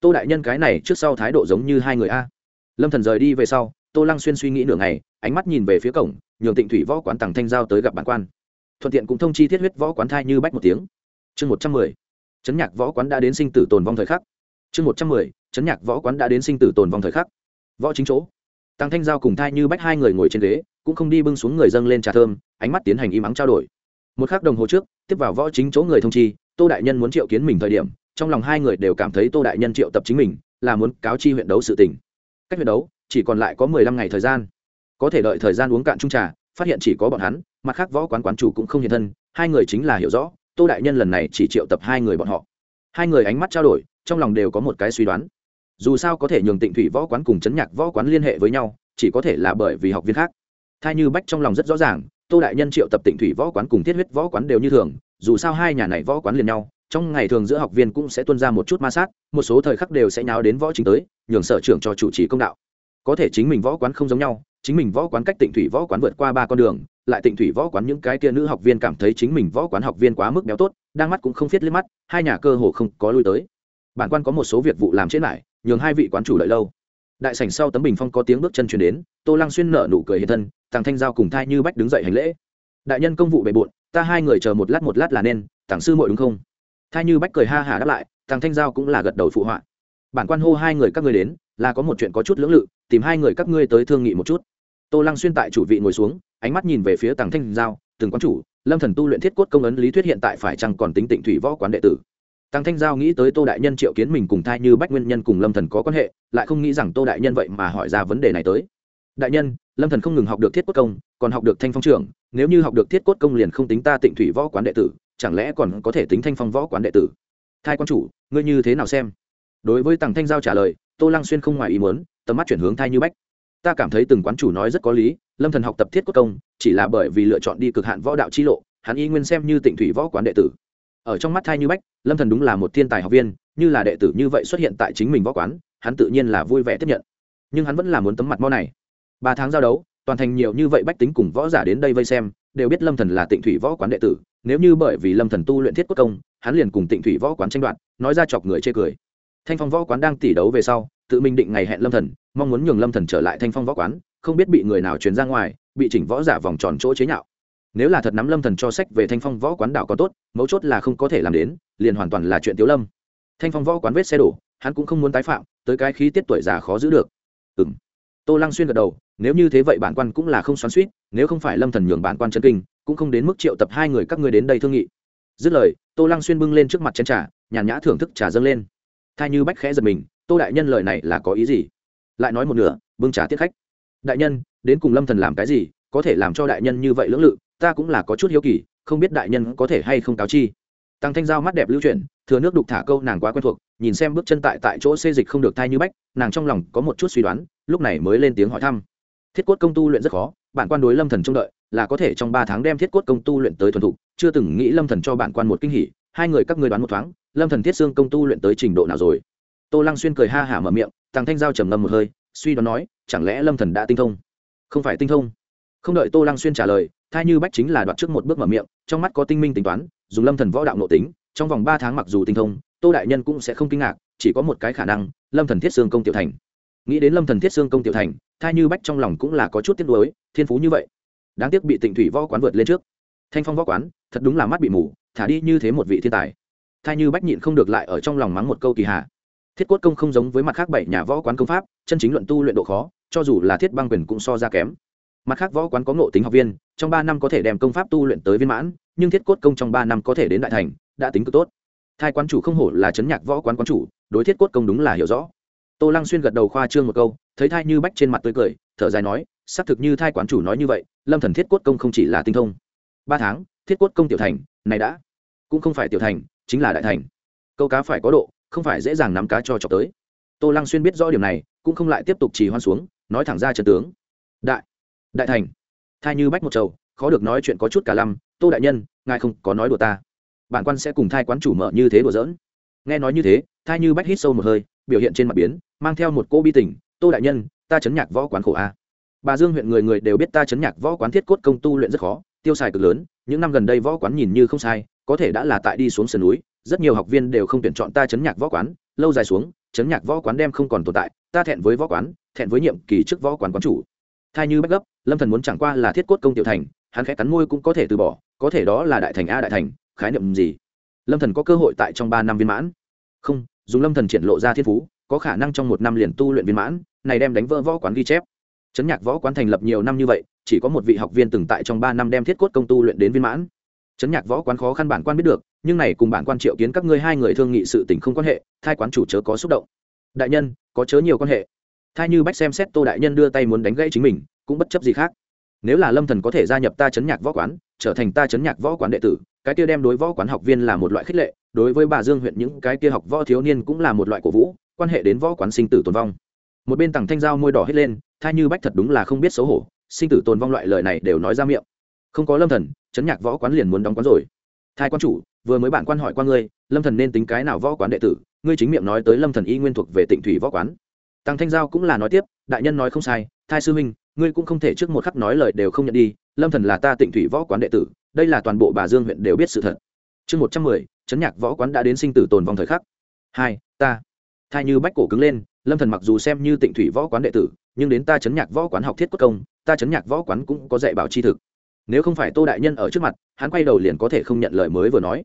Tô đại nhân cái này trước sau thái độ giống như hai người a. Lâm thần rời đi về sau, tô lăng xuyên suy nghĩ nửa ngày, ánh mắt nhìn về phía cổng, nhường tịnh thủy võ quán tàng thanh giao tới gặp bản quan. Thuận tiện cũng thông chi thiết huyết võ quán thai như bách một tiếng. Chương một trăm mười, chấn nhạc võ quán đã đến sinh tử tồn vong thời khắc. Chương một trăm mười, chấn nhạc võ quán đã đến sinh tử tồn vong thời khắc. Võ chính chỗ tăng thanh giao cùng thai như bách hai người ngồi trên ghế, cũng không đi bưng xuống người dâng lên trà thơm, ánh mắt tiến hành im ắng trao đổi. Một k h ắ c đồng hồ trước, tiếp vào võ chính chỗ người thông chi, tô đại nhân muốn triệu kiến mình thời điểm, trong lòng hai người đều cảm thấy tô đại nhân triệu tập chính mình, là muốn cáo chi huyện đấu sự tỉnh cách huyện đấu, chỉ còn lại có mười lăm ngày thời gian. Có thể đợi thời gian uống cạn trung trà, phát hiện chỉ có bọn hắn, mặt khác võ quán quán chủ cũng không hiện thân, hai người chính là hiểu rõ, tô đại nhân lần này chỉ triệu tập hai người bọn họ. Hai người ánh mắt trao đổi, trong lòng đều có một cái suy đoán dù sao có thể nhường tịnh thủy võ quán cùng chấn nhạc võ quán liên hệ với nhau chỉ có thể là bởi vì học viên khác thay như bách trong lòng rất rõ ràng tô đại nhân triệu tập tịnh thủy võ quán cùng thiết huyết võ quán đều như thường dù sao hai nhà này võ quán liền nhau trong ngày thường giữa học viên cũng sẽ tuân ra một chút ma sát một số thời khắc đều sẽ nháo đến võ chính tới nhường sở trưởng cho chủ trì công đạo có thể chính mình võ quán không giống nhau chính mình võ quán cách tịnh thủy võ quán vượt qua ba con đường lại tịnh thủy võ quán những cái kia nữ học viên cảm thấy chính mình võ quán học viên quá mức béo tốt đang mắt cũng không viết lên mắt hai nhà cơ hồ không có lui tới bản quan có một số việc vụ làm chết lại nhường hai vị quán chủ lợi lâu. Đại sảnh sau tấm bình phong có tiếng bước chân chuyển đến, tô lăng xuyên nở nụ cười hiện thân thằng thanh giao cùng thai như bách đứng dậy hành lễ. Đại nhân công vụ bề bộn, ta hai người chờ một lát một lát là nên thằng sư muội đúng không? Thai như bách cười ha hả đáp lại thằng thanh giao cũng là gật đầu phụ họa. Bản quan hô hai người các ngươi đến, là có một chuyện có chút lưỡng lự, tìm hai người các ngươi tới thương nghị một chút. Tô lăng xuyên tại chủ vị ngồi xuống, ánh mắt nhìn về phía tàng thanh giao, từng quán chủ, lâm thần tu luyện thiết cốt công ấn lý thuyết hiện tại phải chăng còn tính tịnh thủy võ quán đệ tử? Tăng thanh giao nghĩ tới tô đại nhân triệu kiến mình cùng thai như bách nguyên nhân cùng lâm thần có quan hệ, lại không nghĩ rằng tô đại nhân vậy mà hỏi ra vấn đề này tới. Đại nhân, lâm thần không ngừng học được thiết cốt công, còn học được thanh phong trưởng, nếu như học được thiết cốt công liền không tính ta tịnh thủy võ quán đệ tử, chẳng lẽ còn có thể tính thanh phong võ quán đệ tử? Thai quan chủ, ngươi như thế nào xem? Đối với Tăng thanh giao trả lời, tô lăng xuyên không ngoài ý muốn, tầm mắt chuyển hướng thai như bách. Ta cảm thấy từng quán chủ nói rất có lý, lâm thần học tập thiết cốt công, chỉ là bởi vì lựa chọn đi cực hạn võ đạo chi lộ, hắn y nguyên xem như tịnh thủy võ quán đệ tử ở trong mắt thai như bách, lâm thần đúng là một thiên tài học viên, như là đệ tử như vậy xuất hiện tại chính mình võ quán, hắn tự nhiên là vui vẻ tiếp nhận. Nhưng hắn vẫn là muốn tấm mặt mo này. Ba tháng giao đấu, toàn thành nhiều như vậy bách tính cùng võ giả đến đây vây xem, đều biết lâm thần là tịnh thủy võ quán đệ tử, nếu như bởi vì lâm thần tu luyện thiết quốc công, hắn liền cùng tịnh thủy võ quán tranh đoạt, nói ra chọc người chê cười. Thanh phong võ quán đang tỉ đấu về sau, tự mình định ngày hẹn lâm thần, mong muốn nhường lâm thần trở lại thanh phong võ quán, không biết bị người nào truyền ra ngoài, bị chỉnh võ giả vòng tròn chỗ chế nhạo nếu là thật nắm lâm thần cho sách về thanh phong võ quán đảo có tốt, mấu chốt là không có thể làm đến, liền hoàn toàn là chuyện tiếu lâm. Thanh phong võ quán vết xe đổ, hắn cũng không muốn tái phạm, tới cái khí tiết tuổi già khó giữ được. Ừ m tô lăng xuyên gật đầu, nếu như thế vậy bản quan cũng là không xoắn suýt nếu không phải lâm thần nhường bản quan chân kinh, cũng không đến mức triệu tập hai người các ngươi đến đây thương nghị. Dứt lời, tô lăng xuyên bưng lên trước mặt chén trà, nhàn nhã thưởng thức trà dâng lên. Thay như bách khẽ giật mình, tô đại nhân lời này là có ý gì? Lại nói một nửa, bưng trà tiết khách. Đại nhân, đến cùng lâm thần làm cái gì, có thể làm cho đại nhân như vậy lưỡng lự? Ta cũng là có chút hiếu kỳ, không biết đại nhân có thể hay không cáo chi. Tăng thanh giao mắt đẹp lưu chuyển, thừa nước đục thả câu nàng quá quen thuộc, nhìn xem bước chân tại tại chỗ xê dịch không được thai như bách, nàng trong lòng có một chút suy đoán, lúc này mới lên tiếng hỏi thăm. Thiết cốt công tu luyện rất khó, bản quan đối lâm thần trông đợi, là có thể trong ba tháng đem thiết cốt công tu luyện tới thuần thục, chưa từng nghĩ lâm thần cho bản quan một kinh hỉ, hai người các ngươi đoán một thoáng, lâm thần thiết xương công tu luyện tới trình độ nào rồi? Tô lăng xuyên cười ha hả mở miệng, tăng thanh giao trầm ngâm một hơi, suy đoán nói, chẳng lẽ lâm thần đã tinh thông? Không phải tinh thông. Không đợi tô lăng xuyên trả lời thai như bách chính là đoạt trước một bước mở miệng, trong mắt có tinh minh tính toán, dùng lâm thần võ đạo nội tính, trong vòng ba tháng mặc dù tinh thông, tô đại nhân cũng sẽ không kinh ngạc, chỉ có một cái khả năng, lâm thần thiết xương công tiểu thành. Nghĩ đến lâm thần thiết xương công tiểu thành, thai như bách trong lòng cũng là có chút tiếc nuối, thiên phú như vậy. Đáng tiếc bị tịnh thủy võ quán vượt lên trước. Thanh phong võ quán, thật đúng là mắt bị mù, thả đi như thế một vị thiên tài. Thai như bách nhịn không được lại ở trong lòng mắng một câu kỳ hạ. Thiết cốt công không giống với mặt khác bảy nhà võ quán công pháp, chân chính luận tu luyện độ khó, cho dù là thiết băng quyền cũng so ra kém. Mặt khác võ quán có ngộ tính học viên trong ba năm có thể đem công pháp tu luyện tới viên mãn, nhưng thiết cốt công trong ba năm có thể đến đại thành, đã tính cực tốt. Thai quán chủ không hổ là chấn nhạc võ quán quán chủ, đối thiết cốt công đúng là hiểu rõ. Tô lăng xuyên gật đầu khoa trương một câu, thấy thai như bách trên mặt tươi cười, thở dài nói, xác thực như thai quán chủ nói như vậy, lâm thần thiết cốt công không chỉ là tinh thông. Ba tháng, thiết cốt công tiểu thành, này đã cũng không phải tiểu thành, chính là đại thành. Câu cá phải có độ, không phải dễ dàng nắm cá cho chọc tới. Tô lăng xuyên biết rõ điểm này, cũng không lại tiếp tục trì hoan xuống, nói thẳng ra trận tướng. Đại đại thành thai như bách một trầu, khó được nói chuyện có chút cả lăm, tô đại nhân, ngài không có nói đùa ta. Bản quan sẽ cùng thai quán chủ mở như thế đùa giỡn. Nghe nói như thế, thai như bách hít sâu một hơi, biểu hiện trên mặt biến, mang theo một cô bi tình, tô đại nhân, ta chấn nhạc võ quán khổ a. Bà dương huyện người người đều biết ta chấn nhạc võ quán thiết cốt công tu luyện rất khó, tiêu xài cực lớn, những năm gần đây võ quán nhìn như không sai, có thể đã là tại đi xuống sườn núi, rất nhiều học viên đều không tuyển chọn ta chấn nhạc võ quán, lâu dài xuống, chấn nhạc võ quán đem không còn tồn tại, ta thẹn với võ quán, thẹn với nhiệm kỳ trước võ quán quán chủ. Thai như bách gấp lâm thần muốn chẳng qua là thiết cốt công tiểu thành, hắn khẽ cắn môi cũng có thể từ bỏ, có thể đó là đại thành a đại thành, khái niệm gì? Lâm thần có cơ hội tại trong ba năm viên mãn? Không, dùng lâm thần triển lộ ra thiên phú, có khả năng trong một năm liền tu luyện viên mãn, này đem đánh vỡ võ quán ghi chép. Chấn nhạc võ quán thành lập nhiều năm như vậy, chỉ có một vị học viên từng tại trong ba năm đem thiết cốt công tu luyện đến viên mãn. Chấn nhạc võ quán khó khăn bản quan biết được, nhưng này cùng bản quan triệu kiến các ngươi hai người thương nghị sự tình không quan hệ, thai quán chủ chớ có xúc động. Đại nhân, có chớ nhiều quan hệ. Thai như bách xem xét tô đại nhân đưa tay muốn đánh gãy chính mình cũng bất chấp gì khác. Nếu là lâm thần có thể gia nhập ta chấn nhạc võ quán, trở thành ta chấn nhạc võ quán đệ tử, cái kia đem đối võ quán học viên là một loại khích lệ, đối với bà dương huyện những cái kia học võ thiếu niên cũng là một loại cổ vũ, quan hệ đến võ quán sinh tử tồn vong. Một bên tằng thanh giao môi đỏ hết lên, thai như bách thật đúng là không biết xấu hổ, sinh tử tồn vong loại lời này đều nói ra miệng. Không có lâm thần, chấn nhạc võ quán liền muốn đóng quán rồi. Thai quan chủ, vừa mới bạn quan hỏi qua ngươi, lâm thần nên tính cái nào võ quán đệ tử? Ngươi chính miệng nói tới lâm thần y nguyên thuộc về tịnh thủy võ quán. Tăng thanh giao cũng là nói tiếp, đại nhân nói không sai, thai sư huynh ngươi cũng không thể trước một khắc nói lời đều không nhận đi, lâm thần là ta tịnh thủy võ quán đệ tử, đây là toàn bộ bà dương huyện đều biết sự thật. Chương một trăm mười, chấn nhạc võ quán đã đến sinh tử tồn vong thời khắc. Hai, ta. Thai như bách cổ cứng lên, lâm thần mặc dù xem như tịnh thủy võ quán đệ tử, nhưng đến ta chấn nhạc võ quán học thiết quốc công, ta chấn nhạc võ quán cũng có dạy bảo chi thực. Nếu không phải tô đại nhân ở trước mặt, hắn quay đầu liền có thể không nhận lời mới vừa nói.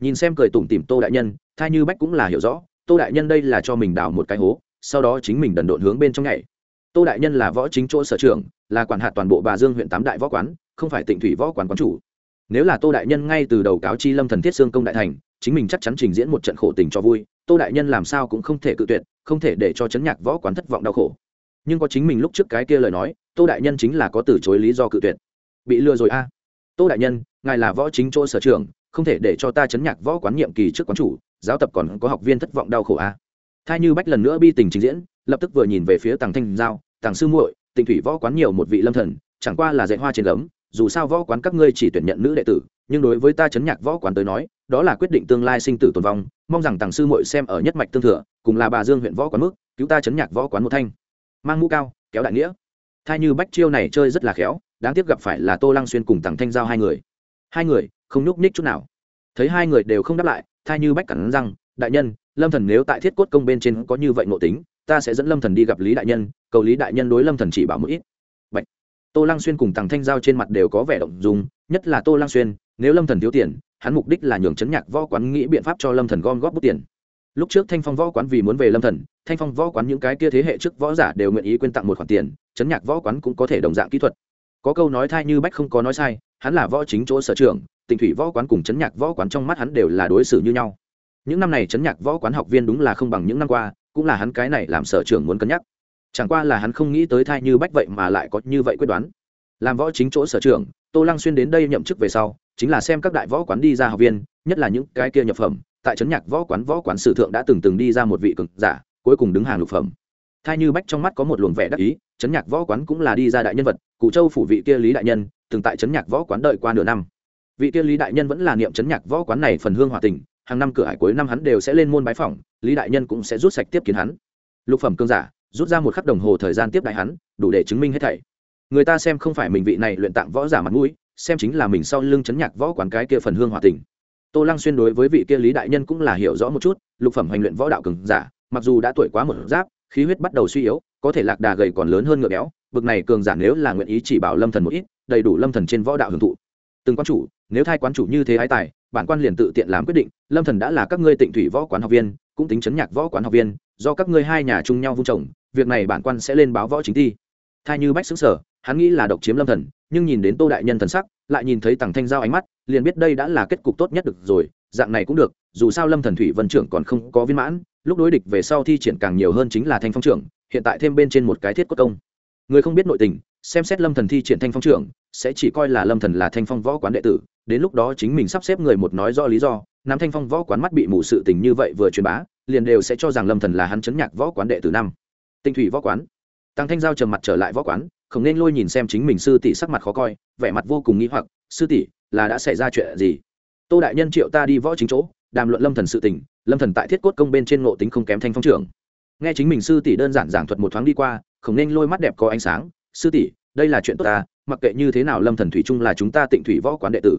Nhìn xem cười tủm tìm tô đại nhân, thai như bách cũng là hiểu rõ, tô đại nhân đây là cho mình đào một cái hố, sau đó chính mình đần độn hướng bên trong nhảy tô đại nhân là võ chính chỗ sở trường là quản hạt toàn bộ bà dương huyện tám đại võ quán, không phải tịnh thủy võ quán quán chủ. Nếu là tô đại nhân ngay từ đầu cáo chi lâm thần thiết xương công đại thành, chính mình chắc chắn trình diễn một trận khổ tình cho vui, tô đại nhân làm sao cũng không thể cự tuyệt, không thể để cho chấn nhạc võ quán thất vọng đau khổ. Nhưng có chính mình lúc trước cái kia lời nói, tô đại nhân chính là có từ chối lý do cự tuyệt. Bị lừa rồi a. Tô đại nhân, ngài là võ chính chỗ sở trường không thể để cho ta chấn nhạc võ quán nhiệm kỳ trước quán chủ, giáo tập còn có học viên thất vọng đau khổ a. Thay như bách lần nữa bi tình trình diễn lập tức vừa nhìn về phía tàng thanh giao, tàng sư muội, tịnh thủy võ quán nhiều một vị lâm thần, chẳng qua là dạy hoa trên gấm, dù sao võ quán các ngươi chỉ tuyển nhận nữ đệ tử, nhưng đối với ta chấn nhạc võ quán tới nói, đó là quyết định tương lai sinh tử tồn vong, mong rằng tàng sư muội xem ở nhất mạch tương thừa, cùng là bà dương huyện võ quán mức, cứu ta chấn nhạc võ quán một thanh. Mang mũ cao, kéo đại nghĩa. Thay như bách chiêu này chơi rất là khéo, đáng tiếc gặp phải là tô lăng xuyên cùng tàng thanh giao hai người. Hai người, không nhúc ních chút nào. Thấy hai người đều không đáp lại thay như bách cẳng răng, đại nhân, lâm thần nếu tại thiết cốt công bên trên có như vậy ngộ tính ta sẽ dẫn lâm thần đi gặp lý đại nhân, cầu lý đại nhân đối lâm thần chỉ bảo một ít. Bạch. tô lăng xuyên cùng tàng thanh giao trên mặt đều có vẻ động dung, nhất là tô lăng xuyên, nếu lâm thần thiếu tiền, hắn mục đích là nhường chấn nhạc võ quán nghĩ biện pháp cho lâm thần gom góp bút tiền. Lúc trước thanh phong võ quán vì muốn về lâm thần, thanh phong võ quán những cái kia thế hệ trước võ giả đều nguyện ý quyên tặng một khoản tiền chấn nhạc võ quán cũng có thể đồng dạng kỹ thuật. Có câu nói thai như bách không có nói sai, hắn là võ chính chỗ sở trường tỉnh thủy võ quán cùng chấn nhạc võ quán trong mắt hắn đều là đối xử như nhau. Những năm này chấn nhạc võ quán học viên đúng là không bằng những năm qua cũng là hắn cái này làm sở trưởng muốn cân nhắc. Chẳng qua là hắn không nghĩ tới thai như bách vậy mà lại có như vậy quyết đoán. Làm võ chính chỗ sở trưởng, tô lăng xuyên đến đây nhậm chức về sau chính là xem các đại võ quán đi ra học viên nhất là những cái kia nhập phẩm tại trấn nhạc võ quán võ quán sử thượng đã từng từng đi ra một vị cực giả cuối cùng đứng hàng lục phẩm. Thai như bách trong mắt có một luồng vẻ đắc ý trấn nhạc võ quán cũng là đi ra đại nhân vật cụ châu phủ vị kia lý đại nhân từng tại trấn nhạc võ quán đợi qua nửa năm. Vị kia lý đại nhân vẫn là niệm trấn nhạc võ quán này phần hương hòa tình hàng năm cửa hải cuối năm hắn đều sẽ lên môn bái phỏng, lý đại nhân cũng sẽ rút sạch tiếp kiến hắn. Lục phẩm cương giả, rút ra một khắc đồng hồ thời gian tiếp đại hắn, đủ để chứng minh hết thảy. Người ta xem không phải mình vị này luyện tạng võ giả mặt mũi, xem chính là mình sau lưng chấn nhạc võ quán cái kia phần hương hòa tình. Tô lăng xuyên đối với vị kia lý đại nhân cũng là hiểu rõ một chút, lục phẩm hành luyện võ đạo cường giả, mặc dù đã tuổi quá một giáp, khí huyết bắt đầu suy yếu, có thể lạc đà gầy còn lớn hơn ngựa béo, bực này cường giả nếu là nguyện ý chỉ bảo lâm thần một ít, đầy đủ lâm thần trên võ đạo hưởng thụ. Từng quan chủ, nếu thay quán chủ như thế ái tài bản quan liền tự tiện làm quyết định, lâm thần đã là các ngươi tịnh thủy võ quán học viên, cũng tính chấn nhạc võ quán học viên, do các ngươi hai nhà chung nhau vung trồng, việc này bản quan sẽ lên báo võ chính thi. Thay như bách xứng sở, hắn nghĩ là độc chiếm lâm thần, nhưng nhìn đến tô đại nhân thần sắc, lại nhìn thấy tằng thanh giao ánh mắt, liền biết đây đã là kết cục tốt nhất được rồi, dạng này cũng được, dù sao lâm thần thủy vân trưởng còn không có viên mãn, lúc đối địch về sau thi triển càng nhiều hơn chính là thanh phong trưởng, hiện tại thêm bên trên một cái thiết cốt công. Người không biết nội tình, xem xét lâm thần thi triển thanh phong trưởng, sẽ chỉ coi là lâm thần là thanh phong võ quán đệ tử đến lúc đó chính mình sắp xếp người một nói do lý do, nam thanh phong võ quán mắt bị mù sự tình như vậy vừa truyền bá, liền đều sẽ cho rằng lâm thần là hắn chấn nhạc võ quán đệ tử năm. Tinh thủy võ quán. Tăng thanh giao trầm mặt trở lại võ quán, không nên lôi nhìn xem chính mình sư tỷ sắc mặt khó coi, vẻ mặt vô cùng nghi hoặc, sư tỷ, là đã xảy ra chuyện gì? Tô đại nhân triệu ta đi võ chính chỗ, đàm luận lâm thần sự tình, lâm thần tại thiết cốt công bên trên ngộ tính không kém thanh phong trưởng. Nghe chính mình sư tỷ đơn giản giảng thuật một thoáng đi qua, không nên lôi mắt đẹp có ánh sáng, sư tỷ, đây là chuyện tốt ta, mặc kệ như thế nào lâm thần thủy chung là chúng ta tịnh thủy võ quán đệ tử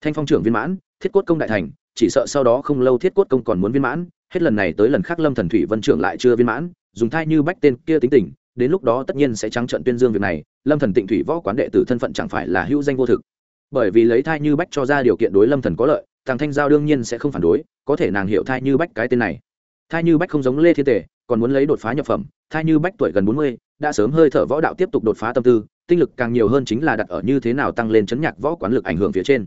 thanh phong trưởng viên mãn, thiết cốt công đại thành, chỉ sợ sau đó không lâu thiết cốt công còn muốn viên mãn, hết lần này tới lần khác lâm thần thủy vân trưởng lại chưa viên mãn, dùng thai như bách tên kia tính tình, đến lúc đó tất nhiên sẽ trắng trận tuyên dương việc này, lâm thần tịnh thủy võ quán đệ tử thân phận chẳng phải là hữu danh vô thực. Bởi vì lấy thai như bách cho ra điều kiện đối lâm thần có lợi thằng thanh giao đương nhiên sẽ không phản đối, có thể nàng hiểu thai như bách cái tên này. Thai như bách không giống lê thiên tề, còn muốn lấy đột phá nhập phẩm, thai như bách tuổi gần bốn mươi, đã sớm hơi thở võ đạo tiếp tục đột phá tâm tư, tinh lực càng nhiều hơn chính là đặt ở như thế nào tăng lên chấn nhạc võ quán lực ảnh hưởng phía trên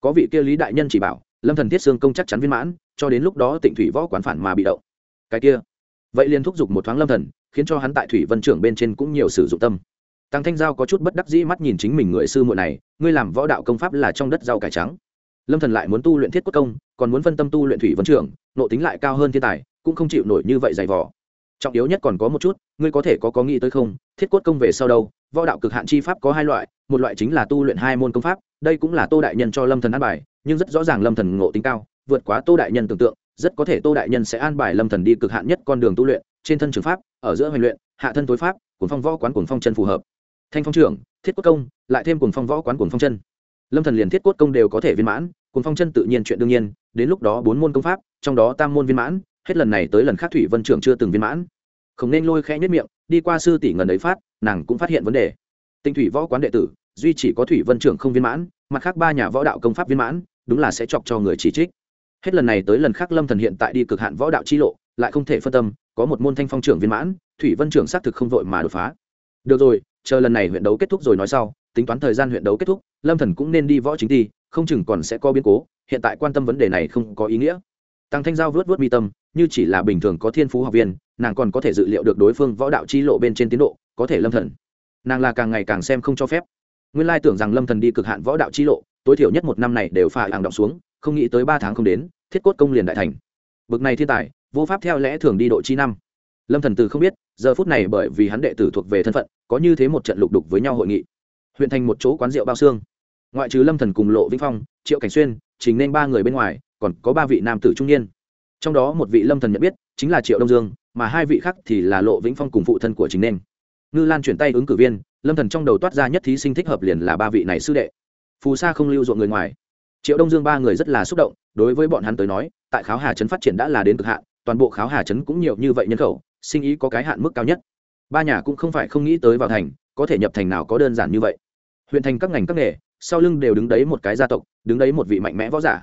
có vị kia lý đại nhân chỉ bảo, lâm thần thiết xương công chắc chắn viên mãn, cho đến lúc đó tịnh thủy võ quán phản mà bị động. Cái kia, vậy liền thúc giục một thoáng lâm thần, khiến cho hắn tại thủy vân trưởng bên trên cũng nhiều sử dụng tâm. Tăng thanh giao có chút bất đắc dĩ mắt nhìn chính mình người sư muội này, ngươi làm võ đạo công pháp là trong đất rau cải trắng. Lâm thần lại muốn tu luyện thiết quốc công, còn muốn phân tâm tu luyện thủy vân trưởng nộ tính lại cao hơn thiên tài, cũng không chịu nổi như vậy dày vò. Trọng yếu nhất còn có một chút, ngươi có thể có có nghĩ tới không? Thiết cốt công về sau đâu? Võ đạo cực hạn chi pháp có hai loại, một loại chính là tu luyện hai môn công pháp đây cũng là tô đại nhân cho lâm thần an bài, nhưng rất rõ ràng lâm thần ngộ tính cao, vượt quá tô đại nhân tưởng tượng, rất có thể tô đại nhân sẽ an bài lâm thần đi cực hạn nhất con đường tu luyện, trên thân trường pháp, ở giữa hoành luyện, hạ thân tối pháp cuốn phong võ quán cuốn phong chân phù hợp. Thanh phong trưởng, thiết cốt công, lại thêm cuốn phong võ quán cuốn phong chân. Lâm thần liền thiết cốt công đều có thể viên mãn cuốn phong chân tự nhiên chuyện đương nhiên, đến lúc đó bốn môn công pháp, trong đó tam môn viên mãn, hết lần này tới lần khác thủy vân trưởng chưa từng viên mãn. Không nên lôi khẽ nhất miệng, đi qua sư tỷ ngần ấy phát, nàng cũng phát hiện vấn đề. Tinh thủy võ quán đệ tử duy chỉ có thủy vân trưởng không viên mãn, mặt khác ba nhà võ đạo công pháp viên mãn, đúng là sẽ chọc cho người chỉ trích. Hết lần này tới lần khác lâm thần hiện tại đi cực hạn võ đạo chi lộ, lại không thể phân tâm, có một môn thanh phong trưởng viên mãn, thủy vân trưởng xác thực không vội mà đột phá. Được rồi, chờ lần này huyện đấu kết thúc rồi nói sau, tính toán thời gian huyện đấu kết thúc, lâm thần cũng nên đi võ chính thi, không chừng còn sẽ có biến cố, hiện tại quan tâm vấn đề này không có ý nghĩa. Tăng thanh giao vớt vớt mi tâm, như chỉ là bình thường có thiên phú học viên, nàng còn có thể dự liệu được đối phương võ đạo chi lộ bên trên tiến độ, có thể lâm thần. Nàng là càng ngày càng xem không cho phép nguyên lai tưởng rằng lâm thần đi cực hạn võ đạo chi lộ, tối thiểu nhất một năm này đều phải hàng động xuống, không nghĩ tới ba tháng không đến, thiết cốt công liền đại thành. Bực này thiên tài, vô pháp theo lẽ thường đi độ chi năm. Lâm thần từ không biết, giờ phút này bởi vì hắn đệ tử thuộc về thân phận, có như thế một trận lục đục với nhau hội nghị. Huyện thành một chỗ quán rượu bao xương. Ngoại trừ lâm thần cùng lộ vĩnh phong, triệu cảnh xuyên chính nên ba người bên ngoài, còn có ba vị nam tử trung niên. Trong đó một vị lâm thần nhận biết, chính là triệu đông dương, mà hai vị khác thì là lộ vĩnh phong cùng phụ thân của chính nên. Ngư lan chuyển tay ứng cử viên lâm thần trong đầu toát ra nhất thí sinh thích hợp liền là ba vị này sư đệ phù sa không lưu ruộng người ngoài triệu đông dương ba người rất là xúc động đối với bọn hắn tới nói tại kháo hà trấn phát triển đã là đến cực hạn toàn bộ kháo hà trấn cũng nhiều như vậy nhân khẩu sinh ý có cái hạn mức cao nhất ba nhà cũng không phải không nghĩ tới vào thành có thể nhập thành nào có đơn giản như vậy huyện thành các ngành các nghề sau lưng đều đứng đấy một cái gia tộc đứng đấy một vị mạnh mẽ võ giả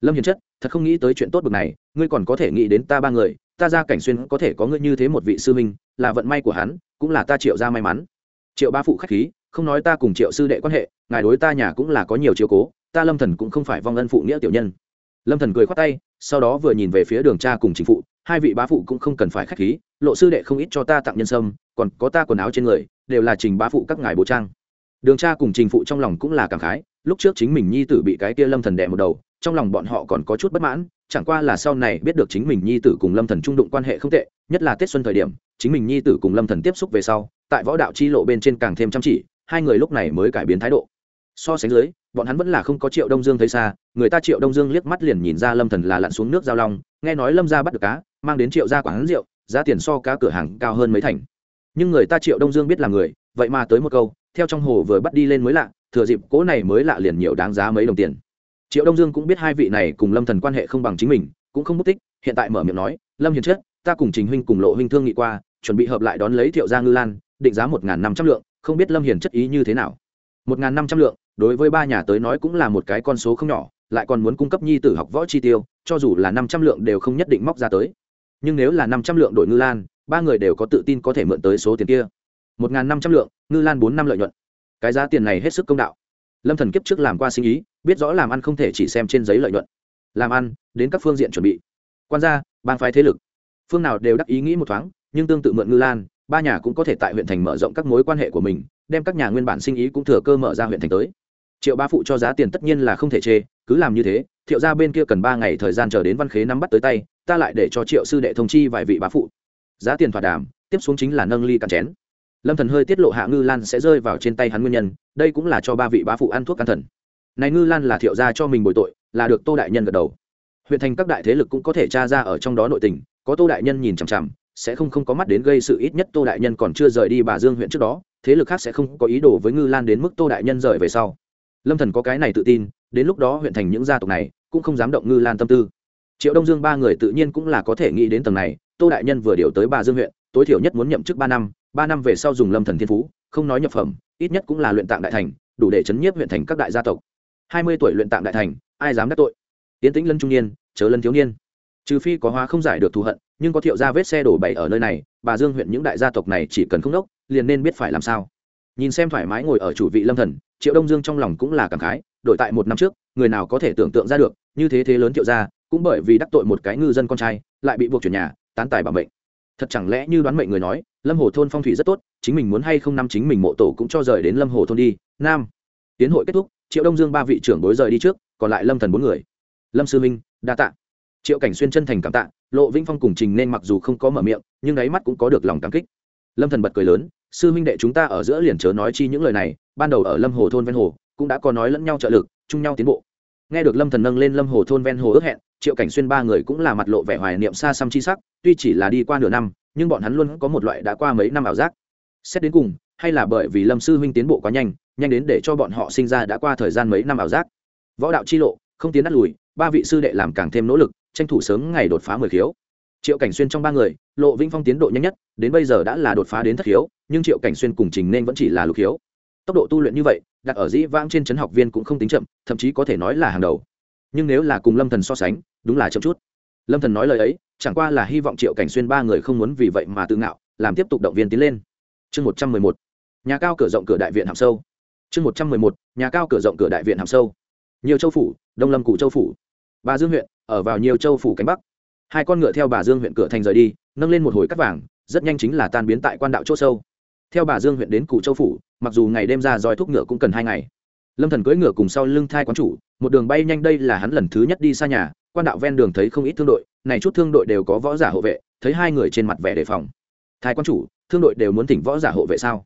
lâm hiền chất thật không nghĩ tới chuyện tốt bực này ngươi còn có thể nghĩ đến ta ba người ta ra cảnh xuyên có thể có ngươi như thế một vị sư minh là vận may của hắn cũng là ta triệu ra may mắn triệu ba phụ khách khí, không nói ta cùng triệu sư đệ quan hệ, ngài đối ta nhà cũng là có nhiều chiếu cố, ta lâm thần cũng không phải vong ân phụ nghĩa tiểu nhân. Lâm thần cười khoát tay, sau đó vừa nhìn về phía đường cha cùng chính phụ, hai vị bá phụ cũng không cần phải khách khí, lộ sư đệ không ít cho ta tặng nhân sâm, còn có ta quần áo trên người, đều là trình bá phụ các ngài bố trang. Đường cha cùng trình phụ trong lòng cũng là cảm khái, lúc trước chính mình nhi tử bị cái kia lâm thần đẻ một đầu, trong lòng bọn họ còn có chút bất mãn, chẳng qua là sau này biết được chính mình nhi tử cùng lâm thần trung đụng quan hệ không tệ, nhất là tết xuân thời điểm, chính mình nhi tử cùng lâm thần tiếp xúc về sau tại võ đạo chi lộ bên trên càng thêm chăm chỉ, hai người lúc này mới cải biến thái độ. So sánh dưới, bọn hắn vẫn là không có triệu đông dương thấy xa, người ta triệu đông dương liếc mắt liền nhìn ra lâm thần là lặn xuống nước giao long, nghe nói lâm ra bắt được cá, mang đến triệu ra quán rượu, giá tiền so cá cửa hàng cao hơn mấy thành. Nhưng người ta triệu đông dương biết là người, vậy mà tới một câu, theo trong hồ vừa bắt đi lên mới lạ, thừa dịp cỗ này mới lạ liền nhiều đáng giá mấy đồng tiền. Triệu đông dương cũng biết hai vị này cùng lâm thần quan hệ không bằng chính mình, cũng không mất tích, hiện tại mở miệng nói, lâm hiền chất, ta cùng trình huynh cùng lộ huynh thương nghị qua, chuẩn bị hợp lại đón lấy thiệu gia ngư lan định giá một năm trăm lượng, không biết lâm hiền chất ý như thế nào. Một năm trăm lượng, đối với ba nhà tới nói cũng là một cái con số không nhỏ, lại còn muốn cung cấp nhi tử học võ chi tiêu, cho dù là năm trăm lượng đều không nhất định móc ra tới. Nhưng nếu là năm trăm lượng đổi ngư lan, ba người đều có tự tin có thể mượn tới số tiền kia. Một năm trăm lượng, ngư lan bốn năm lợi nhuận. Cái giá tiền này hết sức công đạo. Lâm thần kiếp trước làm qua sinh ý, biết rõ làm ăn không thể chỉ xem trên giấy lợi nhuận. Làm ăn, đến các phương diện chuẩn bị. Quan gia, bang phái thế lực. Phương nào đều đắc ý nghĩ một thoáng, nhưng tương tự mượn ngư lan ba nhà cũng có thể tại huyện thành mở rộng các mối quan hệ của mình, đem các nhà nguyên bản sinh ý cũng thừa cơ mở ra huyện thành tới. Triệu ba phụ cho giá tiền tất nhiên là không thể chê, cứ làm như thế, thiệu ra bên kia cần ba ngày thời gian chờ đến văn khế nắm bắt tới tay, ta lại để cho triệu sư đệ thông chi vài vị bá phụ. Giá tiền thỏa đàm, tiếp xuống chính là nâng ly cạn chén. Lâm thần hơi tiết lộ hạ ngư lan sẽ rơi vào trên tay hắn nguyên nhân, đây cũng là cho ba vị bá phụ ăn thuốc can thần. Này ngư lan là thiệu gia cho mình bồi tội, là được tô đại nhân gật đầu. Huyện thành các đại thế lực cũng có thể tra ra ở trong đó nội tình, có tô đại nhân nhìn chằm chằm sẽ không không có mắt đến gây sự ít nhất tô đại nhân còn chưa rời đi bà dương huyện trước đó, thế lực khác sẽ không có ý đồ với ngư lan đến mức tô đại nhân rời về sau. Lâm thần có cái này tự tin, đến lúc đó huyện thành những gia tộc này cũng không dám động ngư lan tâm tư. Triệu đông dương ba người tự nhiên cũng là có thể nghĩ đến tầng này, tô đại nhân vừa điều tới bà dương huyện, tối thiểu nhất muốn nhậm chức ba năm ba năm về sau dùng lâm thần thiên phú, không nói nhập phẩm, ít nhất cũng là luyện tạng đại thành, đủ để chấn nhiếp huyện thành các đại gia tộc. Hai mươi tuổi luyện tạng đại thành, ai dám đắc tội? Tiến tĩnh lân trung niên, chớ lân thiếu niên trừ phi có hóa không giải được thù hận, nhưng có thiệu ra vết xe đổ bậy ở nơi này, bà dương huyện những đại gia tộc này chỉ cần không đốc, liền nên biết phải làm sao. Nhìn xem thoải mái ngồi ở chủ vị lâm thần, triệu đông dương trong lòng cũng là cảm khái, đổi tại một năm trước, người nào có thể tưởng tượng ra được, như thế thế lớn thiệu gia cũng bởi vì đắc tội một cái ngư dân con trai, lại bị buộc chuyển nhà, tán tài bảo mệnh. Thật chẳng lẽ như đoán mệnh người nói, lâm hồ thôn phong thủy rất tốt, chính mình muốn hay không năm chính mình mộ tổ cũng cho rời đến lâm hồ thôn đi, nam. Tiến hội kết thúc, triệu đông dương ba vị trưởng bối rời đi trước, còn lại lâm thần bốn người. Lâm sư minh, đa tạ triệu cảnh xuyên chân thành cảm tạ, lộ vĩnh phong cùng trình nên mặc dù không có mở miệng, nhưng đáy mắt cũng có được lòng cảm kích. Lâm thần bật cười lớn, sư minh đệ chúng ta ở giữa liền chớ nói chi những lời này, ban đầu ở lâm hồ thôn ven hồ, cũng đã có nói lẫn nhau trợ lực, chung nhau tiến bộ. Nghe được lâm thần nâng lên lâm hồ thôn ven hồ ước hẹn, triệu cảnh xuyên ba người cũng là mặt lộ vẻ hoài niệm xa xăm chi sắc, tuy chỉ là đi qua nửa năm, nhưng bọn hắn luôn có một loại đã qua mấy năm ảo giác. Xét đến cùng, hay là bởi vì lâm sư huynh tiến bộ quá nhanh nhanh đến để cho bọn họ sinh ra đã qua thời gian mấy năm ảo giác. Võ đạo chi lộ, không tiến đắt lùi, ba vị sư đệ làm càng thêm nỗ lực tranh thủ sớm ngày đột phá mười khiếu. Triệu cảnh xuyên trong ba người, lộ vĩnh phong tiến độ nhanh nhất, đến bây giờ đã là đột phá đến thất khiếu, nhưng triệu cảnh xuyên cùng trình nên vẫn chỉ là lục khiếu. Tốc độ tu luyện như vậy, đặt ở dĩ vãng trên trấn học viên cũng không tính chậm, thậm chí có thể nói là hàng đầu. Nhưng nếu là cùng lâm thần so sánh, đúng là chậm chút. Lâm thần nói lời ấy, chẳng qua là hy vọng triệu cảnh xuyên ba người không muốn vì vậy mà tự ngạo, làm tiếp tục động viên tiến lên. Chương một trăm mười một, nhà cao cửa rộng cửa đại viện hàm sâu. Chương một trăm mười một, nhà cao cửa rộng cửa đại viện hàm sâu. Nhiều châu phủ, đông lâm cụ châu phủ. Ba dương huyện ở vào nhiều châu phủ cánh bắc. Hai con ngựa theo bà dương huyện cửa thành rời đi, nâng lên một hồi cắt vàng, rất nhanh chính là tan biến tại quan đạo c h ỗ sâu. Theo bà dương huyện đến cụ châu phủ, mặc dù ngày đêm ra roi thuốc ngựa cũng cần hai ngày. Lâm thần cưỡi ngựa cùng sau lưng thai quán chủ, một đường bay nhanh đây là hắn lần thứ nhất đi xa nhà, quan đạo ven đường thấy không ít thương đội, này chút thương đội đều có võ giả hộ vệ, thấy hai người trên mặt vẻ đề phòng. Thái quan chủ, thương đội đều muốn thỉnh võ giả hộ vệ sao?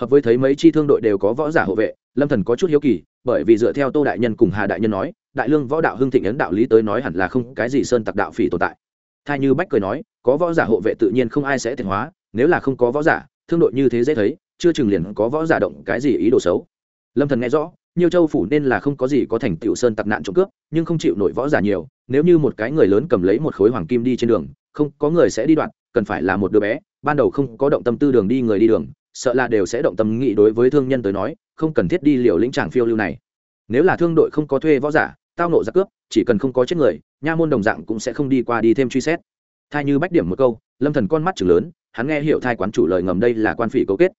Hợp với thấy mấy chi thương đội đều có võ giả hộ vệ, lâm thần có chút hiếu kỳ, bởi vì dựa theo tô đại nhân cùng hà đại nhân nói đại lương võ đạo hưng thịnh ấn đạo lý tới nói hẳn là không cái gì sơn tặc đạo phỉ tồn tại. Thay như bách cười nói, có võ giả hộ vệ tự nhiên không ai sẽ thiệt hóa, nếu là không có võ giả, thương đội như thế dễ thấy, chưa chừng liền có võ giả động cái gì ý đồ xấu. Lâm thần nghe rõ nhiều châu phủ nên là không có gì có thành tựu sơn tặc nạn trộm cướp, nhưng không chịu nổi võ giả nhiều, nếu như một cái người lớn cầm lấy một khối hoàng kim đi trên đường, không, có người sẽ đi đoạn, cần phải là một đứa bé, ban đầu không có động tâm tư đường đi người đi đường, sợ là đều sẽ động tâm nghĩ đối với thương nhân tới nói, không cần thiết đi liều lĩnh tràng phiêu lưu này. Nếu là thương đội không có thuê võ giả tao nộ giặc cướp, chỉ cần không có chết người, nha môn đồng dạng cũng sẽ không đi qua đi thêm truy xét. Thay như bách điểm một câu, lâm thần con mắt chừng lớn, hắn nghe hiểu thai quán chủ lời ngầm đây là quan phỉ cấu kết.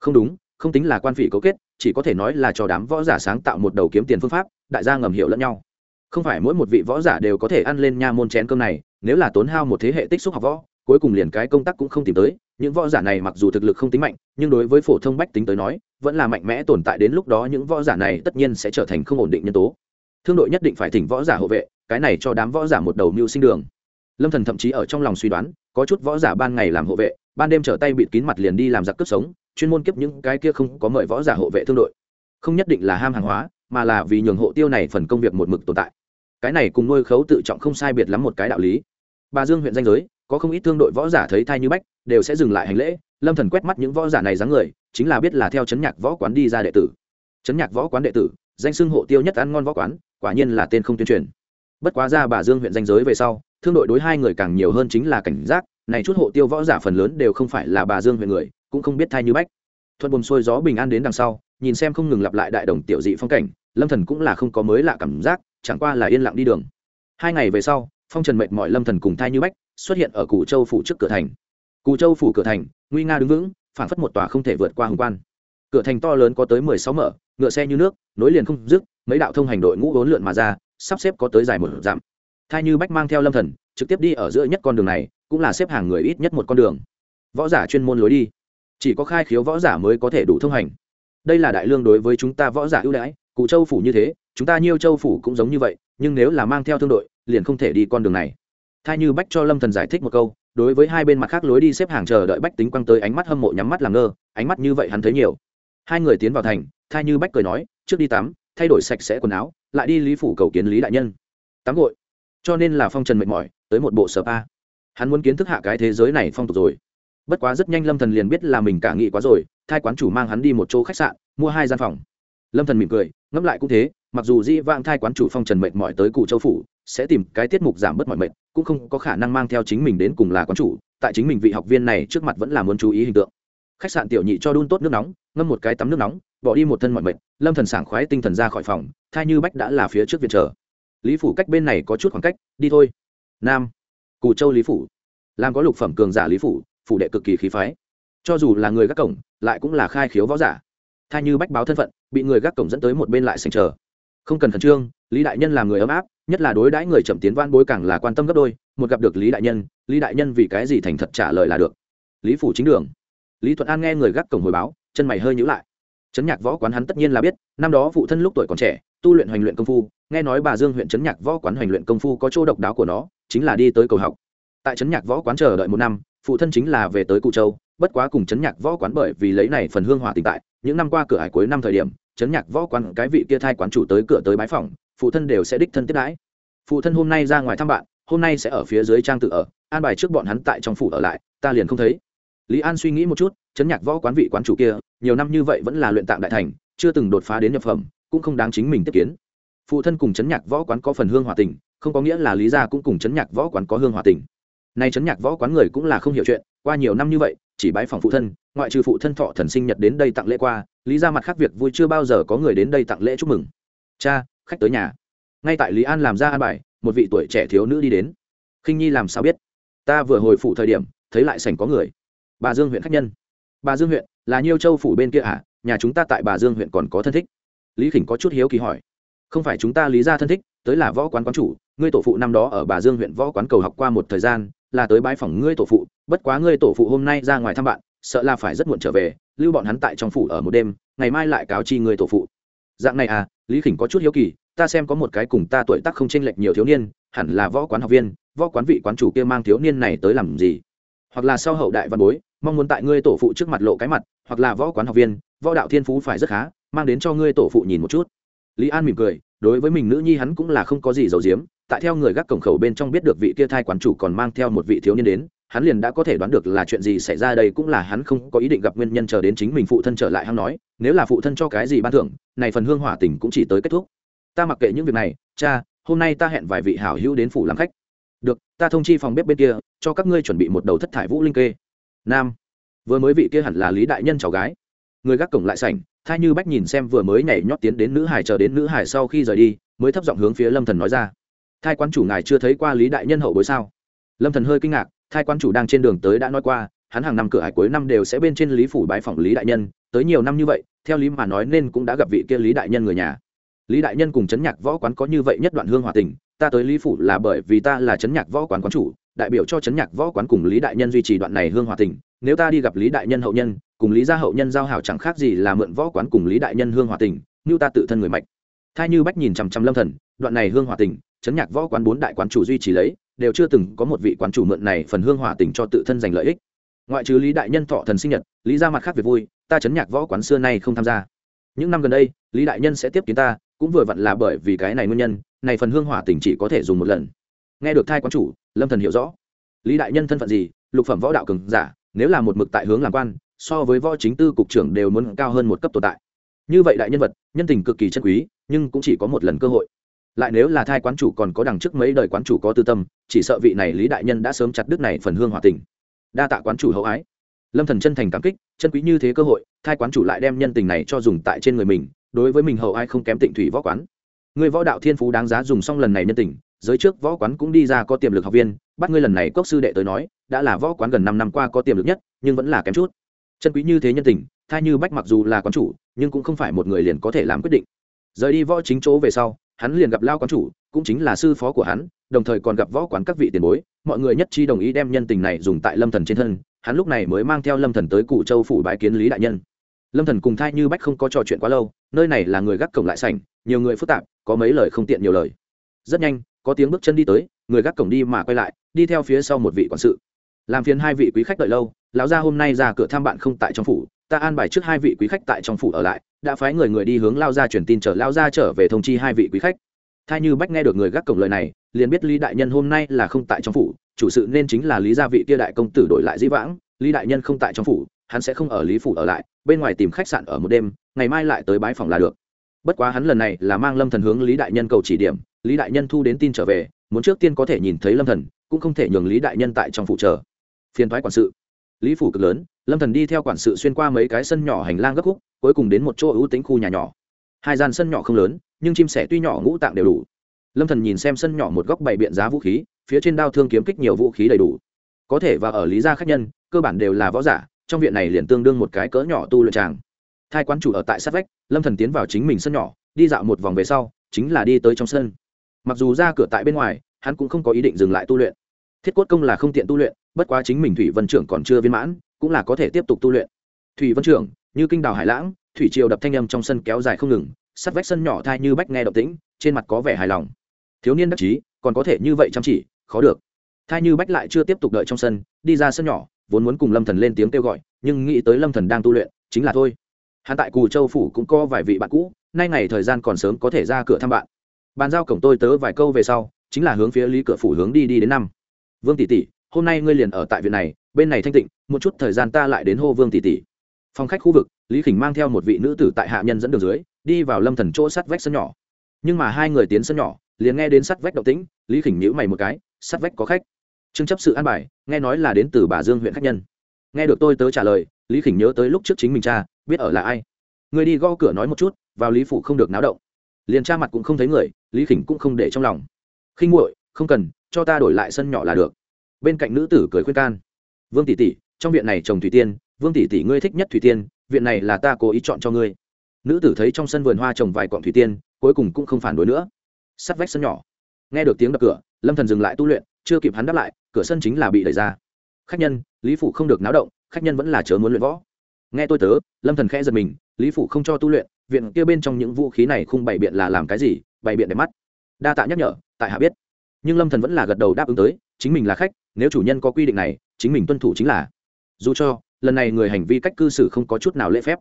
Không đúng, không tính là quan phỉ cấu kết, chỉ có thể nói là cho đám võ giả sáng tạo một đầu kiếm tiền phương pháp, đại gia ngầm hiểu lẫn nhau. Không phải mỗi một vị võ giả đều có thể ăn lên nha môn chén cơm này, nếu là tốn hao một thế hệ tích xúc học võ, cuối cùng liền cái công tác cũng không tìm tới, những võ giả này mặc dù thực lực không tính mạnh, nhưng đối với phổ thông bách tính tới nói, vẫn là mạnh mẽ tồn tại đến lúc đó những võ giả này tất nhiên sẽ trở thành không ổn định nhân tố thương đội nhất định phải thỉnh võ giả hộ vệ, cái này cho đám võ giả một đầu mưu sinh đường. Lâm thần thậm chí ở trong lòng suy đoán, có chút võ giả ban ngày làm hộ vệ, ban đêm trở tay bịt kín mặt liền đi làm giặc cướp sống, chuyên môn kiếp những cái kia không có mời võ giả hộ vệ thương đội. Không nhất định là ham hàng hóa, mà là vì nhường hộ tiêu này phần công việc một mực tồn tại. Cái này cùng nuôi khấu tự trọng không sai biệt lắm một cái đạo lý. Bà dương huyện danh giới, có không ít thương đội võ giả thấy thai như bách, đều sẽ dừng lại hành lễ. Lâm thần quét mắt những võ giả này dáng người, chính là biết là theo chấn nhạc võ quán đi ra đệ tử. Chấn nhạc võ quán đệ tử danh xưng hộ tiêu nhất ăn ngon võ quán, quả nhiên là tên không tuyên truyền. Bất quá ra bà dương huyện danh giới về sau, thương đội đối hai người càng nhiều hơn chính là cảnh giác, này chút hộ tiêu võ giả phần lớn đều không phải là bà dương huyện người, cũng không biết thai như bách. Thuận buồn xuôi gió bình an đến đằng sau, nhìn xem không ngừng lặp lại đại đồng tiểu dị phong cảnh, lâm thần cũng là không có mới lạ cảm giác, chẳng qua là yên lặng đi đường. Hai ngày về sau, phong trần mệt mỏi lâm thần cùng thai như bách xuất hiện ở cù châu phủ trước cửa thành. Cù châu phủ cửa thành, nguy nga đứng vững phản phất một tòa không thể vượt qua hùng quan. Cửa thành to lớn có tới mười sáu mở ngựa xe như nước, nối liền không dứt, mấy đạo thông hành đội ngũ vốn lượn mà ra, sắp xếp có tới dài một dặm. Thai như bách mang theo lâm thần, trực tiếp đi ở giữa nhất con đường này, cũng là xếp hàng người ít nhất một con đường. Võ giả chuyên môn lối đi. Chỉ có khai khiếu võ giả mới có thể đủ thông hành. Đây là đại lương đối với chúng ta võ giả ưu đãi, cụ châu phủ như thế, chúng ta nhiêu châu phủ cũng giống như vậy, nhưng nếu là mang theo thương đội, liền không thể đi con đường này. Thay như bách cho lâm thần giải thích một câu, đối với hai bên mặt khác lối đi xếp hàng chờ đợi bách tính quăng tới ánh mắt hâm mộ nhắm mắt làm ngơ, ánh mắt như vậy hắn thấy nhiều. Hai người tiến vào thành thai như bách cười nói, trước đi tắm, thay đổi sạch sẽ quần áo, lại đi lý phủ cầu kiến lý đại nhân. Tắm gội. Cho nên là phong trần mệt mỏi, tới một bộ sở pa. Hắn muốn kiến thức hạ cái thế giới này phong tục rồi. Bất quá rất nhanh lâm thần liền biết là mình cả nghị quá rồi, thai quán chủ mang hắn đi một chỗ khách sạn, mua hai gian phòng. Lâm thần mỉm cười, ngẫm lại cũng thế, mặc dù di vang thai quán chủ phong trần mệt mỏi tới cụ châu phủ, sẽ tìm cái tiết mục giảm bớt mọi mệt, cũng không có khả năng mang theo chính mình đến cùng là quán chủ, tại chính mình vị học viên này trước mặt vẫn là muốn chú ý hình tượng khách sạn tiểu nhị cho đun tốt nước nóng, ngâm một cái tắm nước nóng, bỏ đi một thân mọi mệt, lâm thần sảng khoái tinh thần ra khỏi phòng, thai như bách đã là phía trước viện trở. Lý phủ cách bên này có chút khoảng cách, đi thôi. Nam, cù châu lý phủ. Làm có lục phẩm cường giả lý phủ phủ đệ cực kỳ khí phái. Cho dù là người gác cổng, lại cũng là khai khiếu võ giả. Thay như bách báo thân phận, bị người gác cổng dẫn tới một bên lại sành chờ. Không cần khẩn trương, lý đại nhân là người ấm áp, nhất là đối đãi người chậm tiến van bối càng là quan tâm gấp đôi. Một gặp được lý đại nhân, lý đại nhân vì cái gì thành thật trả lời là được. Lý phủ chính đường lý thuận an nghe người gác cổng hồi báo, chân mày hơi nhữ lại. Trấn nhạc võ quán hắn tất nhiên là biết, năm đó phụ thân lúc tuổi còn trẻ, tu luyện hoành luyện công phu, nghe nói bà dương huyện trấn nhạc võ quán hoành luyện công phu có chỗ độc đáo của nó, chính là đi tới cầu học. Tại trấn nhạc võ quán chờ đợi một năm, phụ thân chính là về tới cụ châu, bất quá cùng chấn nhạc võ quán bởi vì lấy này phần hương hỏa tình tại, những năm qua cửa hải cuối năm thời điểm chấn nhạc võ quán cái vị kia thai quán chủ tới cửa tới bái phòng phụ thân đều sẽ đích thân tiếp đãi. Phụ thân hôm nay ra ngoài thăm bạn, hôm nay sẽ ở phía dưới trang tự ở, an bài trước bọn hắn tại trong phủ ở lại, ta liền không thấy lý an suy nghĩ một chút, chấn nhạc võ quán vị quán chủ kia, nhiều năm như vậy vẫn là luyện tạng đại thành, chưa từng đột phá đến nhập phẩm, cũng không đáng chính mình tiếp kiến. Phụ thân cùng chấn nhạc võ quán có phần hương hòa tình, không có nghĩa là lý gia cũng cùng chấn nhạc võ quán có hương hòa tình. Nay chấn nhạc võ quán người cũng là không hiểu chuyện, qua nhiều năm như vậy, chỉ bái phòng phụ thân, ngoại trừ phụ thân thọ thần sinh nhật đến đây tặng lễ qua, lý ra mặt khác việc vui chưa bao giờ có người đến đây tặng lễ chúc mừng. Cha, khách tới nhà. Ngay tại lý an làm ra an bài, một vị tuổi trẻ thiếu nữ đi đến. Khinh nhi làm sao biết? Ta vừa hồi phủ thời điểm, thấy lại sảnh có người bà dương huyện khách nhân. Bà dương huyện, là nhiêu châu phủ bên kia à? Nhà chúng ta tại bà dương huyện còn có thân thích. Lý khỉnh có chút hiếu kỳ hỏi. Không phải chúng ta lý ra thân thích, tới là võ quán quán chủ, ngươi tổ phụ năm đó ở bà dương huyện võ quán cầu học qua một thời gian, là tới bãi phòng ngươi tổ phụ, bất quá ngươi tổ phụ hôm nay ra ngoài thăm bạn, sợ là phải rất muộn trở về, lưu bọn hắn tại trong phủ ở một đêm, ngày mai lại cáo chi ngươi tổ phụ. Dạng này à? Lý khỉnh có chút hiếu kỳ, ta xem có một cái cùng ta tuổi tác không chênh lệch nhiều thiếu niên, hẳn là võ quán học viên, võ quán vị quán chủ kia mang thiếu niên này tới làm gì? Hoặc là sau hậu đại văn bối mong muốn tại ngươi tổ phụ trước mặt lộ cái mặt, hoặc là võ quán học viên, võ đạo thiên phú phải rất khá, mang đến cho ngươi tổ phụ nhìn một chút. Lý an mỉm cười, đối với mình nữ nhi hắn cũng là không có gì giấu giếm, tại theo người gác cổng khẩu bên trong biết được vị kia thai quán chủ còn mang theo một vị thiếu niên đến, hắn liền đã có thể đoán được là chuyện gì xảy ra đây cũng là hắn không có ý định gặp nguyên nhân chờ đến chính mình phụ thân trở lại hắn nói, nếu là phụ thân cho cái gì ban thưởng, này phần hương hỏa tình cũng chỉ tới kết thúc. Ta mặc kệ những việc này, cha, hôm nay ta hẹn vài vị hảo hữu đến phủ làm khách. Được, ta thông chi phòng bếp bên kia, cho các ngươi chuẩn bị một đầu thất thải vũ linh kê nam. Vừa mới vị kia hẳn là lý đại nhân cháu gái. Người gác cổng lại sảnh thai như bách nhìn xem vừa mới nhảy nhót tiến đến nữ hải chờ đến nữ hải sau khi rời đi, mới thấp giọng hướng phía lâm thần nói ra. Thai quan chủ ngài chưa thấy qua lý đại nhân hậu bối sao? Lâm thần hơi kinh ngạc, thai quan chủ đang trên đường tới đã nói qua, hắn hàng năm cửa hải cuối năm đều sẽ bên trên lý phủ bái phỏng lý đại nhân, tới nhiều năm như vậy, theo lý mà nói nên cũng đã gặp vị kia lý đại nhân người nhà. Lý đại nhân cùng chấn nhạc võ quán có như vậy nhất đoạn hương hòa tình, ta tới lý phủ là bởi vì ta là chấn nhạc võ quán quán chủ đại biểu cho chấn nhạc võ quán cùng lý đại nhân duy trì đoạn này hương hòa tình, nếu ta đi gặp lý đại nhân hậu nhân, cùng lý gia hậu nhân giao hảo chẳng khác gì là mượn võ quán cùng lý đại nhân hương hòa tình, như ta tự thân người mạch. Thai như bách nhìn chằm chằm lâm thần, đoạn này hương hòa tình, chấn nhạc võ quán bốn đại quán chủ duy trì lấy, đều chưa từng có một vị quán chủ mượn này phần hương hòa tình cho tự thân giành lợi ích. Ngoại trừ lý đại nhân thọ thần sinh nhật, lý ra mặt khác việc vui, ta chấn nhạc võ quán xưa nay không tham gia. Những năm gần đây, lý đại nhân sẽ tiếp kiến ta, cũng vừa vặn là bởi vì cái này nguyên nhân, này phần hương hỏa tình chỉ có thể dùng một lần nghe được thai quán chủ, lâm thần hiểu rõ. Lý đại nhân thân phận gì, lục phẩm võ đạo cường giả, nếu là một mực tại hướng làm quan, so với võ chính tư cục trưởng đều muốn cao hơn một cấp tồn tại. Như vậy đại nhân vật, nhân tình cực kỳ chân quý, nhưng cũng chỉ có một lần cơ hội. Lại nếu là thai quán chủ còn có đằng trước mấy đời quán chủ có tư tâm, chỉ sợ vị này lý đại nhân đã sớm chặt đứt này phần hương hòa tình. Đa tạ quán chủ hậu ái. Lâm thần chân thành cảm kích, chân quý như thế cơ hội, thai quán chủ lại đem nhân tình này cho dùng tại trên người mình, đối với mình hậu ai không kém tịnh thủy võ quán. Người võ đạo thiên phú đáng giá dùng xong lần này nhân tình giới trước võ quán cũng đi ra có tiềm lực học viên, bắt ngươi lần này cốc sư đệ tới nói, đã là võ quán gần năm năm qua có tiềm lực nhất, nhưng vẫn là kém chút. Chân quý như thế nhân tình, thai như bách mặc dù là quán chủ, nhưng cũng không phải một người liền có thể làm quyết định. Rời đi võ chính chỗ về sau, hắn liền gặp lao quán chủ, cũng chính là sư phó của hắn, đồng thời còn gặp võ quán các vị tiền bối, mọi người nhất trí đồng ý đem nhân tình này dùng tại lâm thần trên thân, hắn lúc này mới mang theo lâm thần tới cụ châu phủ bái kiến lý đại nhân. Lâm thần cùng thai như bách không có trò chuyện quá lâu, nơi này là người gác cổng lại sảnh, nhiều người phức tạp, có mấy lời không tiện nhiều lời. Rất nhanh có tiếng bước chân đi tới, người gác cổng đi mà quay lại, đi theo phía sau một vị quản sự. Làm phiền hai vị quý khách đợi lâu, lão gia hôm nay ra cửa thăm bạn không tại trong phủ, ta an bài trước hai vị quý khách tại trong phủ ở lại, đã phái người người đi hướng lao gia truyền tin chờ lao gia trở về thông chi hai vị quý khách. Thay như bách nghe được người gác cổng lời này, liền biết lý đại nhân hôm nay là không tại trong phủ, chủ sự nên chính là lý gia vị kia đại công tử đổi lại dĩ vãng, lý đại nhân không tại trong phủ, hắn sẽ không ở lý phủ ở lại, bên ngoài tìm khách sạn ở một đêm, ngày mai lại tới bái phòng là được. Bất quá hắn lần này là mang lâm thần hướng lý đại nhân cầu chỉ điểm lý đại nhân thu đến tin trở về, muốn trước tiên có thể nhìn thấy lâm thần, cũng không thể nhường lý đại nhân tại trong phủ trợ. phiền thoái quản sự. Lý phủ cực lớn, lâm thần đi theo quản sự xuyên qua mấy cái sân nhỏ hành lang gấp khúc, cuối cùng đến một chỗ ưu tính khu nhà nhỏ. Hai gian sân nhỏ không lớn, nhưng chim sẻ tuy nhỏ ngũ tạng đều đủ. Lâm thần nhìn xem sân nhỏ một góc bày biện giá vũ khí, phía trên đao thương kiếm kích nhiều vũ khí đầy đủ. Có thể và ở lý gia khách nhân, cơ bản đều là võ giả, trong viện này liền tương đương một cái cỡ nhỏ tu luyện tràng. Thai quán chủ ở tại sát vách, lâm thần tiến vào chính mình sân nhỏ, đi dạo một vòng về sau, chính là đi tới trong sân mặc dù ra cửa tại bên ngoài, hắn cũng không có ý định dừng lại tu luyện. Thiết cốt công là không tiện tu luyện, bất quá chính mình thủy vân trưởng còn chưa viên mãn, cũng là có thể tiếp tục tu luyện. Thủy vân trưởng, như kinh đào hải lãng, thủy triều đập thanh âm trong sân kéo dài không ngừng, sắt vách sân nhỏ thai như bách nghe động tĩnh, trên mặt có vẻ hài lòng. Thiếu niên đắc chí, còn có thể như vậy chăm chỉ, khó được. Thai như bách lại chưa tiếp tục đợi trong sân, đi ra sân nhỏ, vốn muốn cùng lâm thần lên tiếng kêu gọi, nhưng nghĩ tới lâm thần đang tu luyện, chính là thôi. Hắn tại cù châu phủ cũng có vài vị bạn cũ, nay ngày thời gian còn sớm có thể ra cửa thăm bạn bàn giao cổng tôi tớ vài câu về sau, chính là hướng phía lý cửa phủ hướng đi đi đến năm. Vương tỷ tỷ, hôm nay ngươi liền ở tại viện này, bên này thanh tịnh, một chút thời gian ta lại đến hô vương tỷ tỷ. Phòng khách khu vực, lý khỉnh mang theo một vị nữ tử tại hạ nhân dẫn đường dưới, đi vào lâm thần chỗ sắt vách sân nhỏ. Nhưng mà hai người tiến sân nhỏ, liền nghe đến sắt vách động tĩnh, lý khỉnh nhíu mày một cái, sắt vách có khách. Trương chấp sự an bài, nghe nói là đến từ bà dương huyện khách nhân. Nghe được tôi tớ trả lời, lý khỉnh nhớ tới lúc trước chính mình cha, biết ở là ai. Người đi gõ cửa nói một chút, vào lý phủ không được náo động liền cha mặt cũng không thấy người, lý khỉnh cũng không để trong lòng. Khinh muội, không cần, cho ta đổi lại sân nhỏ là được. Bên cạnh nữ tử cười khuyên can. Vương tỷ tỷ, trong viện này trồng thủy tiên, vương tỷ tỷ ngươi thích nhất thủy tiên, viện này là ta cố ý chọn cho ngươi. Nữ tử thấy trong sân vườn hoa trồng vài cọng thủy tiên, cuối cùng cũng không phản đối nữa. Sắt vách sân nhỏ. Nghe được tiếng đập cửa, lâm thần dừng lại tu luyện, chưa kịp hắn đáp lại, cửa sân chính là bị đẩy ra. Khách nhân, lý phủ không được náo động, khách nhân vẫn là chớ muốn luyện võ. Nghe tôi tớ, lâm thần khẽ giật mình lý phủ không cho tu luyện, viện kia bên trong những vũ khí này không bày biện là làm cái gì, bày biện để mắt. Đa tạ nhắc nhở, tại hạ biết. Nhưng lâm thần vẫn là gật đầu đáp ứng tới, chính mình là khách, nếu chủ nhân có quy định này, chính mình tuân thủ chính là. Dù cho, lần này người hành vi cách cư xử không có chút nào lễ phép.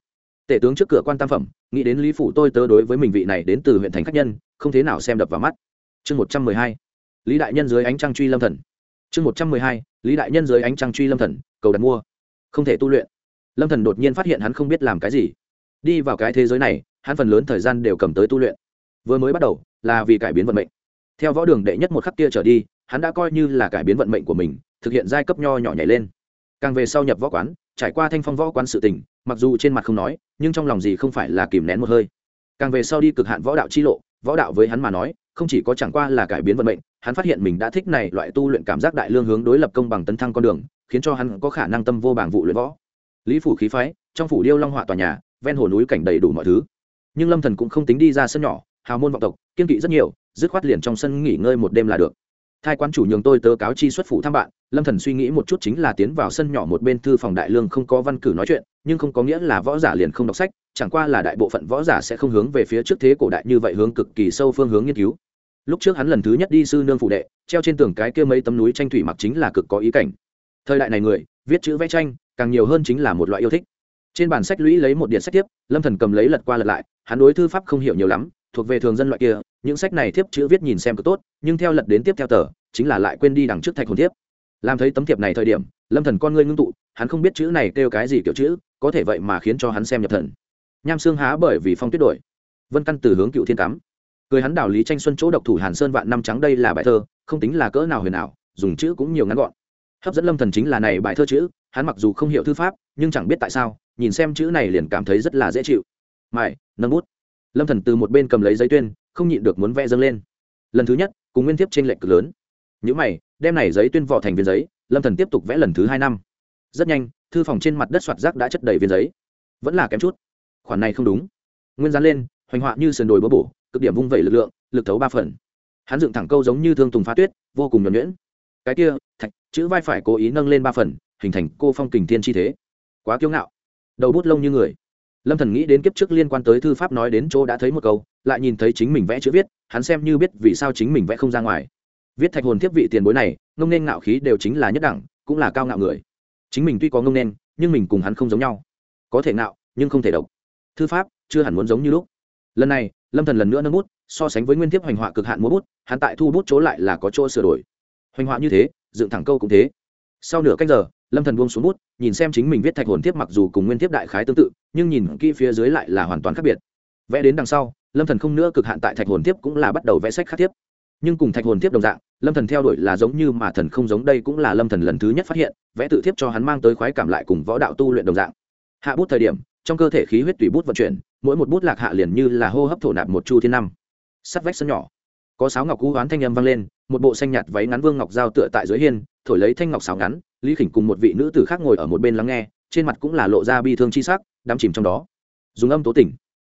Tể tướng trước cửa quan tam phẩm, nghĩ đến lý phủ tôi tớ đối với mình vị này đến từ huyện thành khách nhân, không thế nào xem đập vào mắt. Chương một trăm mười hai, lý đại nhân dưới ánh trăng truy lâm thần. Chương một trăm mười hai, lý đại nhân dưới ánh trăng truy lâm thần, cầu đặt mua. Không thể tu luyện. Lâm thần đột nhiên phát hiện hắn không biết làm cái gì đi vào cái thế giới này, hắn phần lớn thời gian đều cầm tới tu luyện. Vừa mới bắt đầu, là vì cải biến vận mệnh. Theo võ đường đệ nhất một khắc kia trở đi, hắn đã coi như là cải biến vận mệnh của mình, thực hiện giai cấp nho nhỏ nhảy lên. Càng về sau nhập võ quán, trải qua thanh phong võ quán sự tình, mặc dù trên mặt không nói, nhưng trong lòng gì không phải là kìm nén một hơi. Càng về sau đi cực hạn võ đạo chi lộ, võ đạo với hắn mà nói, không chỉ có chẳng qua là cải biến vận mệnh, hắn phát hiện mình đã thích này loại tu luyện cảm giác đại lương hướng đối lập công bằng tấn thăng con đường, khiến cho hắn có khả năng tâm vô bảng vụ luyện võ. Lý phủ khí phái, trong phủ điêu long họa tòa nhà ven hồ núi cảnh đầy đủ mọi thứ. Nhưng lâm thần cũng không tính đi ra sân nhỏ, hào môn vọng tộc, kiên kỵ rất nhiều, dứt khoát liền trong sân nghỉ ngơi một đêm là được. Thai quan chủ nhường tôi tớ cáo chi xuất phủ thăm bạn, lâm thần suy nghĩ một chút chính là tiến vào sân nhỏ một bên thư phòng đại lương không có văn cử nói chuyện, nhưng không có nghĩa là võ giả liền không đọc sách, chẳng qua là đại bộ phận võ giả sẽ không hướng về phía trước thế cổ đại như vậy hướng cực kỳ sâu phương hướng nghiên cứu. Lúc trước hắn lần thứ nhất đi sư nương phụ đệ, treo trên tường cái kia mấy tấm núi tranh thủy mặc chính là cực có ý cảnh. Thời đại này người, viết chữ vẽ tranh, càng nhiều hơn chính là một loại yêu thích trên bản sách lũy lấy một điện sách tiếp, lâm thần cầm lấy lật qua lật lại, hắn đối thư pháp không hiểu nhiều lắm, thuộc về thường dân loại kia, những sách này thiếp chữ viết nhìn xem cực tốt, nhưng theo lật đến tiếp theo tờ, chính là lại quên đi đằng trước thạch hồn thiếp. Làm thấy tấm thiệp này thời điểm, lâm thần con ngươi ngưng tụ, hắn không biết chữ này kêu cái gì kiểu chữ, có thể vậy mà khiến cho hắn xem nhập thần. Nham xương há bởi vì phong tuyết đổi. Vân căn từ hướng cựu thiên cắm. Cười hắn đảo lý tranh xuân chỗ độc thủ hàn sơn vạn năm trắng đây là bài thơ, không tính là cỡ nào huyền ảo, dùng chữ cũng nhiều ngắn gọn. Hấp dẫn lâm thần chính là này bài thơ chữ, hắn mặc dù không hiểu thư pháp, nhưng chẳng biết tại sao nhìn xem chữ này liền cảm thấy rất là dễ chịu. Mải nâng bút. Lâm thần từ một bên cầm lấy giấy tuyên, không nhịn được muốn vẽ dâng lên. Lần thứ nhất, cùng nguyên thiếp trên lệnh cực lớn. Những mày, đem này giấy tuyên vỏ thành viên giấy, lâm thần tiếp tục vẽ lần thứ hai năm. Rất nhanh, thư phòng trên mặt đất soạt rác đã chất đầy viên giấy. Vẫn là kém chút. Khoản này không đúng. Nguyên dán lên, hoành họa như sườn đồi bỡ bổ, cực điểm vung vẩy lực lượng, lực thấu ba phần. Hắn dựng thẳng câu giống như thương tùng phá tuyết, vô cùng nhuẩn nhuyễn. Cái kia, thạch, chữ vai phải cố ý nâng lên ba phần, hình thành cô phong kình thiên chi thế. Quá kiêu ngạo đầu bút lông như người. Lâm thần nghĩ đến kiếp trước liên quan tới thư pháp nói đến chỗ đã thấy một câu, lại nhìn thấy chính mình vẽ chữ viết, hắn xem như biết vì sao chính mình vẽ không ra ngoài. Viết thạch hồn thiếp vị tiền bối này, ngông nên ngạo khí đều chính là nhất đẳng, cũng là cao ngạo người. Chính mình tuy có ngông nên nhưng mình cùng hắn không giống nhau. Có thể ngạo, nhưng không thể độc. Thư pháp, chưa hẳn muốn giống như lúc. Lần này, lâm thần lần nữa nâng bút, so sánh với nguyên thiếp hoành họa cực hạn múa bút, hắn tại thu bút chỗ lại là có chỗ sửa đổi. Hoành họa như thế, dựng thẳng câu cũng thế. Sau nửa cách giờ lâm thần buông xuống bút, nhìn xem chính mình viết thạch hồn thiếp mặc dù cùng nguyên thiếp đại khái tương tự, nhưng nhìn kỹ phía dưới lại là hoàn toàn khác biệt. Vẽ đến đằng sau, lâm thần không nữa cực hạn tại thạch hồn thiếp cũng là bắt đầu vẽ sách khác thiếp. Nhưng cùng thạch hồn thiếp đồng dạng, lâm thần theo đuổi là giống như mà thần không giống đây cũng là lâm thần lần thứ nhất phát hiện, vẽ tự thiếp cho hắn mang tới khoái cảm lại cùng võ đạo tu luyện đồng dạng. Hạ bút thời điểm, trong cơ thể khí huyết tùy bút vận chuyển, mỗi một bút lạc hạ liền như là hô hấp thổ nạp một chu thiên năm. Sắt vách sân nhỏ. Có sáo ngọc cú oán thanh âm vang lên, một bộ xanh nhạt váy ngắn vương ngọc giao tựa tại dưới hiên thổi lấy thanh ngọc sáo ngắn, lý khỉnh cùng một vị nữ tử khác ngồi ở một bên lắng nghe, trên mặt cũng là lộ ra bi thương chi sắc, đắm chìm trong đó. Dùng âm tố tỉnh.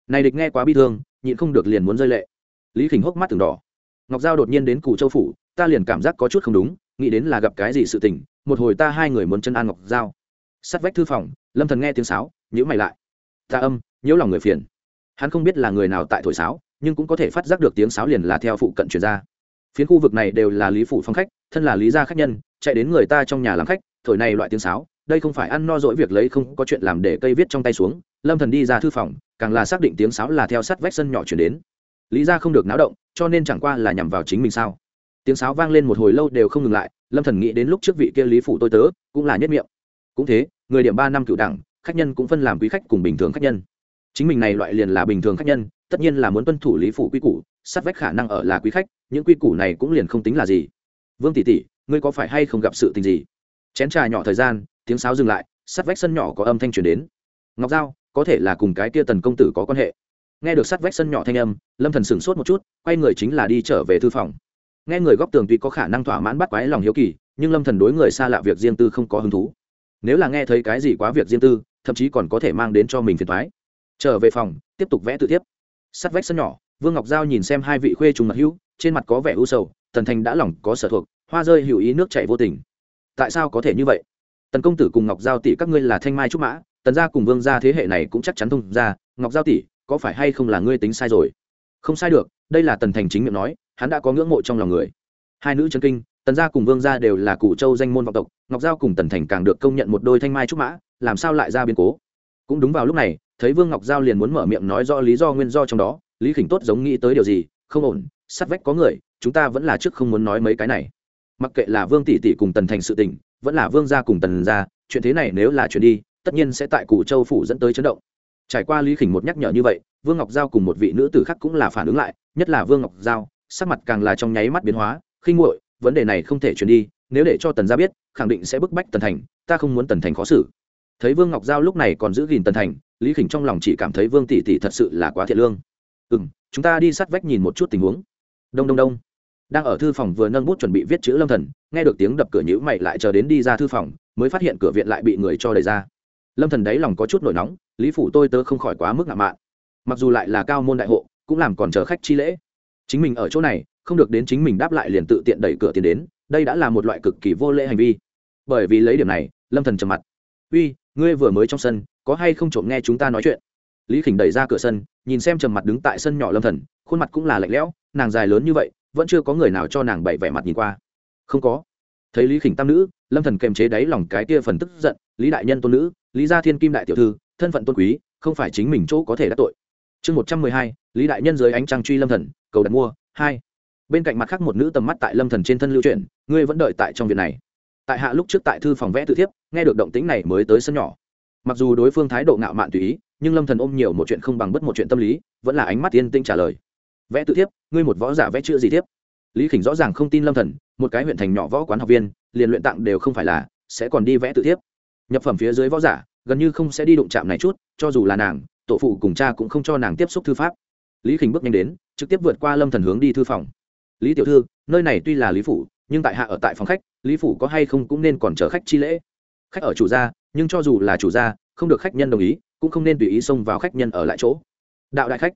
Này địch nghe quá bi thương, nhịn không được liền muốn rơi lệ. Lý khỉnh hốc mắt từng đỏ. Ngọc giao đột nhiên đến cụ châu phủ, ta liền cảm giác có chút không đúng, nghĩ đến là gặp cái gì sự tình, một hồi ta hai người muốn chân an ngọc giao. Sắt vách thư phòng, lâm thần nghe tiếng sáo nhữ mày lại. Ta âm nhiễu lòng người phiền. Hắn không biết là người nào tại thổi sáo, nhưng cũng có thể phát giác được tiếng sáo liền là theo phụ cận truyền ra phiến khu vực này đều là lý phủ phong khách, thân là lý gia khách nhân, chạy đến người ta trong nhà làm khách, thổi này loại tiếng sáo, đây không phải ăn no dỗi việc lấy không có chuyện làm để cây viết trong tay xuống, lâm thần đi ra thư phòng, càng là xác định tiếng sáo là theo sát vách sân nhỏ chuyển đến. Lý gia không được náo động, cho nên chẳng qua là nhằm vào chính mình sao? Tiếng sáo vang lên một hồi lâu đều không ngừng lại, lâm thần nghĩ đến lúc trước vị kia lý phủ tôi tớ, cũng là nhất miệng. Cũng thế, người điểm ba năm cựu đẳng, khách nhân cũng phân làm quý khách cùng bình thường khách nhân. Chính mình này loại liền là bình thường khách nhân tất nhiên là muốn tuân thủ lý phủ quy củ, sát vách khả năng ở là quý khách, những quy củ này cũng liền không tính là gì. Vương tỷ tỷ, ngươi có phải hay không gặp sự tình gì? Chén trà nhỏ thời gian, tiếng sáo dừng lại, sát vách sân nhỏ có âm thanh truyền đến. Ngọc giao, có thể là cùng cái kia tần công tử có quan hệ. Nghe được sát vách sân nhỏ thanh âm, lâm thần sửng sốt một chút, quay người chính là đi trở về thư phòng. Nghe người góc tường tuy có khả năng thỏa mãn bắt quái lòng hiếu kỳ, nhưng lâm thần đối người xa lạ việc riêng tư không có hứng thú. Nếu là nghe thấy cái gì quá việc riêng tư, thậm chí còn có thể mang đến cho mình phiền thoái trở về phòng, tiếp tục vẽ tự tiếp sắt vách sân nhỏ, vương ngọc giao nhìn xem hai vị khuê trùng mặt hữu, trên mặt có vẻ u sầu tần thành đã lỏng có sở thuộc, hoa rơi hữu ý nước chảy vô tình. Tại sao có thể như vậy? Tần công tử cùng ngọc giao tỷ các ngươi là thanh mai trúc mã, tần gia cùng vương gia thế hệ này cũng chắc chắn thông ra ngọc giao tỷ, có phải hay không là ngươi tính sai rồi? Không sai được, đây là tần thành chính miệng nói, hắn đã có ngưỡng mộ trong lòng người. Hai nữ chân kinh, tần gia cùng vương gia đều là cụ châu danh môn vọng tộc, ngọc giao cùng tần thành càng được công nhận một đôi thanh mai trúc mã, làm sao lại ra biến cố? Cũng đúng vào lúc này thấy vương ngọc giao liền muốn mở miệng nói rõ lý do nguyên do trong đó, lý khỉnh tốt giống nghĩ tới điều gì, không ổn, sát vách có người, chúng ta vẫn là trước không muốn nói mấy cái này. Mặc kệ là vương tỷ tỷ cùng tần thành sự tình, vẫn là vương gia cùng tần gia, chuyện thế này nếu là chuyện đi, tất nhiên sẽ tại cụ châu phủ dẫn tới chấn động. Trải qua lý khỉnh một nhắc nhở như vậy, vương ngọc giao cùng một vị nữ tử khác cũng là phản ứng lại, nhất là vương ngọc giao, sắc mặt càng là trong nháy mắt biến hóa, khinh nguội vấn đề này không thể chuyển đi, nếu để cho tần gia biết, khẳng định sẽ bức bách tần thành, ta không muốn tần thành khó xử. Thấy vương ngọc giao lúc này còn giữ gìn tần thành lý khỉnh trong lòng chỉ cảm thấy vương tỷ tỷ thật sự là quá thiệt lương. Ừ m chúng ta đi sát vách nhìn một chút tình huống. Đông đông đông. Đang ở thư phòng vừa nâng bút chuẩn bị viết chữ lâm thần, nghe được tiếng đập cửa nhữ mày lại chờ đến đi ra thư phòng, mới phát hiện cửa viện lại bị người cho đẩy ra. Lâm thần đáy lòng có chút nổi nóng, lý phủ tôi tớ không khỏi quá mức ngạo mạn. Mặc dù lại là cao môn đại hộ, cũng làm còn chờ khách chi lễ. Chính mình ở chỗ này, không được đến chính mình đáp lại liền tự tiện đẩy cửa tiền đến, đây đã là một loại cực kỳ vô lễ hành vi. Bởi vì lấy điểm này, lâm thần trầm mặt. Uy, ngươi vừa mới trong sân có hay không trộm nghe chúng ta nói chuyện. Lý khỉnh đẩy ra cửa sân, nhìn xem trầm mặt đứng tại sân nhỏ lâm thần, khuôn mặt cũng là lạnh lẽo, nàng dài lớn như vậy, vẫn chưa có người nào cho nàng bậy vẻ mặt nhìn qua. Không có. Thấy lý khỉnh tam nữ, lâm thần kềm chế đáy lòng cái kia phần tức giận, lý đại nhân tôn nữ, lý gia thiên kim đại tiểu thư, thân phận tôn quý, không phải chính mình chỗ có thể đắc tội. Chương một trăm mười hai, lý đại nhân dưới ánh trăng truy lâm thần, cầu đặt mua, hai. Bên cạnh mặt khác một nữ tầm mắt tại lâm thần trên thân lưu chuyển, ngươi vẫn đợi tại trong viện này. Tại hạ lúc trước tại thư phòng vẽ tự thiếp, nghe được động tĩnh này mới tới sân nhỏ mặc dù đối phương thái độ ngạo mạn tùy ý, nhưng lâm thần ôm nhiều một chuyện không bằng bất một chuyện tâm lý, vẫn là ánh mắt yên tĩnh trả lời. Vẽ tự thiếp, ngươi một võ giả vẽ chữ gì thiếp? Lý khỉnh rõ ràng không tin lâm thần, một cái huyện thành nhỏ võ quán học viên, liền luyện tặng đều không phải là, sẽ còn đi vẽ tự thiếp. Nhập phẩm phía dưới võ giả, gần như không sẽ đi đụng chạm này chút, cho dù là nàng, tổ phụ cùng cha cũng không cho nàng tiếp xúc thư pháp. Lý khỉnh bước nhanh đến, trực tiếp vượt qua lâm thần hướng đi thư phòng. Lý tiểu thư, nơi này tuy là lý phủ, nhưng tại hạ ở tại phòng khách, lý phủ có hay không cũng nên còn chờ khách chi lễ. Khách ở chủ gia nhưng cho dù là chủ gia, không được khách nhân đồng ý, cũng không nên tùy ý xông vào khách nhân ở lại chỗ. Đạo đại khách,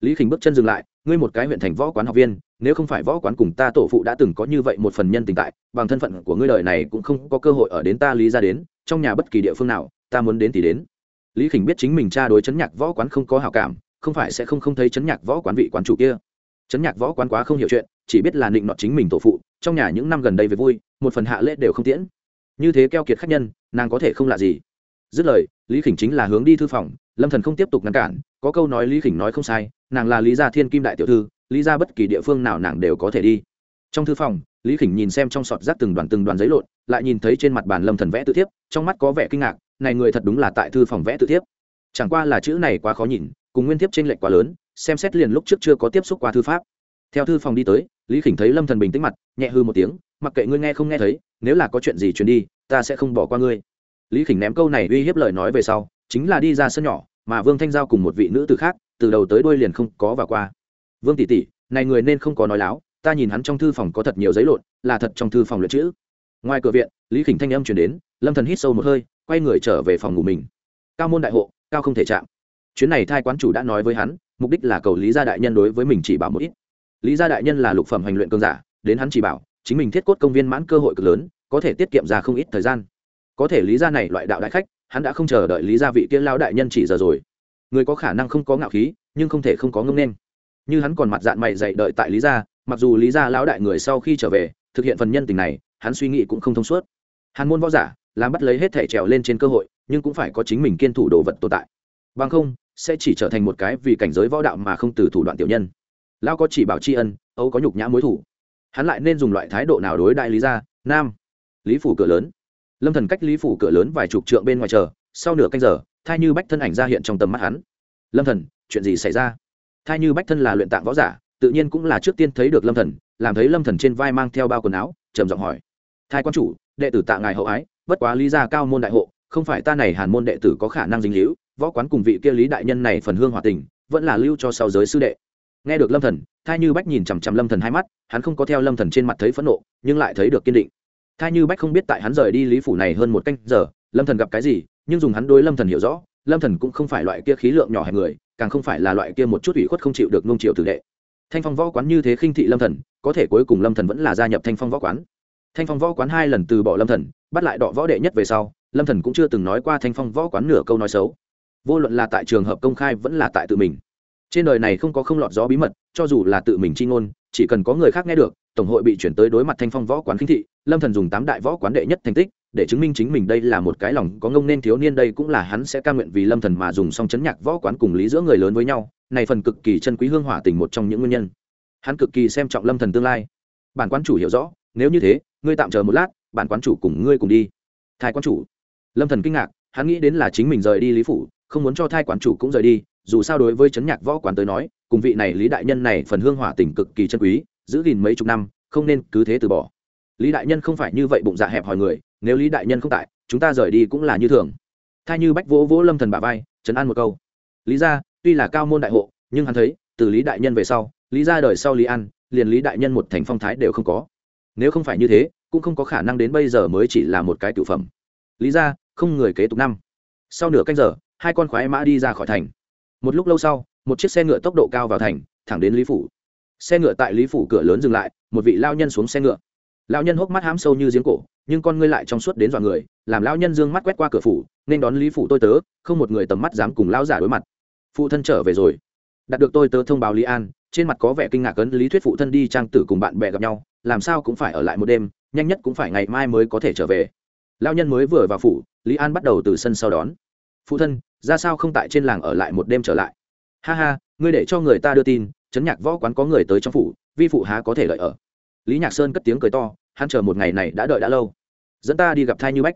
lý khỉnh bước chân dừng lại, ngươi một cái huyện thành võ quán học viên, nếu không phải võ quán cùng ta tổ phụ đã từng có như vậy một phần nhân tình tại, bằng thân phận của ngươi đời này cũng không có cơ hội ở đến ta lý ra đến, trong nhà bất kỳ địa phương nào, ta muốn đến thì đến. Lý khỉnh biết chính mình cha đối chấn nhạc võ quán không có hảo cảm, không phải sẽ không không thấy chấn nhạc võ quán vị quán chủ kia. Chấn nhạc võ quán quá không hiểu chuyện, chỉ biết là định nọ chính mình tổ phụ, trong nhà những năm gần đây về vui, một phần hạ lễ đều không tiễn như thế keo kiệt khách nhân, nàng có thể không lạ gì. Dứt lời, lý khỉnh chính là hướng đi thư phòng, lâm thần không tiếp tục ngăn cản, có câu nói lý khỉnh nói không sai, nàng là lý gia thiên kim đại tiểu thư, lý gia bất kỳ địa phương nào nàng đều có thể đi. Trong thư phòng, lý khỉnh nhìn xem trong sọt rác từng đoàn từng đoàn giấy lộn, lại nhìn thấy trên mặt bàn lâm thần vẽ tự thiếp, trong mắt có vẻ kinh ngạc, này người thật đúng là tại thư phòng vẽ tự thiếp. Chẳng qua là chữ này quá khó nhìn, cùng nguyên thiếp trên lệch quá lớn, xem xét liền lúc trước chưa có tiếp xúc qua thư pháp. Theo thư phòng đi tới, lý khỉnh thấy lâm thần bình tĩnh mặt, nhẹ hư một tiếng mặc kệ ngươi nghe không nghe thấy, nếu là có chuyện gì truyền đi, ta sẽ không bỏ qua ngươi. Lý khỉnh ném câu này uy hiếp lời nói về sau, chính là đi ra sân nhỏ, mà vương thanh giao cùng một vị nữ từ khác, từ đầu tới đuôi liền không có và qua. Vương tỷ tỷ, này người nên không có nói láo, ta nhìn hắn trong thư phòng có thật nhiều giấy lộn, là thật trong thư phòng luyện chữ. Ngoài cửa viện, lý khỉnh thanh âm chuyển đến, lâm thần hít sâu một hơi, quay người trở về phòng ngủ mình. Cao môn đại hộ, cao không thể chạm. Chuyến này thai quán chủ đã nói với hắn, mục đích là cầu lý gia đại nhân đối với mình chỉ bảo một ít. Lý gia đại nhân là lục phẩm hành luyện cương giả, đến hắn chỉ bảo chính mình thiết cốt công viên mãn cơ hội cực lớn, có thể tiết kiệm ra không ít thời gian. Có thể lý gia này loại đạo đại khách, hắn đã không chờ đợi lý gia vị kia lao đại nhân chỉ giờ rồi. Người có khả năng không có ngạo khí, nhưng không thể không có ngông nên như hắn còn mặt dạng mày dạy đợi tại lý gia mặc dù lý gia lão đại người sau khi trở về, thực hiện phần nhân tình này, hắn suy nghĩ cũng không thông suốt. Hàn môn võ giả, làm bắt lấy hết thể trèo lên trên cơ hội, nhưng cũng phải có chính mình kiên thủ đồ vật tồn tại. Bằng không, sẽ chỉ trở thành một cái vì cảnh giới võ đạo mà không từ thủ đoạn tiểu nhân. Lao có chỉ bảo tri ân âu có nhục nhã mối thủ hắn lại nên dùng loại thái độ nào đối đại lý gia? Nam. Lý phủ cửa lớn. Lâm thần cách lý phủ cửa lớn vài chục trượng bên ngoài chờ, sau nửa canh giờ, thai như bách thân ảnh ra hiện trong tầm mắt hắn. Lâm thần, chuyện gì xảy ra? Thai như bách thân là luyện tạng võ giả, tự nhiên cũng là trước tiên thấy được lâm thần, làm thấy lâm thần trên vai mang theo bao quần áo, trầm giọng hỏi. Thai quan chủ, đệ tử tạ ngài hậu ái, bất quá lý gia cao môn đại hộ, không phải ta này hàn môn đệ tử có khả năng dính hữu võ quán cùng vị kia lý đại nhân này phần hương hòa tình, vẫn là lưu cho sau giới sư đệ nghe được lâm thần, thai như bách nhìn chằm chằm lâm thần hai mắt, hắn không có theo lâm thần trên mặt thấy phẫn nộ, nhưng lại thấy được kiên định. Thai như bách không biết tại hắn rời đi lý phủ này hơn một canh giờ, lâm thần gặp cái gì, nhưng dùng hắn đối lâm thần hiểu rõ, lâm thần cũng không phải loại kia khí lượng nhỏ hẹp người, càng không phải là loại kia một chút ủy khuất không chịu được nung triệu tử đệ. Thanh phong võ quán như thế khinh thị lâm thần, có thể cuối cùng lâm thần vẫn là gia nhập thanh phong võ quán. Thanh phong võ quán hai lần từ bỏ lâm thần, bắt lại đọ võ đệ nhất về sau, lâm thần cũng chưa từng nói qua thanh phong võ quán nửa câu nói xấu. Vô luận là tại trường hợp công khai vẫn là tại tự mình trên đời này không có không lọt gió bí mật, cho dù là tự mình chi ngôn, chỉ cần có người khác nghe được, tổng hội bị chuyển tới đối mặt thanh phong võ quán khinh thị, lâm thần dùng tám đại võ quán đệ nhất thành tích, để chứng minh chính mình đây là một cái lòng có ngông nên thiếu niên, đây cũng là hắn sẽ ca nguyện vì lâm thần mà dùng song chấn nhạc võ quán cùng lý giữa người lớn với nhau, này phần cực kỳ chân quý hương hỏa tình một trong những nguyên nhân. Hắn cực kỳ xem trọng lâm thần tương lai. Bản quán chủ hiểu rõ, nếu như thế, ngươi tạm chờ một lát, bản quán chủ cùng ngươi cùng đi. Thái quán chủ. Lâm thần kinh ngạc, hắn nghĩ đến là chính mình rời đi lý phủ, không muốn cho thai quán chủ cũng rời đi dù sao đối với chấn nhạc võ quán tới nói, cùng vị này lý đại nhân này phần hương hỏa tình cực kỳ chân quý, giữ gìn mấy chục năm, không nên cứ thế từ bỏ. Lý đại nhân không phải như vậy bụng dạ hẹp hòi người, nếu lý đại nhân không tại, chúng ta rời đi cũng là như thường. Thay như bách vỗ vỗ lâm thần bà vai, trấn an một câu. Lý ra tuy là cao môn đại hộ, nhưng hắn thấy, từ lý đại nhân về sau, lý ra đời sau lý an, liền lý đại nhân một thành phong thái đều không có. Nếu không phải như thế, cũng không có khả năng đến bây giờ mới chỉ là một cái cựu phẩm. Lý ra không người kế tục năm. Sau nửa canh giờ, hai con khoái mã đi ra khỏi thành một lúc lâu sau, một chiếc xe ngựa tốc độ cao vào thành, thẳng đến lý phủ. Xe ngựa tại lý phủ cửa lớn dừng lại, một vị lao nhân xuống xe ngựa. Lao nhân hốc mắt hám sâu như giếng cổ, nhưng con ngươi lại trong suốt đến dọa người, làm lao nhân dương mắt quét qua cửa phủ, nên đón lý phủ tôi tớ, không một người tầm mắt dám cùng lao giả đối mặt. Phụ thân trở về rồi. Đạt được tôi tớ thông báo lý an, trên mặt có vẻ kinh ngạc ấn lý thuyết phụ thân đi trang tử cùng bạn bè gặp nhau, làm sao cũng phải ở lại một đêm, nhanh nhất cũng phải ngày mai mới có thể trở về. Lao nhân mới vừa vào phủ, lý an bắt đầu từ sân sau đón phụ thân, ra sao không tại trên làng ở lại một đêm trở lại? Ha ha, ngươi để cho người ta đưa tin chấn nhạc võ quán có người tới trong phủ, vi phụ há có thể lợi ở. Lý nhạc sơn cất tiếng cười to, hắn chờ một ngày này đã đợi đã lâu. Dẫn ta đi gặp thai như bách.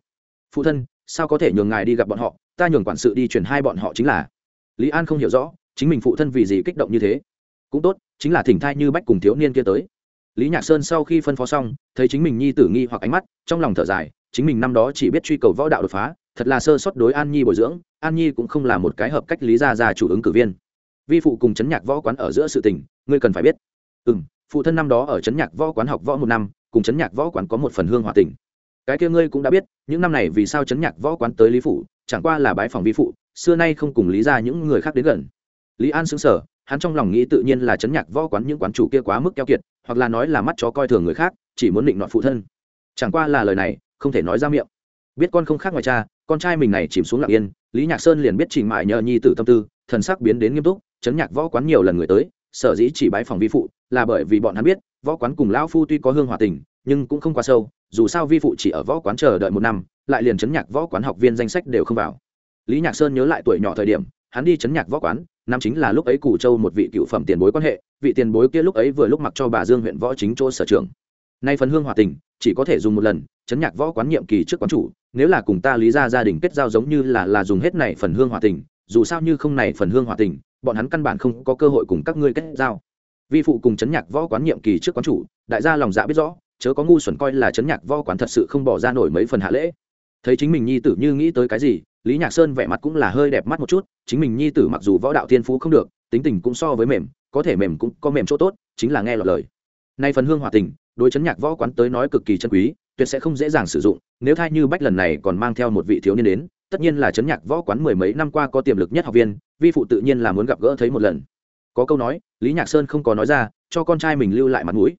Phụ thân, sao có thể nhường ngài đi gặp bọn họ? Ta nhường quản sự đi chuyển hai bọn họ chính là. Lý an không hiểu rõ, chính mình phụ thân vì gì kích động như thế? Cũng tốt, chính là thỉnh thai như bách cùng thiếu niên kia tới. Lý nhạc sơn sau khi phân phó xong, thấy chính mình nhi tử nghi hoặc ánh mắt, trong lòng thở dài, chính mình năm đó chỉ biết truy cầu võ đạo đột phá thật là sơ suất đối an nhi bồi dưỡng, an nhi cũng không là một cái hợp cách lý gia gia chủ ứng cử viên. Vi phụ cùng chấn nhạc võ quán ở giữa sự tình, ngươi cần phải biết. Ừ m phụ thân năm đó ở chấn nhạc võ quán học võ một năm, cùng chấn nhạc võ quán có một phần hương hòa tình. Cái kia ngươi cũng đã biết, những năm này vì sao chấn nhạc võ quán tới lý phụ chẳng qua là bái phòng vi phụ, xưa nay không cùng lý ra những người khác đến gần. Lý an xứng sở hắn trong lòng nghĩ tự nhiên là chấn nhạc võ quán những quán chủ kia quá mức keo kiệt, hoặc là nói là mắt chó coi thường người khác, chỉ muốn định nọ phụ thân. Chẳng qua là lời này, không thể nói ra miệng biết con không khác ngoài cha, con trai mình này chìm xuống lặng yên, lý nhạc sơn liền biết trình mại nhờ nhi tử tâm tư, thần sắc biến đến nghiêm túc, chấn nhạc võ quán nhiều lần người tới, sở dĩ chỉ bái phòng vi phụ, là bởi vì bọn hắn biết, võ quán cùng lão phu tuy có hương hòa tình, nhưng cũng không quá sâu, dù sao vi phụ chỉ ở võ quán chờ đợi một năm, lại liền chấn nhạc võ quán học viên danh sách đều không vào. Lý nhạc sơn nhớ lại tuổi nhỏ thời điểm, hắn đi chấn nhạc võ quán, năm chính là lúc ấy củ châu một vị cựu phẩm tiền bối quan hệ, vị tiền bối kia lúc ấy vừa lúc mặc cho bà dương huyện võ chính chỗ sở trường. Nay phần hương hòa tình chỉ có thể dùng một lần, chấn nhạc võ quán nhiệm kỳ trước quán chủ, nếu là cùng ta lý ra gia đình kết giao giống như là là dùng hết này phần hương hòa tình, dù sao như không này phần hương hòa tình, bọn hắn căn bản không có cơ hội cùng các ngươi kết giao. Vi phụ cùng chấn nhạc võ quán nhiệm kỳ trước quán chủ, đại gia lòng dạ biết rõ, chớ có ngu xuẩn coi là chấn nhạc võ quán thật sự không bỏ ra nổi mấy phần hạ lễ. Thấy chính mình nhi tử như nghĩ tới cái gì, lý nhạc sơn vẻ mặt cũng là hơi đẹp mắt một chút, chính mình nhi tử mặc dù võ đạo thiên phú không được, tính tình cũng so với mềm, có thể mềm cũng có mềm chỗ tốt, chính là nghe lọt lời nay phần hương hòa tình, đối chấn nhạc võ quán tới nói cực kỳ chân quý, tuyệt sẽ không dễ dàng sử dụng, nếu thai như bách lần này còn mang theo một vị thiếu niên đến, tất nhiên là chấn nhạc võ quán mười mấy năm qua có tiềm lực nhất học viên, vi phụ tự nhiên là muốn gặp gỡ thấy một lần. Có câu nói, lý nhạc sơn không có nói ra, cho con trai mình lưu lại mặt mũi.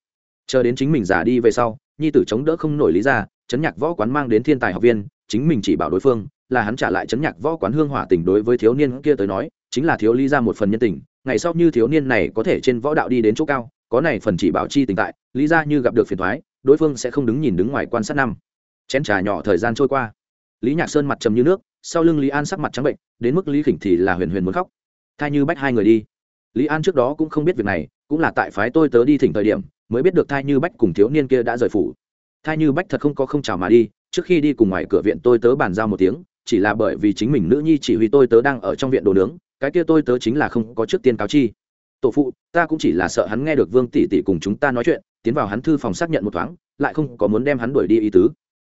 Chờ đến chính mình già đi về sau, nhi tử chống đỡ không nổi lý ra chấn nhạc võ quán mang đến thiên tài học viên, chính mình chỉ bảo đối phương là hắn trả lại chấn nhạc võ quán hương hỏa tình đối với thiếu niên kia tới nói, chính là thiếu lý ra một phần nhân tình, ngày sau như thiếu niên này có thể trên võ đạo đi đến chỗ cao có này phần chỉ bảo chi tình tại, lý ra như gặp được phiền thoái, đối phương sẽ không đứng nhìn đứng ngoài quan sát năm. Chén trà nhỏ thời gian trôi qua. Lý nhạc sơn mặt trầm như nước, sau lưng lý an sắc mặt trắng bệnh, đến mức lý khỉnh thì là huyền huyền muốn khóc. Thai như bách hai người đi. Lý an trước đó cũng không biết việc này, cũng là tại phái tôi tớ đi thỉnh thời điểm, mới biết được thai như bách cùng thiếu niên kia đã rời phủ. Thai như bách thật không có không chào mà đi, trước khi đi cùng ngoài cửa viện tôi tớ bàn giao một tiếng, chỉ là bởi vì chính mình nữ nhi chỉ huy tôi tớ đang ở trong viện đồ nướng, cái kia tôi tớ chính là không có trước tiên cáo chi tổ phụ, ta cũng chỉ là sợ hắn nghe được vương tỷ tỷ cùng chúng ta nói chuyện, tiến vào hắn thư phòng xác nhận một thoáng, lại không có muốn đem hắn đuổi đi ý tứ.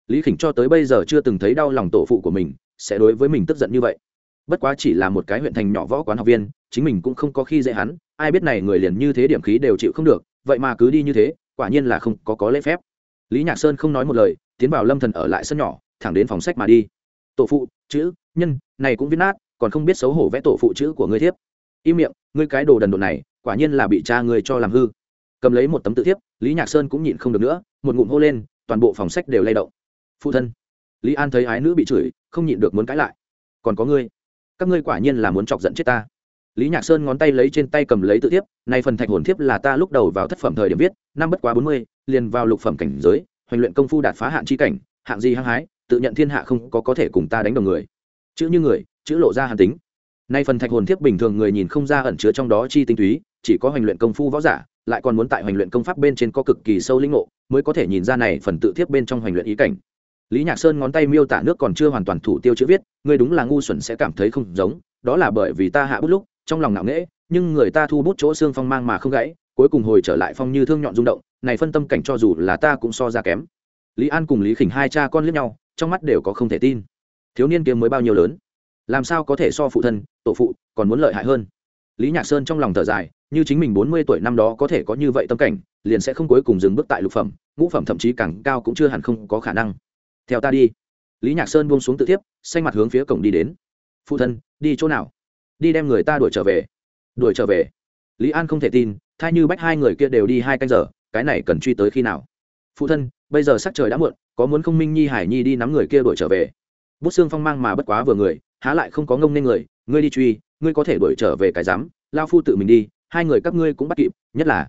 Lý khỉnh cho tới bây giờ chưa từng thấy đau lòng tổ phụ của mình, sẽ đối với mình tức giận như vậy. Bất quá chỉ là một cái huyện thành nhỏ võ quán học viên, chính mình cũng không có khi dễ hắn, ai biết này người liền như thế điểm khí đều chịu không được, vậy mà cứ đi như thế, quả nhiên là không có có lễ phép. Lý nhạc sơn không nói một lời, tiến vào lâm thần ở lại sân nhỏ, thẳng đến phòng sách mà đi. Tổ phụ, chữ, nhân, này cũng viết nát, còn không biết xấu hổ vẽ tổ phụ chữ của ngươi thiếp im miệng, ngươi cái đồ đần độn này, quả nhiên là bị cha ngươi cho làm hư. Cầm lấy một tấm tự thiếp, lý nhạc sơn cũng nhịn không được nữa, một ngụm hô lên, toàn bộ phòng sách đều lay động. Phụ thân, lý an thấy ái nữ bị chửi, không nhịn được muốn cãi lại. Còn có ngươi, các ngươi quả nhiên là muốn chọc giận chết ta. Lý nhạc sơn ngón tay lấy trên tay cầm lấy tự thiếp, nay phần thạch hồn thiếp là ta lúc đầu vào thất phẩm thời điểm viết, năm bất quá bốn mươi, liền vào lục phẩm cảnh giới hoành luyện công phu đạt phá hạn chi cảnh, hạng gì hăng hái, tự nhận thiên hạ không có có thể cùng ta đánh đồng người. Chữ như người, chữ lộ ra hàn tính nay phần thạch hồn thiếp bình thường người nhìn không ra ẩn chứa trong đó chi tinh túy, chỉ có hoành luyện công phu võ giả, lại còn muốn tại hoành luyện công pháp bên trên có cực kỳ sâu linh ngộ, mới có thể nhìn ra này phần tự thiếp bên trong hoành luyện ý cảnh. Lý nhạc sơn ngón tay miêu tả nước còn chưa hoàn toàn thủ tiêu chữ viết người đúng là ngu xuẩn sẽ cảm thấy không giống, đó là bởi vì ta hạ bút lúc, trong lòng nặng nễ nhưng người ta thu bút chỗ xương phong mang mà không gãy, cuối cùng hồi trở lại phong như thương nhọn rung động, này phân tâm cảnh cho dù là ta cũng so ra kém. Lý an cùng lý khỉnh hai cha con liếc nhau, trong mắt đều có không thể tin. Thiếu niên kiếm mới bao nhiêu lớn? Làm sao có thể so phụ thân, tổ phụ còn muốn lợi hại hơn? Lý nhạc sơn trong lòng thở dài, như chính mình bốn mươi tuổi năm đó có thể có như vậy tâm cảnh, liền sẽ không cuối cùng dừng bước tại lục phẩm, ngũ phẩm thậm chí càng cao cũng chưa hẳn không có khả năng. Theo ta đi. Lý nhạc sơn buông xuống tự tiếp xanh mặt hướng phía cổng đi đến. Phụ thân, đi chỗ nào? Đi đem người ta đuổi trở về. Đuổi trở về. Lý an không thể tin thay như bách hai người kia đều đi hai canh giờ, cái này cần truy tới khi nào? Phụ thân, bây giờ sắc trời đã muộn, có muốn không minh nhi, hải nhi đi nắm người kia đuổi trở về? Bút xương phong mang mà bất quá vừa người há lại không có ngông nên người, ngươi đi truy, ngươi có thể đuổi trở về cái dám lao phu tự mình đi, hai người các ngươi cũng bắt kịp, nhất là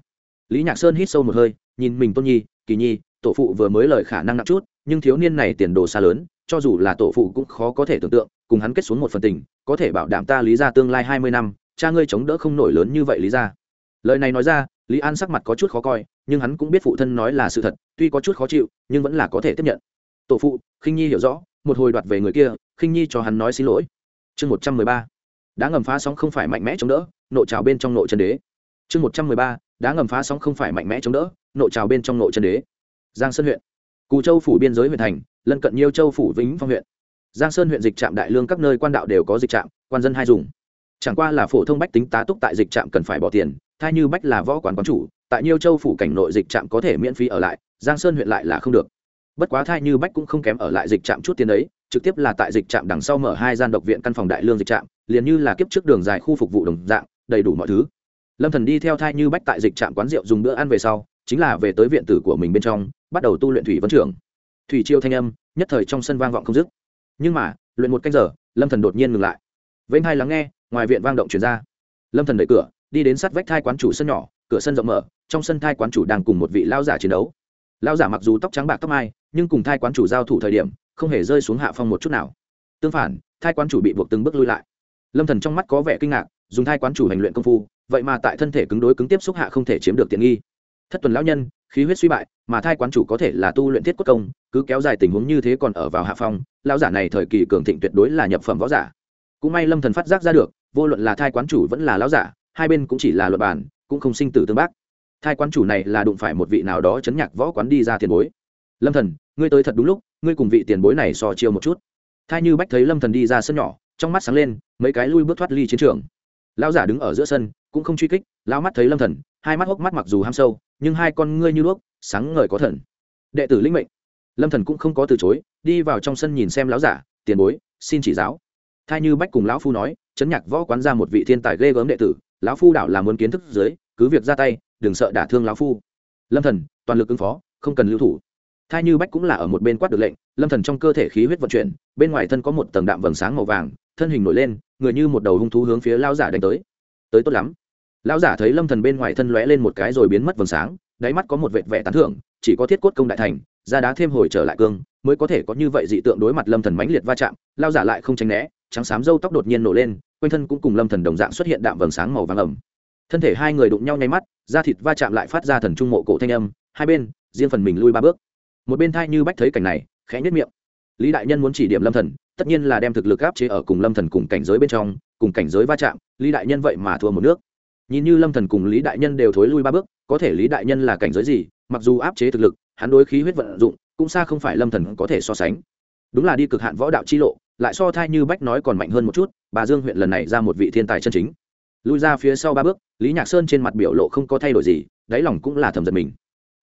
lý nhạc sơn hít sâu một hơi, nhìn mình tôn nhi, kỳ nhi, tổ phụ vừa mới lời khả năng nặng chút, nhưng thiếu niên này tiền đồ xa lớn, cho dù là tổ phụ cũng khó có thể tưởng tượng, cùng hắn kết xuống một phần tình, có thể bảo đảm ta lý ra tương lai hai mươi năm, cha ngươi chống đỡ không nổi lớn như vậy lý ra lời này nói ra, lý an sắc mặt có chút khó coi, nhưng hắn cũng biết phụ thân nói là sự thật, tuy có chút khó chịu, nhưng vẫn là có thể tiếp nhận. Tổ phụ, khinh nhi hiểu rõ một hồi đoạt về người kia, khinh nhi cho hắn nói xin lỗi. Chương một trăm mười ba. Đã ngầm phá sóng không phải mạnh mẽ chống đỡ nội trào bên trong nội chân đế. Chương một trăm mười ba. Đã ngầm phá sóng không phải mạnh mẽ chống đỡ nội trào bên trong nội chân đế. Giang sơn huyện. Cù châu phủ biên giới huyện thành, lân cận nhiêu châu phủ vĩnh phong huyện. Giang sơn huyện dịch trạm đại lương các nơi quan đạo đều có dịch trạm, quan dân hai dùng. Chẳng qua là phổ thông bách tính tá túc tại dịch trạm cần phải bỏ tiền, thay như bách là võ quán quán chủ, tại nhiêu châu phủ cảnh nội dịch trạm có thể miễn phí ở lại, giang sơn huyện lại là không được bất quá thai như bách cũng không kém ở lại dịch trạm chút tiền ấy, trực tiếp là tại dịch trạm đằng sau mở hai gian độc viện căn phòng đại lương dịch trạm, liền như là kiếp trước đường dài khu phục vụ đồng dạng, đầy đủ mọi thứ. Lâm thần đi theo thai như bách tại dịch trạm quán rượu dùng bữa ăn về sau, chính là về tới viện tử của mình bên trong, bắt đầu tu luyện thủy vấn trưởng. Thủy chiêu thanh âm, nhất thời trong sân vang vọng không dứt. Nhưng mà, luyện một canh giờ, lâm thần đột nhiên ngừng lại. Vênh hai lắng nghe, ngoài viện vang động truyền ra. Lâm thần đẩy cửa, đi đến sát vách thai quán chủ sân nhỏ, cửa sân rộng mở, trong sân thai quán chủ đang cùng một vị lao giả chiến đấu. Lao giả mặc dù tóc trắng bạc tóc mai nhưng cùng thai quán chủ giao thủ thời điểm, không hề rơi xuống hạ phong một chút nào. Tương phản, thai quán chủ bị buộc từng bước lui lại. Lâm thần trong mắt có vẻ kinh ngạc, dùng thai quán chủ hành luyện công phu, vậy mà tại thân thể cứng đối cứng tiếp xúc hạ không thể chiếm được tiện nghi. Thất tuần lão nhân, khí huyết suy bại, mà thai quán chủ có thể là tu luyện thiết quốc công, cứ kéo dài tình huống như thế còn ở vào hạ phong, lão giả này thời kỳ cường thịnh tuyệt đối là nhập phẩm võ giả. Cũng may lâm thần phát giác ra được, vô luận là thai quán chủ vẫn là lão giả, hai bên cũng chỉ là luật bản, cũng không sinh tử tương bác. Thai quán chủ này là đụng phải một vị nào đó chấn nhạc võ quán đi ra tiền bối lâm thần, ngươi tới thật đúng lúc, ngươi cùng vị tiền bối này so chiêu một chút. Thai như bách thấy lâm thần đi ra sân nhỏ, trong mắt sáng lên, mấy cái lui bước thoát ly chiến trường. Lão giả đứng ở giữa sân, cũng không truy kích, lão mắt thấy lâm thần, hai mắt hốc mắt mặc dù ham sâu, nhưng hai con ngươi như đuốc, sáng ngời có thần. Đệ tử linh mệnh. Lâm thần cũng không có từ chối, đi vào trong sân nhìn xem lão giả, tiền bối, xin chỉ giáo. Thai như bách cùng lão phu nói, chấn nhạc võ quán ra một vị thiên tài ghê gớm đệ tử, lão phu đảo là muốn kiến thức dưới, cứ việc ra tay, đừng sợ đả thương lão phu. Lâm thần, toàn lực ứng phó, không cần lưu thủ thai như bách cũng là ở một bên quát được lệnh, lâm thần trong cơ thể khí huyết vận chuyển, bên ngoài thân có một tầng đạm vầng sáng màu vàng, thân hình nổi lên, người như một đầu hung thú hướng phía lão giả đánh tới. Tới tốt lắm. Lão giả thấy lâm thần bên ngoài thân lóe lên một cái rồi biến mất vầng sáng, đáy mắt có một vệt vẻ tán thưởng, chỉ có thiết cốt công đại thành, ra đá thêm hồi trở lại cương, mới có thể có như vậy dị tượng đối mặt lâm thần mãnh liệt va chạm, lão giả lại không tránh né, trắng xám râu tóc đột nhiên nổ lên, quanh thân cũng cùng lâm thần đồng dạng xuất hiện đạm vầng sáng màu vàng ẩm. Thân thể hai người đụng nhau nháy mắt, da thịt va chạm lại phát ra thần trung mộ cổ thanh âm, hai bên, riêng phần mình lui ba bước một bên thai như bách thấy cảnh này, khẽ nhất miệng. Lý đại nhân muốn chỉ điểm lâm thần, tất nhiên là đem thực lực áp chế ở cùng lâm thần cùng cảnh giới bên trong, cùng cảnh giới va chạm, lý đại nhân vậy mà thua một nước. Nhìn như lâm thần cùng lý đại nhân đều thối lui ba bước, có thể lý đại nhân là cảnh giới gì, mặc dù áp chế thực lực, hắn đối khí huyết vận dụng, cũng xa không phải lâm thần có thể so sánh. Đúng là đi cực hạn võ đạo chi lộ, lại so thai như bách nói còn mạnh hơn một chút, bà dương huyện lần này ra một vị thiên tài chân chính. Lui ra phía sau ba bước, lý nhạc sơn trên mặt biểu lộ không có thay đổi gì, đáy lòng cũng là thầm giật mình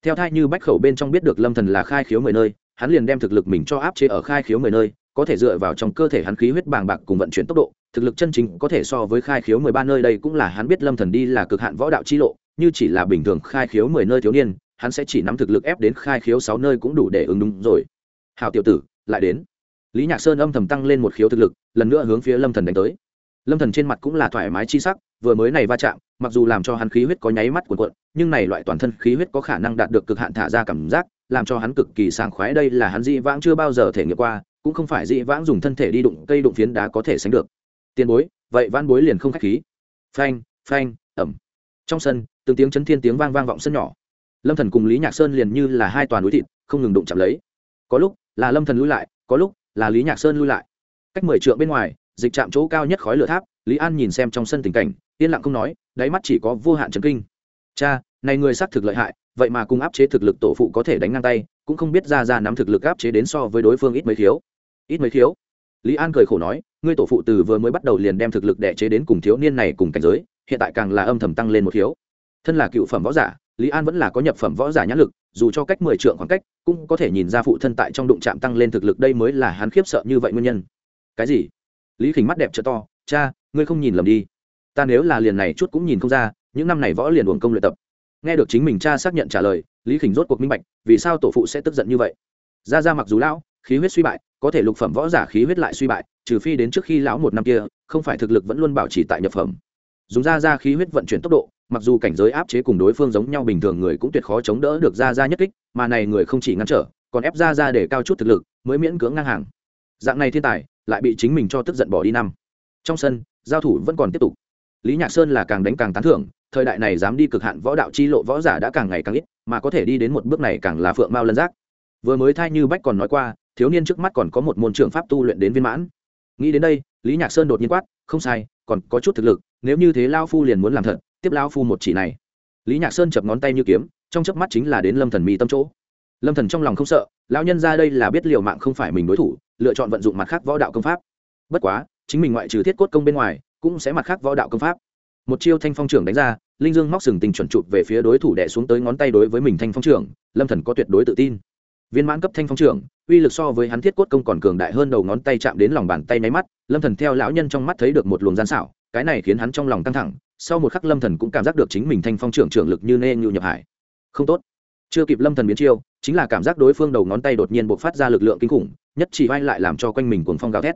theo thai như bách khẩu bên trong biết được lâm thần là khai khiếu mười nơi, hắn liền đem thực lực mình cho áp chế ở khai khiếu mười nơi, có thể dựa vào trong cơ thể hắn khí huyết bàng bạc cùng vận chuyển tốc độ, thực lực chân chính có thể so với khai khiếu mười ba nơi đây cũng là hắn biết lâm thần đi là cực hạn võ đạo chi lộ, như chỉ là bình thường khai khiếu mười nơi thiếu niên, hắn sẽ chỉ nắm thực lực ép đến khai khiếu sáu nơi cũng đủ để ứng đúng rồi. Hào tiểu tử, lại đến. Lý nhạc sơn âm thầm tăng lên một khiếu thực lực, lần nữa hướng phía lâm thần đánh tới. Lâm thần trên mặt cũng là thoải mái chi sắc vừa mới này va chạm, mặc dù làm cho hắn khí huyết có nháy mắt cuộn cuộn, nhưng này loại toàn thân khí huyết có khả năng đạt được cực hạn thả ra cảm giác, làm cho hắn cực kỳ sảng khoái. Đây là hắn dị vãng chưa bao giờ thể nghiệm qua, cũng không phải dị vãng dùng thân thể đi đụng cây đụng phiến đá có thể sánh được. Tiền bối, vậy van bối liền không khách khí. Phanh phanh ẩm trong sân, từng tiếng chấn thiên tiếng vang vang vọng sân nhỏ. Lâm thần cùng lý nhạc sơn liền như là hai toàn núi thịt, không ngừng đụng chạm lấy. Có lúc là lâm thần lui lại, có lúc là lý nhạc sơn lui lại. Cách mười trượng bên ngoài dịch chạm chỗ cao nhất khói lửa tháp, lý an nhìn xem trong sân tình cảnh, yên lặng không nói, đáy mắt chỉ có vô hạn trấn kinh. Cha, này người xác thực lợi hại, vậy mà cùng áp chế thực lực tổ phụ có thể đánh ngang tay, cũng không biết ra ra nắm thực lực áp chế đến so với đối phương ít mấy thiếu. Ít mấy thiếu? Lý an cười khổ nói, ngươi tổ phụ từ vừa mới bắt đầu liền đem thực lực đẻ chế đến cùng thiếu niên này cùng cảnh giới, hiện tại càng là âm thầm tăng lên một thiếu. Thân là cựu phẩm võ giả, lý an vẫn là có nhập phẩm võ giả nhãn lực, dù cho cách mười trượng khoảng cách, cũng có thể nhìn ra phụ thân tại trong đụng chạm tăng lên thực lực đây mới là hắn khiếp sợ như vậy nguyên nhân. Cái gì? Lý khỉnh mắt đẹp trợ to, cha, ngươi không nhìn lầm đi. Ta nếu là liền này chút cũng nhìn không ra, những năm này võ liền uổng công luyện tập. Nghe được chính mình cha xác nhận trả lời, lý khỉnh rốt cuộc minh bạch, vì sao tổ phụ sẽ tức giận như vậy. Ra ra mặc dù lão, khí huyết suy bại, có thể lục phẩm võ giả khí huyết lại suy bại, trừ phi đến trước khi lão một năm kia, không phải thực lực vẫn luôn bảo trì tại nhập phẩm. Dùng ra ra khí huyết vận chuyển tốc độ, mặc dù cảnh giới áp chế cùng đối phương giống nhau bình thường người cũng tuyệt khó chống đỡ được ra ra nhất kích, mà này người không chỉ ngăn trở, còn ép ra ra để cao chút thực lực, mới miễn cưỡng ngang hàng. Dạng này thiên tài lại bị chính mình cho tức giận bỏ đi năm. Trong sân, giao thủ vẫn còn tiếp tục. Lý nhạc sơn là càng đánh càng tán thưởng, thời đại này dám đi cực hạn võ đạo chi lộ võ giả đã càng ngày càng ít, mà có thể đi đến một bước này càng là phượng mao lân giác. Vừa mới thai như bách còn nói qua, thiếu niên trước mắt còn có một môn trường pháp tu luyện đến viên mãn. Nghĩ đến đây, lý nhạc sơn đột nhiên quát, không sai, còn có chút thực lực, nếu như thế lao phu liền muốn làm thật, tiếp lao phu một chỉ này. Lý nhạc sơn chập ngón tay như kiếm, trong chớp mắt chính là đến lâm thần mi tâm chỗ. Lâm thần trong lòng không sợ, lão nhân ra đây là biết liều mạng không phải mình đối thủ lựa chọn vận dụng mặt khác võ đạo công pháp. Bất quá, chính mình ngoại trừ thiết cốt công bên ngoài, cũng sẽ mặt khác võ đạo công pháp. Một chiêu thanh phong trưởng đánh ra, linh dương móc sừng tình chuẩn chụp về phía đối thủ đẻ xuống tới ngón tay đối với mình thanh phong trưởng, lâm thần có tuyệt đối tự tin. Viên mãn cấp thanh phong trưởng, uy lực so với hắn thiết cốt công còn cường đại hơn đầu ngón tay chạm đến lòng bàn tay máy mắt, lâm thần theo lão nhân trong mắt thấy được một luồng gian xảo, cái này khiến hắn trong lòng căng thẳng, sau một khắc lâm thần cũng cảm giác được chính mình thanh phong trưởng trưởng lực như nê nhu nhập hải. Không tốt. Chưa kịp lâm thần biến chiêu, chính là cảm giác đối phương đầu ngón tay đột nhiên bộc phát ra lực lượng kinh khủng nhất chỉ vai lại làm cho quanh mình cuồng phong gào thét.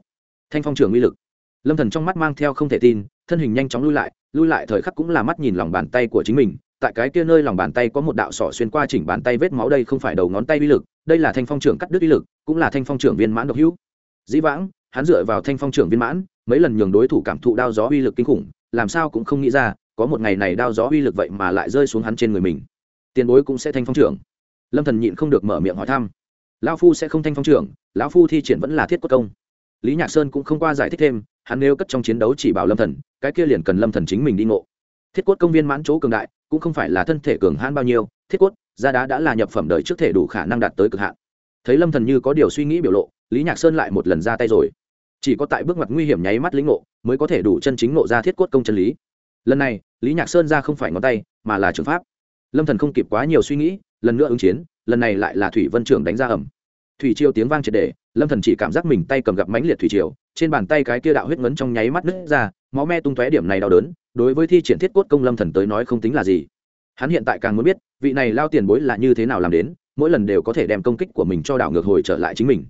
Thanh phong trưởng uy lực. Lâm thần trong mắt mang theo không thể tin, thân hình nhanh chóng lui lại lui lại thời khắc cũng là mắt nhìn lòng bàn tay của chính mình. Tại cái kia nơi lòng bàn tay có một đạo sỏ xuyên qua chỉnh bàn tay vết máu đây không phải đầu ngón tay uy lực, đây là thanh phong trưởng cắt đứt uy lực, cũng là thanh phong trưởng viên mãn độc hữu. Dĩ vãng, hắn dựa vào thanh phong trưởng viên mãn, mấy lần nhường đối thủ cảm thụ đao gió uy lực kinh khủng, làm sao cũng không nghĩ ra, có một ngày này đao gió uy lực vậy mà lại rơi xuống hắn trên người mình. Tiền bối cũng sẽ thanh phong trưởng lâm thần nhịn không được mở miệng hỏi thăm lão phu sẽ không thanh phong trưởng, lão phu thi triển vẫn là thiết cốt công. Lý nhạc sơn cũng không qua giải thích thêm, hắn nếu cất trong chiến đấu chỉ bảo lâm thần, cái kia liền cần lâm thần chính mình đi ngộ. Thiết cốt công viên mãn chỗ cường đại, cũng không phải là thân thể cường hãn bao nhiêu, thiết cốt, gia đá đã là nhập phẩm đời trước thể đủ khả năng đạt tới cực hạn. Thấy lâm thần như có điều suy nghĩ biểu lộ, lý nhạc sơn lại một lần ra tay rồi. Chỉ có tại bước ngoặt nguy hiểm nháy mắt lĩnh ngộ, mới có thể đủ chân chính ngộ ra thiết cốt công chân lý. Lần này, lý nhạc sơn ra không phải ngón tay, mà là trường pháp. Lâm thần không kịp quá nhiều suy nghĩ lần nữa ứng chiến, lần này lại là thủy vân trưởng đánh ra ẩm. Thủy triều tiếng vang triệt để, lâm thần chỉ cảm giác mình tay cầm gặp mãnh liệt thủy triều, trên bàn tay cái kia đạo huyết ngấn trong nháy mắt nứt ra, máu me tung tóe điểm này đau đớn, đối với thi triển thiết cốt công lâm thần tới nói không tính là gì. Hắn hiện tại càng muốn biết, vị này lao tiền bối là như thế nào làm đến, mỗi lần đều có thể đem công kích của mình cho đảo ngược hồi trở lại chính mình.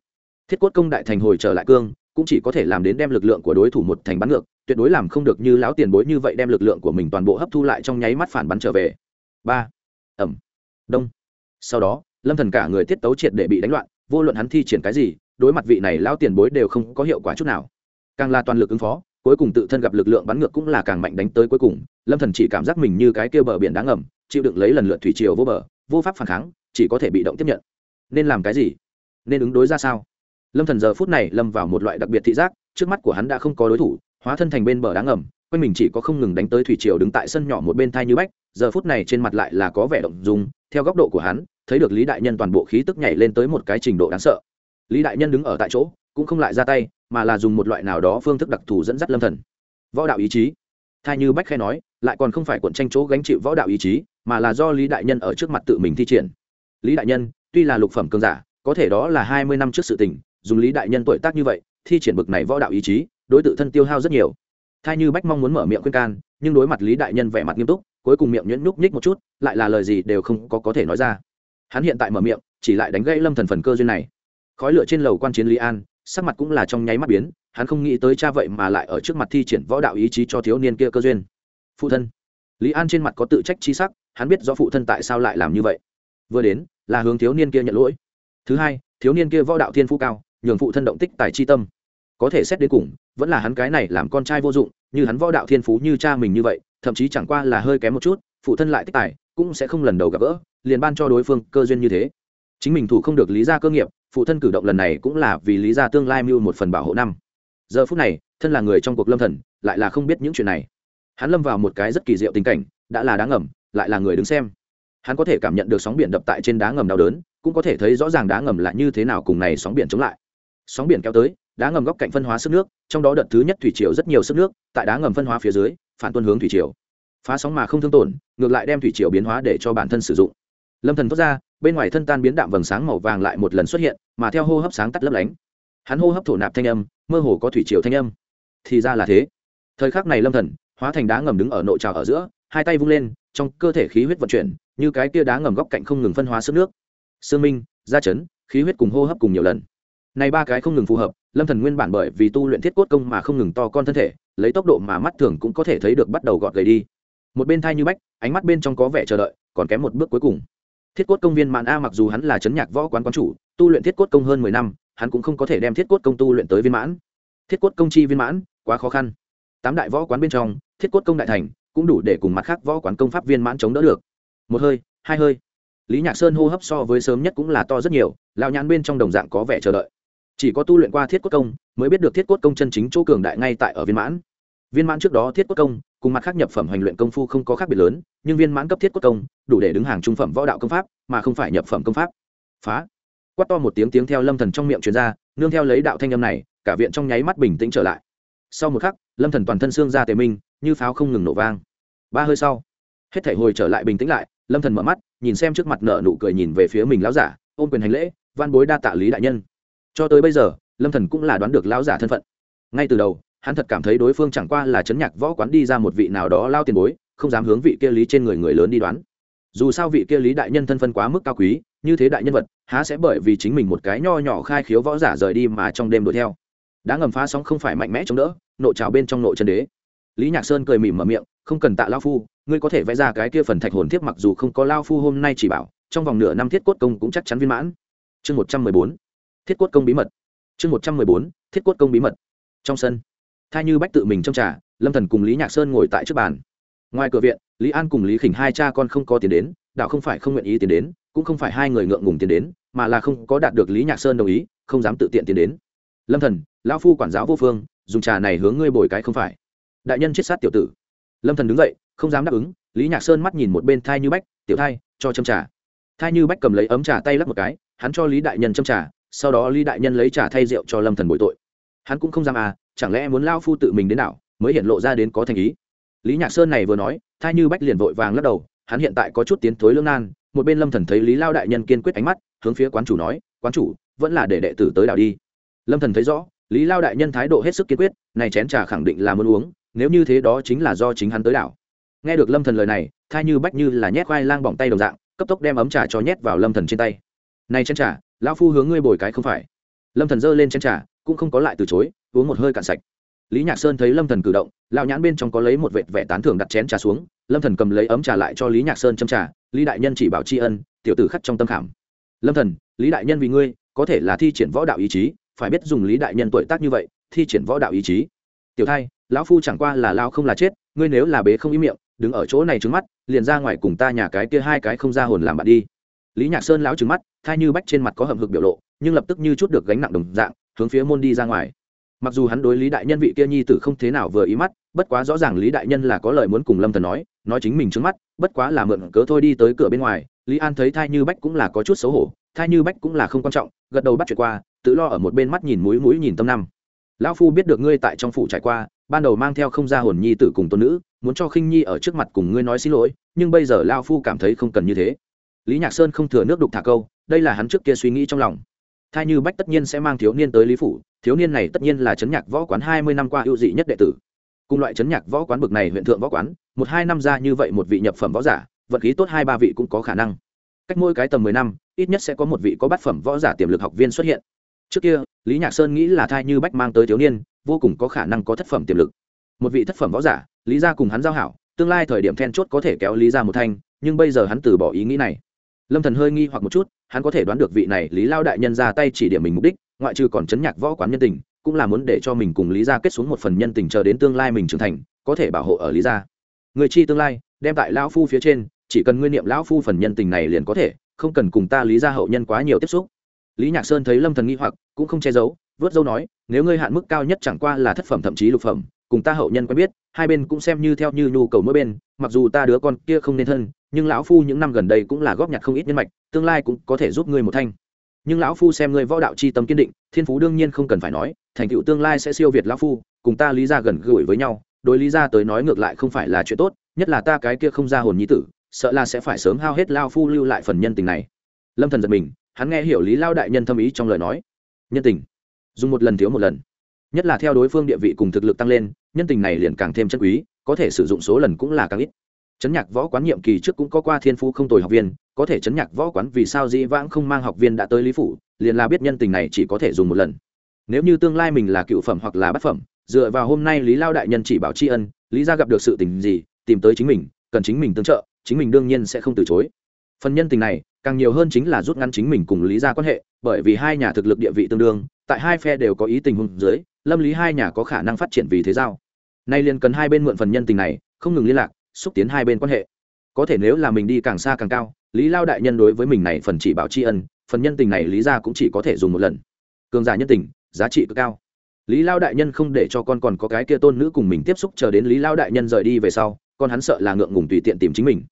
Thiết cốt công đại thành hồi trở lại cương, cũng chỉ có thể làm đến đem lực lượng của đối thủ một thành bắn ngược, tuyệt đối làm không được như lão tiền bối như vậy đem lực lượng của mình toàn bộ hấp thu lại trong nháy mắt phản bắn trở về. Ba. Ẩm. Đông sau đó, lâm thần cả người tiết tấu triệt để bị đánh loạn, vô luận hắn thi triển cái gì, đối mặt vị này lao tiền bối đều không có hiệu quả chút nào. Càng là toàn lực ứng phó, cuối cùng tự thân gặp lực lượng bắn ngược cũng là càng mạnh đánh tới cuối cùng, lâm thần chỉ cảm giác mình như cái kia bờ biển đáng ngầm, chịu đựng lấy lần lượt thủy triều vô bờ, vô pháp phản kháng, chỉ có thể bị động tiếp nhận. Nên làm cái gì? Nên ứng đối ra sao? Lâm thần giờ phút này lâm vào một loại đặc biệt thị giác, trước mắt của hắn đã không có đối thủ, hóa thân thành bên bờ đáng ngầm, quanh mình chỉ có không ngừng đánh tới thủy triều đứng tại sân nhỏ một bên thai như bách, giờ phút này trên mặt lại là có vẻ động dung, theo góc độ của hắn thấy được lý đại nhân toàn bộ khí tức nhảy lên tới một cái trình độ đáng sợ. Lý đại nhân đứng ở tại chỗ, cũng không lại ra tay, mà là dùng một loại nào đó phương thức đặc thù dẫn dắt lâm thần. Võ đạo ý chí. Thai như bách khai nói, lại còn không phải cuộn tranh chỗ gánh chịu võ đạo ý chí, mà là do lý đại nhân ở trước mặt tự mình thi triển. Lý đại nhân, tuy là lục phẩm cường giả, có thể đó là hai mươi năm trước sự tình, dùng lý đại nhân tuổi tác như vậy, thi triển bực này võ đạo ý chí, đối tự thân tiêu hao rất nhiều. Thai như bách mong muốn mở miệng khuyên can, nhưng đối mặt lý đại nhân vẻ mặt nghiêm túc, cuối cùng miệng nhuyễn nhúc nhích một chút, lại là lời gì đều không có có thể nói ra hắn hiện tại mở miệng, chỉ lại đánh gây lâm thần phần cơ duyên này. Khói lửa trên lầu quan chiến lý an, sắc mặt cũng là trong nháy mắt biến, hắn không nghĩ tới cha vậy mà lại ở trước mặt thi triển võ đạo ý chí cho thiếu niên kia cơ duyên. Phụ thân. Lý an trên mặt có tự trách chi sắc, hắn biết do phụ thân tại sao lại làm như vậy. Vừa đến, là hướng thiếu niên kia nhận lỗi. Thứ hai, thiếu niên kia võ đạo thiên phú cao, nhường phụ thân động tích tài chi tâm. Có thể xét đến cùng, vẫn là hắn cái này làm con trai vô dụng, như hắn võ đạo thiên phú như cha mình như vậy, thậm chí chẳng qua là hơi kém một chút, phụ thân lại tích tài, cũng sẽ không lần đầu gặp gỡ liền ban cho đối phương cơ duyên như thế. Chính mình thủ không được lý ra cơ nghiệp, phụ thân cử động lần này cũng là vì lý ra tương lai mưu một phần bảo hộ năm. Giờ phút này, thân là người trong cuộc lâm thần, lại là không biết những chuyện này. Hắn lâm vào một cái rất kỳ diệu tình cảnh, đã là đá ngầm, lại là người đứng xem. Hắn có thể cảm nhận được sóng biển đập tại trên đá ngầm đau đớn, cũng có thể thấy rõ ràng đá ngầm là như thế nào cùng này sóng biển chống lại. Sóng biển kéo tới, đá ngầm góc cạnh phân hóa sức nước, trong đó đợt thứ nhất thủy triều rất nhiều sức nước, tại đá ngầm phân hóa phía dưới, phản tuân hướng thủy triều. Phá sóng mà không thương tổn, ngược lại đem thủy triều biến hóa để cho bản thân sử dụng lâm thần thoát ra, bên ngoài thân tan biến đạm vầng sáng màu vàng lại một lần xuất hiện, mà theo hô hấp sáng tắt lấp lánh. Hắn hô hấp thổ nạp thanh âm, mơ hồ có thủy triều thanh âm. Thì ra là thế. Thời khắc này lâm thần, hóa thành đá ngầm đứng ở nội trào ở giữa, hai tay vung lên, trong cơ thể khí huyết vận chuyển, như cái kia đá ngầm góc cạnh không ngừng phân hóa sức nước. Sương minh da chấn, khí huyết cùng hô hấp cùng nhiều lần. Này ba cái không ngừng phù hợp, lâm thần nguyên bản bởi vì tu luyện thiết cốt công mà không ngừng to con thân thể, lấy tốc độ mà mắt thường cũng có thể thấy được bắt đầu gọt gầy đi. Một bên thai như bách, ánh mắt bên trong có vẻ chờ đợi, còn kém một bước cuối cùng thiết cốt công viên mạn a mặc dù hắn là chấn nhạc võ quán quán chủ, tu luyện thiết cốt công hơn mười năm, hắn cũng không có thể đem thiết cốt công tu luyện tới viên mãn. Thiết cốt công chi viên mãn, quá khó khăn. Tám đại võ quán bên trong, thiết cốt công đại thành cũng đủ để cùng mặt khác võ quán công pháp viên mãn chống đỡ được. Một hơi, hai hơi. Lý nhạc sơn hô hấp so với sớm nhất cũng là to rất nhiều lao nhãn bên trong đồng dạng có vẻ chờ đợi. Chỉ có tu luyện qua thiết cốt công, mới biết được thiết cốt công chân chính chỗ cường đại ngay tại ở viên mãn. Viên mãn trước đó thiết cốt công cùng mặt khác nhập phẩm hành luyện công phu không có khác biệt lớn, nhưng viên mãn cấp thiết quốc công, đủ để đứng hàng trung phẩm võ đạo công pháp, mà không phải nhập phẩm công pháp. Phá. Quát to một tiếng tiếng theo lâm thần trong miệng truyền ra, nương theo lấy đạo thanh âm này, cả viện trong nháy mắt bình tĩnh trở lại. Sau một khắc, lâm thần toàn thân xương ra tề minh, như pháo không ngừng nổ vang. Ba hơi sau, hết thể hồi trở lại bình tĩnh lại, lâm thần mở mắt, nhìn xem trước mặt nợ nụ cười nhìn về phía mình lão giả, ôm quyền hành lễ van bối đa tạ lý đại nhân. Cho tới bây giờ, lâm thần cũng là đoán được lão giả thân phận. Ngay từ đầu hắn thật cảm thấy đối phương chẳng qua là chấn nhạc võ quán đi ra một vị nào đó lao tiền bối, không dám hướng vị kia lý trên người người lớn đi đoán. Dù sao vị kia lý đại nhân thân phân quá mức cao quý, như thế đại nhân vật, há sẽ bởi vì chính mình một cái nho nhỏ khai khiếu võ giả rời đi mà trong đêm đuổi theo. Đã ngầm phá sóng không phải mạnh mẽ chống đỡ, nộ trào bên trong nội chân đế. Lý nhạc sơn cười mỉm mở miệng, không cần tạ lao phu, ngươi có thể vẽ ra cái kia phần thạch hồn thiếp mặc dù không có lao phu hôm nay chỉ bảo, trong vòng nửa năm thiết cốt công cũng chắc chắn viên mãn. Chương một trăm mười bốn, thiết cốt công bí mật. Chương một trăm mười bốn, thiết cốt công bí mật. Trong sân thay như bách tự mình trong trà, lâm thần cùng lý nhạc sơn ngồi tại trước bàn. Ngoài cửa viện, lý an cùng lý khỉnh hai cha con không có tiền đến, đạo không phải không nguyện ý tiền đến, cũng không phải hai người ngượng ngùng tiền đến, mà là không có đạt được lý nhạc sơn đồng ý, không dám tự tiện tiền đến. Lâm thần, lão phu quản giáo vô phương, dùng trà này hướng ngươi bồi cái không phải. Đại nhân chết sát tiểu tử. Lâm thần đứng dậy, không dám đáp ứng, lý nhạc sơn mắt nhìn một bên thai như bách, tiểu thai, cho châm trà. Thai như bách cầm lấy ấm trà tay lắc một cái, hắn cho lý đại nhân châm trà, sau đó lý đại nhân lấy trà thay rượu cho lâm thần bồi tội. Hắn cũng không dám à chẳng lẽ muốn lao phu tự mình đến nào mới hiện lộ ra đến có thành ý? Lý nhạc sơn này vừa nói, thai như bách liền vội vàng lắc đầu, hắn hiện tại có chút tiến thối lương nan, một bên lâm thần thấy lý lao đại nhân kiên quyết ánh mắt, hướng phía quán chủ nói, quán chủ, vẫn là để đệ tử tới đảo đi. Lâm thần thấy rõ, lý lao đại nhân thái độ hết sức kiên quyết, này chén trà khẳng định là muốn uống, nếu như thế đó chính là do chính hắn tới đảo. Nghe được lâm thần lời này, thai như bách như là nhét khoai lang bỏng tay đồng dạng, cấp tốc đem ấm trà cho nhét vào lâm thần trên tay. Này chén trà, lão phu hướng ngươi bồi cái không phải. Lâm thần giơ lên chén trà cũng không có lại từ chối, uống một hơi cạn sạch. Lý nhạc sơn thấy lâm thần cử động, lão nhãn bên trong có lấy một vệt vẻ tán thưởng đặt chén trà xuống, lâm thần cầm lấy ấm trà lại cho lý nhạc sơn châm trà, lý đại nhân chỉ bảo tri ân, tiểu tử khắc trong tâm khảm. Lâm thần, lý đại nhân vì ngươi, có thể là thi triển võ đạo ý chí, phải biết dùng lý đại nhân tuổi tác như vậy, thi triển võ đạo ý chí. Tiểu thai, lão phu chẳng qua là lao không là chết, ngươi nếu là bế không ý miệng, đứng ở chỗ này trứng mắt, liền ra ngoài cùng ta nhà cái kia hai cái không ra hồn làm bạn đi. Lý nhạc sơn lão trứng mắt, thai như bách trên mặt có hầm hực biểu lộ, nhưng lập tức như chút được gánh nặng đồng dạng hướng phía môn đi ra ngoài. Mặc dù hắn đối lý đại nhân vị kia nhi tử không thế nào vừa ý mắt, bất quá rõ ràng lý đại nhân là có lời muốn cùng lâm thần nói nói chính mình trước mắt, bất quá là mượn cớ thôi đi tới cửa bên ngoài, lý an thấy thai như bách cũng là có chút xấu hổ, thai như bách cũng là không quan trọng, gật đầu bắt chuyện qua, tự lo ở một bên mắt nhìn mũi mũi nhìn tâm năm lão phu biết được ngươi tại trong phủ trải qua, ban đầu mang theo không ra hồn nhi tử cùng tôn nữ, muốn cho khinh nhi ở trước mặt cùng ngươi nói xin lỗi, nhưng bây giờ lao phu cảm thấy không cần như thế. Lý nhạc sơn không thừa nước đục thả câu, đây là hắn trước kia suy nghĩ trong lòng thai như bách tất nhiên sẽ mang thiếu niên tới lý phủ, thiếu niên này tất nhiên là chấn nhạc võ quán hai mươi năm qua ưu dị nhất đệ tử. Cùng loại chấn nhạc võ quán bực này huyện thượng võ quán, một hai năm ra như vậy một vị nhập phẩm võ giả vật khí tốt hai ba vị cũng có khả năng. Cách mỗi cái tầm mười năm, ít nhất sẽ có một vị có bát phẩm võ giả tiềm lực học viên xuất hiện. Trước kia, lý nhạc sơn nghĩ là thai như bách mang tới thiếu niên, vô cùng có khả năng có thất phẩm tiềm lực. Một vị thất phẩm võ giả, lý ra cùng hắn giao hảo, tương lai thời điểm then chốt có thể kéo lý ra một thanh, nhưng bây giờ hắn từ bỏ ý nghĩ này. Lâm thần hơi nghi hoặc một chút hắn có thể đoán được vị này lý lao đại nhân ra tay chỉ điểm mình mục đích, ngoại trừ còn chấn nhạc võ quán nhân tình, cũng là muốn để cho mình cùng lý gia kết xuống một phần nhân tình chờ đến tương lai mình trưởng thành, có thể bảo hộ ở lý gia. Người chi tương lai, đem tại lão phu phía trên, chỉ cần nguyên niệm lão phu phần nhân tình này liền có thể, không cần cùng ta lý gia hậu nhân quá nhiều tiếp xúc. Lý nhạc sơn thấy lâm thần nghi hoặc, cũng không che giấu, vớt dâu nói, nếu ngươi hạn mức cao nhất chẳng qua là thất phẩm thậm chí lục phẩm, cùng ta hậu nhân quen biết, hai bên cũng xem như theo như nhu cầu mỗi bên, mặc dù ta đứa con kia không nên thân nhưng lão phu những năm gần đây cũng là góp nhặt không ít nhân mạch, tương lai cũng có thể giúp ngươi một thanh. Nhưng lão phu xem ngươi võ đạo c h i tâm kiên định, thiên phú đương nhiên không cần phải nói, thành tựu tương lai sẽ siêu việt lão phu, cùng ta lý ra gần gũi với nhau, đối lý ra tới nói ngược lại không phải là chuyện tốt, nhất là ta cái kia không ra hồn nhi tử, sợ là sẽ phải sớm hao hết lao phu lưu lại phần nhân tình này. Lâm thần giật mình, hắn nghe hiểu lý lao đại nhân thâm ý trong lời nói. Nhân tình. Dùng một lần thiếu một lần. Nhất là theo đối phương địa vị cùng thực lực tăng lên, nhân tình này liền càng thêm chân quý, có thể sử dụng số lần cũng là càng ít chấn nhạc võ quán nhiệm kỳ trước cũng có qua thiên phú không tồi học viên, có thể chấn nhạc võ quán vì sao dĩ vãng không mang học viên đã tới lý phủ, liền là biết nhân tình này chỉ có thể dùng một lần. Nếu như tương lai mình là cựu phẩm hoặc là bát phẩm, dựa vào hôm nay lý lao đại nhân chỉ bảo tri ân, lý gia gặp được sự tình gì, tìm tới chính mình, cần chính mình tương trợ, chính mình đương nhiên sẽ không từ chối. Phần nhân tình này, càng nhiều hơn chính là rút ngắn chính mình cùng lý gia quan hệ, bởi vì hai nhà thực lực địa vị tương đương, tại hai phe đều có ý tình huống dưới, lâm lý hai nhà có khả năng phát triển vì thế giao. Nay liền cần hai bên mượn phần nhân tình này, không ngừng liên lạc xúc tiến hai bên quan hệ. Có thể nếu là mình đi càng xa càng cao, lý lao đại nhân đối với mình này phần chỉ bảo tri ân, phần nhân tình này lý ra cũng chỉ có thể dùng một lần. Cường giả nhân tình, giá trị cực cao. Lý lao đại nhân không để cho con còn có cái kia tôn nữ cùng mình tiếp xúc, chờ đến lý lao đại nhân rời đi về sau, con hắn sợ là ngượng ngùng tùy tiện tìm chính mình.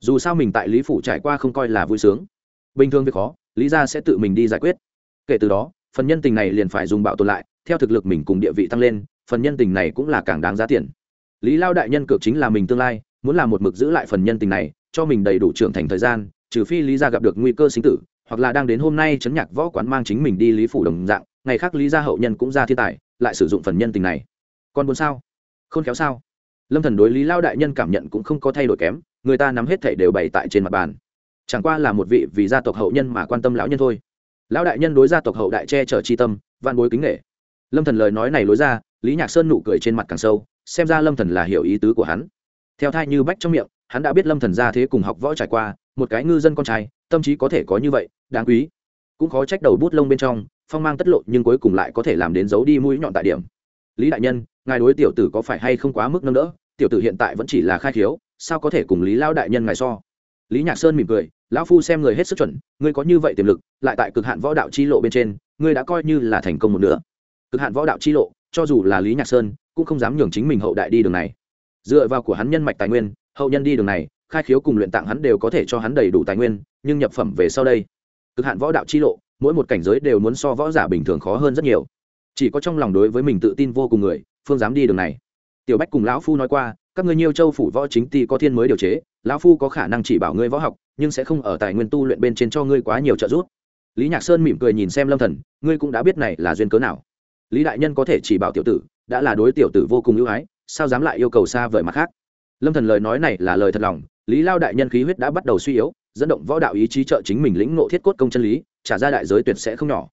Dù sao mình tại lý phủ trải qua không coi là vui sướng. Bình thường việc khó, lý ra sẽ tự mình đi giải quyết. Kể từ đó, phần nhân tình này liền phải dùng bảo tồn lại, theo thực lực mình cùng địa vị tăng lên, phần nhân tình này cũng là càng đáng giá tiền lý lao đại nhân cược chính là mình tương lai, muốn làm một mực giữ lại phần nhân tình này, cho mình đầy đủ trưởng thành thời gian, trừ phi lý gia gặp được nguy cơ sinh tử, hoặc là đang đến hôm nay chấn nhạc võ quán mang chính mình đi lý phủ đồng dạng, ngày khác lý gia hậu nhân cũng ra thiên tài, lại sử dụng phần nhân tình này. Còn muốn sao? Không khéo sao? Lâm thần đối lý lao đại nhân cảm nhận cũng không có thay đổi kém, người ta nắm hết thảy đều bày tại trên mặt bàn. Chẳng qua là một vị vì gia tộc hậu nhân mà quan tâm lão nhân thôi. Lão đại nhân đối gia tộc hậu đại che chở chi tâm van bối kính nghệ lâm thần lời nói này lối ra, lý nhạc sơn nụ cười trên mặt càng sâu xem ra lâm thần là hiểu ý tứ của hắn. Theo thai như bách trong miệng, hắn đã biết lâm thần ra thế cùng học võ trải qua, một cái ngư dân con trai, tâm trí có thể có như vậy, đáng quý. Cũng khó trách đầu bút lông bên trong, phong mang tất lộ nhưng cuối cùng lại có thể làm đến giấu đi mũi nhọn tại điểm. Lý đại nhân, ngài đối tiểu tử có phải hay không quá mức nâng đỡ? Tiểu tử hiện tại vẫn chỉ là khai khiếu, sao có thể cùng lý lao đại nhân ngài so? Lý nhạc sơn mỉm cười, lão phu xem người hết sức chuẩn, ngươi có như vậy tiềm lực, lại tại cực hạn võ đạo chi lộ bên trên, ngươi đã coi như là thành công một nửa. Cực hạn võ đạo chi lộ, cho dù là lý nhạc sơn cũng không dám nhường chính mình hậu đại đi đường này. Dựa vào của hắn nhân mạch tài nguyên, hậu nhân đi đường này, khai khiếu cùng luyện tạng hắn đều có thể cho hắn đầy đủ tài nguyên, nhưng nhập phẩm về sau đây, cực hạn võ đạo chi lộ, mỗi một cảnh giới đều muốn so võ giả bình thường khó hơn rất nhiều. Chỉ có trong lòng đối với mình tự tin vô cùng người, phương dám đi đường này. Tiểu bách cùng lão phu nói qua, các ngươi nhiêu châu phủ võ chính ty có thiên mới điều chế, lão phu có khả năng chỉ bảo ngươi võ học, nhưng sẽ không ở tài nguyên tu luyện bên trên cho ngươi quá nhiều trợ giúp. Lý nhạc sơn mỉm cười nhìn xem lâm thần, ngươi cũng đã biết này là duyên cớ nào. Lý đại nhân có thể chỉ bảo tiểu tử đã là đối tiểu tử vô cùng ưu ái, sao dám lại yêu cầu xa vời mặt khác? Lâm thần lời nói này là lời thật lòng, lý lao đại nhân khí huyết đã bắt đầu suy yếu, dẫn động võ đạo ý chí trợ chính mình lĩnh ngộ thiết cốt công chân lý, trả ra đại giới tuyệt sẽ không nhỏ.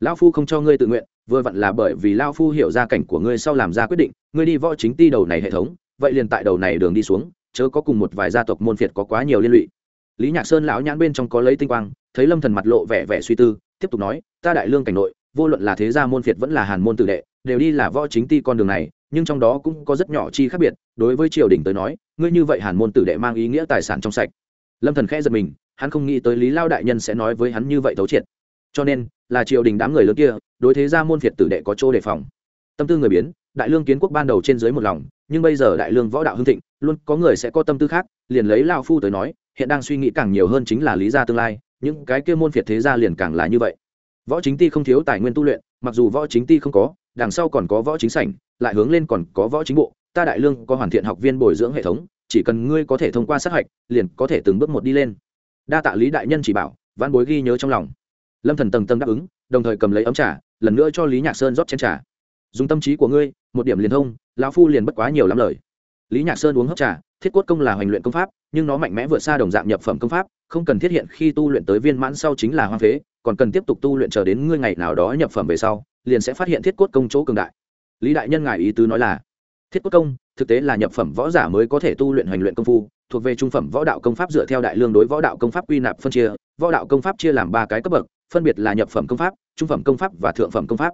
Lao phu không cho ngươi tự nguyện, vừa vặn là bởi vì lao phu hiểu ra cảnh của ngươi sau làm ra quyết định, ngươi đi võ chính ti đầu này hệ thống, vậy liền tại đầu này đường đi xuống, chớ có cùng một vài gia tộc môn phiệt có quá nhiều liên lụy. Lý nhạc sơn lão nhãn bên trong có lấy tinh quang, thấy lâm thần mặt lộ vẻ vẻ suy tư, tiếp tục nói, ta đại lương cảnh nội, vô luận là thế gia môn phiệt vẫn là hàn môn tử đệ đều đi là võ chính ti con đường này, nhưng trong đó cũng có rất nhỏ chi khác biệt, đối với triều đình tới nói, ngươi như vậy hàn môn tử đệ mang ý nghĩa tài sản trong sạch. Lâm thần khẽ giật mình, hắn không nghĩ tới lý lao đại nhân sẽ nói với hắn như vậy thấu triệt. Cho nên, là triều đình đám người lớn kia, đối thế ra môn phiệt tử đệ có chỗ đề phòng. Tâm tư người biến, đại lương kiến quốc ban đầu trên dưới một lòng, nhưng bây giờ đại lương võ đạo hưng thịnh, luôn có người sẽ có tâm tư khác, liền lấy lao phu tới nói, hiện đang suy nghĩ càng nhiều hơn chính là lý gia tương lai, những cái kia môn phiệt thế gia liền càng là như vậy. Võ chính ti không thiếu tài nguyên tu luyện, mặc dù võ chính ti không có đằng sau còn có võ chính sảnh, lại hướng lên còn có võ chính bộ, ta đại lương có hoàn thiện học viên bồi dưỡng hệ thống, chỉ cần ngươi có thể thông qua sát hạch, liền có thể từng bước một đi lên. Đa tạ lý đại nhân chỉ bảo văn bối ghi nhớ trong lòng. Lâm thần tầng tầng đáp ứng, đồng thời cầm lấy ấm trà, lần nữa cho lý nhạc sơn rót chén trà. Dùng tâm trí của ngươi, một điểm liền thông, lão phu liền bất quá nhiều lắm lời. Lý nhạc sơn uống hấp trà, thiết cốt công là hoành luyện công pháp, nhưng nó mạnh mẽ vượt xa đồng dạng nhập phẩm công pháp, không cần thiết hiện khi tu luyện tới viên mãn sau chính là hoang phế còn cần tiếp tục tu luyện chờ đến ngươi ngày nào đó nhập phẩm về sau, liền sẽ phát hiện thiết cốt công chỗ cường đại. Lý đại nhân ngài ý tứ nói là, thiết cốt công, thực tế là nhập phẩm võ giả mới có thể tu luyện hành luyện công phu, thuộc về trung phẩm võ đạo công pháp dựa theo đại lương đối võ đạo công pháp quy nạp phân chia, võ đạo công pháp chia làm ba cái cấp bậc, phân biệt là nhập phẩm công pháp, trung phẩm công pháp và thượng phẩm công pháp.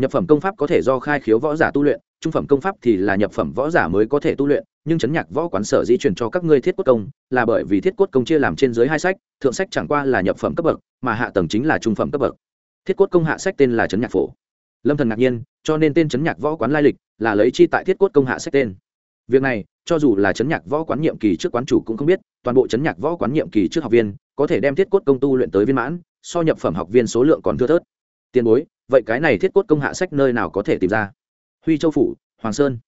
Nhập phẩm công pháp có thể do khai khiếu võ giả tu luyện, trung phẩm công pháp thì là nhập phẩm võ giả mới có thể tu luyện nhưng chấn nhạc võ quán sở di chuyển cho các ngươi thiết cốt công, là bởi vì thiết cốt công chia làm trên dưới hai sách, thượng sách chẳng qua là nhập phẩm cấp bậc, mà hạ tầng chính là trung phẩm cấp bậc. Thiết cốt công hạ sách tên là chấn nhạc phổ. Lâm thần ngạc nhiên, cho nên tên chấn nhạc võ quán lai lịch là lấy chi tại thiết cốt công hạ sách tên. Việc này, cho dù là chấn nhạc võ quán nhiệm kỳ trước quán chủ cũng không biết, toàn bộ chấn nhạc võ quán nhiệm kỳ trước học viên, có thể đem thiết cốt công tu luyện tới viên mãn, so nhập phẩm học viên số lượng còn thưa thớt. Tiền bối, vậy cái này thiết cốt công hạ sách nơi nào có thể tìm ra? Huy châu phủ, hoàng sơn.